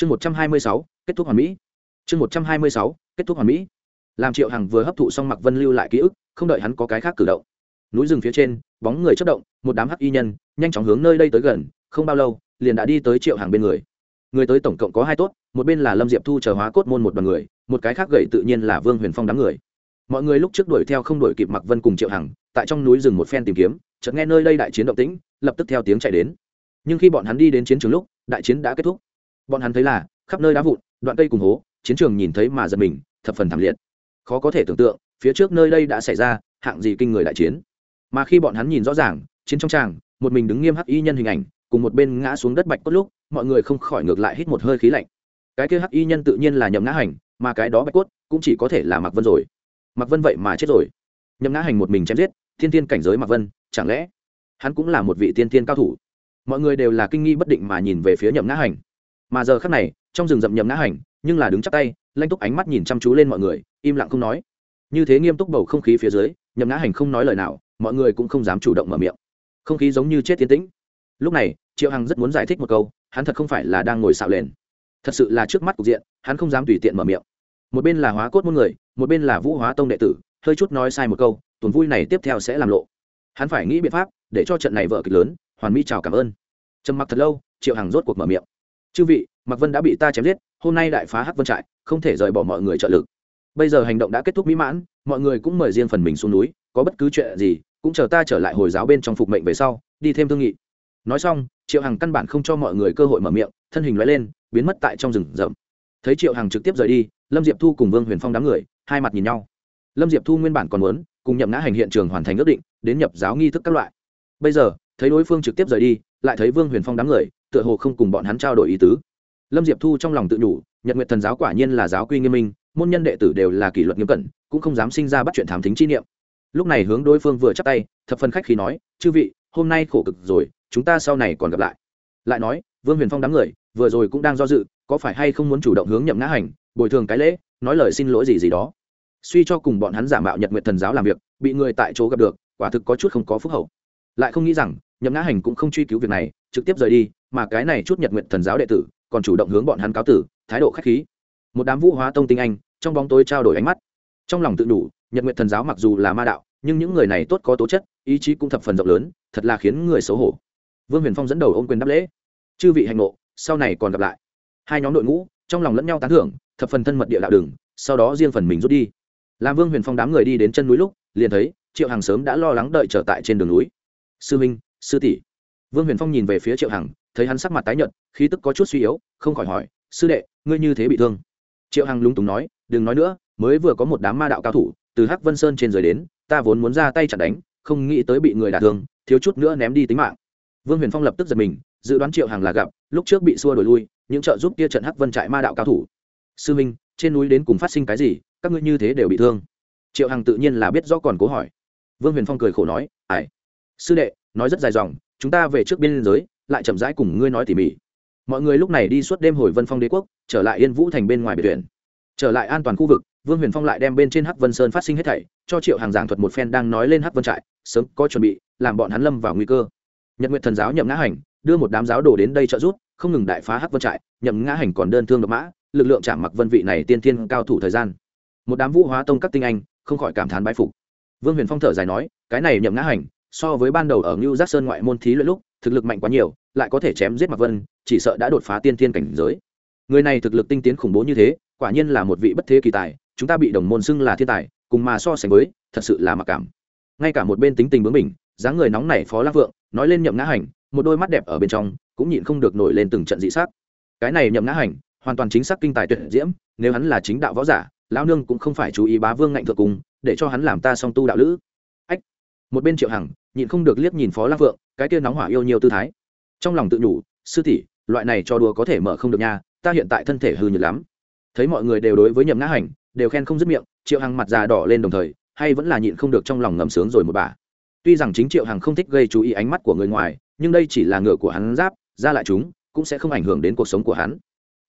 chương một trăm hai mươi sáu, kết thúc hoàn mỹ. Chương một trăm hai mươi sáu, kết thúc hoàn mỹ. Làm triệu hằng vừa hấp thụ xong mặc vân lưu lại ký ức, không đợi hắn có cái khác cử động. Núi rừng phía trên, bóng người chất động, một đám hắc y nhân, nhanh chóng hướng nơi đây tới gần, không bao lâu, liền đã đi tới triệu hàng bên người. Người tới tổng cộng có hai tốt, một bên là lâm diệp thu chờ hóa cốt môn một đoàn người, một cái khác gậy tự nhiên là vương huyền phong đám người. Mọi người lúc trước đuổi theo không đuổi kịp mặc vân cùng triệu hằng, tại trong núi rừng một phen tìm kiếm, chợt nghe nơi đây đại chiến động tĩnh, lập tức theo tiếng chạy đến. Nhưng khi bọn hắn đi đến chiến trường lúc, đại chiến đã kết thúc bọn hắn thấy là, khắp nơi đá vụn, đoạn cây cùng hố, chiến trường nhìn thấy mà giật mình, thập phần thảm liệt. Khó có thể tưởng tượng, phía trước nơi đây đã xảy ra hạng gì kinh người đại chiến. Mà khi bọn hắn nhìn rõ ràng, chiến trong tràng, một mình đứng nghiêm hắc y nhân hình ảnh, cùng một bên ngã xuống đất bạch cốt lúc, mọi người không khỏi ngược lại hít một hơi khí lạnh. Cái kia hắc y nhân tự nhiên là nhậm ngã hành, mà cái đó bạch cốt cũng chỉ có thể là mặc vân rồi. Mặc vân vậy mà chết rồi. Nhậm ngã hành một mình chém giết, thiên tiên cảnh giới mặc vân, chẳng lẽ hắn cũng là một vị tiên tiên cao thủ? Mọi người đều là kinh nghi bất định mà nhìn về phía nhậm ngã hành mà giờ khắc này, trong rừng rậm nhầm ngã hành, nhưng là đứng chắc tay, lanh túc ánh mắt nhìn chăm chú lên mọi người, im lặng không nói. Như thế nghiêm túc bầu không khí phía dưới nhầm ngã hành không nói lời nào, mọi người cũng không dám chủ động mở miệng. Không khí giống như chết tiến tĩnh. Lúc này, triệu hằng rất muốn giải thích một câu, hắn thật không phải là đang ngồi xạo lên. Thật sự là trước mắt cục diện, hắn không dám tùy tiện mở miệng. Một bên là hóa cốt muôn người, một bên là vũ hóa tông đệ tử, hơi chút nói sai một câu, tuần vui này tiếp theo sẽ làm lộ. Hắn phải nghĩ biện pháp, để cho trận này vợ kịch lớn, hoàn mỹ chào cảm ơn. Trầm mặc thật lâu, triệu hằng rốt cuộc mở miệng chư vị mặc vân đã bị ta chém giết, hôm nay đại phá hắc vân trại, không thể rời bỏ mọi người trợ lực. Bây giờ hành động đã kết thúc mỹ mãn, mọi người cũng mời riêng phần mình xuống núi, có bất cứ chuyện gì, cũng chờ ta trở lại hồi giáo bên trong phục mệnh về sau, đi thêm thương nghị. Nói xong, triệu hằng căn bản không cho mọi người cơ hội mở miệng, thân hình loại lên, biến mất tại trong rừng rậm. Thấy triệu hằng trực tiếp rời đi, lâm diệp thu cùng vương huyền phong đám người, hai mặt nhìn nhau. Lâm diệp thu nguyên bản còn muốn, cùng nhậm ngã hành hiện trường hoàn thành ước định, đến nhập giáo nghi thức các loại. Bây giờ, thấy đối phương trực tiếp rời đi, lại thấy vương huyền phong đám người tựa hồ không cùng bọn hắn trao đổi ý tứ. Lâm diệp thu trong lòng tự nhủ, nhật nguyệt thần giáo quả nhiên là giáo quy nghiêm minh, môn nhân đệ tử đều là kỷ luật nghiêm cẩn, cũng không dám sinh ra bắt chuyện thám thính chi niệm. Lúc này hướng đối phương vừa chắp tay, thập phân khách khi nói, chư vị, hôm nay khổ cực rồi, chúng ta sau này còn gặp lại. Lại nói, vương huyền phong đám người, vừa rồi cũng đang do dự, có phải hay không muốn chủ động hướng nhậm ngã hành, bồi thường cái lễ, nói lời xin lỗi gì gì đó. Suy cho cùng bọn hắn giả mạo nhật nguyện thần giáo làm việc, bị người tại chỗ gặp được, quả thực có chút không có phúc hậu. Lại không nghĩ rằng, nhậm ngã hành cũng không truy cứu việc này trực tiếp rời đi, mà cái này chút nhật nguyện thần giáo đệ tử còn chủ động hướng bọn hắn cáo tử, thái độ k h á c h khí. Một đám vũ hóa tông tinh anh, trong bóng tối trao đổi ánh mắt. Trong lòng tự đủ, nhật nguyện thần giáo mặc dù là ma đạo, nhưng những người này tốt có tố chất, ý chí cũng thập phần rộng lớn, thật là khiến người xấu hổ. Vương huyền phong dẫn đầu ôn quyền đáp lễ. Chư vị hành ngộ, sau này còn gặp lại. Hai nhóm đội ngũ, trong lòng lẫn nhau tán thưởng, thập phần thân mật địa đạo đường, sau đó riêng phần mình rút đi. Làm vương huyền phong đám người đi đến chân núi lúc, liền thấy triệu hằng sớm đã lo lắng đợi trở tại trên đường núi. Sư minh, sư tỷ vương huyền phong nhìn về phía triệu hằng, thấy hắn sắc mặt tái nhợt, khí tức có chút suy yếu, không khỏi hỏi, sư đệ, ngươi như thế bị thương? Triệu hằng lúng túng nói, đừng nói nữa, mới vừa có một đám ma đạo cao thủ, từ hắc vân sơn trên rời đến, ta vốn muốn ra tay chặn đánh, không nghĩ tới bị người đả thương, thiếu chút nữa ném đi tính mạng. Vương huyền phong lập tức giật mình, dự đoán triệu Hằng là gặp, lúc trước bị xua đổi lui, những trợ giúp kia trận hắc vân trại ma đạo cao thủ. Sư minh, trên núi đến cùng phát sinh cái gì, các ngươi như thế đều bị thương. Triệu hằng tự nhiên là biết rõ còn cố hỏi. Vương huyền phong cười khổ nói ải sư đệ, nói rất dài dòng chúng ta về trước biên giới, lại chậm rãi cùng ngươi nói tỉ mỉ. Mọi người lúc này đi suốt đêm hồi vân phong đế quốc, trở lại yên vũ thành bên ngoài biệt thuyền trở lại an toàn khu vực, vương huyền phong lại đem bên trên hắc vân sơn phát sinh hết thảy, cho triệu hàng giảng thuật một phen đang nói lên hắc vân trại, sớm có chuẩn bị, làm bọn hắn lâm vào nguy cơ. Nhật nguyện thần giáo nhậm ngã hành, đưa một đám giáo đồ đến đây trợ giúp, không ngừng đại phá hắc vân trại, nhậm ngã hành còn đơn thương độc mã, lực lượng chạm mặc vân vị này tiên thiên cao thủ thời gian. Một đám vũ hóa tông các tinh anh, không khỏi cảm thán bái phục. Vương huyền phong thở dài nói, cái này nhậm ngã hành so với ban đầu ở ngưu giác sơn ngoại môn thí luyện lúc, thực lực mạnh quá nhiều, lại có thể chém giết mặc vân, chỉ sợ đã đột phá tiên thiên cảnh giới. Người này thực lực tinh tiến khủng bố như thế, quả nhiên là một vị bất thế kỳ tài, chúng ta bị đồng môn xưng là thiên tài, cùng mà so sánh với, thật sự là mặc cảm. Ngay cả một bên tính tình bướng mình dáng người nóng nảy phó lăng vượng, nói lên nhậm ngã hành, một đôi mắt đẹp ở bên trong, cũng nhịn không được nổi lên từng trận dị xác cái này nhậm ngã hành, hoàn toàn chính xác kinh tài tuyệt diễm, nếu hắn là chính đạo võ giả, lão nương cũng không phải chú ý bá vương ngạnh thượng cùng, để cho hắn làm ta song tu đạo lữ một bên triệu hằng nhịn không được liếc nhìn phó lăng vượng cái kia nóng hỏa yêu nhiều tư thái. Trong lòng tự nhủ, sư tỷ, loại này cho đùa có thể mở không được nha, ta hiện tại thân thể hư nhược lắm. Thấy mọi người đều đối với nhậm ngã hành, đều khen không dứt miệng, triệu hằng mặt già đỏ lên đồng thời, hay vẫn là nhịn không được trong lòng ngầm sướng rồi một bà. Tuy rằng chính triệu hằng không thích gây chú ý ánh mắt của người ngoài, nhưng đây chỉ là ngựa của hắn giáp, ra lại chúng, cũng sẽ không ảnh hưởng đến cuộc sống của hắn.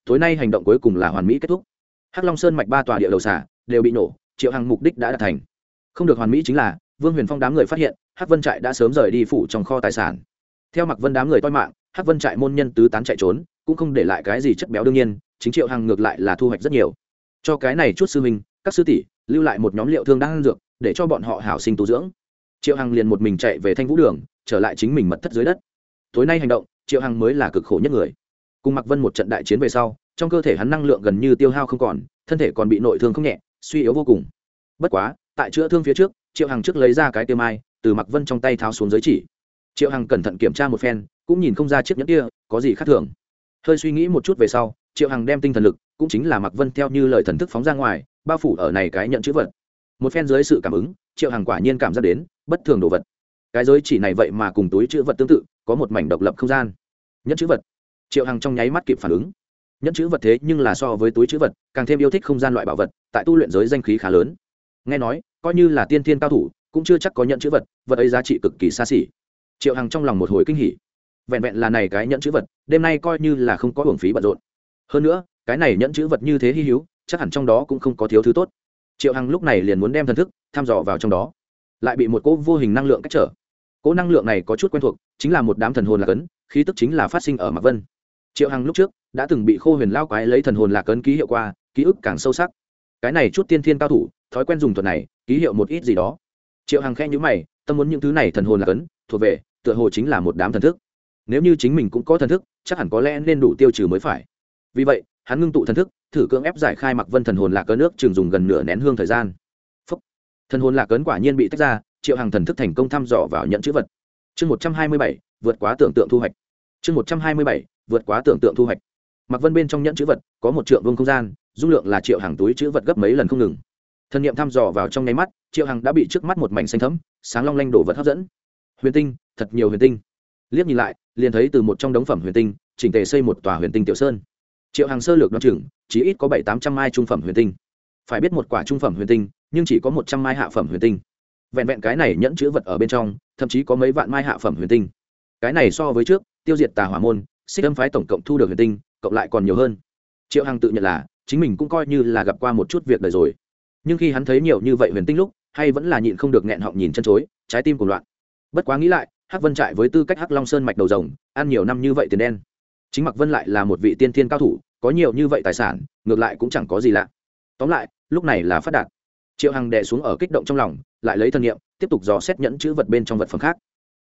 Tối nay hành động cuối cùng là hoàn mỹ kết thúc. Hắc long sơn mạch ba tòa địa đầu xả đều bị nổ, triệu hằng mục đích đã đạt thành. Không được hoàn mỹ chính là vương huyền phong đám người phát hiện, hắc vân trại đã sớm rời đi phủ trong kho tài sản. Theo mặc vân đám người toi mạng, hắc vân trại môn nhân tứ tán chạy trốn, cũng không để lại cái gì chất béo đương nhiên, chính triệu hằng ngược lại là thu hoạch rất nhiều. Cho cái này chút sư minh các sư tỷ, lưu lại một nhóm liệu thương đang ăn dược, để cho bọn họ hảo sinh tu dưỡng. Triệu hằng liền một mình chạy về thanh vũ đường, trở lại chính mình mật thất dưới đất. Tối nay hành động, triệu hằng mới là cực khổ nhất người. Cùng mặc vân một trận đại chiến về sau, trong cơ thể hắn năng lượng gần như tiêu hao không còn, thân thể còn bị nội thương không nhẹ, suy yếu vô cùng. Bất quá, tại chữa thương phía trước triệu hằng trước lấy ra cái tiêu mai, từ mặc vân trong tay tháo xuống giới chỉ. Triệu hằng cẩn thận kiểm tra một phen, cũng nhìn không ra chiếc nhẫn kia có gì khác thường. Hơi suy nghĩ một chút về sau, triệu hằng đem tinh thần lực, cũng chính là mặc vân theo như lời thần thức phóng ra ngoài, bao phủ ở này cái nhận chữ vật. Một phen dưới sự cảm ứng, triệu hằng quả nhiên cảm giác đến bất thường đồ vật. Cái giới chỉ này vậy mà cùng túi chữ vật tương tự, có một mảnh độc lập không gian. Nhẫn chữ vật. Triệu hằng trong nháy mắt kịp phản ứng. Nhẫn chữ vật thế nhưng là so với túi chữ vật, càng thêm yêu thích không gian loại bảo vật, tại tu luyện giới danh khí khá lớn. Nghe nói coi như là tiên thiên cao thủ, cũng chưa chắc có nhận chữ vật vật ấy giá trị cực kỳ xa xỉ. Triệu hằng trong lòng một hồi kinh hỉ. Vẹn vẹn là này cái nhận chữ vật, đêm nay coi như là không có hưởng phí bận rộn. Hơn nữa, cái này nhận chữ vật như thế hy hữu, chắc hẳn trong đó cũng không có thiếu thứ tốt. Triệu hằng lúc này liền muốn đem thần thức, thăm dò vào trong đó. Lại bị một cỗ vô hình năng lượng cách trở. Cỗ năng lượng này có chút quen thuộc, chính là một đám thần hồn lạc ấn, khí tức chính là phát sinh ở mạc vân. Triệu hằng lúc trước, đã từng bị khô huyền lao quái lấy thần hồn lạc ấn ký hiệu qua, ký ức càng sâu sắc cái này chút tiên thiên cao thủ, thói quen dùng thuật này, ký hiệu một ít gì đó. Triệu hằng khe nhữ mày, tâm muốn những thứ này thần hồn là cấn, thuộc về, tựa hồ chính là một đám thần thức. Nếu như chính mình cũng có thần thức, chắc hẳn có lẽ nên đủ tiêu trừ mới phải. Vì vậy, hắn ngưng tụ thần thức, thử cưỡng ép giải khai mặc vân thần hồn lạc cớ nước trường dùng gần nửa nén hương thời gian. Phúc. thần hồn lạc cấn quả nhiên bị tách ra, triệu hàng thần thức thành công thăm dò vào nhận chữ vật. Chương một trăm hai mươi bảy, vượt quá tưởng tượng thu hoạch. Chương một trăm hai mươi bảy, vượt quá tưởng tượng thu hoạch. Mặc vân bên trong nhận chữ vật có một triệu vương không gian dung lượng là triệu hàng túi chữ vật gấp mấy lần không ngừng. Thần nhiệm thăm dò vào trong nháy mắt triệu hàng đã bị trước mắt một mảnh xanh thấm sáng long lanh đổ vật hấp dẫn. Huyền tinh thật nhiều huyền tinh. Liếc nhìn lại liền thấy từ một trong đống phẩm huyền tinh chỉnh tề xây một tòa huyền tinh tiểu sơn. Triệu hàng sơ lược đ trưởng, chừng chỉ ít có bảy tám trăm mai trung phẩm huyền tinh. Phải biết một quả trung phẩm huyền tinh nhưng chỉ có một trăm mai hạ phẩm huyền tinh. Vẹn vẹn cái này nhẫn chữ vật ở bên trong thậm chí có mấy vạn mai hạ phẩm huyền tinh. Cái này so với trước tiêu diệt tà hỏa môn xích âm phái tổng cộng thu được huyền tinh cộng lại còn nhiều hơn. Triệu hằng tự nhận là chính mình cũng coi như là gặp qua một chút việc đời rồi. Nhưng khi hắn thấy nhiều như vậy huyền tinh lúc, hay vẫn là nhịn không được nghẹn họng nhìn chân chối, trái tim cùng loạn. Bất quá nghĩ lại, hắc vân trại với tư cách hắc long sơn mạch đầu rồng, ăn nhiều năm như vậy tiền đen. Chính mặc vân lại là một vị tiên thiên cao thủ, có nhiều như vậy tài sản, ngược lại cũng chẳng có gì lạ. Tóm lại, lúc này là phát đạt. Triệu hằng đè xuống ở kích động trong lòng, lại lấy thân nhiệm tiếp tục dò xét nhẫn chữ vật bên trong vật phẩm khác.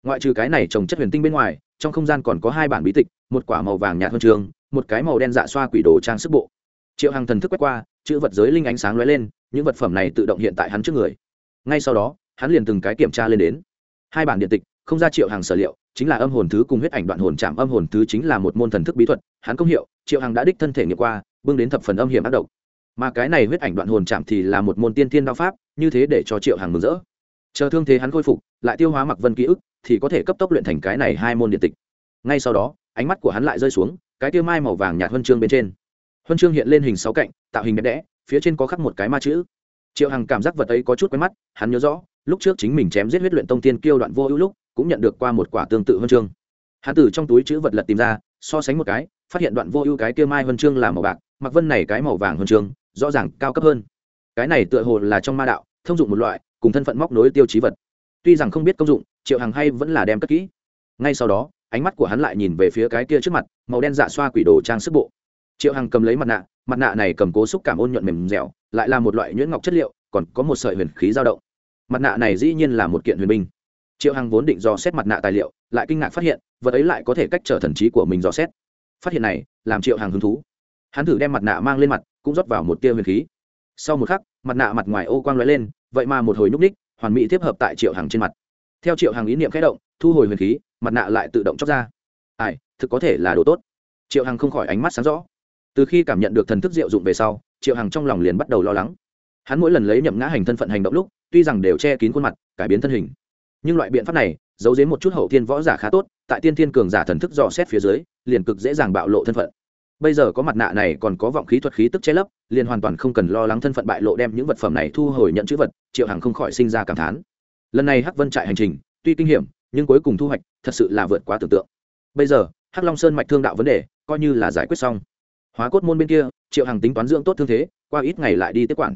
Ngoại trừ cái này trồng chất huyền tinh bên ngoài, trong không gian còn có hai bản bí tịch, một quả màu vàng nhạt huân trường, một cái màu đen dạ xoa quỷ đồ trang sức bộ triệu hằng thần thức quét qua, chữ vật giới linh ánh sáng lóe lên, những vật phẩm này tự động hiện tại hắn trước người. Ngay sau đó, hắn liền từng cái kiểm tra lên đến. Hai bản điện tịch, không ra triệu Hằng sở liệu, chính là âm hồn thứ cùng huyết ảnh đoạn hồn chạm âm hồn thứ chính là một môn thần thức bí thuật, hắn công hiệu, triệu Hằng đã đích thân thể nghiệm qua bưng đến thập phần âm hiểm ác độc. Mà cái này huyết ảnh đoạn hồn chạm thì là một môn tiên tiên đao pháp, như thế để cho triệu Hằng mừng rỡ. Chờ thương thế hắn khôi phục, lại tiêu hóa mặc vân ký ức, thì có thể cấp tốc luyện thành cái này hai môn điện tịch. Ngay sau đó, ánh mắt của hắn lại rơi xuống, cái tiêu mai màu vàng nhạt huân chương bên trên huân chương hiện lên hình sáu cạnh, tạo hình đẹp đẽ, phía trên có khắc một cái ma chữ. Triệu hằng cảm giác vật ấy có chút quen mắt, hắn nhớ rõ, lúc trước chính mình chém giết huyết luyện tông tiên kêu đoạn vô ưu lúc, cũng nhận được qua một quả tương tự huân chương. Hắn từ trong túi chữ vật lật tìm ra, so sánh một cái, phát hiện đoạn vô ưu cái kia mai huân chương là màu bạc, mặc vân này cái màu vàng huân chương, rõ ràng cao cấp hơn. Cái này tựa hồ là trong ma đạo, thông dụng một loại, cùng thân phận móc nối tiêu chí vật. Tuy rằng không biết công dụng, triệu hằng hay vẫn là đem cất kỹ. Ngay sau đó, ánh mắt của hắn lại nhìn về phía cái kia trước mặt, màu đen dạ xoa quỷ đồ trang sức bộ triệu hằng cầm lấy mặt nạ mặt nạ này cầm cố xúc cảm ôn nhuận mềm dẻo, lại là một loại nhuyễn ngọc chất liệu, còn có một sợi huyền khí dao động. Mặt nạ này dĩ nhiên là một kiện huyền binh. Triệu hằng vốn định dò xét mặt nạ tài liệu, lại kinh ngạc phát hiện, vật ấy lại có thể cách trở thần trí của mình dò xét. Phát hiện này, làm triệu hằng hứng thú. Hắn thử đem mặt nạ mang lên mặt, cũng rót vào một tia huyền khí. Sau một khắc, mặt nạ mặt ngoài ô quang lóe lên, vậy mà một hồi nhúc ních hoàn mỹ tiếp hợp tại triệu hằng trên mặt. Theo triệu hằng ý niệm khẽ động, thu hồi huyền khí, mặt nạ lại tự động chóc ra. Ai, thực có thể là đồ tốt. Triệu hằng không khỏi ánh mắt sáng rõ từ khi cảm nhận được thần thức diệu dụng về sau, triệu hằng trong lòng liền bắt đầu lo lắng. Hắn mỗi lần lấy nhậm ngã hành thân phận hành động lúc, tuy rằng đều che kín khuôn mặt, cải biến thân hình. Nhưng loại biện pháp này, giấu dếm một chút hậu thiên võ giả khá tốt, tại tiên thiên cường giả thần thức dò xét phía dưới, liền cực dễ dàng bạo lộ thân phận. Bây giờ có mặt nạ này còn có vọng khí thuật khí tức che lấp, liền hoàn toàn không cần lo lắng thân phận bại lộ đem những vật phẩm này thu hồi nhận chữ vật, triệu hằng không khỏi sinh ra cảm thán. Lần này hắc vân trại hành trình, tuy kinh hiểm, nhưng cuối cùng thu hoạch thật sự là vượt quá tưởng tượng. Bây giờ, hắc long sơn mạch thương đạo vấn đề, coi như là giải quyết xong hóa cốt môn bên kia, triệu hằng tính toán dưỡng tốt thương thế, qua ít ngày lại đi tiếp quản.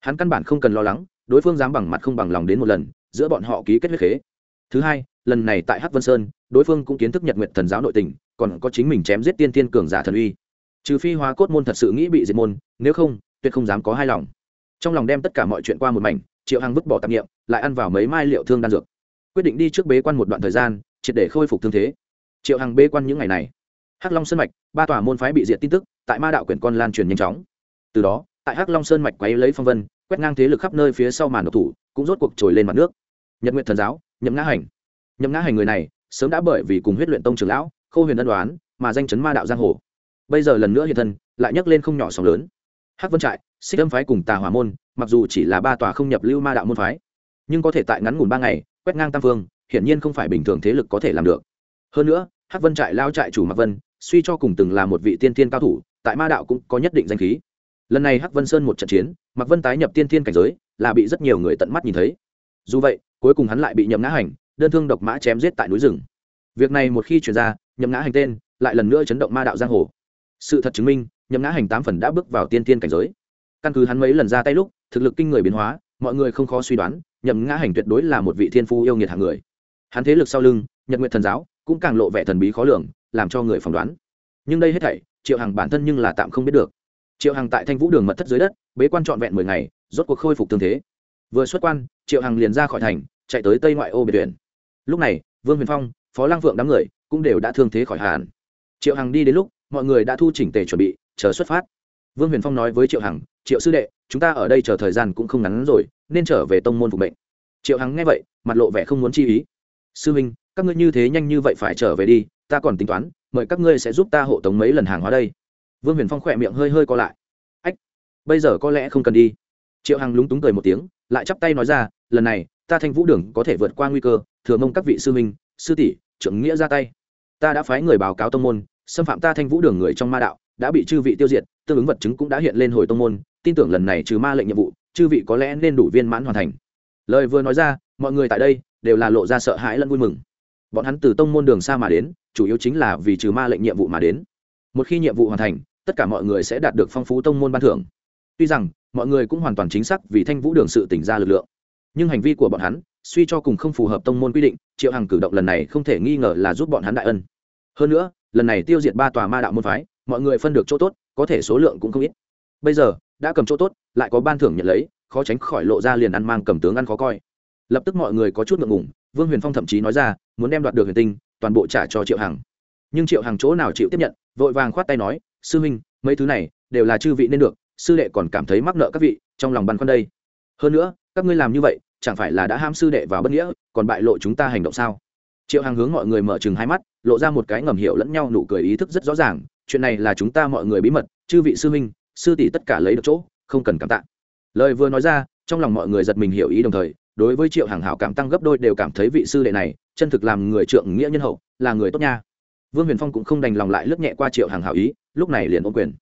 Hắn căn bản không cần lo lắng, đối phương dám bằng mặt không bằng lòng đến một lần, giữa bọn họ ký kết huyết khế. Thứ hai, lần này tại hắc vân sơn, đối phương cũng kiến thức nhật nguyện thần giáo nội tình, còn có chính mình chém giết tiên tiên cường giả thần uy. Trừ phi hóa cốt môn thật sự nghĩ bị diệt môn, nếu không, tuyệt không dám có hai lòng. Trong lòng đem tất cả mọi chuyện qua một mảnh, triệu hằng vứt bỏ tạp nghiệm lại ăn vào mấy mai liệu thương đan dược. Quyết định đi trước bế quan một đoạn thời gian, triệt để khôi phục thương thế. Triệu hằng bế quan những ngày này. Hắc long sân mạch, ba tòa môn phái bị diệt tin tức tại ma đạo quyển con lan truyền nhanh chóng. Từ đó, tại hắc long sơn mạch quấy lấy phong vân, quét ngang thế lực khắp nơi phía sau màn độc thủ, cũng rốt cuộc trồi lên mặt nước. Nhật nguyện thần giáo, nhậm ngã hành. Nhậm ngã hành người này, sớm đã bởi vì cùng huyết luyện tông trường lão, khô huyền ân đoán mà danh chấn ma đạo giang hồ. Bây giờ lần nữa hiện thân, lại nhấc lên không nhỏ sóng lớn. Hắc vân trại, xích âm phái cùng tà hỏa môn, mặc dù chỉ là ba tòa không nhập lưu ma đạo môn phái, nhưng có thể tại ngắn ngủn ba ngày, quét ngang tam phương, hiển nhiên không phải bình thường thế lực có thể làm được. Hơn nữa, hắc vân trại lao trại chủ mạc vân, suy cho cùng từng là một vị tiên thiên cao thủ tại ma đạo cũng có nhất định danh khí. Lần này hắc vân sơn một trận chiến, mạc vân tái nhập tiên thiên cảnh giới, là bị rất nhiều người tận mắt nhìn thấy. Dù vậy, cuối cùng hắn lại bị nhậm ngã hành, đơn thương độc mã chém giết tại núi rừng. Việc này một khi chuyển ra, nhậm ngã hành tên lại lần nữa chấn động ma đạo giang hồ. Sự thật chứng minh, nhậm ngã hành tám phần đã bước vào tiên Thiên cảnh giới. Căn cứ hắn mấy lần ra tay lúc, thực lực kinh người biến hóa, mọi người không khó suy đoán, nhậm ngã hành tuyệt đối là một vị thiên phu yêu nghiệt hạng người. Hắn thế lực sau lưng, nhật nguyện thần giáo cũng càng lộ vẻ thần bí khó lường, làm cho người phỏng đoán. Nhưng đây hết thảy triệu hằng bản thân nhưng là tạm không biết được. Triệu hằng tại thanh vũ đường mật thất dưới đất, bế quan trọn vẹn mười ngày, rốt cuộc khôi phục tương thế. Vừa xuất quan, triệu hằng liền ra khỏi thành, chạy tới tây ngoại ô biệt tuyển lúc này, vương huyền phong, phó lang vượng đám người cũng đều đã thương thế khỏi hàn triệu hằng đi đến lúc, mọi người đã thu chỉnh tề chuẩn bị, chờ xuất phát. Vương huyền phong nói với triệu hằng, triệu sư đệ, chúng ta ở đây chờ thời gian cũng không ngắn rồi, nên trở về tông môn phục bệnh triệu hằng nghe vậy, mặt lộ vẻ không muốn chi ý. Sư minh, các ngươi như thế nhanh như vậy phải trở về đi, ta còn tính toán mời các ngươi sẽ giúp ta hộ tống mấy lần hàng hóa đây. Vương huyền phong khỏe miệng hơi hơi co lại. Ách, bây giờ có lẽ không cần đi. Triệu hằng lúng túng cười một tiếng, lại chắp tay nói ra, lần này, ta thanh vũ đường có thể vượt qua nguy cơ, thừa mong các vị sư minh sư tỷ, trưởng nghĩa ra tay. Ta đã phái người báo cáo tông môn, xâm phạm ta thanh vũ đường người trong ma đạo, đã bị chư vị tiêu diệt, tương ứng vật chứng cũng đã hiện lên hồi tông môn, tin tưởng lần này trừ ma lệnh nhiệm vụ, chư vị có lẽ nên đủ viên mãn hoàn thành. Lời vừa nói ra, mọi người tại đây đều là lộ ra sợ hãi lẫn vui mừng bọn hắn từ tông môn đường xa mà đến, chủ yếu chính là vì trừ ma lệnh nhiệm vụ mà đến. Một khi nhiệm vụ hoàn thành, tất cả mọi người sẽ đạt được phong phú tông môn ban thưởng. Tuy rằng, mọi người cũng hoàn toàn chính xác vì thanh vũ đường sự tỉnh ra lực lượng. Nhưng hành vi của bọn hắn, suy cho cùng không phù hợp tông môn quy định, triệu hằng cử động lần này không thể nghi ngờ là giúp bọn hắn đại ân. Hơn nữa, lần này tiêu diệt ba tòa ma đạo môn phái, mọi người phân được chỗ tốt, có thể số lượng cũng không ít. Bây giờ, đã cầm chỗ tốt, lại có ban thưởng nhận lấy, khó tránh khỏi lộ ra liền ăn mang cầm tướng ăn khó coi. Lập tức mọi người có chút ngượng ngùng vương huyền phong thậm chí nói ra, muốn đem đoạt được huyền tinh, toàn bộ trả cho triệu hằng. Nhưng triệu hằng chỗ nào chịu tiếp nhận, vội vàng khoát tay nói, sư huynh, mấy thứ này đều là chư vị nên được, sư đệ còn cảm thấy mắc nợ các vị, trong lòng băn khoăn đây. Hơn nữa, các ngươi làm như vậy, chẳng phải là đã ham sư đệ vào bất nghĩa, còn bại lộ chúng ta hành động sao? Triệu hằng hướng mọi người mở chừng hai mắt, lộ ra một cái ngầm hiểu lẫn nhau nụ cười ý thức rất rõ ràng, chuyện này là chúng ta mọi người bí mật, chư vị sư huynh, sư tỷ tất cả lấy được chỗ, không cần cảm tạ. Lời vừa nói ra, trong lòng mọi người giật mình hiểu ý đồng thời đối với triệu hàng hảo cảm tăng gấp đôi đều cảm thấy vị sư đệ này chân thực làm người trượng nghĩa nhân hậu, là người tốt nha. Vương huyền phong cũng không đành lòng lại lướt nhẹ qua triệu hàng hảo ý, lúc này liền ôm quyền.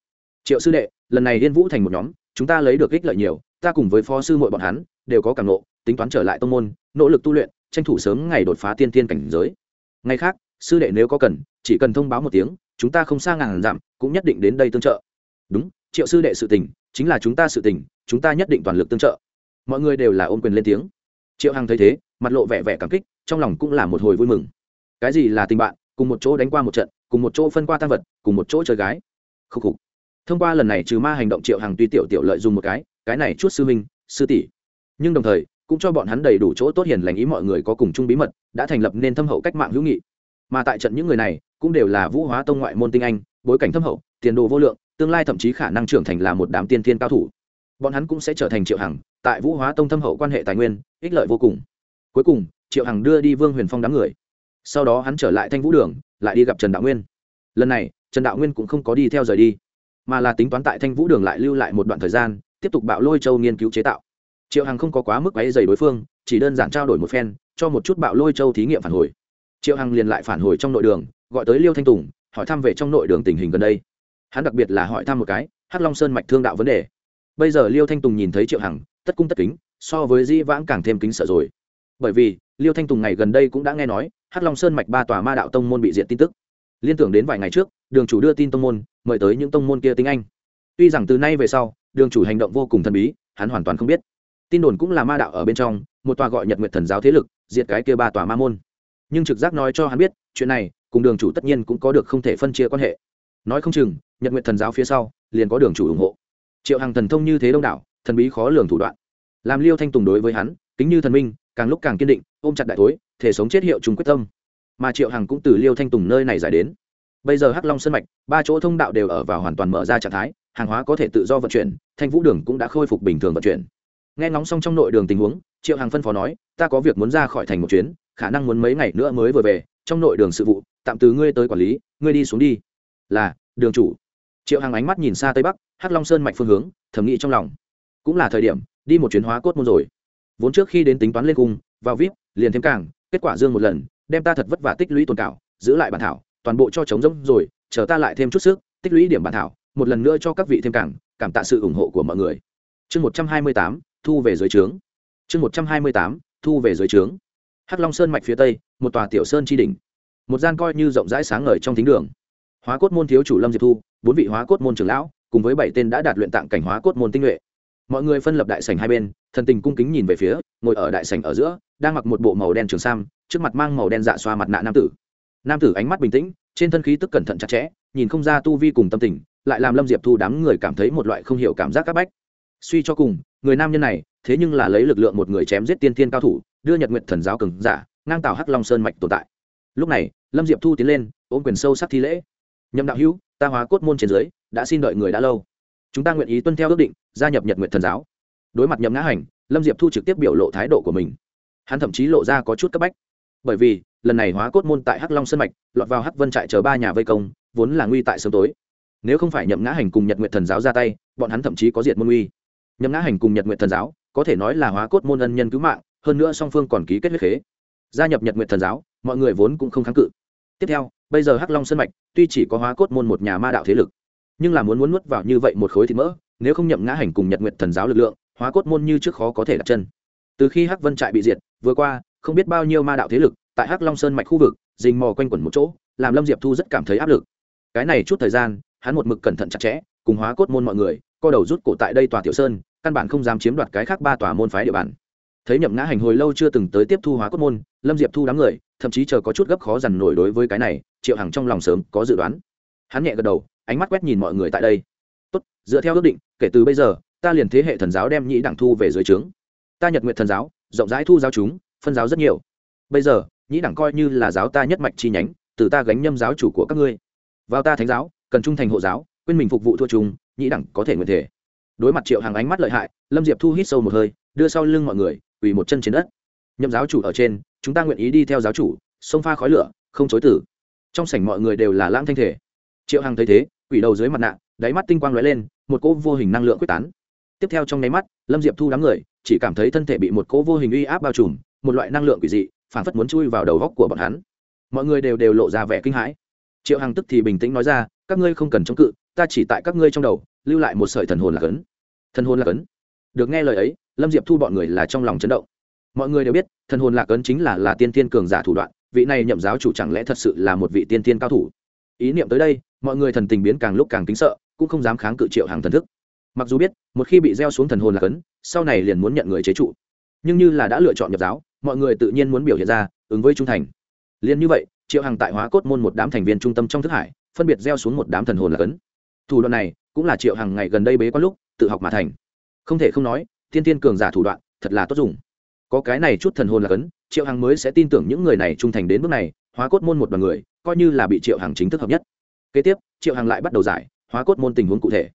Triệu sư đệ, lần này liên vũ thành một nhóm, chúng ta lấy được ích lợi nhiều, ta cùng với phó sư mội bọn hắn, đều có cảm nộ tính toán trở lại tông môn, nỗ lực tu luyện, tranh thủ sớm ngày đột phá tiên tiên cảnh giới. Ngày khác, sư đệ nếu có cần, chỉ cần thông báo một tiếng, chúng ta không xa ngàn dặm, cũng nhất định đến đây tương trợ. Đúng, triệu sư đệ sự tình, chính là chúng ta sự tình, chúng ta nhất định toàn lực tương trợ. Mọi người đều là ôm quyền lên tiếng triệu hằng thấy thế, mặt lộ vẻ vẻ cảm kích, trong lòng cũng là một hồi vui mừng. Cái gì là tình bạn, cùng một chỗ đánh qua một trận, cùng một chỗ phân qua tăng vật, cùng một chỗ chơi gái. Khúc khục. Thông qua lần này trừ ma hành động triệu hằng tuy tiểu tiểu lợi dùng một cái cái này chút sư minh sư tỷ. Nhưng đồng thời, cũng cho bọn hắn đầy đủ chỗ tốt hiền lành ý mọi người có cùng chung bí mật, đã thành lập nên thâm hậu cách mạng hữu nghị. Mà tại trận những người này, cũng đều là vũ hóa tông ngoại môn tinh anh, bối cảnh thâm hậu, tiền đồ vô lượng, tương lai thậm chí khả năng trưởng thành là một đám tiên thiên cao thủ. Bọn hắn cũng sẽ trở thành triệu hằng tại vũ hóa tông thâm hậu quan hệ tài nguyên, ích lợi vô cùng. Cuối cùng, triệu hằng đưa đi vương huyền phong đám người. Sau đó hắn trở lại thanh vũ đường, lại đi gặp trần đạo nguyên. Lần này, trần đạo nguyên cũng không có đi theo rời đi, mà là tính toán tại thanh vũ đường lại lưu lại một đoạn thời gian, tiếp tục bạo lôi châu nghiên cứu chế tạo. Triệu hằng không có quá mức váy dày đối phương, chỉ đơn giản trao đổi một phen, cho một chút bạo lôi châu thí nghiệm phản hồi. Triệu hằng liền lại phản hồi trong nội đường, gọi tới liêu thanh tùng, hỏi thăm về trong nội đường tình hình gần đây. Hắn đặc biệt là hỏi thăm một cái, hắc long sơn mạch thương đạo vấn đề. Bây giờ liêu thanh tùng nhìn thấy triệu hằng tất cung tất kính, so với di vãng càng thêm kính sợ rồi. Bởi vì, liêu thanh tùng ngày gần đây cũng đã nghe nói, hắc long sơn mạch ba tòa ma đạo tông môn bị diện tin tức. Liên tưởng đến vài ngày trước, đường chủ đưa tin tông môn, mời tới những tông môn kia tiếng anh. Tuy rằng từ nay về sau, đường chủ hành động vô cùng thần bí, hắn hoàn toàn không biết. Tin đồn cũng là ma đạo ở bên trong, một tòa gọi nhật nguyệt thần giáo thế lực, diệt cái kia ba tòa ma môn. Nhưng trực giác nói cho hắn biết, chuyện này, cùng đường chủ tất nhiên cũng có được không thể phân chia quan hệ. Nói không chừng, nhật nguyện thần giáo phía sau, liền có đường chủ ủng hộ. Triệu hằng thần thông như thế đông đảo thần bí khó lường thủ đoạn. Làm liêu thanh tùng đối với hắn, kính như thần minh, càng lúc càng kiên định, ôm chặt đại thối, thể sống chết hiệu chúng quyết tâm. Mà triệu hằng cũng từ liêu thanh tùng nơi này giải đến. Bây giờ hắc long sân mạch, ba chỗ thông đạo đều ở vào hoàn toàn mở ra trạng thái, hàng hóa có thể tự do vận chuyển, thanh vũ đường cũng đã khôi phục bình thường vận chuyển. Nghe ngóng xong trong nội đường tình huống, triệu hằng phân phó nói, ta có việc muốn ra khỏi thành một chuyến, khả năng muốn mấy ngày nữa mới vừa về, trong nội đường sự vụ, tạm từ ngươi tới quản lý, ngươi đi xuống đi. Là, đường chủ. Triệu hằng ánh mắt nhìn xa tây bắc, hắc long sơn mạch phương hướng, thầm nghĩ trong lòng cũng là thời điểm, đi một chuyến hóa cốt môn rồi. Vốn trước khi đến tính toán lên cung, vào vip, liền thêm càng kết quả dương một lần, đem ta thật vất vả tích lũy tồn cảo, giữ lại bản thảo, toàn bộ cho chống rỗng rồi, chờ ta lại thêm chút sức, tích lũy điểm bản thảo, một lần nữa cho các vị thêm càng cảm tạ sự ủng hộ của mọi người. Chương một trăm hai mươi tám, thu về dưới trướng. Chương một trăm hai mươi tám, thu về dưới trướng. Hắc long sơn mạch phía tây, một tòa tiểu sơn tri đỉnh. Một gian coi như rộng rãi sáng ngời trong thính đường. Hóa cốt môn thiếu chủ lâm diệp thu, bốn vị hóa cốt môn trưởng lão, cùng với bảy tên đã đạt luyện tạng cảnh hóa cốt môn tinh nhuệ mọi người phân lập đại sảnh hai bên, thần tình cung kính nhìn về phía, ngồi ở đại sảnh ở giữa, đang mặc một bộ màu đen trường sam, trước mặt mang màu đen dạ xoa mặt nạ nam tử. Nam tử ánh mắt bình tĩnh, trên thân khí tức cẩn thận chặt chẽ, nhìn không ra tu vi cùng tâm tình, lại làm lâm diệp thu đám người cảm thấy một loại không hiểu cảm giác c áp bách. Suy cho cùng, người nam nhân này, thế nhưng là lấy lực lượng một người chém giết tiên thiên cao thủ, đưa nhật nguyện thần giáo cường giả, ngang tào hắc long sơn mạch tồn tại. Lúc này, lâm diệp thu tiến lên, ôm quyền sâu sắc thi lễ. Nhậm đạo hữu, ta hóa cốt môn trên dưới, đã xin đợi người đã lâu chúng ta nguyện ý tuân theo ước định, gia nhập nhật nguyện thần giáo. Đối mặt nhậm ngã hành, lâm diệp thu trực tiếp biểu lộ thái độ của mình. Hắn thậm chí lộ ra có chút cấp bách. Bởi vì, lần này hóa cốt môn tại hắc long sân mạch, lọt vào hắc vân trại chờ ba nhà vây công, vốn là nguy tại sớm tối. Nếu không phải nhậm ngã hành cùng nhật nguyện thần giáo ra tay, bọn hắn thậm chí có diệt môn nguy nhậm ngã hành cùng nhật nguyện thần giáo, có thể nói là hóa cốt môn ân nhân cứu mạng, hơn nữa song phương còn ký kết huyết khế. Gia nhập nhật nguyện thần giáo, mọi người vốn cũng không kháng cự. Tiếp theo, bây giờ hắc long sân mạch, tuy chỉ có hóa cốt môn một nhà ma đạo thế lực nhưng là muốn muốn nuốt vào như vậy một khối thịt mỡ, nếu không nhậm ngã hành cùng nhật nguyện thần giáo lực lượng, hóa cốt môn như trước khó có thể đặt chân. Từ khi hắc vân trại bị diệt, vừa qua, không biết bao nhiêu ma đạo thế lực, tại hắc long sơn mạch khu vực dình mò quanh quẩn một chỗ, làm lâm diệp thu rất cảm thấy áp lực. Cái này chút thời gian, hắn một mực cẩn thận chặt chẽ, cùng hóa cốt môn mọi người, co đầu rút cổ tại đây tòa tiểu sơn, căn bản không dám chiếm đoạt cái khác ba tòa môn phái địa bàn. Thấy nhậm ngã hành hồi lâu chưa từng tới tiếp thu hóa cốt môn, lâm diệp thu đám người, thậm chí chờ có chút gấp khó dằn nổi đối với cái này, triệu hằng trong lòng sớm có dự đoán. Hắn nhẹ gật đầu ánh mắt quét nhìn mọi người tại đây. Tốt, dựa theo ước định, kể từ bây giờ, ta liền thế hệ thần giáo đem nhĩ đẳng thu về dưới trướng. Ta nhật nguyện thần giáo, rộng rãi thu giáo chúng, phân giáo rất nhiều. Bây giờ nhĩ đẳng coi như là giáo ta nhất mạch chi nhánh, từ ta gánh nhâm giáo chủ của các ngươi. Vào ta thánh giáo, cần trung thành hộ giáo, quên mình phục vụ thua chúng nhĩ đẳng có thể nguyện thể. Đối mặt triệu hàng ánh mắt lợi hại, lâm diệp thu hít sâu một hơi, đưa sau lưng mọi người, quỳ một chân trên đất. Nhậm giáo chủ ở trên, chúng ta nguyện ý đi theo giáo chủ, sông pha khói lửa, không chối tử. Trong sảnh mọi người đều là lãng thanh thể triệu hằng thấy thế, quỷ đầu dưới mặt nạ, đáy mắt tinh quang lóe lên, một cỗ vô hình năng lượng quyết tán. Tiếp theo trong nháy mắt, lâm diệp thu đám người, chỉ cảm thấy thân thể bị một cỗ vô hình uy áp bao trùm, một loại năng lượng quỷ dị phản phất muốn chui vào đầu góc của bọn hắn. Mọi người đều đều lộ ra vẻ kinh hãi. Triệu hằng tức thì bình tĩnh nói ra, các ngươi không cần chống cự, ta chỉ tại các ngươi trong đầu, lưu lại một sợi thần hồn là cấn thần hồn là cấn được nghe lời ấy, lâm diệp thu bọn người là trong lòng chấn động. Mọi người đều biết, thần hồn lạc ấn chính là là tiên tiên cường giả thủ đoạn, vị này nhậm giáo chủ chẳng lẽ thật sự là một vị tiên tiên cao thủ? Ý niệm tới đây mọi người thần tình biến càng lúc càng kính sợ cũng không dám kháng cự triệu hàng thần thức. Mặc dù biết một khi bị gieo xuống thần hồn là cấn, sau này liền muốn nhận người chế trụ. Nhưng như là đã lựa chọn nhập giáo mọi người tự nhiên muốn biểu hiện ra ứng với trung thành. Liền như vậy triệu hàng tại hóa cốt môn một đám thành viên trung tâm trong thức hải phân biệt gieo xuống một đám thần hồn là cấn. thủ đoạn này cũng là triệu hàng ngày gần đây bế quan lúc tự học mà thành. Không thể không nói tiên tiên cường giả thủ đoạn thật là tốt dùng. Có cái này chút thần hồn là cấn triệu hàng mới sẽ tin tưởng những người này trung thành đến bước này hóa cốt môn một đoàn người coi như là bị triệu hàng chính thức hợp nhất kế tiếp, triệu hằng lại bắt đầu giải, hóa cốt môn tình huống cụ thể.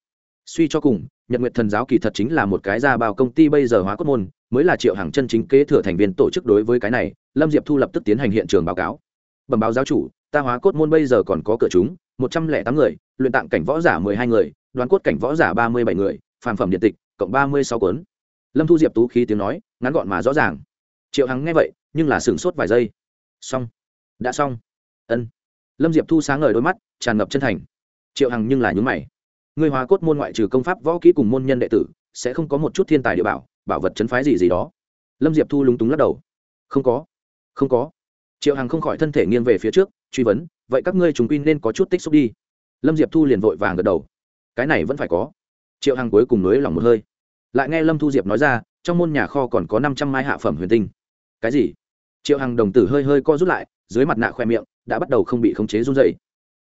Suy cho cùng, nhật nguyện thần giáo kỳ thật chính là một cái ra bao công ty bây giờ hóa cốt môn, mới là triệu hằng chân chính kế thừa thành viên tổ chức đối với cái này, lâm diệp thu lập tức tiến hành hiện trường báo cáo. Bẩm báo giáo chủ, ta hóa cốt môn bây giờ còn có cửa chúng, một trăm lẻ tám người, luyện tạng cảnh võ giả mười hai người đoàn cốt cảnh võ giả ba mươi bảy người, phàm phẩm điện tịch, cộng ba mươi sáu cuốn. Lâm thu diệp tú khí tiếng nói, ngắn gọn mà rõ ràng. Triệu hằng nghe vậy, nhưng là sửng sốt vài giây. Xong. Đã xong. Ân lâm diệp thu sáng ngời đôi mắt, tràn ngập chân thành. Triệu hằng nhưng là nhún mày. Người hóa cốt môn ngoại trừ công pháp võ kỹ cùng môn nhân đệ tử, sẽ không có một chút thiên tài địa bảo bảo vật chấn phái gì gì đó. Lâm diệp thu lúng túng lắc đầu. Không có. Không có. Triệu hằng không khỏi thân thể nghiêng về phía trước, truy vấn, vậy các ngươi chúng quy nên có chút tích xúc đi. Lâm diệp thu liền vội vàng gật đầu. Cái này vẫn phải có. Triệu hằng cuối cùng nới lòng một hơi. Lại nghe lâm thu diệp nói ra, trong môn nhà kho còn có năm trăm mai hạ phẩm huyền tinh. Cái gì? Triệu hằng đồng tử hơi hơi co rút lại, dưới mặt nạ khoe miệng đã bắt đầu không bị khống chế run rẩy,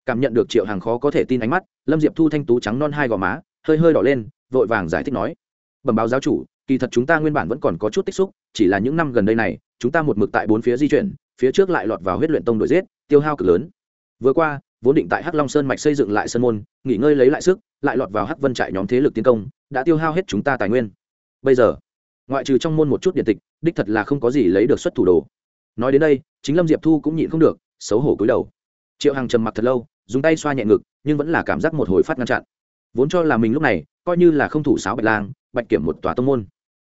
cảm nhận được triệu hàng khó có thể tin ánh mắt lâm diệp thu thanh tú trắng non hai gò má hơi hơi đỏ lên vội vàng giải thích nói bẩm báo giáo chủ kỳ thật chúng ta nguyên bản vẫn còn có chút tích xúc chỉ là những năm gần đây này chúng ta một mực tại bốn phía di chuyển phía trước lại lọt vào huyết luyện tông đội giết tiêu hao cực lớn. Vừa qua vốn định tại hắc long sơn mạch xây dựng lại sân môn nghỉ ngơi lấy lại sức lại lọt vào hắc vân trại nhóm thế lực tiến công đã tiêu hao hết chúng ta tài nguyên. Bây giờ ngoại trừ trong môn một chút điện tịch đích thật là không có gì lấy được xuất thủ đồ. Nói đến đây chính lâm diệp thu cũng nhịn không được xấu hổ cúi đầu. Triệu hằng trầm mặc thật lâu, dùng tay xoa nhẹ ngực, nhưng vẫn là cảm giác một hồi phát ngăn chặn. Vốn cho là mình lúc này, coi như là không thủ sáo bạch lang, bạch kiểm một tòa tông môn.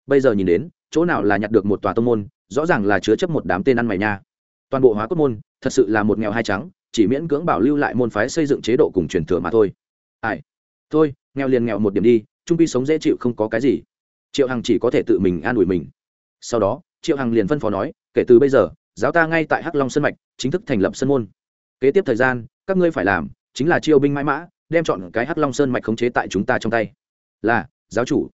Bây giờ nhìn đến, chỗ nào là nhặt được một tòa tông môn, rõ ràng là chứa chấp một đám tên ăn mày nha. Toàn bộ hóa cốt môn, thật sự là một nghèo hai trắng, chỉ miễn cưỡng bảo lưu lại môn phái xây dựng chế độ cùng truyền thừa mà thôi. Ai? Thôi, nghèo liền nghèo một điểm đi, trung pi sống dễ chịu không có cái gì. Triệu hằng chỉ có thể tự mình an ủi mình. Sau đó, triệu hằng liền phân phó nói, kể từ bây giờ giáo ta ngay tại hắc long sân mạch, chính thức thành lập sân môn. Kế tiếp thời gian, các ngươi phải làm chính là chiêu binh mãi mã, đem chọn cái hắc long sơn mạch khống chế tại chúng ta trong tay. Là, giáo chủ.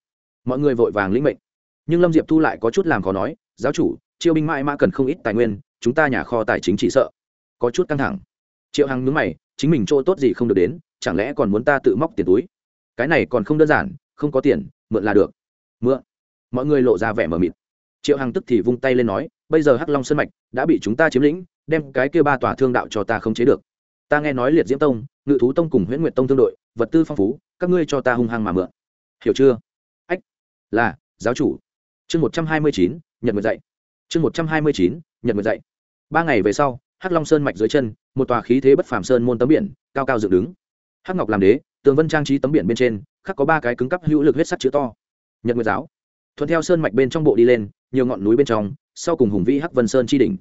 Mọi người vội vàng lĩnh mệnh. Nhưng lâm diệp thu lại có chút làm khó nói, giáo chủ, chiêu binh mãi mã cần không ít tài nguyên, chúng ta nhà kho tài chính chỉ sợ. Có chút căng thẳng. Triệu hằng nhướng mày, chính mình chỗ tốt gì không được đến, chẳng lẽ còn muốn ta tự móc tiền túi? Cái này còn không đơn giản, không có tiền, mượn là được. Mượn. Mọi người lộ ra vẻ mờ mịt triệu hằng tức thì vung tay lên nói, bây giờ hắc long sơn mạch đã bị chúng ta chiếm lĩnh, đem cái kia ba tòa thương đạo cho ta không chế được. Ta nghe nói liệt diễm tông, ngự thú tông cùng huyễn nguyệt tông thương đội, vật tư phong phú, các ngươi cho ta hung hăng mà mượn. Hiểu chưa? Ách, là, giáo chủ. Chương một trăm hai mươi chín nhật nguyện dạy. Chương một trăm hai mươi chín nhật nguyện dạy. Ba ngày về sau, hắc long sơn mạch dưới chân, một tòa khí thế bất phàm sơn môn tấm biển, cao cao dựng đứng. Hắc ngọc làm đế, tường vân trang trí tấm biển bên trên, khắc có ba cái cứng cắp hữu lực huyết sắt chữ to. Nhật nguyệt giáo thuận theo sơn mạch bên trong bộ đi lên, nhiều ngọn núi bên trong, sau cùng hùng vĩ hắc vân sơn chi đỉnh.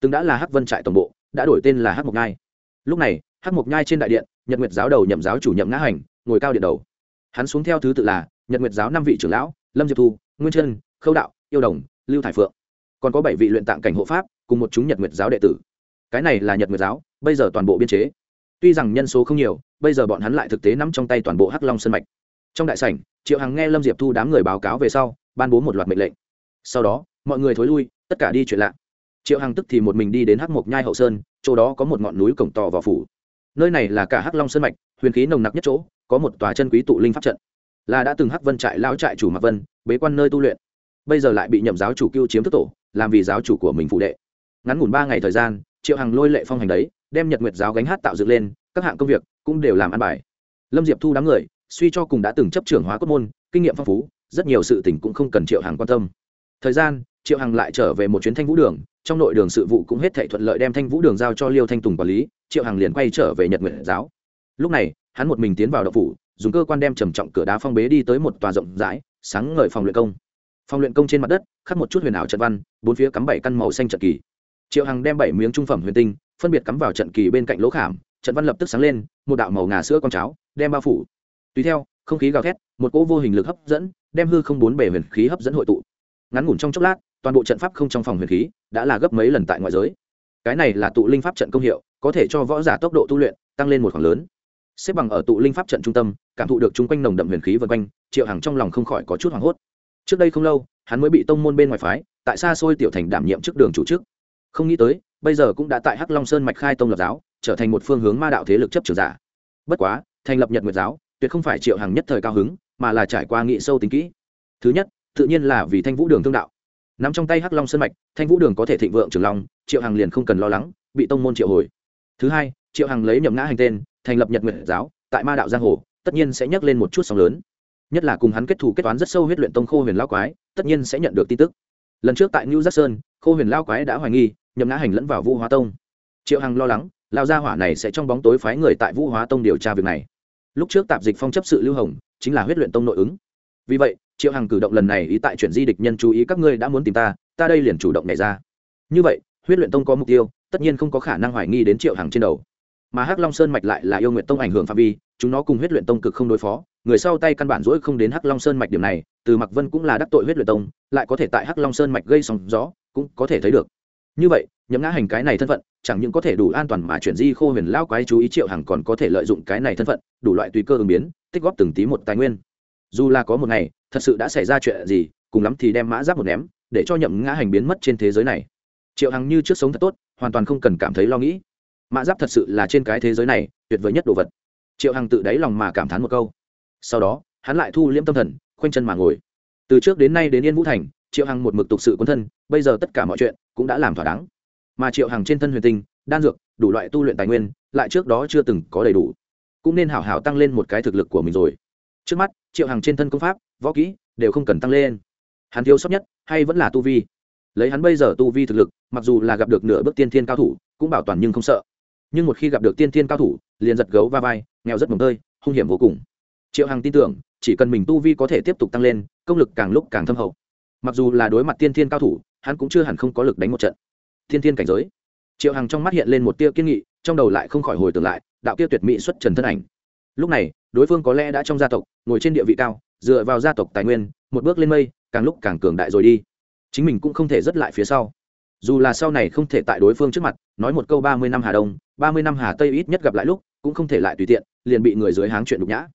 Từng đã là hắc vân trại tổng bộ, đã đổi tên là hắc mộc nhai. Lúc này, hắc mộc nhai trên đại điện, nhật nguyệt giáo đầu nhậm giáo chủ nhậm ngã hành, ngồi cao điện đầu. Hắn xuống theo thứ tự là nhật nguyệt giáo năm vị trưởng lão, lâm diệp thu, nguyên trân, khâu đạo, yêu đồng, lưu thải phượng. Còn có bảy vị luyện tạng cảnh hộ pháp, cùng một chúng nhật nguyệt giáo đệ tử. Cái này là nhật nguyệt giáo, bây giờ toàn bộ biên chế. Tuy rằng nhân số không nhiều, bây giờ bọn hắn lại thực tế nắm trong tay toàn bộ hắc long sân mạch. Trong đại sảnh, triệu hằng nghe lâm diệp thu đám người báo cáo về sau ban bố một loạt mệnh lệnh. Sau đó, mọi người thối lui, tất cả đi chuyện lạ. Triệu hằng tức thì một mình đi đến hắc mộc nhai hậu sơn, chỗ đó có một ngọn núi cổng tò vào phủ. Nơi này là cả hắc long sơn mạch, huyền khí nồng nặc nhất chỗ, có một tòa chân quý tụ linh pháp trận. Là đã từng hắc vân trại lao trại chủ mạc vân, bế quan nơi tu luyện. Bây giờ lại bị nhậm giáo chủ cưu chiếm thức tổ, làm vì giáo chủ của mình phụ đệ. Ngắn ngủn ba ngày thời gian, triệu hằng lôi lệ phong hành đấy, đem nhật nguyệt giáo gánh hát tạo dựng lên, các hạng công việc cũng đều làm ăn bài. Lâm diệp thu đám người, suy cho cùng đã từng chấp trưởng hóa cốt môn, kinh nghiệm phong phú rất nhiều sự tình cũng không cần triệu hằng quan tâm. Thời gian, triệu hằng lại trở về một chuyến thanh vũ đường, trong nội đường sự vụ cũng hết thảy thuận lợi đem thanh vũ đường giao cho liêu thanh tùng quản lý, triệu hằng liền quay trở về nhật nguyện giáo. Lúc này, hắn một mình tiến vào đậu phủ, dùng cơ quan đem trầm trọng cửa đá phong bế đi tới một tòa rộng rãi, sáng ngời phòng luyện công. Phòng luyện công trên mặt đất, khắc một chút huyền ảo trận văn, bốn phía cắm bảy căn màu xanh trận kỳ. Triệu hằng đem bảy miếng trung phẩm huyền tinh, phân biệt cắm vào trận kỳ bên cạnh lỗ khảm, trận văn lập tức sáng lên, một đạo màu ngà sữa con cháo, đem bao phủ. Tùy theo, không khí gào thét, một cỗ vô hình lực hấp dẫn đem hư không bốn bể huyền khí hấp dẫn hội tụ. Ngắn ngủn trong chốc lát, toàn bộ trận pháp không trong phòng huyền khí đã là gấp mấy lần tại ngoại giới. Cái này là tụ linh pháp trận công hiệu, có thể cho võ giả tốc độ tu luyện tăng lên một khoảng lớn. Xếp bằng ở tụ linh pháp trận trung tâm, cảm thụ được chung quanh nồng đậm huyền khí vân quanh, triệu hằng trong lòng không khỏi có chút hoảng hốt. Trước đây không lâu, hắn mới bị tông môn bên ngoài phái, tại xa xôi tiểu thành đảm nhiệm chức đường chủ chức. Không nghĩ tới, bây giờ cũng đã tại hắc long sơn mạch khai tông lập giáo, trở thành một phương hướng ma đạo thế lực chấp trường giả. Bất quá, thành lập nhật nguyệt giáo, tuyệt không phải triệu hằng nhất thời cao hứng mà là trải qua nghị sâu tính kỹ. Thứ nhất, tự nhiên là vì thanh vũ đường thương đạo. Nắm trong tay hắc long sơn mạch, thanh vũ đường có thể thịnh vượng trường long, triệu hằng liền không cần lo lắng, bị tông môn triệu hồi. Thứ hai, triệu hằng lấy nhậm ngã hành tên, thành lập nhật nguyện giáo, tại ma đạo giang hồ, tất nhiên sẽ nhắc lên một chút sóng lớn. Nhất là cùng hắn kết thù kết toán rất sâu huyết luyện tông khô huyền lao quái, tất nhiên sẽ nhận được tin tức. Lần trước tại new giác sơn, khô huyền lao quái đã hoài nghi, nhậm ngã hành lẫn vào vũ hóa tông. Triệu hằng lo lắng, lao gia hỏa này sẽ trong bóng tối phái người tại vũ hóa tông điều tra việc này. Lúc trước tạp dịch phong chấp sự lưu hồng chính là huyết luyện tông nội ứng. Vì vậy, triệu hằng cử động lần này ý tại chuyển di địch nhân chú ý các ngươi đã muốn tìm ta ta đây liền chủ động nhảy ra. Như vậy huyết luyện tông có mục tiêu, tất nhiên không có khả năng hoài nghi đến triệu hằng trên đầu. Mà hắc long sơn mạch lại là yêu nguyện tông ảnh hưởng phạm vi, chúng nó cùng huyết luyện tông cực không đối phó, người sau tay căn bản rỗi không đến hắc long sơn mạch điểm này, từ mặc vân cũng là đắc tội huyết luyện tông, lại có thể tại hắc long sơn mạch gây sóng gió, cũng có thể thấy được. Như vậy nhấm ngã hành cái này thân phận, chẳng những có thể đủ an toàn mà chuyển di khô huyền lao quái chú ý triệu hằng còn có thể lợi dụng cái này thân phận, đủ loại tùy cơ ứng biến, tích góp từng tí một tài nguyên. Dù là có một ngày, thật sự đã xảy ra chuyện gì, cùng lắm thì đem mã giáp một ném, để cho nhậm ngã hành biến mất trên thế giới này. Triệu hằng như trước sống thật tốt, hoàn toàn không cần cảm thấy lo nghĩ. Mã giáp thật sự là trên cái thế giới này, tuyệt vời nhất đồ vật. Triệu hằng tự đáy lòng mà cảm thán một câu. Sau đó, hắn lại thu liễm tâm thần, khoanh chân mà ngồi. Từ trước đến nay đến yên vũ thành, triệu hằng một mực tục sự quân thân, bây giờ tất cả mọi chuyện cũng đã làm thỏa đáng mà triệu hàng trên thân huyền tinh, đan dược, đủ loại tu luyện tài nguyên, lại trước đó chưa từng có đầy đủ. Cũng nên hảo hảo tăng lên một cái thực lực của mình rồi. Trước mắt, triệu hàng trên thân công pháp, võ kỹ đều không cần tăng lên. Hắn thiếu sót nhất, hay vẫn là tu vi. Lấy hắn bây giờ tu vi thực lực, mặc dù là gặp được nửa bước tiên thiên cao thủ, cũng bảo toàn nhưng không sợ. Nhưng một khi gặp được tiên thiên cao thủ, liền giật gấu va vai, nghèo rất mồm tơi, hung hiểm vô cùng. Triệu hằng tin tưởng, chỉ cần mình tu vi có thể tiếp tục tăng lên, công lực càng lúc càng thâm hậu. Mặc dù là đối mặt tiên thiên cao thủ, hắn cũng chưa hẳn không có lực đánh một trận thiên thiên cảnh giới. Triệu hằng trong mắt hiện lên một tia kiên nghị, trong đầu lại không khỏi hồi tưởng lại, đạo kia tuyệt mỹ xuất trần thân ảnh. Lúc này, đối phương có lẽ đã trong gia tộc, ngồi trên địa vị cao, dựa vào gia tộc tài nguyên, một bước lên mây, càng lúc càng cường đại rồi đi. Chính mình cũng không thể dứt lại phía sau. Dù là sau này không thể tại đối phương trước mặt, nói một câu ba mươi năm hà đông, ba mươi năm hà tây ít nhất gặp lại lúc, cũng không thể lại tùy tiện, liền bị người dưới háng chuyện đục nhã.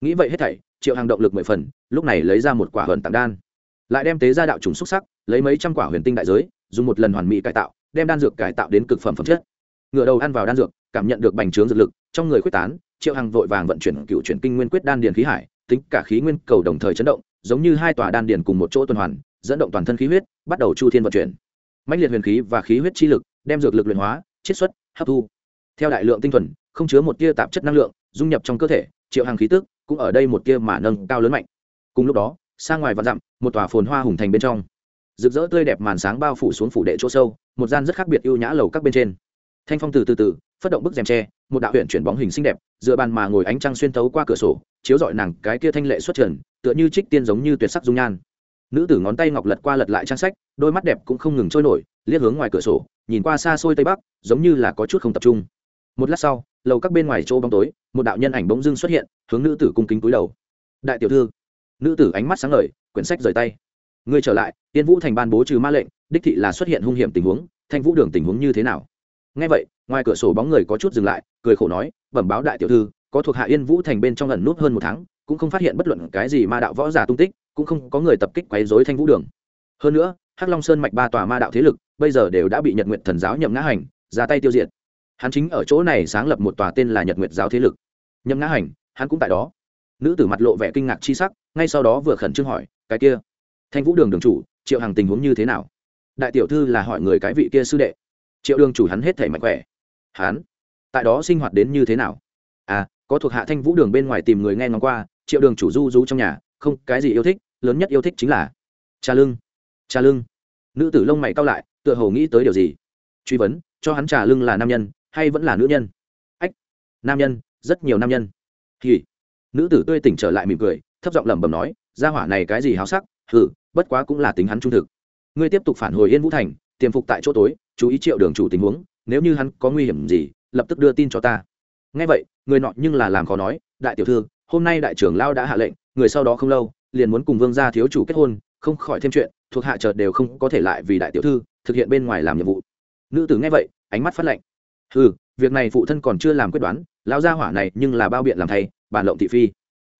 Nghĩ vậy hết thảy, triệu hàng động lực mười phần, lúc này lấy ra một quả hờn tặng đan lại đem tế ra đạo trùng xúc sắc, lấy mấy trăm quả huyền tinh đại giới, dùng một lần hoàn mỹ cải tạo, đem đan dược cải tạo đến cực phẩm phẩm chất. Ngựa đầu ăn vào đan dược, cảm nhận được bành trướng dược lực, trong người quyết tán, triệu hằng vội vàng vận chuyển cựu chuyển kinh nguyên quyết đan điền khí hải, tính cả khí nguyên cầu đồng thời chấn động, giống như hai tòa đan điền cùng một chỗ tuần hoàn, dẫn động toàn thân khí huyết, bắt đầu chu thiên vận chuyển. Mạnh liệt huyền khí và khí huyết chi lực, đem dược lực luyện hóa, chiết xuất, hấp thu. Theo đại lượng tinh thuần, không chứa một tia tạp chất năng lượng, dung nhập trong cơ thể, triệu hàng khí tức cũng ở đây một tia mà nâng cao lớn mạnh. Cùng lúc đó xa ngoài và dặm, một tòa phồn hoa hùng thành bên trong. Rực rỡ tươi đẹp màn sáng bao phủ xuống phủ đệ chỗ sâu, một gian rất khác biệt ưu nhã lầu các bên trên. Thanh phong từ từ từ, phất động bức rèm tre, một đạo huyện chuyển bóng hình xinh đẹp, dựa bàn mà ngồi ánh trăng xuyên tấu qua cửa sổ, chiếu dọi nàng cái kia thanh lệ xuất trần, tựa như trích tiên giống như tuyệt sắc dung nhan. Nữ tử ngón tay ngọc lật qua lật lại trang sách, đôi mắt đẹp cũng không ngừng trôi nổi, liếc hướng ngoài cửa sổ, nhìn qua xa xôi tây bắc, giống như là có chút không tập trung. Một lát sau, lầu các bên ngoài chỗ bóng tối, một đạo nhân ảnh bỗng dưng xuất hiện, hướng nữ tử cung kính cúi đầu. Đại tiểu thư nữ tử ánh mắt sáng ngời, quyển sách rời tay. Ngươi trở lại, tiên vũ thành ban bố trừ ma lệnh, đích thị là xuất hiện hung hiểm tình huống, thanh vũ đường tình huống như thế nào? Ngay vậy, ngoài cửa sổ bóng người có chút dừng lại, cười khổ nói, bẩm báo đại tiểu thư, có thuộc hạ yên vũ thành bên trong lần nút hơn một tháng, cũng không phát hiện bất luận cái gì ma đạo võ giả tung tích, cũng không có người tập kích quấy rối thanh vũ đường. Hơn nữa, hắc long sơn mạch ba tòa ma đạo thế lực, bây giờ đều đã bị nhật nguyện thần giáo nhậm ngã hành ra tay tiêu diệt. Hắn chính ở chỗ này sáng lập một tòa tên là nhật nguyệt giáo thế lực. Nhậm ngã hành, hắn cũng tại đó. Nữ tử mặt lộ vẻ kinh ngạc chi sắc ngay sau đó vừa khẩn trương hỏi, cái kia, thanh vũ đường đường chủ, triệu hàng tình huống như thế nào? Đại tiểu thư là hỏi người cái vị kia sư đệ. Triệu đường chủ hắn hết thể mạnh khỏe. Hắn, tại đó sinh hoạt đến như thế nào? À có thuộc hạ thanh vũ đường bên ngoài tìm người nghe ngóng qua, triệu đường chủ du du trong nhà, không, cái gì yêu thích, lớn nhất yêu thích chính là cha lưng cha lưng. Nữ tử lông mày cao lại, tựa hồ nghĩ tới điều gì? Truy vấn, cho hắn trà lưng là nam nhân, hay vẫn là nữ nhân? Ách, nam nhân, rất nhiều nam nhân. Thì nữ tử tươi tỉnh trở lại mỉm cười thấp giọng lẩm bẩm nói ra hỏa này cái gì háo sắc? Hừ, bất quá cũng là tính hắn trung thực. Ngươi tiếp tục phản hồi yên vũ thành, tiềm phục tại chỗ tối, chú ý triệu đường chủ tình huống, nếu như hắn có nguy hiểm gì, lập tức đưa tin cho ta. Ngay vậy, người nọ nhưng là làm khó nói, đại tiểu thư, hôm nay đại trưởng lao đã hạ lệnh, người sau đó không lâu, liền muốn cùng vương gia thiếu chủ kết hôn, không khỏi thêm chuyện, thuộc hạ chợt đều không có thể lại vì đại tiểu thư, thực hiện bên ngoài làm nhiệm vụ. Nữ tử nghe vậy, ánh mắt phát lệnh ừ việc này phụ thân còn chưa làm quyết đoán, lão gia hỏa này nhưng là bao biện làm thay, bản lộng thị phi.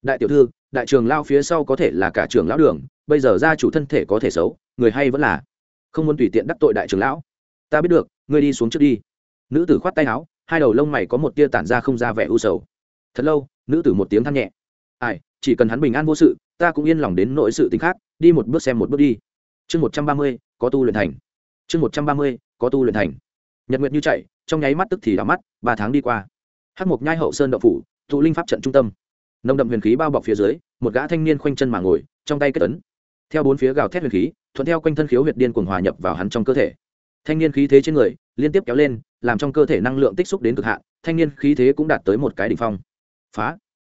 Đại tiểu thư đại trường lao phía sau có thể là cả trường lão đường, bây giờ gia chủ thân thể có thể xấu, người hay vẫn là không muốn tùy tiện đắc tội đại trường lão. Ta biết được, ngươi đi xuống trước đi. Nữ tử khoát tay áo, hai đầu lông mày có một tia tản ra không ra vẻ u sầu. Thật lâu, nữ tử một tiếng than nhẹ. Ai, chỉ cần hắn bình an vô sự, ta cũng yên lòng đến nỗi sự tính khác, đi một bước xem một bước đi. Chương một trăm ba mươi, có tu luyện thành. Chương một trăm ba mươi, có tu luyện thành. Nhật nguyệt như chạy, trong nháy mắt tức thì đã mắt, ba tháng đi qua. Hắc mộc nhai hậu sơn đậu phủ, thụ linh pháp trận trung tâm nồng đậm huyền khí bao bọc phía dưới, một gã thanh niên khoanh chân mà ngồi, trong tay kết tấn theo bốn phía gào thét huyền khí, thuận theo quanh thân khiếu huyệt điên cuồng hòa nhập vào hắn trong cơ thể. Thanh niên khí thế trên người, liên tiếp kéo lên, làm trong cơ thể năng lượng tích xúc đến cực hạn, thanh niên khí thế cũng đạt tới một cái đỉnh phong. Phá!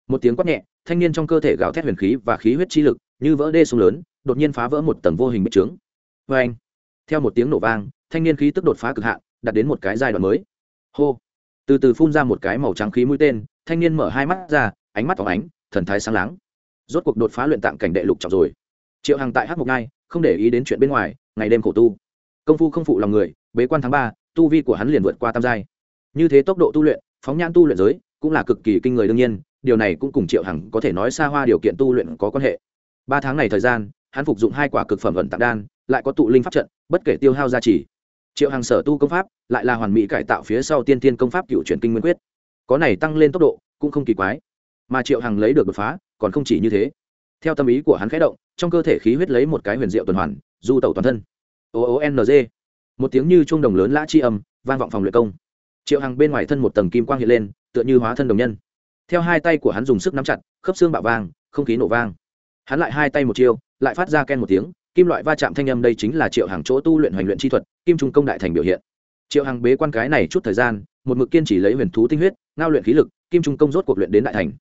Một tiếng quát nhẹ, thanh niên trong cơ thể gào thét huyền khí và khí huyết chi lực, như vỡ đê sông lớn, đột nhiên phá vỡ một tầng vô hình bích trướng. Vê anh theo một tiếng nổ vang, thanh niên khí tức đột phá cực hạn, đạt đến một cái giai đoạn mới. Hô! Từ từ phun ra một cái màu trắng khí mũi tên, thanh niên mở hai mắt ra ánh mắt phóng ánh, thần thái sáng láng. Rốt cuộc đột phá luyện tạng cảnh đệ lục trọng rồi. Triệu hằng tại hát một ngai không để ý đến chuyện bên ngoài, ngày đêm khổ tu. Công phu không phụ lòng người, bế quan tháng ba, tu vi của hắn liền vượt qua tam giai. Như thế tốc độ tu luyện, phóng nhãn tu luyện giới, cũng là cực kỳ kinh người đương nhiên, điều này cũng cùng triệu hằng có thể nói xa hoa điều kiện tu luyện có quan hệ. Ba tháng này thời gian, hắn phục dụng hai quả cực phẩm vận tạng đan, lại có tụ linh pháp trận, bất kể tiêu hao gia trì. Triệu Hằng sở tu công pháp, lại là hoàn mỹ cải tạo phía sau tiên tiên công pháp cựu truyền kinh nguyên quyết. Có này tăng lên tốc độ, cũng không kỳ quái mà triệu hằng lấy được đột phá, còn không chỉ như thế. Theo tâm ý của hắn khẽ động, trong cơ thể khí huyết lấy một cái huyền diệu tuần hoàn, du tẩu toàn thân. O o n g. Một tiếng như chuông đồng lớn lã chi âm, vang vọng phòng luyện công. Triệu hằng bên ngoài thân một tầng kim quang hiện lên, tựa như hóa thân đồng nhân. Theo hai tay của hắn dùng sức nắm chặt, khớp xương bạo vang không khí nổ vang. Hắn lại hai tay một chiêu, lại phát ra ken một tiếng, kim loại va chạm thanh âm đây chính là triệu hằng chỗ tu luyện hoành luyện chi thuật, kim trung công đại thành biểu hiện. Triệu hằng bế quan cái này chút thời gian, một mực kiên chỉ lấy huyền thú tinh huyết, ngao luyện khí lực, kim trung công rốt cuộc luyện đến đại thành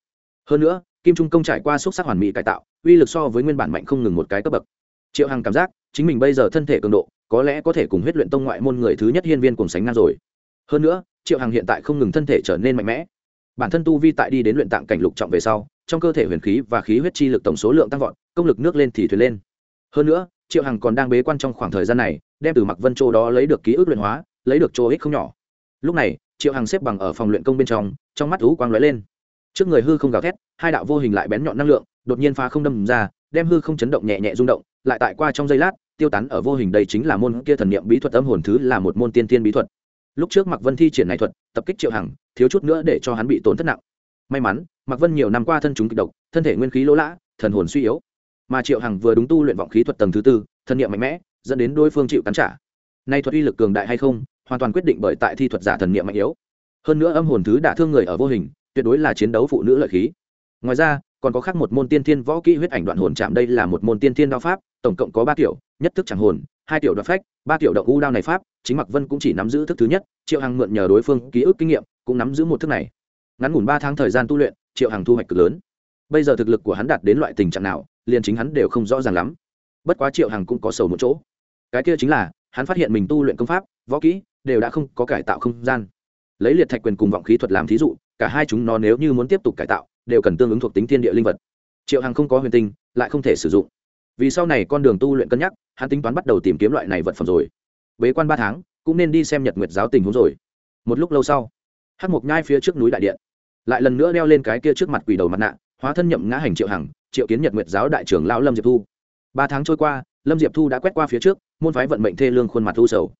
hơn nữa, kim trung công trải qua xúc sắc hoàn mỹ cải tạo, uy lực so với nguyên bản mạnh không ngừng một cái cấp bậc. Triệu hằng cảm giác, chính mình bây giờ thân thể cường độ, có lẽ có thể cùng huyết luyện tông ngoại môn người thứ nhất hiên viên cùng sánh ngang rồi. Hơn nữa, triệu hằng hiện tại không ngừng thân thể trở nên mạnh mẽ. Bản thân tu vi tại đi đến luyện tạng cảnh lục trọng về sau, trong cơ thể huyền khí và khí huyết chi lực tổng số lượng tăng vọt, công lực nước lên thì thuyền lên. Hơn nữa, triệu hằng còn đang bế quan trong khoảng thời gian này, đem từ mặc vân châu đó lấy được ký ức luyện hóa, lấy được chỗ ích không nhỏ. Lúc này, triệu hằng xếp bằng ở phòng luyện công bên trong trong mắt thú quang lóe lên trước người hư không gào thét, hai đạo vô hình lại bén nhọn năng lượng, đột nhiên phá không đâm ra, đem hư không chấn động nhẹ nhẹ rung động, lại tại qua trong giây lát, tiêu tán ở vô hình đây chính là môn kia thần niệm bí thuật âm hồn thứ là một môn tiên tiên bí thuật. Lúc trước mạc vân thi triển này thuật, tập kích triệu hằng, thiếu chút nữa để cho hắn bị tổn thất nặng. May mắn, mạc vân nhiều năm qua thân chúng kịch độc, thân thể nguyên khí lỗ lã, thần hồn suy yếu. Mà triệu hằng vừa đúng tu luyện vọng khí thuật tầng thứ tư, thần niệm mạnh mẽ, dẫn đến đối phương chịu cắn trả. Nay thuật uy lực cường đại hay không, hoàn toàn quyết định bởi tại thi thuật giả thần niệm mạnh yếu. Hơn nữa âm hồn thứ đả thương người ở vô hình tuyệt đối là chiến đấu phụ nữ lợi khí. Ngoài ra, còn có khác một môn tiên thiên võ kỹ huyết ảnh đoạn hồn chạm, đây là một môn tiên thiên đao pháp, tổng cộng có ba kiểu, nhất thức chẳng hồn, hai tiểu đoạn phách, ba tiểu động u đao này pháp, chính mặc vân cũng chỉ nắm giữ thức thứ nhất, triệu hằng mượn nhờ đối phương ký ức kinh nghiệm, cũng nắm giữ một thức này. Ngắn ngủn ba tháng thời gian tu luyện, triệu hằng thu hoạch cực lớn. Bây giờ thực lực của hắn đạt đến loại tình trạng nào, liền chính hắn đều không rõ ràng lắm. Bất quá triệu hằng cũng có sầu một chỗ. Cái kia chính là, hắn phát hiện mình tu luyện công pháp, võ kỹ, đều đã không có cải tạo không gian. Lấy liệt thạch quyền cùng vọng khí thuật làm thí dụ cả hai chúng nó nếu như muốn tiếp tục cải tạo, đều cần tương ứng thuộc tính thiên địa linh vật. Triệu hằng không có huyền tinh, lại không thể sử dụng. Vì sau này con đường tu luyện cân nhắc, hắn tính toán bắt đầu tìm kiếm loại này vật phẩm rồi. Bế quan ba tháng, cũng nên đi xem nhật nguyệt giáo tình huống rồi. Một lúc lâu sau hát mộc nhai phía trước núi đại điện, lại lần nữa đeo lên cái kia trước mặt quỷ đầu mặt nạ, hóa thân nhậm ngã hành triệu hằng, triệu kiến nhật nguyệt giáo đại trưởng lão lâm diệp thu. Ba tháng trôi qua, lâm diệp thu đã quét qua phía trước, môn phái vận mệnh thê lương khuôn mặt thu sầu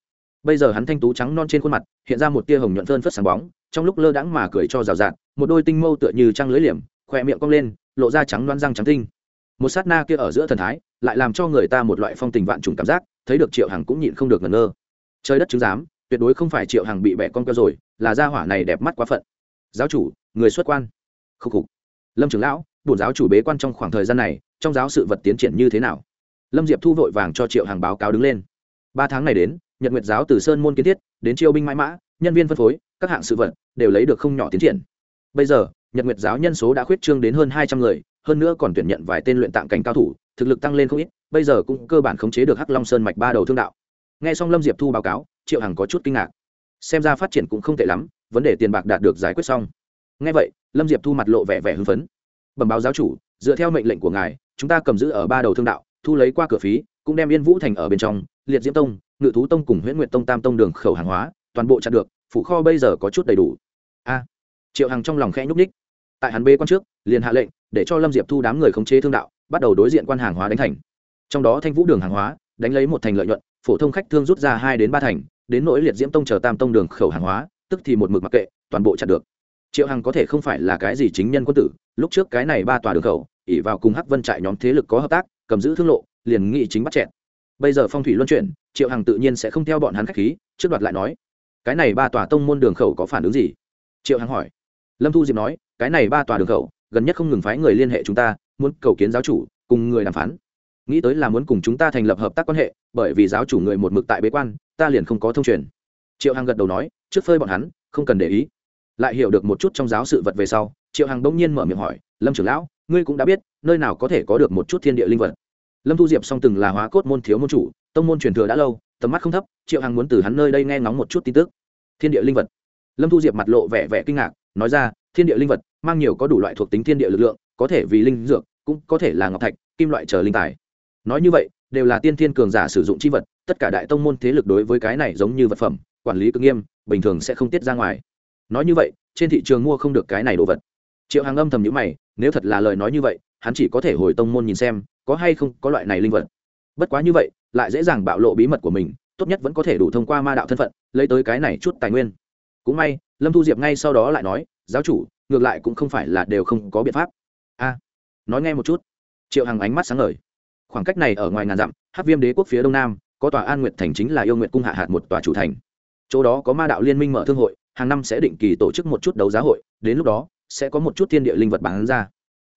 bây giờ hắn thanh tú trắng non trên khuôn mặt, hiện ra một tia hồng nhuận phơn phất sáng bóng, trong lúc lơ đãng mà cười cho rào rạt, một đôi tinh mâu tựa như trăng lưới liềm, khỏe miệng cong lên, lộ ra trắng loan răng trắng tinh. Một sát na kia ở giữa thần thái, lại làm cho người ta một loại phong tình vạn trùng cảm giác, thấy được triệu hằng cũng nhịn không được ngẩn ngơ. Trời đất chứng giám, tuyệt đối không phải triệu hằng bị bẻ con cơ rồi, là gia hỏa này đẹp mắt quá phận. Giáo chủ, người xuất quan. Khúc khục. Lâm trưởng lão, bổn giáo chủ bế quan trong khoảng thời gian này, trong giáo sự vật tiến triển như thế nào? Lâm diệp thu vội vàng cho triệu hằng báo cáo đứng lên. Ba tháng này đến nhật nguyệt giáo từ sơn môn kiến thiết, đến chiêu binh mãi mã, nhân viên phân phối, các hạng sự vật, đều lấy được không nhỏ tiến triển. Bây giờ, nhật nguyệt giáo nhân số đã khuyết trương đến hơn hai trăm người, hơn nữa còn tuyển nhận vài tên luyện tạng cảnh cao thủ, thực lực tăng lên không ít, bây giờ cũng cơ bản khống chế được hắc long sơn mạch ba đầu thương đạo. Nghe xong lâm diệp thu báo cáo, triệu hằng có chút kinh ngạc. Xem ra phát triển cũng không tệ lắm, vấn đề tiền bạc đạt được giải quyết xong. Nghe vậy, lâm diệp thu mặt lộ vẻ vẻ hưng phấn. Bẩm báo giáo chủ, dựa theo mệnh lệnh của ngài, chúng ta cầm giữ ở ba đầu thương đạo, thu lấy qua cửa phí, cũng đem yên vũ thành ở bên trong, liệt diễm tông ngự thú tông cùng huyễn nguyện tông tam tông đường khẩu hàng hóa, toàn bộ chặn được, phủ kho bây giờ có chút đầy đủ. A. Triệu hằng trong lòng khẽ nhúc ních tại hắn bê quan trước, liền hạ lệnh, để cho lâm diệp thu đám người khống chế thương đạo, bắt đầu đối diện quan hàng hóa đánh thành. Trong đó thanh vũ đường hàng hóa, đánh lấy một thành lợi nhuận, phổ thông khách thương rút ra hai đến ba thành, đến nỗi liệt diễm tông chờ tam tông đường khẩu hàng hóa, tức thì một mực mặc kệ, toàn bộ chặn được. Triệu hằng có thể không phải là cái gì chính nhân quân tử, lúc trước cái này ba tòa đường khẩu ỉ vào cùng hắc vân trại nhóm thế lực có hợp tác, cầm giữ thương lộ, liền nghị chính bắt chẹn bây giờ phong thủy luân chuyển, triệu hằng tự nhiên sẽ không theo bọn hắn k h á c h khí, trước đoạt lại nói, cái này ba tòa tông môn đường khẩu có phản ứng gì? Triệu hằng hỏi. Lâm thu diệp nói, cái này ba tòa đường khẩu, gần nhất không ngừng phái người liên hệ chúng ta, muốn cầu kiến giáo chủ, cùng người đàm phán. Nghĩ tới là muốn cùng chúng ta thành lập hợp tác quan hệ, bởi vì giáo chủ người một mực tại bế quan, ta liền không có thông truyền. Triệu hằng gật đầu nói, trước phơi bọn hắn, không cần để ý. Lại hiểu được một chút trong giáo sự vật về sau, triệu hằng bỗng nhiên mở miệng hỏi, lâm trưởng lão, ngươi cũng đã biết, nơi nào có thể có được một chút thiên địa linh vật? Lâm thu diệp song từng là hóa cốt môn thiếu môn chủ, tông môn truyền thừa đã lâu, tầm mắt không thấp, triệu hằng muốn từ hắn nơi đây nghe ngóng một chút tin tức. Thiên địa linh vật. Lâm thu diệp mặt lộ vẻ vẻ kinh ngạc, nói ra, thiên địa linh vật mang nhiều có đủ loại thuộc tính thiên địa lực lượng, có thể vì linh dược, cũng có thể là ngọc thạch, kim loại chờ linh tài. Nói như vậy, đều là tiên thiên cường giả sử dụng chi vật, tất cả đại tông môn thế lực đối với cái này giống như vật phẩm, quản lý cực nghiêm, bình thường sẽ không tiết ra ngoài. Nói như vậy, trên thị trường mua không được cái này đồ vật. Triệu hàng âm thầm nhữ mày, nếu thật là lời nói như vậy hắn chỉ có thể hồi tông môn nhìn xem, có hay không có loại này linh vật. Bất quá như vậy, lại dễ dàng bạo lộ bí mật của mình, tốt nhất vẫn có thể đủ thông qua ma đạo thân phận, lấy tới cái này chút tài nguyên. Cũng may, lâm thu diệp ngay sau đó lại nói, giáo chủ, ngược lại cũng không phải là đều không có biện pháp. A. Nói nghe một chút. Triệu hằng ánh mắt sáng ngời. Khoảng cách này ở ngoài ngàn dặm hát viêm đế quốc phía đông nam, có tòa an nguyệt thành chính là yêu nguyệt cung hạ hạt một tòa chủ thành. Chỗ đó có ma đạo liên minh mở thương hội, hàng năm sẽ định kỳ tổ chức một chút đấu giá hội, đến lúc đó, sẽ có một chút thiên địa linh vật bán ra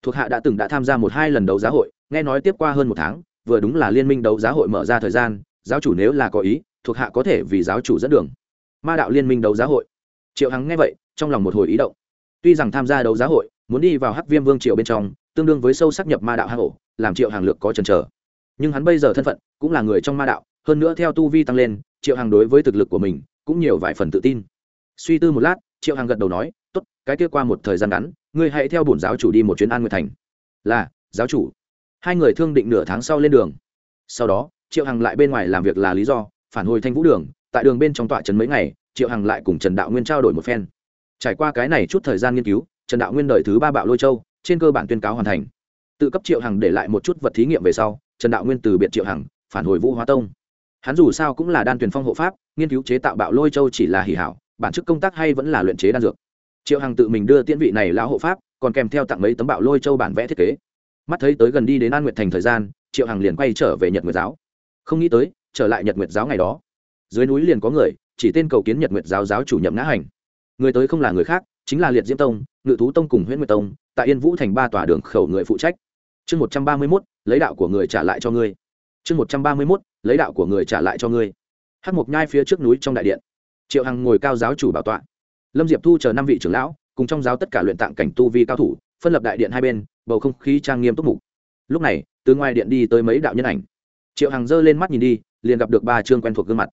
thuộc hạ đã từng đã tham gia một hai lần đấu giá hội, nghe nói tiếp qua hơn một tháng, vừa đúng là liên minh đấu giá hội mở ra thời gian, giáo chủ nếu là có ý, thuộc hạ có thể vì giáo chủ dẫn đường. Ma đạo liên minh đấu giá hội. Triệu hằng nghe vậy, trong lòng một hồi ý động. Tuy rằng tham gia đấu giá hội, muốn đi vào hắc viêm vương triều bên trong, tương đương với sâu sắc nhập ma đạo hang ổ, làm triệu hàng lược có chần chờ. Nhưng hắn bây giờ thân phận, cũng là người trong ma đạo, hơn nữa theo tu vi tăng lên, triệu hàng đối với thực lực của mình, cũng nhiều vài phần tự tin. Suy tư một lát, triệu hàng gật đầu nói cái kia qua một thời gian ngắn, ngươi hãy theo bổn giáo chủ đi một chuyến an nguyệt thành. Là, giáo chủ. Hai người thương định nửa tháng sau lên đường. Sau đó, triệu hằng lại bên ngoài làm việc là lý do, phản hồi thanh vũ đường, tại đường bên trong tọa trấn mấy ngày, triệu hằng lại cùng trần đạo nguyên trao đổi một phen. Trải qua cái này chút thời gian nghiên cứu, trần đạo nguyên đời thứ ba bạo lôi châu, trên cơ bản tuyên cáo hoàn thành. Tự cấp triệu hằng để lại một chút vật thí nghiệm về sau, trần đạo nguyên từ biệt triệu hằng, phản hồi vũ hóa tông. Hắn dù sao cũng là đan tuyển phong hộ pháp, nghiên cứu chế tạo bạo lôi châu chỉ là hỉ hảo, bản chức công tác hay vẫn là luyện chế đan dược triệu hằng tự mình đưa tiễn vị này lão hộ pháp, còn kèm theo tặng mấy tấm bạo lôi châu bản vẽ thiết kế. Mắt thấy tới gần đi đến an nguyệt thành thời gian, triệu hằng liền quay trở về nhật nguyệt giáo. Không nghĩ tới, trở lại nhật nguyệt giáo ngày đó. Dưới núi liền có người, chỉ tên cầu kiến nhật nguyệt giáo giáo chủ nhậm ngã hành. Người tới không là người khác, chính là liệt diễm tông, ngự thú tông cùng huyện nguyệt tông, tại yên vũ thành ba tòa đường khẩu người phụ trách. Chương một trăm ba mươi mốt, lấy đạo của người trả lại cho ngươi. Chương một trăm ba mươi mốt, lấy đạo của người trả lại cho ngươi. Hát mộc nhai phía trước núi trong đại điện. Triệu hằng ngồi cao giáo chủ bảo tọa lâm diệp thu chờ năm vị trưởng lão, cùng trong giáo tất cả luyện tạng cảnh tu vi cao thủ, phân lập đại điện hai bên, bầu không khí trang nghiêm túc mục. Lúc này, từ ngoài điện đi tới mấy đạo nhân ảnh. Triệu hằng giơ lên mắt nhìn đi, liền gặp được ba chương quen thuộc gương mặt.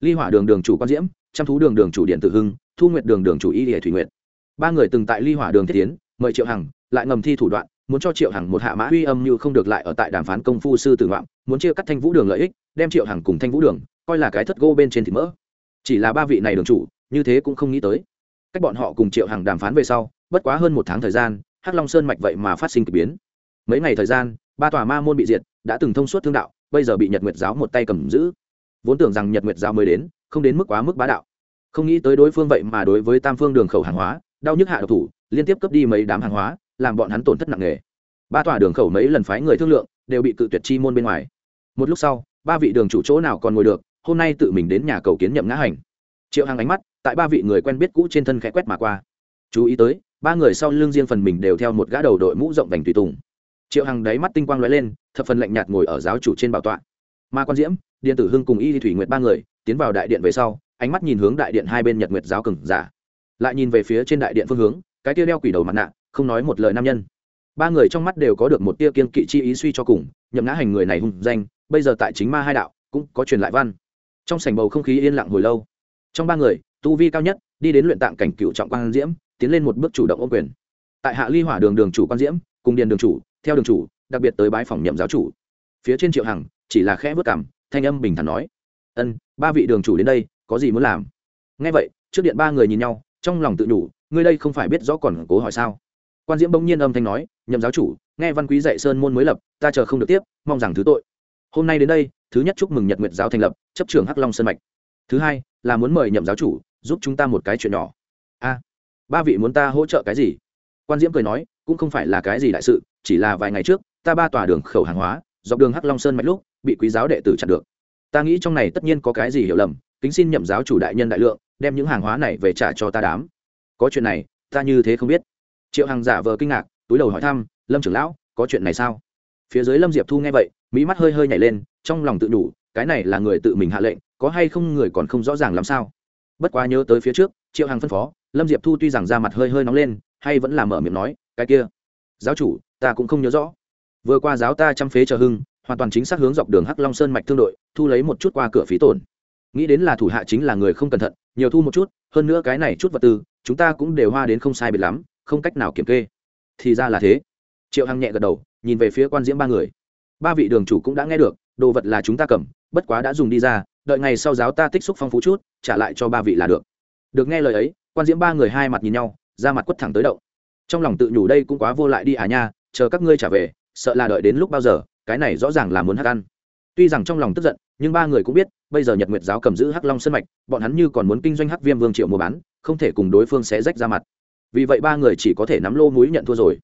Ly hỏa đường đường chủ quan diễm chăm thú đường đường chủ điện tử hưng, thu nguyện đường đường chủ y địa thủy nguyệt. Ba người từng tại ly hỏa đường thiết tiến, mời triệu hằng, lại ngầm thi thủ đoạn, muốn cho triệu hằng một hạ mã uy âm như không được lại ở tại đàm phán công phu sư tử ngoạm muốn chia cắt thanh vũ đường lợi ích, đem triệu hằng cùng thanh vũ đường coi là cái thất gô bên trên thịt mỡ. Chỉ là ba vị này đường chủ, như thế cũng không nghĩ tới cách bọn họ cùng triệu hằng đàm phán về sau, bất quá hơn một tháng thời gian, hắc long sơn mạch vậy mà phát sinh k ỳ biến. Mấy ngày thời gian, ba tòa ma môn bị diệt, đã từng thông suốt thương đạo, bây giờ bị nhật nguyệt giáo một tay cầm giữ. Vốn tưởng rằng nhật nguyệt giáo mới đến, không đến mức quá mức bá đạo. Không nghĩ tới đối phương vậy mà đối với tam phương đường khẩu hàng hóa, đau nhức hạ độc thủ, liên tiếp cướp đi mấy đám hàng hóa, làm bọn hắn tổn thất nặng nề. Ba tòa đường khẩu mấy lần phái người thương lượng, đều bị cự tuyệt chi môn bên ngoài. Một lúc sau, ba vị đường chủ chỗ nào còn ngồi được, hôm nay tự mình đến nhà cầu kiến nhậm ngã hành triệu hằng ánh mắt, tại ba vị người quen biết cũ trên thân khẽ quét mà qua. Chú ý tới, ba người sau lưng riêng phần mình đều theo một gã đầu đội mũ rộng vành tùy tùng. Triệu hằng đáy mắt tinh quang lóe lên, thập phần lạnh nhạt ngồi ở giáo chủ trên bảo tọa. Ma quan diễm điện tử hưng cùng y thủy nguyệt ba người, tiến vào đại điện về sau, ánh mắt nhìn hướng đại điện hai bên nhật nguyệt giáo cừng giả. Lại nhìn về phía trên đại điện phương hướng, cái tia đeo quỷ đầu mặt nạ, không nói một lời nam nhân. Ba người trong mắt đều có được một tia kiên kỵ chi ý suy cho cùng, nhậm ngã hành người này hùng danh, bây giờ tại chính ma hai đạo, cũng có truyền lại văn. Trong sảnh bầu không khí yên lặng hồi lâu trong ba người, tu vi cao nhất, đi đến luyện tạng cảnh cựu trọng quan diễm, tiến lên một bước chủ động ô quyền. Tại hạ ly hỏa đường đường chủ quan diễm, cùng điền đường chủ, theo đường chủ, đặc biệt tới bái phòng nhậm giáo chủ. Phía trên triệu hằng, chỉ là khẽ vớt cảm thanh âm bình thản nói, ân, ba vị đường chủ đến đây, có gì muốn làm? Nghe vậy, trước điện ba người nhìn nhau, trong lòng tự nhủ, ngươi đây không phải biết rõ còn cố hỏi sao? Quan diễm bỗng nhiên âm thanh nói, nhậm giáo chủ, nghe văn quý dạy sơn môn mới lập, ta chờ không được tiếp, mong rằng thứ tội. Hôm nay đến đây, thứ nhất chúc mừng nhật nguyệt giáo thành lập, chấp trường hắc long sơn mạch. Thứ hai là muốn mời nhậm giáo chủ giúp chúng ta một cái chuyện nhỏ. A, ba vị muốn ta hỗ trợ cái gì? Quan diễm cười nói, cũng không phải là cái gì đại sự, chỉ là vài ngày trước, ta ba tòa đường khẩu hàng hóa, dọc đường hắc long sơn mạch lúc, bị quý giáo đệ tử chặn được. Ta nghĩ trong này tất nhiên có cái gì hiểu lầm, kính xin nhậm giáo chủ đại nhân đại lượng, đem những hàng hóa này về trả cho ta đám. Có chuyện này, ta như thế không biết. Triệu hàng giả vờ kinh ngạc, túi đầu hỏi thăm, lâm trưởng lão, có chuyện này sao? Phía dưới lâm diệp thu nghe vậy mỹ mắt hơi hơi nhảy lên, trong lòng tự đủ cái này là người tự mình hạ lệnh, có hay không người còn không rõ ràng làm sao? Bất quá nhớ tới phía trước, triệu hằng phân phó, lâm diệp thu tuy rằng da mặt hơi hơi nóng lên, hay vẫn là mở miệng nói, cái kia, giáo chủ, ta cũng không nhớ rõ. Vừa qua giáo ta chăm phế chờ hưng, hoàn toàn chính xác hướng dọc đường hắc long sơn mạch thương đội, thu lấy một chút qua cửa phí tổn. Nghĩ đến là thủ hạ chính là người không cẩn thận, nhiều thu một chút, hơn nữa cái này chút vật tư, chúng ta cũng đều hoa đến không sai biệt lắm, không cách nào kiểm kê. Thì ra là thế. Triệu hằng nhẹ gật đầu, nhìn về phía quan diễm ba người. Ba vị đường chủ cũng đã nghe được, đồ vật là chúng ta cầm bất quá đã dùng đi ra, đợi ngày sau giáo ta tích xúc phong phú chút, trả lại cho ba vị là được. Được nghe lời ấy, quan diễm ba người hai mặt nhìn nhau ra mặt quất thẳng tới đậu trong lòng tự nhủ đây cũng quá vô lại đi à nha, chờ các ngươi trả về, sợ là đợi đến lúc bao giờ, cái này rõ ràng là muốn hắc ăn. Tuy rằng trong lòng tức giận, nhưng ba người cũng biết, bây giờ nhật nguyệt giáo cầm giữ hắc long sân mạch, bọn hắn như còn muốn kinh doanh hắc viêm vương triệu mua bán, không thể cùng đối phương sẽ rách ra mặt. Vì vậy ba người chỉ có thể nắm lô múi nhận thua rồi.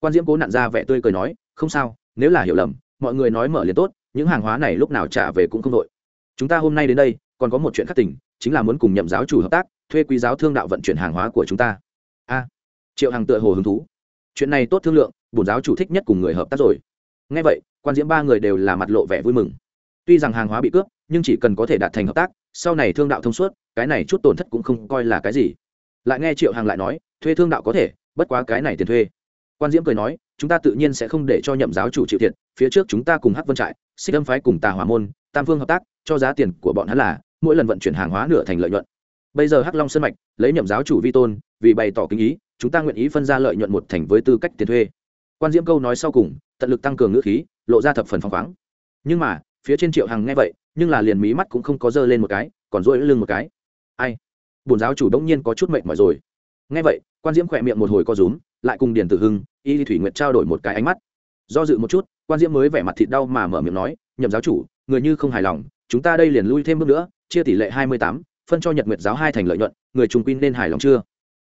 Quan diễm cố nặn ra vẻ tươi cười nói, không sao, nếu là hiểu lầm, mọi người nói mở liền tốt những hàng hóa này lúc nào trả về cũng không đội. Chúng ta hôm nay đến đây, còn có một chuyện khắc tỉnh chính là muốn cùng nhậm giáo chủ hợp tác, thuê quý giáo thương đạo vận chuyển hàng hóa của chúng ta. A, triệu hàng tựa hồ hứng thú. Chuyện này tốt thương lượng, bổn giáo chủ thích nhất cùng người hợp tác rồi. Ngay vậy, quan diễm ba người đều là mặt lộ vẻ vui mừng. Tuy rằng hàng hóa bị cướp, nhưng chỉ cần có thể đạt thành hợp tác, sau này thương đạo thông suốt, cái này chút tổn thất cũng không coi là cái gì. Lại nghe triệu hàng lại nói, thuê thương đạo có thể, bất quá cái này tiền thuê. Quan diễm cười nói, chúng ta tự nhiên sẽ không để cho nhậm giáo chủ chịu thiệt, phía trước chúng ta cùng hắc vân trại xích âm phái cùng tà hỏa môn, tam phương hợp tác, cho giá tiền của bọn hắn là, mỗi lần vận chuyển hàng hóa nửa thành lợi nhuận. Bây giờ hắc long sơn mạch, lấy nhậm giáo chủ vi tôn, vì bày tỏ kinh ý, chúng ta nguyện ý phân ra lợi nhuận một thành với tư cách tiền thuê. Quan diễm câu nói sau cùng, tận lực tăng cường ngữ khí, lộ ra thập phần phăng khoáng. Nhưng mà, phía trên triệu hằng nghe vậy, nhưng là liền mí mắt cũng không có dơ lên một cái, còn rỗi lưng một cái. Ai? Bổn giáo chủ đông nhiên có chút mệt mỏi rồi. Nghe vậy, quan diễm khỏe miệng một hồi co rúm, lại cùng điền tử hưng, y thủy nguyệt trao đổi một cái ánh mắt do dự một chút, quan diễm mới vẻ mặt thịt đau mà mở miệng nói, nhậm giáo chủ, người như không hài lòng, chúng ta đây liền lui thêm bước nữa, chia tỷ lệ hai mươi tám, phân cho nhật nguyệt giáo hai thành lợi nhuận, người trung quy nên hài lòng chưa?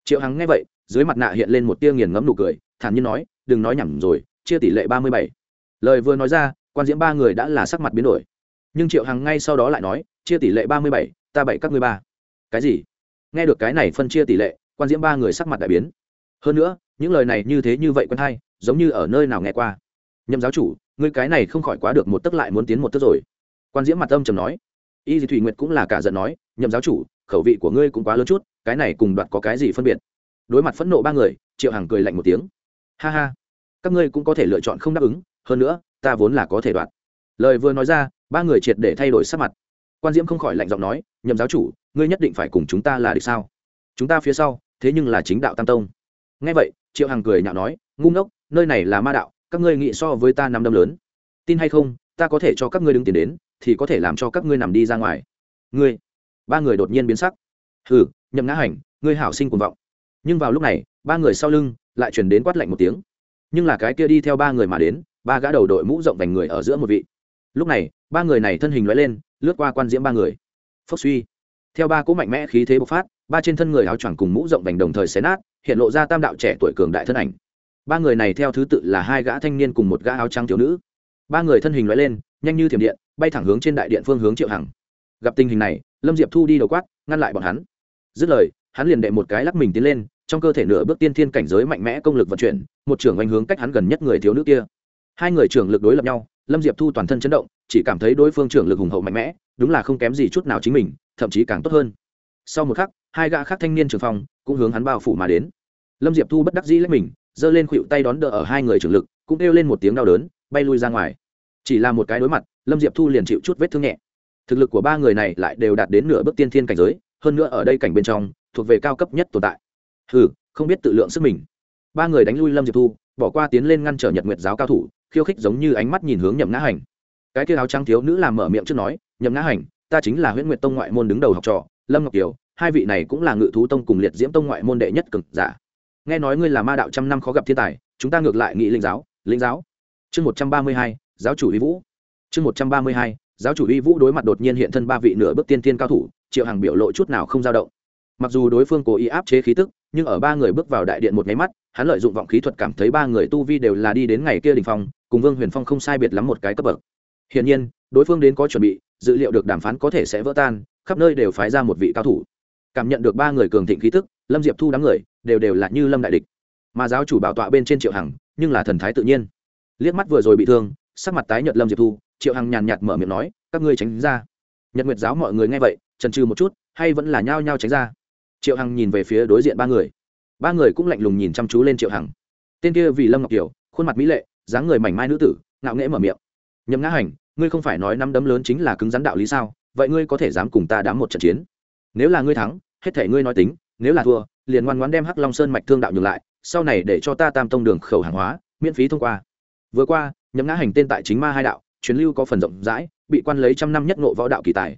Triệu hằng nghe vậy, dưới mặt nạ hiện lên một tia nghiền ngẫm nụ cười, thản nhiên nói, đừng nói nhầm rồi, chia tỷ lệ ba mươi bảy. Lời vừa nói ra, quan diễm ba người đã là sắc mặt biến đổi. Nhưng triệu hằng ngay sau đó lại nói, chia tỷ lệ ba mươi bảy, ta bảy các ngươi ba. Cái gì? Nghe được cái này phân chia tỷ lệ, quan diễm ba người sắc mặt đại biến. Hơn nữa, những lời này như thế như vậy quân hay, giống như ở nơi nào nghe qua nhậm giáo chủ, ngươi cái này không khỏi quá được một tấc lại muốn tiến một tấc rồi. Quan diễm mặt âm trầm nói. Y dì thủy nguyệt cũng là cả giận nói, nhậm giáo chủ, khẩu vị của ngươi cũng quá lớn chút, cái này cùng đoạt có cái gì phân biệt? Đối mặt phẫn nộ ba người, triệu hằng cười lạnh một tiếng. Ha ha, các ngươi cũng có thể lựa chọn không đáp ứng, hơn nữa, ta vốn là có thể đoạt. Lời vừa nói ra, ba người triệt để thay đổi sắc mặt. Quan diễm không khỏi lạnh giọng nói, nhậm giáo chủ, ngươi nhất định phải cùng chúng ta là địch sao? Chúng ta phía sau, thế nhưng là chính đạo tam tông. Nghe vậy, triệu hằng cười nhạo nói, ngu ngốc, nơi này là ma đạo các ngươi nghĩ so với ta năm đâm lớn. Tin hay không, ta có thể cho các ngươi đứng tiền đến, thì có thể làm cho các ngươi nằm đi ra ngoài. Ngươi. Ba người đột nhiên biến sắc. Hừ, nhậm ngã hành, ngươi hảo sinh cuồng vọng. Nhưng vào lúc này, ba người sau lưng lại chuyển đến quát lạnh một tiếng. Nhưng là cái kia đi theo ba người mà đến, ba gã đầu đội mũ rộng vành người ở giữa một vị. Lúc này, ba người này thân hình lóe lên, lướt qua quan diễm ba người. Phốc suy. Theo ba cỗ mạnh mẽ khí thế bộc phát, ba trên thân người áo choàng cùng mũ rộng vành đồng thời xé nát, hiện lộ ra tam đạo trẻ tuổi cường đại thân ảnh ba người này theo thứ tự là hai gã thanh niên cùng một gã áo trắng thiếu nữ. Ba người thân hình loại lên, nhanh như thiểm điện, bay thẳng hướng trên đại điện phương hướng triệu hằng. Gặp tình hình này, lâm diệp thu đi đầu quát, ngăn lại bọn hắn. Dứt lời, hắn liền đệ một cái lắc mình tiến lên, trong cơ thể nửa bước tiên thiên cảnh giới mạnh mẽ công lực vận chuyển, một trưởng anh hướng cách hắn gần nhất người thiếu nữ kia. Hai người trưởng lực đối lập nhau, lâm diệp thu toàn thân chấn động, chỉ cảm thấy đối phương trưởng lực hùng hậu mạnh mẽ, đúng là không kém gì chút nào chính mình, thậm chí càng tốt hơn. Sau một khắc, hai gã khác thanh niên trường phong cũng hướng hắn bao phủ mà đến. Lâm diệp thu bất đắc dĩ lấy mình giơ lên khuỵu tay đón đỡ ở hai người trưởng lực, cũng kêu lên một tiếng đau đớn, bay lui ra ngoài. Chỉ là một cái đối mặt, lâm diệp thu liền chịu chút vết thương nhẹ. Thực lực của ba người này lại đều đạt đến nửa bước tiên thiên cảnh giới, hơn nữa ở đây cảnh bên trong, thuộc về cao cấp nhất tồn tại. Hừ, không biết tự lượng sức mình. Ba người đánh lui lâm diệp thu, bỏ qua tiến lên ngăn trở nhật nguyệt giáo cao thủ, khiêu khích giống như ánh mắt nhìn hướng nhậm ngã hành. Cái kia áo trắng thiếu nữ làm mở miệng trước nói, nhậm ngã hành, ta chính là huyễn nguyệt tông ngoại môn đứng đầu học trò, lâm ngọc kiều, hai vị này cũng là ngự thú tông cùng liệt diễm tông ngoại môn đệ nhất cực giả nghe nói ngươi là ma đạo trăm năm khó gặp thiên tài, chúng ta ngược lại nghị linh giáo linh giáo. Chương một trăm ba mươi hai, giáo chủ uy vũ. Chương một trăm ba mươi hai, giáo chủ uy vũ đối mặt đột nhiên hiện thân ba vị nửa bước tiên tiên cao thủ, triệu hàng biểu lộ chút nào không dao động. Mặc dù đối phương cố ý áp chế khí tức, nhưng ở ba người bước vào đại điện một máy mắt, hắn lợi dụng vọng khí thuật cảm thấy ba người tu vi đều là đi đến ngày kia đình phong, cùng vương huyền phong không sai biệt lắm một cái cấp bậc. Hiển nhiên, đối phương đến có chuẩn bị, dự liệu được đàm phán có thể sẽ vỡ tan, khắp nơi đều phái ra một vị cao thủ. Cảm nhận được ba người cường thịnh khí tức lâm diệp thu đám người đều đều là như lâm đại địch. Mà giáo chủ bảo tọa bên trên triệu hằng nhưng là thần thái tự nhiên. Liếc mắt vừa rồi bị thương, sắc mặt tái nhợt lâm diệp thu, triệu hằng nhàn nhạt mở miệng nói, các ngươi tránh ra. Nhật nguyệt giáo mọi người nghe vậy trần trừ một chút, hay vẫn là nhao nhao tránh ra. Triệu hằng nhìn về phía đối diện ba người. Ba người cũng lạnh lùng nhìn chăm chú lên triệu hằng. Tên kia vì lâm ngọc kiều, khuôn mặt mỹ lệ, dáng người mảnh mai nữ tử, ngạo nghễ mở miệng. Nhậm ngã hành, ngươi không phải nói năm đấm lớn chính là cứng rắn đạo lý sao? Vậy ngươi có thể dám cùng ta đám một trận chiến? Nếu là ngươi thắng, hết thể ngươi nói tính nếu là thua, liền ngoan ngoãn đem hắc long sơn mạch thương đạo nhường lại, sau này để cho ta tam tông đường khẩu hàng hóa, miễn phí thông qua. Vừa qua, nhậm ngã hành tên tại chính ma hai đạo, truyền lưu có phần rộng rãi, bị quan lấy trăm năm nhất ngộ võ đạo kỳ tài.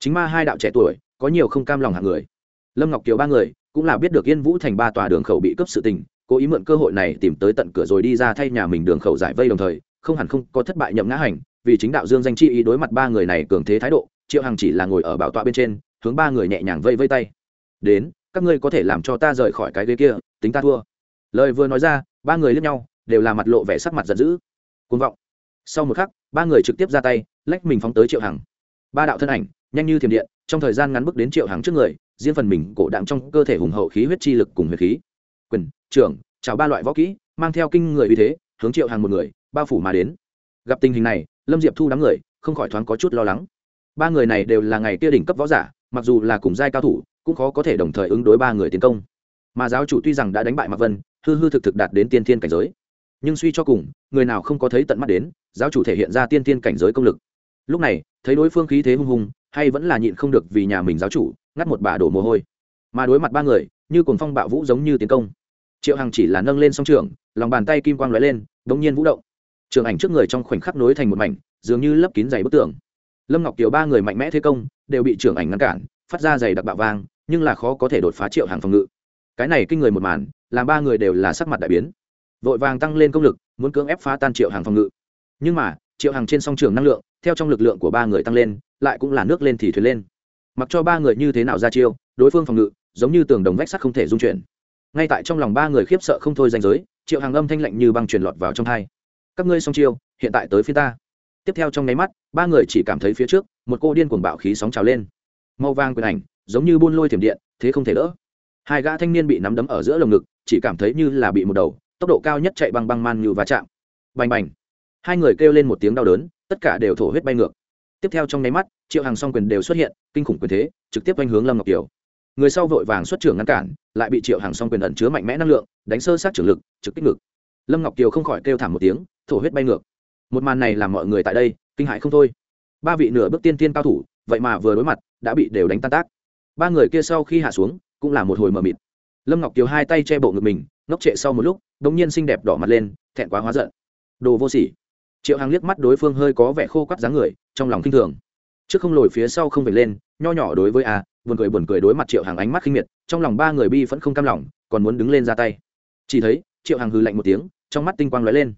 Chính ma hai đạo trẻ tuổi, có nhiều không cam lòng hạng người. Lâm ngọc kiều ba người, cũng là biết được yên vũ thành ba tòa đường khẩu bị cấp sự tình, cố ý mượn cơ hội này tìm tới tận cửa rồi đi ra thay nhà mình đường khẩu giải vây đồng thời, không hẳn không có thất bại nhậm ngã hành, vì chính đạo dương danh chi ý đối mặt ba người này cường thế thái độ, triệu hằng chỉ là ngồi ở bảo tọa bên trên, hướng ba người nhẹ nhàng vây vây tay. Đến các ngươi có thể làm cho ta rời khỏi cái ghế kia, tính ta thua. Lời vừa nói ra, ba người lướt nhau, đều là mặt lộ vẻ sắc mặt giận dữ. Côn vọng. Sau một khắc, ba người trực tiếp ra tay, lách mình phóng tới triệu hằng. Ba đạo thân ảnh, nhanh như thiểm điện, trong thời gian ngắn bước đến triệu hằng trước người, riêng phần mình cổ đạm trong cơ thể hùng hậu khí huyết chi lực cùng huyết khí. Quyền, trưởng, chào ba loại võ kỹ, mang theo kinh người uy thế, hướng triệu hằng một người, bao phủ mà đến. Gặp tình hình này, lâm diệp thu đám người, không khỏi thoáng có chút lo lắng. Ba người này đều là ngày kia đỉnh cấp võ giả, mặc dù là cùng giai cao thủ cũng khó có thể đồng thời ứng đối ba người tiến công. Mà giáo chủ tuy rằng đã đánh bại mạc vân, hư hư thực thực đạt đến tiên thiên cảnh giới. Nhưng suy cho cùng, người nào không có thấy tận mắt đến, giáo chủ thể hiện ra tiên thiên cảnh giới công lực. Lúc này, thấy đối phương khí thế hung hùng, hay vẫn là nhịn không được vì nhà mình giáo chủ, ngắt một bà đổ mồ hôi. Mà đối mặt ba người, như cuồng phong bạo vũ giống như tiến công. Triệu hằng chỉ là nâng lên song trường lòng bàn tay kim quang lóe lên đ ỗ n g nhiên vũ động. Trường ảnh trước người trong khoảnh khắc nối thành một mảnh, dường như lấp kín dày bức tường. Lâm ngọc kiều ba người mạnh mẽ thế công, đều bị trường ảnh ngăn cản phát ra dày đặc bạo vang, nhưng là khó có thể đột phá triệu hàng phòng ngự. Cái này kinh người một màn, làm ba người đều là sắc mặt đại biến. Vội vàng tăng lên công lực, muốn cưỡng ép phá tan triệu hàng phòng ngự. Nhưng mà, triệu hàng trên song trường năng lượng, theo trong lực lượng của ba người tăng lên, lại cũng là nước lên thì thuyền lên. Mặc cho ba người như thế nào ra chiêu, đối phương phòng ngự, giống như tường đồng vách sắt không thể dung chuyển. Ngay tại trong lòng ba người khiếp sợ không thôi danh giới, triệu hàng âm thanh lạnh như băng truyền lọt vào trong thai các ngươi song chiêu, hiện tại tới phía ta. Tiếp theo trong nháy mắt, ba người chỉ cảm thấy phía trước, một cô điên cuồng bạo khí sóng trào lên màu vang quyền ảnh, giống như buôn lôi thiểm điện, thế không thể đỡ. Hai gã thanh niên bị nắm đấm ở giữa lồng ngực, chỉ cảm thấy như là bị một đầu, tốc độ cao nhất chạy băng băng man như va chạm. Bành bành. Hai người kêu lên một tiếng đau đớn, tất cả đều thổ huyết bay ngược. Tiếp theo trong nháy mắt, triệu hàng song quyền đều xuất hiện, kinh khủng quyền thế, trực tiếp quanh hướng lâm ngọc kiều. Người sau vội vàng xuất trưởng ngăn cản, lại bị triệu hàng song quyền ẩn chứa mạnh mẽ năng lượng, đánh sơ sát trưởng lực, trực kích ngực. Lâm ngọc kiều không khỏi kêu thảm một tiếng, thổ huyết bay ngược. Một màn này làm mọi người tại đây, kinh hãi không thôi. Ba vị nửa bước tiên tiên cao thủ vậy mà vừa đối mặt, đã bị đều đánh tan tác. Ba người kia sau khi hạ xuống, cũng là một hồi mờ mịt. Lâm ngọc kiều hai tay che bộ ngực mình, ngốc trệ sau một lúc đ ỗ n g nhiên xinh đẹp đỏ mặt lên, thẹn quá hóa giận. Đồ vô sỉ. Triệu hàng liếc mắt đối phương hơi có vẻ khô quắt dáng người, trong lòng kinh thường. Trước không lồi phía sau không về lên, nho nhỏ đối với a, buồn cười buồn cười đối mặt triệu hàng ánh mắt khinh miệt, trong lòng ba người bi vẫn không cam lòng, còn muốn đứng lên ra tay. Chỉ thấy, triệu hàng hừ lạnh một tiếng, trong mắt tinh quang lóe lên.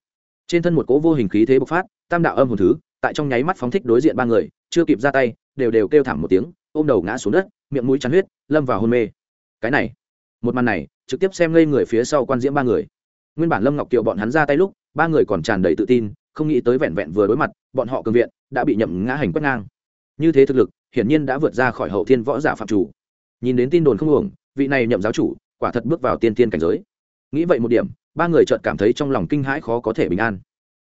Trên thân một cỗ vô hình khí thế bộc phát, tam đạo âm hồn thứ, tại trong nháy mắt phóng thích đối diện ba người chưa kịp ra tay, đều đều kêu thảm một tiếng, ôm đầu ngã xuống đất, miệng mũi chắn huyết, lâm vào hôn mê. Cái này, một màn này trực tiếp xem ngây người phía sau quan diễm ba người. Nguyên bản lâm ngọc kiều bọn hắn ra tay lúc, ba người còn tràn đầy tự tin, không nghĩ tới vẹn vẹn vừa đối mặt, bọn họ cường viện đã bị nhậm ngã hành quét ngang. Như thế thực lực, hiển nhiên đã vượt ra khỏi hậu thiên võ giả phạm chủ. Nhìn đến tin đồn không uổng, vị này nhậm giáo chủ quả thật bước vào tiên tiên cảnh giới. Nghĩ vậy một điểm, ba người chợt cảm thấy trong lòng kinh hãi khó có thể bình an.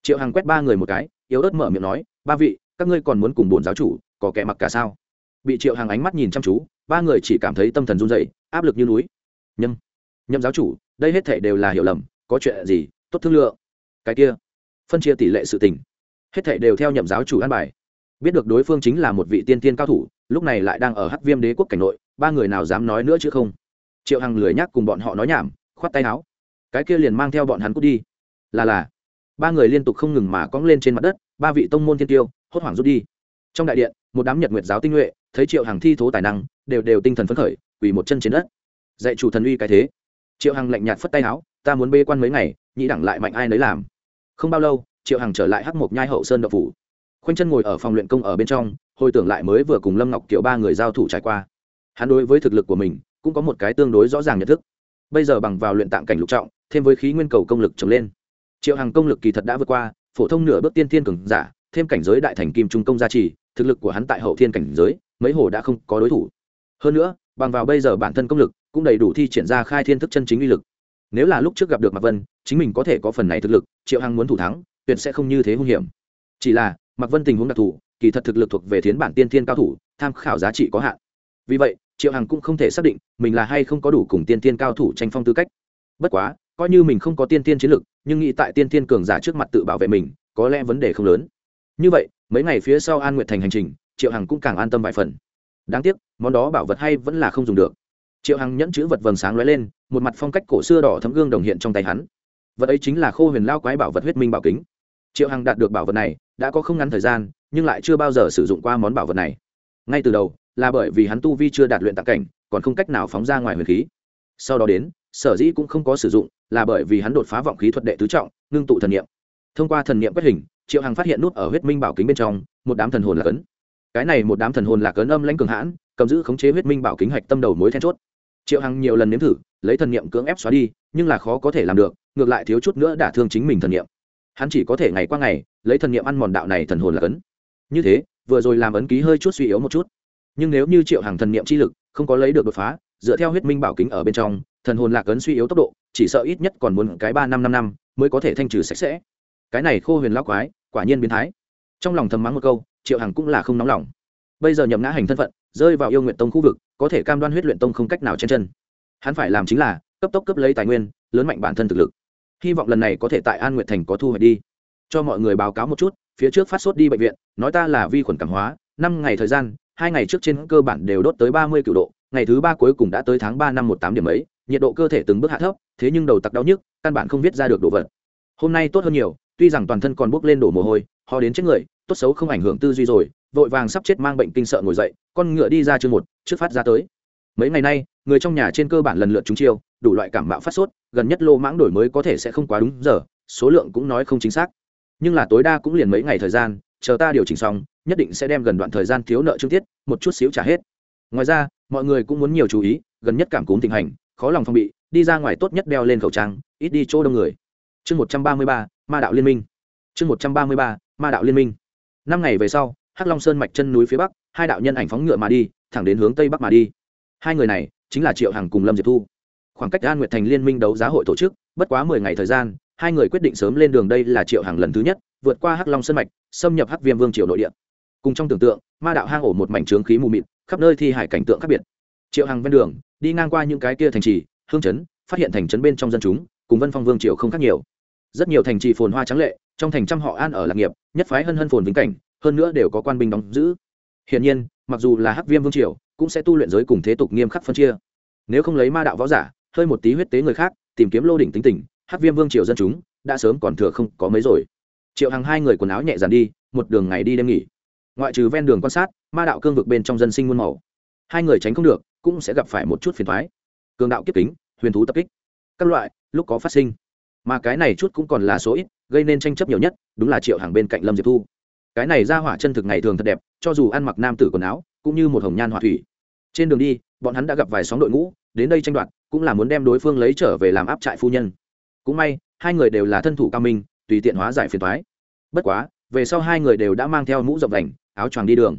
Triệu hằng quét ba người một cái, yếu ớt mở miệng nói, ba vị các ngươi còn muốn cùng bổn giáo chủ, có kẻ mặc cả sao? Bị triệu hằng ánh mắt nhìn chăm chú, ba người chỉ cảm thấy tâm thần run dậy áp lực như núi. Nhâm nhâm giáo chủ, đây hết thể đều là hiểu lầm, có chuyện gì, tốt thương lượng. Cái kia, phân chia tỷ lệ sự tình. Hết thể đều theo nhậm giáo chủ an bài. Biết được đối phương chính là một vị tiên tiên cao thủ, lúc này lại đang ở hắc viêm đế quốc cảnh nội, ba người nào dám nói nữa chứ không? Triệu hằng lười nhắc cùng bọn họ nói nhảm, khoát tay áo. Cái kia liền mang theo bọn hắn cút đi. Là là, ba người liên tục không ngừng mà cóng lên trên mặt đất, ba vị tông môn thiên tiêu hốt hoảng rút đi. Trong đại điện, một đám nhật nguyệt giáo tinh nhuệ, thấy triệu hằng thi thố tài năng, đều đều tinh thần phấn khởi, quỳ một chân trên đất. Dạy chủ thần uy cái thế. Triệu hằng lạnh nhạt phất tay áo, ta muốn bê quan mấy ngày, nhĩ đẳng lại mạnh ai nấy làm. Không bao lâu, triệu hằng trở lại hắc mộc nhai hậu sơn đậu phủ. Khoanh chân ngồi ở phòng luyện công ở bên trong, hồi tưởng lại mới vừa cùng lâm ngọc kiều ba người giao thủ trải qua. Hắn đối với thực lực của mình, cũng có một cái tương đối rõ ràng nhận thức. Bây giờ bằng vào luyện tạng cảnh lục trọng, thêm với khí nguyên cầu công lực trồng lên. Triệu hằng công lực kỳ thật đã vượt qua, phổ thông nửa bước tiên thiên cường giả thêm cảnh giới đại thành kim trung công gia trì, thực lực của hắn tại hậu thiên cảnh giới, mấy hồ đã không có đối thủ. Hơn nữa, bằng vào bây giờ bản thân công lực, cũng đầy đủ thi triển ra khai thiên thức chân chính uy lực. Nếu là lúc trước gặp được mạc vân, chính mình có thể có phần này thực lực, triệu hằng muốn thủ thắng, tuyệt sẽ không như thế hung hiểm. Chỉ là, mạc vân tình huống đặc thù, kỳ thật thực lực thuộc về thiến bản tiên thiên cao thủ, tham khảo giá trị có hạn. Vì vậy, triệu hằng cũng không thể xác định mình là hay không có đủ cùng tiên Thiên cao thủ tranh phong tư cách. Bất quá, coi như mình không có tiên Thiên chiến lực, nhưng nghĩ tại tiên Thiên cường giả trước mặt tự bảo vệ mình, có lẽ vấn đề không lớn như vậy, mấy ngày phía sau an nguyện thành hành trình, triệu hằng cũng càng an tâm vài phần. Đáng tiếc, món đó bảo vật hay vẫn là không dùng được. Triệu hằng nhẫn chữ vật vầng sáng lóe lên, một mặt phong cách cổ xưa đỏ thấm gương đồng hiện trong tay hắn. Vật ấy chính là khô huyền lao quái bảo vật huyết minh bảo kính. Triệu hằng đạt được bảo vật này, đã có không ngắn thời gian, nhưng lại chưa bao giờ sử dụng qua món bảo vật này. Ngay từ đầu, là bởi vì hắn tu vi chưa đạt luyện tạc cảnh, còn không cách nào phóng ra ngoài huyền khí. Sau đó đến, sở dĩ cũng không có sử dụng, là bởi vì hắn đột phá vọng khí thuật đệ tứ trọng, ngưng tụ thần niệm. Thông qua thần niệm quét hình triệu hằng phát hiện nút ở huyết minh bảo kính bên trong, một đám thần hồn lạc ấn cái này một đám thần hồn lạc ấn âm lãnh cường hãn, cầm giữ khống chế huyết minh bảo kính hạch tâm đầu mối then chốt. Triệu hằng nhiều lần nếm thử, lấy thần niệm cưỡng ép xóa đi, nhưng là khó có thể làm được, ngược lại thiếu chút nữa đả thương chính mình thần niệm. Hắn chỉ có thể ngày qua ngày, lấy thần niệm ăn mòn đạo này thần hồn lạc ấn như thế, vừa rồi làm ấn ký hơi chút suy yếu một chút. Nhưng nếu như triệu Hằng thần niệm chi lực không có lấy được đột phá, dựa theo huyết minh bảo kính ở bên trong, thần hồn lạc ấn suy yếu tốc độ, chỉ sợ ít nhất còn muốn cái ba năm năm năm mới có thể thanh trừ sạch sẽ cái này khô huyền lão quái, quả nhiên biến thái. Trong lòng thầm mắng một câu, triệu hằng cũng là không nóng lòng. Bây giờ nhậm ngã hành thân phận, rơi vào yêu nguyện tông khu vực, có thể cam đoan huyết luyện tông không cách nào chen chân. Hắn phải làm chính là, cấp tốc cấp lấy tài nguyên, lớn mạnh bản thân thực lực. Hy vọng lần này có thể tại an nguyện thành có thu hoạch đi. Cho mọi người báo cáo một chút, phía trước phát sốt đi bệnh viện, nói ta là vi khuẩn cảm hóa, năm ngày thời gian, hai ngày trước trên cơ bản đều đốt tới ba mươi cựu độ, ngày thứ ba cuối cùng đã tới tháng ba năm một tám điểm ấy nhiệt độ cơ thể từng bước hạ thấp, thế nhưng đầu tặc đau nhức, căn bản không viết ra được đồ vật. Hôm nay tốt hơn nhiều tuy rằng toàn thân còn bốc lên đổ mồ hôi, ho đến chết người, tốt xấu không ảnh hưởng tư duy rồi, vội vàng sắp chết mang bệnh kinh sợ ngồi dậy, con ngựa đi ra chương một, trước phát ra tới. Mấy ngày nay, người trong nhà trên cơ bản lần lượt chúng chiêu, đủ loại cảm bạo phát sốt, gần nhất lô mãng đổi mới có thể sẽ không quá đúng giờ, số lượng cũng nói không chính xác. Nhưng là tối đa cũng liền mấy ngày thời gian, chờ ta điều chỉnh xong, nhất định sẽ đem gần đoạn thời gian thiếu nợ trương tiết, một chút xíu trả hết. Ngoài ra, mọi người cũng muốn nhiều chú ý, gần nhất cảm cúm tình hành, khó lòng phong bị, đi ra ngoài tốt nhất đeo lên khẩu trang, ít đi chỗ đông người. Chương một trăm ba mươi ba ma đạo liên minh. Chương một trăm ba mươi ba, ma đạo liên minh. Năm ngày về sau, hắc long sơn mạch chân núi phía bắc, hai đạo nhân ảnh phóng ngựa mà đi, thẳng đến hướng tây bắc mà đi. Hai người này chính là triệu hằng cùng lâm diệp thu. Khoảng cách an nguyệt thành liên minh đấu giá hội tổ chức, bất quá mười ngày thời gian, hai người quyết định sớm lên đường đây là triệu hằng lần thứ nhất, vượt qua hắc long sơn mạch, xâm nhập hắc viêm vương triều nội địa. Cùng trong tưởng tượng, ma đạo hang ổ một mảnh trướng khí mù mịt, khắp nơi thi hải cảnh tượng khác biệt. Triệu hằng ven đường, đi ngang qua những cái kia thành trì, hương chấn, phát hiện thành trấn bên trong dân chúng, cùng vân phong vương triều không khác nhiều rất nhiều thành trì phồn hoa trắng lệ, trong thành trăm họ an ở lạc nghiệp, nhất phái hân hân phồn vĩnh cảnh, hơn nữa đều có quan binh đóng giữ. Hiển nhiên, mặc dù là hắc viêm vương triều, cũng sẽ tu luyện giới cùng thế tục nghiêm khắc phân chia. Nếu không lấy ma đạo võ giả, hơi một tí huyết tế người khác, tìm kiếm lô đỉnh tính tình, hắc viêm vương triều dân chúng, đã sớm còn thừa không có mấy rồi. Triệu hàng hai người quần áo nhẹ dàn đi, một đường ngày đi đêm nghỉ. Ngoại trừ ven đường quan sát, ma đạo cương vực bên trong dân sinh muôn màu. Hai người tránh không được, cũng sẽ gặp phải một chút phiền thoái cường đạo kiếp kính, huyền thú tập kích. Các loại, lúc có phát sinh mà cái này chút cũng còn là số ít, gây nên tranh chấp nhiều nhất, đúng là triệu hàng bên cạnh lâm diệp thu. Cái này ra hỏa chân thực ngày thường thật đẹp, cho dù ăn mặc nam tử quần áo, cũng như một hồng nhan hỏa thủy. Trên đường đi, bọn hắn đã gặp vài sóng đội ngũ, đến đây tranh đoạt, cũng là muốn đem đối phương lấy trở về làm áp trại phu nhân. Cũng may, hai người đều là thân thủ cao minh, tùy tiện hóa giải phiền thoái bất quá, về sau hai người đều đã mang theo mũ rộng đành, áo choàng đi đường.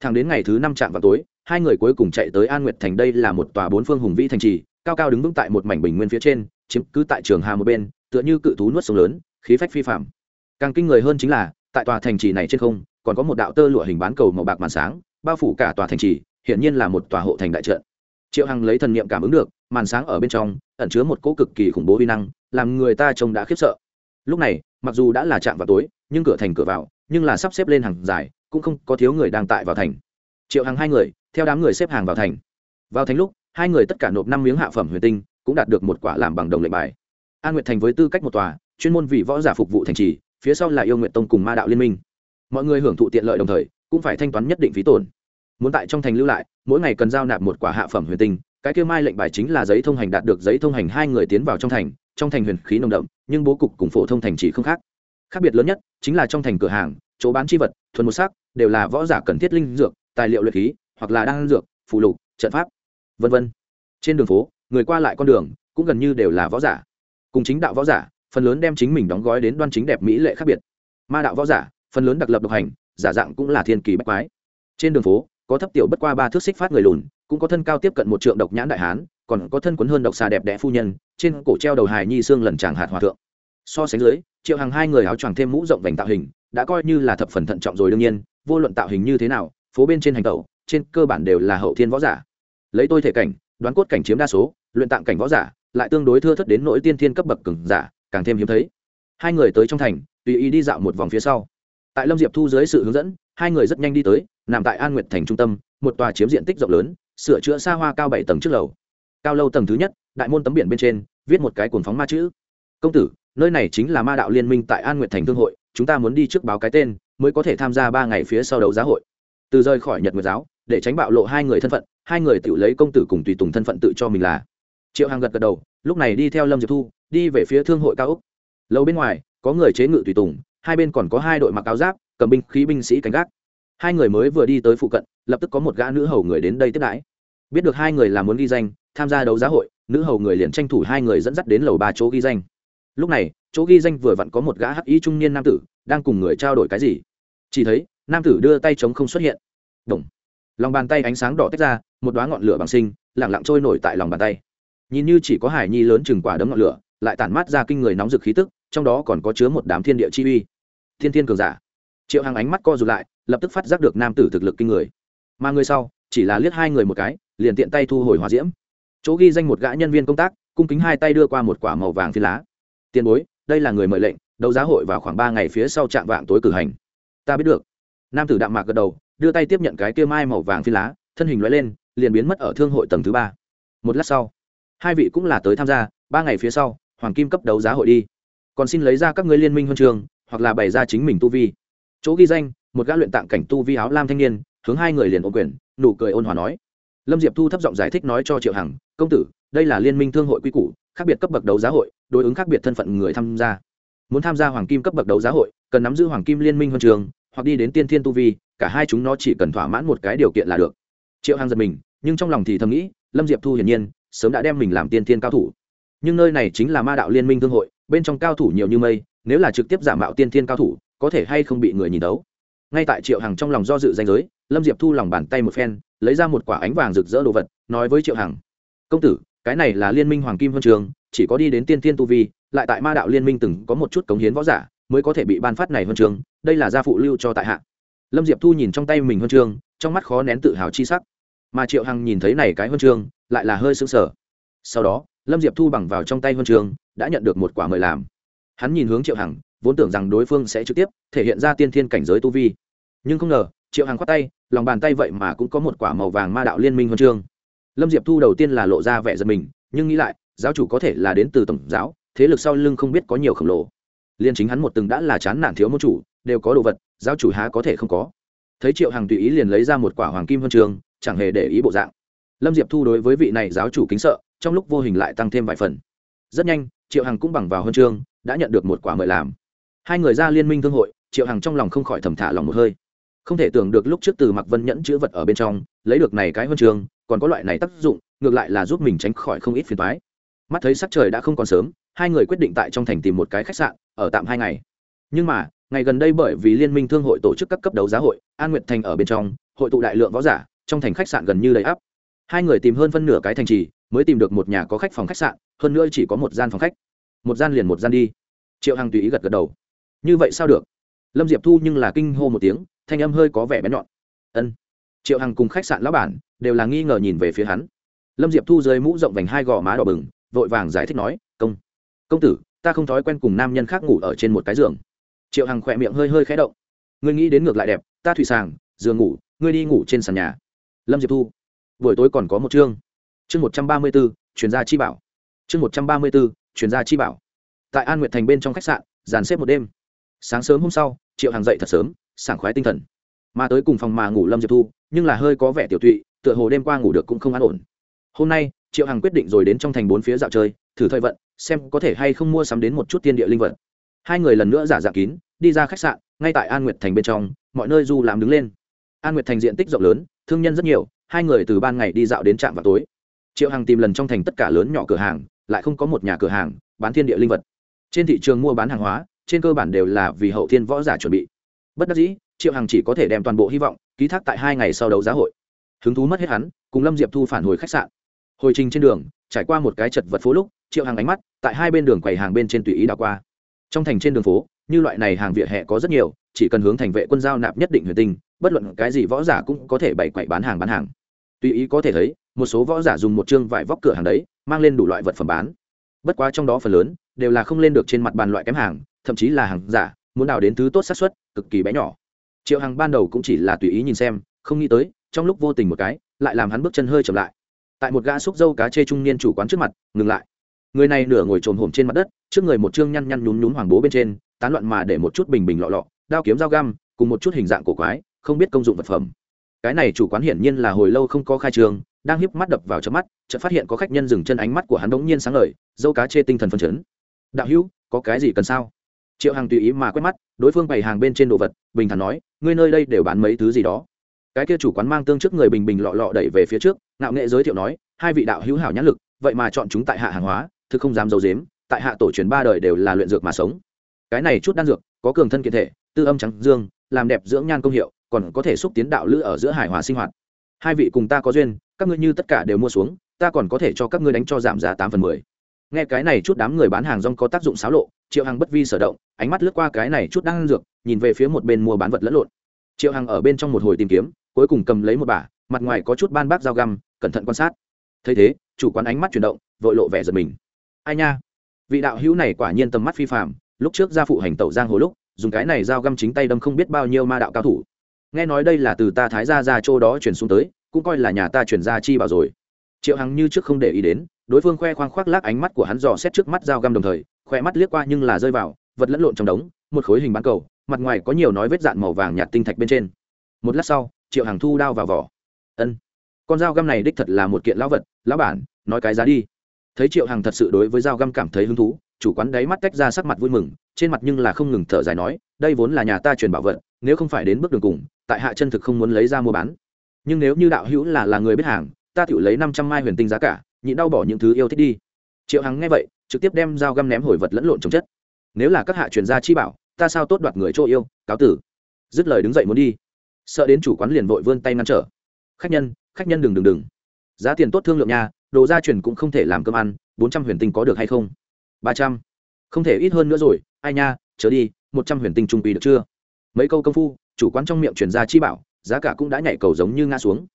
Thẳng đến ngày thứ năm trạm vào tối, hai người cuối cùng chạy tới an nguyệt thành đây là một tòa bốn phương hùng vĩ thành trì, cao cao đứng vững tại một mảnh bình nguyên phía trên, chiếm cứ tại trường hà một bên tựa như cự thú nuốt sông lớn, khí phách phi phạm càng kinh người hơn chính là, tại tòa thành trì này trên không, còn có một đạo tơ lụa hình bán cầu màu bạc màn sáng, bao phủ cả tòa thành trì, hiển nhiên là một tòa hộ thành đại trận. Triệu hằng lấy thần niệm cảm ứng được, màn sáng ở bên trong, ẩn chứa một cỗ cực kỳ khủng bố vi năng, làm người ta trông đã khiếp sợ. Lúc này, mặc dù đã là chạm vào tối, nhưng cửa thành cửa vào, nhưng là sắp xếp lên hàng dài, cũng không có thiếu người đang tại vào thành. Triệu Hằng hai người, theo đám người xếp hàng vào thành. Vào thành lúc, hai người tất cả nộp năm miếng hạ phẩm huyền tinh, cũng đạt được một quả làm bằng đồng lệnh bài an nguyệt thành với tư cách một tòa, chuyên môn vì võ giả phục vụ thành trì, phía sau là yêu nguyện tông cùng ma đạo liên minh. Mọi người hưởng thụ tiện lợi đồng thời, cũng phải thanh toán nhất định phí tổn. Muốn tại trong thành lưu lại, mỗi ngày cần giao nạp một quả hạ phẩm huyền tinh, cái kêu mai lệnh bài chính là giấy thông hành đạt được giấy thông hành hai người tiến vào trong thành trong thành huyền khí nồng đậm, nhưng bố cục cùng phổ thông thành chỉ không khác. Khác biệt lớn nhất chính là trong thành cửa hàng, chỗ bán chi vật, thuần một sắc, đều là võ giả cần thiết linh dược, tài liệu luyện khí, hoặc là đan dược phụ lục, trận pháp, vân vân. Trên đường phố, người qua lại con đường, cũng gần như đều là võ giả cùng chính đạo võ giả, phần lớn đem chính mình đóng gói đến đoan chính đẹp mỹ lệ khác biệt. Ma đạo võ giả, phần lớn đặc lập độc hành, giả dạng cũng là thiên kỳ bách quái. Trên đường phố, có thấp tiểu bất qua ba thước xích phát người lùn, cũng có thân cao tiếp cận một trượng độc nhãn đại hán, còn có thân quấn hơn độc xà đẹp đẽ phu nhân, trên cổ treo đầu hài nhi xương lần tràng hạt hòa thượng. So sánh dưới, triệu hàng hai người áo choàng thêm mũ rộng vành tạo hình, đã coi như là thập phần thận trọng rồi đương nhiên, vô luận tạo hình như thế nào, phố bên trên hành tẩu, trên cơ bản đều là hậu thiên võ giả. Lấy tôi thể cảnh, đoán cốt cảnh chiếm đa số, luyện tạng cảnh võ giả lại tương đối thưa thất đến nỗi tiên thiên cấp bậc cường giả, càng thêm hiếm thấy. Hai người tới trong thành, tùy ý đi dạo một vòng phía sau. Tại lâm diệp thu dưới sự hướng dẫn, hai người rất nhanh đi tới, nằm tại an nguyệt thành trung tâm, một tòa chiếm diện tích rộng lớn, sửa chữa xa hoa cao bảy tầng trước lầu. Cao lâu tầng thứ nhất, đại môn tấm biển bên trên, viết một cái cuồng phóng ma chữ. Công tử, nơi này chính là ma đạo liên minh tại an nguyệt thành thương hội, chúng ta muốn đi trước báo cái tên, mới có thể tham gia ba ngày phía sau đấu giá hội. Từ rời khỏi nhật nguyệt giáo, để tránh bạo lộ hai người thân phận, hai người tự lấy công tử cùng tùy tùng thân phận tự cho mình là triệu hàng gật gật đầu, lúc này đi theo lâm diệp thu, đi về phía thương hội cao úc lâu bên ngoài, có người chế ngự tùy tùng, hai bên còn có hai đội mặc áo giáp, cầm binh khí binh sĩ canh gác. Hai người mới vừa đi tới phụ cận, lập tức có một gã nữ hầu người đến đây tiếp đãi. Biết được hai người là muốn ghi danh, tham gia đấu giá hội, nữ hầu người liền tranh thủ hai người dẫn dắt đến lầu ba chỗ ghi danh. Lúc này, chỗ ghi danh vừa vặn có một gã hắc ý trung niên nam tử, đang cùng người trao đổi cái gì. Chỉ thấy, nam tử đưa tay chống không xuất hiện. Đồng. lòng bàn tay ánh sáng đỏ tách ra, một đoá ngọn lửa bằng sinh lẳng lặng trôi nổi tại lòng bàn tay nhìn như chỉ có hải nhi lớn chừng quả đấm ngọn lửa, lại tản mát ra kinh người nóng rực khí tức, trong đó còn có chứa một đám thiên địa chi uy. Thiên thiên cường giả. Triệu hàng ánh mắt co rụt lại, lập tức phát giác được nam tử thực lực kinh người. Mà người sau, chỉ là liếc hai người một cái, liền tiện tay thu hồi hòa diễm. Chỗ ghi danh một gã nhân viên công tác, cung kính hai tay đưa qua một quả màu vàng phi lá. Tiền bối, đây là người mời lệnh, đấu giá hội vào khoảng ba ngày phía sau trạm vạng tối cử hành. Ta biết được. Nam tử đạm mạc gật đầu, đưa tay tiếp nhận cái kia mai màu vàng phi lá, thân hình loại lên, liền biến mất ở thương hội tầng thứ ba. Một lát sau hai vị cũng là tới tham gia, ba ngày phía sau, hoàng kim cấp đấu giá hội đi. Còn xin lấy ra các người liên minh huân trường, hoặc là bày ra chính mình tu vi. Chỗ ghi danh, một gã luyện tạng cảnh tu vi áo lam thanh niên, hướng hai người liền ô quyền, nụ cười ôn hòa nói. Lâm diệp thu thấp giọng giải thích nói cho triệu hằng, công tử, đây là liên minh thương hội quy củ, khác biệt cấp bậc đấu giá hội, đối ứng khác biệt thân phận người tham gia. Muốn tham gia hoàng kim cấp bậc đấu giá hội, cần nắm giữ hoàng kim liên minh huân trường, hoặc đi đến tiên thiên tu vi, cả hai chúng nó chỉ cần thỏa mãn một cái điều kiện là được. Triệu hằng giật mình, nhưng trong lòng thì thầm nghĩ, lâm diệp thu hiển nhiên sớm đã đem mình làm tiên thiên cao thủ. Nhưng nơi này chính là ma đạo liên minh thương hội, bên trong cao thủ nhiều như mây, nếu là trực tiếp giả mạo tiên thiên cao thủ, có thể hay không bị người nhìn đấu ngay tại triệu hằng trong lòng do dự danh giới, lâm diệp thu lòng bàn tay một phen, lấy ra một quả ánh vàng rực rỡ đồ vật, nói với triệu hằng, công tử, cái này là liên minh hoàng kim huân trường, chỉ có đi đến tiên thiên tu vi, lại tại ma đạo liên minh từng có một chút cống hiến võ giả, mới có thể bị ban phát này huân trường, đây là gia phụ lưu cho tại hạ. Lâm diệp thu nhìn trong tay mình huân trường, trong mắt khó nén tự hào chi sắc. Mà triệu hằng nhìn thấy này cái huân trường lại là hơi sững sờ. Sau đó, lâm diệp thu bằng vào trong tay huân trường, đã nhận được một quả mời làm. Hắn nhìn hướng triệu hằng, vốn tưởng rằng đối phương sẽ trực tiếp thể hiện ra tiên thiên cảnh giới tu vi. Nhưng không ngờ, triệu hằng khoát tay, lòng bàn tay vậy mà cũng có một quả màu vàng ma đạo liên minh huân chương lâm diệp thu đầu tiên là lộ ra vẻ giật mình, nhưng nghĩ lại, giáo chủ có thể là đến từ tổng giáo, thế lực sau lưng không biết có nhiều khổng lồ. Liên chính hắn một từng đã là chán nản thiếu môn chủ, đều có đồ vật, giáo chủ há có thể không có. Thấy triệu hằng tùy ý liền lấy ra một quả hoàng kim huân trường, chẳng hề để ý bộ dạng lâm diệp thu đối với vị này giáo chủ kính sợ trong lúc vô hình lại tăng thêm vài phần. Rất nhanh triệu hằng cũng bằng vào huân chương đã nhận được một quả mời làm. Hai người ra liên minh thương hội triệu hằng trong lòng không khỏi thầm thả lòng một hơi. Không thể tưởng được lúc trước từ mặc vân nhẫn chữ vật ở bên trong lấy được này cái huân chương, còn có loại này tác dụng ngược lại là giúp mình tránh khỏi không ít phiền thoái mắt thấy sắc trời đã không còn sớm hai người quyết định tại trong thành tìm một cái khách sạn ở tạm hai ngày. Nhưng mà ngày gần đây bởi vì liên minh thương hội tổ chức các cấp đấu giá hội an nguyệt thành ở bên trong hội tụ đại lượng võ giả trong thành khách sạn gần như đầy ắp hai người tìm hơn phân nửa cái thành trì, mới tìm được một nhà có khách phòng khách sạn, hơn nữa chỉ có một gian phòng khách. Một gian liền một gian đi. Triệu hằng tùy ý gật gật đầu. Như vậy sao được? Lâm diệp thu nhưng là kinh hô một tiếng, thanh âm hơi có vẻ bén nhọn. Ân. Triệu hằng cùng khách sạn lão bản đều là nghi ngờ nhìn về phía hắn. Lâm diệp thu dưới mũ rộng vành hai gò má đỏ bừng, vội vàng giải thích nói, công công tử, ta không thói quen cùng nam nhân khác ngủ ở trên một cái giường. Triệu hằng khỏe miệng hơi hơi khẽ động. Ngươi nghĩ đến ngược lại đẹp, ta thủy sàng, giường ngủ, ngươi đi ngủ trên sàn nhà. Lâm diệp thu buổi tối còn có một chương. Chương một trăm ba mươi b ố chuyên gia chi bảo. Chương một trăm ba mươi b ố chuyên gia chi bảo. Tại an nguyệt thành bên trong khách sạn, dàn xếp một đêm. Sáng sớm hôm sau, triệu hàng dậy thật sớm, sảng khoái tinh thần. Mà tới cùng phòng mà ngủ lâm diệp thu, nhưng là hơi có vẻ tiểu tụy, tựa hồ đêm qua ngủ được cũng không an ổn. Hôm nay, triệu hằng quyết định rồi đến trong thành bốn phía dạo chơi, thử thời vận, xem có thể hay không mua sắm đến một chút tiên địa linh vật. Hai người lần nữa giả dạng kín, đi ra khách sạn, ngay tại an nguyệt thành bên trong, mọi nơi du làm đứng lên. An nguyệt thành diện tích rộng lớn, thương nhân rất nhiều hai người từ ban ngày đi dạo đến trạm vào tối. Triệu hằng tìm lần trong thành tất cả lớn nhỏ cửa hàng, lại không có một nhà cửa hàng, bán thiên địa linh vật. Trên thị trường mua bán hàng hóa, trên cơ bản đều là vì hậu thiên võ giả chuẩn bị. Bất đắc dĩ, triệu hằng chỉ có thể đem toàn bộ hy vọng ký thác tại hai ngày sau đấu giá hội. Hứng thú mất hết hắn, cùng lâm diệp thu phản hồi khách sạn. Hồi trình trên đường, trải qua một cái chật vật phố lúc, triệu hằng ánh mắt tại hai bên đường quầy hàng bên trên tùy ý đảo qua. Trong thành trên đường phố, như loại này hàng vỉa hè có rất nhiều, chỉ cần hướng thành vệ quân giao nạp nhất định huyền tinh, bất luận cái gì võ giả cũng có thể bày quậy bán hàng bán hàng tùy ý có thể thấy, một số võ giả dùng một chương vải vóc cửa hàng đấy, mang lên đủ loại vật phẩm bán. Bất quá trong đó phần lớn, đều là không lên được trên mặt bàn loại kém hàng, thậm chí là hàng giả, muốn đào đến thứ tốt xác suất, cực kỳ bé nhỏ. Triệu hằng ban đầu cũng chỉ là tùy ý nhìn xem, không nghĩ tới, trong lúc vô tình một cái, lại làm hắn bước chân hơi chậm lại. Tại một gã xúc dâu cá chê trung niên chủ quán trước mặt, ngừng lại. Người này nửa ngồi trồm hổm trên mặt đất, trước người một chương nhăn nhăn nhún nhún hoàng bố bên trên, tán loạn mà để một chút bình bình lọ lọ, đao kiếm dao găm, cùng một chút hình dạng cổ quái, không biết công dụng vật phẩm cái này chủ quán hiển nhiên là hồi lâu không có khai trường đang hiếp mắt đập vào chớp mắt, chợt phát hiện có khách nhân dừng chân ánh mắt của hắn bỗng nhiên sáng ngời, dâu cá chê tinh thần phân chấn. Đạo hữu, có cái gì cần sao? Triệu hằng tùy ý mà quét mắt, đối phương bày hàng bên trên đồ vật, bình thản nói, ngươi nơi đây đều bán mấy thứ gì đó? Cái kia chủ quán mang tương trước người bình bình lọ lọ đẩy về phía trước, ngạo nghệ giới thiệu nói, hai vị đạo hữu hảo nhãn lực, vậy mà chọn chúng tại hạ hàng hóa, thực không dám dầu dếm tại hạ tổ truyền ba đời đều là luyện dược mà sống. Cái này chút đan dược, có cường thân kiện thể, tư âm trắng dương, làm đẹp dưỡng nhan công hiệu còn có thể xúc tiến đạo lữ ở giữa hải hòa sinh hoạt. Hai vị cùng ta có duyên, các ngươi như tất cả đều mua xuống, ta còn có thể cho các ngươi đánh cho giảm giá tám phần mười. Nghe cái này chút đám người bán hàng rong có tác dụng xáo lộ, triệu hằng bất vi sở động, ánh mắt lướt qua cái này chút đang dược, nhìn về phía một bên mua bán vật lẫn lộn. Triệu hằng ở bên trong một hồi tìm kiếm, cuối cùng cầm lấy một bả, mặt ngoài có chút ban bác dao găm, cẩn thận quan sát. Thấy thế, chủ quán ánh mắt chuyển động, vội lộ vẻ giật mình. Ai nha? Vị đạo hữu này quả nhiên tầm mắt phi phạm lúc trước gia phụ hành tẩu giang hồ lúc, dùng cái này dao găm chính tay đâm không biết bao nhiêu ma đạo cao thủ nghe nói đây là từ ta thái gia ra châu đó chuyển xuống tới, cũng coi là nhà ta chuyển ra chi bảo rồi. Triệu hằng như trước không để ý đến, đối phương khoe khoang khoác lác ánh mắt của hắn dò xét trước mắt dao găm đồng thời, khoe mắt liếc qua nhưng là rơi vào, vật lẫn lộn trong đống, một khối hình bán cầu, mặt ngoài có nhiều nói vết dạn màu vàng nhạt tinh thạch bên trên. Một lát sau, triệu hằng thu đao vào vỏ. Ân, con dao găm này đích thật là một kiện lão vật, lão bản, nói cái giá đi. Thấy triệu hằng thật sự đối với dao găm cảm thấy hứng thú chủ quán đáy mắt tách ra sắc mặt vui mừng, trên mặt nhưng là không ngừng thở dài nói, đây vốn là nhà ta truyền bảo vật, nếu không phải đến bước đường cùng, tại hạ chân thực không muốn lấy ra mua bán. Nhưng nếu như đạo hữu là là người biết hàng, ta tự lấy năm trăm mai huyền tinh giá cả, nhịn đau bỏ những thứ yêu thích đi. Triệu hằng nghe vậy, trực tiếp đem dao găm ném hồi vật lẫn lộn trồng chất. Nếu là các hạ truyền gia chi bảo, ta sao tốt đoạt người chỗ yêu, cáo tử. Dứt lời đứng dậy muốn đi. Sợ đến chủ quán liền vội vươn tay ngăn trở. Khách nhân khách nhân đừng đừng đừng. Giá tiền tốt thương lượng nha, đồ gia truyền cũng không thể làm cơm ăn, bốn trăm huyền tinh có được hay không? Ba trăm. Không thể ít hơn nữa rồi, ai nha, chớ đi, một trăm huyền tinh trung quy được chưa? Mấy câu công phu, chủ quán trong miệng truyền ra chi bảo, giá cả cũng đã nhảy cầu giống như ngã xuống.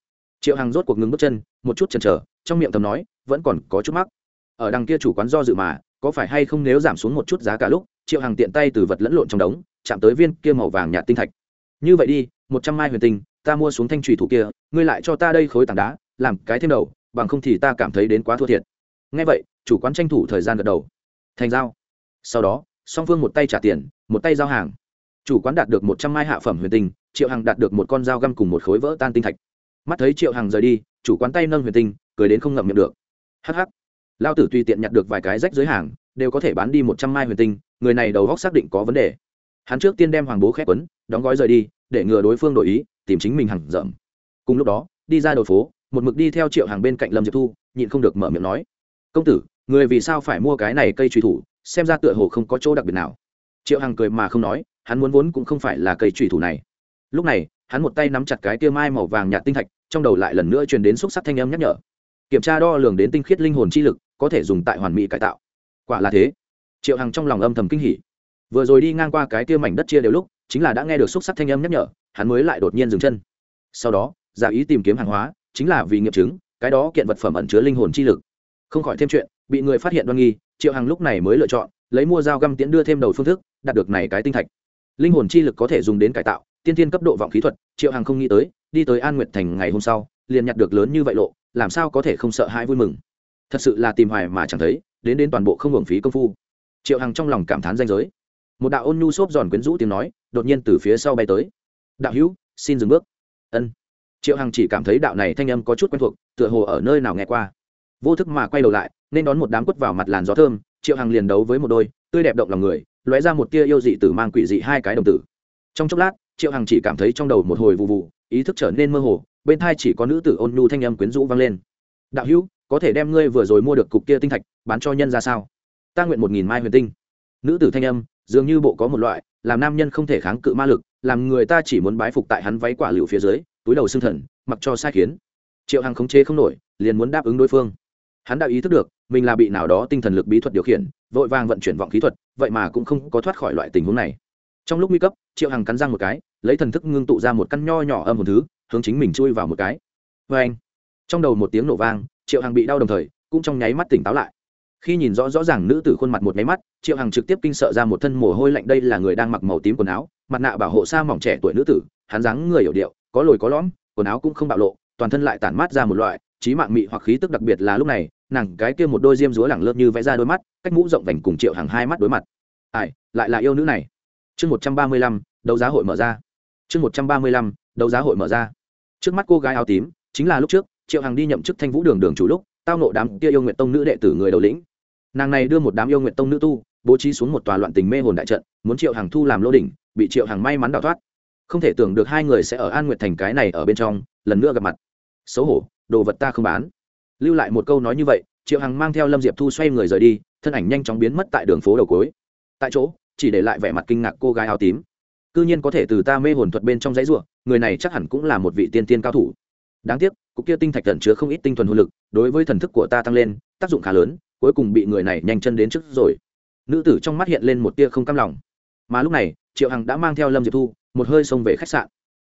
Triệu hằng rốt cuộc ngừng bước chân, một chút chần chờ, trong miệng thầm nói, vẫn còn có chút mắc. Ở đằng kia chủ quán do dự mà, có phải hay không nếu giảm xuống một chút giá cả lúc, triệu hằng tiện tay từ vật lẫn lộn trong đống, chạm tới viên kia màu vàng nhạt tinh thạch. Như vậy đi, một trăm mai huyền tinh, ta mua xuống thanh trùy thủ kia, ngươi lại cho ta đây khối tảng đá, làm cái thêm đầu, bằng không thì ta cảm thấy đến quá thua thiệt. Ngay vậy, chủ quán tranh thủ thời gian gật đầu thành giao. Sau đó, song phương một tay trả tiền, một tay giao hàng. Chủ quán đạt được một trăm mai hạ phẩm huyền tinh, triệu hằng đạt được một con dao găm cùng một khối vỡ tan tinh thạch. Mắt thấy triệu hằng rời đi, chủ quán tay nâng huyền tinh, cười đến không ngậm miệng được. Hh lao tử tùy tiện nhặt được vài cái rách dưới hàng, đều có thể bán đi một trăm mai huyền tinh, người này đầu góc xác định có vấn đề. Hắn trước tiên đem hoàng bố khép quấn, đóng gói rời đi, để ngừa đối phương đổi ý, tìm chính mình hằng dởm cùng lúc đó, đi ra đầu phố, một mực đi theo triệu hàng bên cạnh lâm diệp thu, nhịn không được mở miệng nói, công tử người vì sao phải mua cái này cây truy thủ, xem ra tựa hồ không có chỗ đặc biệt nào. Triệu Hằng cười mà không nói, hắn muốn vốn cũng không phải là cây truy thủ này. Lúc này, hắn một tay nắm chặt cái tia mai màu vàng nhạt tinh thạch, trong đầu lại lần nữa truyền đến xúc sắc thanh âm nhắc nhở. Kiểm tra đo lường đến tinh khiết linh hồn chi lực, có thể dùng tại hoàn mỹ cải tạo. Quả là thế. Triệu hằng trong lòng âm thầm kinh hỉ. Vừa rồi đi ngang qua cái tia mảnh đất chia đều lúc, chính là đã nghe được xúc sắc thanh âm nhắc nhở, hắn mới lại đột nhiên dừng chân. Sau đó, giả ý tìm kiếm hàng hóa, chính là vì nghiệm chứng, cái đó kiện vật phẩm ẩn chứa linh hồn chi lực không khỏi thêm chuyện, bị người phát hiện đoan nghi, triệu hằng lúc này mới lựa chọn, lấy mua dao găm tiễn đưa thêm đầu phương thức, đạt được này cái tinh thạch. Linh hồn chi lực có thể dùng đến cải tạo, tiên tiên cấp độ vọng khí thuật, triệu hằng không nghĩ tới, đi tới an nguyệt thành ngày hôm sau, liền nhặt được lớn như vậy lộ, làm sao có thể không sợ hãi vui mừng. Thật sự là tìm hoài mà chẳng thấy, đến đến toàn bộ không hưởng phí công phu. Triệu hằng trong lòng cảm thán danh giới. Một đạo ôn nhu xốp giòn quyến rũ tiếng nói, đột nhiên từ phía sau bay tới. Đạo hữu, xin dừng bước. Ân. Triệu hằng chỉ cảm thấy đạo này thanh âm có chút quen thuộc, tựa hồ ở nơi nào nghe qua vô thức mà quay đầu lại, nên đón một đám quất vào mặt làn gió thơm, triệu hằng liền đấu với một đôi, tươi đẹp động lòng người, lóe ra một tia yêu dị tử mang quỷ dị hai cái đồng tử. Trong chốc lát, triệu hằng chỉ cảm thấy trong đầu một hồi vụ vụ ý thức trở nên mơ hồ, bên thai chỉ có nữ tử ôn nhu thanh âm quyến rũ vang lên. Đạo hữu, có thể đem ngươi vừa rồi mua được cục kia tinh thạch bán cho nhân ra sao? Ta nguyện một nghìn mai huyền tinh. Nữ tử thanh âm, dường như bộ có một loại, làm nam nhân không thể kháng cự ma lực, làm người ta chỉ muốn bái phục tại hắn váy quả liệu phía dưới, túi đầu xương thần, mặc cho sai khiến. Triệu hằng khống chế không nổi, liền muốn đáp ứng đối phương hắn đã ý thức được, mình là bị nào đó tinh thần lực bí thuật điều khiển, vội vàng vận chuyển vọng khí thuật, vậy mà cũng không có thoát khỏi loại tình huống này. Trong lúc nguy cấp, triệu hằng cắn răng một cái, lấy thần thức ngưng tụ ra một căn nho nhỏ âm một thứ, hướng chính mình chui vào một cái. Vê anh, trong đầu một tiếng nổ vang, triệu hằng bị đau đồng thời, cũng trong nháy mắt tỉnh táo lại. Khi nhìn rõ rõ ràng nữ tử khuôn mặt một nháy mắt, triệu hằng trực tiếp kinh sợ ra một thân mồ hôi lạnh đây là người đang mặc màu tím quần áo, mặt nạ bảo hộ xa mỏng trẻ tuổi nữ tử, hắn dáng người hiểu điệu, có lồi có lõm, quần áo cũng không bạo lộ, toàn thân lại tản mát ra một loại trí mạng mị hoặc khí tức đặc biệt là lúc này nàng cái kia một đôi diêm dúa lẳng lớp như vẽ ra đôi mắt, cách mũ rộng vành cùng triệu hàng hai mắt đối mặt. Ai, lại là yêu nữ này. Chương một trăm ba mươi lăm, đấu giá hội mở ra. Chương một trăm ba mươi lăm, đấu giá hội mở ra. Trước mắt cô gái áo tím, chính là lúc trước, triệu hằng đi nhậm chức thanh vũ đường đường chủ lúc, tao nộ đám kia yêu nguyện tông nữ đệ tử người đầu lĩnh. Nàng này đưa một đám yêu nguyện tông nữ tu, bố trí xuống một tòa loạn tình mê hồn đại trận, muốn triệu hàng thu làm lô đỉnh, bị triệu hàng may mắn đào thoát. Không thể tưởng được hai người sẽ ở an nguyệt thành cái này ở bên trong, lần nữa gặp mặt. Xấu hổ, đồ vật ta không bán lưu lại một câu nói như vậy, triệu hằng mang theo lâm diệp thu xoay người rời đi, thân ảnh nhanh chóng biến mất tại đường phố đầu cối tại chỗ, chỉ để lại vẻ mặt kinh ngạc cô gái áo tím. C ư nhiên có thể từ ta mê hồn thuật bên trong giấy ruộng người này chắc hẳn cũng là một vị tiên tiên cao thủ. Đáng tiếc, cục kia tinh thạch tẩn chứa không ít tinh thuần hồn lực, đối với thần thức của ta tăng lên, tác dụng khá lớn, cuối cùng bị người này nhanh chân đến trước rồi. Nữ tử trong mắt hiện lên một tia không cam lòng. Mà lúc này, triệu hằng đã mang theo lâm diệp thu, một hơi xông về khách sạn.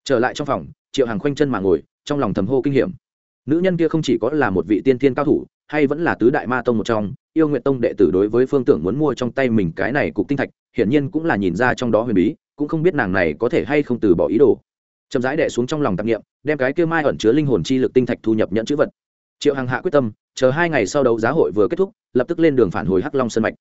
Trở lại trong phòng, triệu hằng khoanh chân mà ngồi, trong lòng thầm hô kinh hiểm nữ nhân kia không chỉ có là một vị tiên thiên cao thủ, hay vẫn là tứ đại ma tông một trong, yêu nguyện tông đệ tử đối với phương tưởng muốn mua trong tay mình cái này cục tinh thạch, hiển nhiên cũng là nhìn ra trong đó huyền bí, cũng không biết nàng này có thể hay không từ bỏ ý đồ. Chậm rãi đệ xuống trong lòng tạp nghiệm đem cái kia mai ẩn chứa linh hồn chi lực tinh thạch thu nhập nhận chữ vật. Triệu hằng hạ quyết tâm, chờ hai ngày sau đấu giá hội vừa kết thúc, lập tức lên đường phản hồi hắc long sân mạch.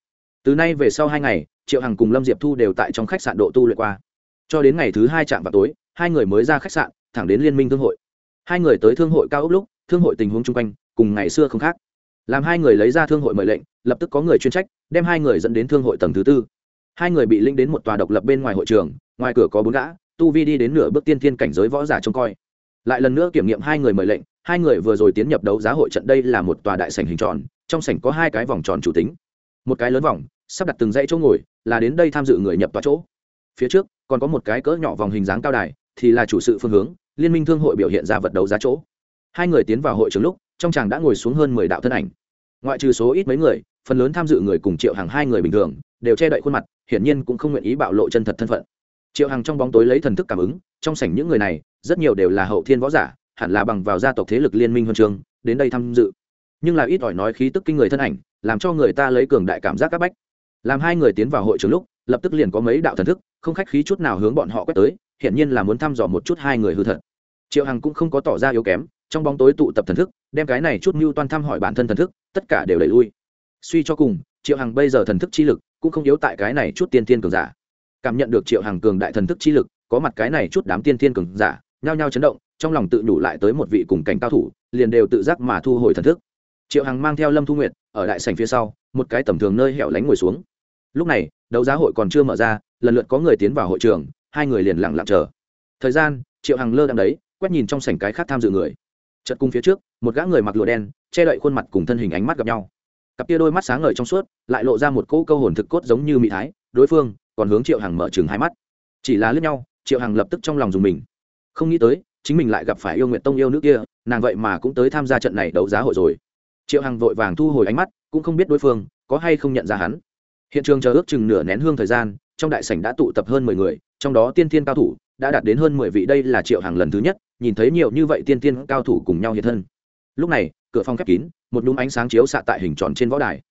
Từ nay về sau hai ngày, triệu hằng cùng lâm diệp thu đều tại trong khách sạn độ tu luyện qua. Cho đến ngày thứ hai chạm vào tối, hai người mới ra khách sạn, thẳng đến liên minh thương hội. Hai người tới thương hội cao ốc lúc thương hội tình huống chung quanh, cùng ngày xưa không khác. Làm hai người lấy ra thương hội mời lệnh, lập tức có người chuyên trách, đem hai người dẫn đến thương hội tầng thứ tư. Hai người bị linh đến một tòa độc lập bên ngoài hội trường, ngoài cửa có bốn gã, tu vi đi đến nửa bước tiên thiên cảnh giới võ giả trông coi. Lại lần nữa kiểm nghiệm hai người mời lệnh, hai người vừa rồi tiến nhập đấu giá hội trận đây là một tòa đại sảnh hình tròn, trong sảnh có hai cái vòng tròn chủ tính. Một cái lớn vòng, sắp đặt từng dãy chỗ ngồi, là đến đây tham dự người nhập tòa chỗ. Phía trước, còn có một cái cỡ nhỏ vòng hình dáng cao đài, thì là chủ sự phương hướng, liên minh thương hội biểu hiện ra vật đấu giá chỗ hai người tiến vào hội trường lúc, trong chàng đã ngồi xuống hơn mười đạo thân ảnh. Ngoại trừ số ít mấy người, phần lớn tham dự người cùng triệu hàng hai người bình thường, đều che đậy khuôn mặt, hiển nhiên cũng không nguyện ý bạo lộ chân thật thân phận. Triệu hàng trong bóng tối lấy thần thức cảm ứng, trong sảnh những người này, rất nhiều đều là hậu thiên võ giả, hẳn là bằng vào gia tộc thế lực liên minh huân trường, đến đây tham dự. Nhưng là ít ỏi nói khí tức kinh người thân ảnh, làm cho người ta lấy cường đại cảm giác các bách. Làm hai người tiến vào hội trường lúc, lập tức liền có mấy đạo thần thức, không khách khí chút nào hướng bọn họ quét tới, hiển nhiên là muốn thăm dò một chút hai người hư thật. Triệu hằng cũng không có tỏ ra yếu kém trong bóng tối tụ tập thần thức, đem cái này chút mưu toan thăm hỏi bản thân thần thức, tất cả đều đẩy lui. Suy cho cùng, triệu hằng bây giờ thần thức chi lực cũng không yếu tại cái này chút tiên tiên cường giả. Cảm nhận được triệu hằng cường đại thần thức chi lực, có mặt cái này chút đám tiên tiên cường giả, nhao nhao chấn động, trong lòng tự nhủ lại tới một vị cùng cảnh cao thủ, liền đều tự giác mà thu hồi thần thức. Triệu hằng mang theo lâm thu nguyện ở đại sảnh phía sau, một cái tầm thường nơi hẻo lánh ngồi xuống. Lúc này, đấu giá hội còn chưa mở ra, lần lượt có người tiến vào hội trường, hai người liền lặng lặng chờ. Thời gian, triệu hằng lơ đang đấy, quét nhìn trong sảnh cái khác tham dự người chợt cung phía trước, một gã người mặc lụa đen, che đậy khuôn mặt cùng thân hình ánh mắt gặp nhau. Cặp tia đôi mắt sáng ngời trong suốt, lại lộ ra một cỗ câu hồn thực cốt giống như mỹ thái, đối phương còn hướng triệu hằng mở chừng hai mắt. Chỉ là lướt nhau, triệu hằng lập tức trong lòng dùng mình. Không nghĩ tới, chính mình lại gặp phải yêu nguyện tông yêu nước kia, nàng vậy mà cũng tới tham gia trận này đấu giá hội rồi. Triệu hằng vội vàng thu hồi ánh mắt, cũng không biết đối phương có hay không nhận ra hắn. Hiện trường chờ ước chừng nửa nén hương thời gian, trong đại sảnh đã tụ tập hơn mười người, trong đó tiên thiên cao thủ đã đạt đến hơn mười vị, đây là triệu hàng lần thứ nhất, nhìn thấy nhiều như vậy tiên tiên cao thủ cùng nhau hiện thân. Lúc này, cửa phòng khép kín, một núm ánh sáng chiếu xạ tại hình tròn trên võ đài.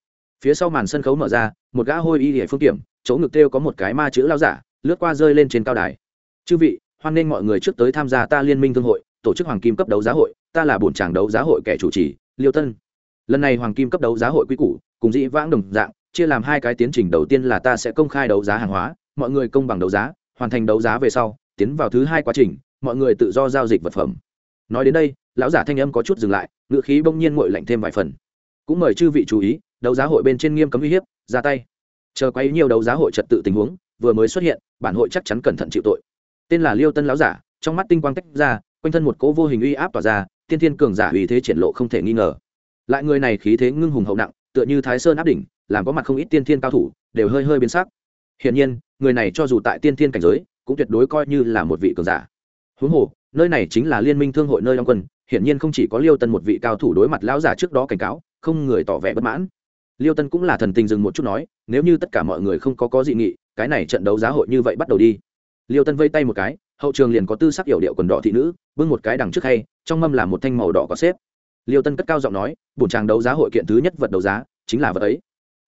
Phía sau màn sân khấu mở ra, một gã hôi y hệ phương kiểm chỗ ngực tiêu có một cái ma chữ lao giả, lướt qua rơi lên trên cao đài. Chư vị, hoan nghênh mọi người trước tới tham gia ta liên minh thương hội, tổ chức hoàng kim cấp đấu giá hội, ta là bổn tràng đấu giá hội kẻ chủ trì, liêu tân. Lần này hoàng kim cấp đấu giá hội quy củ, cùng dĩ vãng đồng dạng, chia làm hai cái tiến trình, đầu tiên là ta sẽ công khai đấu giá hàng hóa, mọi người công bằng đấu giá, hoàn thành đấu giá về sau tiến vào thứ hai quá trình, mọi người tự do giao dịch vật phẩm. Nói đến đây, lão giả thanh âm có chút dừng lại ngự khí bỗng nhiên ngội lạnh thêm vài phần. Cũng mời chư vị chú ý, đấu giá hội bên trên nghiêm cấm uy hiếp, ra tay. Chờ quay nhiều đấu giá hội trật tự tình huống, vừa mới xuất hiện, bản hội chắc chắn cẩn thận chịu tội. Tên là liêu tân lão giả, trong mắt tinh quang tách ra, quanh thân một cỗ vô hình uy áp tỏa ra, tiên thiên cường giả uy thế triển lộ không thể nghi ngờ. Lại người này khí thế ngưng hùng hậu nặng, tựa như thái sơn áp đỉnh, làm có mặt không ít tiên thiên cao thủ, đều hơi hơi biến sắc. Hiển nhiên, người này cho dù tại tiên thiên cảnh giới cũng tuyệt đối coi như là một vị cường giả. Huống hồ, nơi này chính là liên minh thương hội nơi đóng quân, hiển nhiên không chỉ có liêu tân một vị cao thủ đối mặt lão giả trước đó cảnh cáo, không người tỏ vẻ bất mãn. Liêu tân cũng là thần tình dừng một chút nói, nếu như tất cả mọi người không có có dị nghị, cái này trận đấu giá hội như vậy bắt đầu đi. Liêu tân vây tay một cái, hậu trường liền có tư sắc hiểu điệu quần đỏ thị nữ, bưng một cái đằng trước hay, trong mâm là một thanh màu đỏ có xếp. Liêu tân cất cao giọng nói, bổn tràng đấu giá hội kiện thứ nhất vật đấu giá, chính là vật ấy.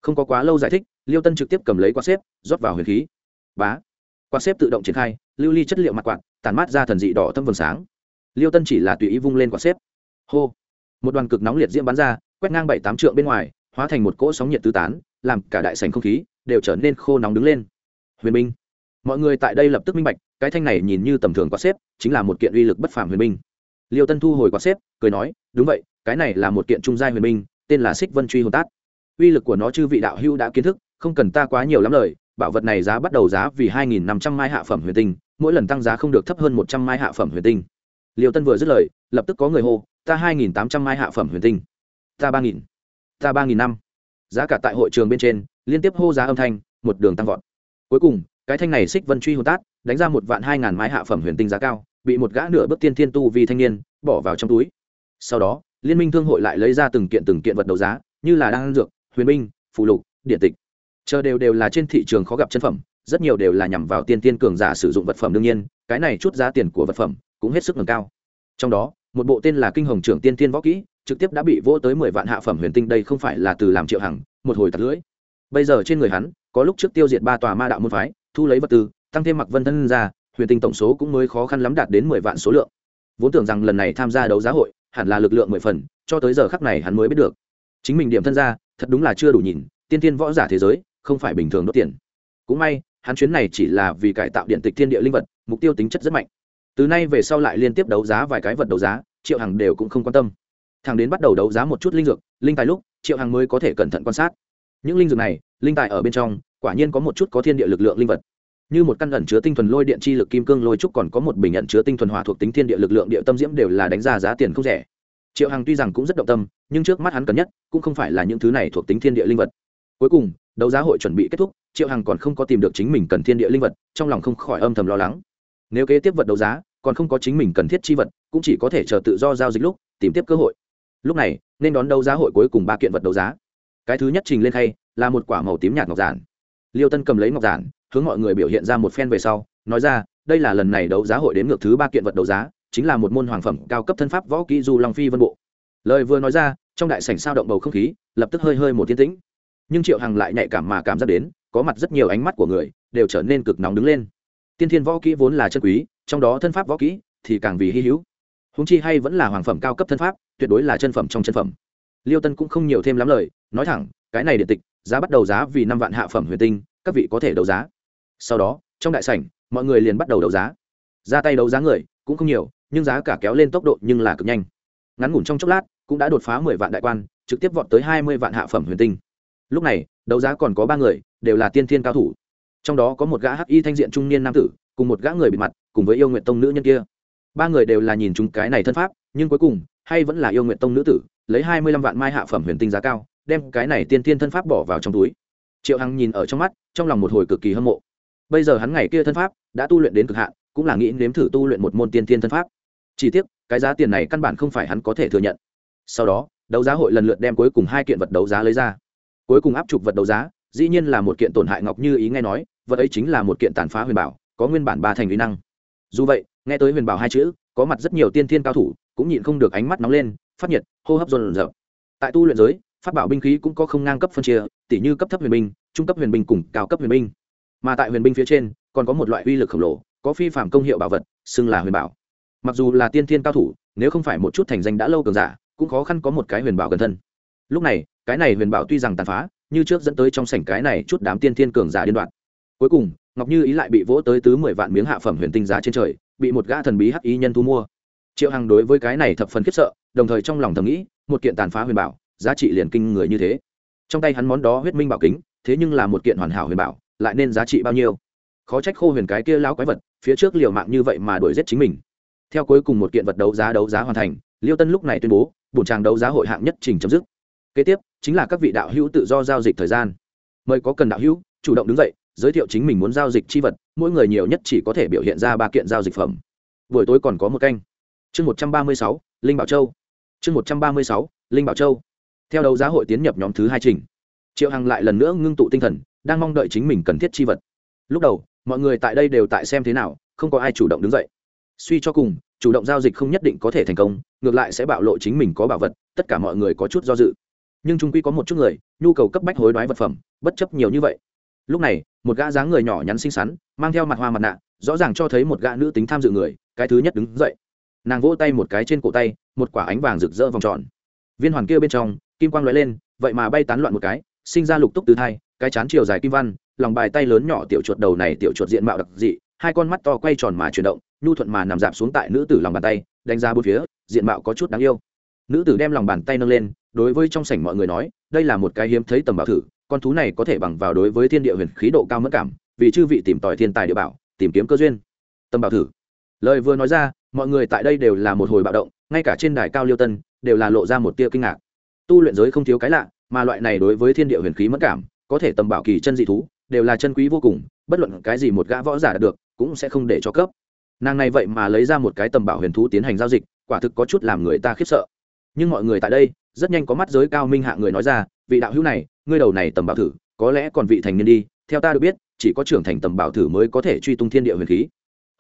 Không có quá lâu giải thích, liêu tân trực tiếp cầm lấy quạt xếp, rót vào huyền khí. Bá quạt xếp tự động triển khai, lưu ly chất liệu mặt quạt tàn mát ra thần dị đỏ thâm vầng sáng. Liêu tân chỉ là tùy ý vung lên quạt xếp. Hô! Một đoàn cực nóng liệt diễm bắn ra, quét ngang bảy tám trượng bên ngoài, hóa thành một cỗ sóng nhiệt tứ tán, làm cả đại sành không khí đều trở nên khô nóng đứng lên. Huyền binh mọi người tại đây lập tức minh bạch, cái thanh này nhìn như tầm thường quạt xếp, chính là một kiện uy lực bất phàm huyền binh liêu tân thu hồi quạt xếp, cười nói, đúng vậy, cái này là một kiện trung gia huyền binh tên là xích vân truy hồn tát. Uy lực của nó chư vị đạo hưu đã kiến thức, không cần ta quá nhiều lắm lời bảo vật này giá bắt đầu giá vì hai nghìn năm trăm mai hạ phẩm huyền tinh, mỗi lần tăng giá không được thấp hơn một trăm mai hạ phẩm huyền tinh. Liêu tân vừa dứt lời, lập tức có người hô, ta hai nghìn tám trăm mai hạ phẩm huyền tinh, ta ba nghìn, ta ba nghìn năm. Giá cả tại hội trường bên trên, liên tiếp hô giá âm thanh, một đường tăng vọt. Cuối cùng, cái thanh này xích vân truy hồn tát đánh ra một vạn hai ngàn mai hạ phẩm huyền tinh giá cao, bị một gã nửa bước tiên thiên tu vì thanh niên bỏ vào trong túi. Sau đó, liên minh thương hội lại lấy ra từng kiện từng kiện vật đấu giá, như là đan dược, huyền binh phụ lục, điện tịch chờ đều đều là trên thị trường khó gặp chân phẩm, rất nhiều đều là nhằm vào tiên tiên cường giả sử dụng vật phẩm đương nhiên, cái này chút giá tiền của vật phẩm cũng hết sức ngừng cao. Trong đó, một bộ tên là kinh hồng trưởng tiên tiên võ kỹ, trực tiếp đã bị vỗ tới mười vạn hạ phẩm huyền tinh đây không phải là từ làm triệu hằng, một hồi tạt lưỡi. Bây giờ trên người hắn, có lúc trước tiêu diệt ba tòa ma đạo môn phái, thu lấy vật tư, tăng thêm mặc vân thân ra, huyền tinh tổng số cũng mới khó khăn lắm đạt đến mười vạn số lượng. Vốn tưởng rằng lần này tham gia đấu giá hội, hẳn là lực lượng mười phần, cho tới giờ khắc này hắn mới biết được. Chính mình điểm thân ra, thật đúng là chưa đủ nhìn, tiên tiên võ giả thế giới không phải bình thường đốt tiền. Cũng may, hắn chuyến này chỉ là vì cải tạo điện tịch thiên địa linh vật, mục tiêu tính chất rất mạnh. Từ nay về sau lại liên tiếp đấu giá vài cái vật đấu giá, triệu hằng đều cũng không quan tâm. Thằng đến bắt đầu đấu giá một chút linh dược, linh tài lúc, triệu hằng mới có thể cẩn thận quan sát. Những linh dược này, linh tài ở bên trong, quả nhiên có một chút có thiên địa lực lượng linh vật. Như một căn ẩn chứa tinh thuần lôi điện chi lực kim cương lôi trúc còn có một bình ẩn chứa tinh thuần hỏa thuộc tính thiên địa lực lượng địa tâm diễm đều là đánh giá giá tiền không rẻ. Triệu hằng tuy rằng cũng rất động tâm, nhưng trước mắt hắn cần nhất, cũng không phải là những thứ này thuộc tính thiên địa linh vật. Cuối cùng đấu giá hội chuẩn bị kết thúc, triệu hằng còn không có tìm được chính mình cần thiên địa linh vật, trong lòng không khỏi âm thầm lo lắng. Nếu kế tiếp vật đấu giá, còn không có chính mình cần thiết chi vật, cũng chỉ có thể chờ tự do giao dịch lúc, tìm tiếp cơ hội. Lúc này, nên đón đấu giá hội cuối cùng ba kiện vật đấu giá. Cái thứ nhất trình lên khay, là một quả màu tím nhạt ngọc giản. Liêu tân cầm lấy ngọc giản, hướng mọi người biểu hiện ra một phen về sau, nói ra, đây là lần này đấu giá hội đến ngược thứ ba kiện vật đấu giá, chính là một môn hoàng phẩm cao cấp thân pháp võ kỹ du long phi vân bộ. Lời vừa nói ra, trong đại sảnh sao động bầu không khí, lập tức hơi hơi một thiên tĩnh nhưng triệu hằng lại nhạy cảm mà cảm giác đến, có mặt rất nhiều ánh mắt của người đều trở nên cực nóng đứng lên. Tiên thiên võ kỹ vốn là chân quý, trong đó thân pháp võ kỹ thì càng vì hy hữu. Húng chi hay vẫn là hoàng phẩm cao cấp thân pháp, tuyệt đối là chân phẩm trong chân phẩm. Liêu tân cũng không nhiều thêm lắm lời, nói thẳng, cái này điện tịch, giá bắt đầu giá vì năm vạn hạ phẩm huyền tinh, các vị có thể đấu giá. Sau đó, trong đại sảnh, mọi người liền bắt đầu đấu giá. Ra tay đấu giá người cũng không nhiều, nhưng giá cả kéo lên tốc độ nhưng là cực nhanh. Ngắn ngủn trong chốc lát, cũng đã đột phá mười vạn đại quan, trực tiếp vọt tới hai mươi vạn hạ phẩm huyền tinh lúc này, đấu giá còn có ba người, đều là tiên thiên cao thủ. Trong đó có một gã hắc y thanh diện trung niên nam tử, cùng một gã người bị mặt, cùng với yêu nguyện tông nữ nhân kia. Ba người đều là nhìn chúng cái này thân pháp, nhưng cuối cùng, hay vẫn là yêu nguyện tông nữ tử, lấy hai mươi lăm vạn mai hạ phẩm huyền tinh giá cao, đem cái này tiên thiên thân pháp bỏ vào trong túi. Triệu hằng nhìn ở trong mắt, trong lòng một hồi cực kỳ hâm mộ. Bây giờ hắn ngày kia thân pháp, đã tu luyện đến cực hạn, cũng là nghĩ nếm thử tu luyện một môn tiên thiên thân pháp. Chỉ tiếc, cái giá tiền này căn bản không phải hắn có thể thừa nhận. Sau đó, đấu giá hội lần lượt đem cuối cùng hai kiện vật đấu giá lấy ra cuối cùng áp trục vật đấu giá, dĩ nhiên là một kiện tổn hại ngọc như ý nghe nói, vật ấy chính là một kiện tàn phá huyền bảo, có nguyên bản ba thành uy năng. Dù vậy, nghe tới huyền bảo hai chữ, có mặt rất nhiều tiên thiên cao thủ cũng nhịn không được ánh mắt nóng lên, phát nhiệt, hô hấp dồn dập. Tại tu luyện giới phát bảo binh khí cũng có không ngang cấp phân chia tỷ như cấp thấp huyền binh, trung cấp huyền binh cùng cao cấp huyền binh. Mà tại huyền binh phía trên, còn có một loại uy lực khổng lồ, có phi phạm công hiệu bảo vật, xưng là huyền bảo. Mặc dù là tiên thiên cao thủ, nếu không phải một chút thành danh đã lâu cường giả, cũng khó khăn có một cái huyền bảo gần thân. Lúc này cái này huyền bảo tuy rằng tàn phá, như trước dẫn tới trong sảnh cái này chút đám tiên thiên cường giả điên đoạn cuối cùng, ngọc như ý lại bị vỗ tới tứ mười vạn miếng hạ phẩm huyền tinh giá trên trời, bị một gã thần bí hắc ý nhân thu mua. Triệu hằng đối với cái này thập phần khiếp sợ, đồng thời trong lòng thầm nghĩ, một kiện tàn phá huyền bảo, giá trị liền kinh người như thế. Trong tay hắn món đó huyết minh bảo kính, thế nhưng là một kiện hoàn hảo huyền bảo, lại nên giá trị bao nhiêu? Khó trách khô huyền cái kia lao quái vật, phía trước liều mạng như vậy mà đuổi giết chính mình. Theo cuối cùng một kiện vật đấu giá đấu giá hoàn thành, liêu tân lúc này tuyên bố, bổn tràng đấu giá hội hạng nhất trình chấm dứt. Kế tiếp chính là các vị đạo hữu tự do giao dịch thời gian. Mời có cần đạo hữu, chủ động đứng dậy, giới thiệu chính mình muốn giao dịch chi vật, mỗi người nhiều nhất chỉ có thể biểu hiện ra ba kiện giao dịch phẩm. Buổi tối còn có một canh. Chương một trăm ba mươi sáu, linh bảo châu. Chương một trăm ba mươi sáu, linh bảo châu. Theo đấu giá hội tiến nhập nhóm thứ hai trình, triệu hằng lại lần nữa ngưng tụ tinh thần, đang mong đợi chính mình cần thiết chi vật. Lúc đầu, mọi người tại đây đều tại xem thế nào, không có ai chủ động đứng dậy. Suy cho cùng, chủ động giao dịch không nhất định có thể thành công, ngược lại sẽ bạo lộ chính mình có bảo vật, tất cả mọi người có chút do dự nhưng trung quy có một chút người, nhu cầu cấp bách hối đoái vật phẩm, bất chấp nhiều như vậy. Lúc này, một gã dáng người nhỏ nhắn xinh xắn, mang theo mặt hoa mặt nạ, rõ ràng cho thấy một gã nữ tính tham dự người, cái thứ nhất đứng dậy. Nàng vỗ tay một cái trên cổ tay, một quả ánh vàng rực rỡ vòng tròn. Viên hoàn kia bên trong, kim quang lóe lên, vậy mà bay tán loạn một cái, sinh ra lục túc tứ thai, cái chán chiều dài kim văn, lòng bài tay lớn nhỏ tiểu chuột đầu này tiểu chuột diện mạo đặc dị, hai con mắt to quay tròn mà chuyển động, nhu thuận mà nằm dạp xuống tại nữ tử lòng bàn tay, đánh ra bốn phía, diện mạo có chút đáng yêu. Nữ tử đem lòng bàn tay nâng lên đối với trong sảnh mọi người nói, đây là một cái hiếm thấy tầm bảo thử, con thú này có thể bằng vào đối với thiên địa huyền khí độ cao mất cảm, vì chư vị tìm tòi thiên tài địa bảo, tìm kiếm cơ duyên. Tầm bảo thử. Lời vừa nói ra, mọi người tại đây đều là một hồi bạo động, ngay cả trên đài cao liêu tân đều là lộ ra một tia kinh ngạc. Tu luyện giới không thiếu cái lạ, mà loại này đối với thiên địa huyền khí mất cảm, có thể tầm bảo kỳ chân dị thú, đều là chân quý vô cùng, bất luận cái gì một gã võ giả đạt được, cũng sẽ không để cho cấp. Nàng này vậy mà lấy ra một cái tầm bảo huyền thú tiến hành giao dịch, quả thực có chút làm người ta khiếp sợ nhưng mọi người tại đây rất nhanh có mắt giới cao minh hạ người nói ra, vị đạo hữu này, ngươi đầu này tầm bảo thử, có lẽ còn vị thành niên đi, theo ta được biết, chỉ có trưởng thành tầm bảo thử mới có thể truy tung thiên địa huyền khí.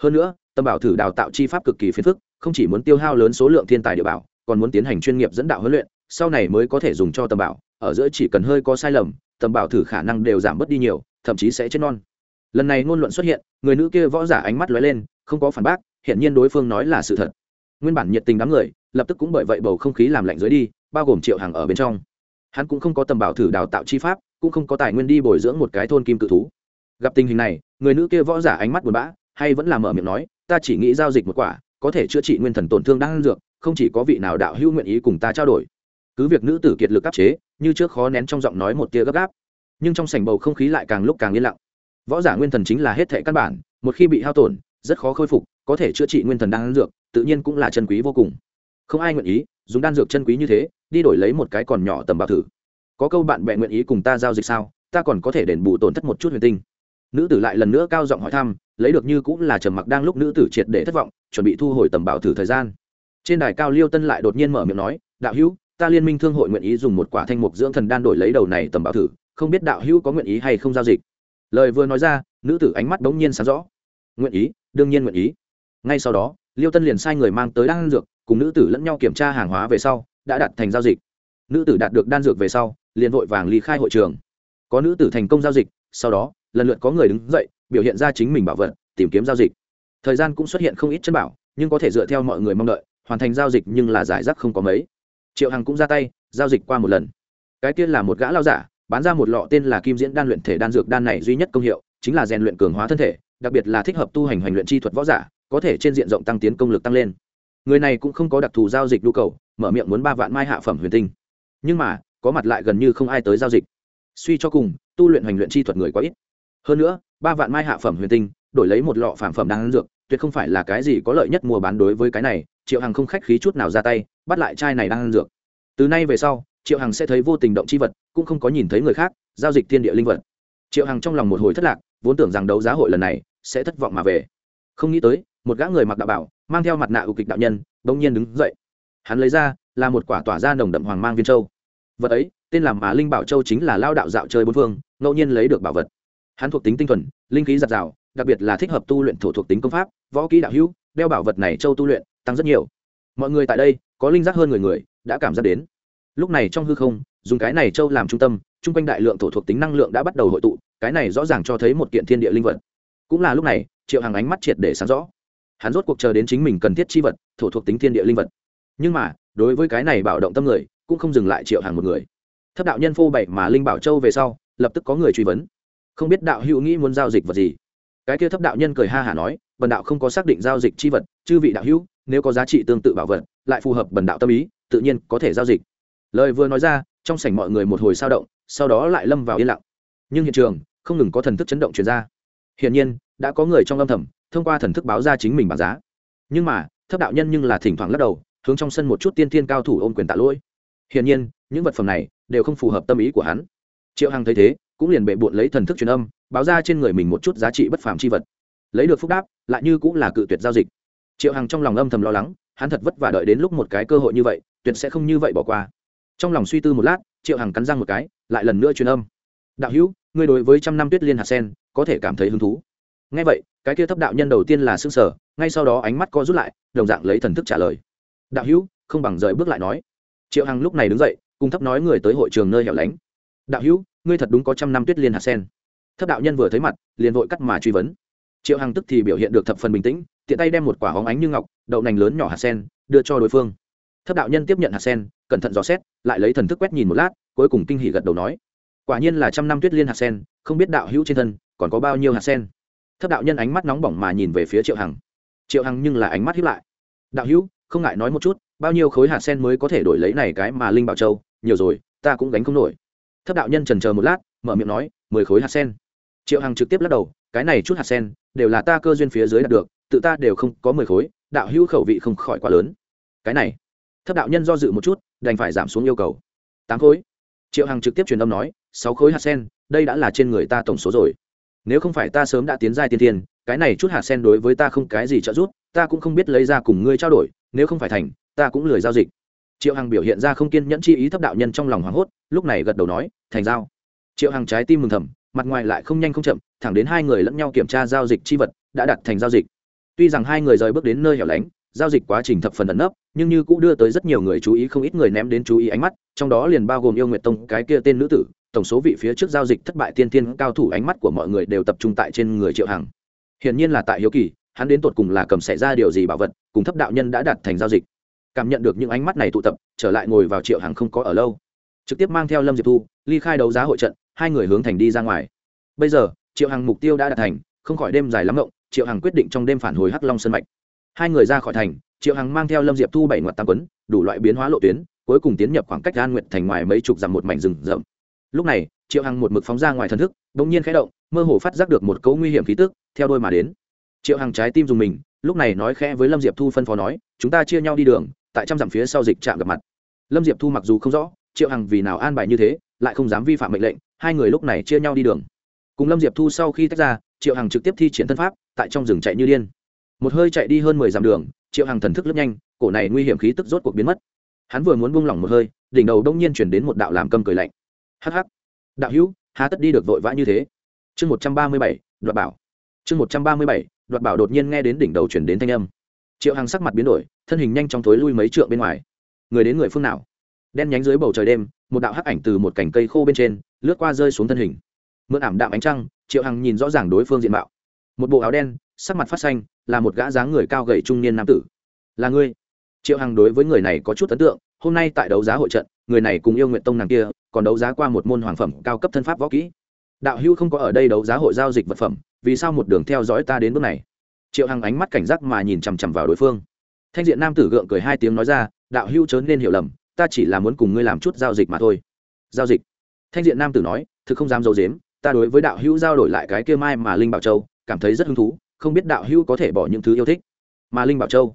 Hơn nữa, tầm bảo thử đào tạo chi pháp cực kỳ phiền phức, không chỉ muốn tiêu hao lớn số lượng thiên tài địa bảo, còn muốn tiến hành chuyên nghiệp dẫn đạo huấn luyện, sau này mới có thể dùng cho tầm bảo, ở giữa chỉ cần hơi có sai lầm, tầm bảo thử khả năng đều giảm bớt đi nhiều, thậm chí sẽ chết non. Lần này ngôn luận xuất hiện, người nữ kia võ giả ánh mắt lóe lên, không có phản bác hiện nhiên đối phương nói là sự thật nguyên bản nhiệt tình đám người, lập tức cũng bởi vậy bầu không khí làm lạnh dưới đi, bao gồm triệu hàng ở bên trong. Hắn cũng không có tầm bảo thử đào tạo chi pháp, cũng không có tài nguyên đi bồi dưỡng một cái thôn kim cự thú. Gặp tình hình này, người nữ kia võ giả ánh mắt buồn bã, hay vẫn là mở miệng nói, ta chỉ nghĩ giao dịch một quả, có thể chữa trị nguyên thần tổn thương đang ăn dược, không chỉ có vị nào đạo hữu nguyện ý cùng ta trao đổi. Cứ việc nữ tử kiệt lực áp chế, như trước khó nén trong giọng nói một tia gấp gáp, nhưng trong sảnh bầu không khí lại càng lúc càng yên lặng. Võ giả nguyên thần chính là hết thể căn bản, một khi bị hao tổn, rất khó khôi phục, có thể chữa trị nguyên thần đang ăn dược tự nhiên cũng là chân quý vô cùng. Không ai nguyện ý dùng đan dược chân quý như thế, đi đổi lấy một cái còn nhỏ tầm bảo thử. Có câu bạn bè nguyện ý cùng ta giao dịch sao? Ta còn có thể đền bù tổn thất một chút huyền tinh. Nữ tử lại lần nữa cao giọng hỏi thăm, lấy được như cũng là trầm mặc đang lúc nữ tử triệt để thất vọng, chuẩn bị thu hồi tầm bảo thử thời gian. Trên đài cao liêu tân lại đột nhiên mở miệng nói, đạo hữu, ta liên minh thương hội nguyện ý dùng một quả thanh mục dưỡng thần đan đổi lấy đầu này tầm bảo thử, không biết đạo hữu có nguyện ý hay không giao dịch? Lời vừa nói ra, nữ tử ánh mắt đống nhiên sáng rõ. Nguyện ý, đương nhiên nguyện ý. Ngay sau đó liêu tân liền sai người mang tới đan dược, cùng nữ tử lẫn nhau kiểm tra hàng hóa về sau, đã đặt thành giao dịch. Nữ tử đạt được đan dược về sau, liền vội vàng ly khai hội trường. Có nữ tử thành công giao dịch, sau đó, lần lượt có người đứng dậy, biểu hiện ra chính mình bảo vật, tìm kiếm giao dịch. Thời gian cũng xuất hiện không ít chân bảo, nhưng có thể dựa theo mọi người mong đợi, hoàn thành giao dịch nhưng là giải rác không có mấy. Triệu hằng cũng ra tay, giao dịch qua một lần. Cái tiên là một gã lao giả, bán ra một lọ tên là kim diễn đan luyện thể đan dược đan này duy nhất công hiệu, chính là rèn luyện cường hóa thân thể, đặc biệt là thích hợp tu hành hành luyện chi thuật võ giả có thể trên diện rộng tăng tiến công lực tăng lên. Người này cũng không có đặc thù giao dịch nhu cầu, mở miệng muốn ba vạn mai hạ phẩm huyền tinh. Nhưng mà, có mặt lại gần như không ai tới giao dịch. Suy cho cùng, tu luyện hành luyện chi thuật người quá ít. Hơn nữa, ba vạn mai hạ phẩm huyền tinh, đổi lấy một lọ phản phẩm đang dược, tuyệt không phải là cái gì có lợi nhất mua bán đối với cái này, triệu hằng không khách khí chút nào ra tay, bắt lại chai này đang ăn dược. Từ nay về sau, triệu hằng sẽ thấy vô tình động chi vật, cũng không có nhìn thấy người khác, giao dịch thiên địa linh vật. Triệu hằng trong lòng một hồi thất lạc, vốn tưởng rằng đấu giá hội lần này sẽ thất vọng mà về. Không nghĩ tới một gã người mặc đạo bảo, mang theo mặt nạ ưu kịch đạo nhân, bỗng nhiên đứng dậy. Hắn lấy ra là một quả tỏa ra nồng đậm hoàng mang viên châu. Vật ấy, tên là mà linh bảo châu chính là lao đạo dạo chơi bốn phương, ngẫu nhiên lấy được bảo vật. Hắn thuộc tính tinh thuần, linh khí giặt rào, đặc biệt là thích hợp tu luyện thổ thuộc tính công pháp, võ kỹ đạo hữu, đeo bảo vật này châu tu luyện, tăng rất nhiều. Mọi người tại đây, có linh giác hơn người người, đã cảm giác đến. Lúc này trong hư không, dùng cái này châu làm trung tâm, chung quanh đại lượng thổ thuộc tính năng lượng đã bắt đầu hội tụ, cái này rõ ràng cho thấy một kiện thiên địa linh vật. Cũng là lúc này, triệu hàng ánh mắt triệt để sáng rõ hắn rốt cuộc chờ đến chính mình cần thiết chi vật, thổ thuộc tính thiên địa linh vật. Nhưng mà, đối với cái này bảo động tâm người, cũng không dừng lại triệu hàng một người. Thấp đạo nhân phô bảy mà linh bảo châu về sau, lập tức có người truy vấn. Không biết đạo hữu nghĩ muốn giao dịch vật gì? Cái kia thấp đạo nhân cười ha hả nói, bần đạo không có xác định giao dịch chi vật, chư vị đạo hữu, nếu có giá trị tương tự bảo vật, lại phù hợp bần đạo tâm ý, tự nhiên có thể giao dịch. Lời vừa nói ra, trong sảnh mọi người một hồi sao động, sau đó lại lâm vào yên lặng. Nhưng hiện trường, không ngừng có thần thức chấn động chuyển ra. Hiển nhiên, đã có người trong âm thầm thông qua thần thức báo ra chính mình bảng giá. Nhưng mà, thấp đạo nhân nhưng là thỉnh thoảng lắc đầu, hướng trong sân một chút tiên tiên cao thủ ôm quyền tạ lỗi. Hiển nhiên, những vật phẩm này đều không phù hợp tâm ý của hắn. Triệu hằng thấy thế, cũng liền bệ bộn lấy thần thức truyền âm, báo ra trên người mình một chút giá trị bất phàm chi vật. Lấy được phúc đáp, lại như cũng là cự tuyệt giao dịch. Triệu hằng trong lòng âm thầm lo lắng, hắn thật vất vả đợi đến lúc một cái cơ hội như vậy, tuyệt sẽ không như vậy bỏ qua. Trong lòng suy tư một lát, triệu hằng cắn răng một cái, lại lần nữa truyền âm. Đạo hữu, ngươi đối với trăm năm tuyết liên hạt sen, có thể cảm thấy hứng thú. Ngay vậy cái kia thấp đạo nhân đầu tiên là s ư n g sở, ngay sau đó ánh mắt co rút lại, đồng dạng lấy thần thức trả lời. Đạo hữu, không bằng rời bước lại nói. Triệu hằng lúc này đứng dậy, cùng thấp nói người tới hội trường nơi hẻo lánh. Đạo hữu, ngươi thật đúng có trăm năm tuyết liên hạt sen. Thấp đạo nhân vừa thấy mặt, liền vội cắt mà truy vấn. Triệu hằng tức thì biểu hiện được thập phần bình tĩnh, tiện tay đem một quả hóng ánh như ngọc, đậu nành lớn nhỏ hạt sen, đưa cho đối phương. Thấp đạo nhân tiếp nhận hạt sen, cẩn thận dò xét, lại lấy thần thức quét nhìn một lát, cuối cùng kinh hỉ gật đầu nói. Quả nhiên là trăm năm tuyết liên hạt sen, không biết đạo hữu trên thân còn có bao nhiêu hạt sen thấp đạo nhân ánh mắt nóng bỏng mà nhìn về phía triệu hằng. Triệu hằng nhưng là ánh mắt hiếp lại. Đạo hữu, không ngại nói một chút, bao nhiêu khối hạt sen mới có thể đổi lấy này cái mà linh bảo châu, nhiều rồi, ta cũng gánh không nổi. Thấp đạo nhân trần chờ một lát, mở miệng nói, mười khối hạt sen. Triệu hằng trực tiếp lắc đầu, cái này chút hạt sen, đều là ta cơ duyên phía dưới đạt được, tự ta đều không có mười khối, đạo hữu khẩu vị không khỏi quá lớn. Cái này thấp đạo nhân do dự một chút, đành phải giảm xuống yêu cầu. Tám khối. Triệu hằng trực tiếp truyền âm nói, sáu khối hạt sen, đây đã là trên người ta tổng số rồi nếu không phải ta sớm đã tiến giai tiên thiên, cái này chút hạt sen đối với ta không cái gì trợ giúp, ta cũng không biết lấy ra cùng ngươi trao đổi, nếu không phải thành, ta cũng lười giao dịch. Triệu hằng biểu hiện ra không kiên nhẫn chi ý thấp đạo nhân trong lòng hoảng hốt, lúc này gật đầu nói, thành giao. Triệu hằng trái tim mừng thầm, mặt ngoài lại không nhanh không chậm, thẳng đến hai người lẫn nhau kiểm tra giao dịch chi vật, đã đặt thành giao dịch. Tuy rằng hai người rời bước đến nơi hẻo lánh, giao dịch quá trình thập phần ẩn nấp, nhưng như cũng đưa tới rất nhiều người chú ý không ít người ném đến chú ý ánh mắt, trong đó liền bao gồm yêu nguyệt tông, cái kia tên nữ tử tổng số vị phía trước giao dịch thất bại tiên tiên cao thủ ánh mắt của mọi người đều tập trung tại trên người triệu hằng. Hiển nhiên là tại hiếu kỳ, hắn đến tột cùng là cầm xảy ra điều gì bảo vật, cùng thấp đạo nhân đã đặt thành giao dịch. Cảm nhận được những ánh mắt này tụ tập, trở lại ngồi vào triệu hằng không có ở lâu. Trực tiếp mang theo lâm diệp thu, ly khai đấu giá hội trận, hai người hướng thành đi ra ngoài. Bây giờ, triệu hằng mục tiêu đã đạt thành, không khỏi đêm dài lắm rộng triệu hằng quyết định trong đêm phản hồi hắc long sân mạch. Hai người ra khỏi thành, triệu hằng mang theo lâm diệp thu bảy ngoặt tam quấn, đủ loại biến hóa lộ tuyến, cuối cùng tiến nhập khoảng cách an nguyện thành ngoài mấy chục dặm một mảnh rừng rậm lúc này, triệu hằng một mực phóng ra ngoài thần thức đ ỗ n g nhiên khẽ động, mơ hồ phát giác được một cấu nguy hiểm khí tức, theo đôi mà đến. Triệu hằng trái tim dùng mình, lúc này nói khẽ với lâm diệp thu phân phó nói, chúng ta chia nhau đi đường, tại trăm dặm phía sau dịch trạm gặp mặt. Lâm diệp thu mặc dù không rõ, triệu hằng vì nào an bài như thế, lại không dám vi phạm mệnh lệnh, hai người lúc này chia nhau đi đường. Cùng lâm diệp thu sau khi tách ra, triệu hằng trực tiếp thi triển thân pháp, tại trong rừng chạy như điên. Một hơi chạy đi hơn mười dặm đường, triệu hằng thần thức lướt nhanh, cổ này nguy hiểm khí tức rốt cuộc biến mất. Hắn vừa muốn buông lỏng một hơi, đỉnh đầu đông nhiên chuyển đến một đạo làm câm cười lạnh hh đạo hữu há tất đi được vội vã như thế. Chương một trăm ba mươi bảy, đoạt bảo. Chương một trăm ba mươi bảy, đoạt bảo đột nhiên nghe đến đỉnh đầu chuyển đến thanh âm. Triệu hằng sắc mặt biến đổi, thân hình nhanh chóng thối lui mấy trượng bên ngoài. Người đến người phương nào? Đen nhánh dưới bầu trời đêm, một đạo hắc ảnh từ một cành cây khô bên trên, lướt qua rơi xuống thân hình. Mượn ảm đạm ánh trăng, triệu hằng nhìn rõ ràng đối phương diện mạo. Một bộ áo đen, sắc mặt phát xanh, là một gã dáng người cao gầy trung niên nam tử. Là ngươi? Triệu hằng đối với người này có chút ấn tượng, hôm nay tại đấu giá hội trận, người này cùng yêu nguyện tông nàng kia còn đấu giá qua một môn hoàng phẩm cao cấp thân pháp võ kỹ. Đạo hữu không có ở đây đấu giá hội giao dịch vật phẩm, vì sao một đường theo dõi ta đến bước này? Triệu hằng ánh mắt cảnh giác mà nhìn chằm chằm vào đối phương. Thanh diện nam tử gượng cười hai tiếng nói ra, đạo hữu chớ nên hiểu lầm, ta chỉ là muốn cùng ngươi làm chút giao dịch mà thôi. Giao dịch? Thanh diện nam tử nói, thực không dám d i ấ u dếm ta đối với đạo hữu giao đổi lại cái kia mai mà linh bảo châu cảm thấy rất hứng thú, không biết đạo hữu có thể bỏ những thứ yêu thích. Mà linh bảo châu?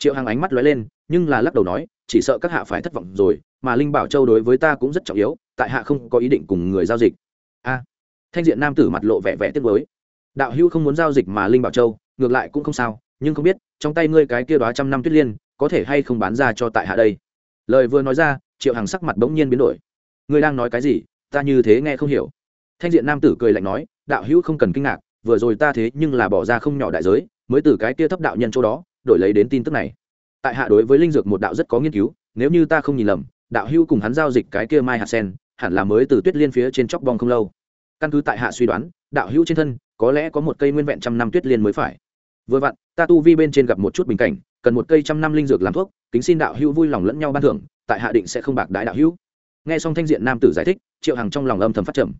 Triệu hằng ánh mắt lóe lên, nhưng là lắc đầu nói, chỉ sợ các hạ phải thất vọng rồi, mà linh bảo châu đối với ta cũng rất trọng yếu, tại hạ không có ý định cùng người giao dịch. A. Thanh diện nam tử mặt lộ vẻ vẻ tiếc với đạo hữu không muốn giao dịch mà linh bảo châu, ngược lại cũng không sao, nhưng không biết, trong tay ngươi cái kia đoá trăm năm tuyết liên, có thể hay không bán ra cho tại hạ đây? Lời vừa nói ra, triệu hằng sắc mặt bỗng nhiên biến đổi. Ngươi đang nói cái gì? Ta như thế nghe không hiểu. Thanh diện nam tử cười lạnh nói, đạo hữu không cần kinh ngạc, vừa rồi ta thế nhưng là bỏ ra không nhỏ đại giới, mới từ cái kia thấp đạo nhân chỗ đó đổi lấy đến tin tức này. Tại hạ đối với linh dược một đạo rất có nghiên cứu, nếu như ta không nhìn lầm, đạo hưu cùng hắn giao dịch cái kia mai hạt sen, hẳn là mới từ tuyết liên phía trên chóc bong không lâu. Căn cứ tại hạ suy đoán, đạo hưu trên thân, có lẽ có một cây nguyên vẹn trăm năm tuyết liên mới phải. Vừa vặn, ta tu vi bên trên gặp một chút bình cảnh, cần một cây trăm năm linh dược làm thuốc, kính xin đạo hưu vui lòng lẫn nhau ban thưởng, tại hạ định sẽ không bạc đái đạo hưu. nghe xong thanh diện nam tử giải thích, triệu hằng trong lòng âm thầm phát trầm.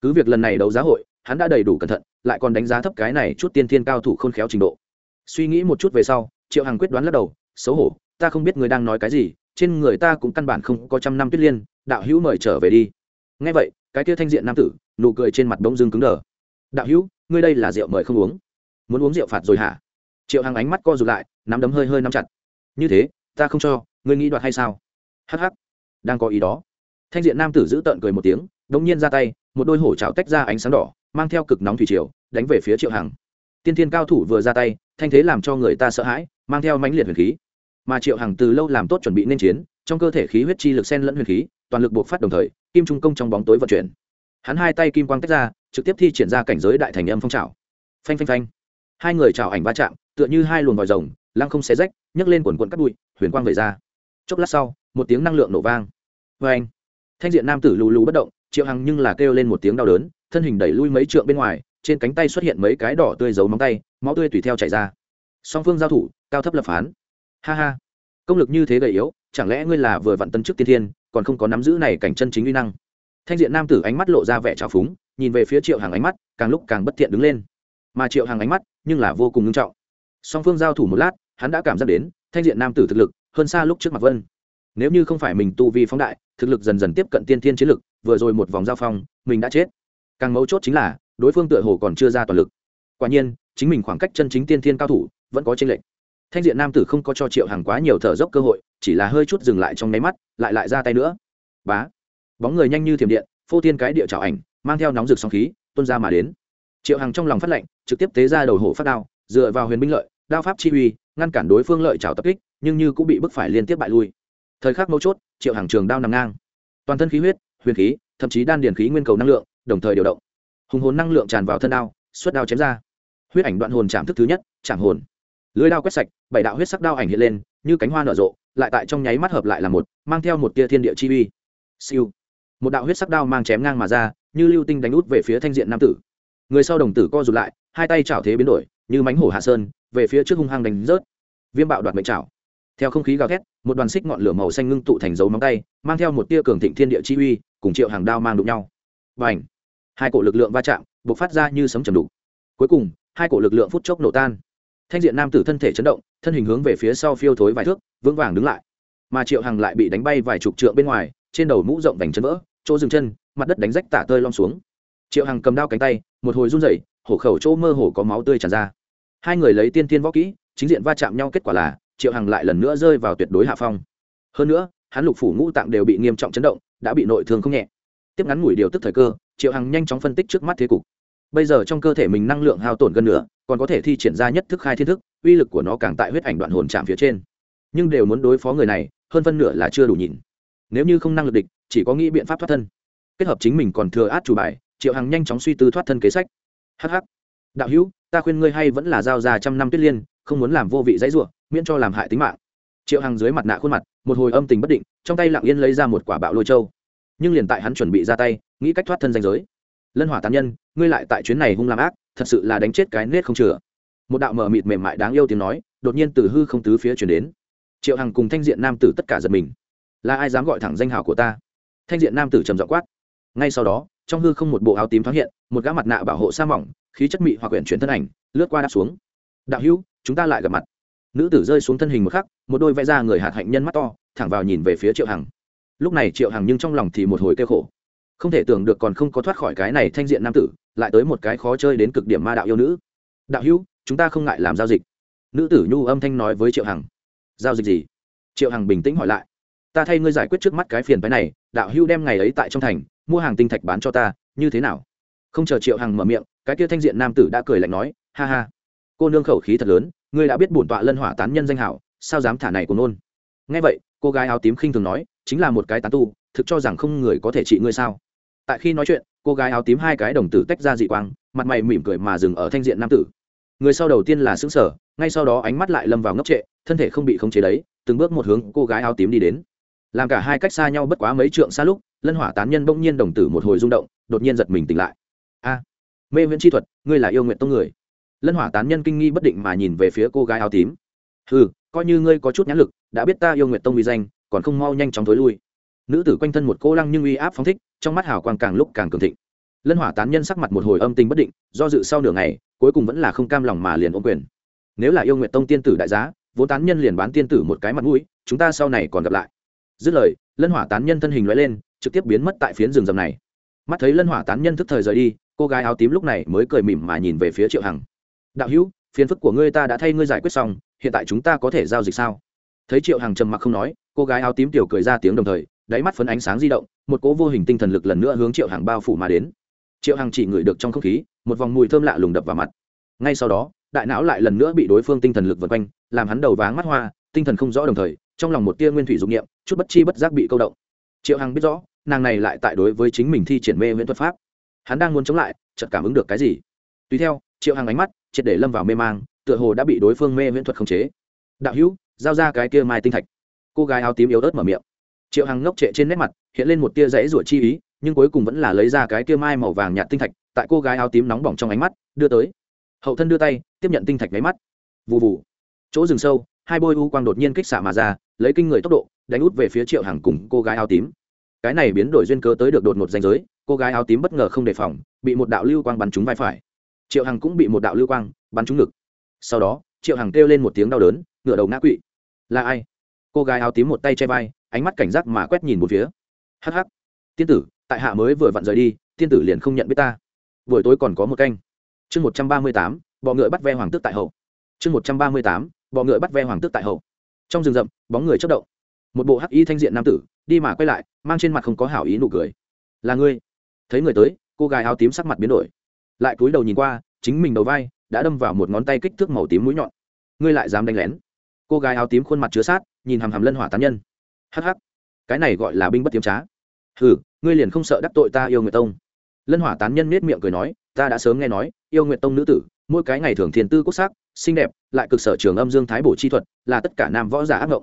Cứ việc lần này đấu giá hội, hắn đã đầy đủ cẩn thận, lại còn đánh giá thấp cái này chút tiên thiên cao thủ khôn khéo trình độ suy nghĩ một chút về sau, triệu hằng quyết đoán lắc đầu, xấu hổ, ta không biết người đang nói cái gì, trên người ta cũng căn bản không có trăm năm tuyết liên, đạo hữu mời trở về đi. Ngay vậy, cái kia thanh diện nam tử, nụ cười trên mặt bỗng dưng cứng đờ. Đạo hữu, ngươi đây là rượu mời không uống? Muốn uống rượu phạt rồi hả? Triệu hằng ánh mắt co rụt lại, nắm đấm hơi hơi nắm chặt. Như thế, ta không cho, ngươi nghĩ đoạt hay sao? Hh đang có ý đó. Thanh diện nam tử giữ tợn cười một tiếng đ ỗ n g nhiên ra tay, một đôi hổ trào tách ra ánh sáng đỏ, mang theo cực nóng thủy triều, đánh về phía triệu hằng. Tiên thiên cao thủ vừa ra tay thanh thế làm cho người ta sợ hãi, mang theo mãnh liệt huyền khí. Mà triệu hằng từ lâu làm tốt chuẩn bị nên chiến, trong cơ thể khí huyết chi lực sen lẫn huyền khí, toàn lực buộc phát đồng thời, kim trung công trong bóng tối vận chuyển. Hắn hai tay kim quang tách ra, trực tiếp thi triển ra cảnh giới đại thành âm phong trào phanh phanh phanh. Hai người trào ảnh va chạm, tựa như hai luồng vòi rồng, lăng không xé rách, nhấc lên quần quận cắt bụi, huyền quang về ra. Chốc lát sau, một tiếng năng lượng nổ vang. Vê anh thanh diện nam tử lù lù bất động, triệu hằng nhưng là kêu lên một tiếng đau đớn, thân hình đẩy lui mấy trượng bên ngoài trên cánh tay xuất hiện mấy cái đỏ tươi giấu móng tay, máu tươi tùy theo chảy ra. Song phương giao thủ, cao thấp lập phán. Ha ha. Công lực như thế gầy yếu, chẳng lẽ ngươi là vừa vặn tân chức tiên thiên, còn không có nắm giữ này cảnh chân chính uy năng? Thanh diện nam tử ánh mắt lộ ra vẻ trào phúng, nhìn về phía triệu hàng ánh mắt, càng lúc càng bất thiện đứng lên. Mà triệu hàng ánh mắt, nhưng là vô cùng nghiêm trọng. Song phương giao thủ một lát, hắn đã cảm giác đến, thanh diện nam tử thực lực, hơn xa lúc trước mặt vân. Nếu như không phải mình tu vi phóng đại, thực lực dần dần tiếp cận tiên thiên chiến lực, vừa rồi một vòng giao phong, mình đã chết. Càng mấu chốt chính là đối phương tựa hồ còn chưa ra toàn lực. Quả nhiên, chính mình khoảng cách chân chính tiên thiên cao thủ vẫn có tranh lệch. Thanh diện nam tử không có cho triệu hàng quá nhiều thở dốc cơ hội, chỉ là hơi chút dừng lại trong nháy mắt, lại lại ra tay nữa. Bá! Bóng người nhanh như thiểm điện, phô tiên cái địa trào ảnh, mang theo nóng rực sóng khí, tuôn ra mà đến. Triệu hàng trong lòng phát lệnh, trực tiếp tế ra đầu hổ phát đao, dựa vào huyền binh lợi, đao pháp chi uy, ngăn cản đối phương lợi trào tập kích, nhưng như cũng bị bức phải liên tiếp bại lui. Thời khắc mấu chốt, triệu hàng trường đao nằm ngang. Toàn thân khí huyết, huyền khí, thậm chí đan điền khí nguyên cầu năng lượng, đồng thời điều động hùng hồn năng lượng tràn vào thân đao xuất đao chém ra. Huyết ảnh đoạn hồn chạm thức thứ nhất, chạm hồn. Lưới đao quét sạch, bảy đạo huyết sắc đao ảnh hiện lên, như cánh hoa nở rộ, lại tại trong nháy mắt hợp lại là một, mang theo một tia thiên địa chi uy. Siêu. Một đạo huyết sắc đao mang chém ngang mà ra, như lưu tinh đánh út về phía thanh diện nam tử. Người sau đồng tử co rụt lại, hai tay chảo thế biến đổi, như mánh hổ hạ sơn, về phía trước hung hăng đánh rớt. Viêm bạo đoạt mệnh chảo. Theo không khí gào thét, một đoàn xích ngọn lửa màu xanh ngưng tụ thành dấu móng tay, mang theo một tia cường thịnh thiên địa chi uy, cùng triệu hàng đao mang đụng nhau. Và ảnh hai cổ lực lượng va chạm b ộ c phát ra như sấm chầm đục. Cuối cùng, hai cổ lực lượng phút chốc nổ tan. Thanh diện nam tử thân thể chấn động, thân hình hướng về phía sau phiêu thối vài thước, vững vàng đứng lại. Mà triệu hằng lại bị đánh bay vài chục trượng bên ngoài, trên đầu mũ rộng vành chân vỡ, chỗ dừng chân, mặt đất đánh rách tả tơi lom xuống. Triệu hằng cầm đao cánh tay, một hồi run rẩy, hổ khẩu chỗ mơ hồ có máu tươi tràn ra. Hai người lấy tiên tiên võ kỹ, chính diện va chạm nhau kết quả là, triệu hằng lại lần nữa rơi vào tuyệt đối hạ phong. Hơn nữa, hắn lục phủ ngũ tạng đều bị nghiêm trọng chấn động, đã bị nội thương không nhẹ. Tiếp ngắn ngủi điều tức thời cơ triệu hằng nhanh chóng phân tích trước mắt thế cục. Bây giờ trong cơ thể mình năng lượng hao tổn gần nửa, còn có thể thi triển ra nhất thức khai thiên thức uy lực của nó càng tại huyết ảnh đoạn hồn chạm phía trên. Nhưng đều muốn đối phó người này hơn phân nửa là chưa đủ nhìn nếu như không năng lực địch chỉ có nghĩ biện pháp thoát thân. Kết hợp chính mình còn thừa át chủ bài triệu hằng nhanh chóng suy tư thoát thân kế sách. Hh đạo hữu ta khuyên ngươi hay vẫn là giao ra trăm năm tuyết liên không muốn làm vô vị dãy ruộng miễn cho làm hại tính mạng. Triệu hằng dưới mặt nạ khuôn mặt một hồi âm tình bất định trong tay lặng yên lấy ra một quả bạo lôi châu. Nhưng liền tại hắn chuẩn bị ra tay nghĩ cách thoát thân danh giới. Lân hỏa tán nhân, ngươi lại tại chuyến này hung làm ác, thật sự là đánh chết cái nết không chừa. Một đạo mờ mịt mềm mại đáng yêu tiếng nói, đột nhiên từ hư không tứ phía chuyển đến. Triệu hằng cùng thanh diện nam tử tất cả giật mình. Là ai dám gọi thẳng danh hào của ta? Thanh diện nam tử trầm dọ quát. Ngay sau đó, trong hư không một bộ áo tím thoáng hiện, một gã mặt nạ bảo hộ sa mỏng, khí chất mị hoặc quyển chuyển thân ảnh, lướt qua đáp xuống. Đạo hữu, chúng ta lại gặp mặt. Nữ tử rơi xuống thân hình một khắc, một đôi vẽ ra người hạt hạnh nhân mắt to, thẳng vào nhìn về phía triệu hằng. Lúc này triệu hằng nhưng trong lòng thì một hồi kêu khổ không thể tưởng được còn không có thoát khỏi cái này thanh diện nam tử, lại tới một cái khó chơi đến cực điểm ma đạo yêu nữ. Đạo hữu, chúng ta không ngại làm giao dịch. Nữ tử nhu âm thanh nói với triệu hằng. Giao dịch gì? Triệu hằng bình tĩnh hỏi lại. Ta thay ngươi giải quyết trước mắt cái phiền phái này, đạo hữu đem ngày ấy tại trong thành, mua hàng tinh thạch bán cho ta, như thế nào? Không chờ triệu hằng mở miệng, cái kia thanh diện nam tử đã cười lạnh nói, ha ha. Cô nương khẩu khí thật lớn, ngươi đã biết bổn tọa lân hỏa tán nhân danh hảo, sao dám thả này của nôn? Ngay vậy, cô gái áo tím khinh thường nói, chính là một cái tán tu, thực cho rằng không người có thể trị ngươi sao? Tại khi nói chuyện, cô gái áo tím hai cái đồng tử tách ra dị quang, mặt mày mỉm cười mà dừng ở thanh diện nam tử. Người sau đầu tiên là xứng sở ngay sau đó ánh mắt lại lâm vào ngốc trệ, thân thể không bị khống chế đấy, từng bước một hướng cô gái áo tím đi đến. Làm cả hai cách xa nhau bất quá mấy trượng xa lúc, lân hỏa tán nhân bỗng nhiên đồng tử một hồi rung động, đột nhiên giật mình tỉnh lại. A, mê viễn chi thuật, ngươi là yêu nguyện tông người. Lân hỏa tán nhân kinh nghi bất định mà nhìn về phía cô gái áo tím. Ừ coi như ngươi có chút nhãn lực, đã biết ta yêu nguyện tông uy danh, còn không mau nhanh chóng thối lui. Nữ tử quanh thân một cô lăng nhưng uy áp phóng thích trong mắt hào quang càng lúc càng cường thịnh. Lân hỏa tán nhân sắc mặt một hồi âm tình bất định, do dự sau nửa ngày, cuối cùng vẫn là không cam lòng mà liền ôm quyền. Nếu là yêu nguyện tông tiên tử đại giá, vốn tán nhân liền bán tiên tử một cái mặt mũi, chúng ta sau này còn gặp lại. Dứt lời, lân hỏa tán nhân thân hình loại lên, trực tiếp biến mất tại phiến rừng rầm này. Mắt thấy lân hỏa tán nhân thức thời rời đi, cô gái áo tím lúc này mới cười mỉm mà nhìn về phía triệu hằng. Đạo hữu, phiền phức của ngươi ta đã thay ngươi giải quyết xong, hiện tại chúng ta có thể giao dịch sao? Thấy triệu hằng trầm mặc không nói, cô gái áo tím tiểu cười ra tiếng đồng thời đáy mắt phấn ánh sáng di động, một cỗ vô hình tinh thần lực lần nữa hướng triệu hằng bao phủ mà đến. Triệu hằng chỉ ngửi được trong không khí, một vòng mùi thơm lạ lùng đập vào mặt. Ngay sau đó, đại não lại lần nữa bị đối phương tinh thần lực vần quanh, làm hắn đầu váng mắt hoa, tinh thần không rõ đồng thời, trong lòng một tia nguyên thủy dụng nghiệm chút bất chi bất giác bị câu động. Triệu hằng biết rõ, nàng này lại tại đối với chính mình thi triển mê viễn thuật pháp. Hắn đang muốn chống lại, chợt cảm ứng được cái gì? Tùy theo, triệu hằng ánh mắt, triệt để lâm vào mê mang, tựa hồ đã bị đối phương mê viễn thuật khống chế. Đạo hữu, giao ra cái kia mai tinh thạch. Cô gái áo tím yếu ớt mở miệng triệu hằng ngốc trệ trên nét mặt, hiện lên một tia rẫy rủa chi ý, nhưng cuối cùng vẫn là lấy ra cái tia mai màu vàng nhạt tinh thạch, tại cô gái áo tím nóng bỏng trong ánh mắt, đưa tới. Hậu thân đưa tay, tiếp nhận tinh thạch máy mắt. Vụ vụ chỗ rừng sâu, hai bôi u quang đột nhiên kích xạ mà ra, lấy kinh người tốc độ, đánh út về phía triệu hằng cùng cô gái áo tím. Cái này biến đổi duyên cớ tới được đột ngột danh giới, cô gái áo tím bất ngờ không đề phòng, bị một đạo lưu quang bắn trúng vai phải. Triệu hằng cũng bị một đạo lưu quang bắn trúng ngực. Sau đó, triệu hằng kêu lên một tiếng đau đớn ngựa đầu ngã quỵ. Là ai? Cô gái áo tím một tay che vai ánh mắt cảnh giác mà quét nhìn một phía. Hh tiên tử, tại hạ mới vừa vặn rời đi, tiên tử liền không nhận biết ta. Buổi tối còn có một canh. Chương một trăm ba mươi tám, bọ ngựa bắt ve hoàng tước tại hậu. Chương một trăm ba mươi tám, bọ ngựa bắt ve hoàng tước tại hậu. Trong rừng rậm, bóng người chất động. Một bộ hắc y thanh diện nam tử, đi mà quay lại, mang trên mặt không có hảo ý nụ cười. Là ngươi? Thấy người tới, cô gái áo tím sắc mặt biến đổi. Lại cúi đầu nhìn qua, chính mình đầu vai đã đâm vào một ngón tay kích thước màu tím mũi nhọn. Ngươi lại dám đánh lén? Cô gái áo tím khuôn mặt chứa sát, nhìn hàm hàm lân hỏa tán nhân hh cái này gọi là binh bất tiếm trá. Hừ, ngươi liền không sợ đắc tội ta yêu nguyệt tông? Lân hỏa tán nhân nết miệng cười nói, ta đã sớm nghe nói, yêu nguyệt tông nữ tử, mỗi cái ngày thường thiền tư quốc sắc, xinh đẹp, lại cực sở trường âm dương thái bổ chi thuật, là tất cả nam võ giả ác mộng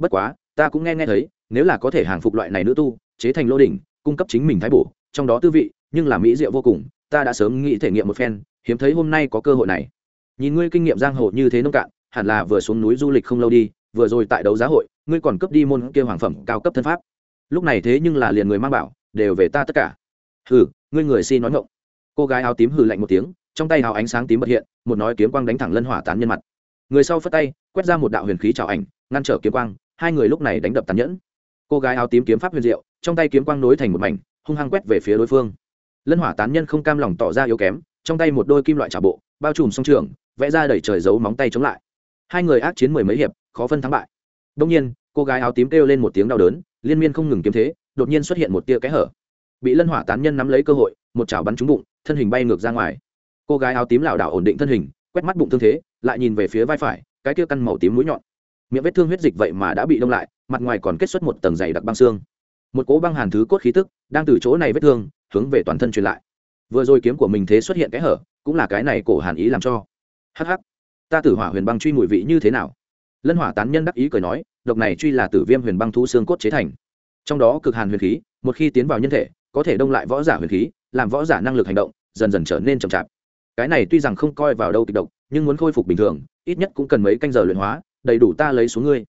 bất quá, ta cũng nghe nghe thấy, nếu là có thể hàng phục loại này nữ tu, chế thành lô đỉnh, cung cấp chính mình thái bổ, trong đó tư vị, nhưng là mỹ diệu vô cùng, ta đã sớm nghĩ thể nghiệm một phen, hiếm thấy hôm nay có cơ hội này. Nhìn ngươi kinh nghiệm giang hồ như thế nông cạn, hẳn là vừa xuống núi du lịch không lâu đi vừa rồi tại đấu giá hội, ngươi còn cấp đi môn kia hoàng phẩm cao cấp thân pháp. Lúc này thế nhưng là liền người mang bảo, đều về ta tất cả. Hừ, ngươi người xin nói ngộng cô gái áo tím hừ lạnh một tiếng, trong tay hào ánh sáng tím bật hiện, một nói kiếm quang đánh thẳng lân hỏa tán nhân mặt. Người sau phất tay, quét ra một đạo huyền khí trào ảnh, ngăn trở kiếm quang, hai người lúc này đánh đập tàn nhẫn. Cô gái áo tím kiếm pháp huyền diệu, trong tay kiếm quang nối thành một mảnh, hung hăng quét về phía đối phương. Lân hỏa tán nhân không cam lòng tỏ ra yếu kém, trong tay một đôi kim loại trả bộ, bao trùm song trường, vẽ ra đẩy trời giấu móng tay chống lại. Hai người ác chiến mười mấy hiệp khó phân thắng bại. Đông nhiên, cô gái áo tím kêu lên một tiếng đau đớn, liên miên không ngừng kiếm thế, đột nhiên xuất hiện một tia kẽ hở. Bị lân hỏa tán nhân nắm lấy cơ hội, một chảo bắn trúng bụng, thân hình bay ngược ra ngoài. Cô gái áo tím lảo đảo ổn định thân hình, quét mắt bụng thương thế, lại nhìn về phía vai phải, cái kia căn màu tím mũi nhọn. Miệng vết thương huyết dịch vậy mà đã bị đông lại, mặt ngoài còn kết xuất một tầng dày đặc băng xương. Một cỗ băng hàn thứ cốt khí tức, đang từ chỗ này vết thương, hướng về toàn thân truyền lại. Vừa rồi kiếm của mình thế xuất hiện cái hở, cũng là cái này cổ hàn ý làm cho. Hắc hắc, ta tử hỏa huyền băng truy mùi vị như thế nào? Lân hỏa tán nhân đắc ý cười nói, độc này truy là tử viêm huyền băng thu xương cốt chế thành. Trong đó cực hàn huyền khí, một khi tiến vào nhân thể, có thể đông lại võ giả huyền khí, làm võ giả năng lực hành động, dần dần trở nên chậm chạp. Cái này tuy rằng không coi vào đâu kịch độc, nhưng muốn khôi phục bình thường, ít nhất cũng cần mấy canh giờ luyện hóa, đầy đủ ta lấy xuống ngươi.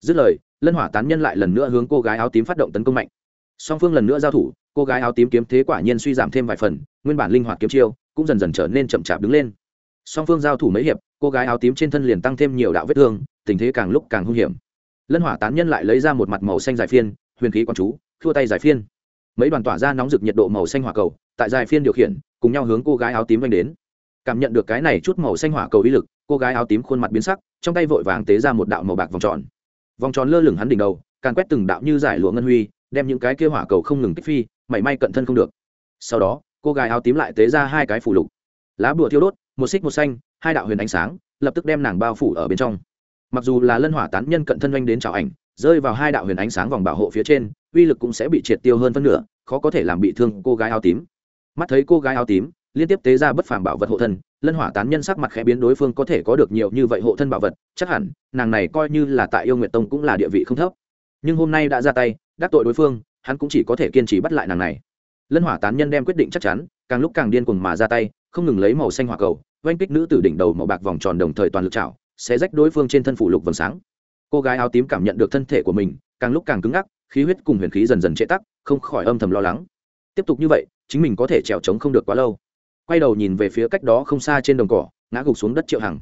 Dứt lời, lân hỏa tán nhân lại lần nữa hướng cô gái áo tím phát động tấn công mạnh. Song phương lần nữa giao thủ, cô gái áo tím kiếm thế quả nhiên suy giảm thêm vài phần, nguyên bản linh hoạt kiếm chiêu cũng dần dần trở nên chậm chạp đứng lên. Song phương giao thủ mấy hiệp, cô gái áo tím trên thân liền tăng thêm nhiều đạo vết thương tình thế càng lúc càng hung hiểm. Lân hỏa tán nhân lại lấy ra một mặt màu xanh dài phiên, huyền khí quán chú thua tay giải phiên. Mấy đoàn tỏa ra nóng rực nhiệt độ màu xanh hỏa cầu, tại dài phiên điều khiển, cùng nhau hướng cô gái áo tím vanh đến. Cảm nhận được cái này chút màu xanh hỏa cầu uy lực, cô gái áo tím khuôn mặt biến sắc, trong tay vội vàng tế ra một đạo màu bạc vòng tròn. Vòng tròn lơ lửng hắn đỉnh đầu, càn quét từng đạo như giải lụa ngân huy, đem những cái kia hỏa cầu không ngừng kích phi, mảy may cận thân không được. Sau đó, cô gái áo tím lại tế ra hai cái phủ lục. Lá bùa thiêu đốt, một xích một xanh, hai đạo huyền ánh sáng, lập tức đem nàng bao phủ ở bên trong mặc dù là lân hỏa tán nhân cận thân oanh đến chào ảnh, rơi vào hai đạo huyền ánh sáng vòng bảo hộ phía trên, uy lực cũng sẽ bị triệt tiêu hơn phân nửa, khó có thể làm bị thương cô gái áo tím. Mắt thấy cô gái áo tím, liên tiếp tế ra bất phàm bảo vật hộ thân, lân hỏa tán nhân sắc mặt khẽ biến đối phương có thể có được nhiều như vậy hộ thân bảo vật, chắc hẳn, nàng này coi như là tại yêu nguyệt tông cũng là địa vị không thấp. Nhưng hôm nay đã ra tay, đắc tội đối phương, hắn cũng chỉ có thể kiên trì bắt lại nàng này. Lân hỏa tán nhân đem quyết định chắc chắn, càng lúc càng điên cuồng mà ra tay, không ngừng lấy màu xanh hỏa cầu, oanh kích nữ tử đỉnh đầu màu bạc vòng tròn đồng thời toàn lực chảo sẽ rách đối phương trên thân phủ lục vầng sáng. Cô gái áo tím cảm nhận được thân thể của mình, càng lúc càng cứng ngắc, khí huyết cùng huyền khí dần dần trễ tắc, không khỏi âm thầm lo lắng. Tiếp tục như vậy, chính mình có thể trèo trống không được quá lâu. Quay đầu nhìn về phía cách đó không xa trên đồng cỏ, ngã gục xuống đất triệu hằng.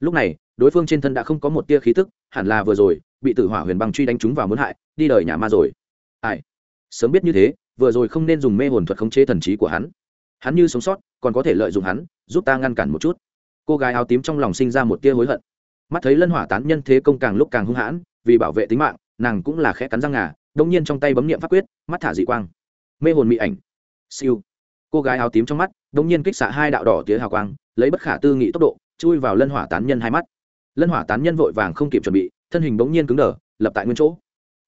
Lúc này, đối phương trên thân đã không có một tia khí tức, hẳn là vừa rồi, bị tử hỏa huyền băng truy đánh trúng và muốn hại, đi đời nhà ma rồi. Ai? Sớm biết như thế, vừa rồi không nên dùng mê hồn thuật khống chế thần trí của hắn. Hắn như sống sót, còn có thể lợi dụng hắn, giúp ta ngăn cản một chút. Cô gái áo tím trong lòng sinh ra một tia hối hận mắt thấy lân hỏa tán nhân thế công càng lúc càng hung hãn, vì bảo vệ tính mạng, nàng cũng là khẽ cắn răng ngà, đông nhiên trong tay bấm nghiệm pháp quyết, mắt thả dị quang. Mê hồn mị ảnh. Siêu. Cô gái áo tím trong mắt, đông nhiên kích xạ hai đạo đỏ tía hào quang, lấy bất khả tư nghị tốc độ, chui vào lân hỏa tán nhân hai mắt. Lân hỏa tán nhân vội vàng không kịp chuẩn bị, thân hình bỗng nhiên cứng đờ, lập tại nguyên chỗ.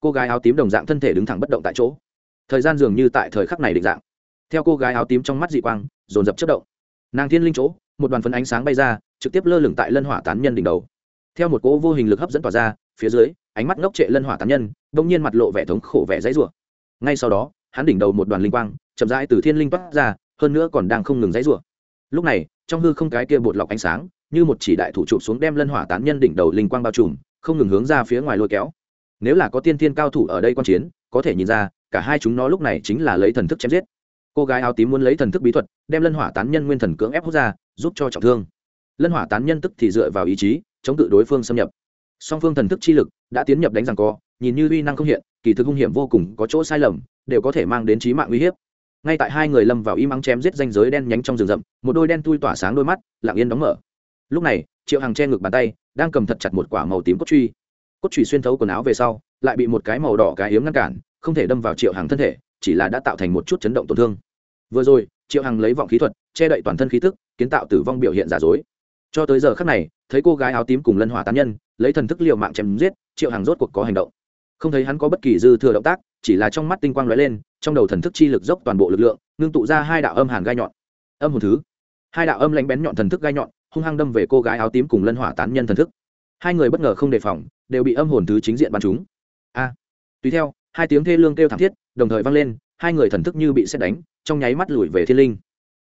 Cô gái áo tím đồng dạng thân thể đứng thẳng bất động tại chỗ. Thời gian dường như tại thời khắc này định dạng. Theo cô gái áo tím trong mắt dị quang, dồn dập chất động. Nàng thiên linh chỗ, một đoàn phấn ánh sáng bay ra, trực tiếp lơ lửng tại lân hỏa tán nhân đỉnh đầu theo một cỗ vô hình lực hấp dẫn tỏa ra, phía dưới, ánh mắt ngốc trệ lân hỏa tán nhân, đông nhiên mặt lộ vẻ thống khổ vẻ dãy rủa. Ngay sau đó, hắn đỉnh đầu một đoàn linh quang, chậm rãi từ thiên linh toát ra, hơn nữa còn đang không ngừng dãy rủa. Lúc này, trong hư không cái kia bột lọc ánh sáng, như một chỉ đại thủ trụ xuống đem lân hỏa tán nhân đỉnh đầu linh quang bao trùm, không ngừng hướng ra phía ngoài lôi kéo. Nếu là có tiên thiên cao thủ ở đây quan chiến, có thể nhìn ra, cả hai chúng nó lúc này chính là lấy thần thức chém giết. Cô gái áo tím muốn lấy thần thức bí thuật, đem lân hỏa tán nhân nguyên thần cưỡng ép hút ra, giúp cho trọng thương. Lân hỏa tán nhân tức thì dựa vào ý chí chống cự đối phương xâm nhập. Song phương thần thức chi lực đã tiến nhập đánh rằng co, nhìn như uy năng không hiện, kỳ thực hung hiểm vô cùng, có chỗ sai lầm, đều có thể mang đến trí mạng uy hiếp. Ngay tại hai người lâm vào im ắng chém giết danh giới đen nhánh trong rừng rậm, một đôi đen tui tỏa sáng đôi mắt lặng yên đóng mở. Lúc này, triệu hằng che ngực bàn tay, đang cầm thật chặt một quả màu tím cốt truy. Cốt truy xuyên thấu quần áo về sau, lại bị một cái màu đỏ cái hiếm ngăn cản, không thể đâm vào triệu hằng thân thể, chỉ là đã tạo thành một chút chấn động tổn thương. Vừa rồi, triệu hằng lấy vọng khí thuật, che đậy toàn thân khí tức, kiến tạo tử vong biểu hiện giả dối cho tới giờ khắc này, thấy cô gái áo tím cùng lân hỏa tán nhân, lấy thần thức liều mạng chém giết, triệu hàng rốt cuộc có hành động. Không thấy hắn có bất kỳ dư thừa động tác, chỉ là trong mắt tinh quang lóe lên, trong đầu thần thức chi lực dốc toàn bộ lực lượng, ngưng tụ ra hai đạo âm hàn gai nhọn. Âm hồn thứ. Hai đạo âm lãnh bén nhọn thần thức gai nhọn, hung hăng đâm về cô gái áo tím cùng lân hỏa tán nhân thần thức. Hai người bất ngờ không đề phòng, đều bị âm hồn thứ chính diện bắn chúng a. Tùy theo, hai tiếng thê lương kêu thảm thiết, đồng thời vang lên, hai người thần thức như bị xét đánh, trong nháy mắt lùi về thiên linh.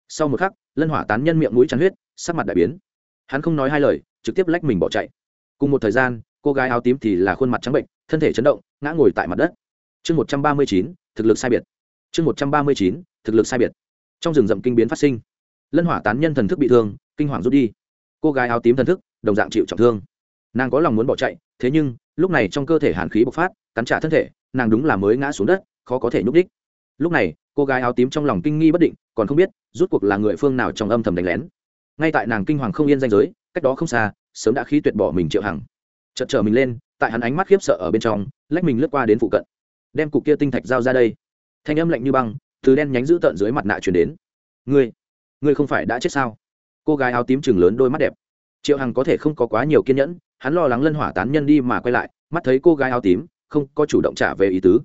Sau một khắc, lân hỏa tán nhân miệng mũi chắn huyết, sắc mặt đại biến hắn không nói hai lời, trực tiếp lách mình bỏ chạy. Cùng một thời gian, cô gái áo tím thì là khuôn mặt trắng bệnh, thân thể chấn động, ngã ngồi tại mặt đất. Chương một trăm ba mươi chín, thực lực sai biệt. Chương một trăm ba mươi chín, thực lực sai biệt. Trong rừng rậm kinh biến phát sinh, lân hỏa tán nhân thần thức bị thương, kinh hoàng rút đi. Cô gái áo tím thần thức, đồng dạng chịu trọng thương. Nàng có lòng muốn bỏ chạy, thế nhưng, lúc này trong cơ thể hàn khí bộc phát, cắn trả thân thể, nàng đúng là mới ngã xuống đất, khó có thể nhúc đích lúc này, cô gái áo tím trong lòng kinh nghi bất định, còn không biết rút cuộc là người phương nào trong âm thầm đánh lén ngay tại nàng kinh hoàng không yên danh giới, cách đó không xa, sớm đã khí tuyệt bỏ mình triệu hằng. Chật trở mình lên, tại hắn ánh mắt khiếp sợ ở bên trong, lách mình lướt qua đến phụ cận. Đem cục kia tinh thạch giao ra đây. Thanh âm lạnh như băng, từ đen nhánh giữ tợn dưới mặt nạ chuyển đến. Ngươi ngươi không phải đã chết sao? Cô gái áo tím chừng lớn đôi mắt đẹp. Triệu hằng có thể không có quá nhiều kiên nhẫn, hắn lo lắng lân hỏa tán nhân đi mà quay lại, mắt thấy cô gái áo tím, không có chủ động trả về ý tứ.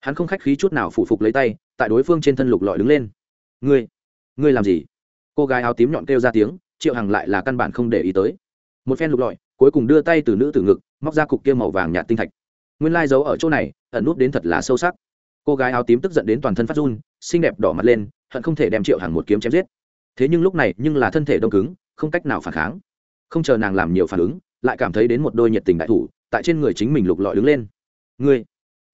Hắn không khách khí chút nào phủ phục lấy tay, tại đối phương trên thân lục lọi đứng lên. Ngươi ngươi làm gì? Cô gái áo tím nhọn kêu ra tiếng, triệu hằng lại là căn bản không để ý tới. Một phen lục lọi, cuối cùng đưa tay từ nữ tử ngực, móc ra cục kia màu vàng nhạt tinh thạch. Nguyên lai giấu ở chỗ này, ẩn nút đến thật là sâu sắc. Cô gái áo tím tức giận đến toàn thân phát run, xinh đẹp đỏ mặt lên, hận không thể đem triệu hằng một kiếm chém giết. Thế nhưng lúc này, nhưng là thân thể đông cứng, không cách nào phản kháng. Không chờ nàng làm nhiều phản ứng, lại cảm thấy đến một đôi nhiệt tình đại thủ, tại trên người chính mình lục lọi đứng lên. Ngươi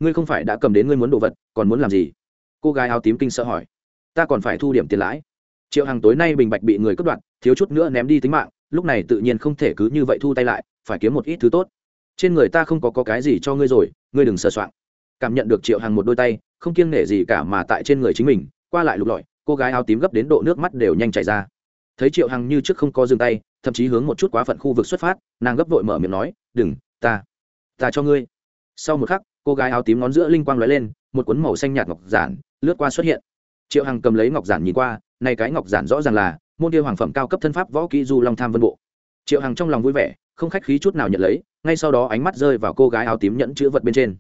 ngươi không phải đã cầm đến ngươi muốn đồ vật, còn muốn làm gì? Cô gái áo tím kinh sợ hỏi. Ta còn phải thu điểm tiền lãi triệu hàng tối nay bình bạch bị người cướp đoạt thiếu chút nữa ném đi tính mạng lúc này tự nhiên không thể cứ như vậy thu tay lại phải kiếm một ít thứ tốt. Trên người ta không có, có cái gì cho ngươi rồi ngươi đừng sờ soạng. Cảm nhận được triệu hàng một đôi tay không kiêng nể gì cả mà tại trên người chính mình qua lại lục lọi cô gái áo tím gấp đến độ nước mắt đều nhanh chảy ra. Thấy triệu hằng như trước không có dừng tay thậm chí hướng một chút quá phận khu vực xuất phát nàng gấp vội mở miệng nói đừng ta ta cho ngươi. Sau một khắc cô gái áo tím ngón giữa linh quang lóe lên một cuốn màu xanh nhạt ngọc giản lướt qua xuất hiện. Triệu hằng cầm lấy ngọc giản nhìn qua này cái ngọc giản rõ ràng là, môn tiêu hoàng phẩm cao cấp thân pháp võ kỹ du long tham vân bộ. Triệu hằng trong lòng vui vẻ, không khách khí chút nào nhận lấy, ngay sau đó ánh mắt rơi vào cô gái áo tím nhẫn chữ vật bên trên.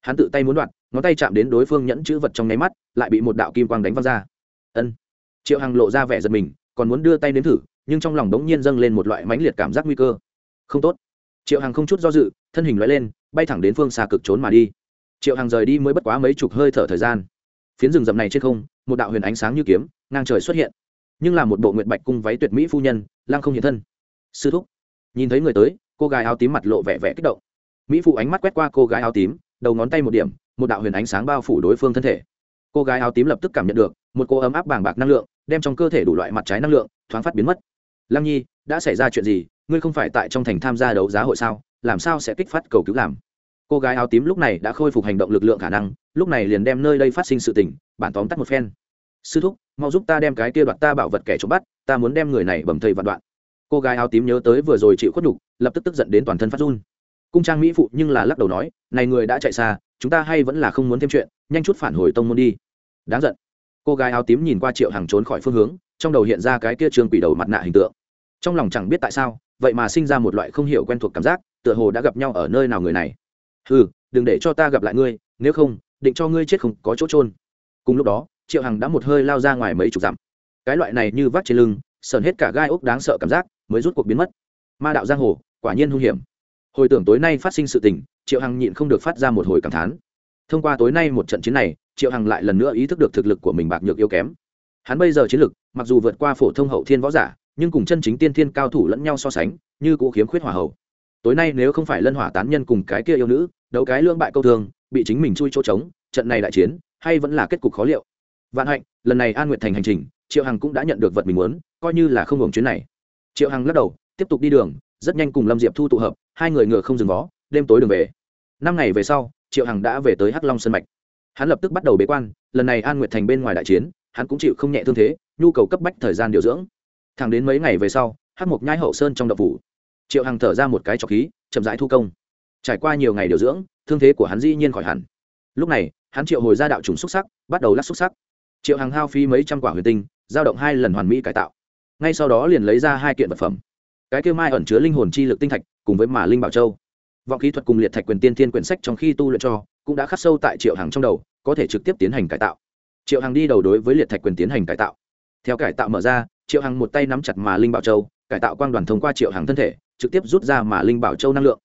Hắn tự tay muốn đoạt, ngón tay chạm đến đối phương nhẫn chữ vật trong nháy mắt, lại bị một đạo kim quang đánh văng ra. Ân. Triệu hằng lộ ra vẻ giật mình, còn muốn đưa tay nếm thử, nhưng trong lòng đống nhiên dâng lên một loại mãnh liệt cảm giác nguy cơ. Không tốt. Triệu hằng không chút do dự, thân hình loại lên, bay thẳng đến phương xa cực trốn mà đi. Triệu hằng rời đi mới bất quá mấy chục hơi thở thời gian phiến rừng rậm này trên không, một đạo huyền ánh sáng như kiếm, ngang trời xuất hiện. Nhưng là một bộ nguyện bạch cung váy tuyệt mỹ phu nhân lang không hiện thân. Sư thúc, nhìn thấy người tới, cô gái áo tím mặt lộ vẻ vẻ kích động. Mỹ phụ ánh mắt quét qua cô gái áo tím, đầu ngón tay một điểm, một đạo huyền ánh sáng bao phủ đối phương thân thể. Cô gái áo tím lập tức cảm nhận được, một cô ấm áp bàng bạc năng lượng, đem trong cơ thể đủ loại mặt trái năng lượng, thoáng phát biến mất. Lăng nhi, đã xảy ra chuyện gì? Ngươi không phải tại trong thành tham gia đấu giá hội sao? Làm sao sẽ kích phát cầu cứu làm? Cô gái áo tím lúc này đã khôi phục hành động lực lượng khả năng, lúc này liền đem nơi đây phát sinh sự tình, bản tóm tắt một phen. Sư thúc, mau giúp ta đem cái kia đoạt ta bảo vật kẻ trộm bắt, ta muốn đem người này bầm thầy vạn đoạn. Cô gái áo tím nhớ tới vừa rồi chịu khuất nhục, lập tức tức giận đến toàn thân phát run. Cung trang mỹ phụ nhưng là lắc đầu nói, này người đã chạy xa, chúng ta hay vẫn là không muốn thêm chuyện, nhanh chút phản hồi tông môn đi. Đáng giận. Cô gái áo tím nhìn qua triệu hàng trốn khỏi phương hướng, trong đầu hiện ra cái kia trường quỷ đầu mặt nạ hình tượng. Trong lòng chẳng biết tại sao, vậy mà sinh ra một loại không hiểu quen thuộc cảm giác, tựa hồ đã gặp nhau ở nơi nào người này ừ đừng để cho ta gặp lại ngươi, nếu không, định cho ngươi chết không có chỗ trôn cùng lúc đó, triệu hằng đã một hơi lao ra ngoài mấy chục dặm. Cái loại này như vắt trên lưng, sờn hết cả gai ốc đáng sợ cảm giác, mới rút cuộc biến mất. Ma đạo giang hồ, quả nhiên hung hiểm. Hồi tưởng tối nay phát sinh sự tình, triệu hằng nhịn không được phát ra một hồi cảm thán. Thông qua tối nay một trận chiến này, triệu hằng lại lần nữa ý thức được thực lực của mình bạc nhược yếu kém. Hắn bây giờ chiến lực, mặc dù vượt qua phổ thông hậu thiên võ giả, nhưng cùng chân chính tiên thiên cao thủ lẫn nhau so sánh, như cũ khiếm khuyết hòa hậu tối nay nếu không phải lân hỏa tán nhân cùng cái kia yêu nữ, đấu cái lương bại câu thường, bị chính mình chui chỗ trống, trận này đại chiến, hay vẫn là kết cục khó liệu. Vạn hạnh, lần này an nguyện thành hành trình, triệu hằng cũng đã nhận được vật mình muốn, coi như là không hưởng chuyến này. Triệu hằng lắc đầu, tiếp tục đi đường, rất nhanh cùng lâm diệp thu tụ hợp, hai người ngựa không dừng vó, đêm tối đường về. Năm ngày về sau, triệu hằng đã về tới hắc long sân mạch. Hắn lập tức bắt đầu bế quan, lần này an nguyệt thành bên ngoài đại chiến, hắn cũng chịu không nhẹ thương thế, nhu cầu cấp bách thời gian điều dưỡng. Thẳng đến mấy ngày về sau, hắc mộc nhai hậu sơn trong đậu phủ triệu hằng thở ra một cái trọc khí, chậm rãi thu công. Trải qua nhiều ngày điều dưỡng, thương thế của hắn dĩ nhiên khỏi hẳn. Lúc này, hắn triệu hồi ra đạo trùng xúc sắc, bắt đầu lắc xúc sắc. Triệu hằng hao phí mấy trăm quả huyền tinh, giao động hai lần hoàn mỹ cải tạo. Ngay sau đó liền lấy ra hai kiện vật phẩm. Cái kêu mai ẩn chứa linh hồn chi lực tinh thạch, cùng với mà linh bảo châu. Vọng kỹ thuật cùng liệt thạch quyền tiên thiên quyển sách trong khi tu luyện cho, cũng đã khắc sâu tại triệu hằng trong đầu, có thể trực tiếp tiến hành cải tạo. Triệu hằng đi đầu đối với liệt thạch quyền tiến hành cải tạo. Theo cải tạo mở ra, triệu hằng một tay nắm chặt mà linh bảo châu, cải tạo quang đoàn thông qua triệu hằng thân thể trực tiếp rút ra mà linh bảo châu năng lượng.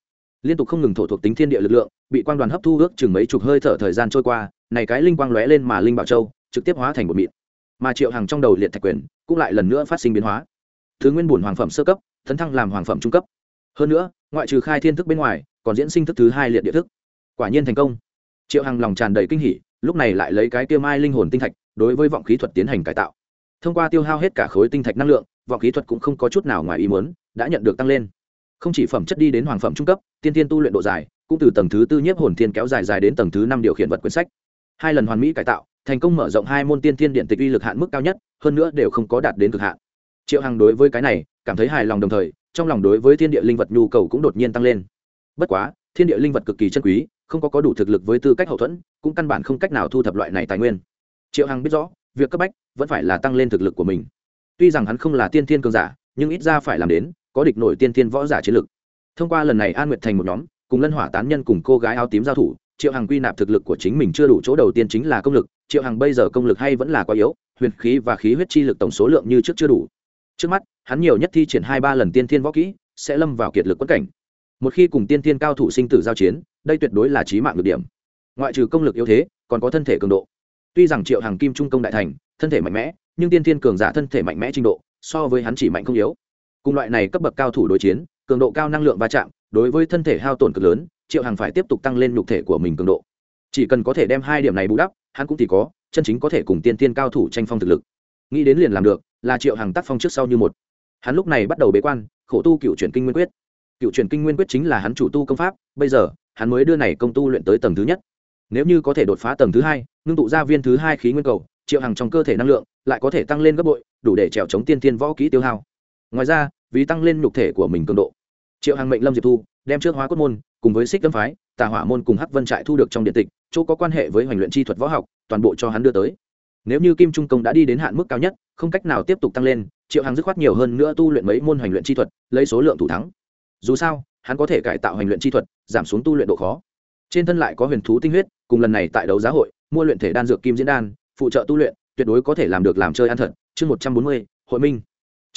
Liên tục không ngừng thổ thuộc tính thiên địa lực lượng, bị quang đoàn hấp thu ước chừng mấy chục hơi thở thời gian trôi qua, này cái linh quang lóe lên mà linh bảo châu, trực tiếp hóa thành một mịn. Mà triệu hàng trong đầu liệt thạch quyền, cũng lại lần nữa phát sinh biến hóa. Thứ nguyên bổn hoàng phẩm sơ cấp thấn thăng làm hoàng phẩm trung cấp. Hơn nữa, ngoại trừ khai thiên thức bên ngoài, còn diễn sinh thức thứ hai liệt địa thức. Quả nhiên thành công. Triệu hằng lòng tràn đầy kinh hỉ, lúc này lại lấy cái tiêu mai linh hồn tinh thạch, đối với vọng khí thuật tiến hành cải tạo. Thông qua tiêu hao hết cả khối tinh thạch năng lượng, vọng khí thuật cũng không có chút nào ngoài ý muốn, đã nhận được tăng lên không chỉ phẩm chất đi đến hoàng phẩm trung cấp, tiên tiên tu luyện độ dài, cũng từ tầng thứ tư nhiếp hồn thiên kéo dài dài đến tầng thứ năm điều khiển vật quyển sách. Hai lần hoàn mỹ cải tạo, thành công mở rộng hai môn tiên thiên điện tịch uy lực hạn mức cao nhất, hơn nữa đều không có đạt đến cực hạn. Triệu hằng đối với cái này, cảm thấy hài lòng đồng thời, trong lòng đối với thiên địa linh vật nhu cầu cũng đột nhiên tăng lên. Bất quá, thiên địa linh vật cực kỳ chân quý, không có có đủ thực lực với tư cách hậu thuẫn, cũng căn bản không cách nào thu thập loại này tài nguyên. Triệu hằng biết rõ, việc cấp bách vẫn phải là tăng lên thực lực của mình. Tuy rằng hắn không là tiên thiên cường giả, nhưng ít ra phải làm đến có địch nổi tiên thiên võ giả chiến lực. Thông qua lần này an nguyệt thành một nhóm, cùng lân hỏa tán nhân cùng cô gái áo tím giao thủ, triệu hằng quy nạp thực lực của chính mình chưa đủ chỗ đầu tiên chính là công lực, triệu hằng bây giờ công lực hay vẫn là quá yếu, huyền khí và khí huyết chi lực tổng số lượng như trước chưa đủ. Trước mắt, hắn nhiều nhất thi triển hai ba lần tiên thiên võ kỹ, sẽ lâm vào kiệt lực quất cảnh. Một khi cùng tiên thiên cao thủ sinh tử giao chiến, đây tuyệt đối là trí mạng được điểm. Ngoại trừ công lực yếu thế, còn có thân thể cường độ. Tuy rằng triệu hằng kim trung công đại thành, thân thể mạnh mẽ, nhưng tiên thiên cường giả thân thể mạnh mẽ trình độ, so với hắn chỉ mạnh không yếu cùng loại này cấp bậc cao thủ đối chiến, cường độ cao năng lượng va chạm, đối với thân thể hao tổn cực lớn, triệu hằng phải tiếp tục tăng lên nhục thể của mình cường độ. Chỉ cần có thể đem hai điểm này bù đắp, hắn cũng thì có, chân chính có thể cùng tiên tiên cao thủ tranh phong thực lực. Nghĩ đến liền làm được, là triệu hằng tác phong trước sau như một. Hắn lúc này bắt đầu bế quan, khổ tu cựu chuyển kinh nguyên quyết. Cựu chuyển kinh nguyên quyết chính là hắn chủ tu công pháp, bây giờ, hắn mới đưa này công tu luyện tới tầng thứ nhất. Nếu như có thể đột phá tầng thứ hai, ngưng tụ ra viên thứ hai khí nguyên cầu, triệu hằng trong cơ thể năng lượng lại có thể tăng lên gấp bội, đủ để trèo chống tiên tiên võ kỹ tiêu hao ngoài ra, vì tăng lên nhục thể của mình cường độ, triệu hàng mệnh lâm diệp thu đem trước hóa cốt môn cùng với xích tâm phái, tà hỏa môn cùng hắc vân trại thu được trong điện tịch, chỗ có quan hệ với hoành luyện chi thuật võ học, toàn bộ cho hắn đưa tới. Nếu như kim trung công đã đi đến hạn mức cao nhất, không cách nào tiếp tục tăng lên, triệu hàng dứt khoát nhiều hơn nữa tu luyện mấy môn hoành luyện chi thuật, lấy số lượng thủ thắng. Dù sao, hắn có thể cải tạo hoành luyện chi thuật, giảm xuống tu luyện độ khó. Trên thân lại có huyền thú tinh huyết, cùng lần này tại đấu giá hội, mua luyện thể đan dược kim diễn đan, phụ trợ tu luyện, tuyệt đối có thể làm được làm chơi ăn thật. Chương một trăm bốn mươi, hội minh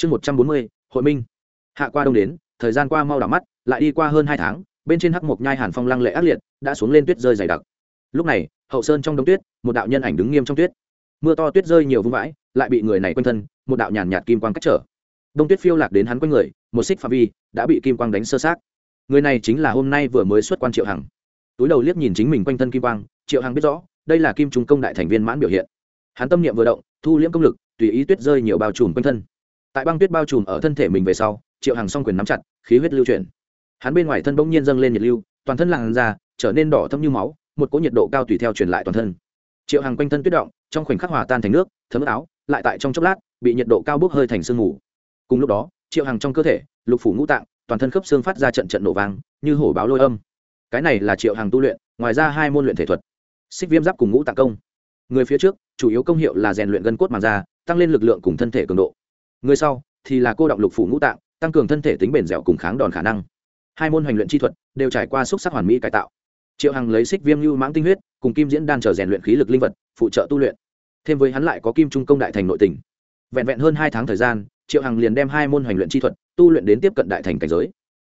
chương một trăm bốn mươi, hội minh. Hạ qua đông đến, thời gian qua mau đảo mắt, lại đi qua hơn hai tháng, bên trên hắc mộc nhai hàn phong lăng lệ ác liệt, đã xuống lên tuyết rơi dày đặc. Lúc này, hậu sơn trong đông tuyết, một đạo nhân ảnh đứng nghiêm trong tuyết. Mưa to tuyết rơi nhiều vung vãi, lại bị người này quanh thân, một đạo nhàn nhạt kim quang cách trở. Đông tuyết phiêu lạc đến hắn quanh người, một xích phạm vi, đã bị kim quang đánh sơ sát người này chính là hôm nay vừa mới xuất quan triệu hằng. Túi đầu liếc nhìn chính mình quanh thân kim quang, triệu hằng biết rõ, đây là kim trung công đại thành viên mãn biểu hiện. Hắn tâm niệm vừa động, thu liễm công lực, tùy ý tuyết rơi nhiều bao trùm quanh thân tại băng tuyết bao trùm ở thân thể mình về sau, triệu hằng s quyền nắm chặt, khí huyết lưu chuyển. Hắn bên ngoài thân bỗng nhiên dâng lên nhiệt lưu, toàn thân làn da trở nên đỏ thâm như máu, một cỗ nhiệt độ cao tùy theo truyền lại toàn thân. Triệu hằng quanh thân tuyết động, trong khoảnh khắc hòa tan thành nước, thấm áo, lại tại trong chốc lát, bị nhiệt độ cao bốc hơi thành sương mù. Cùng lúc đó, triệu hằng trong cơ thể, lục phủ ngũ tạng, toàn thân khớp xương phát ra trận trận nổ vang, như hổ báo lôi âm. Cái này là triệu hằng tu luyện, ngoài ra hai môn luyện thể thuật. Xích viêm giáp cùng ngũ tạng công. Người phía trước, chủ yếu công hiệu là rèn luyện gân cốt màng da, tăng lên lực lượng cùng thân thể cường độ người sau thì là cô động lục phủ ngũ tạng, tăng cường thân thể tính bền dẻo cùng kháng đòn khả năng. Hai môn hoành luyện chi thuật đều trải qua xúc sắc hoàn mỹ cải tạo. Triệu hằng lấy xích viêm lưu mãng tinh huyết, cùng kim diễn đan chờ rèn luyện khí lực linh vật, phụ trợ tu luyện. Thêm với hắn lại có kim trung công đại thành nội tình. Vẹn vẹn hơn hai tháng thời gian, triệu hằng liền đem hai môn hoành luyện chi thuật tu luyện đến tiếp cận đại thành cảnh giới.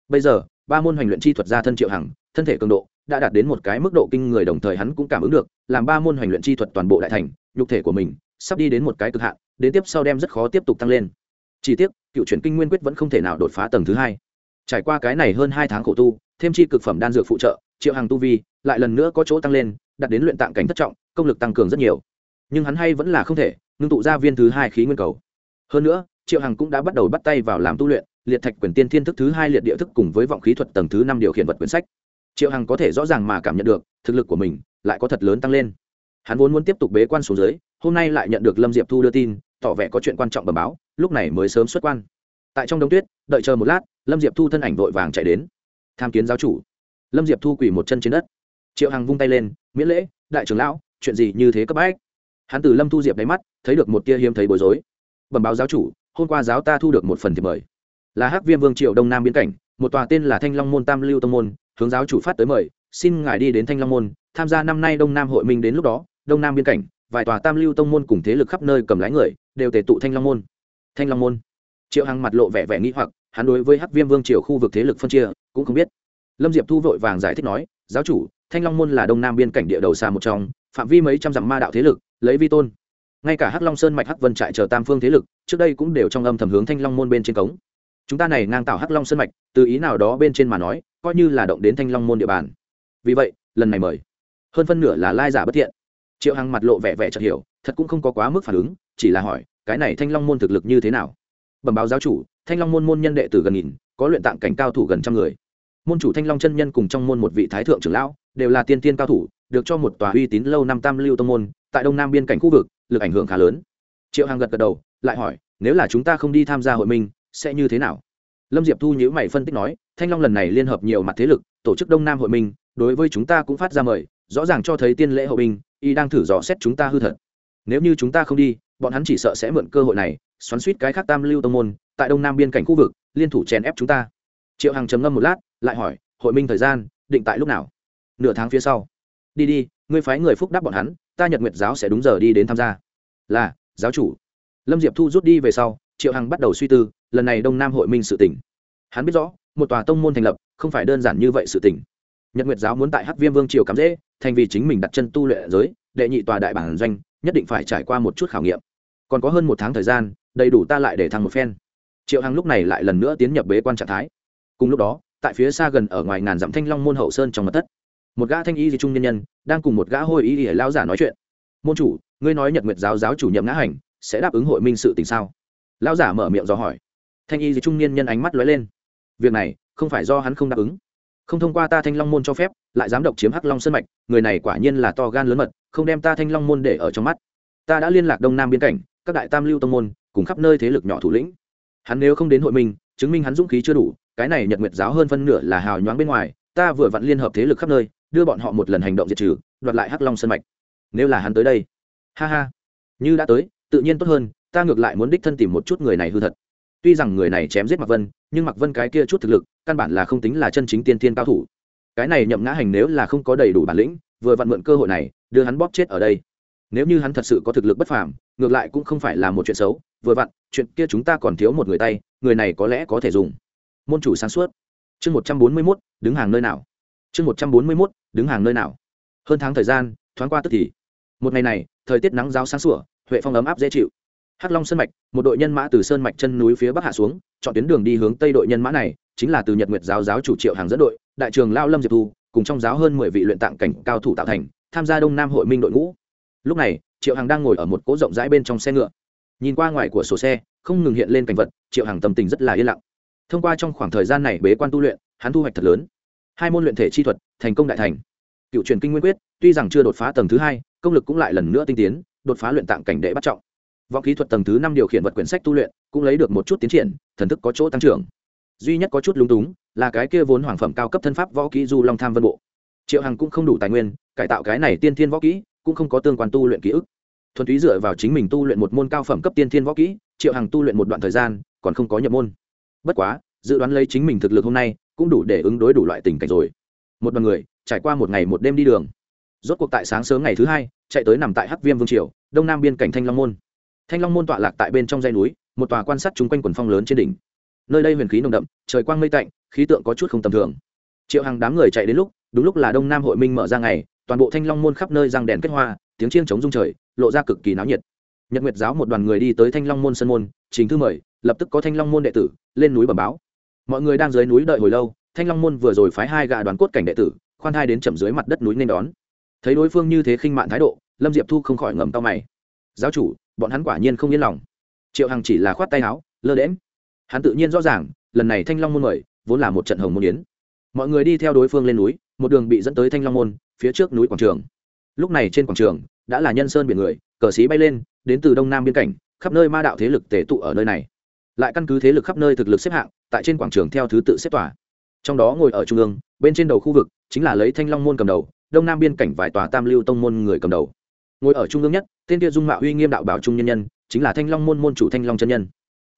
Bây giờ, ba môn hoành luyện chi thuật ra thân triệu hằng, thân thể cường độ đã đạt đến một cái mức độ kinh người đồng thời hắn cũng cảm ứng được, làm ba môn hoành luyện chi thuật toàn bộ đại thành, nhục thể của mình sắp đi đến một cái cực hạn, đến tiếp sau đem rất khó tiếp tục tăng lên chỉ tiếc, cựu chuyển kinh nguyên quyết vẫn không thể nào đột phá tầng thứ hai. Trải qua cái này hơn hai tháng khổ tu, thêm chi cực phẩm đan dược phụ trợ, triệu hàng tu vi lại lần nữa có chỗ tăng lên đặt đến luyện tạng cảnh thất trọng, công lực tăng cường rất nhiều. Nhưng hắn hay vẫn là không thể ngưng tụ ra viên thứ hai khí nguyên cầu. Hơn nữa, triệu hằng cũng đã bắt đầu bắt tay vào làm tu luyện, liệt thạch quyền tiên thiên thức thứ hai liệt địa thức cùng với vọng khí thuật tầng thứ năm điều khiển vật quyển sách. Triệu hằng có thể rõ ràng mà cảm nhận được, thực lực của mình lại có thật lớn tăng lên. Hắn vốn muốn tiếp tục bế quan xuống dưới, hôm nay lại nhận được lâm diệp thu đưa tin, tỏ vẻ có chuyện quan trọng bẩm báo lúc này mới sớm xuất quan. Tại trong đống tuyết, đợi chờ một lát, lâm diệp thu thân ảnh vội vàng chạy đến. Tham kiến giáo chủ. Lâm diệp thu quỳ một chân trên đất. Triệu hằng vung tay lên, miễn lễ, đại trưởng lão, chuyện gì như thế cấp bách? Hắn từ lâm thu diệp đáy mắt, thấy được một tia hiếm thấy bối rối. Bẩm báo giáo chủ, hôm qua giáo ta thu được một phần thiệp mời. Là hắc viêm vương triệu đông nam biên cảnh, một tòa tên là thanh long môn tam lưu tông môn, hướng giáo chủ phát tới mời, xin ngài đi đến thanh long môn, tham gia năm nay đông nam hội minh đến lúc đó, đông nam biên cảnh, vài tòa tam lưu tông môn cùng thế lực khắp nơi cầm lái người, đều tề tụ thanh long môn thanh long môn. Triệu hằng mặt lộ vẻ vẻ nghĩ hoặc, hắn đối với hắc viêm vương triều khu vực thế lực phân chia, cũng không biết. Lâm diệp thu vội vàng giải thích nói, giáo chủ, thanh long môn là đông nam biên cảnh địa đầu xa một trong, phạm vi mấy trăm dặm ma đạo thế lực, lấy vi tôn. Ngay cả hắc long sơn mạch hắc vân trại chờ tam phương thế lực, trước đây cũng đều trong âm thầm hướng thanh long môn bên trên cống. Chúng ta này ngang tạo hắc long sơn mạch, từ ý nào đó bên trên mà nói, coi như là động đến thanh long môn địa bàn. Vì vậy, lần này mời. Hơn phân nửa là lai giả bất thiện. Triệu hằng mặt lộ vẻ vẻ chợt hiểu, thật cũng không có quá mức phản ứng, chỉ là hỏi cái này thanh long môn thực lực như thế nào? Bẩm báo giáo chủ, thanh long môn môn nhân đệ tử gần nghìn, có luyện tạng cảnh cao thủ gần trăm người. Môn chủ thanh long chân nhân cùng trong môn một vị thái thượng trưởng lão, đều là tiên tiên cao thủ, được cho một tòa uy tín lâu năm tam lưu tông môn, tại đông nam biên cảnh khu vực, lực ảnh hưởng khá lớn. Triệu hàng gật gật đầu, lại hỏi, nếu là chúng ta không đi tham gia hội minh, sẽ như thế nào? Lâm diệp thu nhữ mày phân tích nói, thanh long lần này liên hợp nhiều mặt thế lực, tổ chức đông nam hội minh, đối với chúng ta cũng phát ra mời, rõ ràng cho thấy tiên lễ hậu binh y đang thử dò xét chúng ta hư thật. Nếu như chúng ta không đi bọn hắn chỉ sợ sẽ mượn cơ hội này, xoắn suýt cái khác tam lưu tông môn, tại đông nam biên cảnh khu vực, liên thủ chèn ép chúng ta. Triệu hằng trầm ngâm một lát, lại hỏi, hội minh thời gian, định tại lúc nào? Nửa tháng phía sau. Đi đi, ngươi phái người phúc đáp bọn hắn, ta nhật nguyệt giáo sẽ đúng giờ đi đến tham gia. Là, giáo chủ. Lâm diệp thu rút đi về sau, triệu hằng bắt đầu suy tư, lần này đông nam hội minh sự tỉnh. Hắn biết rõ, một tòa tông môn thành lập, không phải đơn giản như vậy sự tỉnh. Nhật nguyệt giáo muốn tại hắc viêm vương triều cắm dễ thành vì chính mình đặt chân tu luyện giới, đệ nhị tòa đại bản doanh, nhất định phải trải qua một chút khảo nghiệm còn có hơn một tháng thời gian, đầy đủ ta lại để thăng một phen. Triệu hằng lúc này lại lần nữa tiến nhập bế quan trạng thái. Cùng lúc đó, tại phía xa gần ở ngoài ngàn dặm thanh long môn hậu sơn trong mặt tất một gã thanh y di trung nhân nhân đang cùng một gã hôi y ỉa lao giả nói chuyện. Môn chủ, ngươi nói nhật nguyệt giáo giáo chủ nhậm ngã hành sẽ đáp ứng hội minh sự tình sao? Lao giả mở miệng do hỏi. Thanh y di trung niên nhân ánh mắt lóe lên. Việc này, không phải do hắn không đáp ứng. Không thông qua ta thanh long môn cho phép, lại dám độc chiếm hắc long sân mạch, người này quả nhiên là to gan lớn mật, không đem ta thanh long môn để ở trong mắt. Ta đã liên lạc đông nam biên cảnh các đại tam lưu tông môn, cùng khắp nơi thế lực nhỏ thủ lĩnh. Hắn nếu không đến hội minh chứng minh hắn dũng khí chưa đủ, cái này nhật nguyệt giáo hơn phân nửa là hào nhoáng bên ngoài, ta vừa vặn liên hợp thế lực khắp nơi, đưa bọn họ một lần hành động diệt trừ, đoạt lại hắc long sân mạch. Nếu là hắn tới đây, ha ha, như đã tới, tự nhiên tốt hơn, ta ngược lại muốn đích thân tìm một chút người này hư thật. Tuy rằng người này chém giết mặc vân, nhưng mặc vân cái kia chút thực lực, căn bản là không tính là chân chính tiên thiên cao thủ. Cái này nhậm ngã hành nếu là không có đầy đủ bản lĩnh, vừa vặn mượn cơ hội này, đưa hắn bóp chết ở đây. Nếu như hắn thật sự có thực lực bất phàm ngược lại cũng không phải là một chuyện xấu, vừa vặn, chuyện kia chúng ta còn thiếu một người tay, người này có lẽ có thể dùng. Môn chủ sáng suốt. Chương một trăm bốn mươi mốt, đứng hàng nơi nào? Chương một trăm bốn mươi mốt, đứng hàng nơi nào? Hơn tháng thời gian, thoáng qua tức thì. Một ngày này, thời tiết nắng giáo sáng sủa, huệ phong ấm áp dễ chịu. Hắc long sơn mạch, một đội nhân mã từ sơn mạch chân núi phía bắc hạ xuống, chọn tuyến đường đi hướng tây đội nhân mã này, chính là từ nhật nguyệt giáo giáo chủ triệu hàng dẫn đội, đại trường lao lâm diệp thu, cùng trong giáo hơn mười vị luyện tạng cảnh cao thủ tạo thành, tham gia đông nam hội minh đội ngũ. Lúc này triệu Hằng đang ngồi ở một cỗ rộng rãi bên trong xe ngựa nhìn qua ngoài của sổ xe không ngừng hiện lên cảnh vật triệu Hằng tâm tình rất là yên lặng thông qua trong khoảng thời gian này bế quan tu luyện hắn thu hoạch thật lớn hai môn luyện thể chi thuật thành công đại thành cựu truyền kinh nguyên quyết tuy rằng chưa đột phá tầng thứ hai công lực cũng lại lần nữa tinh tiến đột phá luyện tạng cảnh đệ bắt trọng vọng kỹ thuật tầng thứ năm điều khiển vật quyển sách tu luyện cũng lấy được một chút tiến triển thần thức có chỗ tăng trưởng duy nhất có chút lúng túng là cái kia vốn hoàng phẩm cao cấp thân pháp võ kỹ du long tham vân bộ triệu hằng cũng không đủ tài nguyên cải tạo cái này tiên thiên võ kỹ cũng không có tương quan tu luyện ký ức. Thuần túy dựa vào chính mình tu luyện một môn cao phẩm cấp tiên thiên võ kỹ, triệu hằng tu luyện một đoạn thời gian, còn không có nhập môn. Bất quá, dự đoán lấy chính mình thực lực hôm nay, cũng đủ để ứng đối đủ loại tình cảnh rồi. Một đoàn người, trải qua một ngày một đêm đi đường. Rốt cuộc tại sáng sớm ngày thứ hai, chạy tới nằm tại hắc viêm vương triều, đông nam biên cảnh thanh long môn. Thanh long môn tọa lạc tại bên trong dây núi, một tòa quan sát chung quanh quần phong lớn trên đỉnh. Nơi đây huyền khí nồng đậm, trời quang mây tạnh, khí tượng có chút không tầm thường. Triệu hàng đám người chạy đến lúc, đúng lúc là đông nam hội minh mở ra ngày toàn bộ thanh long môn khắp nơi răng đèn kết hoa, tiếng chiêng chống rung trời, lộ ra cực kỳ náo nhiệt. Nhật nguyệt giáo một đoàn người đi tới thanh long môn sân môn chính thư mời, lập tức có thanh long môn đệ tử lên núi bẩm báo. Mọi người đang dưới núi đợi hồi lâu, thanh long môn vừa rồi phái hai gà đoàn cốt cảnh đệ tử, khoan thai đến chậm dưới mặt đất núi nên đón. Thấy đối phương như thế khinh mạn thái độ, lâm diệp thu không khỏi ngầm tao mày. Giáo chủ, bọn hắn quả nhiên không yên lòng. Triệu hằng chỉ là khoát tay áo, lơ đễm hắn tự nhiên rõ ràng, lần này thanh long môn mời, vốn là một trận hồng môn yến. Mọi người đi theo đối phương lên núi, một đường bị dẫn tới thanh long môn phía trước núi quảng trường. Lúc này trên quảng trường đã là nhân sơn biển người, cờ xí bay lên, đến từ đông nam biên cảnh, khắp nơi ma đạo thế lực tề tụ ở nơi này. Lại căn cứ thế lực khắp nơi thực lực xếp hạng, tại trên quảng trường theo thứ tự xếp tòa. Trong đó ngồi ở trung ương, bên trên đầu khu vực chính là lấy thanh long môn cầm đầu, đông nam biên cảnh vài tòa tam lưu tông môn người cầm đầu. Ngồi ở trung ương nhất, tên kia dung mạo uy nghiêm đạo bảo trung nhân nhân, chính là thanh long môn môn chủ thanh long chân nhân.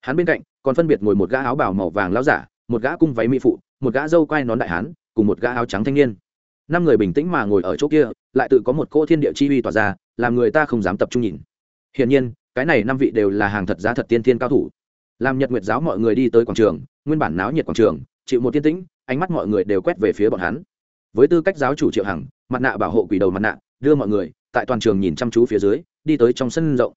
Hắn bên cạnh còn phân biệt ngồi một gã áo bào màu vàng lao giả, một gã cung váy mỹ phụ, một gã dâu quai nón đại hán, cùng một gã áo trắng thanh niên năm người bình tĩnh mà ngồi ở chỗ kia, lại tự có một cô thiên địa chi uy tỏa ra, làm người ta không dám tập trung nhìn. Hiển nhiên, cái này năm vị đều là hàng thật giá thật tiên thiên cao thủ. Làm nhật nguyệt giáo mọi người đi tới quảng trường, nguyên bản náo nhiệt quảng trường, chịu một tiên tĩnh, ánh mắt mọi người đều quét về phía bọn hắn. Với tư cách giáo chủ triệu hằng, mặt nạ bảo hộ quỷ đầu mặt nạ, đưa mọi người, tại toàn trường nhìn chăm chú phía dưới, đi tới trong sân rộng.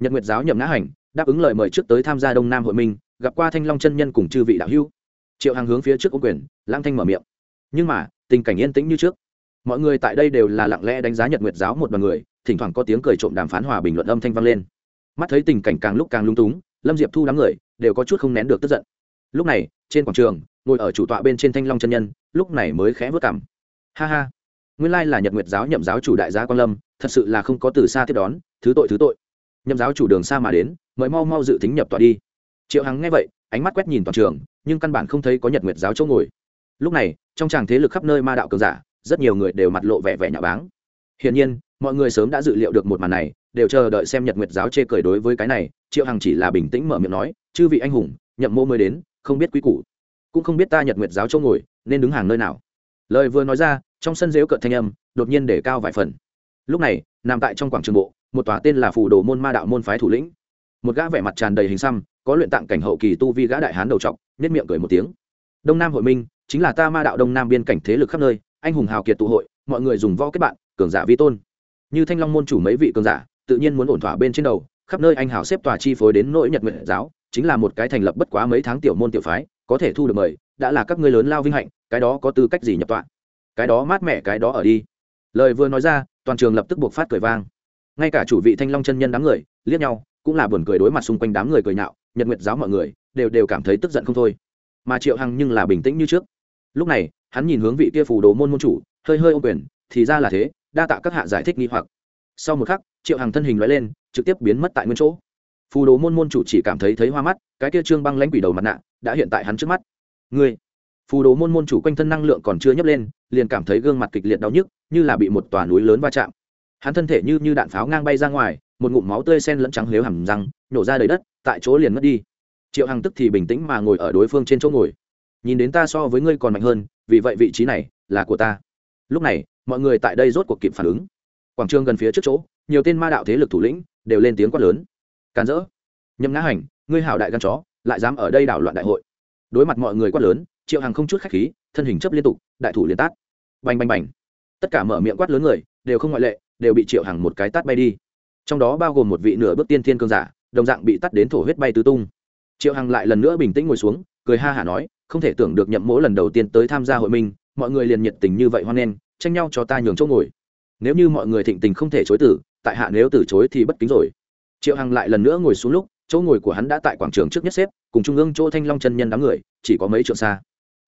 Nhật nguyệt giáo nhậm ngã hành, đáp ứng lời mời trước tới tham gia đông nam hội minh, gặp qua thanh long chân nhân cùng chư vị đạo hữu. Triệu hằng hướng phía trước ô quyền lang thanh mở miệng. Nhưng mà tình cảnh yên tĩnh như trước. Mọi người tại đây đều là lặng lẽ đánh giá nhật nguyệt giáo một đoàn người, thỉnh thoảng có tiếng cười trộm đàm phán hòa bình luận âm thanh vang lên. Mắt thấy tình cảnh càng lúc càng lung túng, lâm diệp thu đám người đều có chút không nén được tức giận. Lúc này, trên quảng trường, ngồi ở chủ tọa bên trên thanh long chân nhân, lúc này mới khẽ vớt cảm ha ha, nguyên lai là nhật nguyệt giáo nhậm giáo chủ đại gia quan lâm, thật sự là không có từ xa tiếp đón, thứ tội thứ tội. Nhậm giáo chủ đường xa mà đến mới mau mau dự tính nhập tọa đi. Triệu hằng nghe vậy, ánh mắt quét nhìn toàn trường, nhưng căn bản không thấy có nhật nguyệt giáo chỗ ngồi lúc này, trong tràng thế lực khắp nơi ma đạo cường giả, rất nhiều người đều mặt lộ vẻ vẻ nhà báng. Hiển nhiên, mọi người sớm đã dự liệu được một màn này, đều chờ đợi xem nhật nguyệt giáo chê cười đối với cái này, triệu hằng chỉ là bình tĩnh mở miệng nói, chư vị anh hùng, nhậm mô mới đến, không biết quý củ. Cũng không biết ta nhật nguyệt giáo chỗ ngồi, nên đứng hàng nơi nào. Lời vừa nói ra, trong sân dếu cợt thanh âm, đột nhiên để cao vài phần. Lúc này, nằm tại trong quảng trường bộ, một tòa tên là phù đồ môn ma đạo môn phái thủ lĩnh. Một gã vẻ mặt tràn đầy hình xăm, có luyện tạng cảnh hậu kỳ tu vi gã đại hán đầu trọc nhất miệng cười một tiếng. Đông nam hội minh chính là ta ma đạo đông nam biên cảnh thế lực khắp nơi, anh hùng hào kiệt tụ hội, mọi người dùng võ kết bạn, cường giả vi tôn. Như thanh long môn chủ mấy vị cường giả, tự nhiên muốn ổn thỏa bên trên đầu, khắp nơi anh hào xếp tòa chi phối đến nỗi nhật nguyện giáo, chính là một cái thành lập bất quá mấy tháng tiểu môn tiểu phái, có thể thu được mời, đã là các ngươi lớn lao vinh hạnh, cái đó có tư cách gì nhập tọa? Cái đó mát mẻ, cái đó ở đi. Lời vừa nói ra, toàn trường lập tức buộc phát cười vang. Ngay cả chủ vị thanh long chân nhân đám người, liếc nhau, cũng là buồn cười đối mặt xung quanh đám người cười nhạo, nhật nguyệt giáo mọi người, đều đều cảm thấy tức giận không thôi. Mà triệu hằng nhưng là bình tĩnh như trước lúc này hắn nhìn hướng vị kia phù đồ môn môn chủ hơi hơi ô quyền thì ra là thế đa tạ các hạ giải thích nghi hoặc. Sau một khắc triệu hằng thân hình loại lên trực tiếp biến mất tại nguyên chỗ. Phù đồ môn môn chủ chỉ cảm thấy thấy hoa mắt cái kia trương băng lãnh quỷ đầu mặt nạ đã hiện tại hắn trước mắt. Người, phù đồ môn môn chủ quanh thân năng lượng còn chưa nhấp lên liền cảm thấy gương mặt kịch liệt đau nhức như là bị một tòa núi lớn va chạm. Hắn thân thể như như đạn pháo ngang bay ra ngoài một ngụm máu tươi sen lẫn trắng lếu hầm răng nhổ ra đầy đất tại chỗ liền mất đi. Triệu hằng tức thì bình tĩnh mà ngồi ở đối phương trên chỗ ngồi nhìn đến ta so với ngươi còn mạnh hơn, vì vậy vị trí này là của ta. Lúc này, mọi người tại đây rốt cuộc kịp phản ứng. Quảng trường gần phía trước chỗ, nhiều tên ma đạo thế lực thủ lĩnh đều lên tiếng quát lớn. Càn rỡ. Nhâm ngã hành, ngươi hảo đại gan chó, lại dám ở đây đảo loạn đại hội. Đối mặt mọi người quát lớn, triệu hằng không chút khách khí, thân hình chấp liên tục, đại thủ liên tát. Bành bành bành. Tất cả mở miệng quát lớn người, đều không ngoại lệ, đều bị triệu hằng một cái tát bay đi. Trong đó bao gồm một vị nửa bước tiên thiên cương giả, đồng dạng bị tắt đến thổ huyết bay tứ tung. Triệu hằng lại lần nữa bình tĩnh ngồi xuống, cười ha hả nói không thể tưởng được nhậm mỗ lần đầu tiên tới tham gia hội minh, mọi người liền nhiệt tình như vậy hoan nghênh, tranh nhau cho ta nhường chỗ ngồi. Nếu như mọi người thịnh tình không thể chối tử tại hạ nếu từ chối thì bất kính rồi. Triệu hằng lại lần nữa ngồi xuống lúc, chỗ ngồi của hắn đã tại quảng trường trước nhất xếp, cùng trung ương chỗ thanh long chân nhân đám người, chỉ có mấy trượng xa.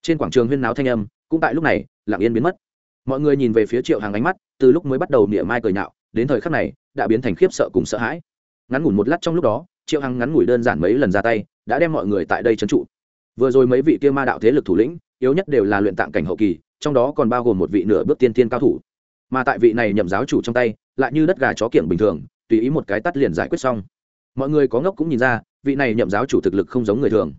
Trên quảng trường huyên náo thanh âm, cũng tại lúc này, lặng yên biến mất. Mọi người nhìn về phía triệu Hằng ánh mắt, từ lúc mới bắt đầu mỉa mai cười nhạo, đến thời khắc này, đã biến thành khiếp sợ cùng sợ hãi. Ngắn ngủn một lát trong lúc đó, triệu hằng ngắn ngủi đơn giản mấy lần ra tay, đã đem mọi người tại đây trấn trụ vừa rồi mấy vị kia ma đạo thế lực thủ lĩnh, yếu nhất đều là luyện tạng cảnh hậu kỳ, trong đó còn bao gồm một vị nửa bước tiên tiên cao thủ. Mà tại vị này nhậm giáo chủ trong tay, lại như đất gà chó kiểng bình thường, tùy ý một cái tắt liền giải quyết xong. Mọi người có ngốc cũng nhìn ra, vị này nhậm giáo chủ thực lực không giống người thường.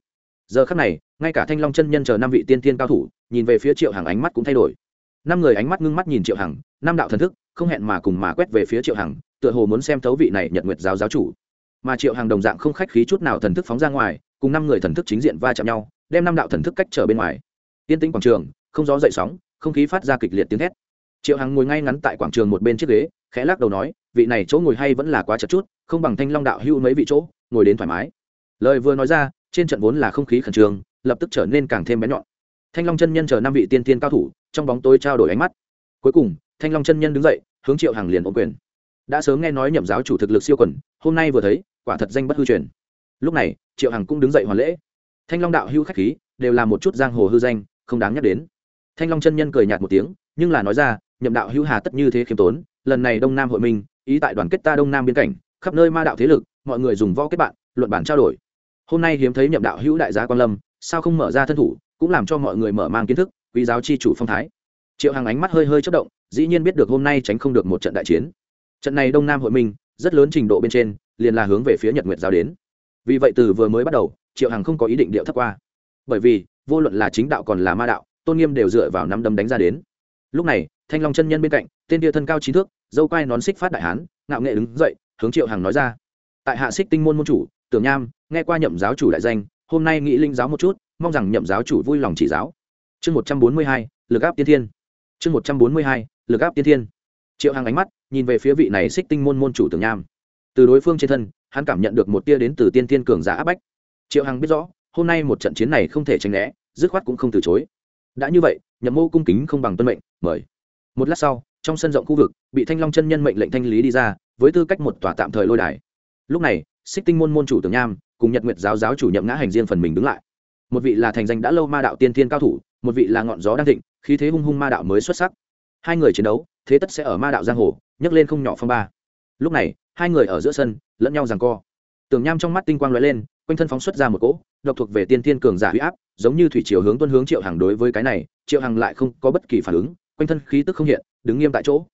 Giờ khắc này, ngay cả thanh long chân nhân chờ năm vị tiên tiên cao thủ, nhìn về phía triệu hằng ánh mắt cũng thay đổi. Năm người ánh mắt ngưng mắt nhìn triệu hằng, năm đạo thần thức, không hẹn mà cùng mà quét về phía triệu hằng, tựa hồ muốn xem thấu vị này nhật nguyệt giáo giáo chủ. Mà triệu hằng đồng dạng không khách khí chút nào thần thức phóng ra ngoài cùng năm người thần thức chính diện va chạm nhau, đem năm đạo thần thức cách trở bên ngoài. Yên tĩnh quảng trường, không gió dậy sóng, không khí phát ra kịch liệt tiếng thét. Triệu hằng ngồi ngay ngắn tại quảng trường một bên chiếc ghế, khẽ lắc đầu nói, vị này chỗ ngồi hay vẫn là quá chật chút, không bằng thanh long đạo hưu mấy vị chỗ, ngồi đến thoải mái. Lời vừa nói ra, trên trận vốn là không khí khẩn trương, lập tức trở nên càng thêm bén nhọn. Thanh long chân nhân chờ năm vị tiên tiên cao thủ, trong bóng tối trao đổi ánh mắt. Cuối cùng, thanh long chân nhân đứng dậy, hướng triệu hàng liền ôm quyền. Đã sớm nghe nói nhậm giáo chủ thực lực siêu quần, hôm nay vừa thấy, quả thật danh bất hư truyền. Lúc này triệu hằng cũng đứng dậy hoàn lễ. Thanh long đạo hưu khách khí, đều là một chút giang hồ hư danh, không đáng nhắc đến. Thanh long chân nhân cười nhạt một tiếng, nhưng là nói ra, nhậm đạo hưu hà tất như thế khiêm tốn, lần này đông nam hội minh ý tại đoàn kết ta đông nam biên cảnh, khắp nơi ma đạo thế lực, mọi người dùng võ kết bạn, luận bản trao đổi. Hôm nay hiếm thấy nhậm đạo hữu đại gia quan lâm, sao không mở ra thân thủ, cũng làm cho mọi người mở mang kiến thức, quý giáo chi chủ phong thái. Triệu hằng ánh mắt hơi hơi chất động, dĩ nhiên biết được hôm nay tránh không được một trận đại chiến. Trận này đông nam hội minh rất lớn trình độ bên trên, liền là hướng về phía nhật nguyệt giáo đến vì vậy từ vừa mới bắt đầu, triệu hằng không có ý định điệu thấp qua. Bởi vì, vô luận là chính đạo còn là ma đạo, tôn nghiêm đều dựa vào năm đấm đánh ra đến. Lúc này, thanh long chân nhân bên cạnh, tên tia thân cao trí thước, dâu quai nón xích phát đại hán, ngạo nghệ đứng dậy, hướng triệu hằng nói ra. Tại hạ xích tinh môn môn chủ, tưởng nham, nghe qua nhậm giáo chủ đại danh, hôm nay nghĩ linh giáo một chút, mong rằng nhậm giáo chủ vui lòng chỉ giáo. Chương một trăm bốn mươi hai, lực áp tiên thiên. Chương một trăm bốn mươi hai, lực áp tiên thiên. Triệu hằng ánh mắt, nhìn về phía vị này xích tinh môn môn chủ tưởng nham từ đối phương trên thân, hắn cảm nhận được một tia đến từ tiên thiên cường giả áp bách. Triệu hằng biết rõ, hôm nay một trận chiến này không thể tránh né, dứt khoát cũng không từ chối. Đã như vậy, nhậm mô cung kính không bằng tuân mệnh, mời. Một lát sau, trong sân rộng khu vực, bị thanh long chân nhân mệnh lệnh thanh lý đi ra, với tư cách một tòa tạm thời lôi đài. Lúc này, xích tinh môn môn chủ tường nham, cùng nhật nguyệt giáo giáo chủ nhậm ngã hành riêng phần mình đứng lại. Một vị là thành danh đã lâu ma đạo tiên thiên cao thủ, một vị là ngọn gió đang thịnh, khí thế hung hung ma đạo mới xuất sắc. Hai người chiến đấu, thế tất sẽ ở ma đạo giang hồ, nhấc lên không nhỏ phong ba lúc này, hai người ở giữa sân, lẫn nhau rằng co. Tường nham trong mắt tinh quang lóe lên, quanh thân phóng xuất ra một cỗ độc thuộc về tiên thiên cường giả huy áp, giống như thủy chiều hướng tuân hướng triệu hàng đối với cái này, triệu hàng lại không có bất kỳ phản ứng, quanh thân khí tức không hiện, đứng nghiêm tại chỗ.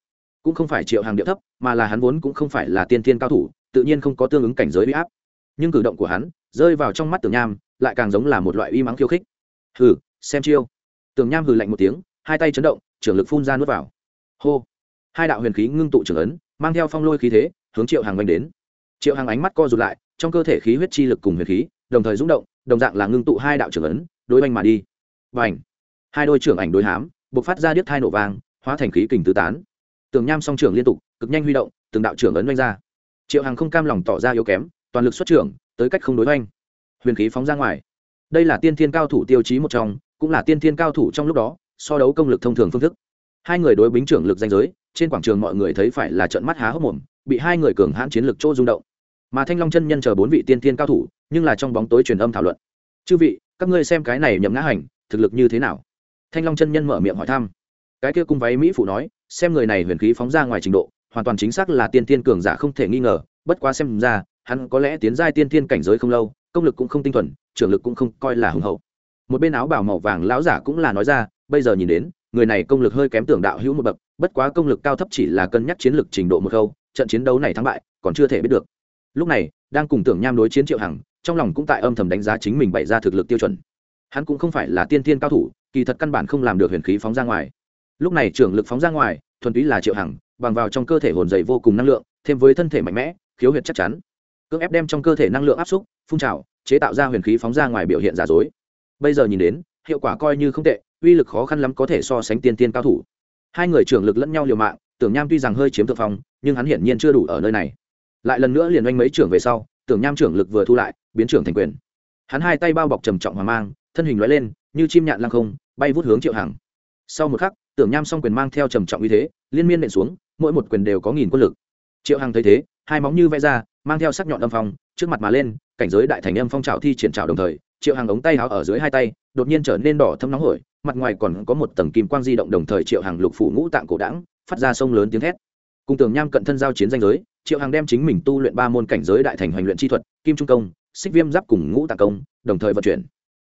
Cũng không phải triệu hàng điệu thấp, mà là hắn vốn cũng không phải là tiên thiên cao thủ, tự nhiên không có tương ứng cảnh giới huy áp. Nhưng cử động của hắn, rơi vào trong mắt tường nham, lại càng giống là một loại uy mắng khiêu khích. Hừ, xem chiêu. Tường nham hừ lạnh một tiếng, hai tay chấn động trưởng lực phun ra nuốt vào. Hô. Hai đạo huyền khí ngưng tụ trưởng ấn mang theo phong lôi khí thế, hướng triệu hàng oanh đến. Triệu hàng ánh mắt co rụt lại, trong cơ thể khí huyết chi lực cùng huyền khí, đồng thời rung động, đồng dạng là ngưng tụ hai đạo trưởng ấn, đối oanh mà đi. Và ảnh hai đôi trưởng ảnh đối hám buộc phát ra điếc thai nổ vàng hóa thành khí kình tứ tán. Tường nham song trưởng liên tục, cực nhanh huy động, từng đạo trưởng ấn oanh ra. Triệu hàng không cam lòng tỏ ra yếu kém, toàn lực xuất trưởng, tới cách không đối oanh. Huyền khí phóng ra ngoài. Đây là tiên thiên cao thủ tiêu chí một trong, cũng là tiên thiên cao thủ trong lúc đó, so đấu công lực thông thường phương thức. Hai người đối bính trưởng lực danh giới trên quảng trường mọi người thấy phải là trận mắt há hốc mồm, bị hai người cường hãn chiến lực chỗ rung động. Mà thanh long chân nhân chờ bốn vị tiên thiên cao thủ, nhưng là trong bóng tối truyền âm thảo luận. Chư vị, các ngươi xem cái này nhậm ngã hành, thực lực như thế nào? Thanh long chân nhân mở miệng hỏi thăm. Cái kia cung váy mỹ phụ nói, xem người này huyền khí phóng ra ngoài trình độ, hoàn toàn chính xác là tiên thiên cường giả không thể nghi ngờ, bất quá xem ra, hắn có lẽ tiến giai tiên thiên cảnh giới không lâu, công lực cũng không tinh thuần, trưởng lực cũng không coi là hùng hậu. Một bên áo bảo màu vàng lão giả cũng là nói ra, bây giờ nhìn đến người này công lực hơi kém tưởng đạo hữu một bậc, bất quá công lực cao thấp chỉ là cân nhắc chiến lược trình độ một khâu, trận chiến đấu này thắng bại, còn chưa thể biết được. Lúc này, đang cùng tưởng nham đối chiến triệu hằng, trong lòng cũng tại âm thầm đánh giá chính mình bày ra thực lực tiêu chuẩn. Hắn cũng không phải là tiên tiên cao thủ, kỳ thật căn bản không làm được huyền khí phóng ra ngoài. Lúc này trưởng lực phóng ra ngoài, thuần túy là triệu hằng, bằng vào trong cơ thể hồn dày vô cùng năng lượng, thêm với thân thể mạnh mẽ, khiếu huyệt chắc chắn. Cưỡng ép đem trong cơ thể năng lượng áp xúc, phun trào, chế tạo ra huyền khí phóng ra ngoài biểu hiện giả dối. Bây giờ nhìn đến, hiệu quả coi như không tệ uy lực khó khăn lắm có thể so sánh tiên tiên cao thủ. Hai người trưởng lực lẫn nhau liều mạng, tưởng nham tuy rằng hơi chiếm thượng phong, nhưng hắn hiển nhiên chưa đủ ở nơi này. Lại lần nữa liền oanh mấy trưởng về sau, tưởng nham trưởng lực vừa thu lại, biến trưởng thành quyền. Hắn hai tay bao bọc trầm trọng hoàng mang, thân hình loại lên, như chim nhạn lăng không, bay vút hướng triệu hằng sau một khắc, tưởng nham s o n g quyền mang theo trầm trọng uy thế, liên miên nện xuống, mỗi một quyền đều có nghìn quân lực. Triệu hằng thấy thế, hai móng như vẽ ra, mang theo sắc nhọn âm phong, trước mặt mà lên, cảnh giới đại thành âm phong trào thi triển trào đồng thời triệu hàng ống tay háo ở dưới hai tay, đột nhiên trở nên đỏ thâm nóng hổi, mặt ngoài còn có một tầng kim quang di động đồng thời triệu hàng lục phủ ngũ tạng cổ đẳng phát ra sông lớn tiếng thét. Cùng tường nham cận thân giao chiến danh giới, triệu hàng đem chính mình tu luyện ba môn cảnh giới đại thành hoành luyện chi thuật, kim trung công, xích viêm giáp cùng ngũ tạng công, đồng thời vận chuyển.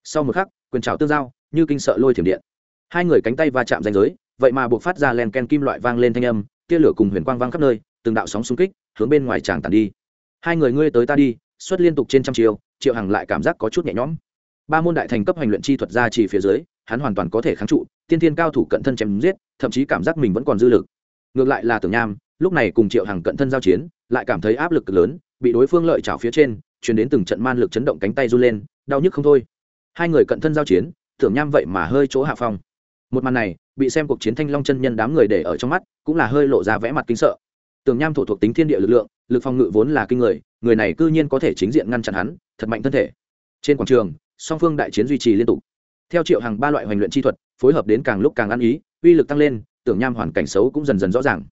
Sau một khắc, quyền trào tương giao, như kinh sợ lôi thiểm điện. Hai người cánh tay va chạm danh giới, vậy mà buộc phát ra len ken kim loại vang lên thanh âm, tia lửa cùng huyền quang vang khắp nơi, từng đạo sóng xung kích, hướng bên ngoài tràng tàn đi. Hai người ngươi tới ta đi xuất liên tục trên trăm chiều triệu hằng lại cảm giác có chút nhẹ nhõm. Ba môn đại thành cấp hành luyện chi thuật ra chỉ phía dưới, hắn hoàn toàn có thể kháng trụ, tiên thiên cao thủ cận thân chém giết, thậm chí cảm giác mình vẫn còn dư lực. Ngược lại là tưởng nham, lúc này cùng triệu hằng cận thân giao chiến, lại cảm thấy áp lực lớn, bị đối phương lợi chảo phía trên chuyển đến từng trận man lực chấn động cánh tay run lên, đau nhức không thôi. Hai người cận thân giao chiến, tưởng nham vậy mà hơi chỗ hạ phong. Một màn này, bị xem cuộc chiến thanh long chân nhân đám người để ở trong mắt, cũng là hơi lộ ra vẽ mặt kinh sợ. Tưởng nham thổ thuộc tính thiên địa lực lượng, lực phòng ngự vốn là kinh người người này cư nhiên có thể chính diện ngăn chặn hắn, thật mạnh thân thể. Trên quảng trường, song phương đại chiến duy trì liên tục. Theo triệu hàng ba loại hoành luyện chi thuật, phối hợp đến càng lúc càng ăn ý, uy lực tăng lên, tưởng nham hoàn cảnh xấu cũng dần dần rõ ràng.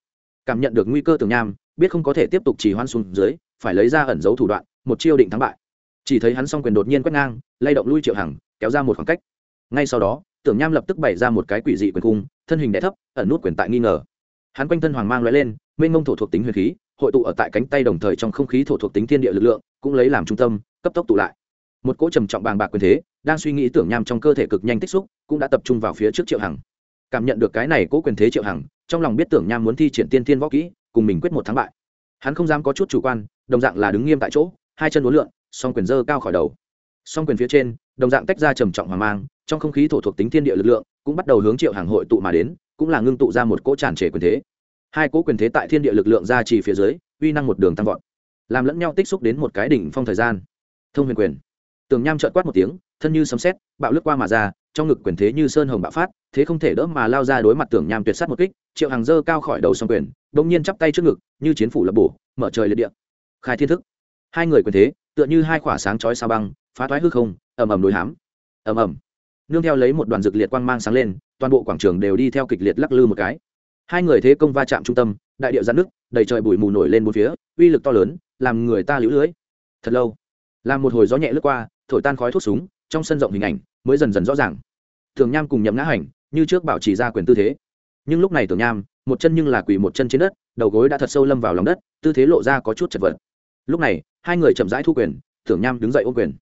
Cảm nhận được nguy cơ tưởng nham, biết không có thể tiếp tục chỉ hoan xuống dưới, phải lấy ra ẩn dấu thủ đoạn, một chiêu định thắng bại. Chỉ thấy hắn song quyền đột nhiên quét ngang, lay động lui triệu hằng kéo ra một khoảng cách. Ngay sau đó, tưởng nham lập tức bày ra một cái quỷ dị quyền cung, thân hình đẻ thấp, ẩn nút quyền tại nghi ngờ. Hắn quanh thân hoàng mang lóe lên, mênh mông thổ thuộc tính huyền khí hội tụ ở tại cánh tay đồng thời trong không khí thổ thuộc tính thiên địa lực lượng, cũng lấy làm trung tâm, cấp tốc tụ lại. Một cỗ trầm trọng bàng bạc quyền thế, đang suy nghĩ tưởng nham trong cơ thể cực nhanh tích xúc, cũng đã tập trung vào phía trước triệu hằng. Cảm nhận được cái này cỗ quyền thế triệu hằng, trong lòng biết tưởng nham muốn thi triển tiên thiên võ kỹ, cùng mình quyết một thắng bại. Hắn không dám có chút chủ quan, đồng dạng là đứng nghiêm tại chỗ, hai chân uốn lượn, song quyền dơ cao khỏi đầu. Song quyền phía trên, đồng dạng tách ra trầm trọng hoàng mang, trong không khí thổ thuộc tính thiên địa lực lượng cũng bắt đầu hướng triệu hàng hội tụ mà đến, cũng là ngưng tụ ra một cỗ tràn trề quyền thế hai cỗ quyền thế tại thiên địa lực lượng ra chỉ phía dưới, uy năng một đường tăng vọt, làm lẫn nhau tích xúc đến một cái đỉnh phong thời gian. Thông huyền quyền. Tường nham trợn quát một tiếng, thân như sấm sét, bạo lướt qua mà ra, trong ngực quyền thế như sơn hồng bạo phát, thế không thể đỡ mà lao ra đối mặt tường nham tuyệt sát một kích, triệu hàng dơ cao khỏi đầu song quyền bỗng nhiên chắp tay trước ngực, như chiến phủ lập bổ, mở trời liệt địa. Khai thiên thức. Hai người quyền thế, tựa như hai khỏa sáng chói sao băng, phá thoái hư không, ầm ầm đối hám. Ầm ầm. Nương theo lấy một đoàn dược liệt quang mang sáng lên, toàn bộ quảng trường đều đi theo kịch liệt lắc lư một cái hai người thế công va chạm trung tâm, đại điệu giãn nước đầy trời bụi mù nổi lên bốn phía, uy lực to lớn, làm người ta lũ lưới. Thật lâu, làm một hồi gió nhẹ lướt qua, thổi tan khói thuốc súng, trong sân rộng hình ảnh mới dần dần rõ ràng. Thường nham cùng nhậm ngã hành như trước bảo trì ra quyền tư thế. Nhưng lúc này tưởng nham, một chân nhưng là quỳ một chân trên đất, đầu gối đã thật sâu lâm vào lòng đất, tư thế lộ ra có chút chật vật. Lúc này, hai người chậm rãi thu quyền, tưởng nham đứng dậy ôm quyền.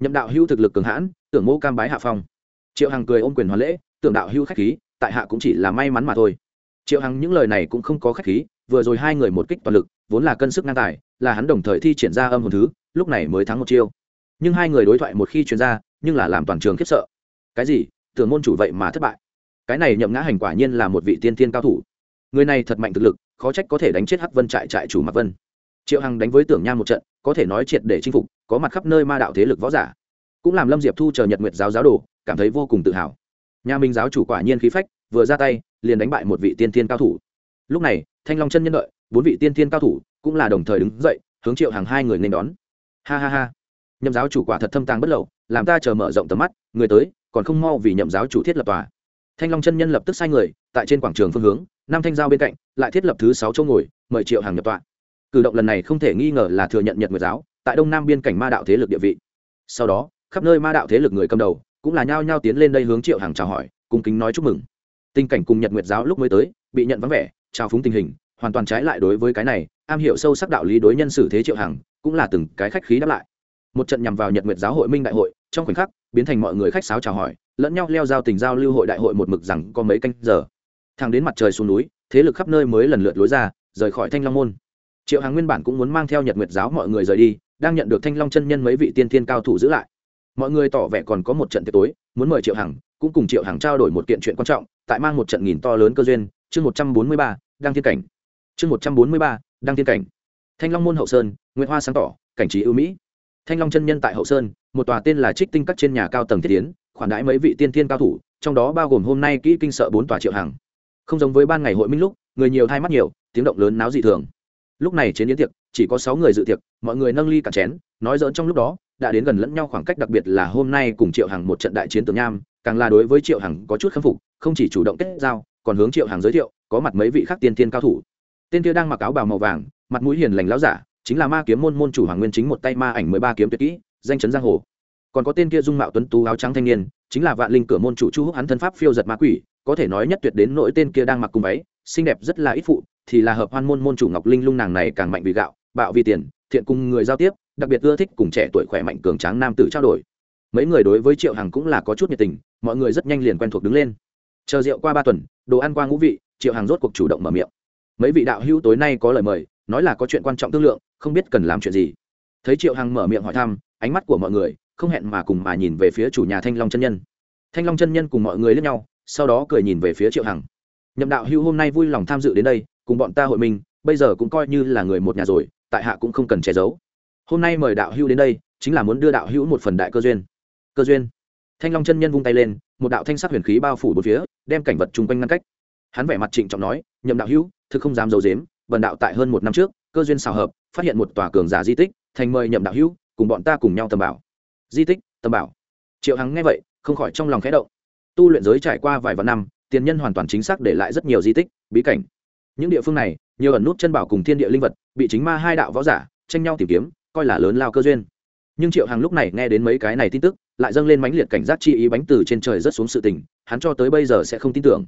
Nhậm đạo hưu thực lực cường hãn, tưởng mô cam bái hạ phong. Triệu hằng cười ôm quyền hoàn lễ, tưởng đạo hưu khách khí, tại hạ cũng chỉ là may mắn mà thôi triệu hằng những lời này cũng không có khách khí, vừa rồi hai người một kích toàn lực, vốn là cân sức ngang tài, là hắn đồng thời thi triển ra âm hồn thứ, lúc này mới thắng một chiêu. Nhưng hai người đối thoại một khi chuyển ra, nhưng là làm toàn trường khiếp sợ. Cái gì? Tưởng môn chủ vậy mà thất bại. Cái này nhậm ngã hành quả nhiên là một vị tiên tiên cao thủ. Người này thật mạnh thực lực, khó trách có thể đánh chết hắc vân trại trại chủ mạc vân. Triệu hằng đánh với tưởng Nha một trận, có thể nói triệt để chinh phục, có mặt khắp nơi ma đạo thế lực võ giả. Cũng làm lâm diệp thu chờ nhật nguyệt giáo giáo đồ, cảm thấy vô cùng tự hào. Nhà minh giáo chủ quả nhiên khí phách vừa ra tay, liền đánh bại một vị tiên thiên cao thủ. Lúc này, thanh long chân nhân đợi, bốn vị tiên thiên cao thủ cũng là đồng thời đứng dậy, hướng triệu hàng hai người nên đón. Ha ha ha. Nhậm giáo chủ quả thật thâm tàng bất lậu, làm ta chờ mở rộng tầm mắt, người tới, còn không mau vì nhậm giáo chủ thiết lập tòa. Thanh long chân nhân lập tức sai người, tại trên quảng trường phương hướng, nam thanh giao bên cạnh, lại thiết lập thứ sáu chỗ ngồi, mời triệu hàng nhập tọa. Cử động lần này không thể nghi ngờ là thừa nhận nhật nguyệt giáo, tại đông nam biên cảnh ma đạo thế lực địa vị. Sau đó, khắp nơi ma đạo thế lực người cầm đầu, cũng là nhao nhao tiến lên đây hướng triệu hàng chào hỏi, cung kính nói chúc mừng tình cảnh cùng nhật nguyệt giáo lúc mới tới, bị nhận vắng vẻ trao phúng tình hình, hoàn toàn trái lại đối với cái này, am hiểu sâu sắc đạo lý đối nhân xử thế triệu hằng, cũng là từng cái khách khí đáp lại. Một trận nhằm vào nhật nguyệt giáo hội minh đại hội, trong khoảnh khắc, biến thành mọi người khách sáo chào hỏi, lẫn nhau leo giao tình giao lưu hội đại hội một mực rằng có mấy canh giờ. Thang đến mặt trời xuống núi, thế lực khắp nơi mới lần lượt lối ra, rời khỏi thanh long môn. Triệu hằng nguyên bản cũng muốn mang theo nhật nguyệt giáo mọi người rời đi, đang nhận được thanh long chân nhân mấy vị tiên thiên cao thủ giữ lại. Mọi người tỏ vẻ còn có một trận tiệc tối, muốn mời triệu hằng, cũng cùng triệu hằng trao đổi một kiện chuyện quan trọng tại mang một trận nghìn to lớn cơ duyên, chương một trăm bốn mươi ba, đăng thiên cảnh. Chương một trăm bốn mươi ba, đăng thiên cảnh. Thanh long môn hậu sơn nguyễn hoa sáng tỏ, cảnh trí ưu mỹ. Thanh long chân nhân tại hậu sơn, một tòa tên là trích tinh các trên nhà cao tầng thiết tiến khoản đãi mấy vị tiên thiên cao thủ, trong đó bao gồm hôm nay kỹ kinh sợ bốn tòa triệu hàng không giống với ban ngày hội minh lúc, người nhiều thay mắt nhiều, tiếng động lớn náo dị thường. Lúc này trên yến tiệc, chỉ có sáu người dự tiệc, mọi người nâng ly cả chén, nói dỡn trong lúc đó, đã đến gần lẫn nhau khoảng cách đặc biệt là hôm nay cùng triệu hàng một trận đại chiến tường nham càng là đối với triệu hằng có chút khâm phục, không chỉ chủ động kết giao, còn hướng triệu hằng giới thiệu, có mặt mấy vị khác tiên tiên cao thủ. Tên kia đang mặc áo bào màu vàng, mặt mũi hiền lành láo giả, chính là ma kiếm môn môn chủ hoàng nguyên chính một tay ma ảnh mười ba kiếm tuyệt kỹ, danh chấn giang hồ. Còn có tên kia dung mạo tuấn tú áo trắng thanh niên, chính là vạn linh cửa môn chủ chu húc hắn thân pháp phiêu giật ma quỷ, có thể nói nhất tuyệt đến nỗi tên kia đang mặc cùng váy, xinh đẹp rất là ít phụ, thì là hợp hoan môn môn chủ ngọc linh lung nàng này càng mạnh vì gạo, bạo vì tiền, thiện cùng người giao tiếp, đặc biệt ưa thích cùng trẻ tuổi khỏe mạnh cường tráng nam tử trao đổi mấy người đối với triệu hằng cũng là có chút nhiệt tình, mọi người rất nhanh liền quen thuộc đứng lên. Chờ rượu qua ba tuần, đồ ăn qua ngũ vị, triệu hằng rốt cuộc chủ động mở miệng. Mấy vị đạo hữu tối nay có lời mời, nói là có chuyện quan trọng thương lượng, không biết cần làm chuyện gì. Thấy triệu hằng mở miệng hỏi thăm, ánh mắt của mọi người không hẹn mà cùng mà nhìn về phía chủ nhà thanh long chân nhân. Thanh long chân nhân cùng mọi người lướt nhau, sau đó cười nhìn về phía triệu hằng. Nhậm đạo hữu hôm nay vui lòng tham dự đến đây, cùng bọn ta hội mình, bây giờ cũng coi như là người một nhà rồi, tại hạ cũng không cần che giấu. Hôm nay mời đạo hữu đến đây, chính là muốn đưa đạo hữu một phần đại cơ duyên cơ duyên. Thanh long chân nhân vung tay lên, một đạo thanh sắc huyền khí bao phủ bốn phía, đem cảnh vật chung quanh ngăn cách. Hắn vẻ mặt trịnh trọng nói, nhậm đạo hữu, thực không dám d i ấ u dếm bần đạo tại hơn một năm trước, cơ duyên xào hợp, phát hiện một tòa cường giả di tích, thành mời nhậm đạo hữu, cùng bọn ta cùng nhau tầm bảo. Di tích? Tầm bảo? Triệu hằng nghe vậy, không khỏi trong lòng khẽ động. Tu luyện giới trải qua vài vạn năm, tiền nhân hoàn toàn chính xác để lại rất nhiều di tích, bí cảnh. Những địa phương này, nhiều ẩn nút chân bảo cùng thiên địa linh vật, bị chính ma hai đạo võ giả tranh nhau tìm kiếm, coi là lớn lao cơ duyên nhưng triệu hằng lúc này nghe đến mấy cái này tin tức, lại dâng lên mãnh liệt cảnh giác chi ý bánh từ trên trời rất xuống sự tình, hắn cho tới bây giờ sẽ không tin tưởng.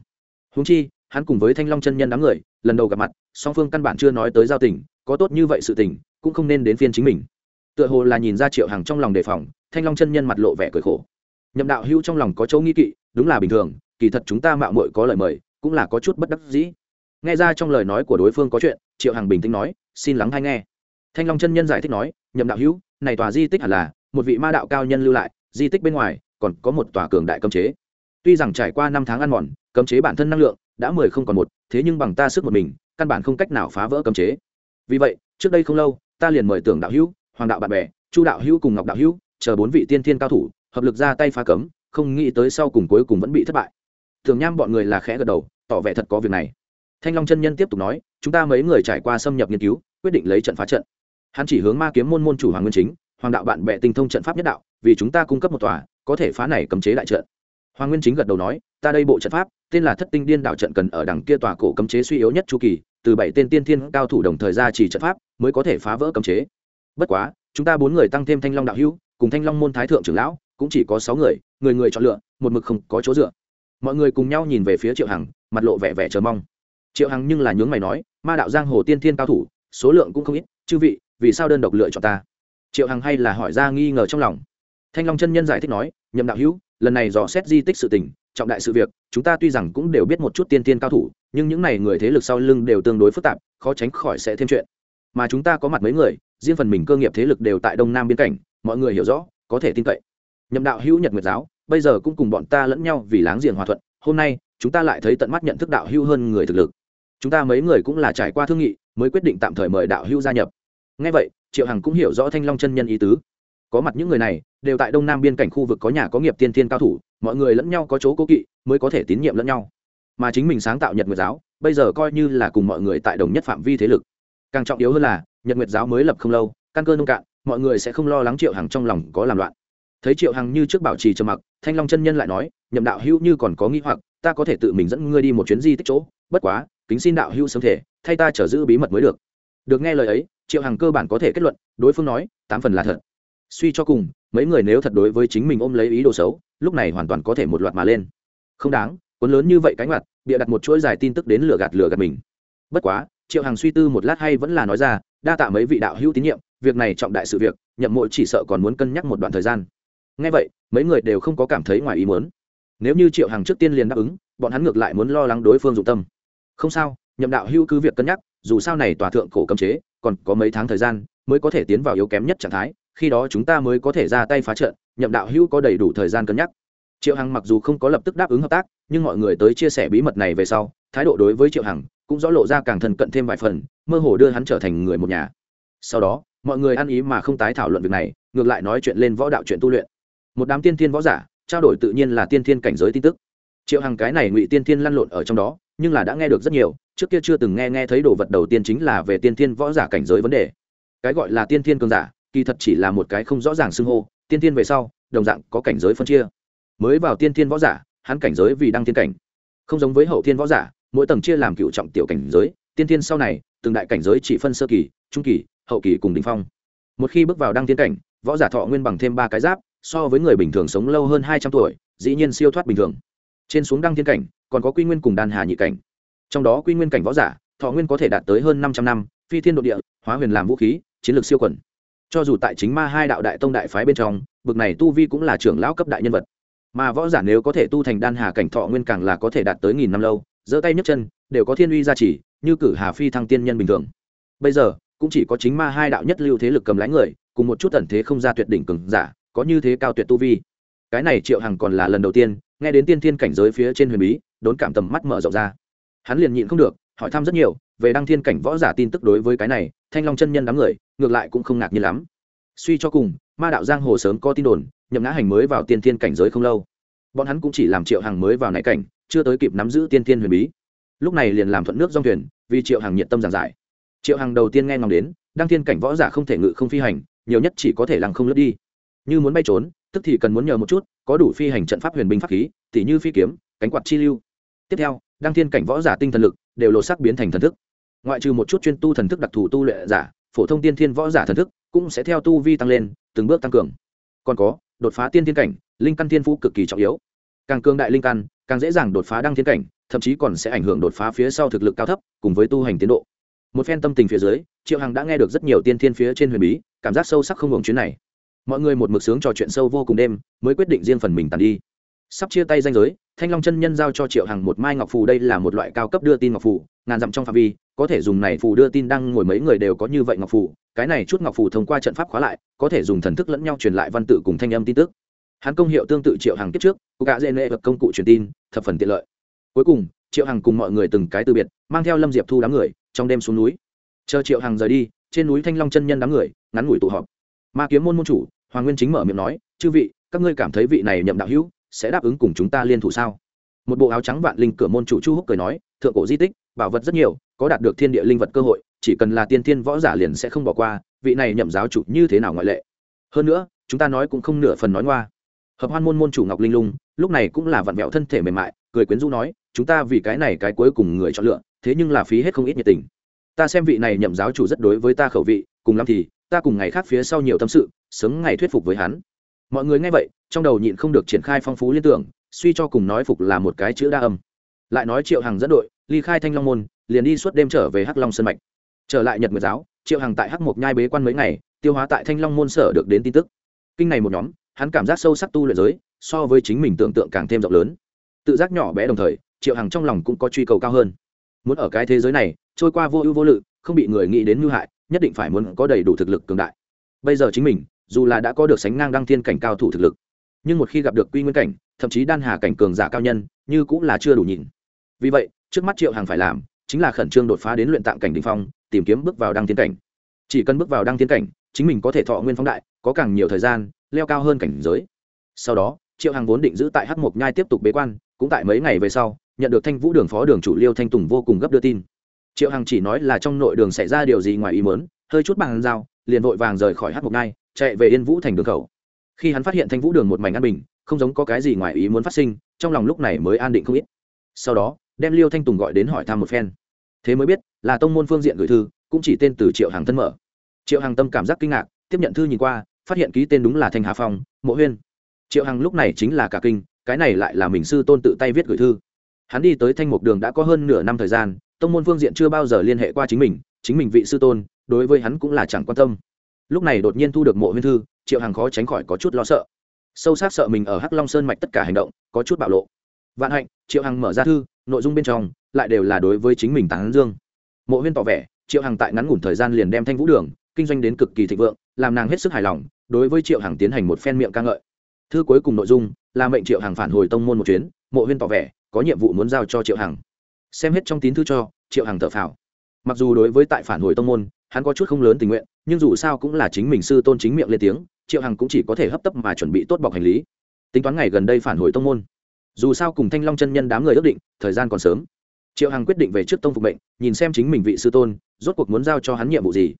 Húng chi, hắn cùng với thanh long chân nhân đám người, lần đầu gặp mặt, song phương căn bản chưa nói tới giao tình, có tốt như vậy sự tình, cũng không nên đến phiên chính mình. Tựa hồ là nhìn ra triệu hằng trong lòng đề phòng, thanh long chân nhân mặt lộ vẻ cười khổ. Nhậm đạo hữu trong lòng có chỗ nghi kỵ, đúng là bình thường, kỳ thật chúng ta mạo muội có lời mời, cũng là có chút bất đắc dĩ. Nghe ra trong lời nói của đối phương có chuyện, triệu hằng bình tĩnh nói, xin lắng hay nghe. Thanh long chân nhân giải thích nói, nhậm đạo hữu này tòa di tích hẳn là một vị ma đạo cao nhân lưu lại, di tích bên ngoài còn có một tòa cường đại cấm chế. Tuy rằng trải qua năm tháng ăn mòn, cấm chế bản thân năng lượng đã mười không còn một, thế nhưng bằng ta sức một mình, căn bản không cách nào phá vỡ cấm chế. Vì vậy, trước đây không lâu, ta liền mời tưởng đạo hữu, hoàng đạo bạn bè, chu đạo hữu cùng ngọc đạo hữu, chờ bốn vị tiên thiên cao thủ, hợp lực ra tay phá cấm, không nghĩ tới sau cùng cuối cùng vẫn bị thất bại. Thường nham bọn người là khẽ gật đầu, tỏ vẻ thật có việc này. Thanh long chân nhân tiếp tục nói, chúng ta mấy người trải qua xâm nhập nghiên cứu, quyết định lấy trận phá trận hắn chỉ hướng ma kiếm môn môn chủ hoàng nguyên chính, hoàng đạo bạn bè tinh thông trận pháp nhất đạo, vì chúng ta cung cấp một tòa, có thể phá này cấm chế đại trận. Hoàng nguyên chính gật đầu nói, ta đây bộ trận pháp, tên là thất tinh điên đạo trận cần ở đằng kia tòa cổ cấm chế suy yếu nhất chu kỳ, từ bảy tên tiên thiên cao thủ đồng thời ra chỉ trận pháp, mới có thể phá vỡ cấm chế. Bất quá, chúng ta bốn người tăng thêm thanh long đạo hữu, cùng thanh long môn thái thượng trưởng lão, cũng chỉ có sáu người người người chọn lựa, một mực không có chỗ dựa. Mọi người cùng nhau nhìn về phía triệu hằng, mặt lộ vẻ vẻ chờ mong. Triệu hằng nhưng là nhướng mày nói, ma đạo giang hồ tiên thiên cao thủ, số lượng cũng không ít, chư vị vì sao đơn độc lựa chọn ta? Triệu hằng hay là hỏi ra nghi ngờ trong lòng. Thanh long chân nhân giải thích nói, nhậm đạo hữu, lần này dò xét di tích sự tình, trọng đại sự việc, chúng ta tuy rằng cũng đều biết một chút tiên tiên cao thủ, nhưng những n à y người thế lực sau lưng đều tương đối phức tạp, khó tránh khỏi sẽ thêm chuyện. Mà chúng ta có mặt mấy người, riêng phần mình cơ nghiệp thế lực đều tại đông nam biên cảnh, mọi người hiểu rõ, có thể tin cậy. Nhậm đạo hữu nhật nguyệt giáo, bây giờ cũng cùng bọn ta lẫn nhau vì láng giềng hòa thuận, hôm nay, chúng ta lại thấy tận mắt nhận thức đạo hữu hơn người thực lực. Chúng ta mấy người cũng là trải qua thương nghị, mới quyết định tạm thời mời đạo hữu gia nhập ngay vậy, triệu hằng cũng hiểu rõ thanh long chân nhân ý tứ. Có mặt những người này, đều tại đông nam biên cảnh khu vực có nhà có nghiệp tiên thiên cao thủ, mọi người lẫn nhau có chỗ cố kỵ, mới có thể tín nhiệm lẫn nhau. Mà chính mình sáng tạo nhật nguyệt giáo, bây giờ coi như là cùng mọi người tại đồng nhất phạm vi thế lực. Càng trọng yếu hơn là, nhật nguyệt giáo mới lập không lâu, căn cơ nông cạn, mọi người sẽ không lo lắng triệu hằng trong lòng có làm loạn. Thấy triệu hằng như trước bảo trì trầm mặc, thanh long chân nhân lại nói, nhậm đạo hữu như còn có nghĩ hoặc, ta có thể tự mình dẫn ngươi đi một chuyến di tích chỗ, bất quá, kính xin đạo hữu sớm thể, thay ta trở giữ bí mật mới được được nghe lời ấy, triệu hằng cơ bản có thể kết luận, đối phương nói, tám phần là thật. Suy cho cùng, mấy người nếu thật đối với chính mình ôm lấy ý đồ xấu, lúc này hoàn toàn có thể một loạt mà lên. Không đáng, cuốn lớn như vậy cánh mặt bịa đặt một chuỗi dài tin tức đến lừa gạt lừa gạt mình. Bất quá, triệu hằng suy tư một lát hay vẫn là nói ra, đa tạ mấy vị đạo hữu tín nhiệm, việc này trọng đại sự việc, nhậm mộ chỉ sợ còn muốn cân nhắc một đoạn thời gian. Ngay vậy, mấy người đều không có cảm thấy ngoài ý muốn. Nếu như triệu hằng trước tiên liền đáp ứng, bọn hắn ngược lại muốn lo lắng đối phương dụng tâm. Không sao nhậm đạo hữu cứ việc cân nhắc, dù sao này tòa thượng cổ cấm chế, còn có mấy tháng thời gian mới có thể tiến vào yếu kém nhất trạng thái, khi đó chúng ta mới có thể ra tay phá trận, nhậm đạo hữu có đầy đủ thời gian cân nhắc. Triệu hằng mặc dù không có lập tức đáp ứng hợp tác, nhưng mọi người tới chia sẻ bí mật này về sau, thái độ đối với triệu hằng cũng rõ lộ ra càng thân cận thêm vài phần, mơ hồ đưa hắn trở thành người một nhà. Sau đó, mọi người ăn ý mà không tái thảo luận việc này, ngược lại nói chuyện lên võ đạo chuyện tu luyện. Một đám tiên thiên võ giả, trao đổi tự nhiên là tiên thiên cảnh giới tin tức. Triệu hằng cái này ngụy tiên thiên lăn lộn ở trong đó nhưng là đã nghe được rất nhiều, trước kia chưa từng nghe nghe thấy đồ vật đầu tiên chính là về tiên thiên võ giả cảnh giới vấn đề. Cái gọi là tiên thiên cường giả, kỳ thật chỉ là một cái không rõ ràng xưng hô, tiên thiên về sau, đồng dạng có cảnh giới phân chia. Mới vào tiên thiên võ giả, hắn cảnh giới vì đăng tiên cảnh. Không giống với hậu thiên võ giả, mỗi tầng chia làm cựu trọng tiểu cảnh giới, tiên thiên sau này, từng đại cảnh giới chỉ phân sơ kỳ, trung kỳ, hậu kỳ cùng đình phong. Một khi bước vào đăng tiên cảnh, võ giả thọ nguyên bằng thêm ba cái giáp, so với người bình thường sống lâu hơn hai trăm tuổi, dĩ nhiên siêu thoát bình thường. Trên xuống đăng thiên cảnh còn có quy nguyên cùng đan hà nhị cảnh. Trong đó quy nguyên cảnh võ giả, thọ nguyên có thể đạt tới hơn năm trăm năm, phi thiên độ địa, hóa huyền làm vũ khí, chiến lược siêu quần. cho dù tại chính ma hai đạo đại tông đại phái bên trong, bực này tu vi cũng là trưởng lão cấp đại nhân vật. Mà võ giả nếu có thể tu thành đan hà cảnh thọ nguyên càng là có thể đạt tới nghìn năm lâu, giơ tay nhấc chân, đều có thiên uy gia trì, như cử hà phi thăng tiên nhân bình thường. Bây giờ, cũng chỉ có chính ma hai đạo nhất lưu thế lực cầm lái người, cùng một chút tần thế không ra tuyệt đỉnh cường giả, có như thế cao tuyệt tu vi. Cái này triệu hằng còn là lần đầu tiên nghe đến tiên thiên cảnh giới phía trên huyền bí, đốn cảm tầm mắt mở rộng ra. Hắn liền nhịn không được, hỏi thăm rất nhiều, về đăng thiên cảnh võ giả tin tức đối với cái này, thanh long chân nhân đám người, ngược lại cũng không ngạc nhiên lắm. Suy cho cùng, ma đạo giang hồ sớm có tin đồn, nhậm ngã hành mới vào tiên thiên cảnh giới không lâu. Bọn hắn cũng chỉ làm triệu hàng mới vào này cảnh, chưa tới kịp nắm giữ tiên thiên huyền bí. Lúc này liền làm thuận nước dòng thuyền, vì triệu hàng nhiệt tâm giảng giải. Triệu hàng đầu tiên nghe ngóng đến, đăng thiên cảnh võ giả không thể ngự không phi hành, nhiều nhất chỉ có thể lăng không lướt đi. Như muốn bay trốn tức thì cần muốn nhờ một chút, có đủ phi hành trận pháp huyền binh pháp khí, tỉ như phi kiếm, cánh quạt chi lưu. Tiếp theo, đăng thiên cảnh võ giả tinh thần lực đều lột sắc biến thành thần thức. Ngoại trừ một chút chuyên tu thần thức đặc thù tu luyện giả, phổ thông tiên thiên võ giả thần thức cũng sẽ theo tu vi tăng lên, từng bước tăng cường. Còn có, đột phá tiên thiên cảnh, linh căn thiên phú cực kỳ trọng yếu. Càng cường đại linh căn, càng dễ dàng đột phá đăng thiên cảnh, thậm chí còn sẽ ảnh hưởng đột phá phía sau thực lực cao thấp, cùng với tu hành tiến độ. Một phen tâm tình phía dưới, triệu hằng đã nghe được rất nhiều tiên thiên phía trên huyền bí, cảm giác sâu sắc không hưởng chuyến này mọi người một mực sướng trò chuyện sâu vô cùng đêm, mới quyết định riêng phần mình tàn đi. Sắp chia tay danh giới, thanh long chân nhân giao cho triệu hằng một mai ngọc phù, đây là một loại cao cấp đưa tin ngọc phù, ngàn dặm trong phạm vi, có thể dùng này phù đưa tin đăng ngồi mấy người đều có như vậy ngọc phù, cái này chút ngọc phù thông qua trận pháp khóa lại, có thể dùng thần thức lẫn nhau truyền lại văn tự cùng thanh âm tin tức. Hắn công hiệu tương tự triệu hằng kiếp trước cụ gạ dê nệ vật công cụ truyền tin, thập phần tiện lợi. Cuối cùng, triệu hằng cùng mọi người từng cái từ biệt, mang theo lâm diệp thu đám người, trong đêm xuống núi. Chờ triệu hằng rời đi, trên núi thanh long chân nhân đám người, ngắn ngủi tụ họp. Ma kiếm môn môn chủ hoàng nguyên chính mở miệng nói, chư vị, các ngươi cảm thấy vị này nhậm đạo hữu sẽ đáp ứng cùng chúng ta liên thủ sao? Một bộ áo trắng vạn linh cửa môn chủ chu húc cười nói, thượng cổ di tích, bảo vật rất nhiều, có đạt được thiên địa linh vật cơ hội, chỉ cần là tiên thiên võ giả liền sẽ không bỏ qua, vị này nhậm giáo chủ như thế nào ngoại lệ? Hơn nữa, chúng ta nói cũng không nửa phần nói ngoa. Hợp hoan môn môn chủ ngọc linh lung, lúc này cũng là vặn vẹo thân thể mềm mại, cười quyến rũ nói, chúng ta vì cái này cái cuối cùng người chọn lựa, thế nhưng là phí hết không ít nhiệt tình. Ta xem vị này nhậm giáo chủ rất đối với ta khẩu vị, cùng lắm thì ta cùng ngày khác phía sau nhiều tâm sự, sớm ngày thuyết phục với hắn. Mọi người nghe vậy, trong đầu nhịn không được triển khai phong phú liên tưởng, suy cho cùng nói phục là một cái chữ đa âm. Lại nói triệu hằng dẫn đội, ly khai thanh long môn, liền đi suốt đêm trở về hắc long sân mạch. Trở lại nhật nguyệt giáo, triệu hằng tại hắc mộc nhai bế quan mấy ngày, tiêu hóa tại thanh long môn sở được đến tin tức. Kinh này một nhóm, hắn cảm giác sâu sắc tu luyện giới, so với chính mình tưởng tượng càng thêm rộng lớn. Tự giác nhỏ bé đồng thời, triệu hằng trong lòng cũng có truy cầu cao hơn. Muốn ở cái thế giới này, trôi qua vô ưu vô lự, không bị người nghĩ đến mưu hại nhất định phải muốn có đầy đủ thực lực cường đại. Bây giờ chính mình, dù là đã có được sánh ngang đăng thiên cảnh cao thủ thực lực, nhưng một khi gặp được quy nguyên cảnh, thậm chí đan hà cảnh cường giả cao nhân, như cũng là chưa đủ nhìn. Vì vậy, trước mắt triệu hàng phải làm, chính là khẩn trương đột phá đến luyện tạng cảnh đỉnh phong, tìm kiếm bước vào đăng thiên cảnh. Chỉ cần bước vào đăng thiên cảnh, chính mình có thể thọ nguyên phóng đại, có càng nhiều thời gian, leo cao hơn cảnh giới. Sau đó, triệu hàng vốn định giữ tại h mộc nhai tiếp tục bế quan, cũng tại mấy ngày về sau, nhận được thanh vũ đường phó đường chủ liêu thanh tùng vô cùng gấp đưa tin triệu hằng chỉ nói là trong nội đường xảy ra điều gì ngoài ý mớn hơi chút bằng dao liền vội vàng rời khỏi hát mộc Nai, chạy về yên vũ thành đường khẩu. Khi hắn phát hiện thanh vũ đường một mảnh an bình không giống có cái gì ngoài ý muốn phát sinh trong lòng lúc này mới an định không ít. Sau đó đem liêu thanh tùng gọi đến hỏi thăm một phen. Thế mới biết là tông môn phương diện gửi thư cũng chỉ tên từ triệu Hằng thân mở. Triệu Hằng tâm cảm giác kinh ngạc tiếp nhận thư nhìn qua phát hiện ký tên đúng là thanh hà phong mộ huyên. Triệu Hằng lúc này chính là cả kinh cái này lại là mình sư tôn tự tay viết gửi thư. Hắn đi tới thanh mục đường đã có hơn nửa năm thời gian tông môn phương diện chưa bao giờ liên hệ qua chính mình chính mình vị sư tôn, đối với hắn cũng là chẳng quan tâm. Lúc này đột nhiên thu được mộ huyên thư, triệu hằng khó tránh khỏi có chút lo sợ. Sâu sắc sợ mình ở hắc long sơn mạch tất cả hành động, có chút bạo lộ. Vạn hạnh, triệu hằng mở ra thư, nội dung bên trong lại đều là đối với chính mình tán dương. Mộ huyên tỏ vẻ, triệu hằng tại ngắn ngủn thời gian liền đem thanh vũ đường, kinh doanh đến cực kỳ thịnh vượng, làm nàng hết sức hài lòng, đối với triệu hằng tiến hành một phen miệng ca ngợi. Thư cuối cùng nội dung là mệnh triệu hằng phản hồi tông môn một chuyến, mộ huyên tỏ vẻ, có nhiệm vụ muốn giao cho triệu hằng xem hết trong tín thư cho, triệu hằng thở phào. Mặc dù đối với tại phản hồi tông môn, hắn có chút không lớn tình nguyện, nhưng dù sao cũng là chính mình sư tôn chính miệng lên tiếng, triệu hằng cũng chỉ có thể hấp tấp mà chuẩn bị tốt bọc hành lý. Tính toán ngày gần đây phản hồi tông môn. Dù sao cùng thanh long chân nhân đám người ước định, thời gian còn sớm. Triệu hằng quyết định về trước tông phục mệnh, nhìn xem chính mình vị sư tôn, rốt cuộc muốn giao cho hắn nhiệm vụ gì.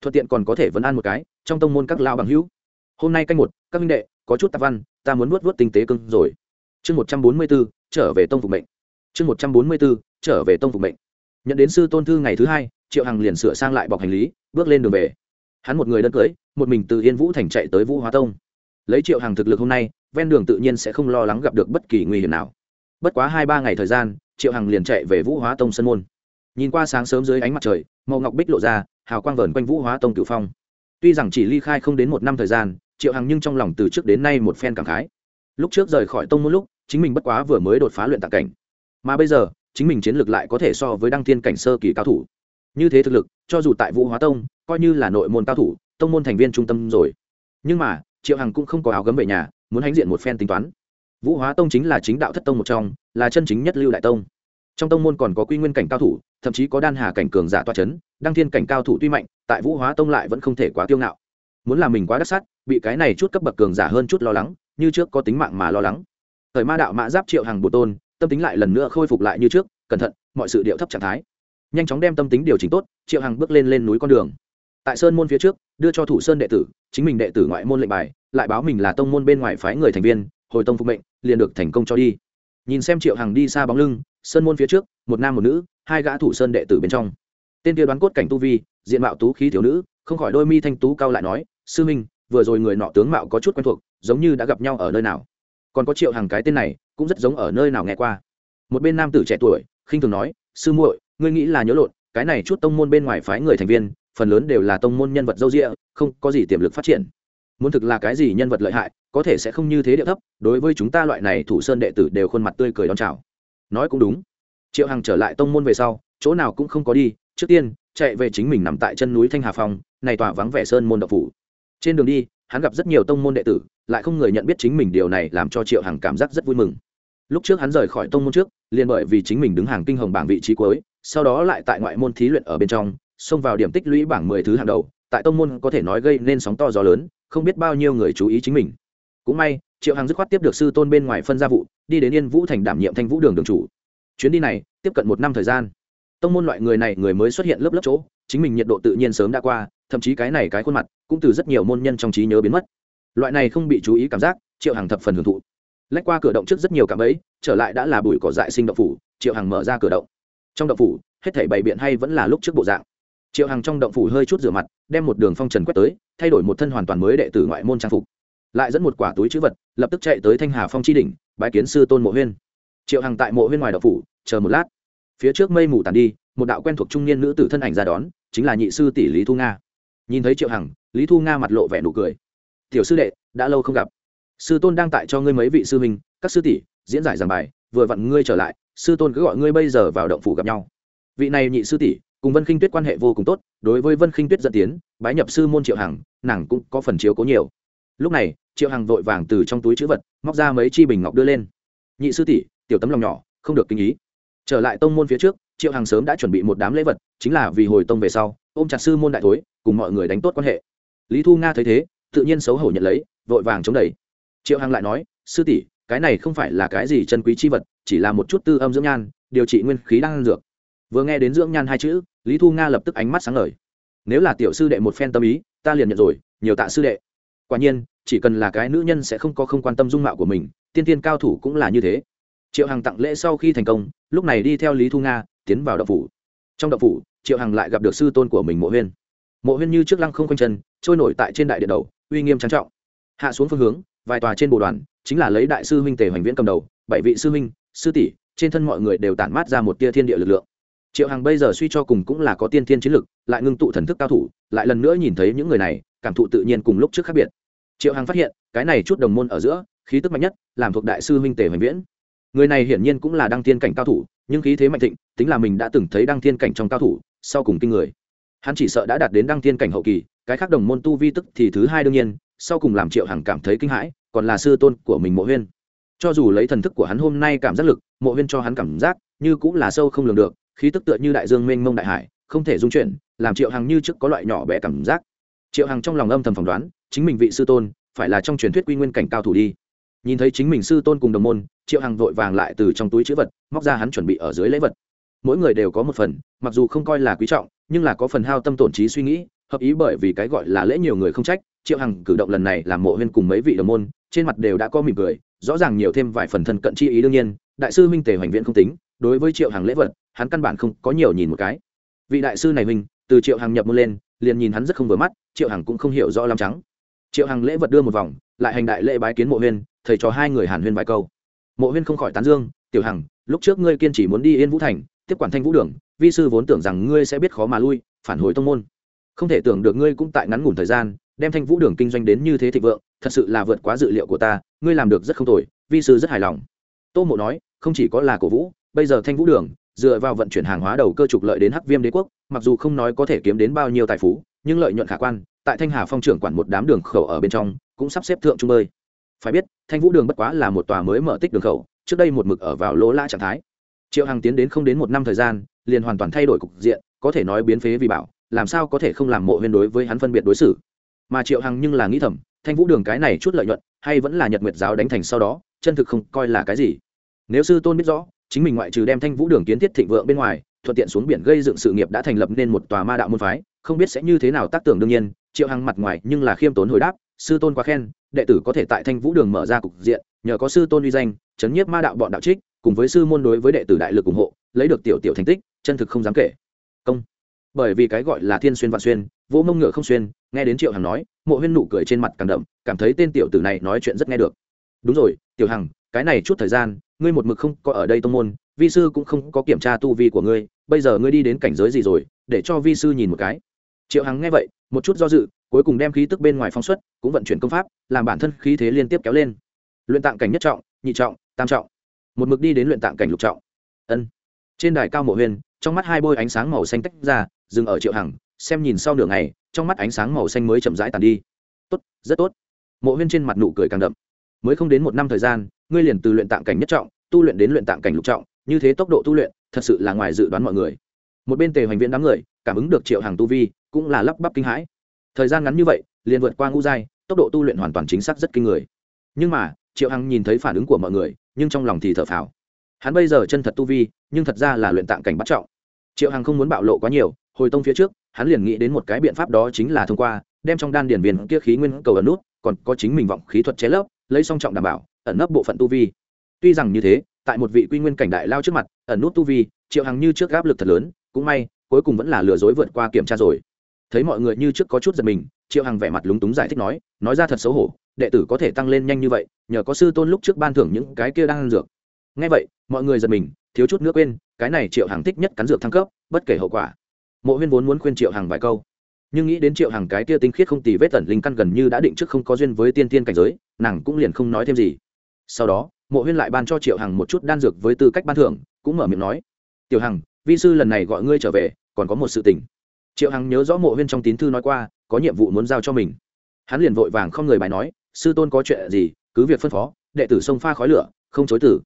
Thuận tiện còn có thể vấn an một cái, trong tông môn các lao bằng hữu. Hôm nay canh một, các minh đệ, có chút tạp văn, ta muốn nuốt vớt tinh tế cưng rồi. Chương một trăm bốn mươi b ố trở về tông phục mệnh. Chương một trăm bốn mươi b ố trở về tông phục mệnh. Nhận đến sư tôn thư ngày thứ hai, triệu hằng liền sửa sang lại bọc hành lý, bước lên đường về. Hắn một người đơn cưới, một mình từ yên vũ thành chạy tới vũ hóa tông. Lấy triệu hằng thực lực hôm nay, ven đường tự nhiên sẽ không lo lắng gặp được bất kỳ nguy hiểm nào. Bất quá hai ba ngày thời gian, triệu hằng liền chạy về vũ hóa tông sân môn. Nhìn qua sáng sớm dưới ánh mặt trời, màu ngọc bích lộ ra, hào quang vờn quanh vũ hóa tông cửu phong. Tuy rằng chỉ ly khai không đến một năm thời gian, triệu hằng nhưng trong lòng từ trước đến nay một phen cảm khái. Lúc trước rời khỏi tông một lúc, chính mình bất quá vừa mới đột phá luyện tạc cảnh. Mà bây giờ chính mình chiến lược lại có thể so với đăng thiên cảnh sơ kỳ cao thủ. Như thế thực lực cho dù tại vũ hóa tông coi như là nội môn cao thủ tông môn thành viên trung tâm rồi. Nhưng mà triệu hằng cũng không có áo gấm về nhà muốn hãnh diện một phen tính toán. Vũ hóa tông chính là chính đạo thất tông một trong là chân chính nhất lưu đại tông. Trong tông môn còn có quy nguyên cảnh cao thủ thậm chí có đan hà cảnh cường giả toa c h ấ n đăng thiên cảnh cao thủ tuy mạnh tại vũ hóa tông lại vẫn không thể quá tiêu ngạo. Muốn làm mình quá đắc sắt, bị cái này chút cấp bậc cường giả hơn chút lo lắng như trước có tính mạng mà lo lắng. Thời ma đạo mã giáp triệu hàng bồ tôn tâm tính lại lần nữa khôi phục lại như trước, cẩn thận, mọi sự điệu thấp trạng thái. Nhanh chóng đem tâm tính điều chỉnh tốt, triệu hằng bước lên lên núi con đường. Tại sơn môn phía trước, đưa cho thủ sơn đệ tử, chính mình đệ tử ngoại môn lệnh bài, lại báo mình là tông môn bên ngoài phái người thành viên, hồi tông phục mệnh, liền được thành công cho đi. Nhìn xem triệu hằng đi xa bóng lưng, sơn môn phía trước, một nam một nữ, hai gã thủ sơn đệ tử bên trong. Tên kia đoán cốt cảnh tu vi, diện mạo tú khí thiếu nữ, không khỏi đôi mi thanh tú cao lại nói, sư minh, vừa rồi người nọ tướng mạo có chút quen thuộc, giống như đã gặp nhau ở nơi nào. Còn có triệu hằng cái tên này cũng rất giống ở nơi nào nghe qua. Một bên nam tử trẻ tuổi, khinh thường nói, sư muội, ngươi nghĩ là nhớ lộn, cái này chút tông môn bên ngoài phái người thành viên, phần lớn đều là tông môn nhân vật dâu rịa không có gì tiềm lực phát triển. Muốn thực là cái gì nhân vật lợi hại, có thể sẽ không như thế địa thấp, đối với chúng ta loại này thủ sơn đệ tử đều khuôn mặt tươi cười đón chào. Nói cũng đúng. Triệu hằng trở lại tông môn về sau, chỗ nào cũng không có đi, trước tiên, chạy về chính mình nằm tại chân núi thanh hà phong, này tỏa vắng vẻ sơn môn độc phủ. Trên đường đi, hắn gặp rất nhiều tông môn đệ tử, lại không người nhận biết chính mình điều này làm cho triệu hằng cảm giác rất vui mừng lúc trước hắn rời khỏi tông môn trước, liền bởi vì chính mình đứng hàng kinh hồng bảng vị trí cuối, sau đó lại tại ngoại môn thí luyện ở bên trong, xông vào điểm tích lũy bảng mười thứ hàng đầu, tại tông môn có thể nói gây nên sóng to gió lớn, không biết bao nhiêu người chú ý chính mình. Cũng may, triệu hằng dứt khoát tiếp được sư tôn bên ngoài phân gia vụ, đi đến yên vũ thành đảm nhiệm thanh vũ đường đường chủ. Chuyến đi này, tiếp cận một năm thời gian. Tông môn loại người này, người mới xuất hiện lớp lớp chỗ, chính mình nhiệt độ tự nhiên sớm đã qua, thậm chí cái này cái khuôn mặt, cũng từ rất nhiều môn nhân trong trí nhớ biến mất. Loại này không bị chú ý cảm giác, triệu hằng thập phần hưởng thụ lách qua cửa động trước rất nhiều cảm ấy trở lại đã là bụi cỏ dại sinh động phủ, triệu hằng mở ra cửa động. Trong động phủ, hết thảy bày biện hay vẫn là lúc trước bộ dạng. Triệu hằng trong động phủ hơi chút rửa mặt, đem một đường phong trần quét tới, thay đổi một thân hoàn toàn mới đệ tử ngoại môn trang phục. Lại dẫn một quả túi chữ vật, lập tức chạy tới thanh hà phong tri đỉnh, bái kiến sư tôn mộ huyên. Triệu hằng tại mộ huyên ngoài động phủ, chờ một lát. Phía trước mây mù tàn đi, một đạo quen thuộc trung niên nữ tử thân ảnh ra đón, chính là nhị sư tỷ lý thu nga. Nhìn thấy triệu hằng, lý thu nga mặt lộ vẻ nụ cười. Tiểu sư đệ, đã lâu không gặp sư tôn đang tại cho ngươi mấy vị sư huynh, các sư tỷ, diễn giải giảng bài, vừa vặn ngươi trở lại, sư tôn cứ gọi ngươi bây giờ vào động phủ gặp nhau. Vị này nhị sư tỷ, cùng vân khinh tuyết quan hệ vô cùng tốt, đối với vân khinh tuyết dẫn tiến, bái nhập sư môn triệu hằng, nàng cũng có phần chiếu cố nhiều. Lúc này, triệu hằng vội vàng từ trong túi chữ vật, móc ra mấy chi bình ngọc đưa lên. Nhị sư tỷ, tiểu tấm lòng nhỏ, không được kinh ý. Trở lại tông môn phía trước, triệu hằng sớm đã chuẩn bị một đám lễ vật, chính là vì hồi tông về sau, ôm chặt sư môn đại thối, cùng mọi người đánh tốt quan hệ. Lý thu nga thấy thế, tự nhiên xấu hổ nhận lấy, vội vàng chống đẩy triệu hằng lại nói, sư tỷ, cái này không phải là cái gì chân quý chi vật, chỉ là một chút tư âm dưỡng nhan, điều trị nguyên khí đang ăn dược. Vừa nghe đến dưỡng nhan hai chữ, lý thu nga lập tức ánh mắt sáng ngời. Nếu là tiểu sư đệ một phen tâm ý, ta liền nhận rồi, nhiều tạ sư đệ. Quả nhiên, chỉ cần là cái nữ nhân sẽ không có không quan tâm dung mạo của mình, tiên tiên cao thủ cũng là như thế. Triệu hằng tặng lễ sau khi thành công, lúc này đi theo lý thu nga, tiến vào đậu phủ. Trong đậu phủ, triệu hằng lại gặp được sư tôn của mình mộ huyên. Mộ huyên như trước lăng không quanh chân, trôi nổi tại trên đại điện đầu, uy nghiêm trang trọng. Hạ xuống phương hướng vài tòa trên bộ đoàn, chính là lấy đại sư huynh tề hoành viễn cầm đầu, bảy vị sư huynh, sư tỷ, trên thân mọi người đều tản mát ra một tia thiên địa lực lượng. Triệu hằng bây giờ suy cho cùng cũng là có tiên thiên chiến lực, lại ngưng tụ thần thức cao thủ, lại lần nữa nhìn thấy những người này, cảm thụ tự nhiên cùng lúc trước khác biệt. Triệu hằng phát hiện, cái này chút đồng môn ở giữa, khí tức mạnh nhất, làm thuộc đại sư huynh tề hoành viễn. Người này hiển nhiên cũng là đăng thiên cảnh cao thủ, nhưng khí thế mạnh thịnh, tính là mình đã từng thấy đăng thiên cảnh trong cao thủ, sau cùng kinh người. Hắn chỉ sợ đã đạt đến đăng thiên cảnh hậu kỳ, cái khác đồng môn tu vi tức thì thứ hai đương nhiên sau cùng làm triệu hằng cảm thấy kinh hãi, còn là sư tôn của mình mộ huyên. Cho dù lấy thần thức của hắn hôm nay cảm giác lực, mộ huyên cho hắn cảm giác như cũng là sâu không lường được, khí tức tựa như đại dương mênh mông đại hải, không thể dung chuyển, làm triệu hằng như trước có loại nhỏ bé cảm giác. Triệu hằng trong lòng âm thầm phỏng đoán, chính mình vị sư tôn phải là trong truyền thuyết quy nguyên cảnh cao thủ đi. Nhìn thấy chính mình sư tôn cùng đồng môn, triệu hằng vội vàng lại từ trong túi chữ vật, móc ra hắn chuẩn bị ở dưới lễ vật. Mỗi người đều có một phần, mặc dù không coi là quý trọng, nhưng là có phần hao tâm tổn trí suy nghĩ, hợp ý bởi vì cái gọi là lễ nhiều người không trách triệu hằng cử động lần này làm mộ huyên cùng mấy vị đồng môn, trên mặt đều đã có mỉm cười, rõ ràng nhiều thêm vài phần thân cận chi ý đương nhiên, đại sư minh tề hoành viện không tính, đối với triệu hằng lễ vật, hắn căn bản không có nhiều nhìn một cái. Vị đại sư này huynh, từ triệu hằng nhập môn lên, liền nhìn hắn rất không vừa mắt, triệu hằng cũng không hiểu rõ làm trắng triệu hằng lễ vật đưa một vòng, lại hành đại lễ bái kiến mộ huyên, thầy cho hai người hàn huyên vài câu. Mộ huyên không khỏi tán dương, tiểu hằng, lúc trước ngươi kiên chỉ muốn đi yên vũ thành, tiếp quản thanh vũ đường, vi sư vốn tưởng rằng ngươi sẽ biết khó mà lui, phản hồi tông môn. Không thể tưởng được ngươi cũng tại ngắn ngủn thời gian đem thanh vũ đường kinh doanh đến như thế thịnh vượng, thật sự là vượt quá dự liệu của ta, ngươi làm được rất không tồi, vi sư rất hài lòng. Tô mộ nói, không chỉ có là cổ vũ, bây giờ thanh vũ đường, dựa vào vận chuyển hàng hóa đầu cơ trục lợi đến hắc viêm đế quốc, mặc dù không nói có thể kiếm đến bao nhiêu tài phú, nhưng lợi nhuận khả quan, tại thanh hà phong trưởng quản một đám đường khẩu ở bên trong, cũng sắp xếp thượng trung bơi. Phải biết, thanh vũ đường bất quá là một tòa mới mở tích đường khẩu, trước đây một mực ở vào lỗ lã trạng thái. Triệu hằng tiến đến không đến một năm thời gian, liền hoàn toàn thay đổi cục diện, có thể nói biến phế vì bảo, làm sao có thể không làm mộ huyên đối với hắn phân biệt đối xử mà triệu hằng nhưng là nghĩ thầm, thanh vũ đường cái này chút lợi nhuận, hay vẫn là nhật nguyệt giáo đánh thành sau đó, chân thực không coi là cái gì. Nếu sư tôn biết rõ, chính mình ngoại trừ đem thanh vũ đường kiến thiết thịnh vượng bên ngoài, thuận tiện xuống biển gây dựng sự nghiệp đã thành lập nên một tòa ma đạo môn phái, không biết sẽ như thế nào tác tưởng đương nhiên, triệu hằng mặt ngoài nhưng là khiêm tốn hồi đáp, sư tôn quá khen, đệ tử có thể tại thanh vũ đường mở ra cục diện, nhờ có sư tôn uy danh, chấn nhiếp ma đạo bọn đạo trích, cùng với sư môn đối với đệ tử đại lực ủng hộ, lấy được tiểu tiểu thành tích, chân thực không dám kể. Công. Bởi vì cái gọi là thiên xuyên vạn xuyên vỗ mông ngựa không xuyên, nghe đến triệu hằng nói, mộ huyên nụ cười trên mặt càng đậm, cảm thấy tên tiểu tử này nói chuyện rất nghe được. Đúng rồi, tiểu hằng, cái này chút thời gian, ngươi một mực không có ở đây tông môn, vi sư cũng không có kiểm tra tu vi của ngươi, bây giờ ngươi đi đến cảnh giới gì rồi, để cho vi sư nhìn một cái. Triệu hằng nghe vậy, một chút do dự, cuối cùng đem khí tức bên ngoài phóng xuất, cũng vận chuyển công pháp, làm bản thân khí thế liên tiếp kéo lên. Luyện tạng cảnh nhất trọng, nhị trọng, tam trọng. Một mực đi đến luyện tạng cảnh lục trọng. Ân. Trên đài cao mộ huyền trong mắt hai bôi ánh sáng màu xanh tách ra, dừng ở triệu hằng xem nhìn sau nửa ngày, trong mắt ánh sáng màu xanh mới chậm rãi tàn đi. Tốt, rất tốt. Mộ huyên trên mặt nụ cười càng đậm. Mới không đến một năm thời gian, ngươi liền từ luyện tạng cảnh nhất trọng, tu luyện đến luyện tạng cảnh lục trọng, như thế tốc độ tu luyện, thật sự là ngoài dự đoán mọi người. Một bên tề hoành viễn đám người, cảm ứng được triệu hàng tu vi, cũng là lắp bắp kinh hãi. Thời gian ngắn như vậy, liền vượt qua ngũ giai, tốc độ tu luyện hoàn toàn chính xác rất kinh người. Nhưng mà, triệu hằng nhìn thấy phản ứng của mọi người, nhưng trong lòng thì thở phào. Hắn bây giờ chân thật tu vi, nhưng thật ra là luyện tạng cảnh bắt trọng. Triệu hằng không muốn bạo lộ quá nhiều, hồi tông phía trước hắn liền nghĩ đến một cái biện pháp đó chính là thông qua, đem trong đan điển viên kia khí nguyên cầu ẩn nút, còn có chính mình vọng khí thuật chế lấp, lấy song trọng đảm bảo, ẩn nấp bộ phận tu vi. Tuy rằng như thế, tại một vị quy nguyên cảnh đại lao trước mặt, ẩn nút tu vi, triệu hằng như trước áp lực thật lớn, cũng may, cuối cùng vẫn là lừa dối vượt qua kiểm tra rồi. Thấy mọi người như trước có chút giật mình, triệu hằng vẻ mặt lúng túng giải thích nói nói ra thật xấu hổ, đệ tử có thể tăng lên nhanh như vậy, nhờ có sư tôn lúc trước ban thưởng những cái kia đang ăn dược. Ngay vậy, mọi người giật mình, thiếu chút nước quên, cái này triệu hằng thích nhất cắn dược thăng cấp, bất kể hậu quả mộ huyên vốn muốn khuyên triệu hằng vài câu. Nhưng nghĩ đến triệu hằng cái kia tinh khiết không tì vết tẩn linh căn gần như đã định trước không có duyên với tiên tiên cảnh giới, nàng cũng liền không nói thêm gì. Sau đó, mộ huyên lại ban cho triệu hằng một chút đan dược với tư cách ban thưởng, cũng mở miệng nói, tiểu hằng, vi sư lần này gọi ngươi trở về, còn có một sự tình. Triệu hằng nhớ rõ mộ huyên trong tín thư nói qua, có nhiệm vụ muốn giao cho mình. Hắn liền vội vàng không người bài nói, sư tôn có chuyện gì, cứ việc phân phó, đệ tử sông pha khói lửa, không chối tử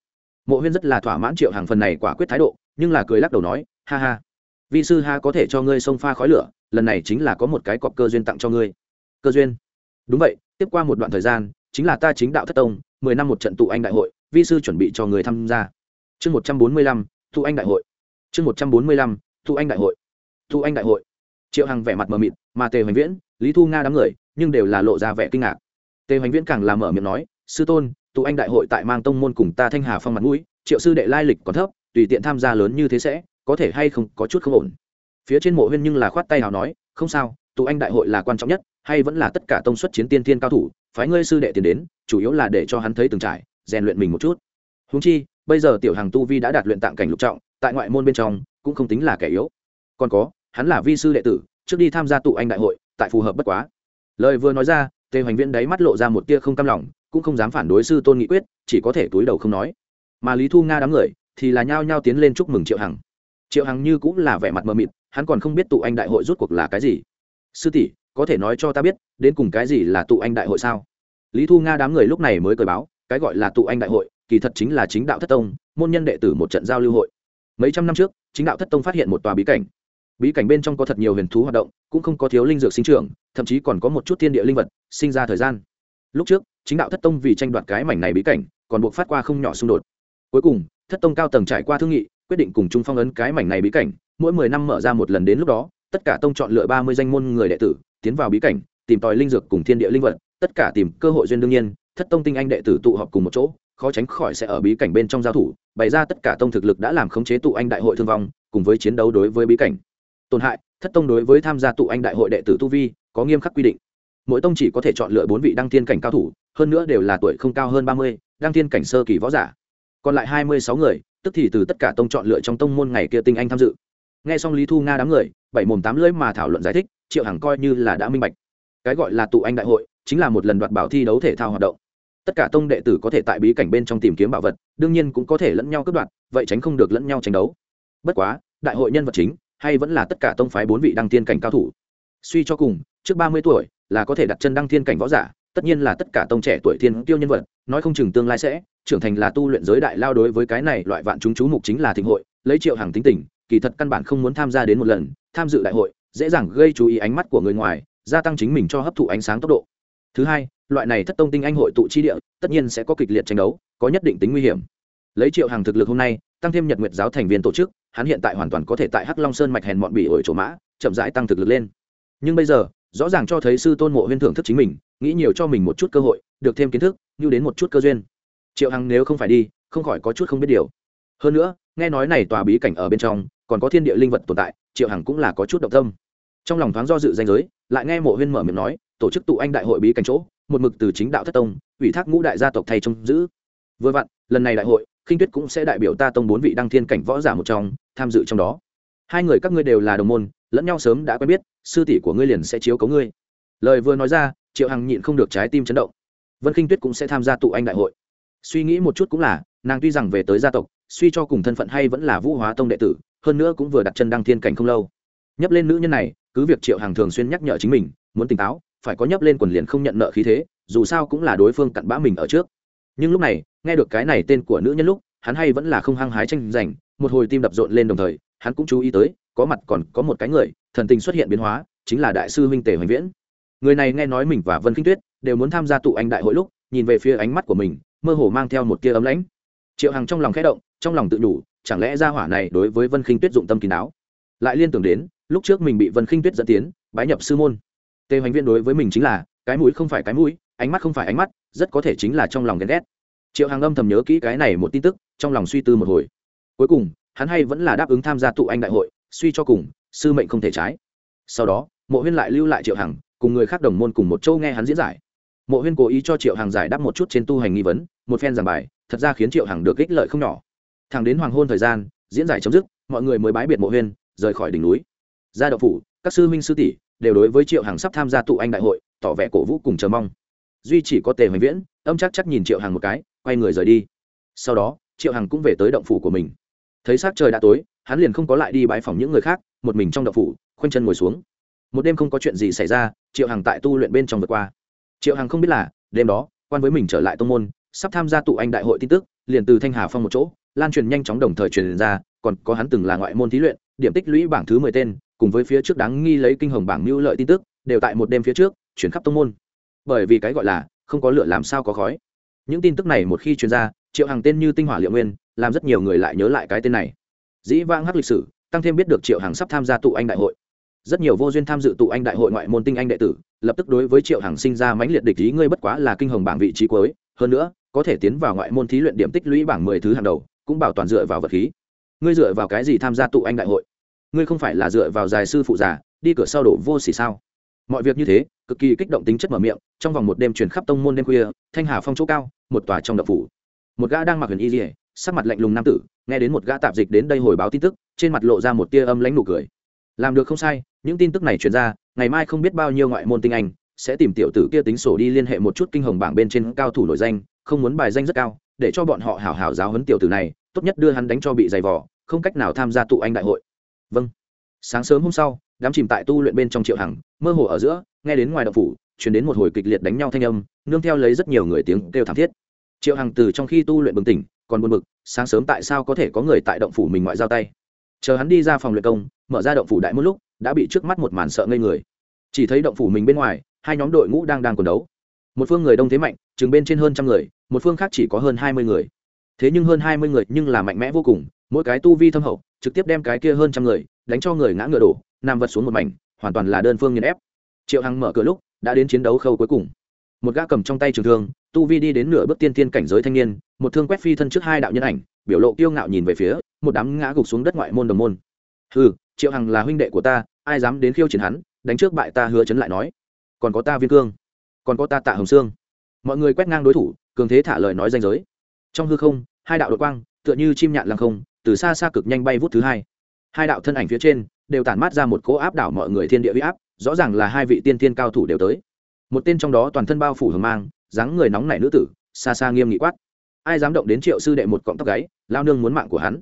mộ huyên rất là thỏa mãn triệu Hằng phần này quả quyết thái độ, nhưng là cười lắc đầu nói, ha ha vi sư ha có thể cho ngươi xông pha khói lửa, lần này chính là có một cái cọc cơ duyên tặng cho ngươi. Cơ duyên? Đúng vậy, tiếp qua một đoạn thời gian, chính là ta chính đạo thất tông, mười năm một trận tụ anh đại hội, vi sư chuẩn bị cho người tham gia. Chương một trăm bốn mươi lăm, tụ anh đại hội. Chương một trăm bốn mươi lăm, tụ anh đại hội. Tụ anh đại hội. Triệu hằng vẻ mặt mờ mịt, mà tề hoành viễn, lý thu nga đám người, nhưng đều là lộ ra vẻ kinh ngạc. Tề hoành viễn càng làm mở miệng nói, sư tôn, tụ anh đại hội tại mang tông môn cùng ta thanh hà phong mặt mũi, triệu sư đệ lai lịch còn thấp, tùy tiện tham gia lớn như thế sẽ có thể hay không có chút không ổn. Phía trên mộ huyên nhưng là khoát tay nào nói, không sao, tụ anh đại hội là quan trọng nhất, hay vẫn là tất cả tông suất chiến tiên thiên cao thủ, phái ngươi sư đệ tiền đến, chủ yếu là để cho hắn thấy từng trải, rèn luyện mình một chút. Húng chi, bây giờ tiểu hàng tu vi đã đạt luyện tạng cảnh lục trọng, tại ngoại môn bên trong, cũng không tính là kẻ yếu. Còn có, hắn là vi sư đệ tử, trước đi tham gia tụ anh đại hội, tại phù hợp bất quá. Lời vừa nói ra, tề hoành viễn đáy mắt lộ ra một tia không cam lòng, cũng không dám phản đối sư tôn nghị quyết, chỉ có thể túi đầu không nói. Mà lý thu nga đám người, thì là nhao nhao tiến lên chúc mừng triệu hằng triệu hằng như cũng là vẻ mặt mờ mịt, hắn còn không biết tụ anh đại hội rút cuộc là cái gì. Sư tỷ, có thể nói cho ta biết, đến cùng cái gì là tụ anh đại hội sao? Lý thu nga đám người lúc này mới cởi báo, cái gọi là tụ anh đại hội, kỳ thật chính là chính đạo thất tông, môn nhân đệ tử một trận giao lưu hội. Mấy trăm năm trước, chính đạo thất tông phát hiện một tòa bí cảnh. Bí cảnh bên trong có thật nhiều huyền thú hoạt động, cũng không có thiếu linh dược sinh trưởng, thậm chí còn có một chút thiên địa linh vật sinh ra thời gian. Lúc trước, chính đạo thất tông vì tranh đoạt cái mảnh này bí cảnh, còn buộc phát qua không nhỏ xung đột. Cuối cùng, thất tông cao tầng trải qua thương nghị quyết định cùng chung phong ấn cái mảnh này bí cảnh, mỗi mười năm mở ra một lần đến lúc đó, tất cả tông chọn lựa ba mươi danh môn người đệ tử, tiến vào bí cảnh, tìm tòi linh dược cùng thiên địa linh vật, tất cả tìm cơ hội duyên đương nhiên, thất tông tinh anh đệ tử tụ họp cùng một chỗ, khó tránh khỏi sẽ ở bí cảnh bên trong giao thủ, bày ra tất cả tông thực lực đã làm khống chế tụ anh đại hội thương vong, cùng với chiến đấu đối với bí cảnh. Tổn hại, thất tông đối với tham gia tụ anh đại hội đệ tử tu vi, có nghiêm khắc quy định. Mỗi tông chỉ có thể chọn lựa bốn vị đăng thiên cảnh cao thủ, hơn nữa đều là tuổi không cao hơn ba mươi, đăng thiên cảnh sơ kỳ võ giả. Còn lại hai mươi sáu người tức thì từ tất cả tông chọn lựa trong tông môn ngày kia tinh anh tham dự. Nghe xong lý thu nga đám người, bảy mồm tám lưỡi mà thảo luận giải thích, triệu hằng coi như là đã minh bạch. Cái gọi là tụ anh đại hội, chính là một lần đoạt bảo thi đấu thể thao hoạt động. Tất cả tông đệ tử có thể tại bí cảnh bên trong tìm kiếm bảo vật, đương nhiên cũng có thể lẫn nhau cướp đoạt, vậy tránh không được lẫn nhau tranh đấu. Bất quá, đại hội nhân vật chính, hay vẫn là tất cả tông phái bốn vị đăng tiên cảnh cao thủ. Suy cho cùng, trước ba mươi tuổi là có thể đặt chân đăng thiên cảnh võ giả, tất nhiên là tất cả tông trẻ tuổi thiên tiêu nhân vật nói không chừng tương lai sẽ trưởng thành là tu luyện giới đại lao đối với cái này loại vạn chúng chú mục chính là thịnh hội, lấy triệu hàng tính tình, kỳ thật căn bản không muốn tham gia đến một lần, tham dự đại hội, dễ dàng gây chú ý ánh mắt của người ngoài, gia tăng chính mình cho hấp thụ ánh sáng tốc độ. Thứ hai, loại này thất tông tinh anh hội tụ chi địa, tất nhiên sẽ có kịch liệt tranh đấu, có nhất định tính nguy hiểm. Lấy triệu hàng thực lực hôm nay, tăng thêm nhật nguyệt giáo thành viên tổ chức, hắn hiện tại hoàn toàn có thể tại hắc long sơn mạch hèn mọn bị ổi chỗ mã, chậm rãi tăng thực lực lên. Nhưng bây giờ, rõ ràng cho thấy sư tôn mộ huyên thưởng thức chính mình, nghĩ nhiều cho mình một chút cơ hội được thêm kiến thức, như đến một chút cơ duyên. Triệu hằng nếu không phải đi, không khỏi có chút không biết điều. Hơn nữa, nghe nói này tòa bí cảnh ở bên trong, còn có thiên địa linh vật tồn tại, triệu hằng cũng là có chút động tâm. Trong lòng thoáng do dự danh giới, lại nghe mộ huyên mở miệng nói, tổ chức tụ anh đại hội bí cảnh chỗ, một mực từ chính đạo thất tông, ủy thác ngũ đại gia tộc thay trông giữ. Vừa vặn, lần này đại hội, khinh tuyết cũng sẽ đại biểu ta tông bốn vị đăng thiên cảnh võ giả một trong, tham dự trong đó. Hai người các ngươi đều là đồng môn, lẫn nhau sớm đã quen biết, sư tỷ của ngươi liền sẽ chiếu cấu ngươi. Lời vừa nói ra, triệu hằng nhịn không được trái tim chấn động vân khinh tuyết cũng sẽ tham gia tụ anh đại hội. Suy nghĩ một chút cũng là, nàng tuy rằng về tới gia tộc, suy cho cùng thân phận hay vẫn là vũ hóa tông đệ tử, hơn nữa cũng vừa đặt chân đăng thiên cảnh không lâu. Nhấp lên nữ nhân này, cứ việc triệu hằng thường xuyên nhắc nhở chính mình, muốn tỉnh táo, phải có nhấp lên quần liền không nhận nợ khí thế, dù sao cũng là đối phương cặn bã mình ở trước. Nhưng lúc này, nghe được cái này tên của nữ nhân lúc, hắn hay vẫn là không hăng hái tranh giành, một hồi tim đập rộn lên đồng thời, hắn cũng chú ý tới, có mặt còn có một cái người, thần tình xuất hiện biến hóa, chính là đại sư huynh tề hoành viễn. Người này nghe nói mình và vân kinh tuyết đều muốn tham gia tụ anh đại hội lúc, nhìn về phía ánh mắt của mình, mơ hồ mang theo một tia ấm lãnh. Triệu hằng trong lòng khẽ động, trong lòng tự nhủ, chẳng lẽ ra hỏa này đối với vân khinh tuyết dụng tâm kín đáo? Lại liên tưởng đến, lúc trước mình bị vân khinh tuyết dẫn tiến, bái nhập sư môn. Tề hoành viên đối với mình chính là, cái mũi không phải cái mũi, ánh mắt không phải ánh mắt, rất có thể chính là trong lòng ghen ghét. Triệu hằng âm thầm nhớ kỹ cái này một tin tức, trong lòng suy tư một hồi. Cuối cùng, hắn hay vẫn là đáp ứng tham gia tụ anh đại hội, suy cho cùng, sư mệnh không thể trái. Sau đó, mộ huyên lại lưu lại triệu hằng, cùng người khác đồng môn cùng một châu nghe hắn diễn giải mộ huyên cố ý cho triệu hằng giải đáp một chút trên tu hành nghi vấn, một phen giảng bài, thật ra khiến triệu hằng được ích lợi không nhỏ. Thẳng đến hoàng hôn thời gian, diễn giải chấm dứt, mọi người mới bái biệt mộ huyên, rời khỏi đỉnh núi. Ra đậu phủ, các sư minh sư tỷ đều đối với triệu hằng sắp tham gia tụ anh đại hội, tỏ vẻ cổ vũ cùng chờ mong. Duy chỉ có tề hoành viễn, âm chắc chắc nhìn triệu hằng một cái, quay người rời đi. Sau đó, triệu hằng cũng về tới động phủ của mình. Thấy s á c trời đã tối, hắn liền không có lại đi bãi phòng những người khác, một mình trong động phủ, khoanh chân ngồi xuống. Một đêm không có chuyện gì xảy ra, triệu hằng tại tu luyện bên trong vượt qua triệu hằng không biết là, đêm đó, quan với mình trở lại tông môn, sắp tham gia tụ anh đại hội tin tức, liền từ thanh hà phong một chỗ, lan truyền nhanh chóng đồng thời truyền ra, còn có hắn từng là ngoại môn thí luyện, điểm tích lũy bảng thứ mười tên, cùng với phía trước đáng nghi lấy kinh hồng bảng mưu lợi tin tức, đều tại một đêm phía trước, chuyển khắp tông môn. Bởi vì cái gọi là, không có lửa làm sao có khói. Những tin tức này một khi truyền ra, triệu hàng tên như tinh hỏa liệu nguyên, làm rất nhiều người lại nhớ lại cái tên này. Dĩ vãng hắc lịch sử, tăng thêm biết được triệu hàng sắp tham gia tụ anh đại hội rất nhiều vô duyên tham dự tụ anh đại hội ngoại môn tinh anh đệ tử, lập tức đối với triệu hàng sinh ra mãnh liệt địch ý, ngươi bất quá là kinh hồng bảng vị trí cuối, hơn nữa, có thể tiến vào ngoại môn thí luyện điểm tích lũy bảng mười thứ hàng đầu, cũng bảo toàn dựa vào vật khí. Ngươi dựa vào cái gì tham gia tụ anh đại hội? Ngươi không phải là dựa vào dài sư phụ giả đi cửa sau đổ vô xỉ sao? Mọi việc như thế, cực kỳ kích động tính chất mở miệng, trong vòng một đêm truyền khắp tông môn đêm khuya, thanh hà phong chỗ cao, một tòa trong đập phủ. Một gã đang mặc huyền y dỉa sắc mặt lạnh lùng nam tử, nghe đến một gã tạp dịch đến đây hồi báo tin tức, trên mặt lộ ra một tia âm lãnh nụ cười. Làm được không sai những tin tức này truyền ra, ngày mai không biết bao nhiêu ngoại môn tinh anh sẽ tìm tiểu tử kia tính sổ đi liên hệ một chút kinh hồng bảng bên trên cao thủ nổi danh, không muốn bài danh rất cao, để cho bọn họ hảo hảo giáo huấn tiểu tử này, tốt nhất đưa hắn đánh cho bị dày vỏ không cách nào tham gia tụ anh đại hội. Vâng. Sáng sớm hôm sau, đám chìm tại tu luyện bên trong triệu hằng, mơ hồ ở giữa, nghe đến ngoài đậu phủ chuyển đến một hồi kịch liệt đánh nhau thanh âm, nương theo lấy rất nhiều người tiếng kêu thảm thiết. Triệu hằng từ trong khi tu luyện bừng tỉnh, còn buồn bực, sáng sớm tại sao có thể có người tại động phủ mình ngoại giao tay? Chờ hắn đi ra phòng luyện công, mở ra động phủ đại một lúc đã bị trước mắt một màn sợ ngây người. Chỉ thấy động phủ mình bên ngoài, hai nhóm đội ngũ đang đang quần đấu. Một phương người đông thế mạnh, chừng bên trên hơn trăm người, một phương khác chỉ có hơn hai mươi người. Thế nhưng hơn hai mươi người nhưng là mạnh mẽ vô cùng, mỗi cái tu vi thâm hậu, trực tiếp đem cái kia hơn trăm người, đánh cho người ngã ngựa đổ nằm vật xuống một mảnh, hoàn toàn là đơn phương nghiền ép. Triệu hằng mở cửa lúc, đã đến chiến đấu khâu cuối cùng. Một gã cầm trong tay trường thương, tu vi đi đến nửa bước tiên tiên cảnh giới thanh niên, một thương quét phi thân trước hai đạo nhân ảnh, biểu lộ kiêu ngạo nhìn về phía, một đám ngã gục xuống đất ngoại môn đồng môn. Ừ triệu hằng là huynh đệ của ta, ai dám đến khiêu chiến hắn, đánh trước bại ta hứa chấn lại nói. Còn có ta viên cương, còn có ta tạ hồng sương. Mọi người quét ngang đối thủ, cường thế thả lời nói danh giới. Trong hư không, hai đạo đội quang, tựa như chim nhạn lăng không, từ xa xa cực nhanh bay vút thứ hai. Hai đạo thân ảnh phía trên, đều tản mát ra một cỗ áp đảo mọi người thiên địa huy áp, rõ ràng là hai vị tiên tiên cao thủ đều tới. Một tên trong đó toàn thân bao phủ hờ mang, dáng người nóng nảy nữ tử, xa xa nghiêm nghị quát. Ai dám động đến triệu sư đệ một cọng tóc gáy, lao nương muốn mạng của hắn.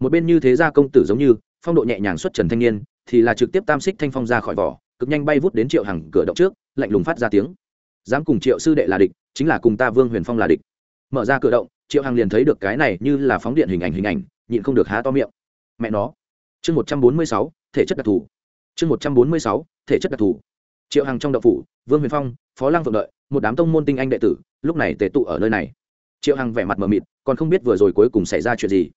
Một bên như thế gia công tử giống như phong độ nhẹ nhàng xuất trần thanh niên, thì là trực tiếp tam xích thanh phong ra khỏi vỏ, cực nhanh bay vút đến triệu hằng cửa động trước, lạnh lùng phát ra tiếng. Dám cùng triệu sư đệ là địch, chính là cùng ta vương huyền phong là địch. Mở ra cửa động, triệu hằng liền thấy được cái này như là phóng điện hình ảnh hình ảnh, nhịn không được há to miệng. Mẹ nó. Chương một trăm bốn mươi sáu, thể chất đặc thù. Chương một trăm bốn mươi sáu, thể chất đặc thù. Triệu hằng trong đậu phủ, vương huyền phong, phó lăng vượng đợi, một đám tông môn tinh anh đệ tử, lúc này tề tụ ở nơi này. Triệu hằng vẻ mặt mờ mịt, còn không biết vừa rồi cuối cùng xảy ra chuyện gì.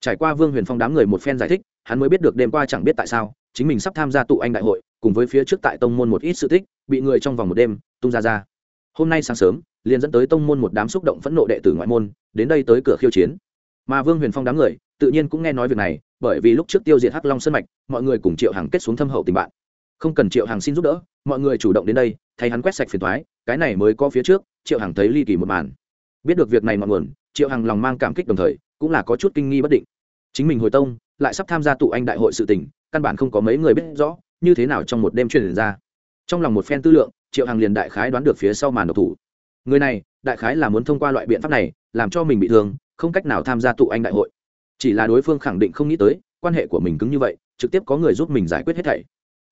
Trải qua vương huyền phong đám người một phen giải thích hắn mới biết được đêm qua chẳng biết tại sao, chính mình sắp tham gia tụ anh đại hội, cùng với phía trước tại tông môn một ít sự tích, bị người trong vòng một đêm, tung ra ra. Hôm nay sáng sớm, liền dẫn tới tông môn một đám xúc động phẫn nộ đệ tử ngoại môn, đến đây tới cửa khiêu chiến. Mà vương huyền phong đám người, tự nhiên cũng nghe nói việc này, bởi vì lúc trước tiêu diệt hắc long sơn mạch, mọi người cùng triệu hàng kết xuống thâm hậu tình bạn. Không cần triệu hàng xin giúp đỡ, mọi người chủ động đến đây, thay hắn quét sạch phiền thoái cái này mới có phía trước, triệu hàng thấy ly kỳ một màn. Biết được việc này mọi nguồn, triệu hàng lòng mang cảm kích đồng thời, cũng là có chút kinh nghi bất định. Chính mình hồi tông lại sắp tham gia tụ anh đại hội sự tình, căn bản không có mấy người biết rõ, như thế nào trong một đêm truyền ra. Trong lòng một phen tư lượng, triệu hằng liền đại khái đoán được phía sau màn độc thủ. Người này, đại khái là muốn thông qua loại biện pháp này, làm cho mình bị thương, không cách nào tham gia tụ anh đại hội. Chỉ là đối phương khẳng định không nghĩ tới, quan hệ của mình cứng như vậy, trực tiếp có người giúp mình giải quyết hết thảy.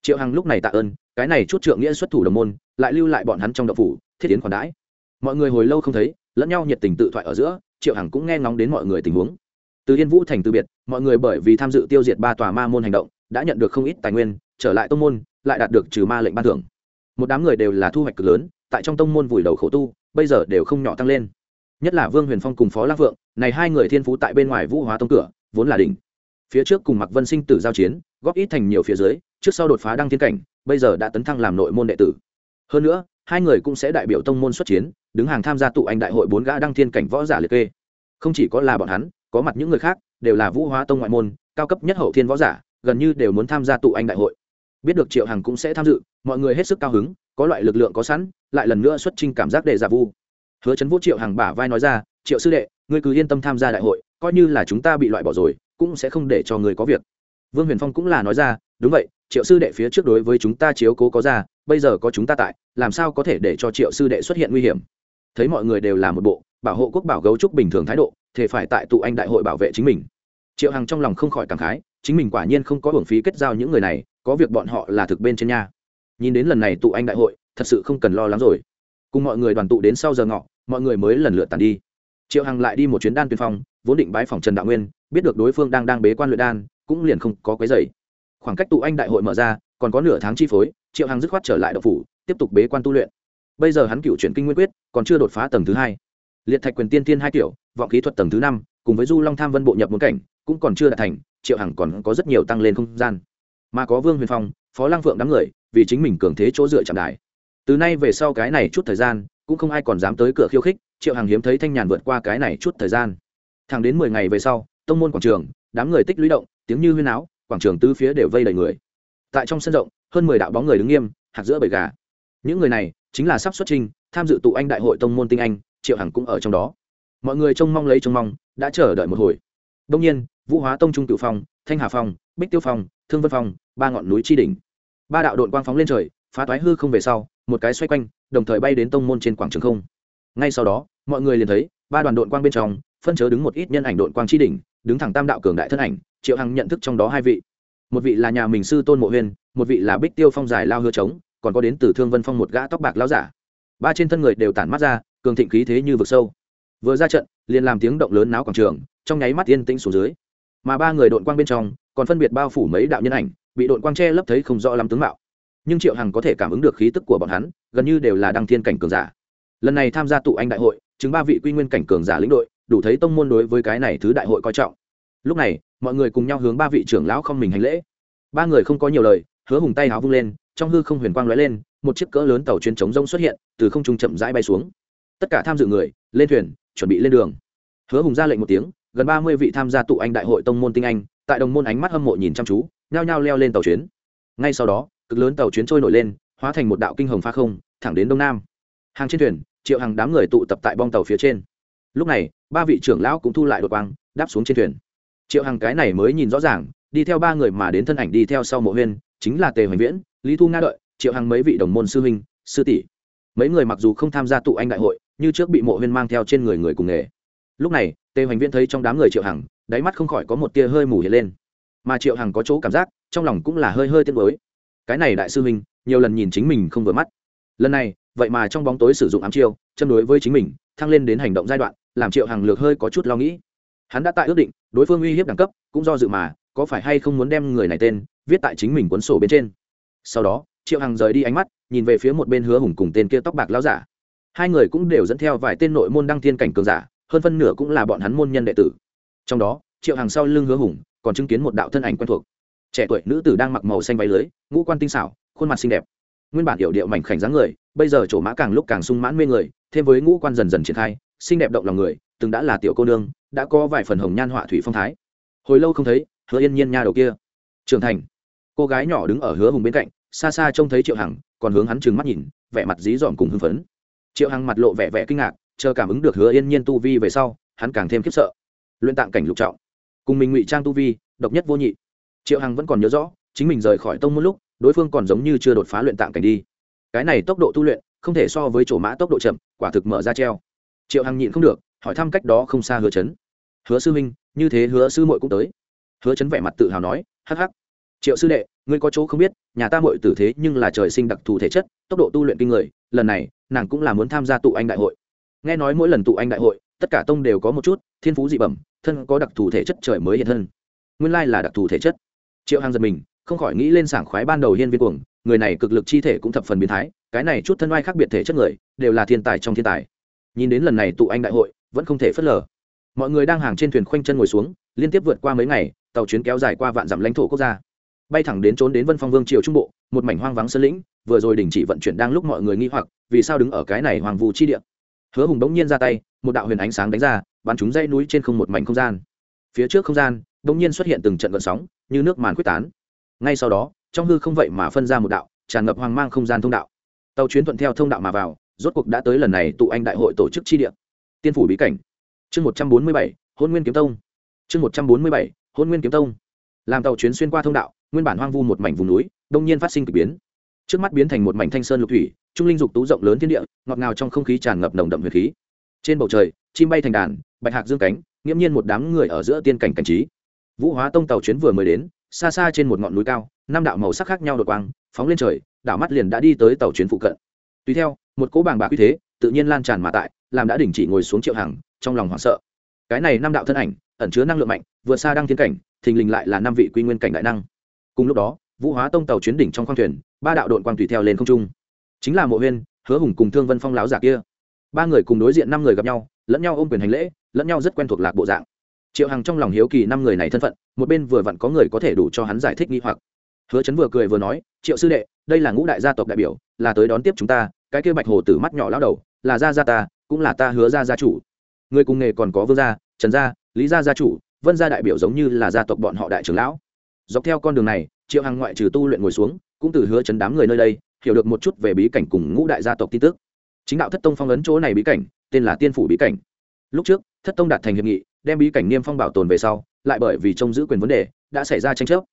Triệu hằng lúc này tạ ơn, cái này chút trượng nghĩa xuất thủ đồng môn, lại lưu lại bọn hắn trong đậu phủ, thiết yến khoản đãi. Mọi người hồi lâu không thấy, lẫn nhau nhiệt tình tự thoại ở giữa, triệu hằng cũng nghe ngóng đến mọi người tình huống từ yên vũ thành từ biệt, mọi người bởi vì tham dự tiêu diệt ba tòa ma môn hành động, đã nhận được không ít tài nguyên, trở lại tông môn, lại đạt được trừ ma lệnh ban thưởng. Một đám người đều là thu hoạch cực lớn, tại trong tông môn vùi đầu khổ tu, bây giờ đều không nhỏ tăng lên. Nhất là vương huyền phong cùng phó lăng phượng, này hai người thiên phú tại bên ngoài vũ hóa tông cửa, vốn là đỉnh. Phía trước cùng mặc vân sinh tử giao chiến, góp ít thành nhiều phía dưới, trước sau đột phá đăng thiên cảnh, bây giờ đã tấn thăng làm nội môn đệ tử. Hơn nữa, hai người cũng sẽ đại biểu tông môn xuất chiến, đứng hàng tham gia tụ anh đại hội bốn gã đăng thiên cảnh võ giả liệt kê. Không chỉ có là bọn hắn có mặt những người khác, đều là vũ hóa tông ngoại môn, cao cấp nhất hậu thiên võ giả, gần như đều muốn tham gia tụ anh đại hội. Biết được triệu hằng cũng sẽ tham dự, mọi người hết sức cao hứng, có loại lực lượng có sẵn, lại lần nữa xuất trình cảm giác để giả vu. Hứa chấn vũ triệu hằng bả vai nói ra, triệu sư đệ, ngươi cứ yên tâm tham gia đại hội, coi như là chúng ta bị loại bỏ rồi, cũng sẽ không để cho người có việc. Vương huyền phong cũng là nói ra, đúng vậy, triệu sư đệ phía trước đối với chúng ta chiếu cố có ra, bây giờ có chúng ta tại, làm sao có thể để cho triệu sư đệ xuất hiện nguy hiểm? Thấy mọi người đều là một bộ, bảo hộ quốc bảo gấu trúc bình thường thái độ thể phải tại tụ anh đại hội bảo vệ chính mình. Triệu hằng trong lòng không khỏi cảm khái, chính mình quả nhiên không có hưởng phí kết giao những người này, có việc bọn họ là thực bên trên nhà nhìn đến lần này tụ anh đại hội, thật sự không cần lo lắng rồi. Cùng mọi người đoàn tụ đến sau giờ ngọ, mọi người mới lần lượt tàn đi. Triệu hằng lại đi một chuyến đan tuyên phong vốn định bái phòng trần đạo nguyên, biết được đối phương đang đang bế quan luyện đan, cũng liền không có quấy dày khoảng cách tụ anh đại hội mở ra, còn có nửa tháng chi phối, triệu hằng dứt khoát trở lại đậu phủ, tiếp tục bế quan tu luyện. Bây giờ hắn cựu chuyển kinh nguyên quyết, còn chưa đột phá tầng thứ hai. Liệt thạch quyền tiên tiên hai kiểu vọng kỹ thuật tầng thứ năm, cùng với du long tham vân bộ nhập bốn cảnh, cũng còn chưa đạt thành, triệu hằng còn có rất nhiều tăng lên không gian. Mà có vương huyền phong, phó lang phượng đám người, vì chính mình cường thế chỗ dựa chạm đài. Từ nay về sau cái này chút thời gian, cũng không ai còn dám tới cửa khiêu khích, triệu hằng hiếm thấy thanh nhàn vượt qua cái này chút thời gian. Thẳng đến mười ngày về sau, tông môn quảng trường, đám người tích lũy động, tiếng như huyên áo, quảng trường tứ phía đều vây đầy người. Tại trong sân rộng, hơn mười đạo bóng người đứng nghiêm hạt giữa bầy gà. Những người này chính là sắp xuất trình, tham dự tụ anh đại hội tông môn tinh anh, triệu hằng cũng ở trong đó mọi người trông mong lấy trông mong, đã chờ đợi một hồi. Đông nhiên, vũ hóa tông trung Cựu phong, thanh hà phong, bích tiêu phong, thương vân phong, ba ngọn núi tri đỉnh. Ba đạo đội quang phóng lên trời, phá toái hư không về sau, một cái xoay quanh, đồng thời bay đến tông môn trên quảng trường không. Ngay sau đó, mọi người liền thấy, ba đoàn đội quang bên trong, phân chớ đứng một ít nhân ảnh đội quang tri đỉnh, đứng thẳng tam đạo cường đại thân ảnh, triệu hằng nhận thức trong đó hai vị. Một vị là nhà mình sư tôn mộ huyên, một vị là bích tiêu phong dài lao hứa trống, còn có đến từ thương vân phong một gã tóc bạc lao giả. Ba trên thân người đều tản mắt ra, cường thịnh khí thế như vực sâu vừa ra trận, liền làm tiếng động lớn náo quảng trường, trong nháy mắt yên tĩnh xuống dưới. Mà ba người đội quang bên trong, còn phân biệt bao phủ mấy đạo nhân ảnh, bị đội quang che lấp thấy không rõ lắm tướng mạo. Nhưng triệu hằng có thể cảm ứng được khí tức của bọn hắn, gần như đều là đăng thiên cảnh cường giả. Lần này tham gia tụ anh đại hội chứng ba vị quy nguyên cảnh cường giả lĩnh đội, đủ thấy tông môn đối với cái này thứ đại hội coi trọng. Lúc này, mọi người cùng nhau hướng ba vị trưởng lão không mình hành lễ. Ba người không có nhiều lời, hứa hùng tay háo vung lên, trong hư không huyền quang lóe lên, một chiếc cỡ lớn tàu chuyên chống rông xuất hiện, từ không trung chậm rãi bay xuống. Tất cả tham dự người, lên thuyền chuẩn bị lên đường. Hứa hùng ra lệnh một tiếng, gần ba mươi vị tham gia tụ anh đại hội tông môn tinh anh, tại đồng môn ánh mắt hâm mộ nhìn chăm chú, nhao nhao leo lên tàu chuyến. Ngay sau đó, cực lớn tàu chuyến trôi nổi lên, hóa thành một đạo kinh hồng pha không, thẳng đến đông nam. Hàng trên thuyền, triệu hàng đám người tụ tập tại bong tàu phía trên. Lúc này, ba vị trưởng lão cũng thu lại đột quang, đáp xuống trên thuyền. Triệu hàng cái này mới nhìn rõ ràng, đi theo ba người mà đến thân ảnh đi theo sau mộ huyên, chính là tề hoành viễn, lý thu nga đợi, triệu hàng mấy vị đồng môn sư huynh, sư tỷ. Mấy người mặc dù không tham gia tụ anh đại hội như trước bị mộ huyên mang theo trên người người cùng nghề. Lúc này, tề hoành viễn thấy trong đám người triệu hằng, đáy mắt không khỏi có một tia hơi mù hiện lên. Mà triệu hằng có chỗ cảm giác, trong lòng cũng là hơi hơi tiếc mới cái này đại sư huynh, nhiều lần nhìn chính mình không vừa mắt. Lần này, vậy mà trong bóng tối sử dụng ám chiêu, châm đối với chính mình, thăng lên đến hành động giai đoạn, làm triệu hằng lược hơi có chút lo nghĩ. Hắn đã tại ước định, đối phương uy hiếp đẳng cấp, cũng do dự mà, có phải hay không muốn đem người này tên, viết tại chính mình cuốn sổ bên trên. Sau đó, triệu hằng rời đi ánh mắt, nhìn về phía một bên hứa hùng cùng tên kia tóc bạc lão giả hai người cũng đều dẫn theo vài tên nội môn đăng thiên cảnh cường giả, hơn phân nửa cũng là bọn hắn môn nhân đệ tử. Trong đó, triệu hàng sau lưng hứa hùng, còn chứng kiến một đạo thân ảnh quen thuộc. Trẻ tuổi nữ tử đang mặc màu xanh váy lưới, ngũ quan tinh xảo, khuôn mặt xinh đẹp. Nguyên bản hiệu điệu mảnh khảnh dáng người, bây giờ chỗ mã càng lúc càng sung mãn mê người, thêm với ngũ quan dần dần triển khai, xinh đẹp động lòng người, từng đã là tiểu cô nương, đã có vài phần hồng nhan họa thủy phong thái. Hồi lâu không thấy, hứa yên nhiên nha đầu kia. Trưởng thành. Cô gái nhỏ đứng ở hứa hùng bên cạnh, xa xa trông thấy triệu hằng, còn hướng hắn trừng mắt nhìn, vẻ mặt dí dỏm cùng hưng phấn triệu hằng mặt lộ vẻ vẻ kinh ngạc, chờ cảm ứng được hứa yên nhiên tu vi về sau, hắn càng thêm khiếp sợ. Luyện tạng cảnh lục trọng, cùng mình ngụy trang tu vi, độc nhất vô nhị. Triệu hằng vẫn còn nhớ rõ, chính mình rời khỏi tông một lúc, đối phương còn giống như chưa đột phá luyện tạng cảnh đi. Cái này tốc độ tu luyện, không thể so với chỗ mã tốc độ chậm, quả thực mở ra treo. Triệu hằng nhịn không được, hỏi thăm cách đó không xa hứa chấn. Hứa sư huynh, như thế hứa sư muội cũng tới. Hứa chấn vẻ mặt tự hào nói, hắc hắc triệu sư đệ, ngươi có chỗ không biết, nhà ta muội tử thế nhưng là trời sinh đặc thù thể chất, tốc độ tu luyện kinh người, lần này, nàng cũng là muốn tham gia tụ anh đại hội. Nghe nói mỗi lần tụ anh đại hội, tất cả tông đều có một chút, thiên phú dị bẩm, thân có đặc thù thể chất trời mới hiện thân. Nguyên lai là đặc thù thể chất. Triệu hằng giật mình, không khỏi nghĩ lên sảng khoái ban đầu hiên viên cuồng, người này cực lực chi thể cũng thập phần biến thái, cái này chút thân oai khác biệt thể chất người, đều là thiên tài trong thiên tài. Nhìn đến lần này tụ anh đại hội, vẫn không thể phớt lờ. Mọi người đang hàng trên thuyền khoanh chân ngồi xuống, liên tiếp vượt qua mấy ngày, tàu chuyến kéo dài qua vạn dặm lãnh thổ quốc gia bay thẳng đến trốn đến vân phong vương triều trung bộ, một mảnh hoang vắng sơn lĩnh, vừa rồi đình chỉ vận chuyển đang lúc mọi người nghi hoặc, vì sao đứng ở cái này hoàng vu chi địa? Hứa hùng bỗng nhiên ra tay, một đạo huyền ánh sáng đánh ra, bắn chúng dây núi trên không một mảnh không gian. Phía trước không gian, bỗng nhiên xuất hiện từng trận gợn sóng, như nước màn quyết tán. Ngay sau đó, trong hư không vậy mà phân ra một đạo, tràn ngập hoang mang không gian thông đạo. Tàu chuyến thuận theo thông đạo mà vào, rốt cuộc đã tới lần này tụ anh đại hội tổ chức chi địa. Tiên phủ bí cảnh. Chương một trăm bốn mươi bảy, hôn nguyên kiếm tông. Chương một trăm bốn mươi bảy, hôn nguyên kiếm tông. Làm tàu chuyến xuyên qua thông đạo nguyên bản hoang vu một mảnh vùng núi, đông nhiên phát sinh k ỳ biến. Trước mắt biến thành một mảnh thanh sơn lục thủy, trung linh dục tú rộng lớn thiên địa, ngọt ngào trong không khí tràn ngập nồng đậm huyền khí. Trên bầu trời, chim bay thành đàn, bạch hạc dương cánh, nghiễm nhiên một đám người ở giữa tiên cảnh cảnh trí. Vũ hóa tông tàu chuyến vừa mới đến, xa xa trên một ngọn núi cao, năm đạo màu sắc khác nhau đột quang, phóng lên trời, đảo mắt liền đã đi tới tàu chuyến phụ cận. Tùy theo, một cỗ bàng bạc uy thế, tự nhiên lan tràn mà tại, làm đã đình chỉ ngồi xuống triệu hàng trong lòng hoảng sợ. Cái này năm đạo thân ảnh, ẩn chứa năng lượng mạnh vượt xa đăng thiên cảnh, thình lình lại là năm vị quy nguyên cảnh đại năng cùng lúc đó, vũ hóa tông tàu chuyến đỉnh trong khoang thuyền, ba đạo đội quang tùy theo lên không trung. Chính là mộ huyên, hứa hùng cùng thương vân phong láo giả kia. Ba người cùng đối diện năm người gặp nhau, lẫn nhau ôm quyền hành lễ, lẫn nhau rất quen thuộc lạc bộ dạng. Triệu hằng trong lòng hiếu kỳ năm người này thân phận, một bên vừa vặn có người có thể đủ cho hắn giải thích nghi hoặc. Hứa chấn vừa cười vừa nói, triệu sư đệ, đây là ngũ đại gia tộc đại biểu, là tới đón tiếp chúng ta, cái kia bạch hồ tử mắt nhỏ lao đầu, là gia gia ta, cũng là ta hứa gia gia chủ. Người cùng nghề còn có vương gia, trần gia, lý gia gia chủ, vân gia đại biểu giống như là gia tộc bọn họ đại trưởng lão dọc theo con đường này, triệu hằng ngoại trừ tu luyện ngồi xuống, cũng từ hứa chấn đám người nơi đây, hiểu được một chút về bí cảnh cùng ngũ đại gia tộc tin tức. Chính đạo thất tông phong ấn chỗ này bí cảnh, tên là tiên phủ bí cảnh. Lúc trước, thất tông đạt thành hiệp nghị, đem bí cảnh niêm phong bảo tồn về sau, lại bởi vì trông giữ quyền vấn đề, đã xảy ra tranh chấp.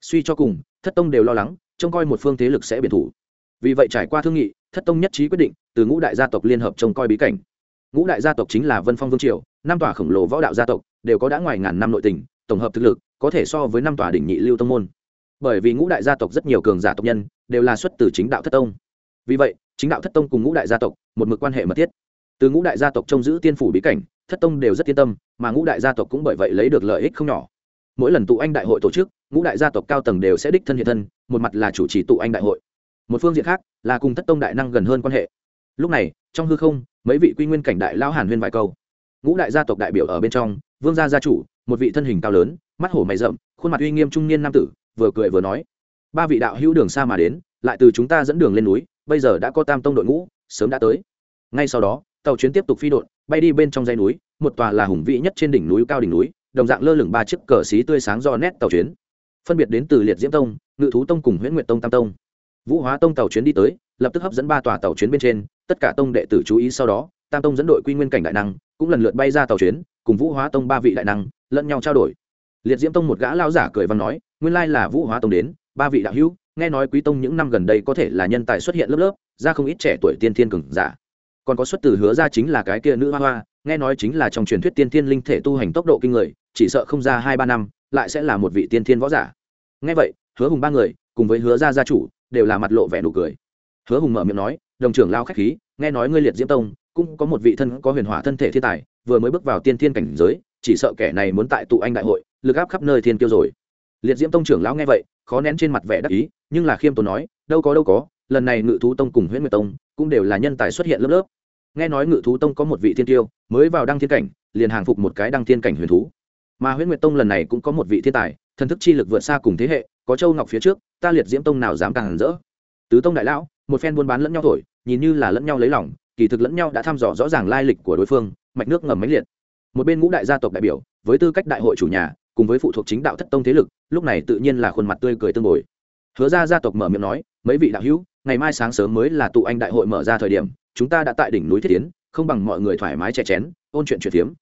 Suy cho cùng, thất tông đều lo lắng, trông coi một phương thế lực sẽ biển thủ. Vì vậy trải qua thương nghị, thất tông nhất trí quyết định, từ ngũ đại gia tộc liên hợp trông coi bí cảnh. Ngũ đại gia tộc chính là vân phong vương triều, năm tòa khổng lồ võ đạo gia tộc, đều có đã ngoài ngàn năm nội tình, tổng hợp thực lực có thể so với năm tòa đỉnh nhị lưu tông môn. Bởi vì ngũ đại gia tộc rất nhiều cường giả tộc nhân đều là xuất từ chính đạo thất tông. Vì vậy, chính đạo thất tông cùng ngũ đại gia tộc, một mực quan hệ mật thiết. Từ ngũ đại gia tộc trông giữ tiên phủ bí cảnh, thất tông đều rất yên tâm, mà ngũ đại gia tộc cũng bởi vậy lấy được lợi ích không nhỏ. Mỗi lần tụ anh đại hội tổ chức, ngũ đại gia tộc cao tầng đều sẽ đích thân hiện thân, một mặt là chủ trì tụ anh đại hội. Một phương diện khác, là cùng thất tông đại năng gần hơn quan hệ. Lúc này, trong hư không, mấy vị quy nguyên cảnh đại lão hàn huyên vài câu. Ngũ đại gia tộc đại biểu ở bên trong, vương gia gia chủ, một vị thân hình cao lớn mắt hổ mày rậm, khuôn mặt uy nghiêm trung niên nam tử, vừa cười vừa nói, ba vị đạo hữu đường xa mà đến, lại từ chúng ta dẫn đường lên núi, bây giờ đã có tam tông đội ngũ, sớm đã tới. Ngay sau đó, tàu chuyến tiếp tục phi đội bay đi bên trong dãy núi, một tòa là hùng vĩ nhất trên đỉnh núi cao đỉnh núi, đồng dạng lơ lửng ba chiếc cờ xí tươi sáng do nét tàu chuyến. Phân biệt đến từ liệt diễm tông, ngự thú tông cùng huyễn nguyệt tông tam tông. Vũ hóa tông tàu chuyến đi tới, lập tức hấp dẫn ba tòa tàu chuyến bên trên, tất cả tông đệ tử chú ý sau đó, tam tông dẫn đội quy nguyên cảnh đại năng, cũng lần lượt bay ra tàu chuyến, cùng vũ hóa tông ba vị đại năng, lẫn nhau trao đổi liệt diễm tông một gã lao giả cười văn nói, nguyên lai là vũ hóa tông đến, ba vị đạo hữu, nghe nói quý tông những năm gần đây có thể là nhân tài xuất hiện lớp lớp, ra không ít trẻ tuổi tiên thiên cường giả. Còn có xuất từ hứa ra chính là cái kia nữ hoa hoa, nghe nói chính là trong truyền thuyết tiên thiên linh thể tu hành tốc độ kinh người, chỉ sợ không ra hai ba năm, lại sẽ là một vị tiên thiên võ giả. Nghe vậy, hứa hùng ba người, cùng với hứa gia gia chủ, đều là mặt lộ vẻ nụ cười. Hứa hùng mở miệng nói, đồng trưởng lao khách khí, nghe nói ngươi liệt diễm tông, cũng có một vị thân, có huyền hỏa thân thể thiên tài, vừa mới bước vào tiên thiên cảnh giới, chỉ sợ kẻ này muốn tại tụ anh đại hội lực áp khắp nơi thiên kiêu rồi. Liệt diễm tông trưởng lão nghe vậy, khó nén trên mặt vẻ đắc ý, nhưng là khiêm tốn nói, đâu có đâu có, lần này ngự thú tông cùng huyễn nguyệt tông cũng đều là nhân tài xuất hiện lớp lớp. Nghe nói ngự thú tông có một vị thiên tiêu mới vào đăng thiên cảnh, liền hàng phục một cái đăng thiên cảnh huyền thú. Mà huyễn nguyệt tông lần này cũng có một vị thiên tài, thần thức chi lực vượt xa cùng thế hệ, có châu ngọc phía trước, ta liệt diễm tông nào dám càng hẳn rỡ. Tứ tông đại lão, một phen buôn bán lẫn nhau thổi, nhìn như là lẫn nhau lấy lòng, kỳ thực lẫn nhau đã thăm dò rõ ràng lai lịch của đối phương, mạch nước ngầm mấy liệt. Một bên ngũ đại gia tộc đại biểu, với tư cách đại hội chủ nhà cùng với phụ thuộc chính đạo thất tông thế lực, lúc này tự nhiên là khuôn mặt tươi cười tương bồi. Hứa ra gia tộc mở miệng nói, mấy vị đạo hữu, ngày mai sáng sớm mới là tụ anh đại hội mở ra thời điểm, chúng ta đã tại đỉnh núi thiết tiến không bằng mọi người thoải mái chè chén, ôn chuyện chuyện phiếm.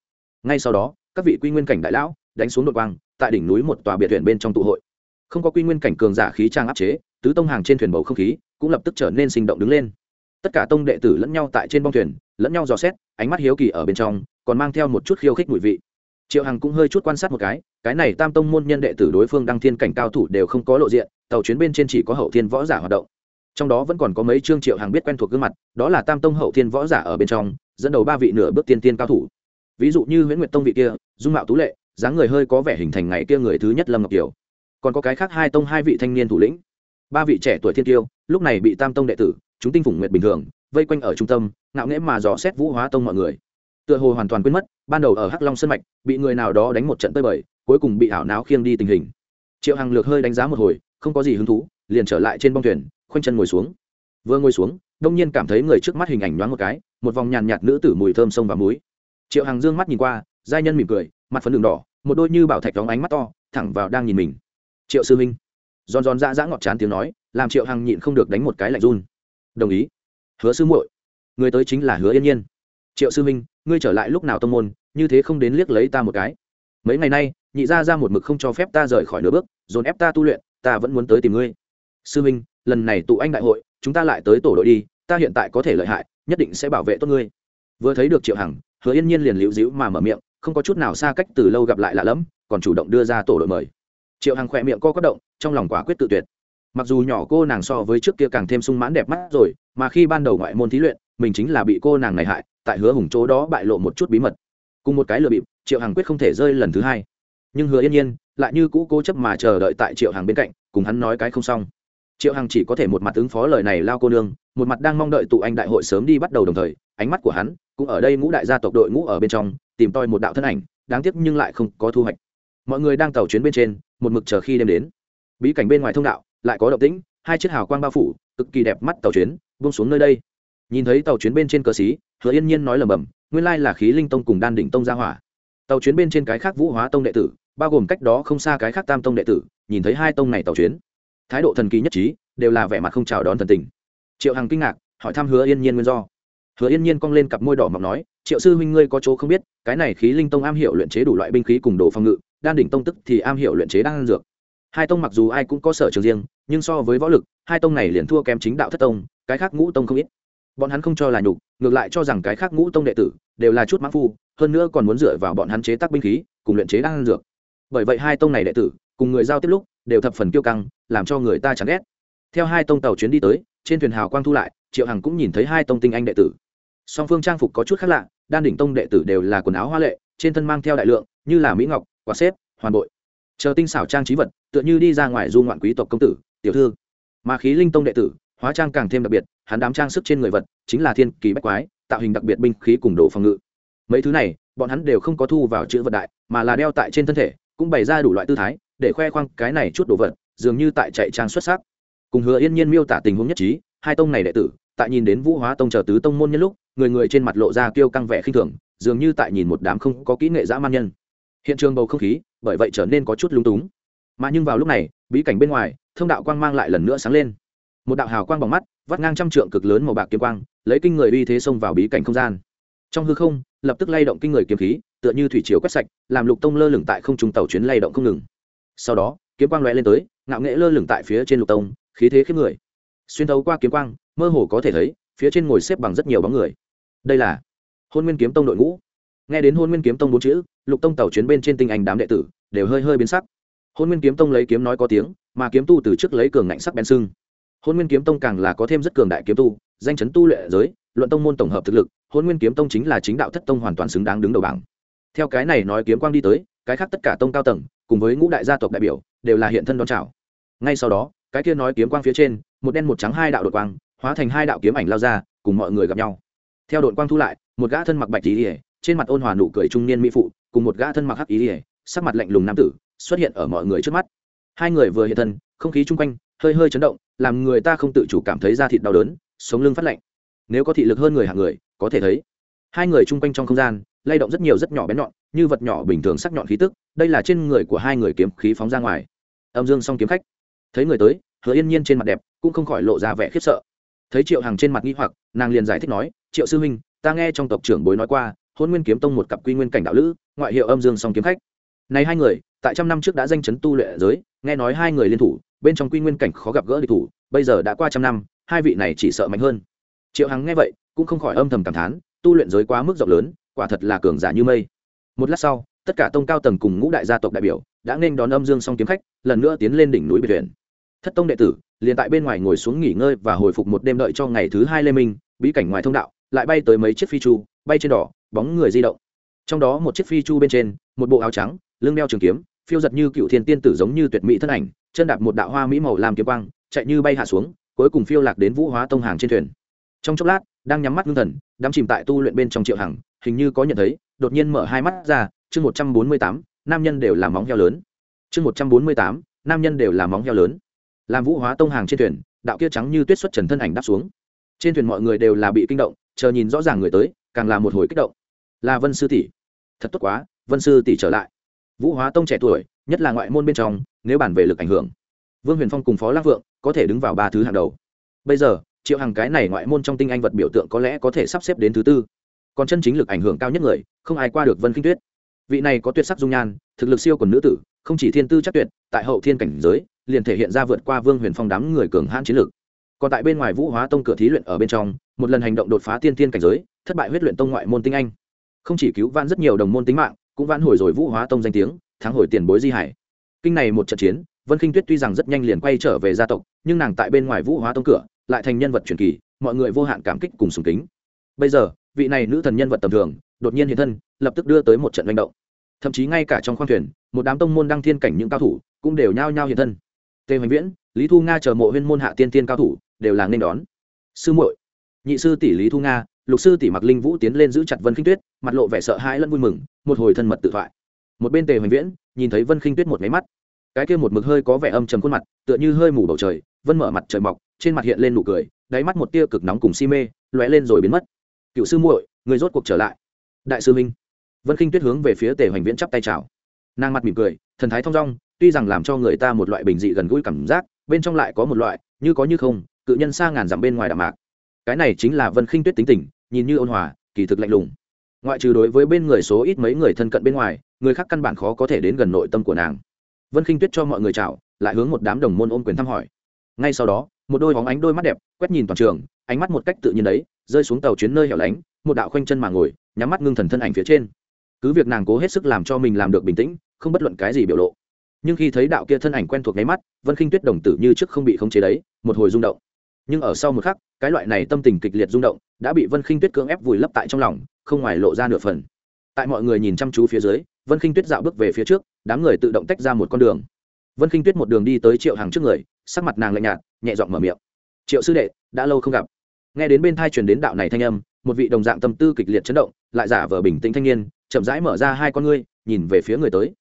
Ngay sau đó, các vị quy nguyên cảnh đại lão đánh xuống đột quang, tại đỉnh núi một tòa biệt viện bên trong tụ hội. Không có quy nguyên cảnh cường giả khí trang áp chế, tứ tông hàng trên thuyền bầu không khí cũng lập tức trở nên sinh động đứng lên. Tất cả tông đệ tử lẫn nhau tại trên bong thuyền, lẫn nhau dò xét, ánh mắt hiếu kỳ ở bên trong, còn mang theo một chút khiêu khích mùi vị triệu hằng cũng hơi chút quan sát một cái cái này tam tông môn nhân đệ tử đối phương đăng thiên cảnh cao thủ đều không có lộ diện, tàu chuyến bên trên chỉ có hậu thiên võ giả hoạt động. Trong đó vẫn còn có mấy chương triệu hằng biết quen thuộc gương mặt, đó là tam tông hậu thiên võ giả ở bên trong, dẫn đầu ba vị nửa bước tiên tiên cao thủ. Ví dụ như nguyễn nguyệt tông vị kia, dung mạo tú lệ, dáng người hơi có vẻ hình thành ngày kia người thứ nhất lâm ngọc kiều. Còn có cái khác hai tông hai vị thanh niên thủ lĩnh. Ba vị trẻ tuổi thiên tiêu, lúc này bị tam tông đệ tử, chúng tinh phủng nguyệt bình thường, vây quanh ở trung tâm, ngạo nghễ mà dò xét vũ hóa tông mọi người tựa hồ hoàn toàn quên mất, ban đầu ở hắc long sân mạch, bị người nào đó đánh một trận tơi bời, cuối cùng bị ảo não khiêng đi tình hình. Triệu hằng lược hơi đánh giá một hồi, không có gì hứng thú, liền trở lại trên bong thuyền, khoanh chân ngồi xuống. Vừa ngồi xuống, đông nhiên cảm thấy người trước mắt hình ảnh nhoáng một cái, một vòng nhàn nhạt nữ tử mùi thơm sông và muối. Triệu hằng dương mắt nhìn qua, giai nhân mỉm cười, mặt phấn đường đỏ, một đôi như bảo thạch đóng ánh mắt to, thẳng vào đang nhìn mình. Triệu sư minh giòn giòn dã dã ngọt chán tiếng nói, làm triệu hằng nhịn không được đánh một cái lạnh run. Đồng ý. Hứa sư muội. Người tới chính là hứa yên nhiên. Triệu sư minh ngươi trở lại lúc nào tông môn, như thế không đến liếc lấy ta một cái. Mấy ngày nay, nhị ra ra một mực không cho phép ta rời khỏi nửa bước, dồn ép ta tu luyện, ta vẫn muốn tới tìm ngươi. Sư minh, lần này tụ anh đại hội, chúng ta lại tới tổ đội đi, ta hiện tại có thể lợi hại, nhất định sẽ bảo vệ tốt ngươi. Vừa thấy được triệu hằng, hứa yên nhiên liền liễu dĩu mà mở miệng, không có chút nào xa cách từ lâu gặp lại lạ lẫm, còn chủ động đưa ra tổ đội mời. Triệu hằng khỏe miệng co quất động, trong lòng quả quyết tự tuyệt. Mặc dù nhỏ cô nàng so với trước kia càng thêm sung mãn đẹp mắt rồi, mà khi ban đầu ngoại môn thí luyện, mình chính là bị cô nàng này hại tại hứa hùng chỗ đó bại lộ một chút bí mật. Cùng một cái lừa bịp, triệu hằng quyết không thể rơi lần thứ hai. Nhưng hứa yên nhiên lại như cũ cố chấp mà chờ đợi tại triệu hằng bên cạnh, cùng hắn nói cái không xong. Triệu hằng chỉ có thể một mặt ứng phó lời này lao cô nương, một mặt đang mong đợi tụ anh đại hội sớm đi bắt đầu đồng thời, ánh mắt của hắn cũng ở đây ngũ đại gia tộc đội ngũ ở bên trong, tìm toi một đạo thân ảnh, đáng tiếc nhưng lại không có thu hoạch. Mọi người đang tàu chuyến bên trên, một mực chờ khi đêm đến. Bí cảnh bên ngoài thông đạo, lại có động tĩnh, hai chiếc hào quang bao phủ, cực kỳ đẹp mắt tàu chuyến, buông xuống nơi đây. Nhìn thấy tàu chuyến bên trên cờ xí hứa yên nhiên nói lầm bầm nguyên lai là khí linh tông cùng đan đỉnh tông ra hỏa. Tàu chuyến bên trên cái khác vũ hóa tông đệ tử, bao gồm cách đó không xa cái khác tam tông đệ tử, nhìn thấy hai tông này tàu chuyến. Thái độ thần kỳ nhất trí, đều là vẻ mặt không chào đón thần tình. Triệu hằng kinh ngạc, hỏi thăm hứa yên nhiên nguyên do. Hứa yên nhiên cong lên cặp môi đỏ mọc nói, triệu sư huynh ngươi có chỗ không biết, cái này khí linh tông am hiểu luyện chế đủ loại binh khí cùng đồ phòng ngự, đan đỉnh tông tức thì am hiểu luyện chế đan dược. Hai tông mặc dù ai cũng có sở trường riêng, nhưng so với võ lực, hai tông này liền thua kém chính đạo thất tông, cái khác ngũ tông không ít. Bọn hắn không cho là nhục ngược lại cho rằng cái khác ngũ tông đệ tử đều là chút mã phu, hơn nữa còn muốn dựa vào bọn hắn chế tác binh khí, cùng luyện chế đan dược. Bởi vậy hai tông này đệ tử, cùng người giao tiếp lúc, đều thập phần kiêu căng, làm cho người ta chán ghét. Theo hai tông tàu chuyến đi tới, trên thuyền hào quang thu lại, triệu hằng cũng nhìn thấy hai tông tinh anh đệ tử. Song phương trang phục có chút khác lạ, đan đỉnh tông đệ tử đều là quần áo hoa lệ, trên thân mang theo đại lượng, như là mỹ ngọc, quả xếp, hoàn bội. Chờ tinh xảo trang trí vật, tựa như đi ra ngoài du ngoạn quý tộc công tử, tiểu thư. Mà khí linh tông đệ tử hóa trang càng thêm đặc biệt, hắn đám trang sức trên người vật chính là thiên kỳ bách quái, tạo hình đặc biệt binh khí cùng đồ phòng ngự. Mấy thứ này, bọn hắn đều không có thu vào chữ vật đại, mà là đeo tại trên thân thể, cũng bày ra đủ loại tư thái, để khoe khoang cái này chút đồ vật, dường như tại chạy trang xuất sắc. Cùng hứa yên nhiên miêu tả tình huống nhất trí, hai tông này đệ tử, tại nhìn đến vũ hóa tông chờ tứ tông môn nhân lúc, người người trên mặt lộ ra kêu căng vẻ khinh thường, dường như tại nhìn một đám không có kỹ nghệ dã man nhân. Hiện trường bầu không khí, bởi vậy trở nên có chút lung túng. Mà nhưng vào lúc này, bí cảnh bên ngoài, thông đạo quang mang lại lần nữa sáng lên một đạo hào quang bằng mắt, vắt ngang trăm trượng cực lớn màu bạc kiếm quang, lấy kinh người uy thế xông vào bí cảnh không gian. Trong hư không, lập tức lay động kinh người kiếm khí, tựa như thủy chiều quét sạch, làm lục tông lơ lửng tại không trung tàu chuyến lay động không ngừng. Sau đó, kiếm quang lóe lên tới, ngạo nghễ lơ lửng tại phía trên lục tông, khí thế khiếp người. Xuyên thấu qua kiếm quang, mơ hồ có thể thấy, phía trên ngồi xếp bằng rất nhiều bóng người. Đây là hôn nguyên kiếm tông đội ngũ. Nghe đến hôn nguyên kiếm tông bốn chữ, lục tông tàu chuyến bên trên tinh anh đám đệ tử đều hơi hơi biến sắc. Hôn nguyên kiếm tông lấy kiếm nói có tiếng, mà kiếm tu từ trước lấy cường ngạnh sắc bén sưng hôn nguyên kiếm tông càng là có thêm rất cường đại kiếm tu, danh chấn tu lệ giới, luận tông môn tổng hợp thực lực, hôn nguyên kiếm tông chính là chính đạo thất tông hoàn toàn xứng đáng đứng đầu bảng. Theo cái này nói kiếm quang đi tới, cái khác tất cả tông cao tầng, cùng với ngũ đại gia tộc đại biểu, đều là hiện thân đón chào. Ngay sau đó, cái kia nói kiếm quang phía trên, một đen một trắng hai đạo đội quang, hóa thành hai đạo kiếm ảnh lao ra, cùng mọi người gặp nhau. Theo đội quang thu lại, một gã thân mặc bạch ý ỉa trên mặt ôn hòa nụ cười trung niên mỹ phụ, cùng một gã thân mặc hắc ý ỉa sắc mặt lạnh lùng nam tử, xuất hiện ở mọi người trước mắt hai người vừa hiện thân, không khí chung quanh hơi hơi chấn động, làm người ta không tự chủ cảm thấy da thịt đau đớn, sống lưng phát lạnh. Nếu có thị lực hơn người hạng người, có thể thấy. Hai người chung quanh trong không gian, lay động rất nhiều rất nhỏ bén nhọn, như vật nhỏ bình thường sắc nhọn khí tức, đây là trên người của hai người kiếm khí phóng ra ngoài. Âm dương song kiếm khách. Thấy người tới, hứa yên nhiên trên mặt đẹp, cũng không khỏi lộ ra vẻ khiếp sợ. Thấy triệu hằng trên mặt nghi hoặc, nàng liền giải thích nói, triệu sư huynh, ta nghe trong tộc trưởng bối nói qua, hôn nguyên kiếm tông một cặp quy nguyên cảnh đạo lữ, ngoại hiệu âm dương song kiếm khách. Này hai người tại trăm năm trước đã danh chấn tu luyện giới, nghe nói hai người liên thủ, bên trong quy nguyên cảnh khó gặp gỡ địch thủ, bây giờ đã qua trăm năm, hai vị này chỉ sợ mạnh hơn. Triệu hằng nghe vậy, cũng không khỏi âm thầm cảm thán, tu luyện giới quá mức rộng lớn, quả thật là cường giả như mây. Một lát sau, tất cả tông cao tầng cùng ngũ đại gia tộc đại biểu đã nên đón âm dương song kiếm khách, lần nữa tiến lên đỉnh núi biệt thuyền thất tông đệ tử, liền tại bên ngoài ngồi xuống nghỉ ngơi và hồi phục một đêm đợi cho ngày thứ hai lê minh, bí cảnh ngoài thông đạo, lại bay tới mấy chiếc phi chu, bay trên đỏ, bóng người di động. Trong đó một chiếc phi chu bên trên, một bộ áo trắng, lưng đeo trường kiếm phiêu giật như cựu thiên tiên tử giống như tuyệt mỹ thân ảnh, chân đạp một đạo hoa mỹ màu làm kiếm quang, chạy như bay hạ xuống, cuối cùng phiêu lạc đến vũ hóa tông hàng trên thuyền. Trong chốc lát, đang nhắm mắt ngưng thần, đắm chìm tại tu luyện bên trong triệu hằng, hình như có nhận thấy, đột nhiên mở hai mắt ra, chương một trăm bốn mươi tám, nam nhân đều là móng heo lớn. Chương một trăm bốn mươi tám, nam nhân đều là móng heo lớn. Làm vũ hóa tông hàng trên thuyền, đạo kia trắng như tuyết xuất trần thân ảnh đáp xuống. Trên thuyền mọi người đều là bị kinh động, chờ nhìn rõ ràng người tới, càng là một hồi kích động. Là vân sư tỷ. Thật tốt quá, vân sư tỷ trở lại vũ hóa tông trẻ tuổi, nhất là ngoại môn bên trong, nếu bàn về lực ảnh hưởng, vương huyền phong cùng phó lăng vượng có thể đứng vào ba thứ hàng đầu. Bây giờ, triệu hàng cái này ngoại môn trong tinh anh vật biểu tượng có lẽ có thể sắp xếp đến thứ tư. Còn chân chính lực ảnh hưởng cao nhất người, không ai qua được vân kinh tuyết. Vị này có tuyệt sắc dung nhan, thực lực siêu quần nữ tử, không chỉ thiên tư chắc tuyệt, tại hậu thiên cảnh giới, liền thể hiện ra vượt qua vương huyền phong đám người cường hãn chiến lược. còn tại bên ngoài vũ hóa tông cửa thí luyện ở bên trong, một lần hành động đột phá tiên tiên cảnh giới, thất bại huyết luyện tông ngoại môn tinh anh. Không chỉ cứu van rất nhiều đồng môn tính mạng cũng vãn hồi rồi vũ hóa tông danh tiếng, thắng hồi tiền bối di hải. Kinh này một trận chiến, vân khinh tuyết tuy rằng rất nhanh liền quay trở về gia tộc, nhưng nàng tại bên ngoài vũ hóa tông cửa, lại thành nhân vật truyền kỳ, mọi người vô hạn cảm kích cùng sùng kính. Bây giờ, vị này nữ thần nhân vật tầm thường, đột nhiên hiện thân, lập tức đưa tới một trận manh động. Thậm chí ngay cả trong khoang thuyền, một đám tông môn đăng thiên cảnh những cao thủ cũng đều nhao nhao hiện thân. Tề hoành viễn, lý thu nga chờ mộ huyên môn hạ tiên tiên cao thủ, đều là nên đón. Sư muội, nhị sư tỷ lý thu nga, lục sư tỷ mặc linh vũ tiến lên giữ chặt vân khinh tuyết mặt lộ vẻ sợ hãi lẫn vui mừng, một hồi thân mật tự thoại. Một bên tề hoành viễn nhìn thấy vân khinh tuyết một máy mắt. Cái kia một mực hơi có vẻ âm trầm khuôn mặt, tựa như hơi mù bầu trời, vân mở mặt trời mọc, trên mặt hiện lên nụ cười, đáy mắt một tia cực nóng cùng si mê, lóe lên rồi biến mất. Cựu sư muội, người rốt cuộc trở lại. Đại sư minh vân khinh tuyết hướng về phía tề hoành viễn chắp tay chào. Nàng mặt mỉm cười, thần thái thong dong, tuy rằng làm cho người ta một loại bình dị gần gũi cảm giác, bên trong lại có một loại, như có như không, cự nhân xa ngàn dặm bên ngoài đạm mạc. Cái này chính là vân khinh tuyết tính tình, nhìn như ôn hòa, kỳ thực lạnh lùng ngoại trừ đối với bên người số ít mấy người thân cận bên ngoài, người khác căn bản khó có thể đến gần nội tâm của nàng. Vân khinh tuyết cho mọi người chào, lại hướng một đám đồng môn ôm quyền thăm hỏi. Ngay sau đó, một đôi bóng ánh đôi mắt đẹp, quét nhìn toàn trường, ánh mắt một cách tự nhiên đấy, rơi xuống tàu chuyến nơi hẻo lánh, một đạo khoanh chân mà ngồi, nhắm mắt ngưng thần thân ảnh phía trên. Cứ việc nàng cố hết sức làm cho mình làm được bình tĩnh, không bất luận cái gì biểu lộ. Nhưng khi thấy đạo kia thân ảnh quen thuộc nháy mắt, vân khinh tuyết đồng tử như trước không bị khống chế đấy, một hồi rung động. Nhưng ở sau một khắc, cái loại này tâm tình kịch liệt rung động, đã bị vân khinh tuyết cưỡng ép vùi lấp tại trong lòng không ngoài lộ ra nửa phần. Tại mọi người nhìn chăm chú phía dưới, vân khinh tuyết dạo bước về phía trước, đám người tự động tách ra một con đường. Vân khinh tuyết một đường đi tới triệu hàng trước người, sắc mặt nàng lạnh nhạt, nhẹ giọng mở miệng. Triệu sư đệ, đã lâu không gặp. Nghe đến bên thai truyền đến đạo này thanh âm, một vị đồng dạng tâm tư kịch liệt chấn động, lại giả vờ bình tĩnh thanh niên, chậm rãi mở ra hai con ngươi, nhìn về phía người tới.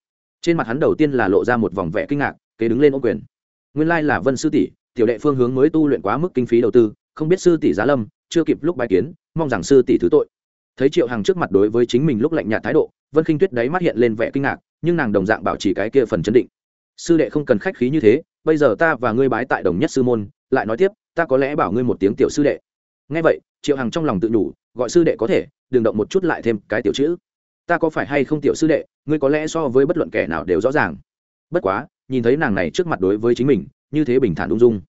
Trên mặt hắn đầu tiên là lộ ra một vòng vẻ kinh ngạc, kế đứng lên ô quyền. Nguyên lai là vân sư tỷ, tiểu đệ phương hướng mới tu luyện quá mức kinh phí đầu tư, không biết sư tỷ giá lâm, chưa kịp lúc bài kiến, mong rằng sư tỷ thứ tội thấy triệu hằng trước mặt đối với chính mình lúc lạnh nhạt thái độ, vân khinh tuyết đáy mắt hiện lên vẻ kinh ngạc, nhưng nàng đồng dạng bảo trì cái kia phần chấn định. Sư đệ không cần khách khí như thế, bây giờ ta và ngươi bái tại đồng nhất sư môn, lại nói tiếp, ta có lẽ bảo ngươi một tiếng tiểu sư đệ. Nghe vậy, triệu hằng trong lòng tự nhủ, gọi sư đệ có thể, đừng động một chút lại thêm cái tiểu chữ. Ta có phải hay không tiểu sư đệ, ngươi có lẽ so với bất luận kẻ nào đều rõ ràng. Bất quá, nhìn thấy nàng này trước mặt đối với chính mình, như thế bình thản ung dung.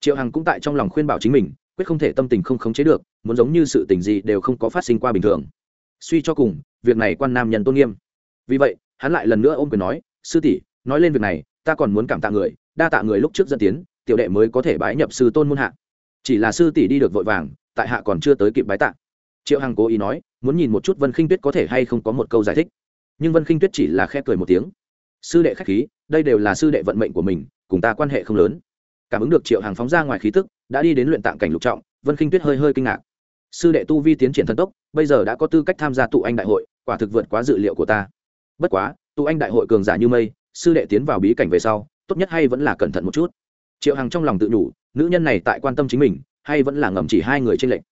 Triệu hằng cũng tại trong lòng khuyên bảo chính mình quyết không thể tâm tình không khống chế được, muốn giống như sự tình gì đều không có phát sinh qua bình thường. Suy cho cùng, việc này quan nam nhân tôn nghiêm. Vì vậy, hắn lại lần nữa ôm quyền nói, sư tỷ, nói lên việc này, ta còn muốn cảm tạ người, đa tạ người lúc trước dẫn tiến, tiểu đệ mới có thể bái nhập sư tôn môn hạ. Chỉ là sư tỷ đi được vội vàng, tại hạ còn chưa tới kịp bái tạ. Triệu hằng cố ý nói, muốn nhìn một chút vân khinh tuyết có thể hay không có một câu giải thích. Nhưng vân khinh tuyết chỉ là khẽ cười một tiếng. Sư đệ khách khí, đây đều là sư đệ vận mệnh của mình, cùng ta quan hệ không lớn cảm ứng được triệu hàng phóng ra ngoài khí tức, đã đi đến luyện tạng cảnh lục trọng, vân khinh tuyết hơi hơi kinh ngạc. Sư đệ tu vi tiến triển thần tốc, bây giờ đã có tư cách tham gia tụ anh đại hội, quả thực vượt quá dự liệu của ta. Bất quá, tụ anh đại hội cường giả như mây, sư đệ tiến vào bí cảnh về sau, tốt nhất hay vẫn là cẩn thận một chút. Triệu hằng trong lòng tự nhủ, nữ nhân này tại quan tâm chính mình, hay vẫn là ngầm chỉ hai người trên lệnh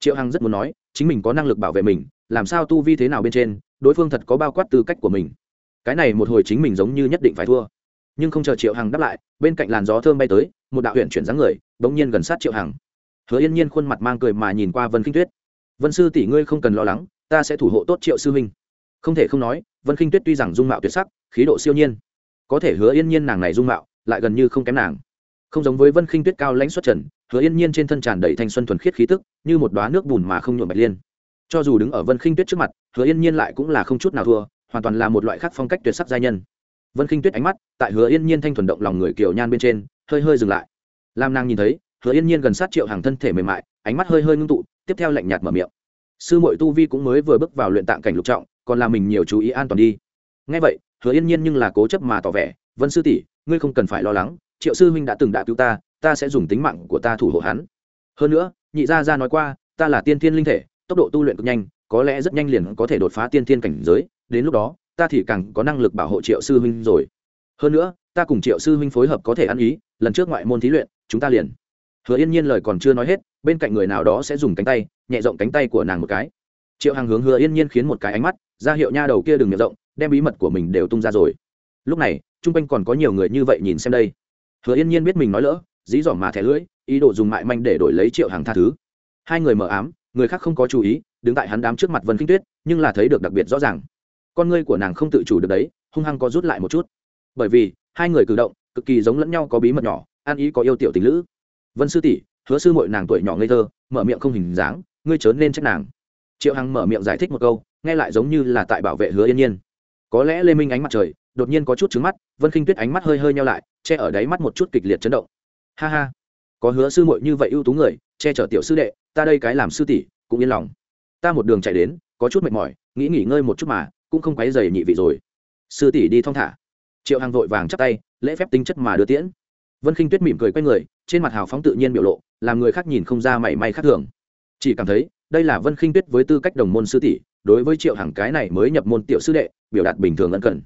triệu hằng rất muốn nói, chính mình có năng lực bảo vệ mình, làm sao tu vi thế nào bên trên, đối phương thật có bao quát tư cách của mình. Cái này một hồi chính mình giống như nhất định phải thua. Nhưng không chờ triệu hằng đáp lại, bên cạnh làn gió thơm bay tới một đạo huyện chuyển dáng người, bỗng nhiên gần sát triệu hằng. Hứa yên nhiên khuôn mặt mang cười mà nhìn qua vân kinh tuyết. Vân sư tỷ ngươi không cần lo lắng, ta sẽ thủ hộ tốt triệu sư huynh. Không thể không nói, vân kinh tuyết tuy rằng dung mạo tuyệt sắc, khí độ siêu nhiên, có thể hứa yên nhiên nàng này dung mạo lại gần như không kém nàng. Không giống với vân khinh tuyết cao lãnh xuất trần, hứa yên nhiên trên thân tràn đầy thanh xuân thuần khiết khí tức, như một đoá nước bùn mà không nhuộm bạch liên. Cho dù đứng ở vân khinh tuyết trước mặt, hứa yên nhiên lại cũng là không chút nào thua, hoàn toàn là một loại khác phong cách tuyệt sắc giai nhân. Vân khinh tuyết ánh mắt, tại hứa yên nhiên thanh thuần động lòng người kiều nhan bên trên hơi hơi dừng lại. Lam nàng nhìn thấy, hứa yên nhiên gần sát triệu hàng thân thể mềm mại, ánh mắt hơi hơi ngưng tụ, tiếp theo lạnh nhạt mở miệng. Sư mội tu vi cũng mới vừa bước vào luyện tạng cảnh lục trọng, còn là mình nhiều chú ý an toàn đi. Ngay vậy, hứa yên nhiên nhưng là cố chấp mà tỏ vẻ, vân sư tỷ, ngươi không cần phải lo lắng, triệu sư huynh đã từng đã cứu ta ta sẽ dùng tính mạng của ta thủ hộ hắn. Hơn nữa, nhị gia gia nói qua, ta là tiên thiên linh thể, tốc độ tu luyện cực nhanh, có lẽ rất nhanh liền có thể đột phá tiên thiên cảnh giới, đến lúc đó, ta thì càng có năng lực bảo hộ triệu sư huynh rồi. Hơn nữa ta cùng triệu sư huynh phối hợp có thể ăn ý, lần trước ngoại môn thí luyện, chúng ta liền. Hứa yên nhiên lời còn chưa nói hết, bên cạnh người nào đó sẽ dùng cánh tay, nhẹ rộng cánh tay của nàng một cái. Triệu hàng hướng hứa yên nhiên khiến một cái ánh mắt, ra hiệu nha đầu kia đừng miệng rộng, đem bí mật của mình đều tung ra rồi. Lúc này chung quanh còn có nhiều người như vậy nhìn xem đây. Hứa yên nhiên biết mình nói lỡ, dí dỏm mà thẻ lưỡi, ý đồ dùng mại manh để đổi lấy triệu hàng tha thứ. Hai người mở ám, người khác không có chú ý, đứng tại hắn đám trước mặt vân kinh tuyết, nhưng là thấy được đặc biệt rõ ràng. Con ngươi của nàng không tự chủ được đấy, hung hăng có rút lại một chút. Bởi vì hai người cử động cực kỳ giống lẫn nhau có bí mật nhỏ, an ý có yêu tiểu tình lữ. Vân sư tỷ, hứa sư mội nàng tuổi nhỏ ngây thơ, mở miệng không hình dáng, ngươi chớ nên trách nàng. Triệu hằng mở miệng giải thích một câu, nghe lại giống như là tại bảo vệ hứa yên nhiên. Có lẽ lê minh ánh mặt trời, đột nhiên có chút trứng mắt, vân khinh tuyết ánh mắt hơi hơi nhau lại, che ở đáy mắt một chút kịch liệt chấn động. Ha ha, có hứa sư muội như vậy ưu tú người, che chở tiểu sư đệ, ta đây cái làm sư tỷ, cũng yên lòng. Ta một đường chạy đến, có chút mệt mỏi, nghĩ nghỉ ngơi một chút mà, cũng không quấy dày nhị vị rồi. Sư tỷ đi thong thả triệu hàng vội vàng chắp tay, lễ phép tính chất mà đưa tiễn. Vân khinh tuyết mỉm cười quay người, trên mặt hào phóng tự nhiên biểu lộ, làm người khác nhìn không ra mảy may khác thường. Chỉ cảm thấy, đây là vân khinh tuyết với tư cách đồng môn sư tỷ, đối với triệu hàng cái này mới nhập môn tiểu sư đệ, biểu đạt bình thường ân cần.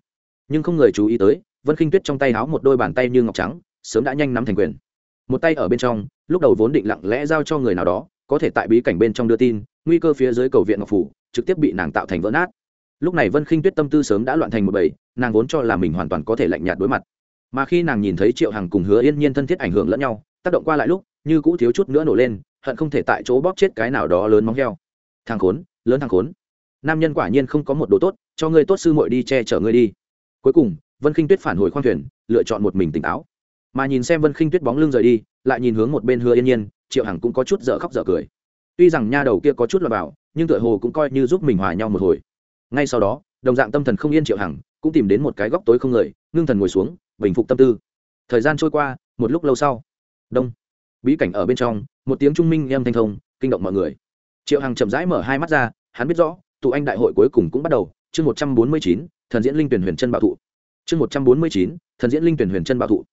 Nhưng không người chú ý tới, vân khinh tuyết trong tay háo một đôi bàn tay như ngọc trắng, sớm đã nhanh nắm thành quyền. Một tay ở bên trong, lúc đầu vốn định lặng lẽ giao cho người nào đó, có thể tại bí cảnh bên trong đưa tin, nguy cơ phía dưới cầu viện ngọc phủ, trực tiếp bị nàng tạo thành vỡ nát lúc này vân khinh tuyết tâm tư sớm đã loạn thành một bầy, nàng vốn cho là mình hoàn toàn có thể lạnh nhạt đối mặt. Mà khi nàng nhìn thấy triệu hằng cùng hứa yên nhiên thân thiết ảnh hưởng lẫn nhau, tác động qua lại lúc, như cũ thiếu chút nữa nổ lên, hận không thể tại chỗ bóp chết cái nào đó lớn móng heo. Thằng khốn, lớn thằng khốn. Nam nhân quả nhiên không có một đồ tốt, cho ngươi tốt sư muội đi che chở ngươi đi. Cuối cùng, vân khinh tuyết phản hồi khoang thuyền, lựa chọn một mình tỉnh táo. Mà nhìn xem vân khinh tuyết bóng lưng rời đi, lại nhìn hướng một bên hứa yên nhiên, triệu hằng cũng có chút dở khóc dở cười. Tuy rằng nha đầu kia có chút là bảo, nhưng tựa hồ cũng coi như giúp mình hòa nhau một hồi ngay sau đó, đồng dạng tâm thần không yên triệu hằng cũng tìm đến một cái góc tối không người, ngưng thần ngồi xuống, bình phục tâm tư. Thời gian trôi qua, một lúc lâu sau, đông, bí cảnh ở bên trong, một tiếng trung minh em thanh thông, kinh động mọi người. Triệu hằng chậm rãi mở hai mắt ra, hắn biết rõ, tụ anh đại hội cuối cùng cũng bắt đầu, chương một trăm bốn mươi chín, thần diễn linh tuyển huyền chân bảo thụ. Chương một trăm bốn mươi chín, thần diễn linh tuyển huyền chân bảo thụ.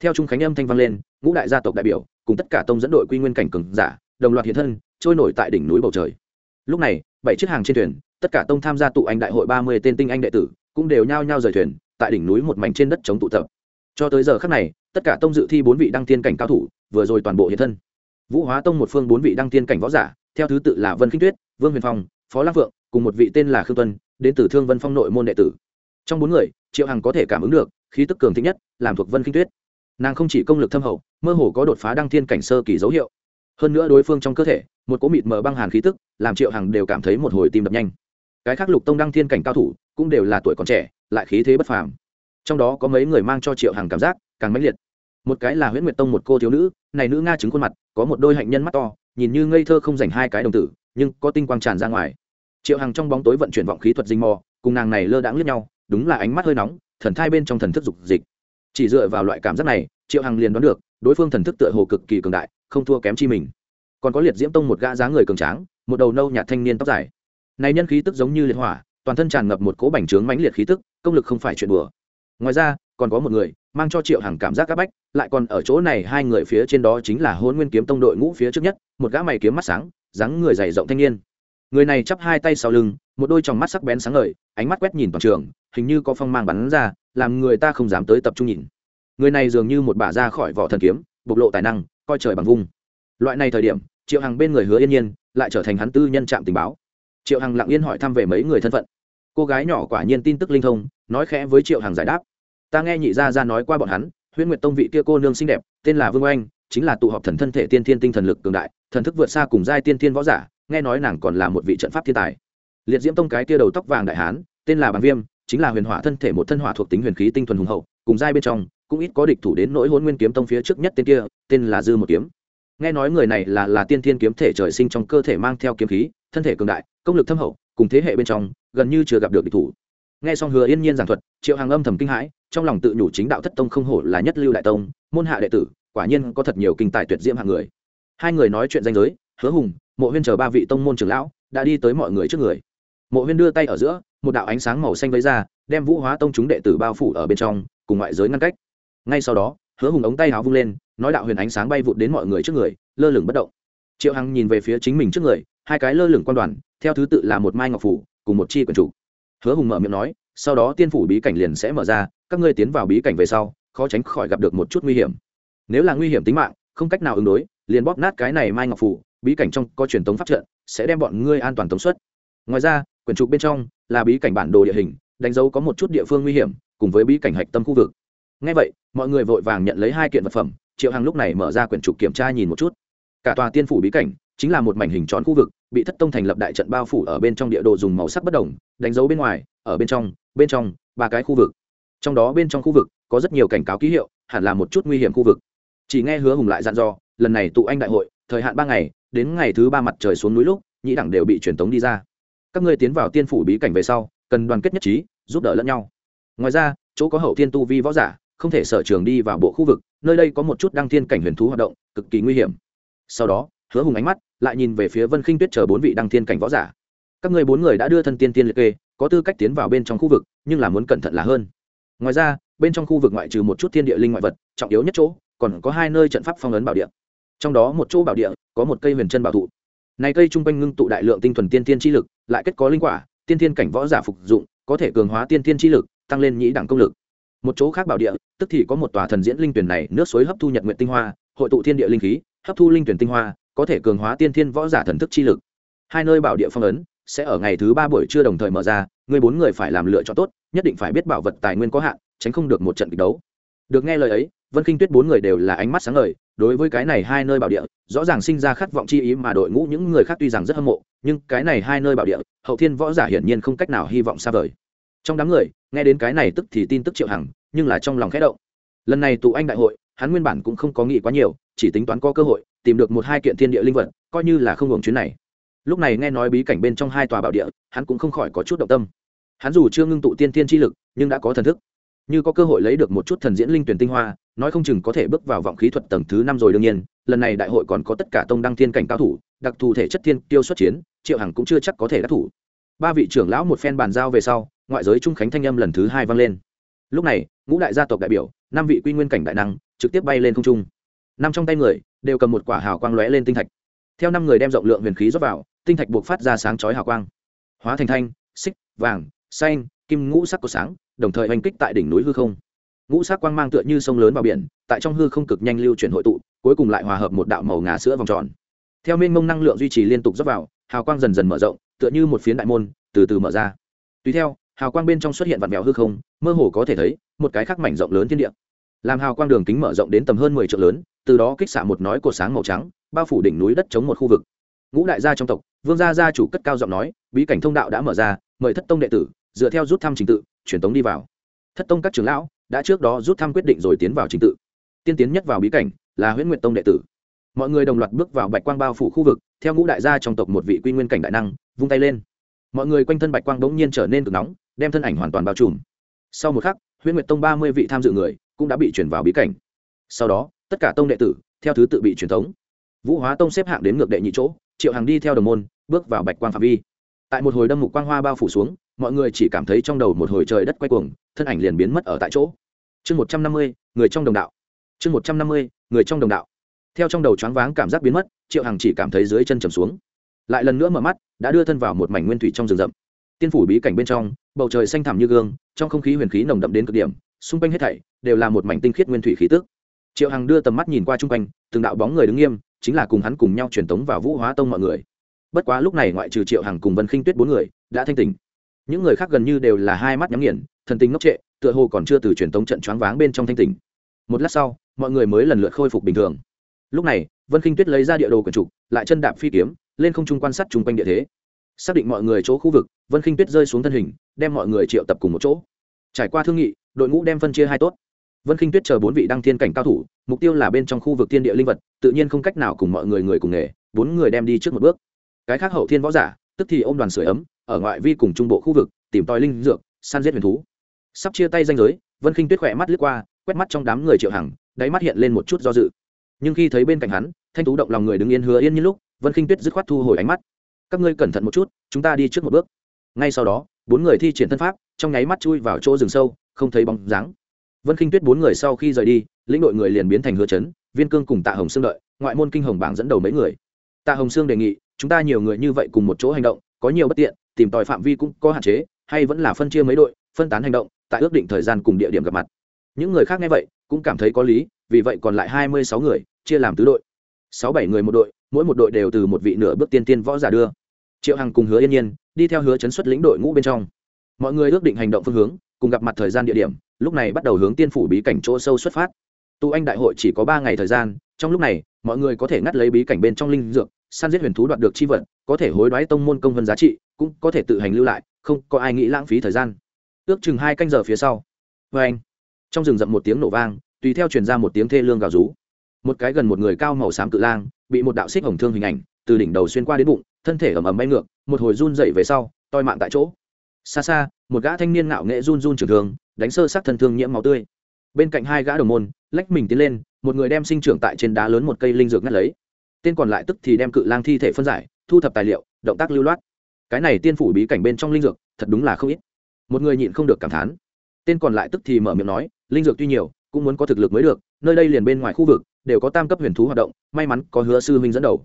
Theo trung khánh âm thanh vang lên, ngũ đại gia tộc đại biểu, cùng tất cả tông dẫn đội quy nguyên cảnh cường giả, đồng loạt hiện thân, trôi nổi tại đỉnh núi bầu trời. Lúc này, bảy chiếc hàng trên thuyền tất cả tông tham gia tụ anh đại hội ba mươi tên tinh anh đệ tử cũng đều nhao nhao rời thuyền, tại đỉnh núi một mảnh trên đất chống tụ tập. Cho tới giờ khắc này, tất cả tông dự thi bốn vị đăng tiên cảnh cao thủ vừa rồi toàn bộ hiện thân. Vũ hóa tông một phương bốn vị đăng tiên cảnh võ giả, theo thứ tự là vân kinh tuyết, vương huyền phong, phó lăng phượng, cùng một vị tên là khương tuân, đến từ thương vân phong nội môn đệ tử. Trong bốn người, triệu hằng có thể cảm ứng được, khí tức cường thích nhất, làm thuộc vân kinh tuyết. Nàng không chỉ công lực thâm hậu, mơ hồ có đột phá đăng thiên cảnh sơ kỳ dấu hiệu. Hơn nữa đối phương trong cơ thể, một cỗ mịt mờ băng hàn khí tức, làm triệu hằng đều cảm thấy một hồi tim đập nhanh cái khác lục tông đăng thiên cảnh cao thủ cũng đều là tuổi còn trẻ, lại khí thế bất phàm. Trong đó có mấy người mang cho triệu hằng cảm giác càng mãnh liệt. Một cái là huyễn nguyệt tông một cô thiếu nữ, này nữ nga trứng khuôn mặt, có một đôi hạnh nhân mắt to, nhìn như ngây thơ không dành hai cái đồng tử, nhưng có tinh quang tràn ra ngoài. Triệu hằng trong bóng tối vận chuyển vọng khí thuật dinh mò, cùng nàng này lơ đãng liếc nhau, đúng là ánh mắt hơi nóng, thần thai bên trong thần thức dục dịch. Chỉ dựa vào loại cảm giác này, triệu hằng liền đoán được, đối phương thần thức tựa hồ cực kỳ cường đại, không thua kém chi mình. Còn có liệt diễm tông một gã dáng người cường tráng, một đầu nâu nhạt thanh niên tóc dài này nhân khí tức giống như liệt hỏa, toàn thân tràn ngập một cỗ bành trướng mãnh liệt khí tức, công lực không phải chuyện bừa ngoài ra, còn có một người, mang cho triệu hằng cảm giác áp bách, lại còn ở chỗ này, hai người phía trên đó chính là hôn nguyên kiếm tông đội ngũ phía trước nhất, một gã mày kiếm mắt sáng, dáng người dày rộng thanh niên. Người này chắp hai tay sau lưng, một đôi tròng mắt sắc bén sáng ngời, ánh mắt quét nhìn toàn trường, hình như có phong mang bắn ra, làm người ta không dám tới tập trung nhìn. Người này dường như một bà ra khỏi vỏ thần kiếm, bộc lộ tài năng, coi trời bằng vung. Loại này thời điểm, triệu hằng bên người hứa yên nhiên, lại trở thành hắn tư nhân trạm tình báo triệu hằng lặng yên hỏi thăm về mấy người thân phận. Cô gái nhỏ quả nhiên tin tức linh thông, nói khẽ với triệu hằng giải đáp. Ta nghe nhị gia ra nói qua bọn hắn, huyễn nguyệt tông vị kia cô nương xinh đẹp, tên là vương oanh, chính là tụ họp thần thân thể tiên thiên tinh thần lực cường đại, thần thức vượt xa cùng giai tiên thiên võ giả, nghe nói nàng còn là một vị trận pháp thiên tài. Liệt diễm tông cái kia đầu tóc vàng đại hán, tên là bằng viêm, chính là huyền hỏa thân thể một thân hỏa thuộc tính huyền khí tinh thuần hùng hậu, cùng giai bên trong, cũng ít có địch thủ đến nỗi hôn nguyên kiếm tông phía trước nhất tên kia, tên là dư một kiếm. Nghe nói người này là là tiên thiên kiếm thể trời sinh trong cơ thể mang theo kiếm khí, thân thể cường đại công lực thâm hậu, cùng thế hệ bên trong, gần như chưa gặp được địch thủ. Nghe xong hứa yên nhiên giảng thuật, triệu hàng âm thầm kinh hãi, trong lòng tự nhủ chính đạo thất tông không hổ là nhất lưu đại tông, môn hạ đệ tử, quả nhiên có thật nhiều kinh tài tuyệt diễm hạng người. Hai người nói chuyện danh giới, hứa hùng, mộ huyên chờ ba vị tông môn trưởng lão, đã đi tới mọi người trước người. Mộ huyên đưa tay ở giữa, một đạo ánh sáng màu xanh vấy ra, đem vũ hóa tông chúng đệ tử bao phủ ở bên trong, cùng ngoại giới ngăn cách. Ngay sau đó, hứa hùng ống tay áo vung lên, nói đạo huyền ánh sáng bay vụt đến mọi người trước người, lơ lửng bất động. Triệu hằng nhìn về phía chính mình trước người, hai cái lơ lửng quan đoàn theo thứ tự là một mai ngọc phủ, cùng một chi quần chủ hứa hùng mở miệng nói, sau đó tiên phủ bí cảnh liền sẽ mở ra, các ngươi tiến vào bí cảnh về sau, khó tránh khỏi gặp được một chút nguy hiểm. Nếu là nguy hiểm tính mạng, không cách nào ứng đối, liền bóp nát cái này mai ngọc phủ, bí cảnh trong có truyền tống pháp trận, sẽ đem bọn ngươi an toàn tống xuất. Ngoài ra, quyển trục bên trong là bí cảnh bản đồ địa hình, đánh dấu có một chút địa phương nguy hiểm, cùng với bí cảnh hạch tâm khu vực. Ngay vậy, mọi người vội vàng nhận lấy hai kiện vật phẩm, triệu hằng lúc này mở ra quyển trục kiểm tra nhìn một chút. Cả tòa tiên phủ bí cảnh chính là một mảnh hình tròn khu vực bị thất tông thành lập đại trận bao phủ ở bên trong địa đồ dùng màu sắc bất đồng, đánh dấu bên ngoài, ở bên trong bên trong, ba cái khu vực. Trong đó bên trong khu vực có rất nhiều cảnh cáo ký hiệu, hẳn là một chút nguy hiểm khu vực. Chỉ nghe hứa hùng lại dặn dò, lần này tụ anh đại hội, thời hạn ba ngày, đến ngày thứ ba mặt trời xuống núi lúc, nhĩ đẳng đều bị truyền tống đi ra. Các ngươi tiến vào tiên phủ bí cảnh về sau, cần đoàn kết nhất trí, giúp đỡ lẫn nhau. Ngoài ra, chỗ có hậu tiên tu vi võ giả, không thể sở trường đi vào bộ khu vực, nơi đây có một chút đăng thiên cảnh huyền thú hoạt động, cực kỳ nguy hiểm. Sau đó hứa hùng ánh mắt, lại nhìn về phía vân khinh tuyết chờ bốn vị đăng thiên cảnh võ giả. Các người bốn người đã đưa thân tiên tiên liệt kê, có tư cách tiến vào bên trong khu vực, nhưng là muốn cẩn thận là hơn. Ngoài ra, bên trong khu vực ngoại trừ một chút thiên địa linh ngoại vật, trọng yếu nhất chỗ, còn có hai nơi trận pháp phong ấn bảo địa. Trong đó một chỗ bảo địa, có một cây huyền chân bảo thụ. Này cây trung quanh ngưng tụ đại lượng tinh thuần tiên tiên chi lực, lại kết có linh quả, tiên tiên cảnh võ giả phục dụng, có thể cường hóa tiên tiên chi lực, tăng lên nhĩ đẳng công lực. Một chỗ khác bảo địa, tức thì có một tòa thần diễn linh tuyển này, nước suối hấp thu nhật nguyện tinh hoa, hội tụ thiên địa linh khí, hấp thu linh tuyển tinh hoa có thể cường hóa tiên thiên võ giả thần thức chi lực. Hai nơi bảo địa phong ấn sẽ ở ngày thứ ba buổi trưa đồng thời mở ra, người bốn người phải làm lựa chọn tốt, nhất định phải biết bảo vật tài nguyên có hạn, tránh không được một trận kịch đấu. Được nghe lời ấy, vân kinh tuyết bốn người đều là ánh mắt sáng ngời, đối với cái này hai nơi bảo địa, rõ ràng sinh ra khát vọng chi ý mà đội ngũ những người khác tuy rằng rất hâm mộ, nhưng cái này hai nơi bảo địa, hậu thiên võ giả hiển nhiên không cách nào hy vọng xa vời. Trong đám người, nghe đến cái này tức thì tin tức triệu hằng, nhưng là trong lòng khẽ động. Lần này tụ anh đại hội, hắn nguyên bản cũng không có nghĩ quá nhiều chỉ tính toán có cơ hội tìm được một hai kiện thiên địa linh vật, coi như là không hưởng chuyến này. Lúc này nghe nói bí cảnh bên trong hai tòa bảo địa, hắn cũng không khỏi có chút động tâm. Hắn dù chưa ngưng tụ tiên tiên chi lực, nhưng đã có thần thức. Như có cơ hội lấy được một chút thần diễn linh tuyển tinh hoa, nói không chừng có thể bước vào vọng khí thuật tầng thứ năm rồi đương nhiên, lần này đại hội còn có tất cả tông đăng thiên cảnh cao thủ, đặc thù thể chất thiên tiêu xuất chiến, triệu hằng cũng chưa chắc có thể đắc thủ. Ba vị trưởng lão một phen bàn giao về sau, ngoại giới trung khánh thanh âm lần thứ hai vang lên. Lúc này, ngũ đại gia tộc đại biểu, năm vị quy nguyên cảnh đại năng, trực tiếp bay lên không trung năm trong tay người đều cầm một quả hào quang lóe lên tinh thạch. Theo năm người đem rộng lượng huyền khí rót vào, tinh thạch buộc phát ra sáng chói hào quang. Hóa thành thanh, xích, vàng, xanh, kim ngũ sắc của sáng, đồng thời oanh kích tại đỉnh núi hư không. Ngũ sắc quang mang tựa như sông lớn vào biển, tại trong hư không cực nhanh lưu chuyển hội tụ, cuối cùng lại hòa hợp một đạo màu ngà sữa vòng tròn. Theo mênh mông năng lượng duy trì liên tục dốc vào, hào quang dần dần mở rộng, tựa như một phiến đại môn, từ từ mở ra. Tùy theo, hào quang bên trong xuất hiện vạt mèo hư không, mơ hồ có thể thấy một cái khắc mảnh rộng lớn thiên địa. Làm hào quang đường kính mở rộng đến tầm hơn mười triệu lớn từ đó kích xạ một nói cột sáng màu trắng, bao phủ đỉnh núi đất chống một khu vực. Ngũ đại gia trong tộc, vương gia gia chủ cất cao giọng nói, bí cảnh thông đạo đã mở ra, mời thất tông đệ tử, dựa theo rút thăm trình tự, truyền tống đi vào. Thất tông các trưởng lão, đã trước đó rút thăm quyết định rồi tiến vào trình tự. Tiên tiến nhất vào bí cảnh, là huyễn nguyện tông đệ tử. Mọi người đồng loạt bước vào bạch quang bao phủ khu vực, theo ngũ đại gia trong tộc một vị quy nguyên cảnh đại năng, vung tay lên. Mọi người quanh thân bạch quang bỗng nhiên trở nên cực nóng, đem thân ảnh hoàn toàn bao trùm. Sau một khắc, huyễn nguyệt tông ba mươi vị tham dự người cũng đã bị chuyển vào bí cảnh. Sau đó tất cả tông đệ tử, theo thứ tự bị truyền thống. Vũ hóa tông xếp hạng đến ngược đệ nhị chỗ, triệu hàng đi theo đồng môn, bước vào bạch quang phạm vi. Tại một hồi đâm mục quang hoa bao phủ xuống, mọi người chỉ cảm thấy trong đầu một hồi trời đất quay cuồng, thân ảnh liền biến mất ở tại chỗ. Chương một trăm năm mươi, người trong đồng đạo. Chương một trăm năm mươi, người trong đồng đạo. Theo trong đầu choáng váng cảm giác biến mất, triệu hằng chỉ cảm thấy dưới chân trầm xuống. Lại lần nữa mở mắt, đã đưa thân vào một mảnh nguyên thủy trong rừng rậm. Tiên phủ bí cảnh bên trong, bầu trời xanh thẳm như gương, trong không khí huyền khí nồng đậm đến cực điểm, xung quanh hết thảy đều là một mảnh tinh khiết nguyên thủy khí tức triệu hằng đưa tầm mắt nhìn qua chung quanh, từng đạo bóng người đứng nghiêm, chính là cùng hắn cùng nhau truyền tống vào vũ hóa tông mọi người. Bất quá lúc này ngoại trừ triệu hằng cùng vân khinh tuyết bốn người, đã thanh tỉnh. Những người khác gần như đều là hai mắt nhắm nghiền, thần tình ngốc trệ, tựa hồ còn chưa từ truyền tống trận choáng váng bên trong thanh tỉnh. Một lát sau, mọi người mới lần lượt khôi phục bình thường. Lúc này, vân khinh tuyết lấy ra địa đồ quần trục lại chân đạp phi kiếm, lên không trung quan sát chung quanh địa thế. Xác định mọi người chỗ khu vực, vân khinh tuyết rơi xuống thân hình, đem mọi người triệu tập cùng một chỗ. Trải qua thương nghị, đội ngũ đem phân chia hai tốt vân khinh tuyết chờ bốn vị đăng thiên cảnh cao thủ, mục tiêu là bên trong khu vực thiên địa linh vật, tự nhiên không cách nào cùng mọi người người cùng nghề, bốn người đem đi trước một bước. Cái khác hậu thiên võ giả, tức thì ôm đoàn sửa ấm, ở ngoại vi cùng trung bộ khu vực, tìm tòi linh dược, săn giết huyền thú. Sắp chia tay danh giới, vân khinh tuyết khỏe mắt lướt qua, quét mắt trong đám người triệu hằng, đáy mắt hiện lên một chút do dự. Nhưng khi thấy bên cạnh hắn, thanh tú động lòng người đứng yên hứa yên như lúc, vân khinh tuyết dứt khoát thu hồi ánh mắt. Các ngươi cẩn thận một chút, chúng ta đi trước một bước. Ngay sau đó, bốn người thi triển thân pháp, trong nháy mắt chui vào chỗ rừng sâu, không thấy bóng dáng vân khinh tuyết bốn người sau khi rời đi, lĩnh đội người liền biến thành hứa chấn, viên cương cùng tạ hồng sương đợi, ngoại môn kinh hồng bảng dẫn đầu mấy người. Tạ hồng sương đề nghị, chúng ta nhiều người như vậy cùng một chỗ hành động, có nhiều bất tiện, tìm tòi phạm vi cũng có hạn chế, hay vẫn là phân chia mấy đội, phân tán hành động, tại ước định thời gian cùng địa điểm gặp mặt. Những người khác nghe vậy, cũng cảm thấy có lý, vì vậy còn lại hai mươi sáu người, chia làm tứ đội. Sáu bảy người một đội, mỗi một đội đều từ một vị nửa bước tiên tiên võ giả đưa. Triệu hằng cùng hứa yên nhiên, đi theo hứa chấn xuất lĩnh đội ngũ bên trong. Mọi người ước định hành động phương hướng cùng gặp mặt thời gian địa điểm, lúc này bắt đầu hướng tiên phủ bí cảnh chỗ sâu xuất phát. Tu anh đại hội chỉ có ba ngày thời gian, trong lúc này, mọi người có thể ngắt lấy bí cảnh bên trong linh dược, săn giết huyền thú đoạt được chi vật, có thể hối đoái tông môn công vân giá trị, cũng có thể tự hành lưu lại, không có ai nghĩ lãng phí thời gian. Ước chừng hai canh giờ phía sau vê anh. Trong rừng rậm một tiếng nổ vang, tùy theo truyền ra một tiếng thê lương gào rú. Một cái gần một người cao màu xám cự lang, bị một đạo xích hồng thương hình ảnh, từ đỉnh đầu xuyên qua đến bụng, thân thể ầm ầm bay ngược, một hồi run dậy về sau, toi mạng tại chỗ. Xa xa một gã thanh niên ngạo nghệ run run trường thương đánh sơ sát thân thương nhiễm máu tươi. Bên cạnh hai gã đồng môn, lách mình tiến lên, một người đem sinh trưởng tại trên đá lớn một cây linh dược ngắt lấy. Tên còn lại tức thì đem cự lang thi thể phân giải, thu thập tài liệu, động tác lưu loát. Cái này tiên phủ bí cảnh bên trong linh dược, thật đúng là không ít. Một người nhịn không được cảm thán. Tên còn lại tức thì mở miệng nói, linh dược tuy nhiều, cũng muốn có thực lực mới được, nơi đây liền bên ngoài khu vực, đều có tam cấp huyền thú hoạt động, may mắn có hứa sư huynh dẫn đầu.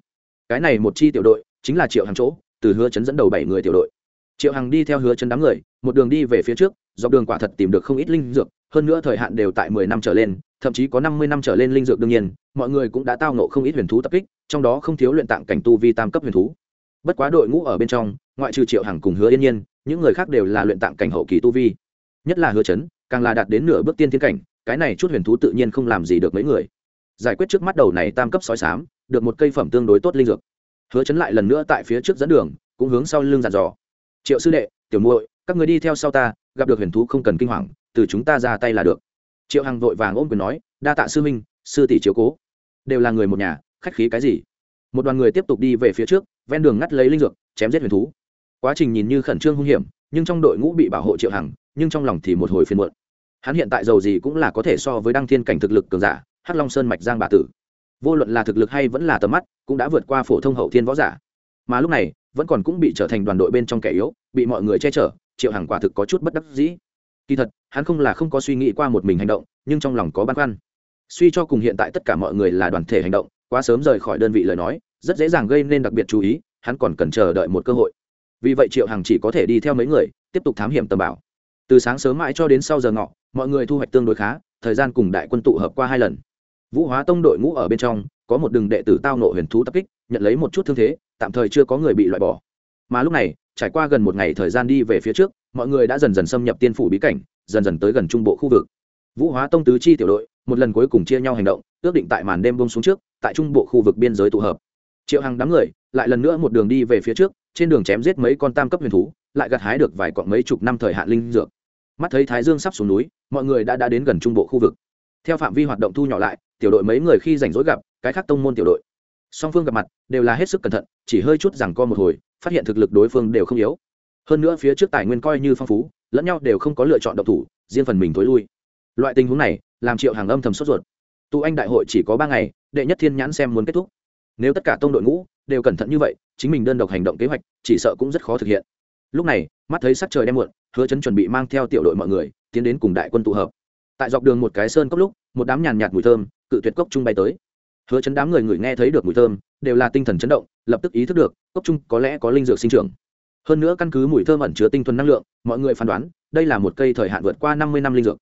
Cái này một chi tiểu đội, chính là triệu hàng chỗ, từ hứa chấn dẫn đầu bảy người tiểu đội triệu hằng đi theo hứa chấn đám người, một đường đi về phía trước, dọc đường quả thật tìm được không ít linh dược, hơn nữa thời hạn đều tại mười năm trở lên, thậm chí có năm mươi năm trở lên linh dược đương nhiên, mọi người cũng đã tao nộ không ít huyền thú tập kích, trong đó không thiếu luyện tạng cảnh tu vi tam cấp huyền thú. Bất quá đội ngũ ở bên trong, ngoại trừ triệu hằng cùng hứa yên nhiên, những người khác đều là luyện tạng cảnh hậu kỳ tu vi. Nhất là hứa chấn, càng là đạt đến nửa bước tiên thiên cảnh, cái này chút huyền thú tự nhiên không làm gì được mấy người. Giải quyết trước mắt đầu này tam cấp sói sám, được một cây phẩm tương đối tốt linh dược. Hứa chấn lại lần nữa tại phía trước dẫn đường, cũng hướng sau lưng dàn dò triệu sư đệ, tiểu muội, các người đi theo sau ta, gặp được huyền thú không cần kinh hoàng, từ chúng ta ra tay là được. Triệu hằng vội vàng ôm quyền nói, đa tạ sư minh sư tỷ chiếu cố. Đều là người một nhà, khách khí cái gì? Một đoàn người tiếp tục đi về phía trước, ven đường ngắt lấy linh dược, chém giết huyền thú. Quá trình nhìn như khẩn trương hung hiểm, nhưng trong đội ngũ bị bảo hộ triệu hằng, nhưng trong lòng thì một hồi phiền muộn. Hắn hiện tại giàu gì cũng là có thể so với đăng thiên cảnh thực lực cường giả, hắc long sơn mạch giang bà tử. Vô luận là thực lực hay vẫn là tầm mắt, cũng đã vượt qua phổ thông hậu thiên võ giả mà lúc này vẫn còn cũng bị trở thành đoàn đội bên trong kẻ yếu, bị mọi người che chở, triệu hằng quả thực có chút bất đắc dĩ. Kỳ thật, hắn không là không có suy nghĩ qua một mình hành động, nhưng trong lòng có băn khoăn. Suy cho cùng hiện tại tất cả mọi người là đoàn thể hành động, quá sớm rời khỏi đơn vị lời nói, rất dễ dàng gây nên đặc biệt chú ý, hắn còn cần chờ đợi một cơ hội. Vì vậy triệu hằng chỉ có thể đi theo mấy người, tiếp tục thám hiểm tầm bảo. Từ sáng sớm mãi cho đến sau giờ ngọ, mọi người thu hoạch tương đối khá, thời gian cùng đại quân tụ hợp qua hai lần. Vũ hóa tông đội ngũ ở bên trong, có một đường đệ tử tao nộ huyền thú tập kích, nhận lấy một chút thương thế tạm thời chưa có người bị loại bỏ. Mà lúc này, trải qua gần một ngày thời gian đi về phía trước, mọi người đã dần dần xâm nhập tiên phủ bí cảnh, dần dần tới gần trung bộ khu vực. Vũ hóa tông tứ chi tiểu đội, một lần cuối cùng chia nhau hành động, ước định tại màn đêm bông xuống trước, tại trung bộ khu vực biên giới tụ hợp. Triệu hàng đám người, lại lần nữa một đường đi về phía trước, trên đường chém giết mấy con tam cấp huyền thú, lại gặt hái được vài quặng mấy chục năm thời hạn linh dược. Mắt thấy thái dương sắp xuống núi, mọi người đã đã đến gần trung bộ khu vực. Theo phạm vi hoạt động thu nhỏ lại, tiểu đội mấy người khi rảnh rỗi gặp, cái khác tông môn tiểu đội song phương gặp mặt đều là hết sức cẩn thận, chỉ hơi chút rằng co một hồi, phát hiện thực lực đối phương đều không yếu. Hơn nữa phía trước tài nguyên coi như phong phú, lẫn nhau đều không có lựa chọn độc thủ, riêng phần mình t ố i lui. Loại tình huống này làm triệu hàng âm thầm sốt ruột. Tụ anh đại hội chỉ có ba ngày, đệ nhất thiên nhãn xem muốn kết thúc. Nếu tất cả tông đội ngũ đều cẩn thận như vậy, chính mình đơn độc hành động kế hoạch, chỉ sợ cũng rất khó thực hiện. Lúc này, mắt thấy sắc trời đem muộn, hứa chấn chuẩn bị mang theo tiểu đội mọi người, tiến đến cùng đại quân tụ hợp. Tại dọc đường một cái sơn cốc lúc, một đám nhàn nhạt mùi thơm, cự tuyệt cốc chung bay tới hứa chấn đám người người nghe thấy được mùi thơm, đều là tinh thần chấn động, lập tức ý thức được, cốc chung có lẽ có linh dược sinh trưởng. Hơn nữa căn cứ mùi thơm ẩn chứa tinh thuần năng lượng, mọi người phán đoán, đây là một cây thời hạn vượt qua năm mươi năm linh dược.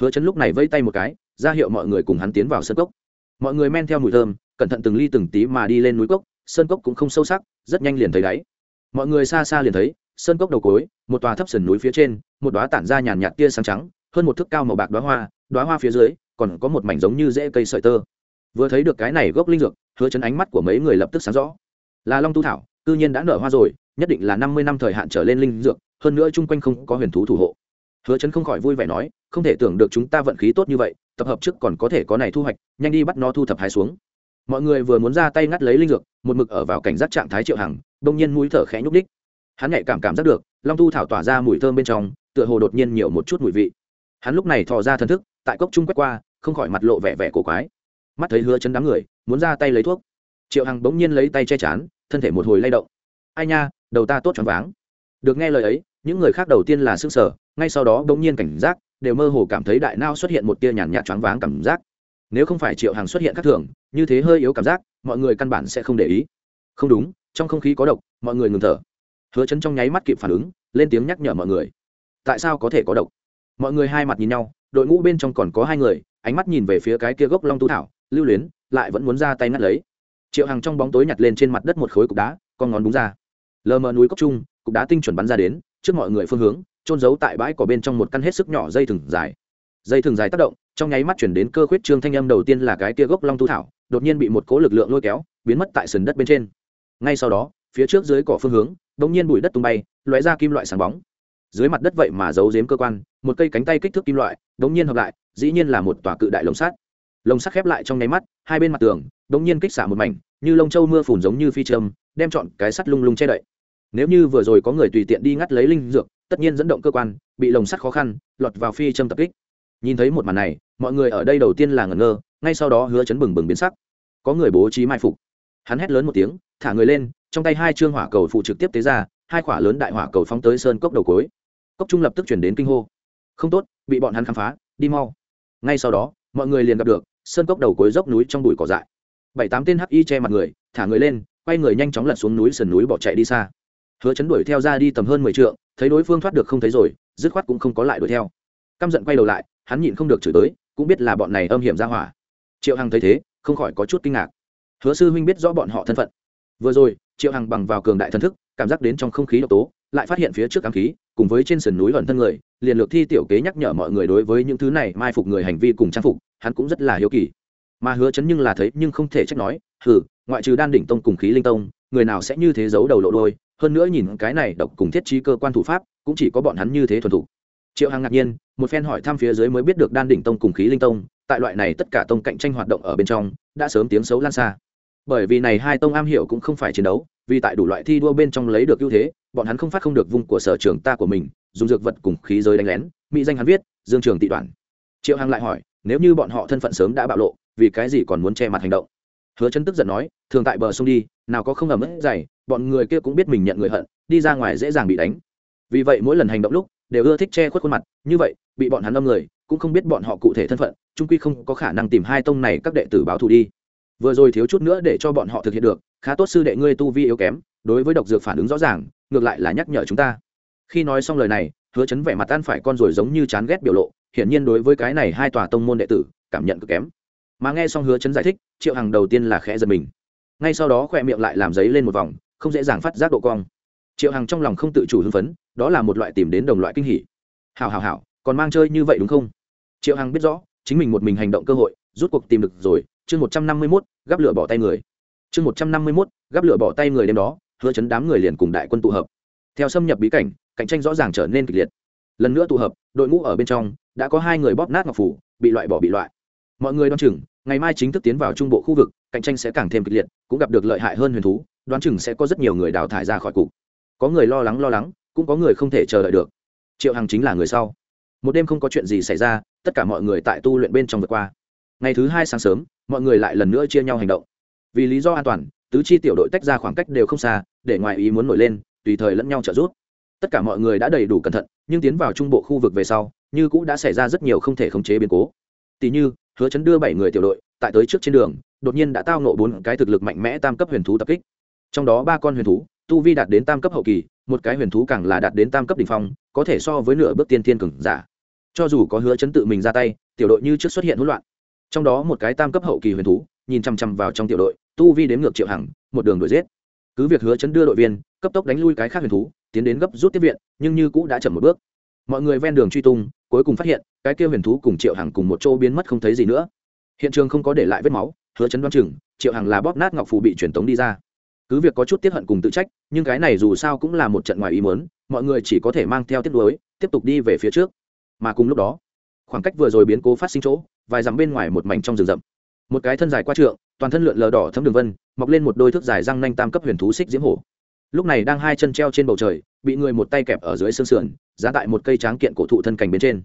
Hứa chấn lúc này vây tay một cái, ra hiệu mọi người cùng hắn tiến vào sơn cốc. Mọi người men theo mùi thơm, cẩn thận từng ly từng tí mà đi lên núi cốc sơn cốc cũng không sâu sắc, rất nhanh liền thấy đáy. Mọi người xa xa liền thấy sơn cốc đầu cối, một tòa thấp sườn núi phía trên, một đóa tản ra nhàn nhạt tia sáng trắng, hơn một thước cao màu bạc đóa hoa đóa hoa phía dưới, còn có một mảnh giống như rễ cây sợi tơ vừa thấy được cái này gốc linh dược, hứa chấn ánh mắt của mấy người lập tức sáng rõ. Là long tu thảo, cư nhiên đã nở hoa rồi, nhất định là năm mươi năm thời hạn trở lên linh dược, hơn nữa chung quanh không có huyền thú thủ hộ. Hứa chấn không khỏi vui vẻ nói, không thể tưởng được chúng ta vận khí tốt như vậy, tập hợp trước còn có thể có này thu hoạch, nhanh đi bắt nó thu thập hái xuống. Mọi người vừa muốn ra tay ngắt lấy linh dược, một mực ở vào cảnh giác trạng thái triệu hằng đông nhiên mũi thở khẽ nhúc đích hắn nhạy cảm cảm giác được, long tu thảo tỏa ra mùi thơm bên trong, tựa hồ đột nhiên nhiều một chút mùi vị. Hắn lúc này thò ra thần thức, tại cốc trung quét qua, không khỏi mặt lộ vẻ vẻ cổ quái mắt thấy hứa chấn đám người, muốn ra tay lấy thuốc. Triệu hằng bỗng nhiên lấy tay che chán, thân thể một hồi lay động. Ai nha, đầu ta tốt choáng váng. Được nghe lời ấy, những người khác đầu tiên là s ư sở ngay sau đó bỗng nhiên cảnh giác, đều mơ hồ cảm thấy đại nao xuất hiện một tia nhàn nhạt choáng váng cảm giác. Nếu không phải triệu hằng xuất hiện khác thường, như thế hơi yếu cảm giác, mọi người căn bản sẽ không để ý. Không đúng, trong không khí có độc, mọi người ngừng thở. Hứa chấn trong nháy mắt kịp phản ứng, lên tiếng nhắc nhở mọi người. Tại sao có thể có độc? Mọi người hai mặt nhìn nhau, đội ngũ bên trong còn có hai người, ánh mắt nhìn về phía cái kia gốc long tu thảo lưu luyến, lại vẫn muốn ra tay ngắt lấy. Triệu hằng trong bóng tối nhặt lên trên mặt đất một khối cục đá, con ngón búng ra. Lờ mờ núi cốc trung, cục đá tinh chuẩn bắn ra đến, trước mọi người phương hướng trôn giấu tại bãi cỏ bên trong một căn hết sức nhỏ dây thừng dài. Dây thừng dài tác động, trong nháy mắt chuyển đến cơ khuyết trương thanh âm đầu tiên là cái tia gốc long tu thảo, đột nhiên bị một cố lực lượng lôi kéo, biến mất tại sườn đất bên trên. Ngay sau đó, phía trước dưới cỏ phương hướng đ ỗ n g nhiên bụi đất tung bay, lóe ra kim loại sáng bóng. Dưới mặt đất vậy mà giấu giếm cơ quan, một cây cánh tay kích thước kim loại đ ỗ n g nhiên hợp lại, dĩ nhiên là một tòa cự đại lồng sắt lồng sắt khép lại trong nháy mắt, hai bên mặt tường đ ỗ n g nhiên kích xả một mảnh, như lông châu mưa phùn giống như phi trâm đem chọn cái sắt lung lung che đậy. Nếu như vừa rồi có người tùy tiện đi ngắt lấy linh dược, tất nhiên dẫn động cơ quan, bị lồng sắt khó khăn, lọt vào phi châm tập kích. Nhìn thấy một màn này, mọi người ở đây đầu tiên là ngẩn ngơ, ngay sau đó hứa chấn bừng bừng biến sắc. Có người bố trí mai phục. Hắn hét lớn một tiếng, thả người lên, trong tay hai trương hỏa cầu phụ trực tiếp tế ra, hai khỏa lớn đại hỏa cầu phóng tới sơn cốc đầu cối. Cốc trung lập tức chuyển đến kinh hô. Không tốt, bị bọn hắn khám phá, đi mau. Ngay sau đó, mọi người liền gặp được sơn cốc đầu cuối dốc núi trong bụi cỏ dại. Bảy tám tên hắc y che mặt người, thả người lên, quay người nhanh chóng lật xuống núi sườn núi bỏ chạy đi xa. Hứa chấn đuổi theo ra đi tầm hơn mười trượng, thấy đối phương thoát được không thấy rồi, dứt khoát cũng không có lại đuổi theo. Căm giận quay đầu lại, hắn nhịn không được chửi tới, cũng biết là bọn này âm hiểm ra hỏa. Triệu hằng thấy thế, không khỏi có chút kinh ngạc. Hứa sư huynh biết rõ bọn họ thân phận. Vừa rồi, triệu hằng bằng vào cường đại thân thức, cảm giác đến trong không khí độc tố, lại phát hiện phía trước ám khí, cùng với trên sườn núi ẩn thân người, liền lược thi tiểu kế nhắc nhở mọi người đối với những thứ này mai phục người hành vi cùng trang phục hắn cũng rất là hiếu kỳ. Mà hứa chấn nhưng là thấy, nhưng không thể trách nói, hừ, ngoại trừ đan đỉnh tông cùng khí linh tông, người nào sẽ như thế giấu đầu lộ đôi? Hơn nữa nhìn cái này độc cùng thiết trí cơ quan thủ pháp, cũng chỉ có bọn hắn như thế thuần thủ triệu hằng ngạc nhiên, một phen hỏi thăm phía dưới mới biết được đan đỉnh tông cùng khí linh tông, tại loại này tất cả tông cạnh tranh hoạt động ở bên trong, đã sớm tiếng xấu lan xa. Bởi vì này hai tông am hiểu cũng không phải chiến đấu, vì tại đủ loại thi đua bên trong lấy được ưu thế, bọn hắn không phát không được vùng của sở trường ta của mình, dùng dược vật cùng khí giới đánh lén, mỹ danh hắn viết, dương trường tị đoàn triệu hằng lại hỏi nếu như bọn họ thân phận sớm đã bạo lộ, vì cái gì còn muốn che mặt hành động? Hứa chân tức giận nói, thường tại bờ sông đi, nào có không ẩm ướt dày, bọn người kia cũng biết mình nhận người hận, đi ra ngoài dễ dàng bị đánh. Vì vậy mỗi lần hành động lúc, đều ưa thích che khuất khuôn mặt, như vậy, bị bọn hắn âm người, cũng không biết bọn họ cụ thể thân phận trung quy không có khả năng tìm hai tông này các đệ tử báo thù đi. Vừa rồi thiếu chút nữa để cho bọn họ thực hiện được, khá tốt sư đệ ngươi tu vi yếu kém, đối với độc dược phản ứng rõ ràng, ngược lại là nhắc nhở chúng ta. Khi nói xong lời này, hứa chấn vẻ mặt tan phải con rồi giống như chán ghét biểu lộ hiển nhiên đối với cái này hai tòa tông môn đệ tử, cảm nhận cực kém. Mà nghe xong hứa chấn giải thích, triệu hằng đầu tiên là khẽ giật mình. Ngay sau đó khoe miệng lại làm giấy lên một vòng, không dễ dàng phát giác độ cong. Triệu hằng trong lòng không tự chủ hưng phấn, đó là một loại tìm đến đồng loại kinh hỉ. Hào hào hào còn mang chơi như vậy đúng không? Triệu hằng biết rõ, chính mình một mình hành động cơ hội, rút cuộc tìm được rồi, chương một trăm năm mươi mốt, gắp lửa bỏ tay người. Chương một trăm năm mươi mốt, gắp lửa bỏ tay người đêm đó, hứa chấn đám người liền cùng đại quân tụ hợp. Theo xâm nhập bí cảnh, cạnh tranh rõ ràng trở nên kịch liệt. Lần nữa tụ hợp, đội ngũ ở bên trong đã có hai người bóp nát ngọc phủ, bị loại bỏ bị loại. Mọi người đoán chừng, ngày mai chính thức tiến vào trung bộ khu vực, cạnh tranh sẽ càng thêm kịch liệt, cũng gặp được lợi hại hơn huyền thú, đoán chừng sẽ có rất nhiều người đào thải ra khỏi cục. Có người lo lắng lo lắng, cũng có người không thể chờ đợi được. Triệu hằng chính là người sau. Một đêm không có chuyện gì xảy ra, tất cả mọi người tại tu luyện bên trong vượt qua. Ngày thứ hai sáng sớm, mọi người lại lần nữa chia nhau hành động. Vì lý do an toàn, tứ chi tiểu đội tách ra khoảng cách đều không xa, để ngoài ý muốn nổi lên, tùy thời lẫn nhau trợ giúp. Tất cả mọi người đã đầy đủ cẩn thận, nhưng tiến vào trung bộ khu vực về sau như cũng đã xảy ra rất nhiều không thể khống chế biến cố. Tỷ như, hứa chấn đưa bảy người tiểu đội tại tới trước trên đường, đột nhiên đã tao nộ bốn cái thực lực mạnh mẽ tam cấp huyền thú tập kích. Trong đó ba con huyền thú, tu vi đạt đến tam cấp hậu kỳ, một cái huyền thú càng là đạt đến tam cấp đ ỉ n h phong, có thể so với nửa bước tiên thiên cường giả. Cho dù có hứa chấn tự mình ra tay, tiểu đội như trước xuất hiện hỗn loạn. Trong đó một cái tam cấp hậu kỳ huyền thú, nhìn chằm chằm vào trong tiểu đội, tu vi đếm ngược triệu hằng, một đường đuổi giết. Cứ việc hứa chấn đưa đội viên, cấp tốc đánh lui cái khác huyền thú, tiến đến gấp rút tiếp viện, nhưng như cũ đã chậm một bước. Mọi người ven đường truy tung cuối cùng phát hiện, cái kia huyền thú cùng triệu hằng cùng một chỗ biến mất không thấy gì nữa. Hiện trường không có để lại vết máu, hứa chấn đoan chừng, triệu hằng là bóp nát ngọc phù bị truyền tống đi ra. Cứ việc có chút tiếp hận cùng tự trách, nhưng cái này dù sao cũng là một trận ngoài ý muốn, mọi người chỉ có thể mang theo tiếp nối tiếp tục đi về phía trước. Mà cùng lúc đó, khoảng cách vừa rồi biến cố phát sinh chỗ, vài dặm bên ngoài một mảnh trong rừng rậm. Một cái thân dài qua trượng, toàn thân lượn lờ đỏ thấm đường vân, mọc lên một đôi thước dài răng nanh tam cấp huyền thú xích diễm hổ. Lúc này đang hai chân treo trên bầu trời, bị người một tay kẹp ở dưới xương sườn giá tại một cây tráng kiện cổ thụ thân cành bên trên.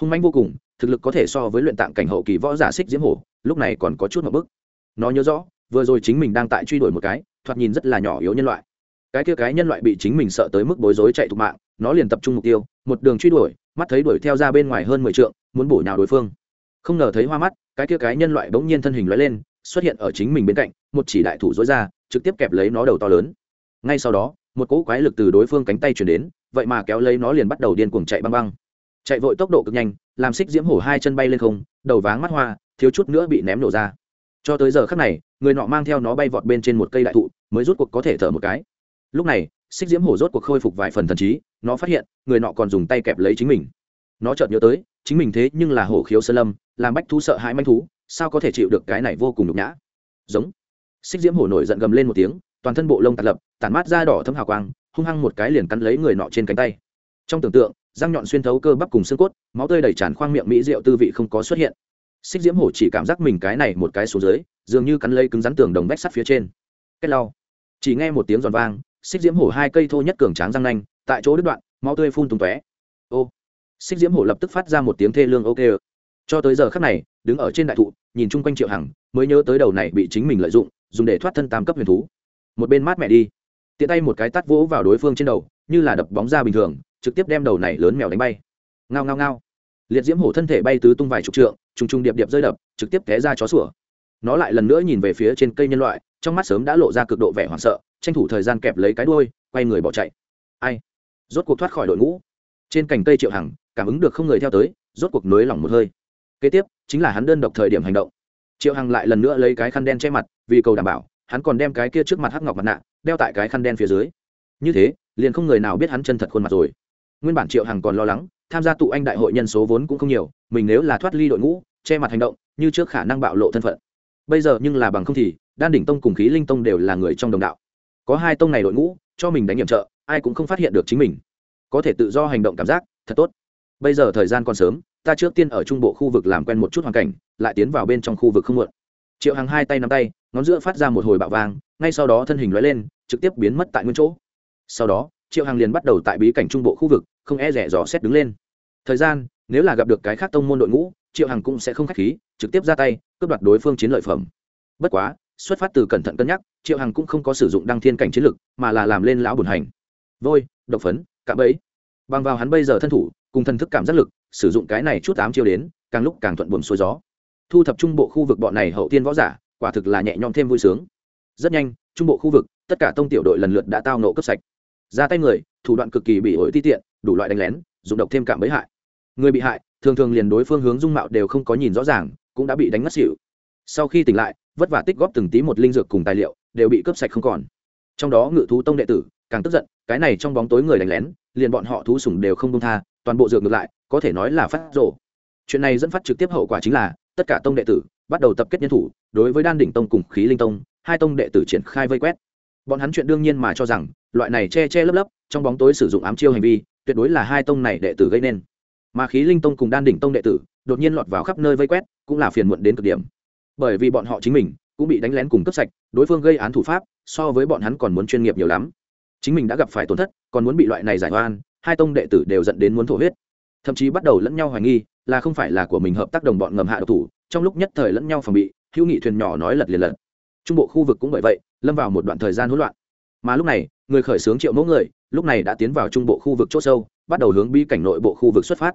Hung manh vô cùng, thực lực có thể so với luyện tạng cảnh hậu kỳ võ giả xích diễm hổ, lúc này còn có chút một bức. Nó nhớ rõ, vừa rồi chính mình đang tại truy đuổi một cái, thoạt nhìn rất là nhỏ yếu nhân loại. Cái kia cái nhân loại bị chính mình sợ tới mức bối rối chạy thục mạng, nó liền tập trung mục tiêu, một đường truy đuổi, mắt thấy đuổi theo ra bên ngoài hơn mười t muốn bổ nhào đối phương. Không ngờ thấy hoa mắt, cái kia cái nhân loại bỗng nhiên thân hình lóe lên, xuất hiện ở chính mình bên cạnh, một chỉ đại thủ dối ra, trực tiếp kẹp lấy nó đầu to lớn. Ngay sau đó, một cỗ quái lực từ đối phương cánh tay chuyển đến vậy mà kéo lấy nó liền bắt đầu điên cuồng chạy băng băng. Chạy vội tốc độ cực nhanh, làm xích diễm hổ hai chân bay lên không, đầu váng mắt hoa, thiếu chút nữa bị ném nổ ra. Cho tới giờ khắc này, người nọ mang theo nó bay vọt bên trên một cây đại thụ, mới rút cuộc có thể thở một cái. Lúc này, xích diễm hổ rốt cuộc khôi phục vài phần thần trí, nó phát hiện, người nọ còn dùng tay kẹp lấy chính mình. Nó chợt nhớ tới, chính mình thế nhưng là hổ khiếu sơn lâm, làm bách thú sợ hãi manh thú, sao có thể chịu được cái này vô cùng nhục nhã? Giống. Xích diễm hổ nổi giận gầm lên một tiếng, toàn thân bộ lông tạt lập, tản mát da đỏ thâm hào quang hung hăng một cái liền cắn lấy người nọ trên cánh tay. Trong tưởng tượng, răng nhọn xuyên thấu cơ bắp cùng xương cốt, máu tươi đầy tràn khoang miệng mỹ rượu tư vị không có xuất hiện. Xích diễm hổ chỉ cảm giác mình cái này một cái xuống dưới, dường như cắn lấy cứng rắn tường đồng vách sắt phía trên. Cách lau. Chỉ nghe một tiếng giòn vang, xích diễm hổ hai cây thô nhất cường tráng răng nanh, tại chỗ đứt đoạn, máu tươi phun tung tóe. Ô. Xích diễm hổ lập tức phát ra một tiếng thê lương ok. Cho tới giờ khắc này, đứng ở trên đại thụ, nhìn chung quanh triệu hằng, mới nhớ tới đầu này bị chính mình lợi dụng, dùng để thoát thân tam cấp huyền thú. Một bên mát mẹ đi tiện tay một cái tắt vỗ vào đối phương trên đầu, như là đập bóng ra bình thường, trực tiếp đem đầu này lớn mèo đánh bay. Ngao ngao ngao. Liệt diễm hổ thân thể bay tứ tung vài chục trượng, trùng trùng điệp điệp rơi đập, trực tiếp té ra chó sủa. Nó lại lần nữa nhìn về phía trên cây nhân loại, trong mắt sớm đã lộ ra cực độ vẻ hoảng sợ, tranh thủ thời gian kẹp lấy cái đuôi, quay người bỏ chạy. Ai? Rốt cuộc thoát khỏi đội ngũ. Trên cành cây triệu hằng, cảm ứng được không người theo tới, rốt cuộc nới lỏng một hơi. Kế tiếp, chính là hắn đơn độc thời điểm hành động. Triệu hằng lại lần nữa lấy cái khăn đen che mặt, vì cầu đảm bảo hắn còn đem cái kia trước mặt hắc ngọc mặt nạ đeo tại cái khăn đen phía dưới. Như thế, liền không người nào biết hắn chân thật khuôn mặt rồi. Nguyên bản triệu hằng còn lo lắng, tham gia tụ anh đại hội nhân số vốn cũng không nhiều, mình nếu là thoát ly đội ngũ, che mặt hành động, như trước khả năng bạo lộ thân phận. Bây giờ nhưng là bằng không thì, đan đỉnh tông cùng khí linh tông đều là người trong đồng đạo. Có hai tông này đội ngũ, cho mình đánh nhiệm trợ, ai cũng không phát hiện được chính mình. Có thể tự do hành động cảm giác, thật tốt. Bây giờ thời gian còn sớm, ta trước tiên ở trung bộ khu vực làm quen một chút hoàn cảnh, lại tiến vào bên trong khu vực không muộn triệu Hằng hai tay nắm tay ngón giữa phát ra một hồi bạo vang ngay sau đó thân hình lóe lên trực tiếp biến mất tại nguyên chỗ sau đó triệu Hằng liền bắt đầu tại bí cảnh trung bộ khu vực không e rẻ dò xét đứng lên thời gian nếu là gặp được cái khác tông môn đội ngũ triệu hằng cũng sẽ không k h á c h khí trực tiếp ra tay cướp đoạt đối phương chiến lợi phẩm bất quá xuất phát từ cẩn thận cân nhắc triệu hằng cũng không có sử dụng đăng thiên cảnh chiến lực mà là làm lên lão bùn hành vôi độc phấn cạm ấy bằng vào hắn bây giờ thân thủ cùng thân thức cảm giác lực sử dụng cái này chút ám chiêu đến càng lúc càng thuận buồm xuôi gió thu thập trung bộ khu vực bọn này hậu tiên võ giả, quả thực là nhẹ nhõm thêm vui sướng. Rất nhanh, trung bộ khu vực, tất cả tông tiểu đội lần lượt đã tao nộ cấp sạch. Ra tay người, thủ đoạn cực kỳ bị ổi ti tiện, đủ loại đánh lén, dùng độc thêm cảm bấy hại. Người bị hại, thường thường liền đối phương hướng dung mạo đều không có nhìn rõ ràng, cũng đã bị đánh ngất xỉu. Sau khi tỉnh lại, vất vả tích góp từng tí một linh dược cùng tài liệu, đều bị cướp sạch không còn. Trong đó ngự thú tông đệ tử, càng tức giận, cái này trong bóng tối người đánh lén, liền bọn họ thú sủng đều không công tha, toàn bộ dược ngược lại, có thể nói là phát rổ chuyện này dẫn phát trực tiếp hậu quả chính là tất cả tông đệ tử, bắt đầu tập kết nhân thủ, đối với đan đỉnh tông cùng khí linh tông, hai tông đệ tử triển khai vây quét. Bọn hắn chuyện đương nhiên mà cho rằng, loại này che che lấp lấp, trong bóng tối sử dụng ám chiêu hành vi, tuyệt đối là hai tông này đệ tử gây nên. Mà khí linh tông cùng đan đỉnh tông đệ tử, đột nhiên lọt vào khắp nơi vây quét, cũng là phiền muộn đến cực điểm. Bởi vì bọn họ chính mình, cũng bị đánh lén cùng cấp sạch, đối phương gây án thủ pháp, so với bọn hắn còn muốn chuyên nghiệp nhiều lắm. Chính mình đã gặp phải tổn thất, còn muốn bị loại này giải oan, hai tông đệ tử đều dẫn đến muốn thổ huyết. Thậm chí bắt đầu lẫn nhau hoài nghi là không phải là của mình hợp tác đồng bọn ngầm hạ độc thủ, trong lúc nhất thời lẫn nhau phòng bị, hữu nghị thuyền nhỏ nói lật liền lật. Trung bộ khu vực cũng bởi vậy, lâm vào một đoạn thời gian hỗn loạn. Mà lúc này, người khởi xướng triệu mẫu người, lúc này đã tiến vào trung bộ khu vực chốt sâu, bắt đầu hướng bí cảnh nội bộ khu vực xuất phát.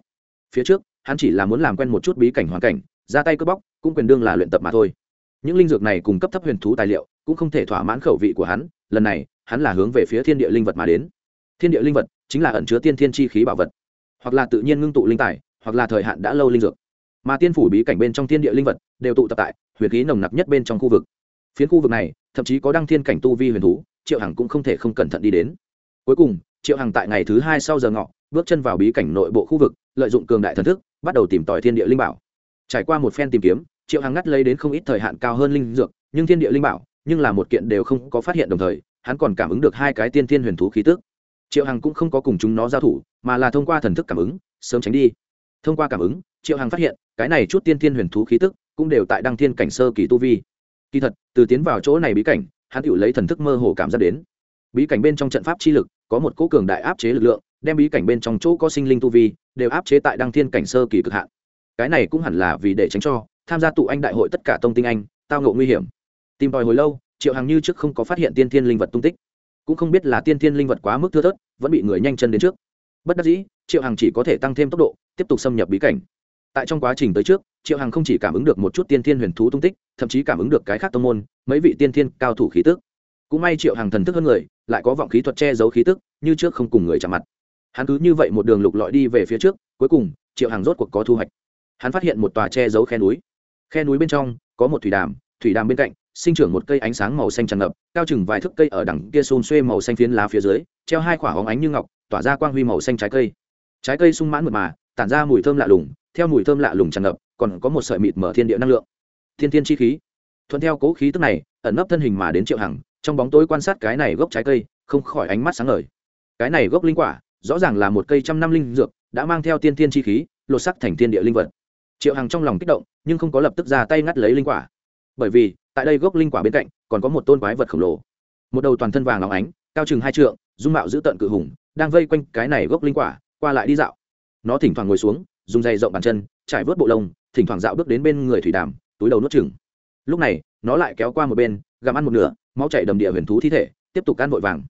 Phía trước, hắn chỉ là muốn làm quen một chút bí cảnh hoàn cảnh, ra tay cướp bóc, cũng quyền đương là luyện tập mà thôi. Những linh dược này cùng cấp thấp huyền thú tài liệu, cũng không thể thỏa mãn khẩu vị của hắn, lần này, hắn là hướng về phía thiên địa linh vật mà đến. Thiên địa linh vật chính là ẩn chứa tiên thiên chi khí bảo vật, hoặc là tự nhiên ngưng tụ linh tài hoặc là thời hạn đã lâu linh dược. Mà tiên phủ bí cảnh bên trong thiên địa linh vật đều tụ tập tại huyền khí nồng nặc nhất bên trong khu vực. Phiến khu vực này, thậm chí có đăng thiên cảnh tu vi huyền thú, triệu hằng cũng không thể không cẩn thận đi đến. Cuối cùng, triệu hằng tại ngày thứ hai sau giờ ngọ, bước chân vào bí cảnh nội bộ khu vực, lợi dụng cường đại thần thức, bắt đầu tìm tòi thiên địa linh bảo. Trải qua một phen tìm kiếm, triệu hằng ngắt lấy đến không ít thời hạn cao hơn linh dược, nhưng thiên địa linh bảo, nhưng là một kiện đều không có phát hiện đồng thời, hắn còn cảm ứng được hai cái tiên thiên huyền thú khí tức. Triệu hằng cũng không có cùng chúng nó giao thủ, mà là thông qua thần thức cảm ứng, sớm tránh đi thông qua cảm ứng, triệu hằng phát hiện, cái này chút tiên thiên huyền thú khí tức cũng đều tại đăng thiên cảnh sơ kỳ tu vi. Kỳ thật, từ tiến vào chỗ này bí cảnh, hắn tự lấy thần thức mơ hồ cảm giác đến. Bí cảnh bên trong trận pháp chi lực, có một cỗ cường đại áp chế lực lượng, đem bí cảnh bên trong chỗ có sinh linh tu vi, đều áp chế tại đăng thiên cảnh sơ kỳ cực hạn. Cái này cũng hẳn là vì để tránh cho, tham gia tụ anh đại hội tất cả tông tinh anh, tao ngộ nguy hiểm. Tìm tòi hồi lâu, triệu hằng như trước không có phát hiện tiên thiên linh vật tung tích. Cũng không biết là tiên thiên linh vật quá mức thưa thớt, vẫn bị người nhanh chân đến trước bất đắc dĩ, triệu hằng chỉ có thể tăng thêm tốc độ, tiếp tục xâm nhập bí cảnh. Tại trong quá trình tới trước, triệu hằng không chỉ cảm ứng được một chút tiên thiên huyền thú tung tích, thậm chí cảm ứng được cái khác tông môn, mấy vị tiên thiên cao thủ khí tức. Cũng may triệu hằng thần thức hơn người, lại có vọng khí thuật che giấu khí tức, như trước không cùng người chạm mặt. Hắn cứ như vậy một đường lục lọi đi về phía trước, cuối cùng, triệu hằng rốt cuộc có thu hoạch. Hắn phát hiện một tòa che giấu khe núi. Khe núi bên trong, có một thủy đàm thủy đàm bên cạnh, sinh trưởng một cây ánh sáng màu xanh tràn ngập, cao chừng vài thước cây ở đằng kia xôn xuê màu xanh phiến lá phía dưới, treo hai quả hóng ánh như ngọc tỏa ra quang huy màu xanh trái cây. Trái cây sung mãn mượt mà, tản ra mùi thơm lạ lùng, theo mùi thơm lạ lùng tràn ngập, còn có một sợi mịt mở thiên địa năng lượng. Thiên thiên chi khí. Thuận theo cố khí tức này, ẩn nấp thân hình mà đến triệu hằng, trong bóng tối quan sát cái này gốc trái cây, không khỏi ánh mắt sáng ngời. Cái này gốc linh quả, rõ ràng là một cây trăm năm linh dược, đã mang theo tiên thiên chi khí, lột sắc thành thiên địa linh vật. Triệu hằng trong lòng kích động, nhưng không có lập tức ra tay ngắt lấy linh quả. Bởi vì, tại đây gốc linh quả bên cạnh, còn có một tôn quái vật khổng lồ. Một đầu toàn thân vàng óng ánh, cao chừng hai trượng, dung mạo dữ tợn cự hùng đang vây quanh cái này gốc linh quả, qua lại đi dạo. Nó thỉnh thoảng ngồi xuống, dùng dày rộng bàn chân, trải vớt bộ lông, thỉnh thoảng dạo bước đến bên người thủy đàm, túi đầu nuốt chừng lúc này, nó lại kéo qua một bên, gặm ăn một nửa, máu chảy đầm địa huyền thú thi thể, tiếp tục ăn vội vàng.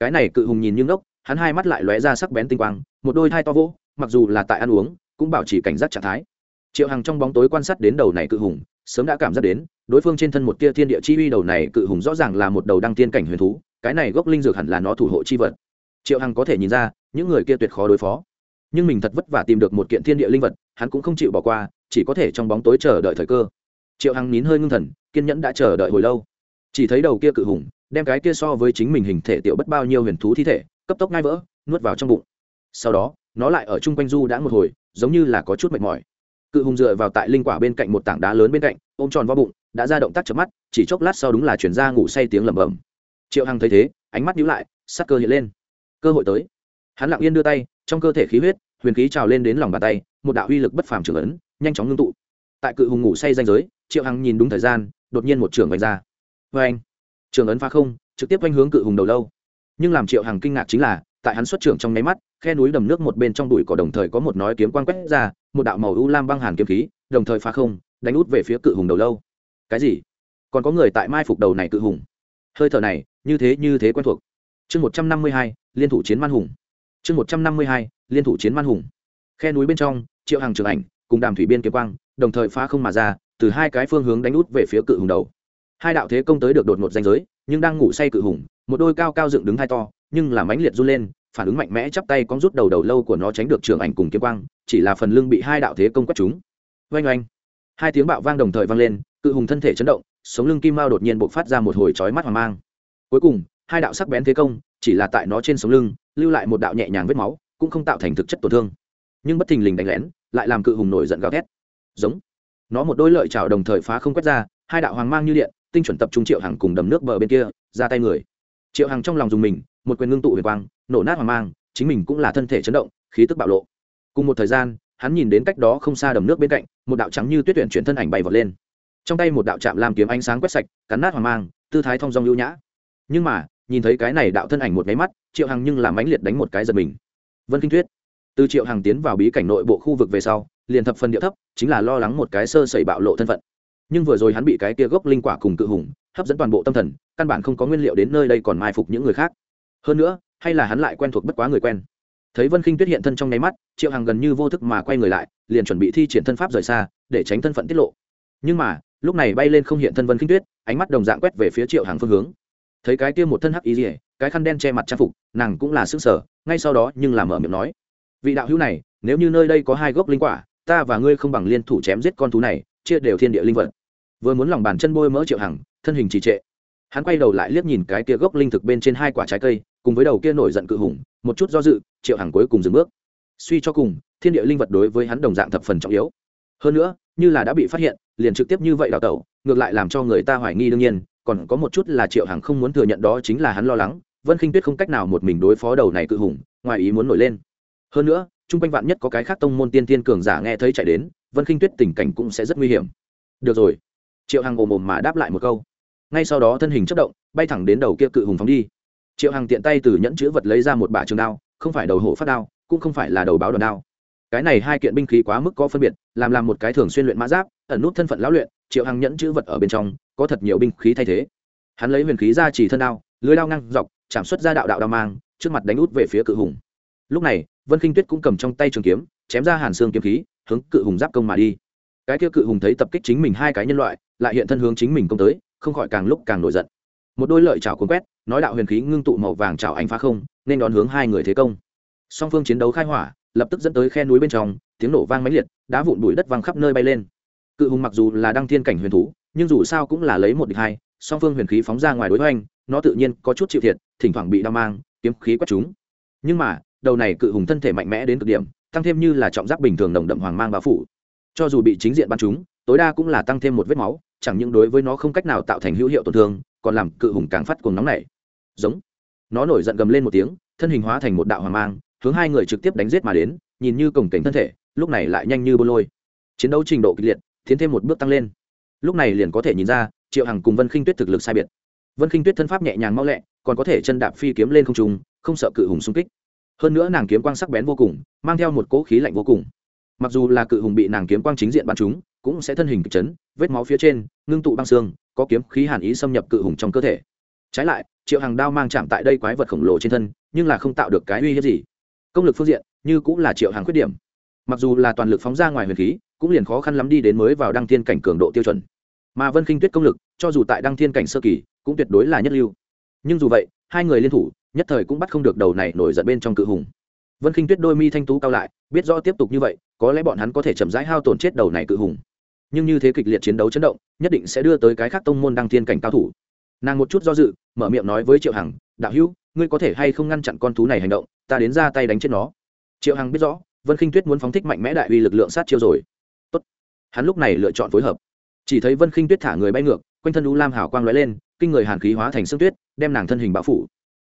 Cái này cự hùng nhìn như ngốc, hắn hai mắt lại lóe ra sắc bén tinh quang, một đôi thai to vỗ, mặc dù là tại ăn uống, cũng bảo trì cảnh giác trạng thái. Triệu hằng trong bóng tối quan sát đến đầu này cự hùng, sớm đã cảm giác đến, đối phương trên thân một tia thiên địa chi uy đầu này cự hùng rõ ràng là một đầu đăng tiên cảnh huyền thú, cái này gốc linh dược hẳn là nó thủ hộ chi vật triệu hằng có thể nhìn ra, những người kia tuyệt khó đối phó. Nhưng mình thật vất vả tìm được một kiện thiên địa linh vật, hắn cũng không chịu bỏ qua, chỉ có thể trong bóng tối chờ đợi thời cơ. Triệu hằng nín hơi ngưng thần, kiên nhẫn đã chờ đợi hồi lâu. Chỉ thấy đầu kia cự hùng, đem cái kia so với chính mình hình thể tiểu bất bao nhiêu huyền thú thi thể, cấp tốc ngai vỡ, nuốt vào trong bụng. Sau đó, nó lại ở chung quanh du đã một hồi, giống như là có chút mệt mỏi. Cự hùng dựa vào tại linh quả bên cạnh một tảng đá lớn bên cạnh, ôm tròn vào bụng, đã ra động tác chớp mắt, chỉ chốc lát sau đúng là chuyển ra ngủ say tiếng lẩm bẩm. Triệu hằng thấy thế, ánh mắt nhíu lại, sắc cơ hiện lên cơ hội tới. Hắn lặng yên đưa tay, trong cơ thể khí huyết, huyền khí trào lên đến lòng bàn tay, một đạo uy lực bất phàm trưởng ấn, nhanh chóng ngưng tụ. Tại cự hùng ngủ say danh giới, triệu hằng nhìn đúng thời gian, đột nhiên một trưởng vạch ra. Vê anh trưởng ấn phá không, trực tiếp quanh hướng cự hùng đầu lâu. Nhưng làm triệu hằng kinh ngạc chính là, tại hắn xuất trưởng trong nháy mắt, khe núi đầm nước một bên trong đùi cỏ đồng thời có một nói kiếm quang quét ra, một đạo màu u lam băng hàn kiếm khí, đồng thời phá không, đánh út về phía cự hùng đầu lâu. Cái gì? Còn có người tại mai phục đầu này cự hùng? Hơi thở này, như thế như thế quen thuộc. Chương một trăm năm mươi hai liên thủ chiến man hùng. Chương một trăm năm mươi hai, liên thủ chiến man hùng. Khe núi bên trong, triệu hàng trường ảnh cùng đàm thủy biên kiếm quang, đồng thời phá không mà ra, từ hai cái phương hướng đánh út về phía cự hùng đầu. Hai đạo thế công tới được đột ngột danh giới, nhưng đang ngủ say cự hùng, một đôi cao cao dựng đứng hai to, nhưng làm ánh liệt run lên, phản ứng mạnh mẽ chắp tay con rút đầu đầu lâu của nó tránh được trường ảnh cùng kiếm quang, chỉ là phần lưng bị hai đạo thế công quét chúng oanh oanh. Hai tiếng bạo vang đồng thời vang lên, cự hùng thân thể chấn động, sống lưng kim mao đột nhiên bộc phát ra một hồi chói mắt hoàng mang. Cuối cùng, hai đạo sắc bén thế công chỉ là tại nó trên sống lưng, lưu lại một đạo nhẹ nhàng vết máu, cũng không tạo thành thực chất tổn thương. Nhưng bất thình lình đánh lén, lại làm cự hùng nổi giận gào thét. Giống. Nó một đôi lợi chảo đồng thời phá không quét ra, hai đạo hoàng mang như điện, tinh chuẩn tập trung triệu hàng cùng đầm nước bờ bên kia, ra tay người. Triệu hàng trong lòng dùng mình, một quyền ngưng tụ huyền quang, nổ nát hoàng mang, chính mình cũng là thân thể chấn động, khí tức bạo lộ. Cùng một thời gian, hắn nhìn đến cách đó không xa đầm nước bên cạnh, một đạo trắng như tuyết tuyển chuyển thân ảnh bay vọt lên. Trong tay một đạo chạm làm kiếm ánh sáng quét sạch, cắn nát hoàng mang, tư thái thong dong lưu nhã. Nhưng mà nhìn thấy cái này đạo thân ảnh một máy mắt, triệu hằng nhưng làm mãnh liệt đánh một cái giật mình. Vân kinh tuyết từ triệu hằng tiến vào bí cảnh nội bộ khu vực về sau, liền thập phần địa thấp, chính là lo lắng một cái sơ sẩy bạo lộ thân phận. Nhưng vừa rồi hắn bị cái kia gốc linh quả cùng cự hùng, hấp dẫn toàn bộ tâm thần, căn bản không có nguyên liệu đến nơi đây còn mai phục những người khác. Hơn nữa, hay là hắn lại quen thuộc bất quá người quen. Thấy vân khinh tuyết hiện thân trong nháy mắt, triệu hằng gần như vô thức mà quay người lại, liền chuẩn bị thi triển thân pháp rời xa, để tránh thân phận tiết lộ. Nhưng mà, lúc này bay lên không hiện thân vân khinh tuyết ánh mắt đồng dạng quét về phía triệu hằng phương hướng thấy cái kia một thân hắc ý rỉa cái khăn đen che mặt trang phục, nàng cũng là sức sở ngay sau đó nhưng làm mở miệng nói, vị đạo hữu này, nếu như nơi đây có hai gốc linh quả, ta và ngươi không bằng liên thủ chém giết con thú này, chia đều thiên địa linh vật. Vừa muốn lòng bàn chân bôi mỡ triệu hằng, thân hình trì trệ. Hắn quay đầu lại liếc nhìn cái kia gốc linh thực bên trên hai quả trái cây, cùng với đầu kia nổi giận cự hùng, một chút do dự, triệu hằng cuối cùng dừng bước. Suy cho cùng, thiên địa linh vật đối với hắn đồng dạng thập phần trọng yếu. Hơn nữa, như là đã bị phát hiện, liền trực tiếp như vậy đào tẩu, ngược lại làm cho người ta hoài nghi đương nhiên còn có một chút là triệu hằng không muốn thừa nhận đó chính là hắn lo lắng, vân khinh tuyết không cách nào một mình đối phó đầu này cự hùng, ngoài ý muốn nổi lên. Hơn nữa, chung quanh vạn nhất có cái khác tông môn tiên tiên cường giả nghe thấy chạy đến, vân khinh tuyết tình cảnh cũng sẽ rất nguy hiểm. Được rồi. Triệu hằng ồm ồm mà đáp lại một câu. Ngay sau đó thân hình chất động, bay thẳng đến đầu kia cự hùng phóng đi. Triệu hằng tiện tay từ nhẫn chữ vật lấy ra một bả trường đao, không phải đầu hổ phát đao, cũng không phải là đầu báo đòn đao. Cái này hai kiện binh khí quá mức có phân biệt, làm làm một cái thường xuyên luyện mã giáp, ẩn nút thân phận lão luyện triệu hằng nhẫn chữ vật ở bên trong, có thật nhiều binh khí thay thế. Hắn lấy huyền khí ra chỉ thân đao, lưới đao ngang dọc, chạm xuất ra đạo đạo đao mang, trước mặt đánh út về phía cự hùng. Lúc này, vân khinh tuyết cũng cầm trong tay trường kiếm, chém ra hàn xương kiếm khí, hướng cự hùng giáp công mà đi. Cái kia cự hùng thấy tập kích chính mình hai cái nhân loại, lại hiện thân hướng chính mình công tới, không khỏi càng lúc càng nổi giận. Một đôi lợi chảo cuốn quét, nói đạo huyền khí ngưng tụ màu vàng chảo ánh phá không, nên đón hướng hai người thế công. Song phương chiến đấu khai hỏa, lập tức dẫn tới khe núi bên trong, tiếng nổ vang mãnh liệt, đá vụn bụi đất văng khắp nơi bay lên cự hùng mặc dù là đăng thiên cảnh huyền thú, nhưng dù sao cũng là lấy một địch hai, song phương huyền khí phóng ra ngoài đối hoành, nó tự nhiên có chút chịu thiệt, thỉnh thoảng bị đau mang, kiếm khí quét chúng. Nhưng mà, đầu này cự hùng thân thể mạnh mẽ đến cực điểm, tăng thêm như là trọng giác bình thường nồng đậm hoàng mang bao phủ. Cho dù bị chính diện bắn chúng, tối đa cũng là tăng thêm một vết máu, chẳng những đối với nó không cách nào tạo thành hữu hiệu tổn thương, còn làm cự hùng càng phát cuồng nóng này giống. Nó nổi giận gầm lên một tiếng, thân hình hóa thành một đạo hoàng mang, hướng hai người trực tiếp đánh giết mà đến, nhìn như cổng cảnh thân thể, lúc này lại nhanh như bô lôi. Chiến đấu trình độ kịch liệt tiến thêm một bước tăng lên. Lúc này liền có thể nhìn ra, triệu hằng cùng vân khinh tuyết thực lực sai biệt. Vân khinh tuyết thân pháp nhẹ nhàng mau lẹ, còn có thể chân đạp phi kiếm lên không trùng không sợ cự hùng xung kích. Hơn nữa nàng kiếm quang sắc bén vô cùng, mang theo một cỗ khí lạnh vô cùng. Mặc dù là cự hùng bị nàng kiếm quang chính diện bắn chúng cũng sẽ thân hình kịch chấn, vết máu phía trên, ngưng tụ băng xương, có kiếm khí hàn ý xâm nhập cự hùng trong cơ thể. Trái lại, triệu hàng đao mang chạm tại đây quái vật khổng lồ trên thân, nhưng là không tạo được cái uy hiếp gì. Công lực phương diện, như cũng là triệu hàng khuyết điểm mặc dù là toàn lực phóng ra ngoài huyền khí, cũng liền khó khăn lắm đi đến mới vào đăng thiên cảnh cường độ tiêu chuẩn. Mà vân khinh tuyết công lực, cho dù tại đăng thiên cảnh sơ kỳ, cũng tuyệt đối là nhất lưu. Nhưng dù vậy, hai người liên thủ, nhất thời cũng bắt không được đầu này nổi giận bên trong cự hùng. Vân khinh tuyết đôi mi thanh tú cao lại, biết rõ tiếp tục như vậy, có lẽ bọn hắn có thể chậm rãi hao tổn chết đầu này cự hùng. Nhưng như thế kịch liệt chiến đấu chấn động, nhất định sẽ đưa tới cái khác tông môn đăng thiên cảnh cao thủ. Nàng một chút do dự, mở miệng nói với triệu hằng, đạo hữu, ngươi có thể hay không ngăn chặn con thú này hành động? Ta đến ra tay đánh chết nó. Triệu hằng biết rõ vân khinh tuyết muốn phóng thích mạnh mẽ đại uy lực lượng sát chiêu rồi. Tốt. hắn lúc này lựa chọn phối hợp. Chỉ thấy vân khinh tuyết thả người bay ngược, quanh thân u lam hảo quang lóe lên, kinh người hàn khí hóa thành sương tuyết, đem nàng thân hình bao phủ.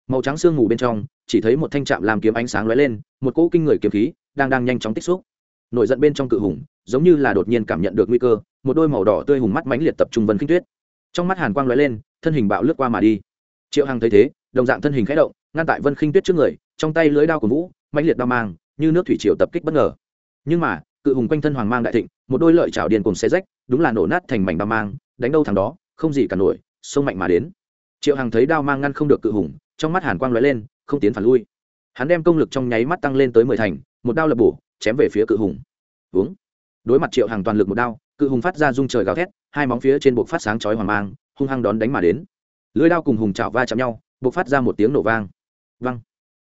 Màu trắng sương mù bên trong, chỉ thấy một thanh trạm làm kiếm ánh sáng lóe lên, một cỗ kinh người kiếm khí đang đang nhanh chóng tích xúc. Nổi giận bên trong cự hùng, giống như là đột nhiên cảm nhận được nguy cơ, một đôi màu đỏ tươi hùng mắt mãnh liệt tập trung vân khinh tuyết. Trong mắt hàn quang lóe lên, thân hình bạo lướt qua mà đi. Triệu hằng thấy thế, đồng dạng thân hình khẽ động, ngăn tại vân khinh tuyết trước người, trong tay lưới đao của vũ, mãnh liệt đao mang như nước thủy triều tập kích bất ngờ. Nhưng mà, cự hùng quanh thân hoàng mang đại thịnh, một đôi lợi chảo điền cùng xe rách, đúng là nổ nát thành mảnh đao mang, đánh đâu thằng đó, không gì cả nổi, sông mạnh mà đến. Triệu hằng thấy đao mang ngăn không được cự hùng, trong mắt hàn quang lóe lên, không tiến phản lui. Hắn đem công lực trong nháy mắt tăng lên tới mười thành, một đao lập bổ, chém về phía cự hùng. Uống đối mặt triệu hằng toàn lực một đao, cự hùng phát ra rung trời gào thét, hai móng phía trên buộc phát sáng chói hoàng mang, hung hăng đón đánh mà đến. Lưới đao cùng hùng chảo va chạm nhau, buộc phát ra một tiếng nổ vang. Vang.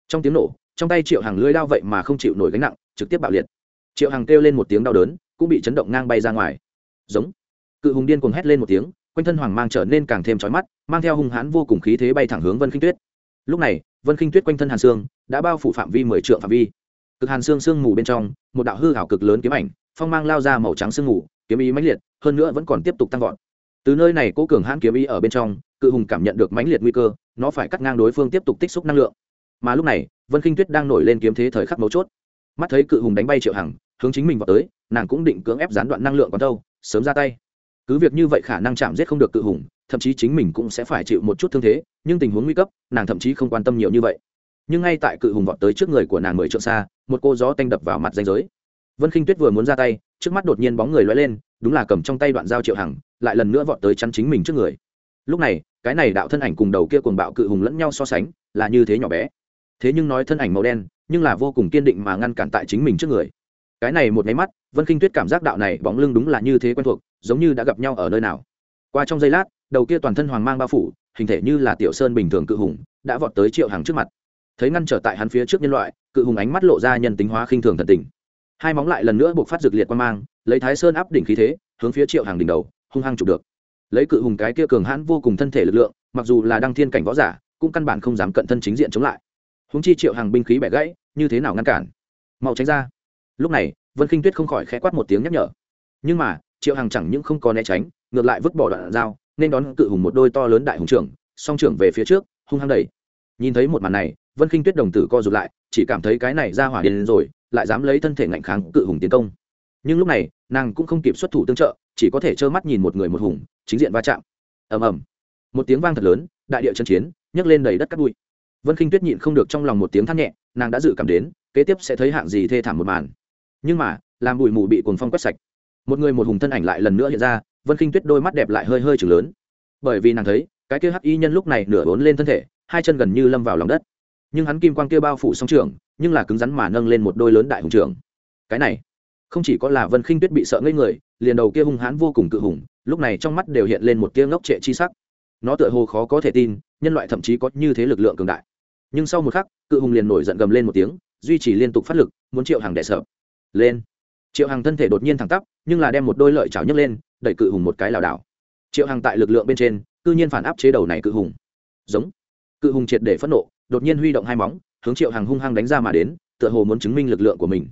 Trong tiếng nổ trong tay triệu hằng lưới đao vậy mà không chịu nổi gánh nặng, trực tiếp bạo liệt. Triệu hằng kêu lên một tiếng đau đớn, cũng bị chấn động ngang bay ra ngoài. Giống. Cự hùng điên cuồng hét lên một tiếng, quanh thân hoàng mang trở nên càng thêm trói mắt, mang theo hung hãn vô cùng khí thế bay thẳng hướng vân khinh tuyết. Lúc này, vân khinh tuyết quanh thân hàn xương đã bao phủ phạm vi mười triệu phạm vi. Cực hàn xương sương mù bên trong, một đạo hư hảo cực lớn kiếm ảnh, phong mang lao ra màu trắng sương mù, kiếm ý mãnh liệt, hơn nữa vẫn còn tiếp tục tăng vọt. Từ nơi này cố cường hãn kiếm ý ở bên trong, cự hùng cảm nhận được mãnh liệt nguy cơ, nó phải cắt ngang đối phương tiếp tục tích xúc năng lượng. Mà lúc này vân khinh tuyết đang nổi lên kiếm thế thời khắc mấu chốt. Mắt thấy cự hùng đánh bay triệu hằng, hướng chính mình vào tới, nàng cũng định cưỡng ép gián đoạn năng lượng còn đâu sớm ra tay. Cứ việc như vậy khả năng chạm giết không được cự hùng, thậm chí chính mình cũng sẽ phải chịu một chút thương thế, nhưng tình huống nguy cấp, nàng thậm chí không quan tâm nhiều như vậy. Nhưng ngay tại cự hùng vọt tới trước người của nàng mười trượng xa, một cô gió tanh đập vào mặt danh giới. Vân khinh tuyết vừa muốn ra tay, trước mắt đột nhiên bóng người loay lên, đúng là cầm trong tay đoạn dao triệu hằng, lại lần nữa vọt tới chắn chính mình trước người. Lúc này, cái này đạo thân ảnh cùng đầu kia cuồng bạo cự hùng lẫn nhau so sánh, là như thế nhỏ bé thế nhưng nói thân ảnh màu đen, nhưng là vô cùng kiên định mà ngăn cản tại chính mình trước người. Cái này một nháy mắt, vân khinh tuyết cảm giác đạo này bóng lưng đúng là như thế quen thuộc, giống như đã gặp nhau ở nơi nào. Qua trong giây lát, đầu kia toàn thân hoàng mang bao phủ, hình thể như là tiểu sơn bình thường cự hùng, đã vọt tới triệu hàng trước mặt. Thấy ngăn trở tại hắn phía trước nhân loại, cự hùng ánh mắt lộ ra nhân tính hóa khinh thường thần tình. Hai móng lại lần nữa buộc phát dược liệt quan mang, lấy thái sơn áp đỉnh khí thế, hướng phía triệu hàng đỉnh đầu, hung hăng chụp được. Lấy cự hùng cái kia cường hãn vô cùng thân thể lực lượng, mặc dù là đăng thiên cảnh võ giả, cũng căn bản không dám cận thân chính diện chống lại húng chi triệu hàng binh khí bẻ gãy, như thế nào ngăn cản? Mau tránh ra. Lúc này, vân khinh tuyết không khỏi khẽ quát một tiếng nhắc nhở. Nhưng mà, triệu hàng chẳng những không có né tránh, ngược lại vứt bỏ đoạn dao, nên đón cự hùng một đôi to lớn đại hùng trưởng, song trưởng về phía trước, hung hăng đẩy. Nhìn thấy một màn này, vân khinh tuyết đồng tử co rụt lại, chỉ cảm thấy cái này ra hỏa điên rồi, lại dám lấy thân thể ngạnh kháng cự hùng tiến công. Nhưng lúc này, nàng cũng không kịp xuất thủ tương trợ, chỉ có thể trơ mắt nhìn một người một hùng, chính diện va chạm. Ầm ầm. Một tiếng vang thật lớn, đại địa chân chiến, nhấc lên đầy đất cát bụi vân khinh tuyết nhịn không được trong lòng một tiếng thắt nhẹ, nàng đã dự cảm đến, kế tiếp sẽ thấy hạng gì thê thảm một màn. Nhưng mà, làm bụi mù bị cuồng phong quét sạch. Một người một hùng thân ảnh lại lần nữa hiện ra, vân khinh tuyết đôi mắt đẹp lại hơi hơi chừng lớn. Bởi vì nàng thấy, cái kia hắc y nhân lúc này nửa vốn lên thân thể, hai chân gần như lâm vào lòng đất. Nhưng hắn kim quang kia bao phủ song trường, nhưng là cứng rắn mà nâng lên một đôi lớn đại hùng trường. Cái này, không chỉ có là vân khinh tuyết bị sợ ngây người, liền đầu kia hung hãn vô cùng cự hùng, lúc này trong mắt đều hiện lên một tia ngốc trệ chi sắc. Nó tựa hồ khó có thể tin, nhân loại thậm chí có như thế lực lượng cường đại nhưng sau một khắc, cự hùng liền nổi giận gầm lên một tiếng, duy trì liên tục phát lực, muốn triệu hàng đẻ sợ lên. Triệu hàng thân thể đột nhiên thẳng tắp, nhưng là đem một đôi lợi chảo nhấc lên, đẩy cự hùng một cái lảo đảo. Triệu hàng tại lực lượng bên trên, cư nhiên phản áp chế đầu này cự hùng. Giống. Cự hùng triệt để phẫn nộ, đột nhiên huy động hai móng, hướng triệu hàng hung hăng đánh ra mà đến, tựa hồ muốn chứng minh lực lượng của mình.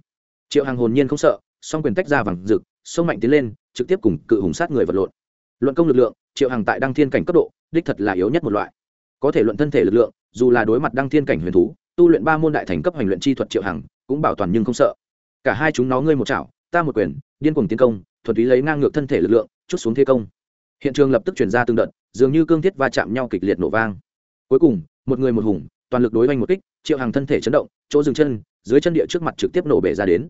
Triệu hàng hồn nhiên không sợ, song quyền tách ra vàng rực, sông mạnh tiến lên, trực tiếp cùng cự hùng sát người vật lộn. Luận công lực lượng, triệu hàng tại đăng thiên cảnh cấp độ, đích thật là yếu nhất một loại có thể luận thân thể lực lượng, dù là đối mặt đăng thiên cảnh huyền thú, tu luyện ba môn đại thành cấp hành luyện chi thuật triệu hằng, cũng bảo toàn nhưng không sợ. Cả hai chúng nó ngươi một chảo, ta một quyền, điên cuồng tiến công thuật ý lấy ngang ngược thân thể lực lượng, chút xuống thế công. Hiện trường lập tức chuyển ra từng đợt, dường như cương thiết va chạm nhau kịch liệt nổ vang. Cuối cùng, một người một hùng, toàn lực đối oanh một kích, triệu hàng thân thể chấn động, chỗ dừng chân, dưới chân địa trước mặt trực tiếp nổ bể ra đến.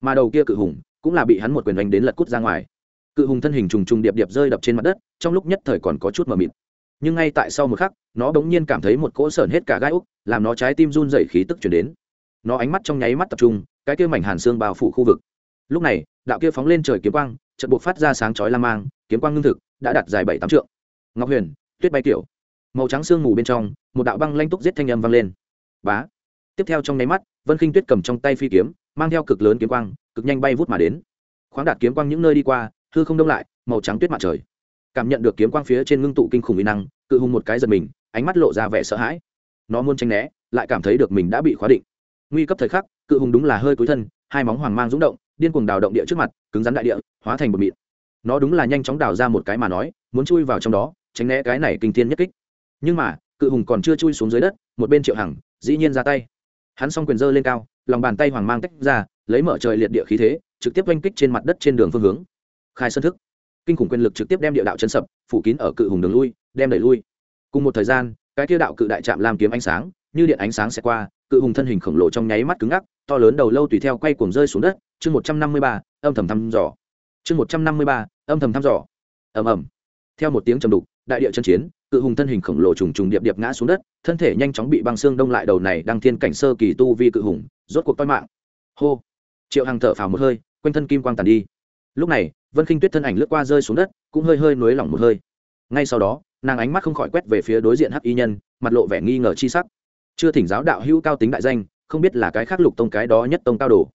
Mà đầu kia cự hùng, cũng là bị hắn một quyền đánh đến lật cút ra ngoài. Cự hùng thân hình trùng trùng điệp điệp rơi đập trên mặt đất, trong lúc nhất thời còn có chút mờ mịt nhưng ngay tại sau một khắc, nó bỗng nhiên cảm thấy một cỗ sởn hết cả gai úc, làm nó trái tim run dày khí tức chuyển đến. Nó ánh mắt trong nháy mắt tập trung, cái kia mảnh hàn xương bao phủ khu vực. Lúc này, đạo kia phóng lên trời kiếm quang trận buộc phát ra sáng chói la mang, kiếm quang ngưng thực, đã đặt dài bảy tám trượng. Ngọc huyền, tuyết bay kiểu màu trắng sương mù bên trong, một đạo băng lanh túc giết thanh âm vang lên. Bá. Tiếp theo trong nháy mắt, vân khinh tuyết cầm trong tay phi kiếm, mang theo cực lớn kiếm quang, cực nhanh bay vút mà đến. Khoáng đạt kiếm quang những nơi đi qua, hư không đông lại, màu trắng tuyết mặt trời cảm nhận được kiếm quang phía trên ngưng tụ kinh khủng uy năng, cự hùng một cái giật mình, ánh mắt lộ ra vẻ sợ hãi. Nó muốn tranh né, lại cảm thấy được mình đã bị khóa định. Nguy cấp thời khắc, cự hùng đúng là hơi cúi thân, hai móng hoàng mang rúng động, điên cuồng đào động địa trước mặt, cứng rắn đại địa, hóa thành một mịn. Nó đúng là nhanh chóng đào ra một cái mà nói, muốn chui vào trong đó, tránh né cái này kinh thiên nhất kích. Nhưng mà, cự hùng còn chưa chui xuống dưới đất, một bên triệu hằng, dĩ nhiên ra tay. Hắn s o n g quyền dơ lên cao, lòng bàn tay hoàng mang tách ra, lấy mở trời liệt địa khí thế, trực tiếp oanh kích trên mặt đất trên đường phương hướng. Khai sân thức kinh khủng quyền lực trực tiếp đem địa đạo chấn sập, phủ kín ở cự hùng đường lui, đem đẩy lui. Cùng một thời gian, cái tiêu đạo cự đại trạm làm kiếm ánh sáng, như điện ánh sáng sẽ qua, cự hùng thân hình khổng lồ trong nháy mắt cứng ngắc, to lớn đầu lâu tùy theo quay cuồng rơi xuống đất. Chương một trăm năm mươi ba, âm thầm thăm dò. Chương một trăm năm mươi ba, âm thầm thăm dò. Ầm ầm. Theo một tiếng trầm đục, đại địa chân chiến, cự hùng thân hình khổng lồ trùng trùng điệp điệp ngã xuống đất, thân thể nhanh chóng bị băng xương đông lại đầu này đang thiên cảnh sơ kỳ tu vi cự hùng, rốt cuộc toi mạng. Hô. Triệu hằng thở phào một hơi, quanh thân kim quang tàn đi. Lúc này vân khinh tuyết thân ảnh lướt qua rơi xuống đất, cũng hơi hơi nối lỏng một hơi. Ngay sau đó, nàng ánh mắt không khỏi quét về phía đối diện hắc y nhân, mặt lộ vẻ nghi ngờ chi sắc. Chưa thỉnh giáo đạo hữu cao tính đại danh, không biết là cái khác lục tông cái đó nhất tông cao đồ.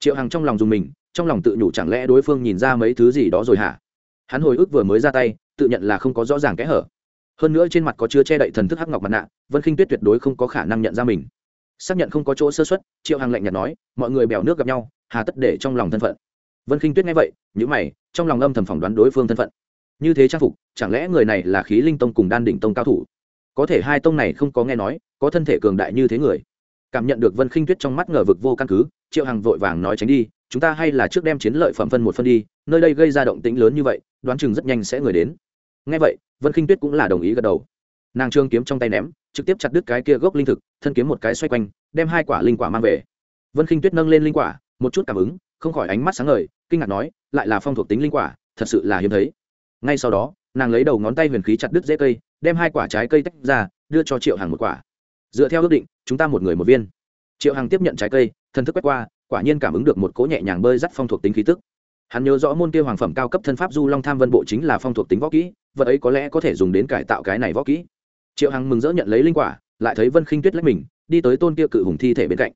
Triệu hằng trong lòng dùng mình, trong lòng tự nhủ chẳng lẽ đối phương nhìn ra mấy thứ gì đó rồi hả? Hắn hồi ức vừa mới ra tay, tự nhận là không có rõ ràng kẽ hở. Hơn nữa trên mặt có chưa che đậy thần thức hắc ngọc mặt nạ, vân khinh tuyết tuyệt đối không có khả năng nhận ra mình. Xác nhận không có chỗ sơ xuất triệu hằng lạnh nhạt nói, mọi người bèo nước gặp nhau, hà tất để trong lòng thân phận. Vân khinh tuyết nghe vậy nhữ mày trong lòng âm thầm phỏng đoán đối phương thân phận. Như thế trang phục, chẳng lẽ người này là khí linh tông cùng đan đỉnh tông cao thủ? Có thể hai tông này không có nghe nói, có thân thể cường đại như thế người. Cảm nhận được vân khinh tuyết trong mắt ngờ vực vô căn cứ, triệu hằng vội vàng nói tránh đi, chúng ta hay là trước đem chiến lợi phẩm phân một phân đi, nơi đây gây ra động tĩnh lớn như vậy, đoán chừng rất nhanh sẽ người đến. Ngay vậy, vân khinh tuyết cũng là đồng ý gật đầu. Nàng trương kiếm trong tay ném, trực tiếp chặt đứt cái kia gốc linh thực, thân kiếm một cái xoay quanh, đem hai quả linh quả mang về. Vân khinh tuyết nâng lên linh quả, một chút cảm ứng, không khỏi ánh mắt sáng ngời, kinh ngạc nói lại là phong thuộc tính linh quả, thật sự là hiếm thấy. Ngay sau đó, nàng lấy đầu ngón tay huyền khí chặt đứt dễ cây, đem hai quả trái cây tách ra, đưa cho triệu hằng một quả. Dựa theo ước định, chúng ta một người một viên. Triệu hằng tiếp nhận trái cây thân thức quét qua, quả nhiên cảm ứng được một cỗ nhẹ nhàng bơi dắt phong thuộc tính khí tức. Hắn nhớ rõ môn kia hoàng phẩm cao cấp thân pháp du long tham vân bộ chính là phong thuộc tính võ kỹ, vật ấy có lẽ có thể dùng đến cải tạo cái này võ kỹ. Triệu hằng mừng rỡ nhận lấy linh quả, lại thấy vân khinh tuyết lách mình, đi tới tôn kia cự hùng thi thể bên cạnh.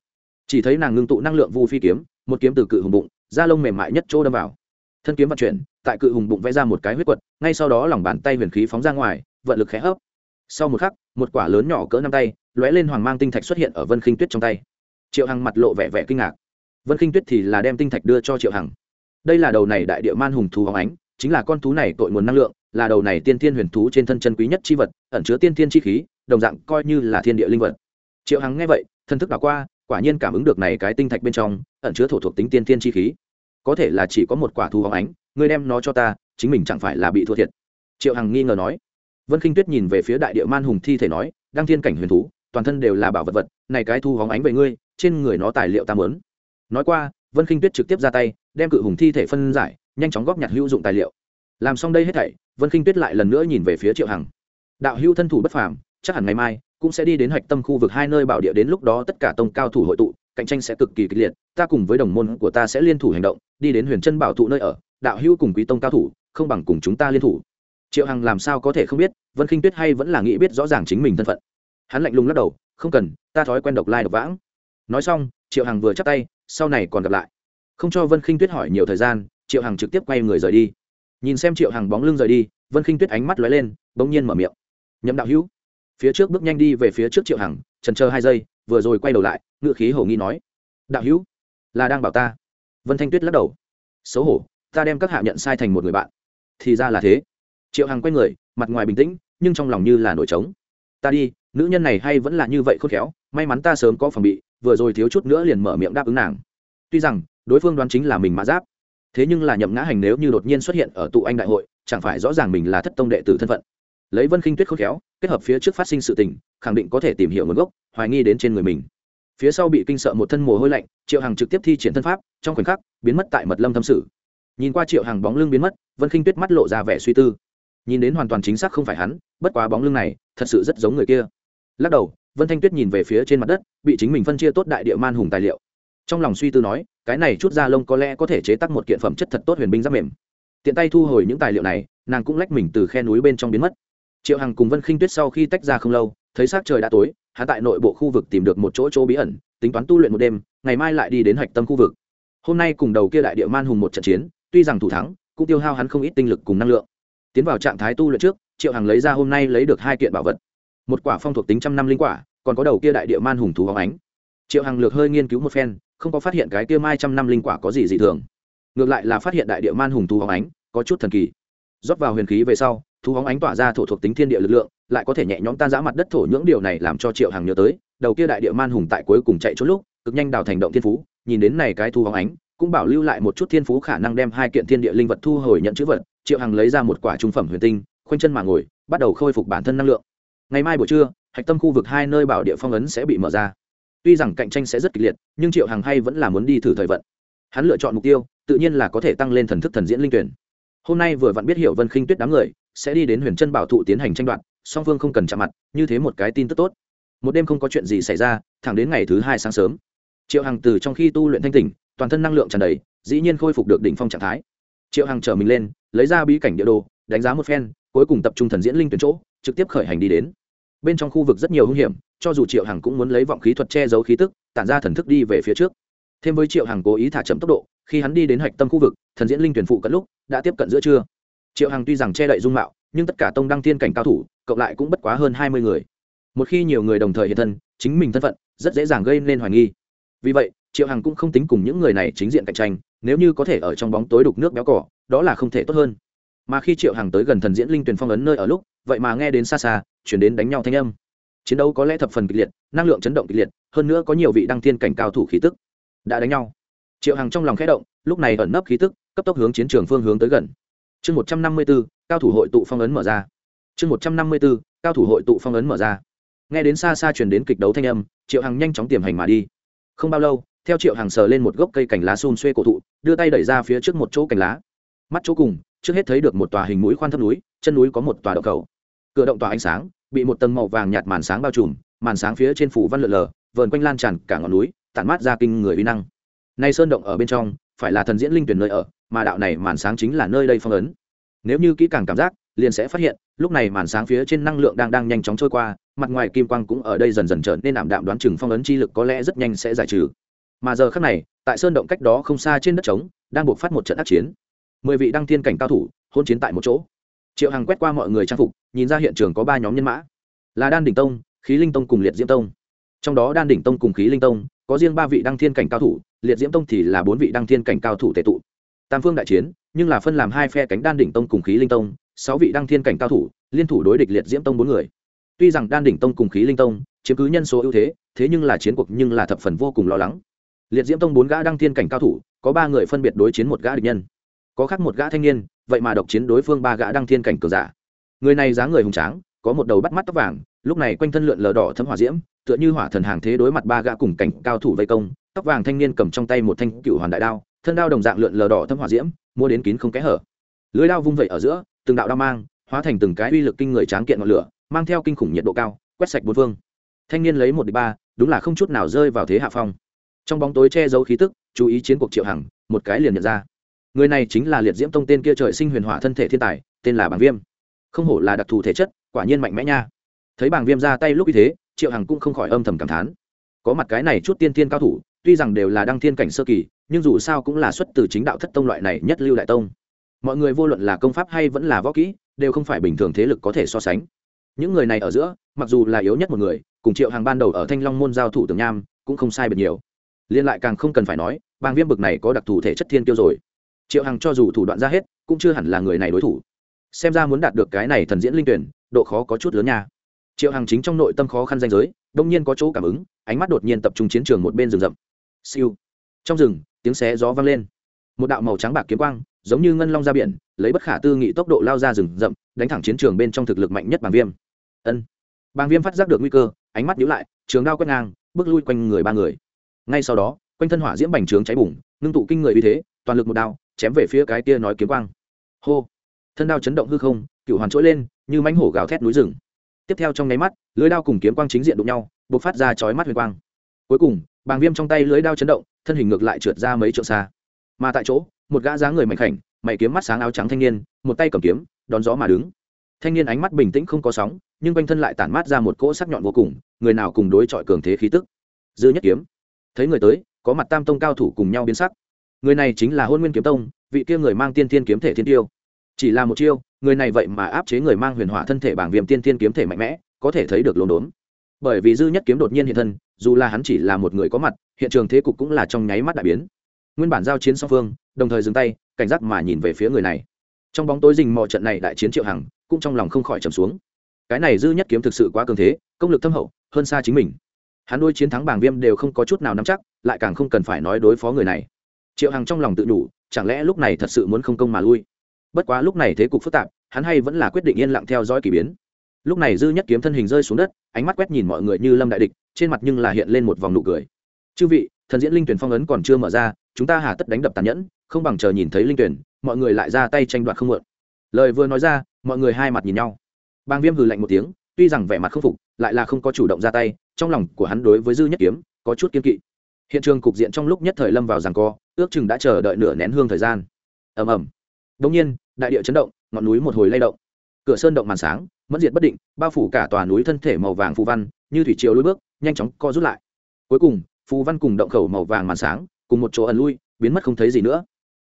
Chỉ thấy nàng ngưng tụ năng lượng vu phi kiếm, một kiếm từ cự hùng bụng, da lông mềm mại nhất chỗ đâm vào thân kiếm vận chuyển, tại cự hùng bụng vẽ ra một cái huyết quật, ngay sau đó lòng bàn tay huyền khí phóng ra ngoài, vận lực khẽ hấp. Sau một khắc, một quả lớn nhỏ cỡ năm tay, lóe lên hoàng mang tinh thạch xuất hiện ở vân khinh tuyết trong tay. Triệu hằng mặt lộ vẻ vẻ kinh ngạc. Vân khinh tuyết thì là đem tinh thạch đưa cho triệu hằng. Đây là đầu này đại địa man hùng thú hóng ánh, chính là con thú này tội nguồn năng lượng, là đầu này tiên thiên huyền thú trên thân chân quý nhất chi vật, ẩn chứa tiên thiên chi khí, đồng dạng coi như là thiên địa linh vật. Triệu hằng nghe vậy thân thức đảo qua, quả nhiên cảm ứng được này cái tinh thạch bên trong, ẩn chứa thổ thuộc tính tiên thiên chi khí có thể là chỉ có một quả thu hóng ánh, ngươi đem nó cho ta, chính mình chẳng phải là bị thua thiệt. Triệu hằng nghi ngờ nói. Vân khinh tuyết nhìn về phía đại địa man hùng thi thể nói đang thiên cảnh huyền thú, toàn thân đều là bảo vật vật, này cái thu hóng ánh về ngươi, trên người nó tài liệu ta mớn nói qua, vân khinh tuyết trực tiếp ra tay, đem cự hùng thi thể phân giải, nhanh chóng góp nhặt hữu dụng tài liệu. Làm xong đây hết thảy, vân khinh tuyết lại lần nữa nhìn về phía triệu hằng. Đạo hữu thân thủ bất phàm, chắc hẳn ngày mai cũng sẽ đi đến hạch tâm khu vực hai nơi bảo địa đến lúc đó tất cả tông cao thủ hội tụ cạnh tranh sẽ cực kỳ kịch liệt, ta cùng với đồng môn của ta sẽ liên thủ hành động, đi đến huyền chân bảo thụ nơi ở, đạo hữu cùng quý tông cao thủ, không bằng cùng chúng ta liên thủ. Triệu hằng làm sao có thể không biết, vân khinh tuyết hay vẫn là nghĩ biết rõ ràng chính mình thân phận. Hắn lạnh lùng lắc đầu, không cần, ta thói quen độc lai độc vãng. Nói xong, triệu hằng vừa chắc tay, sau này còn gặp lại. Không cho vân khinh tuyết hỏi nhiều thời gian, triệu hằng trực tiếp quay người rời đi. Nhìn xem triệu hằng bóng lưng rời đi, vân khinh tuyết ánh mắt lóe lên, bỗng nhiên mở miệng. Nhậm đạo hữu. Phía trước bước nhanh đi về phía trước triệu hằng trần chờ hai giây vừa rồi quay đầu lại ngự khí hổ nghi nói, đạo hữu, là đang bảo ta. Vân thanh tuyết lắc đầu, xấu hổ, ta đem các hạ nhận sai thành một người bạn. Thì ra là thế. Triệu hằng quay người, mặt ngoài bình tĩnh, nhưng trong lòng như là nổi trống. Ta đi, nữ nhân này hay vẫn là như vậy khôn khéo, may mắn ta sớm có phòng bị, vừa rồi thiếu chút nữa liền mở miệng đáp ứng nàng. Tuy rằng, đối phương đoán chính là mình mã giáp, thế nhưng là nhậm ngã hành nếu như đột nhiên xuất hiện ở tụ anh đại hội, chẳng phải rõ ràng mình là thất tông đệ tử thân phận. Lấy vân khinh tuyết khôn khéo, kết hợp phía trước phát sinh sự tình, khẳng định có thể tìm hiểu nguồn gốc hoài nghi đến trên người mình. Phía sau bị kinh sợ một thân mồ hôi lạnh, triệu hằng trực tiếp thi triển thân pháp, trong khoảnh khắc, biến mất tại mật lâm thâm sử nhìn qua triệu hằng bóng lưng biến mất, vân khinh tuyết mắt lộ ra vẻ suy tư. Nhìn đến hoàn toàn chính xác không phải hắn, bất quá bóng lưng này, thật sự rất giống người kia. Lắc đầu, vân thanh tuyết nhìn về phía trên mặt đất, bị chính mình phân chia tốt đại địa man hùng tài liệu. Trong lòng suy tư nói, cái này chút da lông có lẽ có thể chế tác một kiện phẩm chất thật tốt huyền binh giáp mềm. Tiện tay thu hồi những tài liệu này, nàng cũng lách mình từ khe núi bên trong biến mất. Triệu hằng cùng vân khinh tuyết sau khi tách ra không lâu, thấy s trời đã tối hắn tại nội bộ khu vực tìm được một chỗ chỗ bí ẩn, tính toán tu luyện một đêm, ngày mai lại đi đến hạch tâm khu vực. Hôm nay cùng đầu kia đại địa man hùng một trận chiến, tuy rằng thủ thắng, cũng tiêu hao hắn không ít tinh lực cùng năng lượng. Tiến vào trạng thái tu luyện trước, triệu hằng lấy ra hôm nay lấy được hai kiện bảo vật. Một quả phong thuộc tính trăm năm linh quả, còn có đầu kia đại địa man hùng thú hóng ánh. Triệu hằng lược hơi nghiên cứu một phen, không có phát hiện cái kia mai trăm năm linh quả có gì dị thường. Ngược lại là phát hiện đại địa man hùng thú hóng ánh, có chút thần kỳ. Rót vào huyền khí về sau thú hóng ánh tỏa ra thổ thuộc tính thiên địa lực lượng, lại có thể nhẹ nhõm tan giã mặt đất thổ những điều này làm cho triệu hằng nhớ tới, đầu kia đại địa man hùng tại cuối cùng chạy trốn lúc, cực nhanh đào thành động thiên phú, nhìn đến này cái thu hóng ánh, cũng bảo lưu lại một chút thiên phú khả năng đem hai kiện thiên địa linh vật thu hồi nhận chữ vật, triệu hằng lấy ra một quả trung phẩm huyền tinh, khoanh chân mà ngồi, bắt đầu khôi phục bản thân năng lượng. Ngày mai buổi trưa, hạch tâm khu vực hai nơi bảo địa phong ấn sẽ bị mở ra. Tuy rằng cạnh tranh sẽ rất kịch liệt, nhưng triệu hằng hay vẫn là muốn đi thử thời vận. Hắn lựa chọn mục tiêu, tự nhiên là có thể tăng lên thần thức thần diễn linh tuyển. Hôm nay vừa vặn biết hiểu vân khinh tuyết đám người sẽ đi đến huyền chân bảo thụ tiến hành tranh đoạt, song phương không cần chạm mặt, như thế một cái tin tức tốt. Một đêm không có chuyện gì xảy ra, thẳng đến ngày thứ hai sáng sớm, triệu hằng từ trong khi tu luyện thanh tỉnh, toàn thân năng lượng tràn đầy, dĩ nhiên khôi phục được đỉnh phong trạng thái. Triệu hằng trở mình lên, lấy ra bí cảnh địa đồ, đánh giá một phen, cuối cùng tập trung thần diễn linh tuyển chỗ, trực tiếp khởi hành đi đến. Bên trong khu vực rất nhiều hung hiểm, cho dù triệu hằng cũng muốn lấy vọng khí thuật che giấu khí tức, tản ra thần thức đi về phía trước. Thêm với triệu hằng cố ý thả chậm tốc độ, khi hắn đi đến hạch tâm khu vực, thần diễn linh tuyển phụ cận lúc, đã tiếp cận giữa trưa triệu hằng tuy rằng che đậy dung mạo, nhưng tất cả tông đăng thiên cảnh cao thủ, cộng lại cũng bất quá hơn hai mươi người. Một khi nhiều người đồng thời hiện thân, chính mình thân phận rất dễ dàng gây nên hoài nghi. Vì vậy, triệu hằng cũng không tính cùng những người này chính diện cạnh tranh, nếu như có thể ở trong bóng tối đục nước béo cỏ, đó là không thể tốt hơn. Mà khi triệu hằng tới gần thần diễn linh tuyển phong ấn nơi ở lúc, vậy mà nghe đến xa xa, chuyển đến đánh nhau thanh âm. Chiến đấu có lẽ thập phần kịch liệt, năng lượng chấn động kịch liệt, hơn nữa có nhiều vị đăng thiên cảnh cao thủ khí tức đã đánh nhau. Triệu hằng trong lòng khẽ động, lúc này ẩn nấp khí tức, cấp tốc hướng chiến trường phương hướng tới gần chương một trăm năm mươi b ố cao thủ hội tụ phong ấn mở ra. Chương một trăm năm mươi b ố cao thủ hội tụ phong ấn mở ra. Nghe đến xa xa chuyển đến kịch đấu thanh âm, triệu hằng nhanh chóng tiềm hành mà đi. Không bao lâu, theo triệu hằng sờ lên một gốc cây cành lá xôn xuê cổ thụ, đưa tay đẩy ra phía trước một chỗ cành lá. Mắt chỗ cùng, trước hết thấy được một tòa hình mũi khoan thấp núi, chân núi có một tòa đậu cầu cửa động tòa ánh sáng, bị một tầng màu vàng nhạt màn sáng bao trùm, màn sáng phía trên phủ văn lượn lờ, vờn quanh lan tràn cả ngọn núi, tản mát ra kinh người uy năng. Nay sơn động ở bên trong, phải là thần diễn linh tuyển nơi ở mà đạo này màn sáng chính là nơi đây phong ấn. Nếu như kỹ càng cảm giác, liền sẽ phát hiện, lúc này màn sáng phía trên năng lượng đang đang nhanh chóng trôi qua, mặt ngoài kim quang cũng ở đây dần dần trở nên ảm đạm đoán chừng phong ấn chi lực có lẽ rất nhanh sẽ giải trừ. Mà giờ khác này, tại sơn động cách đó không xa trên đất trống, đang buộc phát một trận ác chiến. Mười vị đăng thiên cảnh cao thủ hôn chiến tại một chỗ. Triệu hằng quét qua mọi người trang phục, nhìn ra hiện trường có ba nhóm nhân mã. Là đan đỉnh tông, khí linh tông cùng liệt diễm tông. Trong đó đan đỉnh tông cùng khí linh tông, có riêng ba vị đăng thiên cảnh cao thủ, liệt diễm tông thì là bốn vị đăng thiên cảnh cao thủ tệ tụ tam phương đại chiến, nhưng là phân làm hai phe cánh đan đỉnh tông cùng khí linh tông, sáu vị đăng thiên cảnh cao thủ, liên thủ đối địch liệt diễm tông bốn người. Tuy rằng đan đỉnh tông cùng khí linh tông chiếm cứ nhân số ưu thế thế nhưng là chiến cuộc nhưng là thập phần vô cùng lo lắng. Liệt diễm tông bốn gã đăng thiên cảnh cao thủ, có ba người phân biệt đối chiến một gã địch nhân. Có khác một gã thanh niên, vậy mà độc chiến đối phương ba gã đăng thiên cảnh cờ giả. Người này dáng người hùng tráng, có một đầu bắt mắt tóc vàng, lúc này quanh thân lượn lờ đỏ thấm hỏa diễm, tựa như hỏa thần hàng thế đối mặt ba gã cùng cảnh cao thủ vây công, tóc vàng thanh niên cầm trong tay một thanh cựu hoàn đại đao thân đao đồng dạng lượn lờ đỏ thâm hỏa diễm, mua đến kín không kẽ hở. Lưới đao vung vẩy ở giữa, từng đạo đao mang, hóa thành từng cái uy lực kinh người tráng kiện ngọn lửa, mang theo kinh khủng nhiệt độ cao, quét sạch bốn phương. Thanh niên lấy một đ ba, đúng là không chút nào rơi vào thế hạ phong. Trong bóng tối che giấu khí tức, chú ý chiến cuộc triệu hằng, một cái liền nhận ra. Người này chính là liệt diễm tông tên kia trời sinh huyền hỏa thân thể thiên tài, tên là bàng viêm. Không hổ là đặc thù thể chất, quả nhiên mạnh mẽ nha. Thấy bàng viêm ra tay lúc như thế, triệu hằng cũng không khỏi âm thầm cảm thán. Có mặt cái này chút tiên thiên cao thủ, tuy rằng đều là đăng thiên cảnh sơ kỳ nhưng dù sao cũng là xuất từ chính đạo thất tông loại này nhất lưu đại tông. Mọi người vô luận là công pháp hay vẫn là võ kỹ, đều không phải bình thường thế lực có thể so sánh. Những người này ở giữa, mặc dù là yếu nhất một người, cùng triệu hàng ban đầu ở thanh long môn giao thủ tường nham, cũng không sai biệt nhiều. Liên lại càng không cần phải nói, bàng viêm bực này có đặc thù thể chất thiên tiêu rồi. Triệu hằng cho dù thủ đoạn ra hết, cũng chưa hẳn là người này đối thủ. Xem ra muốn đạt được cái này thần diễn linh tuyển, độ khó có chút lớn nha. Triệu hằng chính trong nội tâm khó khăn danh giới, đông nhiên có chỗ cảm ứng, ánh mắt đột nhiên tập trung chiến trường một bên rừng rậm. Siêu. Trong rừng tiếng xé gió vang lên. Một đạo màu trắng bạc kiếm quang, giống như ngân long ra biển, lấy bất khả tư nghị tốc độ lao ra rừng rậm, đánh thẳng chiến trường bên trong thực lực mạnh nhất bàng viêm. Ân. Bàng viêm phát giác được nguy cơ, ánh mắt nhíu lại, trường đao quét ngang, bước lui quanh người ba người. Ngay sau đó, quanh thân hỏa diễm bành trướng cháy bùng, ngưng tụ kinh người uy thế, toàn lực một đao, chém về phía cái kia nói kiếm quang. Hô. Thân đao chấn động hư không, cựu hoàn trỗi lên, như mánh hổ gào thét núi rừng. Tiếp theo trong nháy mắt, lưới đao cùng kiếm quang chính diện đụng nhau b ộ c phát ra chói mắt huyền quang. Cuối cùng bàng viêm trong tay lưới đao chấn động, thân hình ngược lại trượt ra mấy trượng xa. Mà tại chỗ, một gã dáng người mạnh khảnh, mày kiếm mắt sáng áo trắng thanh niên, một tay cầm kiếm, đón gió mà đứng. Thanh niên ánh mắt bình tĩnh không có sóng, nhưng quanh thân lại tản mát ra một cỗ sắc nhọn vô cùng, người nào cùng đối chọi cường thế khí tức. Dư nhất kiếm. Thấy người tới, có mặt tam tông cao thủ cùng nhau biến sắc. Người này chính là hôn nguyên kiếm tông, vị kia người mang tiên thiên kiếm thể thiên tiêu. Chỉ là một chiêu, người này vậy mà áp chế người mang huyền hỏa thân thể bảng viêm tiên thiên kiếm thể mạnh mẽ, có thể thấy được lồn đốn. Bởi vì dư nhất kiếm đột nhiên hiện thân dù là hắn chỉ là một người có mặt, hiện trường thế cục cũng là trong nháy mắt đại biến. Nguyên bản giao chiến song phương, đồng thời dừng tay, cảnh giác mà nhìn về phía người này. Trong bóng tối rình mò trận này đại chiến triệu hằng, cũng trong lòng không khỏi trầm xuống. Cái này dư nhất kiếm thực sự quá cường thế, công lực thâm hậu, hơn xa chính mình. Hắn đôi chiến thắng bảng viêm đều không có chút nào nắm chắc, lại càng không cần phải nói đối phó người này. Triệu hằng trong lòng tự đủ chẳng lẽ lúc này thật sự muốn không công mà lui? Bất quá lúc này thế cục phức tạp, hắn hay vẫn là quyết định yên lặng theo dõi k ỳ biến lúc này dư nhất kiếm thân hình rơi xuống đất, ánh mắt quét nhìn mọi người như lâm đại địch, trên mặt nhưng là hiện lên một vòng nụ cười. Chư vị, thần diễn linh tuyển phong ấn còn chưa mở ra, chúng ta hà tất đánh đập tàn nhẫn, không bằng chờ nhìn thấy linh tuyển, mọi người lại ra tay tranh đoạt không mượn. Lời vừa nói ra, mọi người hai mặt nhìn nhau. Bang viêm hừ lạnh một tiếng, tuy rằng vẻ mặt không phục, lại là không có chủ động ra tay, trong lòng của hắn đối với dư nhất kiếm có chút kiên kỵ. Hiện trường cục diện trong lúc nhất thời lâm vào rằng co, ước chừng đã chờ đợi nửa nén hương thời gian. Ầm ầm. Đông nhiên, đại địa chấn động, ngọn núi một hồi lay động. Cửa sơn động màn sáng mất diệt bất định, bao phủ cả tòa núi thân thể màu vàng phù văn, như thủy triều lối bước, nhanh chóng co rút lại. Cuối cùng, phù văn cùng động khẩu màu vàng màn sáng, cùng một chỗ ẩn lui, biến mất không thấy gì nữa.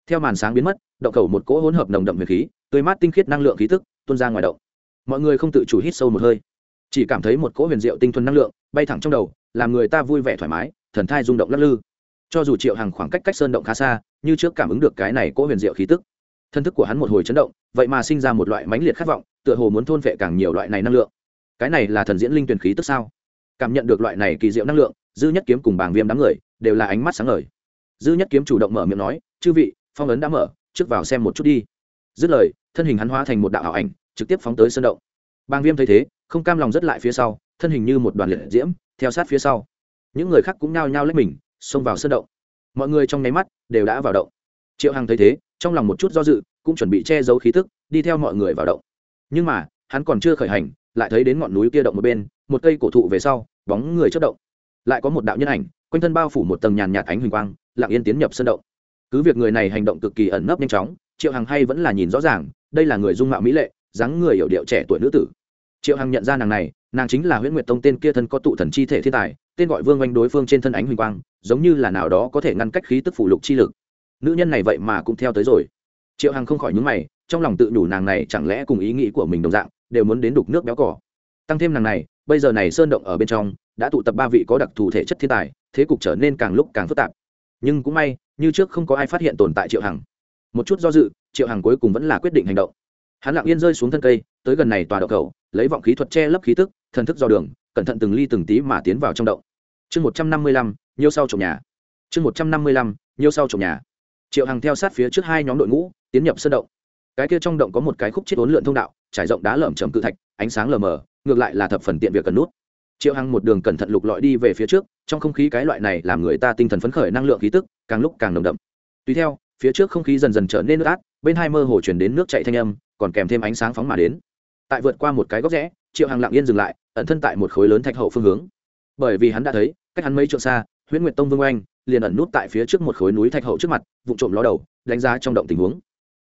Theo màn sáng biến mất, động khẩu một cỗ hỗn hợp nồng đậm huyền khí, tươi mát tinh khiết năng lượng khí tức, tuôn ra ngoài động. Mọi người không tự chủ hít sâu một hơi. Chỉ cảm thấy một cỗ huyền diệu tinh thuần năng lượng bay thẳng trong đầu, làm người ta vui vẻ thoải mái, thần thai rung động lắc lư. Cho dù triệu hàng khoảng cách cách sơn động khá xa, như trước cảm ứng được cái này cỗ huyền diệu khí tức thân thức của hắn một hồi chấn động, vậy mà sinh ra một loại mãnh liệt khát vọng, tựa hồ muốn thôn vệ càng nhiều loại này năng lượng. Cái này là thần diễn linh tuyển khí tức sao? Cảm nhận được loại này kỳ diệu năng lượng, dư nhất kiếm cùng bàng viêm đám người đều là ánh mắt sáng ngời. Dư nhất kiếm chủ động mở miệng nói, chư vị, phong ấn đã mở, trước vào xem một chút đi. Dứt lời, thân hình hắn hóa thành một đạo ảo ảnh, trực tiếp phóng tới sân động. Bàng viêm thấy thế, không cam lòng rất lại phía sau, thân hình như một đoàn liệt diễm, theo sát phía sau. Những người khác cũng nao nhao lấy mình, xông vào sân động. Mọi người trong nháy mắt đều đã vào động. Triệu hằng thấy thế trong lòng một chút do dự, cũng chuẩn bị che giấu khí tức, đi theo mọi người vào động. Nhưng mà, hắn còn chưa khởi hành, lại thấy đến ngọn núi kia động một bên, một cây cổ thụ về sau, bóng người chất động. Lại có một đạo nhân ảnh, quanh thân bao phủ một tầng nhàn nhạt ánh huỳnh quang, lặng yên tiến nhập sân động. Cứ việc người này hành động cực kỳ ẩn nấp nhanh chóng, triệu hằng hay vẫn là nhìn rõ ràng, đây là người dung mạo mỹ lệ, dáng người hiểu điệu trẻ tuổi nữ tử. Triệu hằng nhận ra nàng này, nàng chính là huyễn nguyệt tông tên kia thân có tụ thần chi thể thiên tài, tên gọi vương oanh đối phương trên thân ánh huỳnh quang, giống như là nào đó có thể ngăn cách khí tức phủ lục chi lực nữ nhân này vậy mà cũng theo tới rồi. Triệu hằng không khỏi nhúng mày, trong lòng tự nhủ nàng này chẳng lẽ cùng ý nghĩ của mình đồng dạng, đều muốn đến đục nước béo cỏ. Tăng thêm nàng này, bây giờ này sơn động ở bên trong, đã tụ tập ba vị có đặc thù thể chất thiên tài, thế cục trở nên càng lúc càng phức tạp. Nhưng cũng may, như trước không có ai phát hiện tồn tại triệu hằng. Một chút do dự, triệu hằng cuối cùng vẫn là quyết định hành động. Hắn lặng yên rơi xuống thân cây, tới gần này tòa đậu khẩu lấy vọng khí thuật che lấp khí tức, thần thức do đường, cẩn thận từng ly từng tí mà tiến vào trong động. Chương một trăm năm mươi lăm nhiều sau trồng nhà. Chương một trăm năm mươi lăm nhiều sau trồng nhà triệu hằng theo sát phía trước hai nhóm đội ngũ, tiến nhập sân động. Cái kia trong động có một cái khúc chết ốn lượn thông đạo, trải rộng đá lởm chầm cự thạch, ánh sáng lờ mờ, ngược lại là thập phần tiện việc cần nút. Triệu hằng một đường cẩn thận lục lọi đi về phía trước, trong không khí cái loại này làm người ta tinh thần phấn khởi năng lượng khí tức, càng lúc càng nồng đậm. Tùy theo, phía trước không khí dần dần trở nên nước át, bên hai mơ hồ chuyển đến nước chạy thanh âm, còn kèm thêm ánh sáng phóng mà đến. Tại vượt qua một cái góc rẽ, triệu hằng lặng yên dừng lại, ẩn thân tại một khối lớn thạch hậu phương hướng. Bởi vì hắn đã thấy, cách hắn mấy trượng xa, huyễn nguyệt tông vương oanh liền ẩn nút tại phía trước một khối núi thạch hậu trước mặt vụ trộm ló đầu, đánh giá trong động tình huống.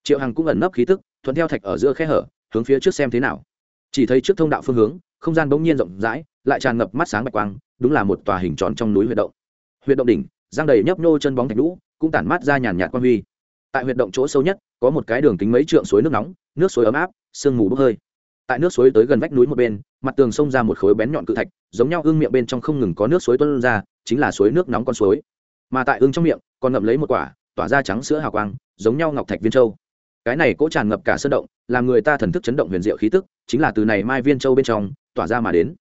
Triệu hằng cũng ẩn nấp khí tức, thuận theo thạch ở giữa khe hở, hướng phía trước xem thế nào. Chỉ thấy trước thông đạo phương hướng, không gian bỗng nhiên rộng rãi, lại tràn ngập mắt sáng bạch quang, đúng là một tòa hình tròn trong núi huyệt động. Huyệt động đỉnh giang đầy nhấp nhô chân bóng thạch lũ cũng tản mát ra nhàn nhạt quan huy. Tại huyệt động chỗ sâu nhất, có một cái đường kính mấy trượng suối nước nóng, nước suối ấm áp, sương mù bốc hơi. Tại nước suối tới gần vách núi một bên, mặt tường xông ra một khối bén nhọn cự thạch, giống nhau ương miệng bên trong không ngừng có nước suối tuôn ra, chính là suối nước nóng con suối mà tại ương trong miệng, còn ngậm lấy một quả, tỏa ra trắng sữa hào quang, giống nhau ngọc thạch viên châu. Cái này cỗ tràn ngập cả sơn động, làm người ta thần thức chấn động huyền diệu khí tức, chính là từ này mai viên châu bên trong, tỏa ra mà đến.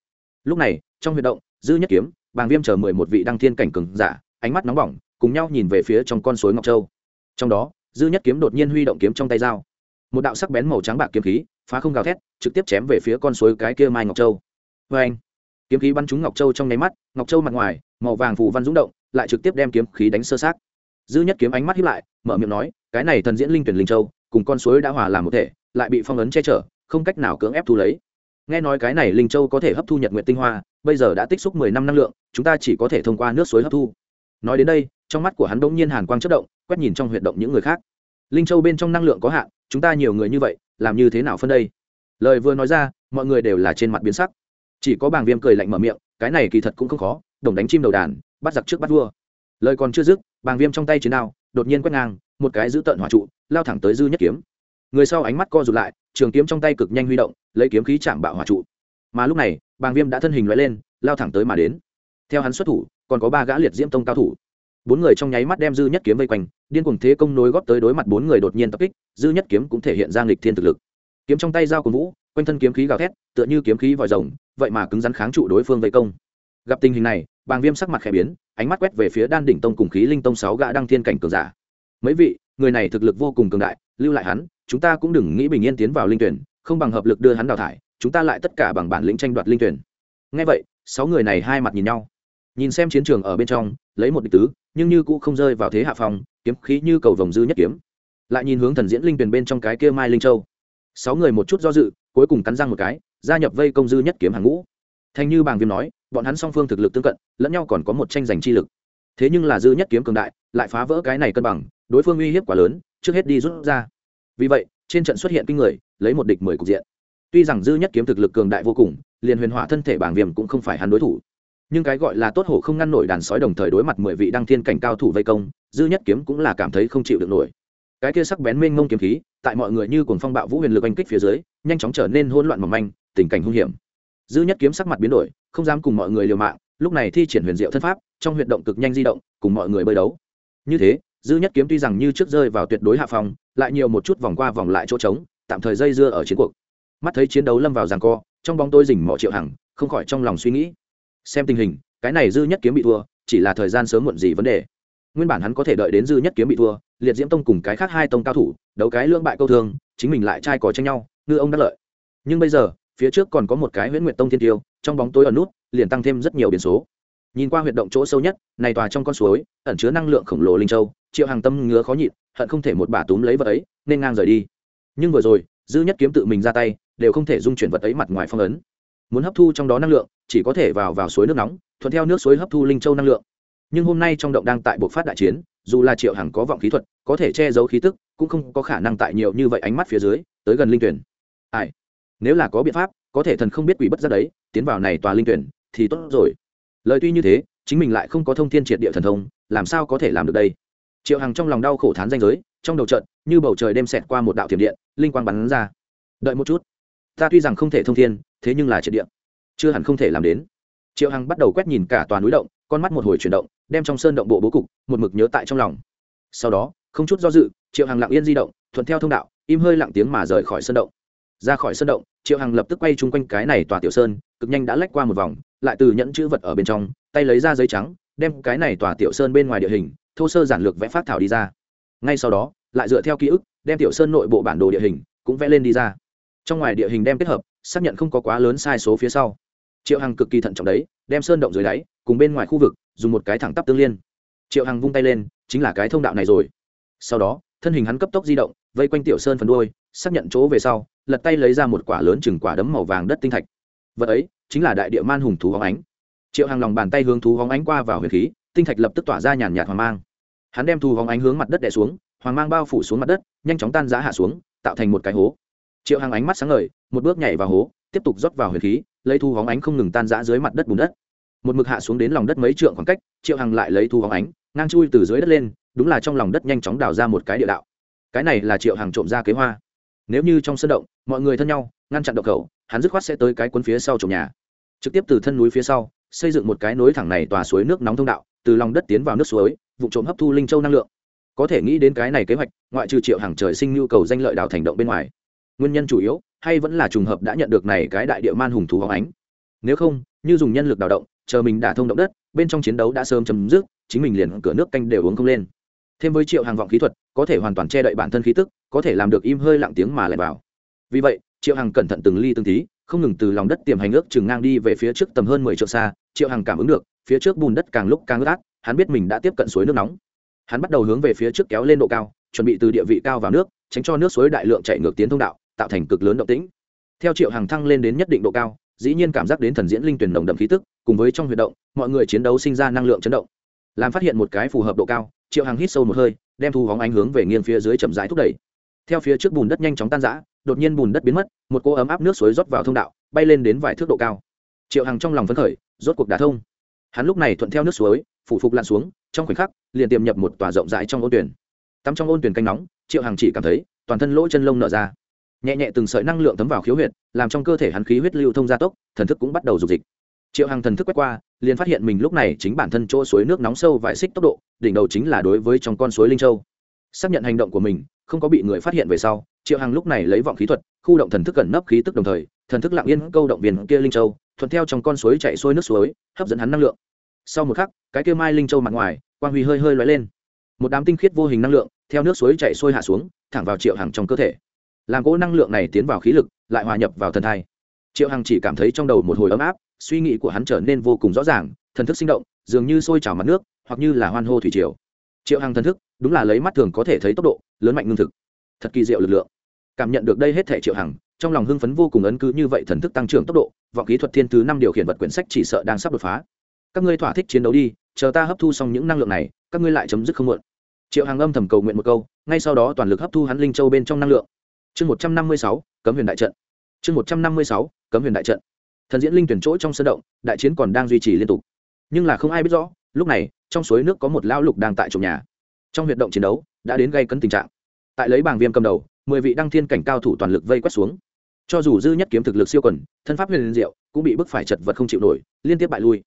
Lúc này, trong huyền động, dư nhất kiếm, bàng viêm chờ mười một vị đăng thiên cảnh cường giả, ánh mắt nóng bỏng, cùng nhau nhìn về phía trong con suối ngọc châu. Trong đó, dư nhất kiếm đột nhiên huy động kiếm trong tay dao. Một đạo sắc bén màu trắng bạc kiếm khí, phá không gào thét, trực tiếp chém về phía con suối cái kia mai ngọc châu. Vê anh kiếm khí bắn trúng ngọc châu trong nháy mắt, ngọc châu mặt ngoài, màu vàng phù văn rúng động lại trực tiếp đem kiếm khí đánh sơ sát dư nhất kiếm ánh mắt hiếp lại, mở miệng nói, cái này thần diễn linh tuyển linh châu, cùng con suối đã hòa làm một thể, lại bị phong ấn che chở, không cách nào cưỡng ép thu lấy. Nghe nói cái này linh châu có thể hấp thu nhật nguyện tinh hoa, bây giờ đã tích xúc mười năm năng lượng, chúng ta chỉ có thể thông qua nước suối hấp thu. Nói đến đây, trong mắt của hắn bỗng nhiên hàn quang chất động, quét nhìn trong huyệt động những người khác. Linh châu bên trong năng lượng có hạn, chúng ta nhiều người như vậy, làm như thế nào phân đây? Lời vừa nói ra, mọi người đều là trên mặt biến sắc. Chỉ có bàng viêm cười lạnh mở miệng, cái này kỳ thật cũng không khó, đồng đánh chim đầu đàn bắt giặc trước bắt vua. Lời còn chưa dứt, bàng viêm trong tay chiến đao, đột nhiên quét ngang, một cái giữ tận hỏa trụ, lao thẳng tới dư nhất kiếm. Người sau ánh mắt co rụt lại, trường kiếm trong tay cực nhanh huy động, lấy kiếm khí chạm bạo hỏa trụ. Mà lúc này, bàng viêm đã thân hình loại lên, lao thẳng tới mà đến. Theo hắn xuất thủ, còn có ba gã liệt diễm tông cao thủ. Bốn người trong nháy mắt đem dư nhất kiếm vây quanh, điên cùng thế công nối góp tới đối mặt bốn người đột nhiên tập kích, dư nhất kiếm cũng thể hiện ra nghịch thiên thực lực. Kiếm trong tay dao của vũ, quanh thân kiếm khí gào thét, tựa như kiếm khí vòi rồng, vậy mà cứng rắn kháng trụ đối phương vây công. Gặp tình hình này bàng viêm sắc mặt khẽ biến, ánh mắt quét về phía đan đỉnh tông cùng khí linh tông sáu gã đăng thiên cảnh cường giả. Mấy vị, người này thực lực vô cùng cường đại, lưu lại hắn, chúng ta cũng đừng nghĩ bình yên tiến vào linh tuyển, không bằng hợp lực đưa hắn đào thải, chúng ta lại tất cả bằng bản lĩnh tranh đoạt linh tuyển. Ngay vậy, sáu người này hai mặt nhìn nhau. Nhìn xem chiến trường ở bên trong, lấy một địch tứ, nhưng như cũng không rơi vào thế hạ phòng kiếm khí như cầu vồng dư nhất kiếm. Lại nhìn hướng thần diễn linh tuyển bên trong cái kia mai linh châu. Sáu người một chút do dự, cuối cùng cắn răng một cái, gia nhập vây công dư nhất kiếm hàng ngũ thành như bàng viêm nói, bọn hắn song phương thực lực tương cận, lẫn nhau còn có một tranh giành chi lực. Thế nhưng là dư nhất kiếm cường đại, lại phá vỡ cái này cân bằng, đối phương uy hiếp quá lớn, trước hết đi rút ra. Vì vậy, trên trận xuất hiện kinh người, lấy một địch mười cục diện. Tuy rằng dư nhất kiếm thực lực cường đại vô cùng, liền huyền hỏa thân thể bảng viêm cũng không phải hắn đối thủ. Nhưng cái gọi là tốt hổ không ngăn nổi đàn sói đồng thời đối mặt mười vị đăng thiên cảnh cao thủ vây công dư nhất kiếm cũng là cảm thấy không chịu được nổi. Cái kia sắc bén mênh mông kiếm khí, tại mọi người như cuồng phong bạo vũ huyền lực anh kích phía dưới, nhanh chóng trở nên hỗn loạn mỏng manh, tình cảnh hung hiểm dư nhất kiếm sắc mặt biến đổi, không dám cùng mọi người liều mạng, lúc này thi triển huyền diệu thân pháp, trong huyệt động cực nhanh di động, cùng mọi người bơi đấu. Như thế, dư nhất kiếm tuy rằng như trước rơi vào tuyệt đối hạ phòng lại nhiều một chút vòng qua vòng lại chỗ trống, tạm thời dây dưa ở chiến cuộc. Mắt thấy chiến đấu lâm vào ràng co, trong bóng tôi rình mỏ triệu hằng, không khỏi trong lòng suy nghĩ. Xem tình hình, cái này dư nhất kiếm bị thua, chỉ là thời gian sớm muộn gì vấn đề. Nguyên bản hắn có thể đợi đến dư nhất kiếm bị thua, liệt diễm tông cùng cái khác hai tông cao thủ, đấu cái lương bại câu thương, chính mình lại trai cò tranh nhau, ngư ông đắc lợi. Nhưng bây giờ phía trước còn có một cái huyễn nguyệt tông thiên tiêu, trong bóng tối ở nút, liền tăng thêm rất nhiều biến số. Nhìn qua huyệt động chỗ sâu nhất, này tòa trong con suối, ẩn chứa năng lượng khổng lồ linh châu, triệu hàng tâm ngứa khó nhịn, hận không thể một bà túm lấy vật ấy, nên ngang rời đi. Nhưng vừa rồi, dư nhất kiếm tự mình ra tay, đều không thể dung chuyển vật ấy mặt ngoài phong ấn. Muốn hấp thu trong đó năng lượng, chỉ có thể vào vào suối nước nóng, thuận theo nước suối hấp thu linh châu năng lượng. Nhưng hôm nay trong động đang tại buộc phát đại chiến, dù là triệu hằng có vọng khí thuật, có thể che giấu khí tức, cũng không có khả năng tại nhiều như vậy ánh mắt phía dưới, tới gần linh tuyển. Ai? Nếu là có biện pháp, có thể thần không biết quỷ bất ra đấy, tiến vào này tòa linh tuyển, thì tốt rồi. Lời tuy như thế, chính mình lại không có thông thiên triệt địa thần thông, làm sao có thể làm được đây? Triệu hằng trong lòng đau khổ thán danh giới, trong đầu trận, như bầu trời đêm xẹt qua một đạo thiểm điện, linh quang bắn ra. Đợi một chút. Ta tuy rằng không thể thông thiên, thế nhưng là triệt địa. Chưa hẳn không thể làm đến. Triệu hằng bắt đầu quét nhìn cả toàn núi động, con mắt một hồi chuyển động, đem trong sơn động bộ bố cục, một mực nhớ tại trong lòng. Sau đó, không chút do dự, triệu hằng lặng yên di động, thuận theo thông đạo, im hơi lặng tiếng mà rời khỏi sơn động ra khỏi sân động, triệu hằng lập tức quay chung quanh cái này tòa tiểu sơn, cực nhanh đã lách qua một vòng, lại từ nhẫn chữ vật ở bên trong, tay lấy ra giấy trắng, đem cái này tòa tiểu sơn bên ngoài địa hình, thô sơ giản lược vẽ phát thảo đi ra. Ngay sau đó, lại dựa theo ký ức, đem tiểu sơn nội bộ bản đồ địa hình cũng vẽ lên đi ra. Trong ngoài địa hình đem kết hợp, xác nhận không có quá lớn sai số phía sau. Triệu hằng cực kỳ thận trọng đấy, đem sơn động dưới đáy, cùng bên ngoài khu vực, dùng một cái thẳng tắp tương liên. Triệu hằng vung tay lên, chính là cái thông đạo này rồi. Sau đó, thân hình hắn cấp tốc di động, vây quanh tiểu sơn phần đuôi, xác nhận chỗ về sau lật tay lấy ra một quả lớn chừng quả đấm màu vàng đất tinh thạch. Vật ấy chính là đại địa man hùng thú hóng ánh. Triệu hàng lòng bàn tay hướng thú hóng ánh qua vào huyền khí, tinh thạch lập tức tỏa ra nhàn nhạt hoàng mang. Hắn đem thú hóng ánh hướng mặt đất đè xuống, hoàng mang bao phủ xuống mặt đất, nhanh chóng tan giã hạ xuống, tạo thành một cái hố. Triệu hàng ánh mắt sáng ngời, một bước nhảy vào hố, tiếp tục rót vào huyền khí, lấy thu hóng ánh không ngừng tan giã dưới mặt đất bùn đất. Một mực hạ xuống đến lòng đất mấy trượng khoảng cách, triệu hằng lại lấy thu hóng ánh, ngang chui từ dưới đất lên, đúng là trong lòng đất nhanh chóng đào ra một cái địa đạo. Cái này là triệu hàng trộm ra kế hoa nếu như trong sân động, mọi người thân nhau, ngăn chặn động khẩu, hắn dứt khoát sẽ tới cái cuốn phía sau trồng nhà. Trực tiếp từ thân núi phía sau, xây dựng một cái nối thẳng này tòa suối nước nóng thông đạo, từ lòng đất tiến vào nước suối vụ trộm hấp thu linh châu năng lượng. Có thể nghĩ đến cái này kế hoạch, ngoại trừ triệu hàng trời sinh nhu cầu danh lợi đào thành động bên ngoài. Nguyên nhân chủ yếu, hay vẫn là trùng hợp đã nhận được này cái đại địa man hùng thú hóng ánh. Nếu không, như dùng nhân lực đào động, chờ mình đả thông động đất, bên trong chiến đấu đã sớm chấm dứt, chính mình liền cửa nước canh đều uống không lên thêm với triệu hàng vọng khí thuật, có thể hoàn toàn che đậy bản thân khí tức, có thể làm được im hơi lặng tiếng mà lại vào. Vì vậy, triệu hằng cẩn thận từng ly từng tí, không ngừng từ lòng đất tiềm hành ước chừng ngang đi về phía trước tầm hơn mười triệu xa, triệu hằng cảm ứng được, phía trước bùn đất càng lúc càng ướt át hắn biết mình đã tiếp cận suối nước nóng. Hắn bắt đầu hướng về phía trước kéo lên độ cao, chuẩn bị từ địa vị cao vào nước, tránh cho nước suối đại lượng chạy ngược tiến thông đạo, tạo thành cực lớn động tĩnh. Theo triệu hàng thăng lên đến nhất định độ cao, dĩ nhiên cảm giác đến thần diễn linh tuyển nồng đậm khí tức, cùng với trong huy động, mọi người chiến đấu sinh ra năng lượng chấn động làm phát hiện một cái phù hợp độ cao, triệu Hằng hít sâu một hơi, đem thu hóng ánh hướng về nghiêng phía dưới chậm rãi thúc đẩy. Theo phía trước bùn đất nhanh chóng tan rã, đột nhiên bùn đất biến mất, một cô ấm áp nước suối rót vào thông đạo, bay lên đến vài thước độ cao. Triệu hằng trong lòng phấn khởi, rốt cuộc đả thông. Hắn lúc này thuận theo nước suối, phủ phục lặn xuống, trong khoảnh khắc, liền tiềm nhập một tòa rộng rãi trong ôn tuyển. Tắm trong ôn tuyển canh nóng, triệu hằng chỉ cảm thấy, toàn thân lỗ chân lông nở ra. Nhẹ nhẹ từng sợi năng lượng thấm vào khiếu huyệt, làm trong cơ thể hắn khí huyết lưu thông gia tốc, thần thức cũng bắt đầu dục dịch. Triệu hằng thần thức quét qua liền phát hiện mình lúc này chính bản thân chỗ suối nước nóng sâu vài xích tốc độ, đỉnh đầu chính là đối với trong con suối linh châu. Xác nhận hành động của mình, không có bị người phát hiện về sau, triệu hằng lúc này lấy vọng khí thuật, khu động thần thức cẩn nấp khí tức đồng thời, thần thức lặng yên câu động viên kia linh châu, thuận theo trong con suối chạy xuôi nước suối, hấp dẫn hắn năng lượng. Sau một khắc, cái kia mai linh châu mặt ngoài, quang huy hơi hơi lóe lên. Một đám tinh khiết vô hình năng lượng, theo nước suối chạy xuôi hạ xuống, thẳng vào triệu hằng trong cơ thể. Làm cỗ năng lượng này tiến vào khí lực, lại hòa nhập vào thần thai. Triệu hằng chỉ cảm thấy trong đầu một hồi ấm áp suy nghĩ của hắn trở nên vô cùng rõ ràng, thần thức sinh động, dường như sôi trào mặt nước, hoặc như là hoan hô thủy triều. Triệu hằng thần thức, đúng là lấy mắt thường có thể thấy tốc độ, lớn mạnh ngưng thực. Thật kỳ diệu lực lượng. Cảm nhận được đây hết thể triệu hằng, trong lòng hưng phấn vô cùng ấn cứ như vậy thần thức tăng trưởng tốc độ, vọng kỹ thuật thiên thứ năm điều khiển vật quyển sách chỉ sợ đang sắp đột phá. Các ngươi thỏa thích chiến đấu đi, chờ ta hấp thu xong những năng lượng này, các ngươi lại chấm dứt không muộn. Triệu Hằng âm thầm cầu nguyện một câu, ngay sau đó toàn lực hấp thu hắn linh châu bên trong năng lượng. Chương một trăm năm mươi sáu, cấm huyền đại trận. Chương một trăm năm mươi sáu, cấm huyền đại trận thần diễn linh tuyển chỗ trong sân động, đại chiến còn đang duy trì liên tục. Nhưng là không ai biết rõ, lúc này, trong suối nước có một lão lục đang tại trộm nhà. Trong huyệt động chiến đấu, đã đến gây cấn tình trạng. Tại lấy bảng viêm cầm đầu, mười vị đăng thiên cảnh cao thủ toàn lực vây quét xuống. Cho dù dư nhất kiếm thực lực siêu quần, thân pháp huyền diệu, cũng bị bức phải chật vật không chịu nổi, liên tiếp bại lui.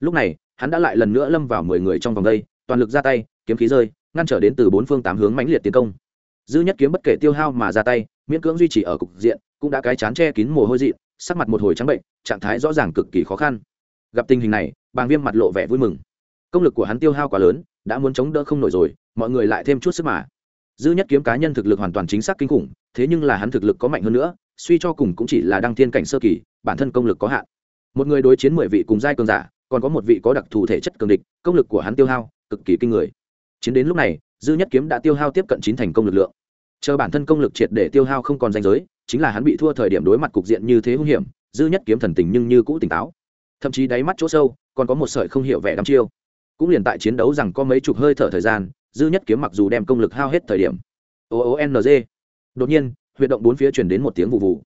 Lúc này, hắn đã lại lần nữa lâm vào mười người trong vòng đây, toàn lực ra tay, kiếm khí rơi, ngăn trở đến từ bốn phương tám hướng mãnh liệt tiến công. Dư nhất kiếm bất kể tiêu hao mà ra tay, miễn cưỡng duy trì ở cục diện, cũng đã cái chán che kín mồ hôi dị sắc mặt một hồi trắng bệnh, trạng thái rõ ràng cực kỳ khó khăn. Gặp tình hình này, bàng viêm mặt lộ vẻ vui mừng. Công lực của hắn tiêu hao quá lớn, đã muốn chống đỡ không nổi rồi, mọi người lại thêm chút sức mà. Dư nhất kiếm cá nhân thực lực hoàn toàn chính xác kinh khủng, thế nhưng là hắn thực lực có mạnh hơn nữa, suy cho cùng cũng chỉ là đăng thiên cảnh sơ kỳ, bản thân công lực có hạn. Một người đối chiến mười vị cùng giai cường giả, còn có một vị có đặc thù thể chất cường địch, công lực của hắn tiêu hao cực kỳ kinh người. Chiến đến lúc này, dư nhất kiếm đã tiêu hao tiếp cận chín thành công lực lượng chờ bản thân công lực triệt để tiêu hao không còn danh giới, chính là hắn bị thua thời điểm đối mặt cục diện như thế hung hiểm, dư nhất kiếm thần tình nhưng như cũ tỉnh táo. Thậm chí đáy mắt chỗ sâu, còn có một sợi không hiểu vẻ đắm chiêu. Cũng liền tại chiến đấu rằng có mấy chục hơi thở thời gian, dư nhất kiếm mặc dù đem công lực hao hết thời điểm. O o n g. Đột nhiên, huyệt động bốn phía chuyển đến một tiếng vụ vụ.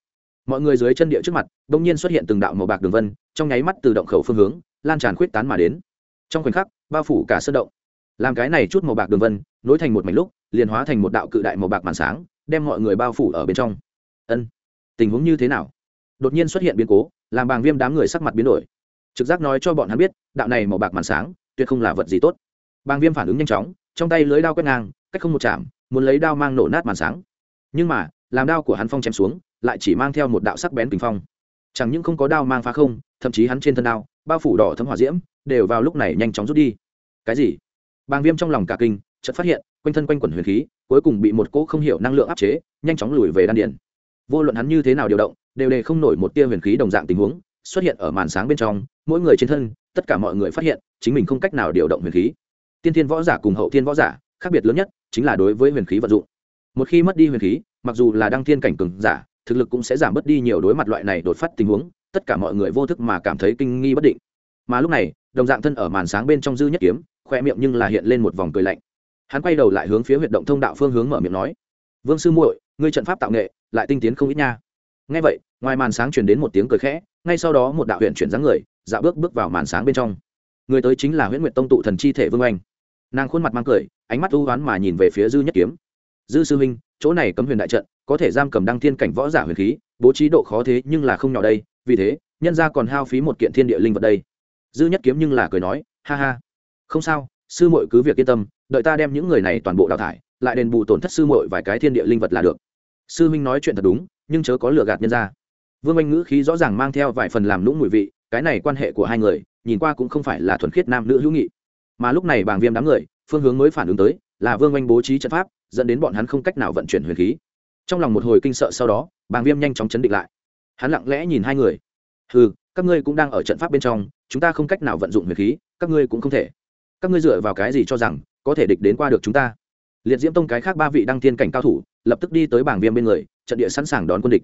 Mọi người dưới chân địa trước mặt đ ỗ n g nhiên xuất hiện từng đạo màu bạc đường vân, trong nháy mắt từ động khẩu phương hướng, lan tràn khuyết tán mà đến. Trong khoảnh khắc, bao phủ cả sân động. Làm cái này chút màu bạc đường vân, nối thành một mảnh lúc liền hóa thành một đạo cự đại màu bạc màn sáng, đem mọi người bao phủ ở bên trong. Ân, tình huống như thế nào? Đột nhiên xuất hiện biến cố, làm bàng viêm đám người sắc mặt biến đổi. Trực giác nói cho bọn hắn biết, đạo này màu bạc màn sáng, tuyệt không là vật gì tốt. Bàng viêm phản ứng nhanh chóng, trong tay lưới đao quét ngang, cách không một chạm, muốn lấy đao mang nổ nát màn sáng. Nhưng mà, làm đao của hắn phong chém xuống, lại chỉ mang theo một đạo sắc bén bình phong. Chẳng những không có đao mang phá không, thậm chí hắn trên thân đao, bao phủ đỏ thấm hỏa diễm, đều vào lúc này nhanh chóng rút đi. Cái gì? Bàng viêm trong lòng cả kinh chợt phát hiện, quanh thân quanh quẩn huyền khí, cuối cùng bị một cỗ không hiểu năng lượng áp chế, nhanh chóng lùi về đan điền. Vô luận hắn như thế nào điều động, đều đề không nổi một tia huyền khí đồng dạng tình huống xuất hiện ở màn sáng bên trong, mỗi người trên thân, tất cả mọi người phát hiện, chính mình không cách nào điều động huyền khí. Tiên thiên võ giả cùng hậu thiên võ giả, khác biệt lớn nhất chính là đối với huyền khí vận dụng. Một khi mất đi huyền khí, mặc dù là đăng thiên cảnh cường giả, thực lực cũng sẽ giảm bớt đi nhiều đối mặt loại này đột phát tình huống, tất cả mọi người vô thức mà cảm thấy kinh nghi bất định. Mà lúc này, đồng dạng thân ở màn sáng bên trong dư nhất kiếm, khoe miệng nhưng là hiện lên một vòng cười lạnh hắn quay đầu lại hướng phía huyệt động thông đạo phương hướng mở miệng nói, vương sư muội, ngươi trận pháp tạo nghệ lại tinh tiến không ít nha. Ngay vậy, ngoài màn sáng truyền đến một tiếng cười khẽ, ngay sau đó một đạo huyện chuyển dáng người dạo bước bước vào màn sáng bên trong. Người tới chính là huyễn nguyệt tông tụ thần chi thể vương anh nàng khuôn mặt mang cười, ánh mắt u oán mà nhìn về phía dư nhất kiếm. Dư sư huynh, chỗ này cấm huyền đại trận, có thể giam cầm đăng thiên cảnh võ giả huyền khí, bố trí độ khó thế nhưng là không nhỏ đây, vì thế, nhân ra còn hao phí một kiện thiên địa linh vật đây. Dư nhất kiếm nhưng là cười nói, ha ha, không sao, sư muội cứ việc yên tâm đợi ta đem những người này toàn bộ đào thải, lại đền bù tổn thất sư muội vài cái thiên địa linh vật là được. Sư minh nói chuyện thật đúng, nhưng chớ có lừa gạt nhân ra vương anh ngữ khí rõ ràng mang theo vài phần làm lũng mùi vị, cái này quan hệ của hai người, nhìn qua cũng không phải là thuần khiết nam nữ hữu nghị. Mà lúc này bàng viêm đám người, phương hướng mới phản ứng tới, là vương anh bố trí trận pháp, dẫn đến bọn hắn không cách nào vận chuyển huyền khí. Trong lòng một hồi kinh sợ sau đó bàng viêm nhanh chóng chấn định lại. Hắn lặng lẽ nhìn hai người. Ừ các ngươi cũng đang ở trận pháp bên trong, chúng ta không cách nào vận dụng huyền khí, các ngươi cũng không thể. Các ngươi dựa vào cái gì cho rằng có thể địch đến qua được chúng ta. Liệt diễm tông cái khác ba vị đăng thiên cảnh cao thủ, lập tức đi tới bảng viêm bên người, trận địa sẵn sàng đón quân địch.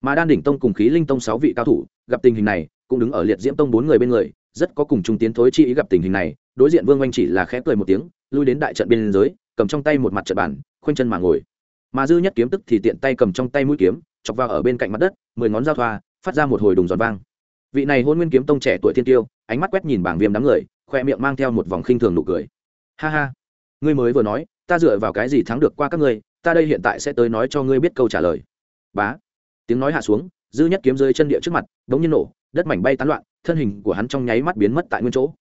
Mà đan đỉnh tông cùng khí linh tông sáu vị cao thủ, gặp tình hình này, cũng đứng ở liệt diễm tông bốn người bên người, rất có cùng chung tiến thối chi ý gặp tình hình này, đối diện vương oanh chỉ là khẽ cười một tiếng, lui đến đại trận biên giới, cầm trong tay một mặt trận bản khoanh chân mà ngồi. Mà dư nhất kiếm tức thì tiện tay cầm trong tay mũi kiếm, chọc vào ở bên cạnh mặt đất, mười ngón giao thoa, phát ra một hồi đùng giòn vang. Vị này hôn nguyên kiếm tông trẻ tuổi thiên tiêu, ánh mắt quét nhìn bảng viêm đám người, khoe miệng mang theo một vòng khinh thường nụ cười. Ha ha ngươi mới vừa nói, ta dựa vào cái gì thắng được qua các ngươi, ta đây hiện tại sẽ tới nói cho ngươi biết câu trả lời. Bá. Tiếng nói hạ xuống, dư nhất kiếm rơi chân địa trước mặt, đống nhiên nổ, đất mảnh bay tán loạn, thân hình của hắn trong nháy mắt biến mất tại nguyên chỗ.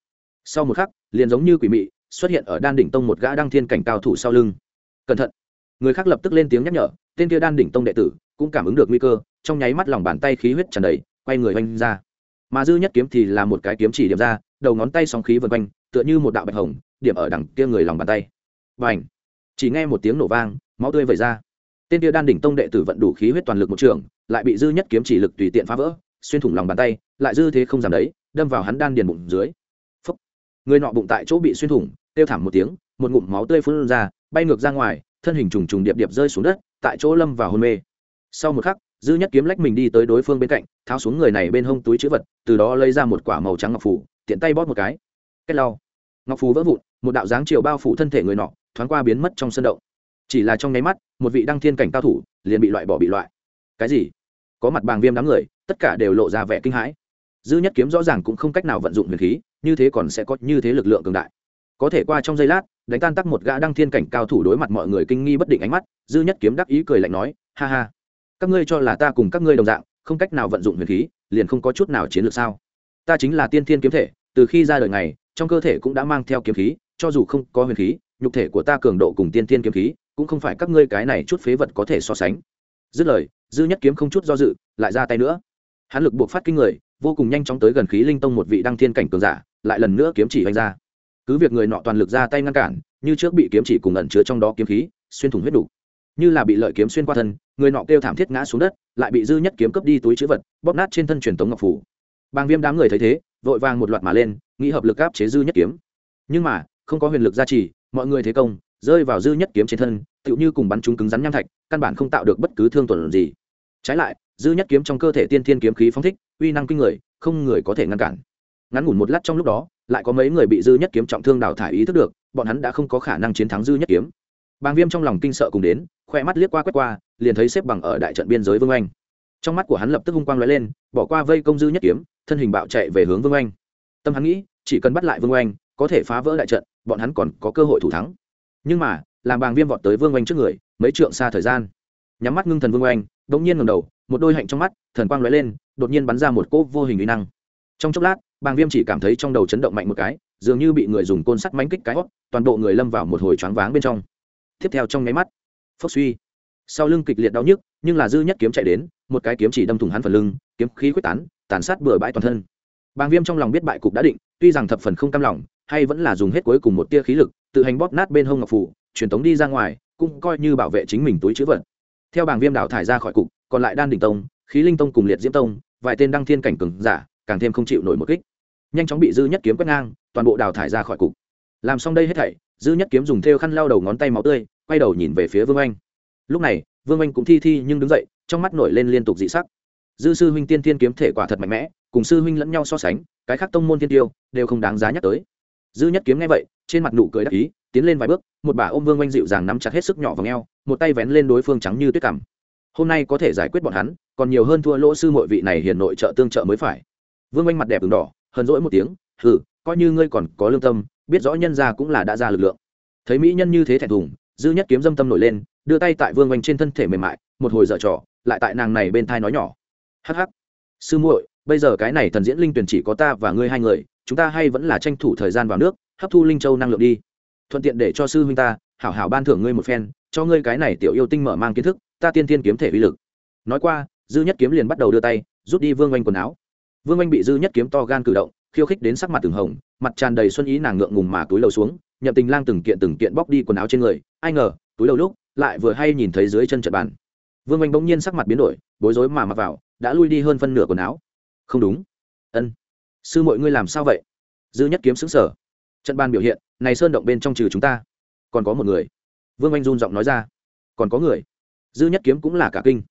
Sau một khắc, liền giống như quỷ mị, xuất hiện ở đan đỉnh tông một gã đăng thiên cảnh cao thủ sau lưng. Cẩn thận. Người khác lập tức lên tiếng nhắc nhở, tên kia đan đỉnh tông đệ tử cũng cảm ứng được nguy cơ, trong nháy mắt lòng bàn tay khí huyết tràn đầy, quay người oanh ra. Mà dư nhất kiếm thì là một cái kiếm chỉ điểm ra, đầu ngón tay sóng khí vân quanh, tựa như một đạo bạch hồng điểm ở đằng kia người lòng bàn tay. Và ảnh chỉ nghe một tiếng nổ vang, máu tươi vẩy ra. Tên kia đan đỉnh tông đệ tử vận đủ khí huyết toàn lực một trường, lại bị dư nhất kiếm chỉ lực tùy tiện phá vỡ, xuyên thủng lòng bàn tay, lại dư thế không giảm đấy, đâm vào hắn đan điền bụng dưới. Phúc. người nọ bụng tại chỗ bị xuyên thủng tiêu thảm một tiếng, một ngụm máu tươi phun ra, bay ngược ra ngoài, thân hình trùng trùng điệp điệp rơi xuống đất, tại chỗ lâm vào hôn mê. Sau một khắc, dư nhất kiếm lách mình đi tới đối phương bên cạnh, tháo xuống người này bên hông túi chữ vật, từ đó lấy ra một quả màu trắng ngọc phủ tiện tay bóp một cái. Cách lau. Ngọc phù vỡ vụn một đạo dáng chiều bao phủ thân thể người nọ, thoáng qua biến mất trong sân động. Chỉ là trong nháy mắt, một vị đăng thiên cảnh cao thủ liền bị loại bỏ bị loại. Cái gì? Có mặt bàng viêm đám người, tất cả đều lộ ra vẻ kinh hãi. Dư nhất kiếm rõ ràng cũng không cách nào vận dụng huyền khí, như thế còn sẽ có như thế lực lượng cường đại. Có thể qua trong giây lát, đánh tan tắc một gã đăng thiên cảnh cao thủ đối mặt mọi người kinh nghi bất định ánh mắt, dư nhất kiếm đắc ý cười lạnh nói, ha ha, các ngươi cho là ta cùng các ngươi đồng dạng, không cách nào vận dụng huyền khí, liền không có chút nào chiến lược sao? Ta chính là tiên thiên kiếm thể, từ khi ra đời này, trong cơ thể cũng đã mang theo kiếm khí cho dù không có huyền khí, nhục thể của ta cường độ cùng tiên thiên kiếm khí, cũng không phải các ngươi cái này chút phế vật có thể so sánh. Dứt lời, dư nhất kiếm không chút do dự, lại ra tay nữa. Hắn lực buộc phát kinh người, vô cùng nhanh chóng tới gần khí linh tông một vị đăng thiên cảnh cường giả, lại lần nữa kiếm chỉ đánh ra. Cứ việc người nọ toàn lực ra tay ngăn cản, như trước bị kiếm chỉ cùng ẩn chứa trong đó kiếm khí, xuyên thủng huyết đủ. Như là bị lợi kiếm xuyên qua thân, người nọ kêu thảm thiết ngã xuống đất, lại bị dư nhất kiếm cướp đi túi chữ vật, bóp nát trên thân truyền tống ngọc phủ. Bàng viêm đám người thấy thế, vội vàng một loạt mà lên, nghĩ hợp lực áp chế dư nhất kiếm. Nhưng mà không có huyền lực gia trì, mọi người thế công, rơi vào dư nhất kiếm trên thân, tựu như cùng bắn chúng cứng rắn nham thạch, căn bản không tạo được bất cứ thương tổn gì. Trái lại, dư nhất kiếm trong cơ thể tiên thiên kiếm khí phóng thích, uy năng kinh người, không người có thể ngăn cản. Ngắn ngủn một lát trong lúc đó, lại có mấy người bị dư nhất kiếm trọng thương đào thải ý thức được, bọn hắn đã không có khả năng chiến thắng dư nhất kiếm. Bàng viêm trong lòng kinh sợ cùng đến, khoe mắt liếc qua quét qua, liền thấy xếp bằng ở đại trận biên giới vương anh trong mắt của hắn lập tức hung quang lóe lên, bỏ qua vây công dư nhất kiếm, thân hình bạo chạy về hướng vương anh tâm hắn nghĩ, chỉ cần bắt lại vương anh có thể phá vỡ đại trận bọn hắn còn có cơ hội thủ thắng. Nhưng mà, làm bàng viêm vọt tới vương oanh trước người, mấy trượng xa thời gian. Nhắm mắt ngưng thần vương oanh đ ỗ n g nhiên ngầm đầu, một đôi hạnh trong mắt, thần quang lóe lên, đột nhiên bắn ra một cỗ vô hình uy năng. Trong chốc lát, bàng viêm chỉ cảm thấy trong đầu chấn động mạnh một cái, dường như bị người dùng côn sắt mánh kích cái hót toàn bộ người lâm vào một hồi choáng váng bên trong. Tiếp theo trong nháy mắt, phốc suy. Sau lưng kịch liệt đau nhức, nhưng là dư nhất kiếm chạy đến, một cái kiếm chỉ đâm thủng hắn phần lưng, kiếm khí quyết tán, tàn sát bừa bãi toàn thân. Bàng viêm trong lòng biết bại cục đã định, tuy rằng thập phần không cam lòng hay vẫn là dùng hết cuối cùng một tia khí lực, tự hành bóp nát bên hông ngọc phủ, truyền tống đi ra ngoài, cũng coi như bảo vệ chính mình túi chữ vật. Theo bảng viêm đảo thải ra khỏi cục, còn lại đan đỉnh tông, khí linh tông cùng liệt diễm tông, vài tên đăng thiên cảnh cường giả, càng thêm không chịu nổi một kích. Nhanh chóng bị dư nhất kiếm quét ngang, toàn bộ đào thải ra khỏi cục. Làm xong đây hết thảy, dư nhất kiếm dùng thêu khăn lau đầu ngón tay máu tươi, quay đầu nhìn về phía vương anh lúc này, vương anh cũng thi thi nhưng đứng dậy, trong mắt nổi lên liên tục dị sắc. Dư sư huynh tiên tiên kiếm thể quả thật mạnh mẽ, cùng sư huynh lẫn nhau so sánh, cái khác tông môn tiên tiêu, đều không đáng giá nhắc tới dư nhất kiếm nghe vậy, trên mặt nụ cười đắc ý, tiến lên vài bước, một bà ôm vương oanh dịu dàng nắm chặt hết sức nhỏ vào ngheo một tay vén lên đối phương trắng như tuyết cằm. Hôm nay có thể giải quyết bọn hắn, còn nhiều hơn thua lỗ sư mọi vị này hiền nội trợ tương trợ mới phải. Vương oanh mặt đẹp đường đỏ, hờn rỗi một tiếng, hừ, coi như ngươi còn có lương tâm, biết rõ nhân ra cũng là đã ra lực lượng. Thấy mỹ nhân như thế thẹn thùng, dư nhất kiếm dâm tâm nổi lên, đưa tay tại vương oanh trên thân thể mềm mại, một hồi dở trò, lại tại nàng này bên thai nói nhỏ, hắc hắc, sư muội bây giờ cái này thần diễn linh tuyển chỉ có ta và ngươi hai người, chúng ta hay vẫn là tranh thủ thời gian vào nước, hấp thu linh châu năng lượng đi. Thuận tiện để cho sư huynh ta, hảo hảo ban thưởng ngươi một phen, cho ngươi cái này tiểu yêu tinh mở mang kiến thức, ta tiên tiên kiếm thể uy lực. Nói qua, dư nhất kiếm liền bắt đầu đưa tay, rút đi vương oanh quần áo. Vương oanh bị dư nhất kiếm to gan cử động, khiêu khích đến sắc mặt từng hồng, mặt tràn đầy xuân ý nàng ngượng ngùng mà túi lầu xuống, nhậm tình lang từng kiện từng kiện bóc đi quần áo trên người, ai ngờ, túi lầu lúc, lại vừa hay nhìn thấy dưới chân trận bàn. Vương oanh bỗng nhiên sắc mặt biến đổi, bối rối mà mặc vào, đã lui đi hơn phân nửa quần áo không đúng. Ân. Sư mọi ngươi làm sao vậy? Dư nhất kiếm xứng sở trận ban biểu hiện, này sơn động bên trong trừ chúng ta, còn có một người. Vương anh run giọng nói ra. Còn có người? Dư nhất kiếm cũng là cả kinh.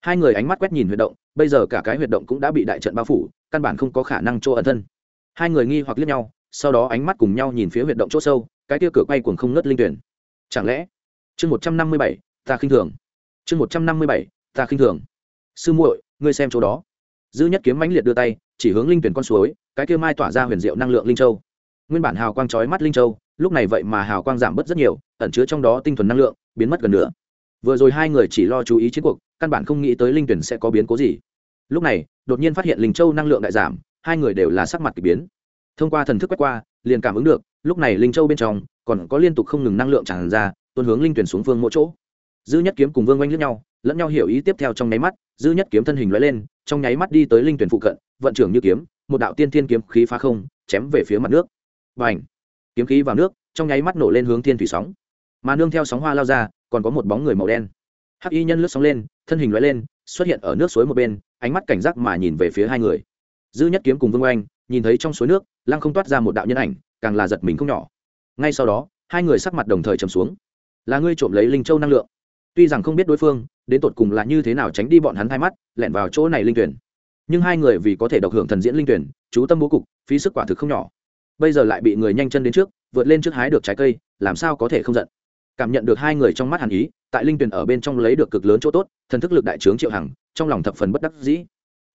Hai người ánh mắt quét nhìn huyệt động, bây giờ cả cái huyệt động cũng đã bị đại trận bao phủ, căn bản không có khả năng chỗ ẩn thân. Hai người nghi hoặc liếc nhau, sau đó ánh mắt cùng nhau nhìn phía huyệt động chỗ sâu, cái tia cửa quay cuồng không ngớt linh tuyển. Chẳng lẽ? Chương một trăm năm mươi bảy, ta khinh thường. Chương một trăm năm mươi bảy, ta khinh thường. Sư muội, ngươi xem chỗ đó dư nhất kiếm mãnh liệt đưa tay, chỉ hướng linh tuyển con suối, cái kia mai tỏa ra huyền diệu năng lượng linh châu. Nguyên bản hào quang chói mắt linh châu, lúc này vậy mà hào quang giảm bớt rất nhiều, ẩn chứa trong đó tinh thuần năng lượng, biến mất gần nữa. Vừa rồi hai người chỉ lo chú ý chiến cuộc, căn bản không nghĩ tới linh tuyển sẽ có biến cố gì. Lúc này, đột nhiên phát hiện linh châu năng lượng đại giảm, hai người đều là sắc mặt k ỳ biến. Thông qua thần thức quét qua, liền cảm ứng được, lúc này linh châu bên trong, còn có liên tục không ngừng năng lượng tràn ra, tuôn hướng linh tuyển xuống phương mỗi chỗ. Dư nhất kiếm cùng vương oanh lướt nhau lẫn nhau hiểu ý tiếp theo trong nháy mắt, dư nhất kiếm thân hình lóe lên, trong nháy mắt đi tới linh tuyển phụ cận, vận trưởng như kiếm, một đạo tiên thiên kiếm khí phá không, chém về phía mặt nước. Và ảnh kiếm khí vào nước, trong nháy mắt nổ lên hướng thiên thủy sóng. Mà nương theo sóng hoa lao ra, còn có một bóng người màu đen. Hắc y nhân lướt sóng lên, thân hình lóe lên, xuất hiện ở nước suối một bên, ánh mắt cảnh giác mà nhìn về phía hai người. Dư nhất kiếm cùng vương oanh, nhìn thấy trong suối nước, lăng không toát ra một đạo nhân ảnh, càng là giật mình không nhỏ. Ngay sau đó, hai người sắc mặt đồng thời trầm xuống. Là ngươi trộm lấy linh châu năng lượng tuy rằng không biết đối phương, đến tột cùng là như thế nào tránh đi bọn hắn hai mắt, lẻn vào chỗ này linh tuyển. Nhưng hai người vì có thể độc hưởng thần diễn linh tuyển, chú tâm bố cục, phí sức quả thực không nhỏ. Bây giờ lại bị người nhanh chân đến trước, vượt lên trước hái được trái cây, làm sao có thể không giận? Cảm nhận được hai người trong mắt hàn ý, tại linh tuyển ở bên trong lấy được cực lớn chỗ tốt, thần thức lực đại trướng triệu hằng, trong lòng thập phần bất đắc dĩ.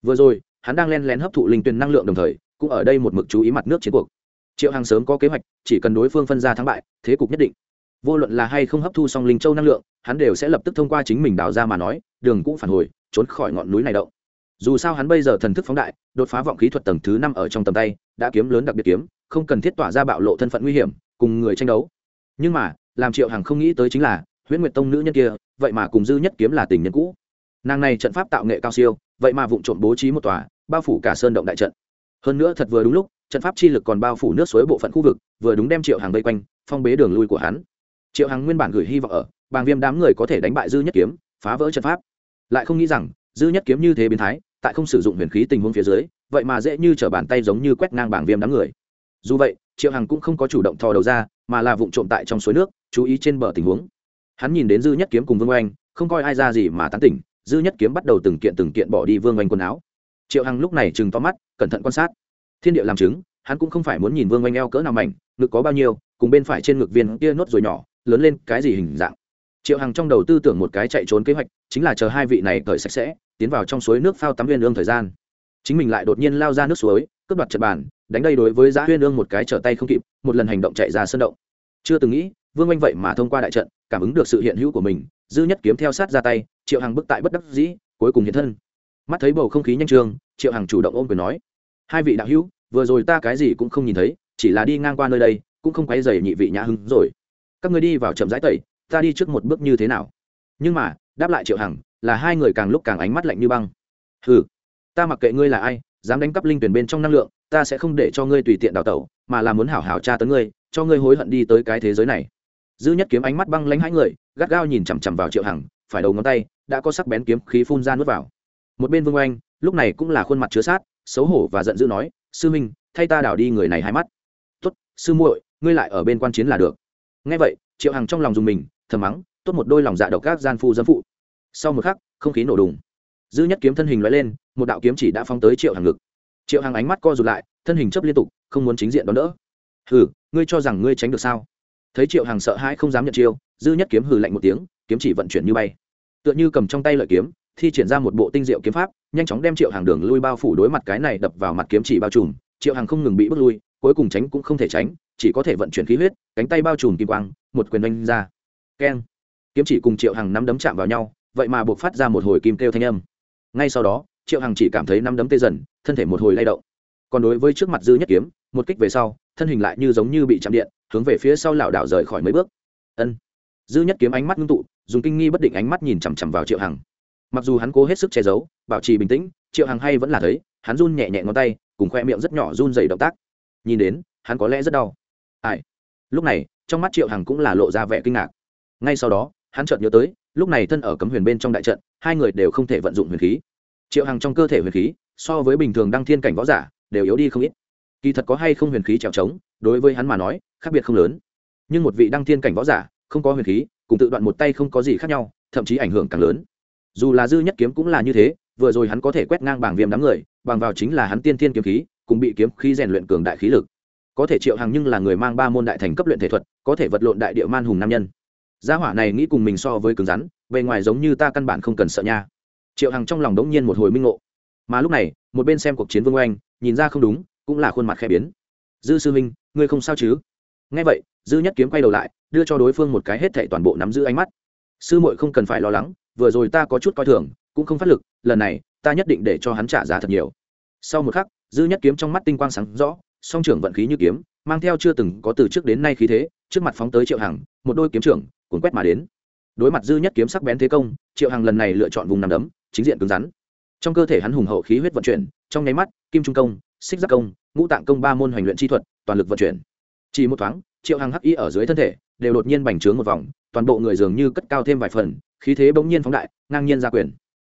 Vừa rồi, hắn đang len lén hấp thụ linh tuyển năng lượng đồng thời, cũng ở đây một mực chú ý mặt nước chiến cuộc. Triệu hằng sớm có kế hoạch, chỉ cần đối phương phân ra thắng bại, thế cục nhất định vô luận là hay không hấp thu xong linh châu năng lượng, hắn đều sẽ lập tức thông qua chính mình đào ra mà nói, đường cũng phản hồi, trốn khỏi ngọn núi này động. Dù sao hắn bây giờ thần thức phóng đại, đột phá vọng khí thuật tầng thứ năm ở trong tầm tay, đã kiếm lớn đặc biệt kiếm, không cần thiết tỏa ra bạo lộ thân phận nguy hiểm, cùng người tranh đấu. Nhưng mà, làm triệu hằng không nghĩ tới chính là, huyễn nguyệt tông nữ nhân kia, vậy mà cùng dư nhất kiếm là tình nhân cũ. Nàng này trận pháp tạo nghệ cao siêu, vậy mà vụng trộm bố trí một tòa, bao phủ cả sơn động đại trận. Hơn nữa thật vừa đúng lúc, trận pháp chi lực còn bao phủ nước suối bộ phận khu vực, vừa đúng đem triệu hàng vây quanh, phong bế đường lui của hắn triệu Hằng nguyên bản gửi hy vọng ở, bàng viêm đám người có thể đánh bại dư nhất kiếm, phá vỡ trận pháp. Lại không nghĩ rằng, dư nhất kiếm như thế biến thái, tại không sử dụng huyền khí tình huống phía dưới, vậy mà dễ như t r ở bàn tay giống như quét ngang bảng viêm đám người. Dù vậy, triệu hằng cũng không có chủ động thò đầu ra, mà là vụ trộm tại trong suối nước, chú ý trên bờ tình huống. Hắn nhìn đến dư nhất kiếm cùng vương oanh, không coi ai ra gì mà tán tỉnh, dư nhất kiếm bắt đầu từng kiện từng kiện bỏ đi vương oanh quần áo. Triệu hằng lúc này chừng to mắt, cẩn thận quan sát. Thiên địa làm chứng, hắn cũng không phải muốn nhìn vương oanh eo cỡ nào mảnh, ngực có bao nhiêu, cùng bên phải trên ngực viên kia nốt rồi nhỏ lớn lên cái gì hình dạng. Triệu hằng trong đầu tư tưởng một cái chạy trốn kế hoạch, chính là chờ hai vị này cởi sạch sẽ, tiến vào trong suối nước phao tắm viên ương thời gian. Chính mình lại đột nhiên lao ra nước suối, cướp đoạt trật bàn, đánh đây đối với giã huyên ương một cái trở tay không kịp, một lần hành động chạy ra sân động. Chưa từng nghĩ, vương anh vậy mà thông qua đại trận, cảm ứng được sự hiện hữu của mình, dư nhất kiếm theo sát ra tay, triệu hằng bức tại bất đắc dĩ, cuối cùng hiện thân. Mắt thấy bầu không khí nhanh trường triệu hằng chủ động ôm quyền nói, hai vị đạo hữu, vừa rồi ta cái gì cũng không nhìn thấy, chỉ là đi ngang qua nơi đây, cũng không quay dày nhị vị nhã hứng rồi các người đi vào chậm rãi tẩy ta đi trước một bước như thế nào? Nhưng mà đáp lại triệu hằng là hai người càng lúc càng ánh mắt lạnh như băng. Hừ ta mặc kệ ngươi là ai dám đánh cắp linh tuyển bên trong năng lượng ta sẽ không để cho ngươi tùy tiện đào tẩu mà là muốn hảo hảo tra tấn ngươi cho ngươi hối hận đi tới cái thế giới này. Dư nhất kiếm ánh mắt băng lánh hãi người gắt gao nhìn chằm chằm vào triệu hằng phải đầu ngón tay đã có sắc bén kiếm khí phun ra nuốt vào. Một bên vương oanh lúc này cũng là khuôn mặt chứa sát xấu hổ và giận dữ nói sư minh thay ta đảo đi người này hai mắt. Tuất, sư muội ngươi lại ở bên quan chiến là được nghe vậy, triệu hằng trong lòng dùng mình, thầm mắng, tốt một đôi lòng dạ độc các gian phu dâm phụ. Sau một khắc, không khí nổ đùng. Dư nhất kiếm thân hình loại lên, một đạo kiếm chỉ đã phóng tới triệu hằng ngực. Triệu hằng ánh mắt co rụt lại, thân hình chấp liên tục, không muốn chính diện đón đỡ. Hừ, ngươi cho rằng ngươi tránh được sao? Thấy triệu hằng sợ hãi không dám nhận chiêu, dư nhất kiếm hừ lạnh một tiếng, kiếm chỉ vận chuyển như bay. Tựa như cầm trong tay lợi kiếm, thi triển ra một bộ tinh diệu kiếm pháp, nhanh chóng đem triệu hàng đường lui bao phủ đối mặt cái này đập vào mặt kiếm chỉ bao trùm. Triệu hàng không ngừng bị bước lui, cuối cùng tránh cũng không thể tránh chỉ có thể vận chuyển khí huyết, cánh tay bao trùm kim quang, một quyền oanh ra. Keng. Kiếm chỉ cùng triệu hằng nắm đấm chạm vào nhau, vậy mà buộc phát ra một hồi kim kêu thanh âm. Ngay sau đó, triệu hằng chỉ cảm thấy nắm đấm tê dần, thân thể một hồi lay động. Còn đối với trước mặt dư nhất kiếm, một kích về sau, thân hình lại như giống như bị chạm điện, hướng về phía sau lảo đảo rời khỏi mấy bước. Ân. Dư nhất kiếm ánh mắt ngưng tụ, dùng kinh nghi bất định ánh mắt nhìn chằm chằm vào triệu hằng. Mặc dù hắn cố hết sức che giấu, bảo trì bình tĩnh, triệu hằng hay vẫn là thấy, hắn run nhẹ nhẹ ngón tay, cùng khoe miệng rất nhỏ run dày động tác. Nhìn đến, hắn có lẽ rất đau ai? Lúc này, trong mắt triệu hằng cũng là lộ ra vẻ kinh ngạc. Ngay sau đó, hắn chợt nhớ tới, lúc này thân ở cấm huyền bên trong đại trận, hai người đều không thể vận dụng huyền khí. Triệu hằng trong cơ thể huyền khí, so với bình thường đăng thiên cảnh võ giả, đều yếu đi không ít. Kỳ thật có hay không huyền khí trèo trống, đối với hắn mà nói, khác biệt không lớn. Nhưng một vị đăng thiên cảnh võ giả, không có huyền khí, cùng tự đoạn một tay không có gì khác nhau, thậm chí ảnh hưởng càng lớn. Dù là dư nhất kiếm cũng là như thế, vừa rồi hắn có thể quét ngang bảng viêm đám người, bằng vào chính là hắn tiên thiên kiếm khí, cùng bị kiếm khí rèn luyện cường đại khí lực có thể triệu hằng nhưng là người mang ba môn đại thành cấp luyện thể thuật, có thể vật lộn đại địa man hùng nam nhân. Gia hỏa này nghĩ cùng mình so với cứng rắn, bề ngoài giống như ta căn bản không cần sợ nha. Triệu hằng trong lòng đống nhiên một hồi minh ngộ. Mà lúc này, một bên xem cuộc chiến vương oanh, nhìn ra không đúng, cũng là khuôn mặt khẽ biến. Dư sư minh ngươi không sao chứ? Ngay vậy, dư nhất kiếm quay đầu lại, đưa cho đối phương một cái hết thệ toàn bộ nắm giữ ánh mắt. Sư muội không cần phải lo lắng, vừa rồi ta có chút coi thường, cũng không phát lực, lần này, ta nhất định để cho hắn trả giá thật nhiều. Sau một khắc, dư nhất kiếm trong mắt tinh quang sáng rõ song trưởng vận khí như kiếm, mang theo chưa từng có từ trước đến nay khí thế, trước mặt phóng tới triệu hằng, một đôi kiếm trưởng, cuốn quét mà đến. Đối mặt dư nhất kiếm sắc bén thế công, triệu hằng lần này lựa chọn vùng nằm đấm, chính diện cứng rắn. Trong cơ thể hắn hùng hậu khí huyết vận chuyển, trong nháy mắt, kim trung công, xích giác công, ngũ tạng công ba môn hoành luyện chi thuật, toàn lực vận chuyển. Chỉ một thoáng, triệu hằng hắc y ở dưới thân thể, đều đột nhiên bành trướng một vòng, toàn bộ người dường như cất cao thêm vài phần, khí thế bỗng nhiên phóng đại, ngang nhiên ra quyền.